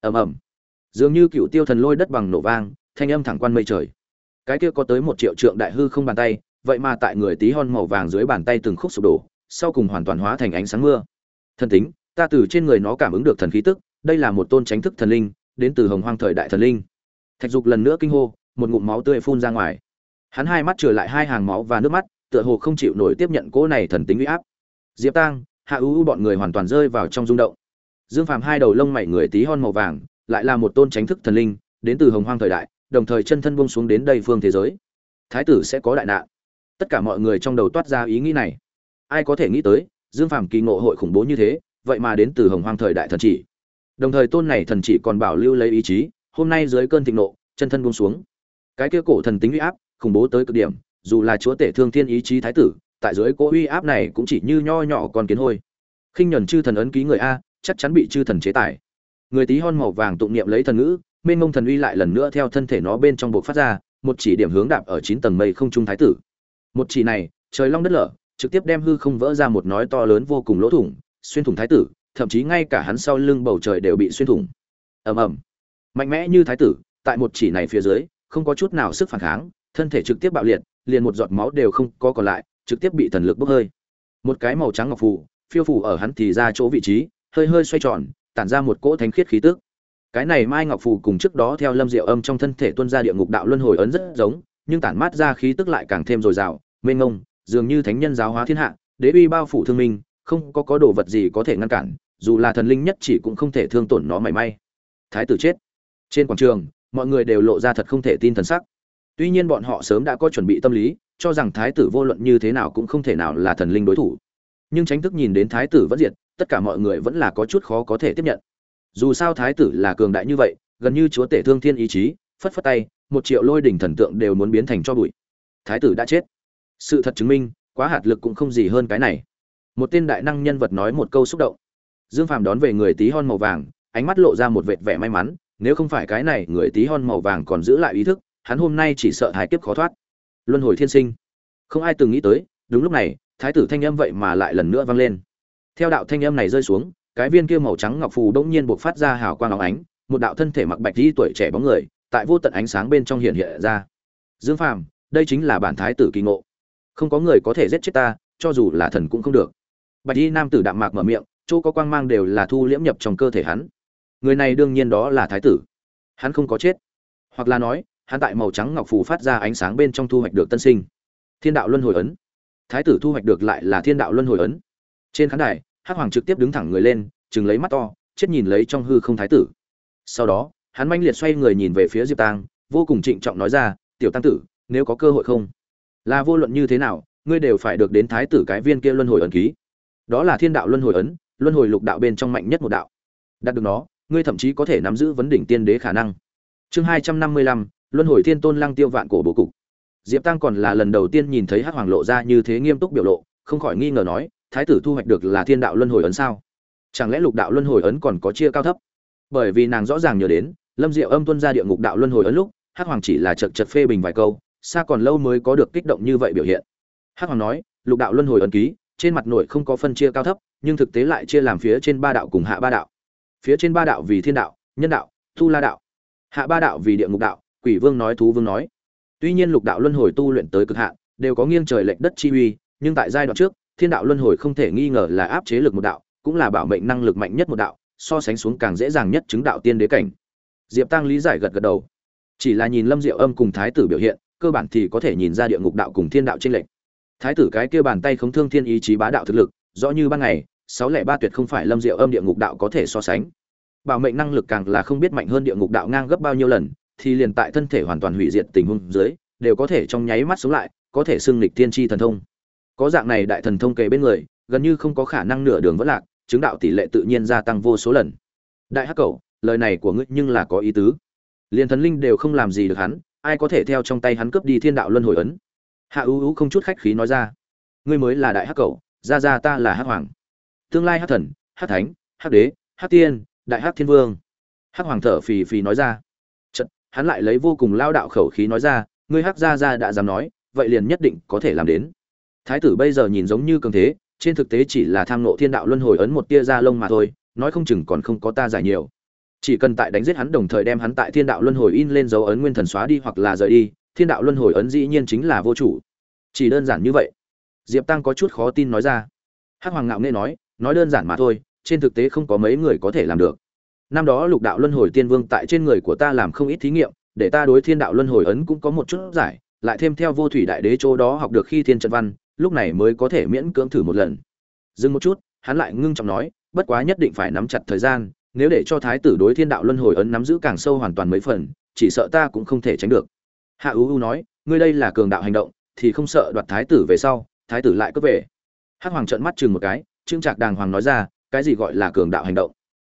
Ầm ầm. Dường như cựu tiêu thần lôi đất bằng nổ vang, thanh âm thẳng quan mây trời. Cái kia có tới một triệu trượng đại hư không bàn tay, vậy mà tại người tí hon màu vàng dưới bàn tay từng khúc sụp đổ sau cùng hoàn toàn hóa thành ánh sáng mưa. Thần tính, ta từ trên người nó cảm ứng được thần khí tức, đây là một tôn tránh thức thần linh, đến từ hồng hoang thời đại thần linh. Thạch dục lần nữa kinh hô, một ngụm máu tươi phun ra ngoài. Hắn hai mắt trở lại hai hàng máu và nước mắt, tựa hồ không chịu nổi tiếp nhận cỗ này thần tính uy áp. Diệp tang, hạ ưu bọn người hoàn toàn rơi vào trong rung động. Dương phàm hai đầu lông mảy người tí hon màu vàng, lại là một tôn tránh thức thần linh, đến từ hồng hoang thời đại, đồng thời chân thân bông xuống đến đây phương thế giới. Thái tử sẽ có đại nạn. Tất cả mọi người trong đầu toát ra ý nghĩ này ai có thể nghĩ tới, dương phàm kỳ ngộ hội khủng bố như thế, vậy mà đến từ hồng hoang thời đại thần chỉ. Đồng thời tôn này thần chỉ còn bảo lưu lấy ý chí, hôm nay dưới cơn thịnh nộ, chân thân buông xuống. Cái kia cổ thần tính uy áp, khủng bố tới cực điểm, dù là chúa tể thương thiên ý chí thái tử, tại dưới cỗ uy áp này cũng chỉ như nho nhỏ con kiến hôi. Khinh nhuần chư thần ấn ký người a, chắc chắn bị chư thần chế tài người tí hon màu vàng tụng niệm lấy thần ngữ, mênh mông thần uy lại lần nữa theo thân thể nó bên trong buộc phát ra, một chỉ điểm hướng đạp ở chín tầng mây không trung thái tử. Một chỉ này, trời long đất lở trực tiếp đem hư không vỡ ra một nói to lớn vô cùng lỗ thủng, xuyên thủng thái tử, thậm chí ngay cả hắn sau lưng bầu trời đều bị xuyên thủng. Ầm ầm. Mạnh mẽ như thái tử, tại một chỉ này phía dưới, không có chút nào sức phản kháng, thân thể trực tiếp bạo liệt, liền một giọt máu đều không có còn lại, trực tiếp bị thần lực bốc hơi. Một cái màu trắng ngọc phù, phiêu phù ở hắn thì ra chỗ vị trí, hơi hơi xoay tròn, tản ra một cỗ thánh khiết khí tức. Cái này mai ngọc phù cùng trước đó theo lâm diệu âm trong thân thể tuân ra địa ngục đạo luân hồi ấn rất giống, nhưng tản mát ra khí tức lại càng thêm dồi dào, mênh ngông dường như thánh nhân giáo hóa thiên hạ, đế uy bao phủ thương minh, không có có đồ vật gì có thể ngăn cản, dù là thần linh nhất chỉ cũng không thể thương tổn nó mảy may. Thái tử chết. Trên quảng trường, mọi người đều lộ ra thật không thể tin thần sắc. Tuy nhiên bọn họ sớm đã có chuẩn bị tâm lý, cho rằng thái tử vô luận như thế nào cũng không thể nào là thần linh đối thủ. Nhưng tránh thức nhìn đến thái tử vẫn diệt, tất cả mọi người vẫn là có chút khó có thể tiếp nhận. Dù sao thái tử là cường đại như vậy, gần như chúa tể thương thiên ý chí, phất phất tay, một triệu lôi đỉnh thần tượng đều muốn biến thành cho bụi. Thái tử đã chết sự thật chứng minh, quá hạt lực cũng không gì hơn cái này. Một tên đại năng nhân vật nói một câu xúc động. Dương phàm đón về người tí hon màu vàng, ánh mắt lộ ra một vệt vẻ may mắn, nếu không phải cái này, người tí hon màu vàng còn giữ lại ý thức, hắn hôm nay chỉ sợ hài kiếp khó thoát. Luân hồi thiên sinh. Không ai từng nghĩ tới, đúng lúc này, thái tử thanh âm vậy mà lại lần nữa vang lên. Theo đạo thanh âm này rơi xuống, cái viên kia màu trắng ngọc phù đống nhiên buộc phát ra hào quang óng ánh, một đạo thân thể mặc bạch di tuổi trẻ bóng người, tại vô tận ánh sáng bên trong hiện hiện ra. Dương phàm, đây chính là bản thái tử kỳ ngộ không có người có thể giết chết ta cho dù là thần cũng không được. Bạch y nam tử đạm mạc mở miệng chỗ có quang mang đều là thu liễm nhập trong cơ thể hắn. Người này đương nhiên đó là thái tử. Hắn không có chết. Hoặc là nói hắn tại màu trắng ngọc phù phát ra ánh sáng bên trong thu hoạch được tân sinh. Thiên đạo luân hồi ấn. Thái tử thu hoạch được lại là thiên đạo luân hồi ấn. Trên khán đài hắc hoàng trực tiếp đứng thẳng người lên chừng lấy mắt to chết nhìn lấy trong hư không thái tử. Sau đó hắn manh liệt xoay người nhìn về phía diệp tàng, vô cùng trịnh trọng nói ra tiểu tăng tử nếu có cơ hội không? Là vô luận như thế nào, ngươi đều phải được đến thái tử cái viên kia luân hồi ấn ký. Đó là thiên đạo luân hồi ấn, luân hồi lục đạo bên trong mạnh nhất một đạo. Đạt được nó, ngươi thậm chí có thể nắm giữ vấn đỉnh tiên đế khả năng. Chương hai trăm năm mươi lăm, luân hồi thiên tôn lăng tiêu vạn cổ bố cục. Diệp tăng còn là lần đầu tiên nhìn thấy hắc hoàng lộ ra như thế nghiêm túc biểu lộ, không khỏi nghi ngờ nói, thái tử thu hoạch được là thiên đạo luân hồi ấn sao? Chẳng lẽ lục đạo luân hồi ấn còn có chia cao thấp? Bởi vì nàng rõ ràng nhớ đến, lâm diệu âm tuân ra địa ngục đạo luân hồi ấn lúc, hắc hoàng chỉ là chật chật phê bình vài câu xa còn lâu mới có được kích động như vậy biểu hiện. Hắc hoàng nói, lục đạo luân hồi ấn ký, trên mặt nội không có phân chia cao thấp, nhưng thực tế lại chia làm phía trên ba đạo cùng hạ ba đạo. Phía trên ba đạo vì thiên đạo, nhân đạo, tu la đạo. Hạ ba đạo vì địa ngục đạo, quỷ vương nói thú vương nói. Tuy nhiên lục đạo luân hồi tu luyện tới cực hạn, đều có nghiêng trời lệch đất chi uy, nhưng tại giai đoạn trước, thiên đạo luân hồi không thể nghi ngờ là áp chế lực một đạo, cũng là bảo mệnh năng lực mạnh nhất một đạo, so sánh xuống càng dễ dàng nhất chứng đạo tiên đế cảnh. Diệp tăng lý giải gật gật đầu. Chỉ là nhìn lâm diệu âm cùng thái tử biểu hiện cơ bản thì có thể nhìn ra địa ngục đạo cùng thiên đạo tranh lệch. Thái tử cái kia bàn tay không thương thiên ý chí bá đạo thực lực rõ như ban ngày sáu lẻ ba tuyệt không phải lâm diệu âm địa ngục đạo có thể so sánh. Bảo mệnh năng lực càng là không biết mạnh hơn địa ngục đạo ngang gấp bao nhiêu lần thì liền tại thân thể hoàn toàn hủy diệt tình huống dưới đều có thể trong nháy mắt sống lại có thể xưng lịch tiên tri thần thông. Có dạng này đại thần thông kề bên người gần như không có khả năng nửa đường vỡ lạc chứng đạo tỷ lệ tự nhiên gia tăng vô số lần. Đại hắc Cẩu, lời này của ngươi nhưng là có ý tứ. Liền thần linh đều không làm gì được hắn ai có thể theo trong tay hắn cướp đi thiên đạo luân hồi ấn? Hạ ưu ưu không chút khách khí nói ra. Ngươi mới là đại hắc cầu ra ra ta là hắc hoàng. Tương lai hắc thần hắc thánh hắc đế hắc tiên đại hắc thiên vương. Hắc hoàng thở phì phì nói ra. Chật, hắn lại lấy vô cùng lao đạo khẩu khí nói ra ngươi hắc Ra Ra đã dám nói vậy liền nhất định có thể làm đến. Thái tử bây giờ nhìn giống như cường thế trên thực tế chỉ là tham nộ thiên đạo luân hồi ấn một tia ra lông mà thôi nói không chừng còn không có ta giải nhiều chỉ cần tại đánh giết hắn đồng thời đem hắn tại thiên đạo luân hồi in lên dấu ấn nguyên thần xóa đi hoặc là rời đi, thiên đạo luân hồi ấn dĩ nhiên chính là vô chủ. Chỉ đơn giản như vậy. Diệp tăng có chút khó tin nói ra. Hắc hoàng ngạo nghệ nói nói đơn giản mà thôi, trên thực tế không có mấy người có thể làm được. Năm đó lục đạo luân hồi tiên vương tại trên người của ta làm không ít thí nghiệm, để ta đối thiên đạo luân hồi ấn cũng có một chút giải, lại thêm theo vô thủy đại đế chỗ đó học được khi thiên trận văn, lúc này mới có thể miễn cưỡng thử một lần. Dừng một chút, hắn lại ngưng trọng nói, bất quá nhất định phải nắm chặt thời gian nếu để cho thái tử đối thiên đạo luân hồi ấn nắm giữ càng sâu hoàn toàn mấy phần, chỉ sợ ta cũng không thể tránh được. Hạ ưu ưu nói, ngươi đây là cường đạo hành động, thì không sợ đoạt thái tử về sau, thái tử lại cướp về. Hắc hoàng trợn mắt chừng một cái, trương trạc đàng hoàng nói ra, cái gì gọi là cường đạo hành động?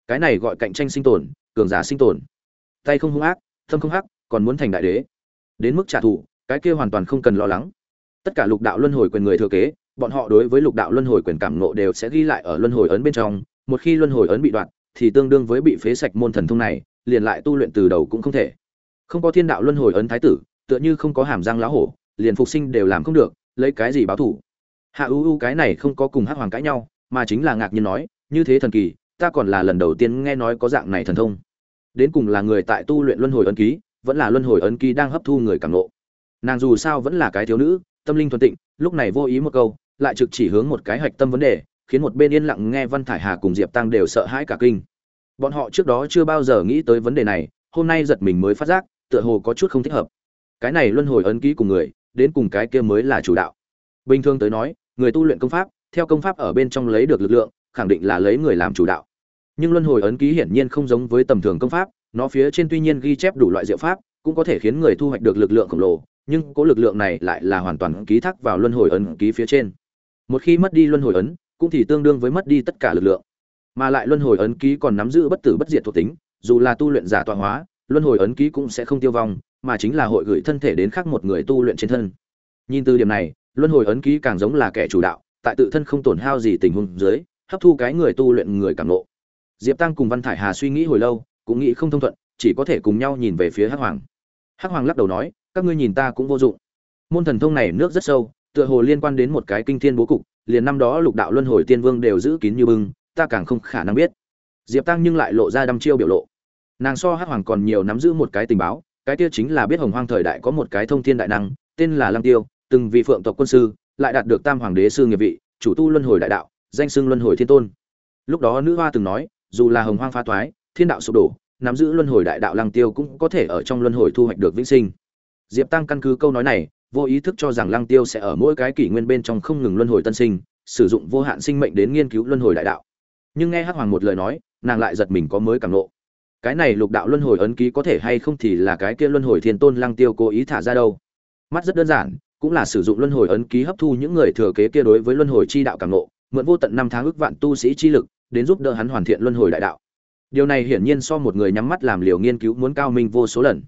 Cái này gọi cạnh tranh sinh tồn, cường giả sinh tồn. Tay không hung ác thâm không hắc, còn muốn thành đại đế. Đến mức trả thù, cái kia hoàn toàn không cần lo lắng. Tất cả lục đạo luân hồi quyền người thừa kế, bọn họ đối với lục đạo luân hồi quyền cảm nộ đều sẽ ghi lại ở luân hồi ấn bên trong. Một khi luân hồi ấn bị đoạt thì tương đương với bị phế sạch môn thần thông này, liền lại tu luyện từ đầu cũng không thể. Không có thiên đạo luân hồi ấn thái tử, tựa như không có hàm răng lá hổ, liền phục sinh đều làm không được, lấy cái gì báo thủ? Hạ u u cái này không có cùng hắc hoàng cãi nhau, mà chính là ngạc nhiên nói, như thế thần kỳ, ta còn là lần đầu tiên nghe nói có dạng này thần thông. Đến cùng là người tại tu luyện luân hồi ấn ký, vẫn là luân hồi ấn ký đang hấp thu người cảm nộ nàng dù sao vẫn là cái thiếu nữ, tâm linh thuần tịnh, lúc này vô ý một câu, lại trực chỉ hướng một cái hạch tâm vấn đề khiến một bên yên lặng nghe văn thải hà cùng diệp tăng đều sợ hãi cả kinh. Bọn họ trước đó chưa bao giờ nghĩ tới vấn đề này, hôm nay giật mình mới phát giác, tựa hồ có chút không thích hợp. Cái này luân hồi ấn ký cùng người, đến cùng cái kia mới là chủ đạo. Bình thường tới nói, người tu luyện công pháp, theo công pháp ở bên trong lấy được lực lượng, khẳng định là lấy người làm chủ đạo. Nhưng luân hồi ấn ký hiển nhiên không giống với tầm thường công pháp, nó phía trên tuy nhiên ghi chép đủ loại diệu pháp, cũng có thể khiến người thu hoạch được lực lượng khổng lồ, nhưng cố lực lượng này lại là hoàn toàn ký thác vào luân hồi ấn ký phía trên. Một khi mất đi luân hồi ấn cũng thì tương đương với mất đi tất cả lực lượng. Mà lại luân hồi ấn ký còn nắm giữ bất tử bất diệt thuộc tính, dù là tu luyện giả tọa hóa, luân hồi ấn ký cũng sẽ không tiêu vong, mà chính là hội gửi thân thể đến khác một người tu luyện trên thân. Nhìn từ điểm này, luân hồi ấn ký càng giống là kẻ chủ đạo, tại tự thân không tổn hao gì tình huống dưới, hấp thu cái người tu luyện người cảm nộ diệp tăng cùng văn thải hà suy nghĩ hồi lâu, cũng nghĩ không thông thuận, chỉ có thể cùng nhau nhìn về phía hắc hoàng. Hắc hoàng lắc đầu nói, các ngươi nhìn ta cũng vô dụng. Môn thần thông này nước rất sâu, tựa hồ liên quan đến một cái kinh thiên bố cục liền năm đó lục đạo luân hồi tiên vương đều giữ kín như bưng, ta càng không khả năng biết. Diệp tăng nhưng lại lộ ra đăm chiêu biểu lộ. Nàng so hắc hoàng còn nhiều nắm giữ một cái tình báo, cái tiêu chính là biết hồng hoang thời đại có một cái thông thiên đại năng, tên là lăng tiêu, từng vị phượng tộc quân sư, lại đạt được tam hoàng đế sư nghiệp vị, chủ tu luân hồi đại đạo, danh xưng luân hồi thiên tôn. Lúc đó nữ hoa từng nói, dù là hồng hoang phá thoái, thiên đạo sụp đổ, nắm giữ luân hồi đại đạo lăng tiêu cũng có thể ở trong luân hồi thu hoạch được vĩnh sinh. Diệp tăng căn cứ câu nói này vô ý thức cho rằng lăng tiêu sẽ ở mỗi cái kỷ nguyên bên trong không ngừng luân hồi tân sinh, sử dụng vô hạn sinh mệnh đến nghiên cứu luân hồi đại đạo. Nhưng nghe hắc hoàng một lời nói, nàng lại giật mình có mới cảm nộ. Cái này lục đạo luân hồi ấn ký có thể hay không thì là cái kia luân hồi thiên tôn lăng tiêu cố ý thả ra đâu. Mắt rất đơn giản, cũng là sử dụng luân hồi ấn ký hấp thu những người thừa kế kia đối với luân hồi chi đạo cảm nộ, mượn vô tận năm tháng ước vạn tu sĩ chi lực, đến giúp đỡ hắn hoàn thiện luân hồi đại đạo. Điều này hiển nhiên so một người nhắm mắt làm liều nghiên cứu muốn cao minh vô số lần.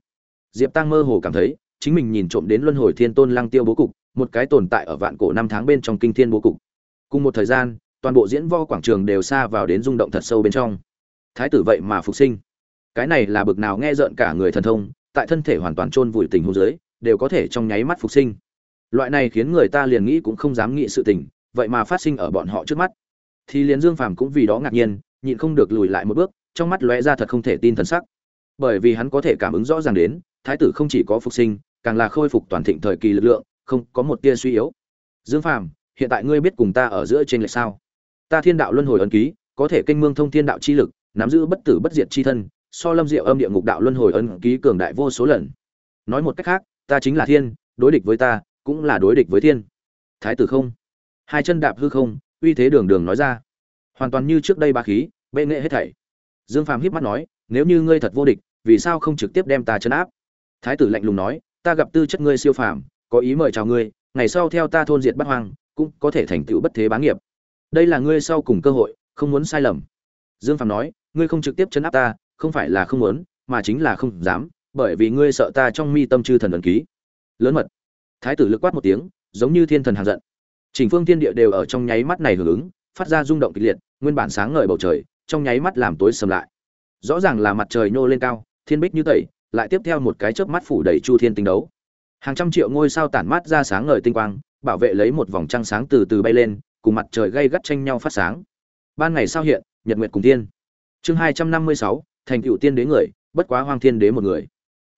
Diệp tăng mơ hồ cảm thấy chính mình nhìn trộm đến luân hồi thiên tôn lăng tiêu bố cục, một cái tồn tại ở vạn cổ năm tháng bên trong kinh thiên bố cục. Cùng một thời gian, toàn bộ diễn vo quảng trường đều xa vào đến rung động thật sâu bên trong. Thái tử vậy mà phục sinh. Cái này là bực nào nghe rợn cả người thần thông, tại thân thể hoàn toàn chôn vùi tình hôn giới đều có thể trong nháy mắt phục sinh. Loại này khiến người ta liền nghĩ cũng không dám nghĩ sự tình, vậy mà phát sinh ở bọn họ trước mắt. Thì liền dương phàm cũng vì đó ngạc nhiên, nhịn không được lùi lại một bước, trong mắt lóe ra thật không thể tin thần sắc bởi vì hắn có thể cảm ứng rõ ràng đến, thái tử không chỉ có phục sinh, càng là khôi phục toàn thịnh thời kỳ lực lượng, không có một tia suy yếu. Dương phàm, hiện tại ngươi biết cùng ta ở giữa trên lệch sao? Ta thiên đạo luân hồi ấn ký, có thể kênh mương thông thiên đạo chi lực, nắm giữ bất tử bất diệt chi thân, so lâm diệu âm địa ngục đạo luân hồi ấn ký cường đại vô số lần. Nói một cách khác, ta chính là thiên, đối địch với ta, cũng là đối địch với thiên. Thái tử không? Hai chân đạp hư không, uy thế đường đường nói ra. Hoàn toàn như trước đây ba khí, bệ nghệ hết thảy. Dương phàm híp mắt nói nếu như ngươi thật vô địch, vì sao không trực tiếp đem ta chấn áp? Thái tử lạnh lùng nói, ta gặp tư chất ngươi siêu phàm, có ý mời chào ngươi, ngày sau theo ta thôn diệt bắt hoang, cũng có thể thành tựu bất thế bá nghiệp. Đây là ngươi sau cùng cơ hội, không muốn sai lầm. Dương phàm nói, ngươi không trực tiếp chấn áp ta, không phải là không muốn, mà chính là không dám, bởi vì ngươi sợ ta trong mi tâm chư thần ẩn ký. Lớn mật. Thái tử lực quát một tiếng, giống như thiên thần hàng giận. Chỉnh phương thiên địa đều ở trong nháy mắt này hưởng ứng, phát ra rung động kịch liệt, nguyên bản sáng ngời bầu trời, trong nháy mắt làm tối sầm lại rõ ràng là mặt trời nhô lên cao, thiên bích như tẩy, lại tiếp theo một cái chớp mắt phủ đầy chu thiên tinh đấu. Hàng trăm triệu ngôi sao tản mát ra sáng ngời tinh quang, bảo vệ lấy một vòng trăng sáng từ từ bay lên, cùng mặt trời gây gắt tranh nhau phát sáng. Ban ngày sao hiện, nhật nguyệt cùng tiên chương hai trăm năm mươi sáu, thành cựu tiên đế người, bất quá hoang thiên đế một người.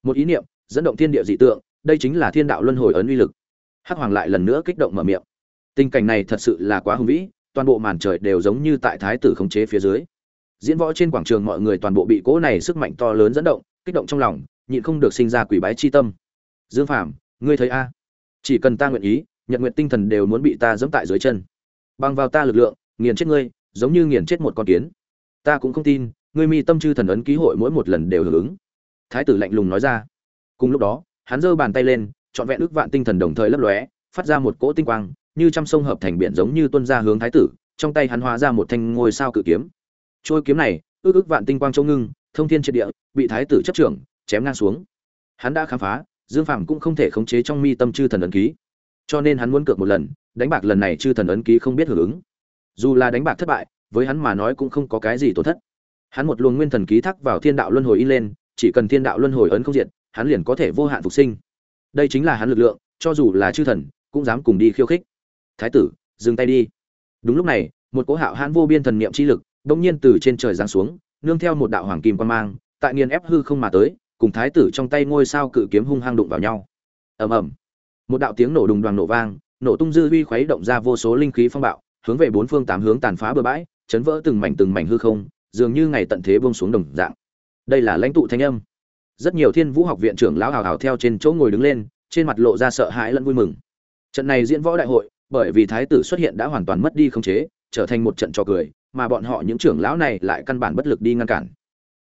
Một ý niệm, dẫn động thiên địa dị tượng, đây chính là thiên đạo luân hồi ấn uy lực. Hắc hoàng lại lần nữa kích động mở miệng. Tình cảnh này thật sự là quá hùng vĩ, toàn bộ màn trời đều giống như tại thái tử khống chế phía dưới diễn võ trên quảng trường mọi người toàn bộ bị cỗ này sức mạnh to lớn dẫn động, kích động trong lòng, nhịn không được sinh ra quỷ bái chi tâm. Dương phàm, ngươi thấy a? Chỉ cần ta nguyện ý, nhật nguyện tinh thần đều muốn bị ta dẫm tại dưới chân. Bằng vào ta lực lượng, nghiền chết ngươi, giống như nghiền chết một con kiến. Ta cũng không tin, ngươi mi tâm chư thần ấn ký hội mỗi một lần đều hưởng ứng. Thái tử lạnh lùng nói ra. Cùng lúc đó, hắn giơ bàn tay lên, trọn vẹn ước vạn tinh thần đồng thời lấp lóe, phát ra một cỗ tinh quang, như trăm sông hợp thành biển giống như tuân ra hướng thái tử, trong tay hắn hóa ra một thanh ngôi sao cự kiếm trôi kiếm này, ước ước vạn tinh quang châu ngưng, thông thiên triệt địa, bị thái tử chấp trưởng, chém ngang xuống. Hắn đã khám phá, dương phàm cũng không thể khống chế trong mi tâm chư thần ấn ký. Cho nên hắn muốn cược một lần, đánh bạc lần này chư thần ấn ký không biết hưởng ứng. Dù là đánh bạc thất bại, với hắn mà nói cũng không có cái gì tổn thất. Hắn một luồng nguyên thần ký thắc vào thiên đạo luân hồi in lên, chỉ cần thiên đạo luân hồi ấn không diện hắn liền có thể vô hạn phục sinh. Đây chính là hắn lực lượng, cho dù là chư thần, cũng dám cùng đi khiêu khích. Thái tử, dừng tay đi. Đúng lúc này, một cỗ hạo hãn vô biên thần niệm chi lực bỗng nhiên từ trên trời giáng xuống, nương theo một đạo hoàng kim quan mang, tại nghiền ép hư không mà tới, cùng thái tử trong tay ngôi sao cự kiếm hung hăng đụng vào nhau. Ầm ầm. Một đạo tiếng nổ đùng đoàng nổ vang, nổ tung dư uy khuấy động ra vô số linh khí phong bạo, hướng về bốn phương tám hướng tàn phá bừa bãi, chấn vỡ từng mảnh từng mảnh hư không, dường như ngày tận thế buông xuống đồng dạng. Đây là lãnh tụ thanh âm. Rất nhiều thiên vũ học viện trưởng lão hào hào theo trên chỗ ngồi đứng lên, trên mặt lộ ra sợ hãi lẫn vui mừng. Trận này diễn võ đại hội, bởi vì thái tử xuất hiện đã hoàn toàn mất đi khống chế, trở thành một trận trò cười mà bọn họ những trưởng lão này lại căn bản bất lực đi ngăn cản.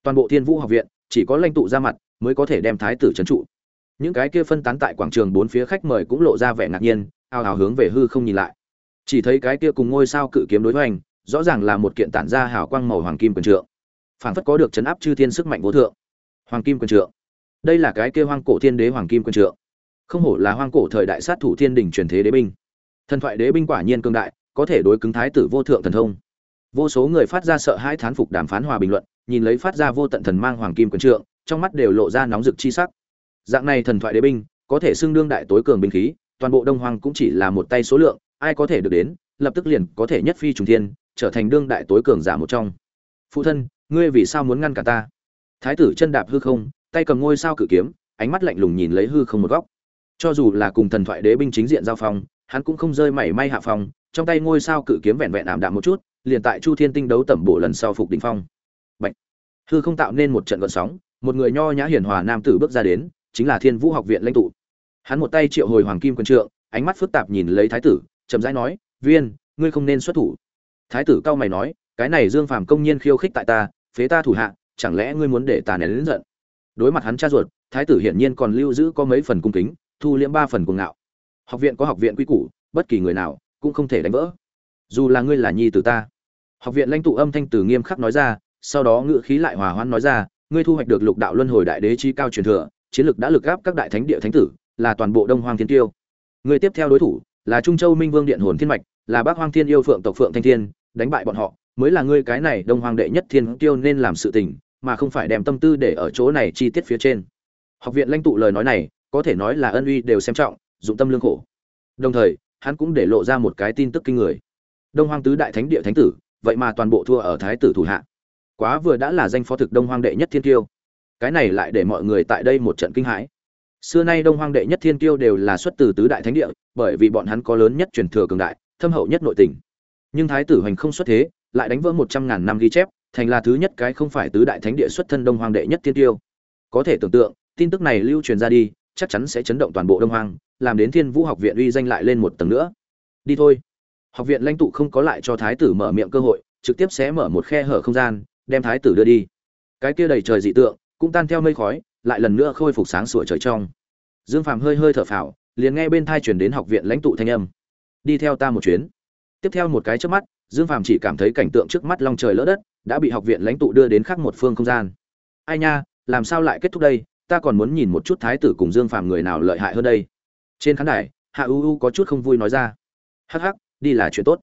Toàn bộ thiên vũ học viện chỉ có lãnh tụ ra mặt mới có thể đem thái tử trấn trụ. Những cái kia phân tán tại quảng trường bốn phía khách mời cũng lộ ra vẻ ngạc nhiên ao ào hướng về hư không nhìn lại. Chỉ thấy cái kia cùng ngôi sao cự kiếm đối hoành, rõ ràng là một kiện tản ra hào quang màu hoàng kim quyền trượng. Phảng phất có được chấn áp chư thiên sức mạnh vô thượng. Hoàng kim quyền trượng. Đây là cái kia hoang cổ thiên đế hoàng kim quyền trượng. Không hổ là hoang cổ thời đại sát thủ thiên đình truyền thế đế binh. Thần thoại đế binh quả nhiên cương đại, có thể đối cứng thái tử vô thượng thần thông vô số người phát ra sợ hãi thán phục đàm phán hòa bình luận, nhìn lấy phát ra vô tận thần mang hoàng kim quyền trượng, trong mắt đều lộ ra nóng rực chi sắc. Dạng này thần thoại đế binh, có thể xưng đương đại tối cường binh khí, toàn bộ đông hoàng cũng chỉ là một tay số lượng, ai có thể được đến, lập tức liền có thể nhất phi trùng thiên, trở thành đương đại tối cường giả một trong. Phụ thân, ngươi vì sao muốn ngăn cả ta? Thái tử chân đạp hư không, tay cầm ngôi sao cử kiếm, ánh mắt lạnh lùng nhìn lấy hư không một góc. Cho dù là cùng thần thoại đế binh chính diện giao phong, hắn cũng không rơi mảy may hạ phong, trong tay ngôi sao cự kiếm vẹn vẹn ảm đạm một chút liền tại chu thiên tinh đấu tẩm bổ lần sau phục đỉnh phong. Bạch. hư không tạo nên một trận gợn sóng, một người nho nhã hiền hòa nam tử bước ra đến, chính là thiên vũ học viện lãnh tụ. Hắn một tay triệu hồi hoàng kim quân trượng, ánh mắt phức tạp nhìn lấy thái tử, chậm rãi nói, viên, ngươi không nên xuất thủ. Thái tử cao mày nói, cái này dương phàm công nhiên khiêu khích tại ta, phế ta thủ hạ, chẳng lẽ ngươi muốn để ta nén lớn giận? Đối mặt hắn cha ruột, thái tử hiển nhiên còn lưu giữ có mấy phần cung kính, thu liễm ba phần cuồng ngạo. Học viện có học viện quy củ, bất kỳ người nào cũng không thể đánh vỡ. Dù là ngươi là nhi tử ta học viện lãnh tụ âm thanh từ nghiêm khắc nói ra, sau đó ngự khí lại hòa hoãn nói ra, ngươi thu hoạch được lục đạo luân hồi đại đế chi cao truyền thừa, chiến lực đã lực gáp các đại thánh địa thánh tử, là toàn bộ đông hoang thiên tiêu người tiếp theo đối thủ là trung châu minh vương điện hồn thiên mạch, là bác hoang thiên yêu phượng tộc phượng thanh thiên, đánh bại bọn họ, mới là ngươi cái này đông hoang đệ nhất thiên tiêu nên làm sự tình, mà không phải đem tâm tư để ở chỗ này chi tiết phía trên. Học viện lãnh tụ lời nói này, có thể nói là ân uy đều xem trọng, dụng tâm lương khổ. Đồng thời, hắn cũng để lộ ra một cái tin tức kinh người. Đông hoang tứ đại thánh địa thánh tử vậy mà toàn bộ thua ở thái tử thủ hạ. Quá vừa đã là danh phó thực đông hoang đệ nhất thiên tiêu cái này lại để mọi người tại đây một trận kinh hãi. Xưa nay đông hoang đệ nhất thiên tiêu đều là xuất từ tứ đại thánh địa, bởi vì bọn hắn có lớn nhất truyền thừa cường đại, thâm hậu nhất nội tình. Nhưng thái tử hoành không xuất thế, lại đánh vỡ một trăm ngàn năm ghi chép, thành là thứ nhất cái không phải tứ đại thánh địa xuất thân đông hoang đệ nhất thiên tiêu có thể tưởng tượng, tin tức này lưu truyền ra đi, chắc chắn sẽ chấn động toàn bộ đông hoang, làm đến thiên vũ học viện uy danh lại lên một tầng nữa. Đi thôi học viện lãnh tụ không có lại cho thái tử mở miệng cơ hội, trực tiếp sẽ mở một khe hở không gian, đem thái tử đưa đi. Cái kia đầy trời dị tượng, cũng tan theo mây khói, lại lần nữa khôi phục sáng sủa trời trong. Dương phàm hơi hơi thở phào, liền nghe bên thai truyền đến học viện lãnh tụ thanh âm. Đi theo ta một chuyến. Tiếp theo một cái trước mắt, dương phàm chỉ cảm thấy cảnh tượng trước mắt long trời lỡ đất, đã bị học viện lãnh tụ đưa đến khác một phương không gian. Ai nha, làm sao lại kết thúc đây? Ta còn muốn nhìn một chút thái tử cùng dương phàm người nào lợi hại hơn đây. Trên khán đài, hạ u u có chút không vui nói ra. Hắc hắc đi là chuyện tốt.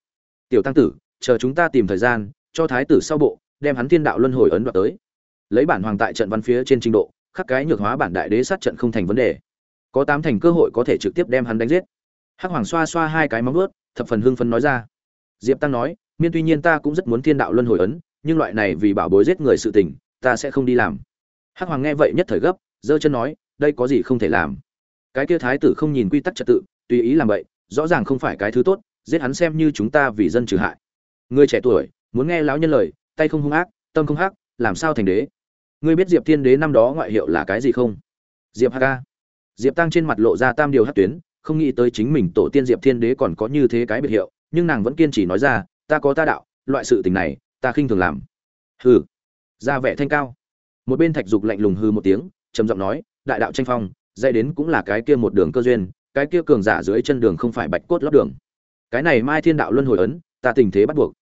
Tiểu tăng tử, chờ chúng ta tìm thời gian, cho thái tử sau bộ, đem hắn thiên đạo luân hồi ấn đoạt tới. Lấy bản hoàng tại trận văn phía trên trình độ, khắc cái nhược hóa bản đại đế sát trận không thành vấn đề. Có tám thành cơ hội có thể trực tiếp đem hắn đánh giết. Hắc hoàng xoa xoa hai cái móng ướt thập phần hưng phấn nói ra. Diệp tăng nói, miên tuy nhiên ta cũng rất muốn thiên đạo luân hồi ấn, nhưng loại này vì bảo bối giết người sự tình, ta sẽ không đi làm. Hắc hoàng nghe vậy nhất thời gấp, giơ chân nói, đây có gì không thể làm? Cái kia thái tử không nhìn quy tắc trật tự, tùy ý làm vậy, rõ ràng không phải cái thứ tốt giết hắn xem như chúng ta vì dân trừ hại. Người trẻ tuổi, muốn nghe lão nhân lời, tay không hung ác, tâm không hắc, làm sao thành đế? Ngươi biết diệp thiên đế năm đó ngoại hiệu là cái gì không? Diệp hk diệp tăng trên mặt lộ ra tam điều hát tuyến, không nghĩ tới chính mình tổ tiên diệp thiên đế còn có như thế cái biệt hiệu, nhưng nàng vẫn kiên trì nói ra, ta có ta đạo, loại sự tình này, ta khinh thường làm. Hừ. Ra vẻ thanh cao. Một bên thạch dục lạnh lùng hư một tiếng, trầm giọng nói, đại đạo tranh phong, dạy đến cũng là cái kia một đường cơ duyên, cái kia cường giả dưới chân đường không phải bạch cốt lót đường cái này mai thiên đạo luân hồi ấn, ta tình thế bắt buộc.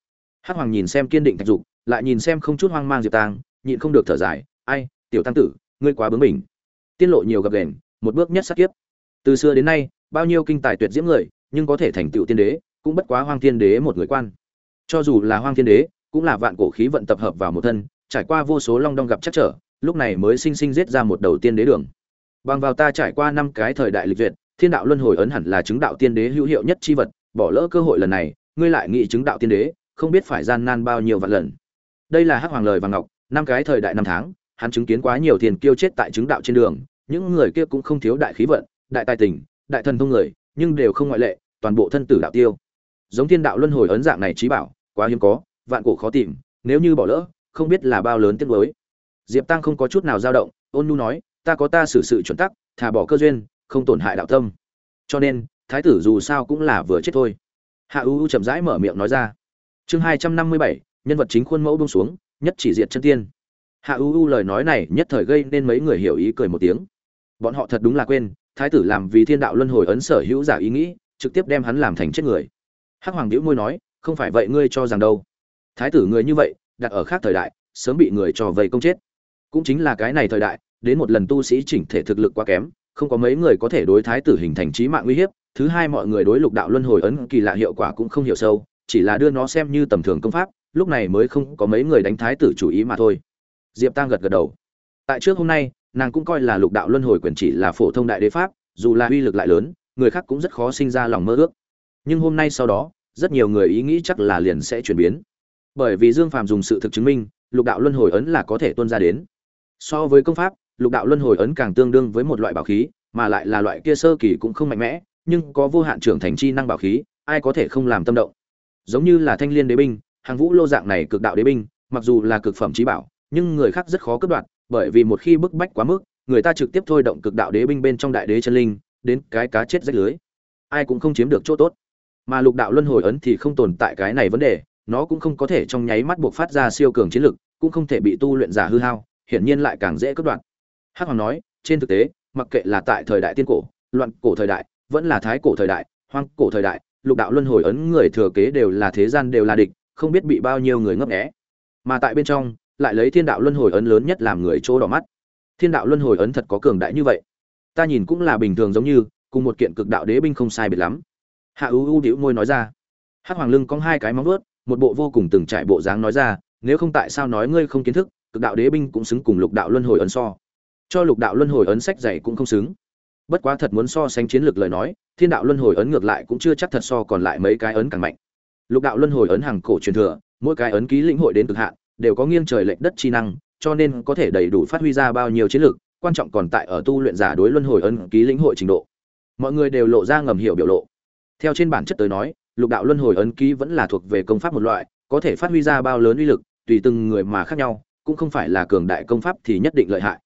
Hắc hoàng nhìn xem kiên định thạch dục, lại nhìn xem không chút hoang mang diệp tang nhịn không được thở dài, ai, tiểu tăng tử, ngươi quá bướng mình. tiết lộ nhiều gặp đèn một bước nhất sát kiếp. Từ xưa đến nay, bao nhiêu kinh tài tuyệt diễm người, nhưng có thể thành tựu tiên đế, cũng bất quá hoang thiên đế một người quan. Cho dù là hoang thiên đế, cũng là vạn cổ khí vận tập hợp vào một thân, trải qua vô số long đong gặp chắc trở, lúc này mới sinh sinh giết ra một đầu tiên đế đường. Bằng vào ta trải qua năm cái thời đại lịch duyệt, thiên đạo luân hồi ấn hẳn là chứng đạo tiên đế hữu hiệu nhất chi vật bỏ lỡ cơ hội lần này, ngươi lại nghĩ chứng đạo tiên đế, không biết phải gian nan bao nhiêu vạn lần. Đây là hắc hoàng lời và ngọc, năm cái thời đại năm tháng, hắn chứng kiến quá nhiều tiền kiêu chết tại chứng đạo trên đường, những người kia cũng không thiếu đại khí vận, đại tài tình, đại thần thông người, nhưng đều không ngoại lệ, toàn bộ thân tử đạo tiêu. Giống thiên đạo luân hồi ấn dạng này trí bảo, quá hiếm có, vạn cổ khó tìm, nếu như bỏ lỡ, không biết là bao lớn tiếc nuối. Diệp tăng không có chút nào dao động, ôn nhu nói, ta có ta xử sự chuẩn tắc thả bỏ cơ duyên, không tổn hại đạo tâm. Cho nên thái tử dù sao cũng là vừa chết thôi. Hạ ưu chậm rãi mở miệng nói ra. Chương hai trăm năm mươi bảy, nhân vật chính khuôn mẫu bông xuống, nhất chỉ diện chân tiên. Hạ ưu lời nói này nhất thời gây nên mấy người hiểu ý cười một tiếng. Bọn họ thật đúng là quên, thái tử làm vì thiên đạo luân hồi ấn sở hữu giả ý nghĩ, trực tiếp đem hắn làm thành chết người. Hắc hoàng đĩu môi nói, không phải vậy ngươi cho rằng đâu. Thái tử người như vậy, đặt ở khác thời đại, sớm bị người trò vây công chết. Cũng chính là cái này thời đại, đến một lần tu sĩ chỉnh thể thực lực quá kém, không có mấy người có thể đối thái tử hình thành trí mạng uy hiếp thứ hai mọi người đối lục đạo luân hồi ấn kỳ lạ hiệu quả cũng không hiểu sâu, chỉ là đưa nó xem như tầm thường công pháp, lúc này mới không có mấy người đánh thái tử chủ ý mà thôi. Diệp tang gật gật đầu. Tại trước hôm nay, nàng cũng coi là lục đạo luân hồi quyền chỉ là phổ thông đại đế pháp, dù là uy lực lại lớn, người khác cũng rất khó sinh ra lòng mơ ước. Nhưng hôm nay sau đó, rất nhiều người ý nghĩ chắc là liền sẽ chuyển biến. Bởi vì dương phàm dùng sự thực chứng minh, lục đạo luân hồi ấn là có thể tuân ra đến. So với công pháp, lục đạo luân hồi ấn càng tương đương với một loại bảo khí, mà lại là loại kia sơ kỳ cũng không mạnh mẽ nhưng có vô hạn trưởng thành chi năng bảo khí, ai có thể không làm tâm động? Giống như là thanh liên đế binh, hàng vũ lô dạng này cực đạo đế binh, mặc dù là cực phẩm trí bảo, nhưng người khác rất khó cướp đoạt, bởi vì một khi bức bách quá mức, người ta trực tiếp thôi động cực đạo đế binh bên trong đại đế chân linh, đến cái cá chết rách lưới. Ai cũng không chiếm được chỗ tốt. Mà lục đạo luân hồi ấn thì không tồn tại cái này vấn đề, nó cũng không có thể trong nháy mắt buộc phát ra siêu cường chiến lực, cũng không thể bị tu luyện giả hư hao, hiển nhiên lại càng dễ cướp đoạt. Hắc hoàng nói, trên thực tế, mặc kệ là tại thời đại tiên cổ, loạn cổ thời đại vẫn là thái cổ thời đại, hoang cổ thời đại, lục đạo luân hồi ấn người thừa kế đều là thế gian đều là địch, không biết bị bao nhiêu người ngấp nghé. Mà tại bên trong, lại lấy thiên đạo luân hồi ấn lớn nhất làm người chỗ đỏ mắt. Thiên đạo luân hồi ấn thật có cường đại như vậy. Ta nhìn cũng là bình thường giống như, cùng một kiện cực đạo đế binh không sai biệt lắm. Hạ ưu ưu đĩu môi nói ra. Hắc hoàng lưng có hai cái móng vuốt, một bộ vô cùng từng trải bộ dáng nói ra, nếu không tại sao nói ngươi không kiến thức, cực đạo đế binh cũng xứng cùng lục đạo luân hồi ấn so. Cho lục đạo luân hồi ấn sách dày cũng không xứng bất quá thật muốn so sánh chiến lược lời nói, thiên đạo luân hồi ấn ngược lại cũng chưa chắc thật so còn lại mấy cái ấn càng mạnh. Lục đạo luân hồi ấn hàng cổ truyền thừa, mỗi cái ấn ký lĩnh hội đến cực hạn, đều có nghiêng trời lệch đất chi năng, cho nên có thể đầy đủ phát huy ra bao nhiêu chiến lược, quan trọng còn tại ở tu luyện giả đối luân hồi ấn ký lĩnh hội trình độ. Mọi người đều lộ ra ngầm hiểu biểu lộ. Theo trên bản chất tới nói, lục đạo luân hồi ấn ký vẫn là thuộc về công pháp một loại, có thể phát huy ra bao lớn uy lực, tùy từng người mà khác nhau, cũng không phải là cường đại công pháp thì nhất định lợi hại.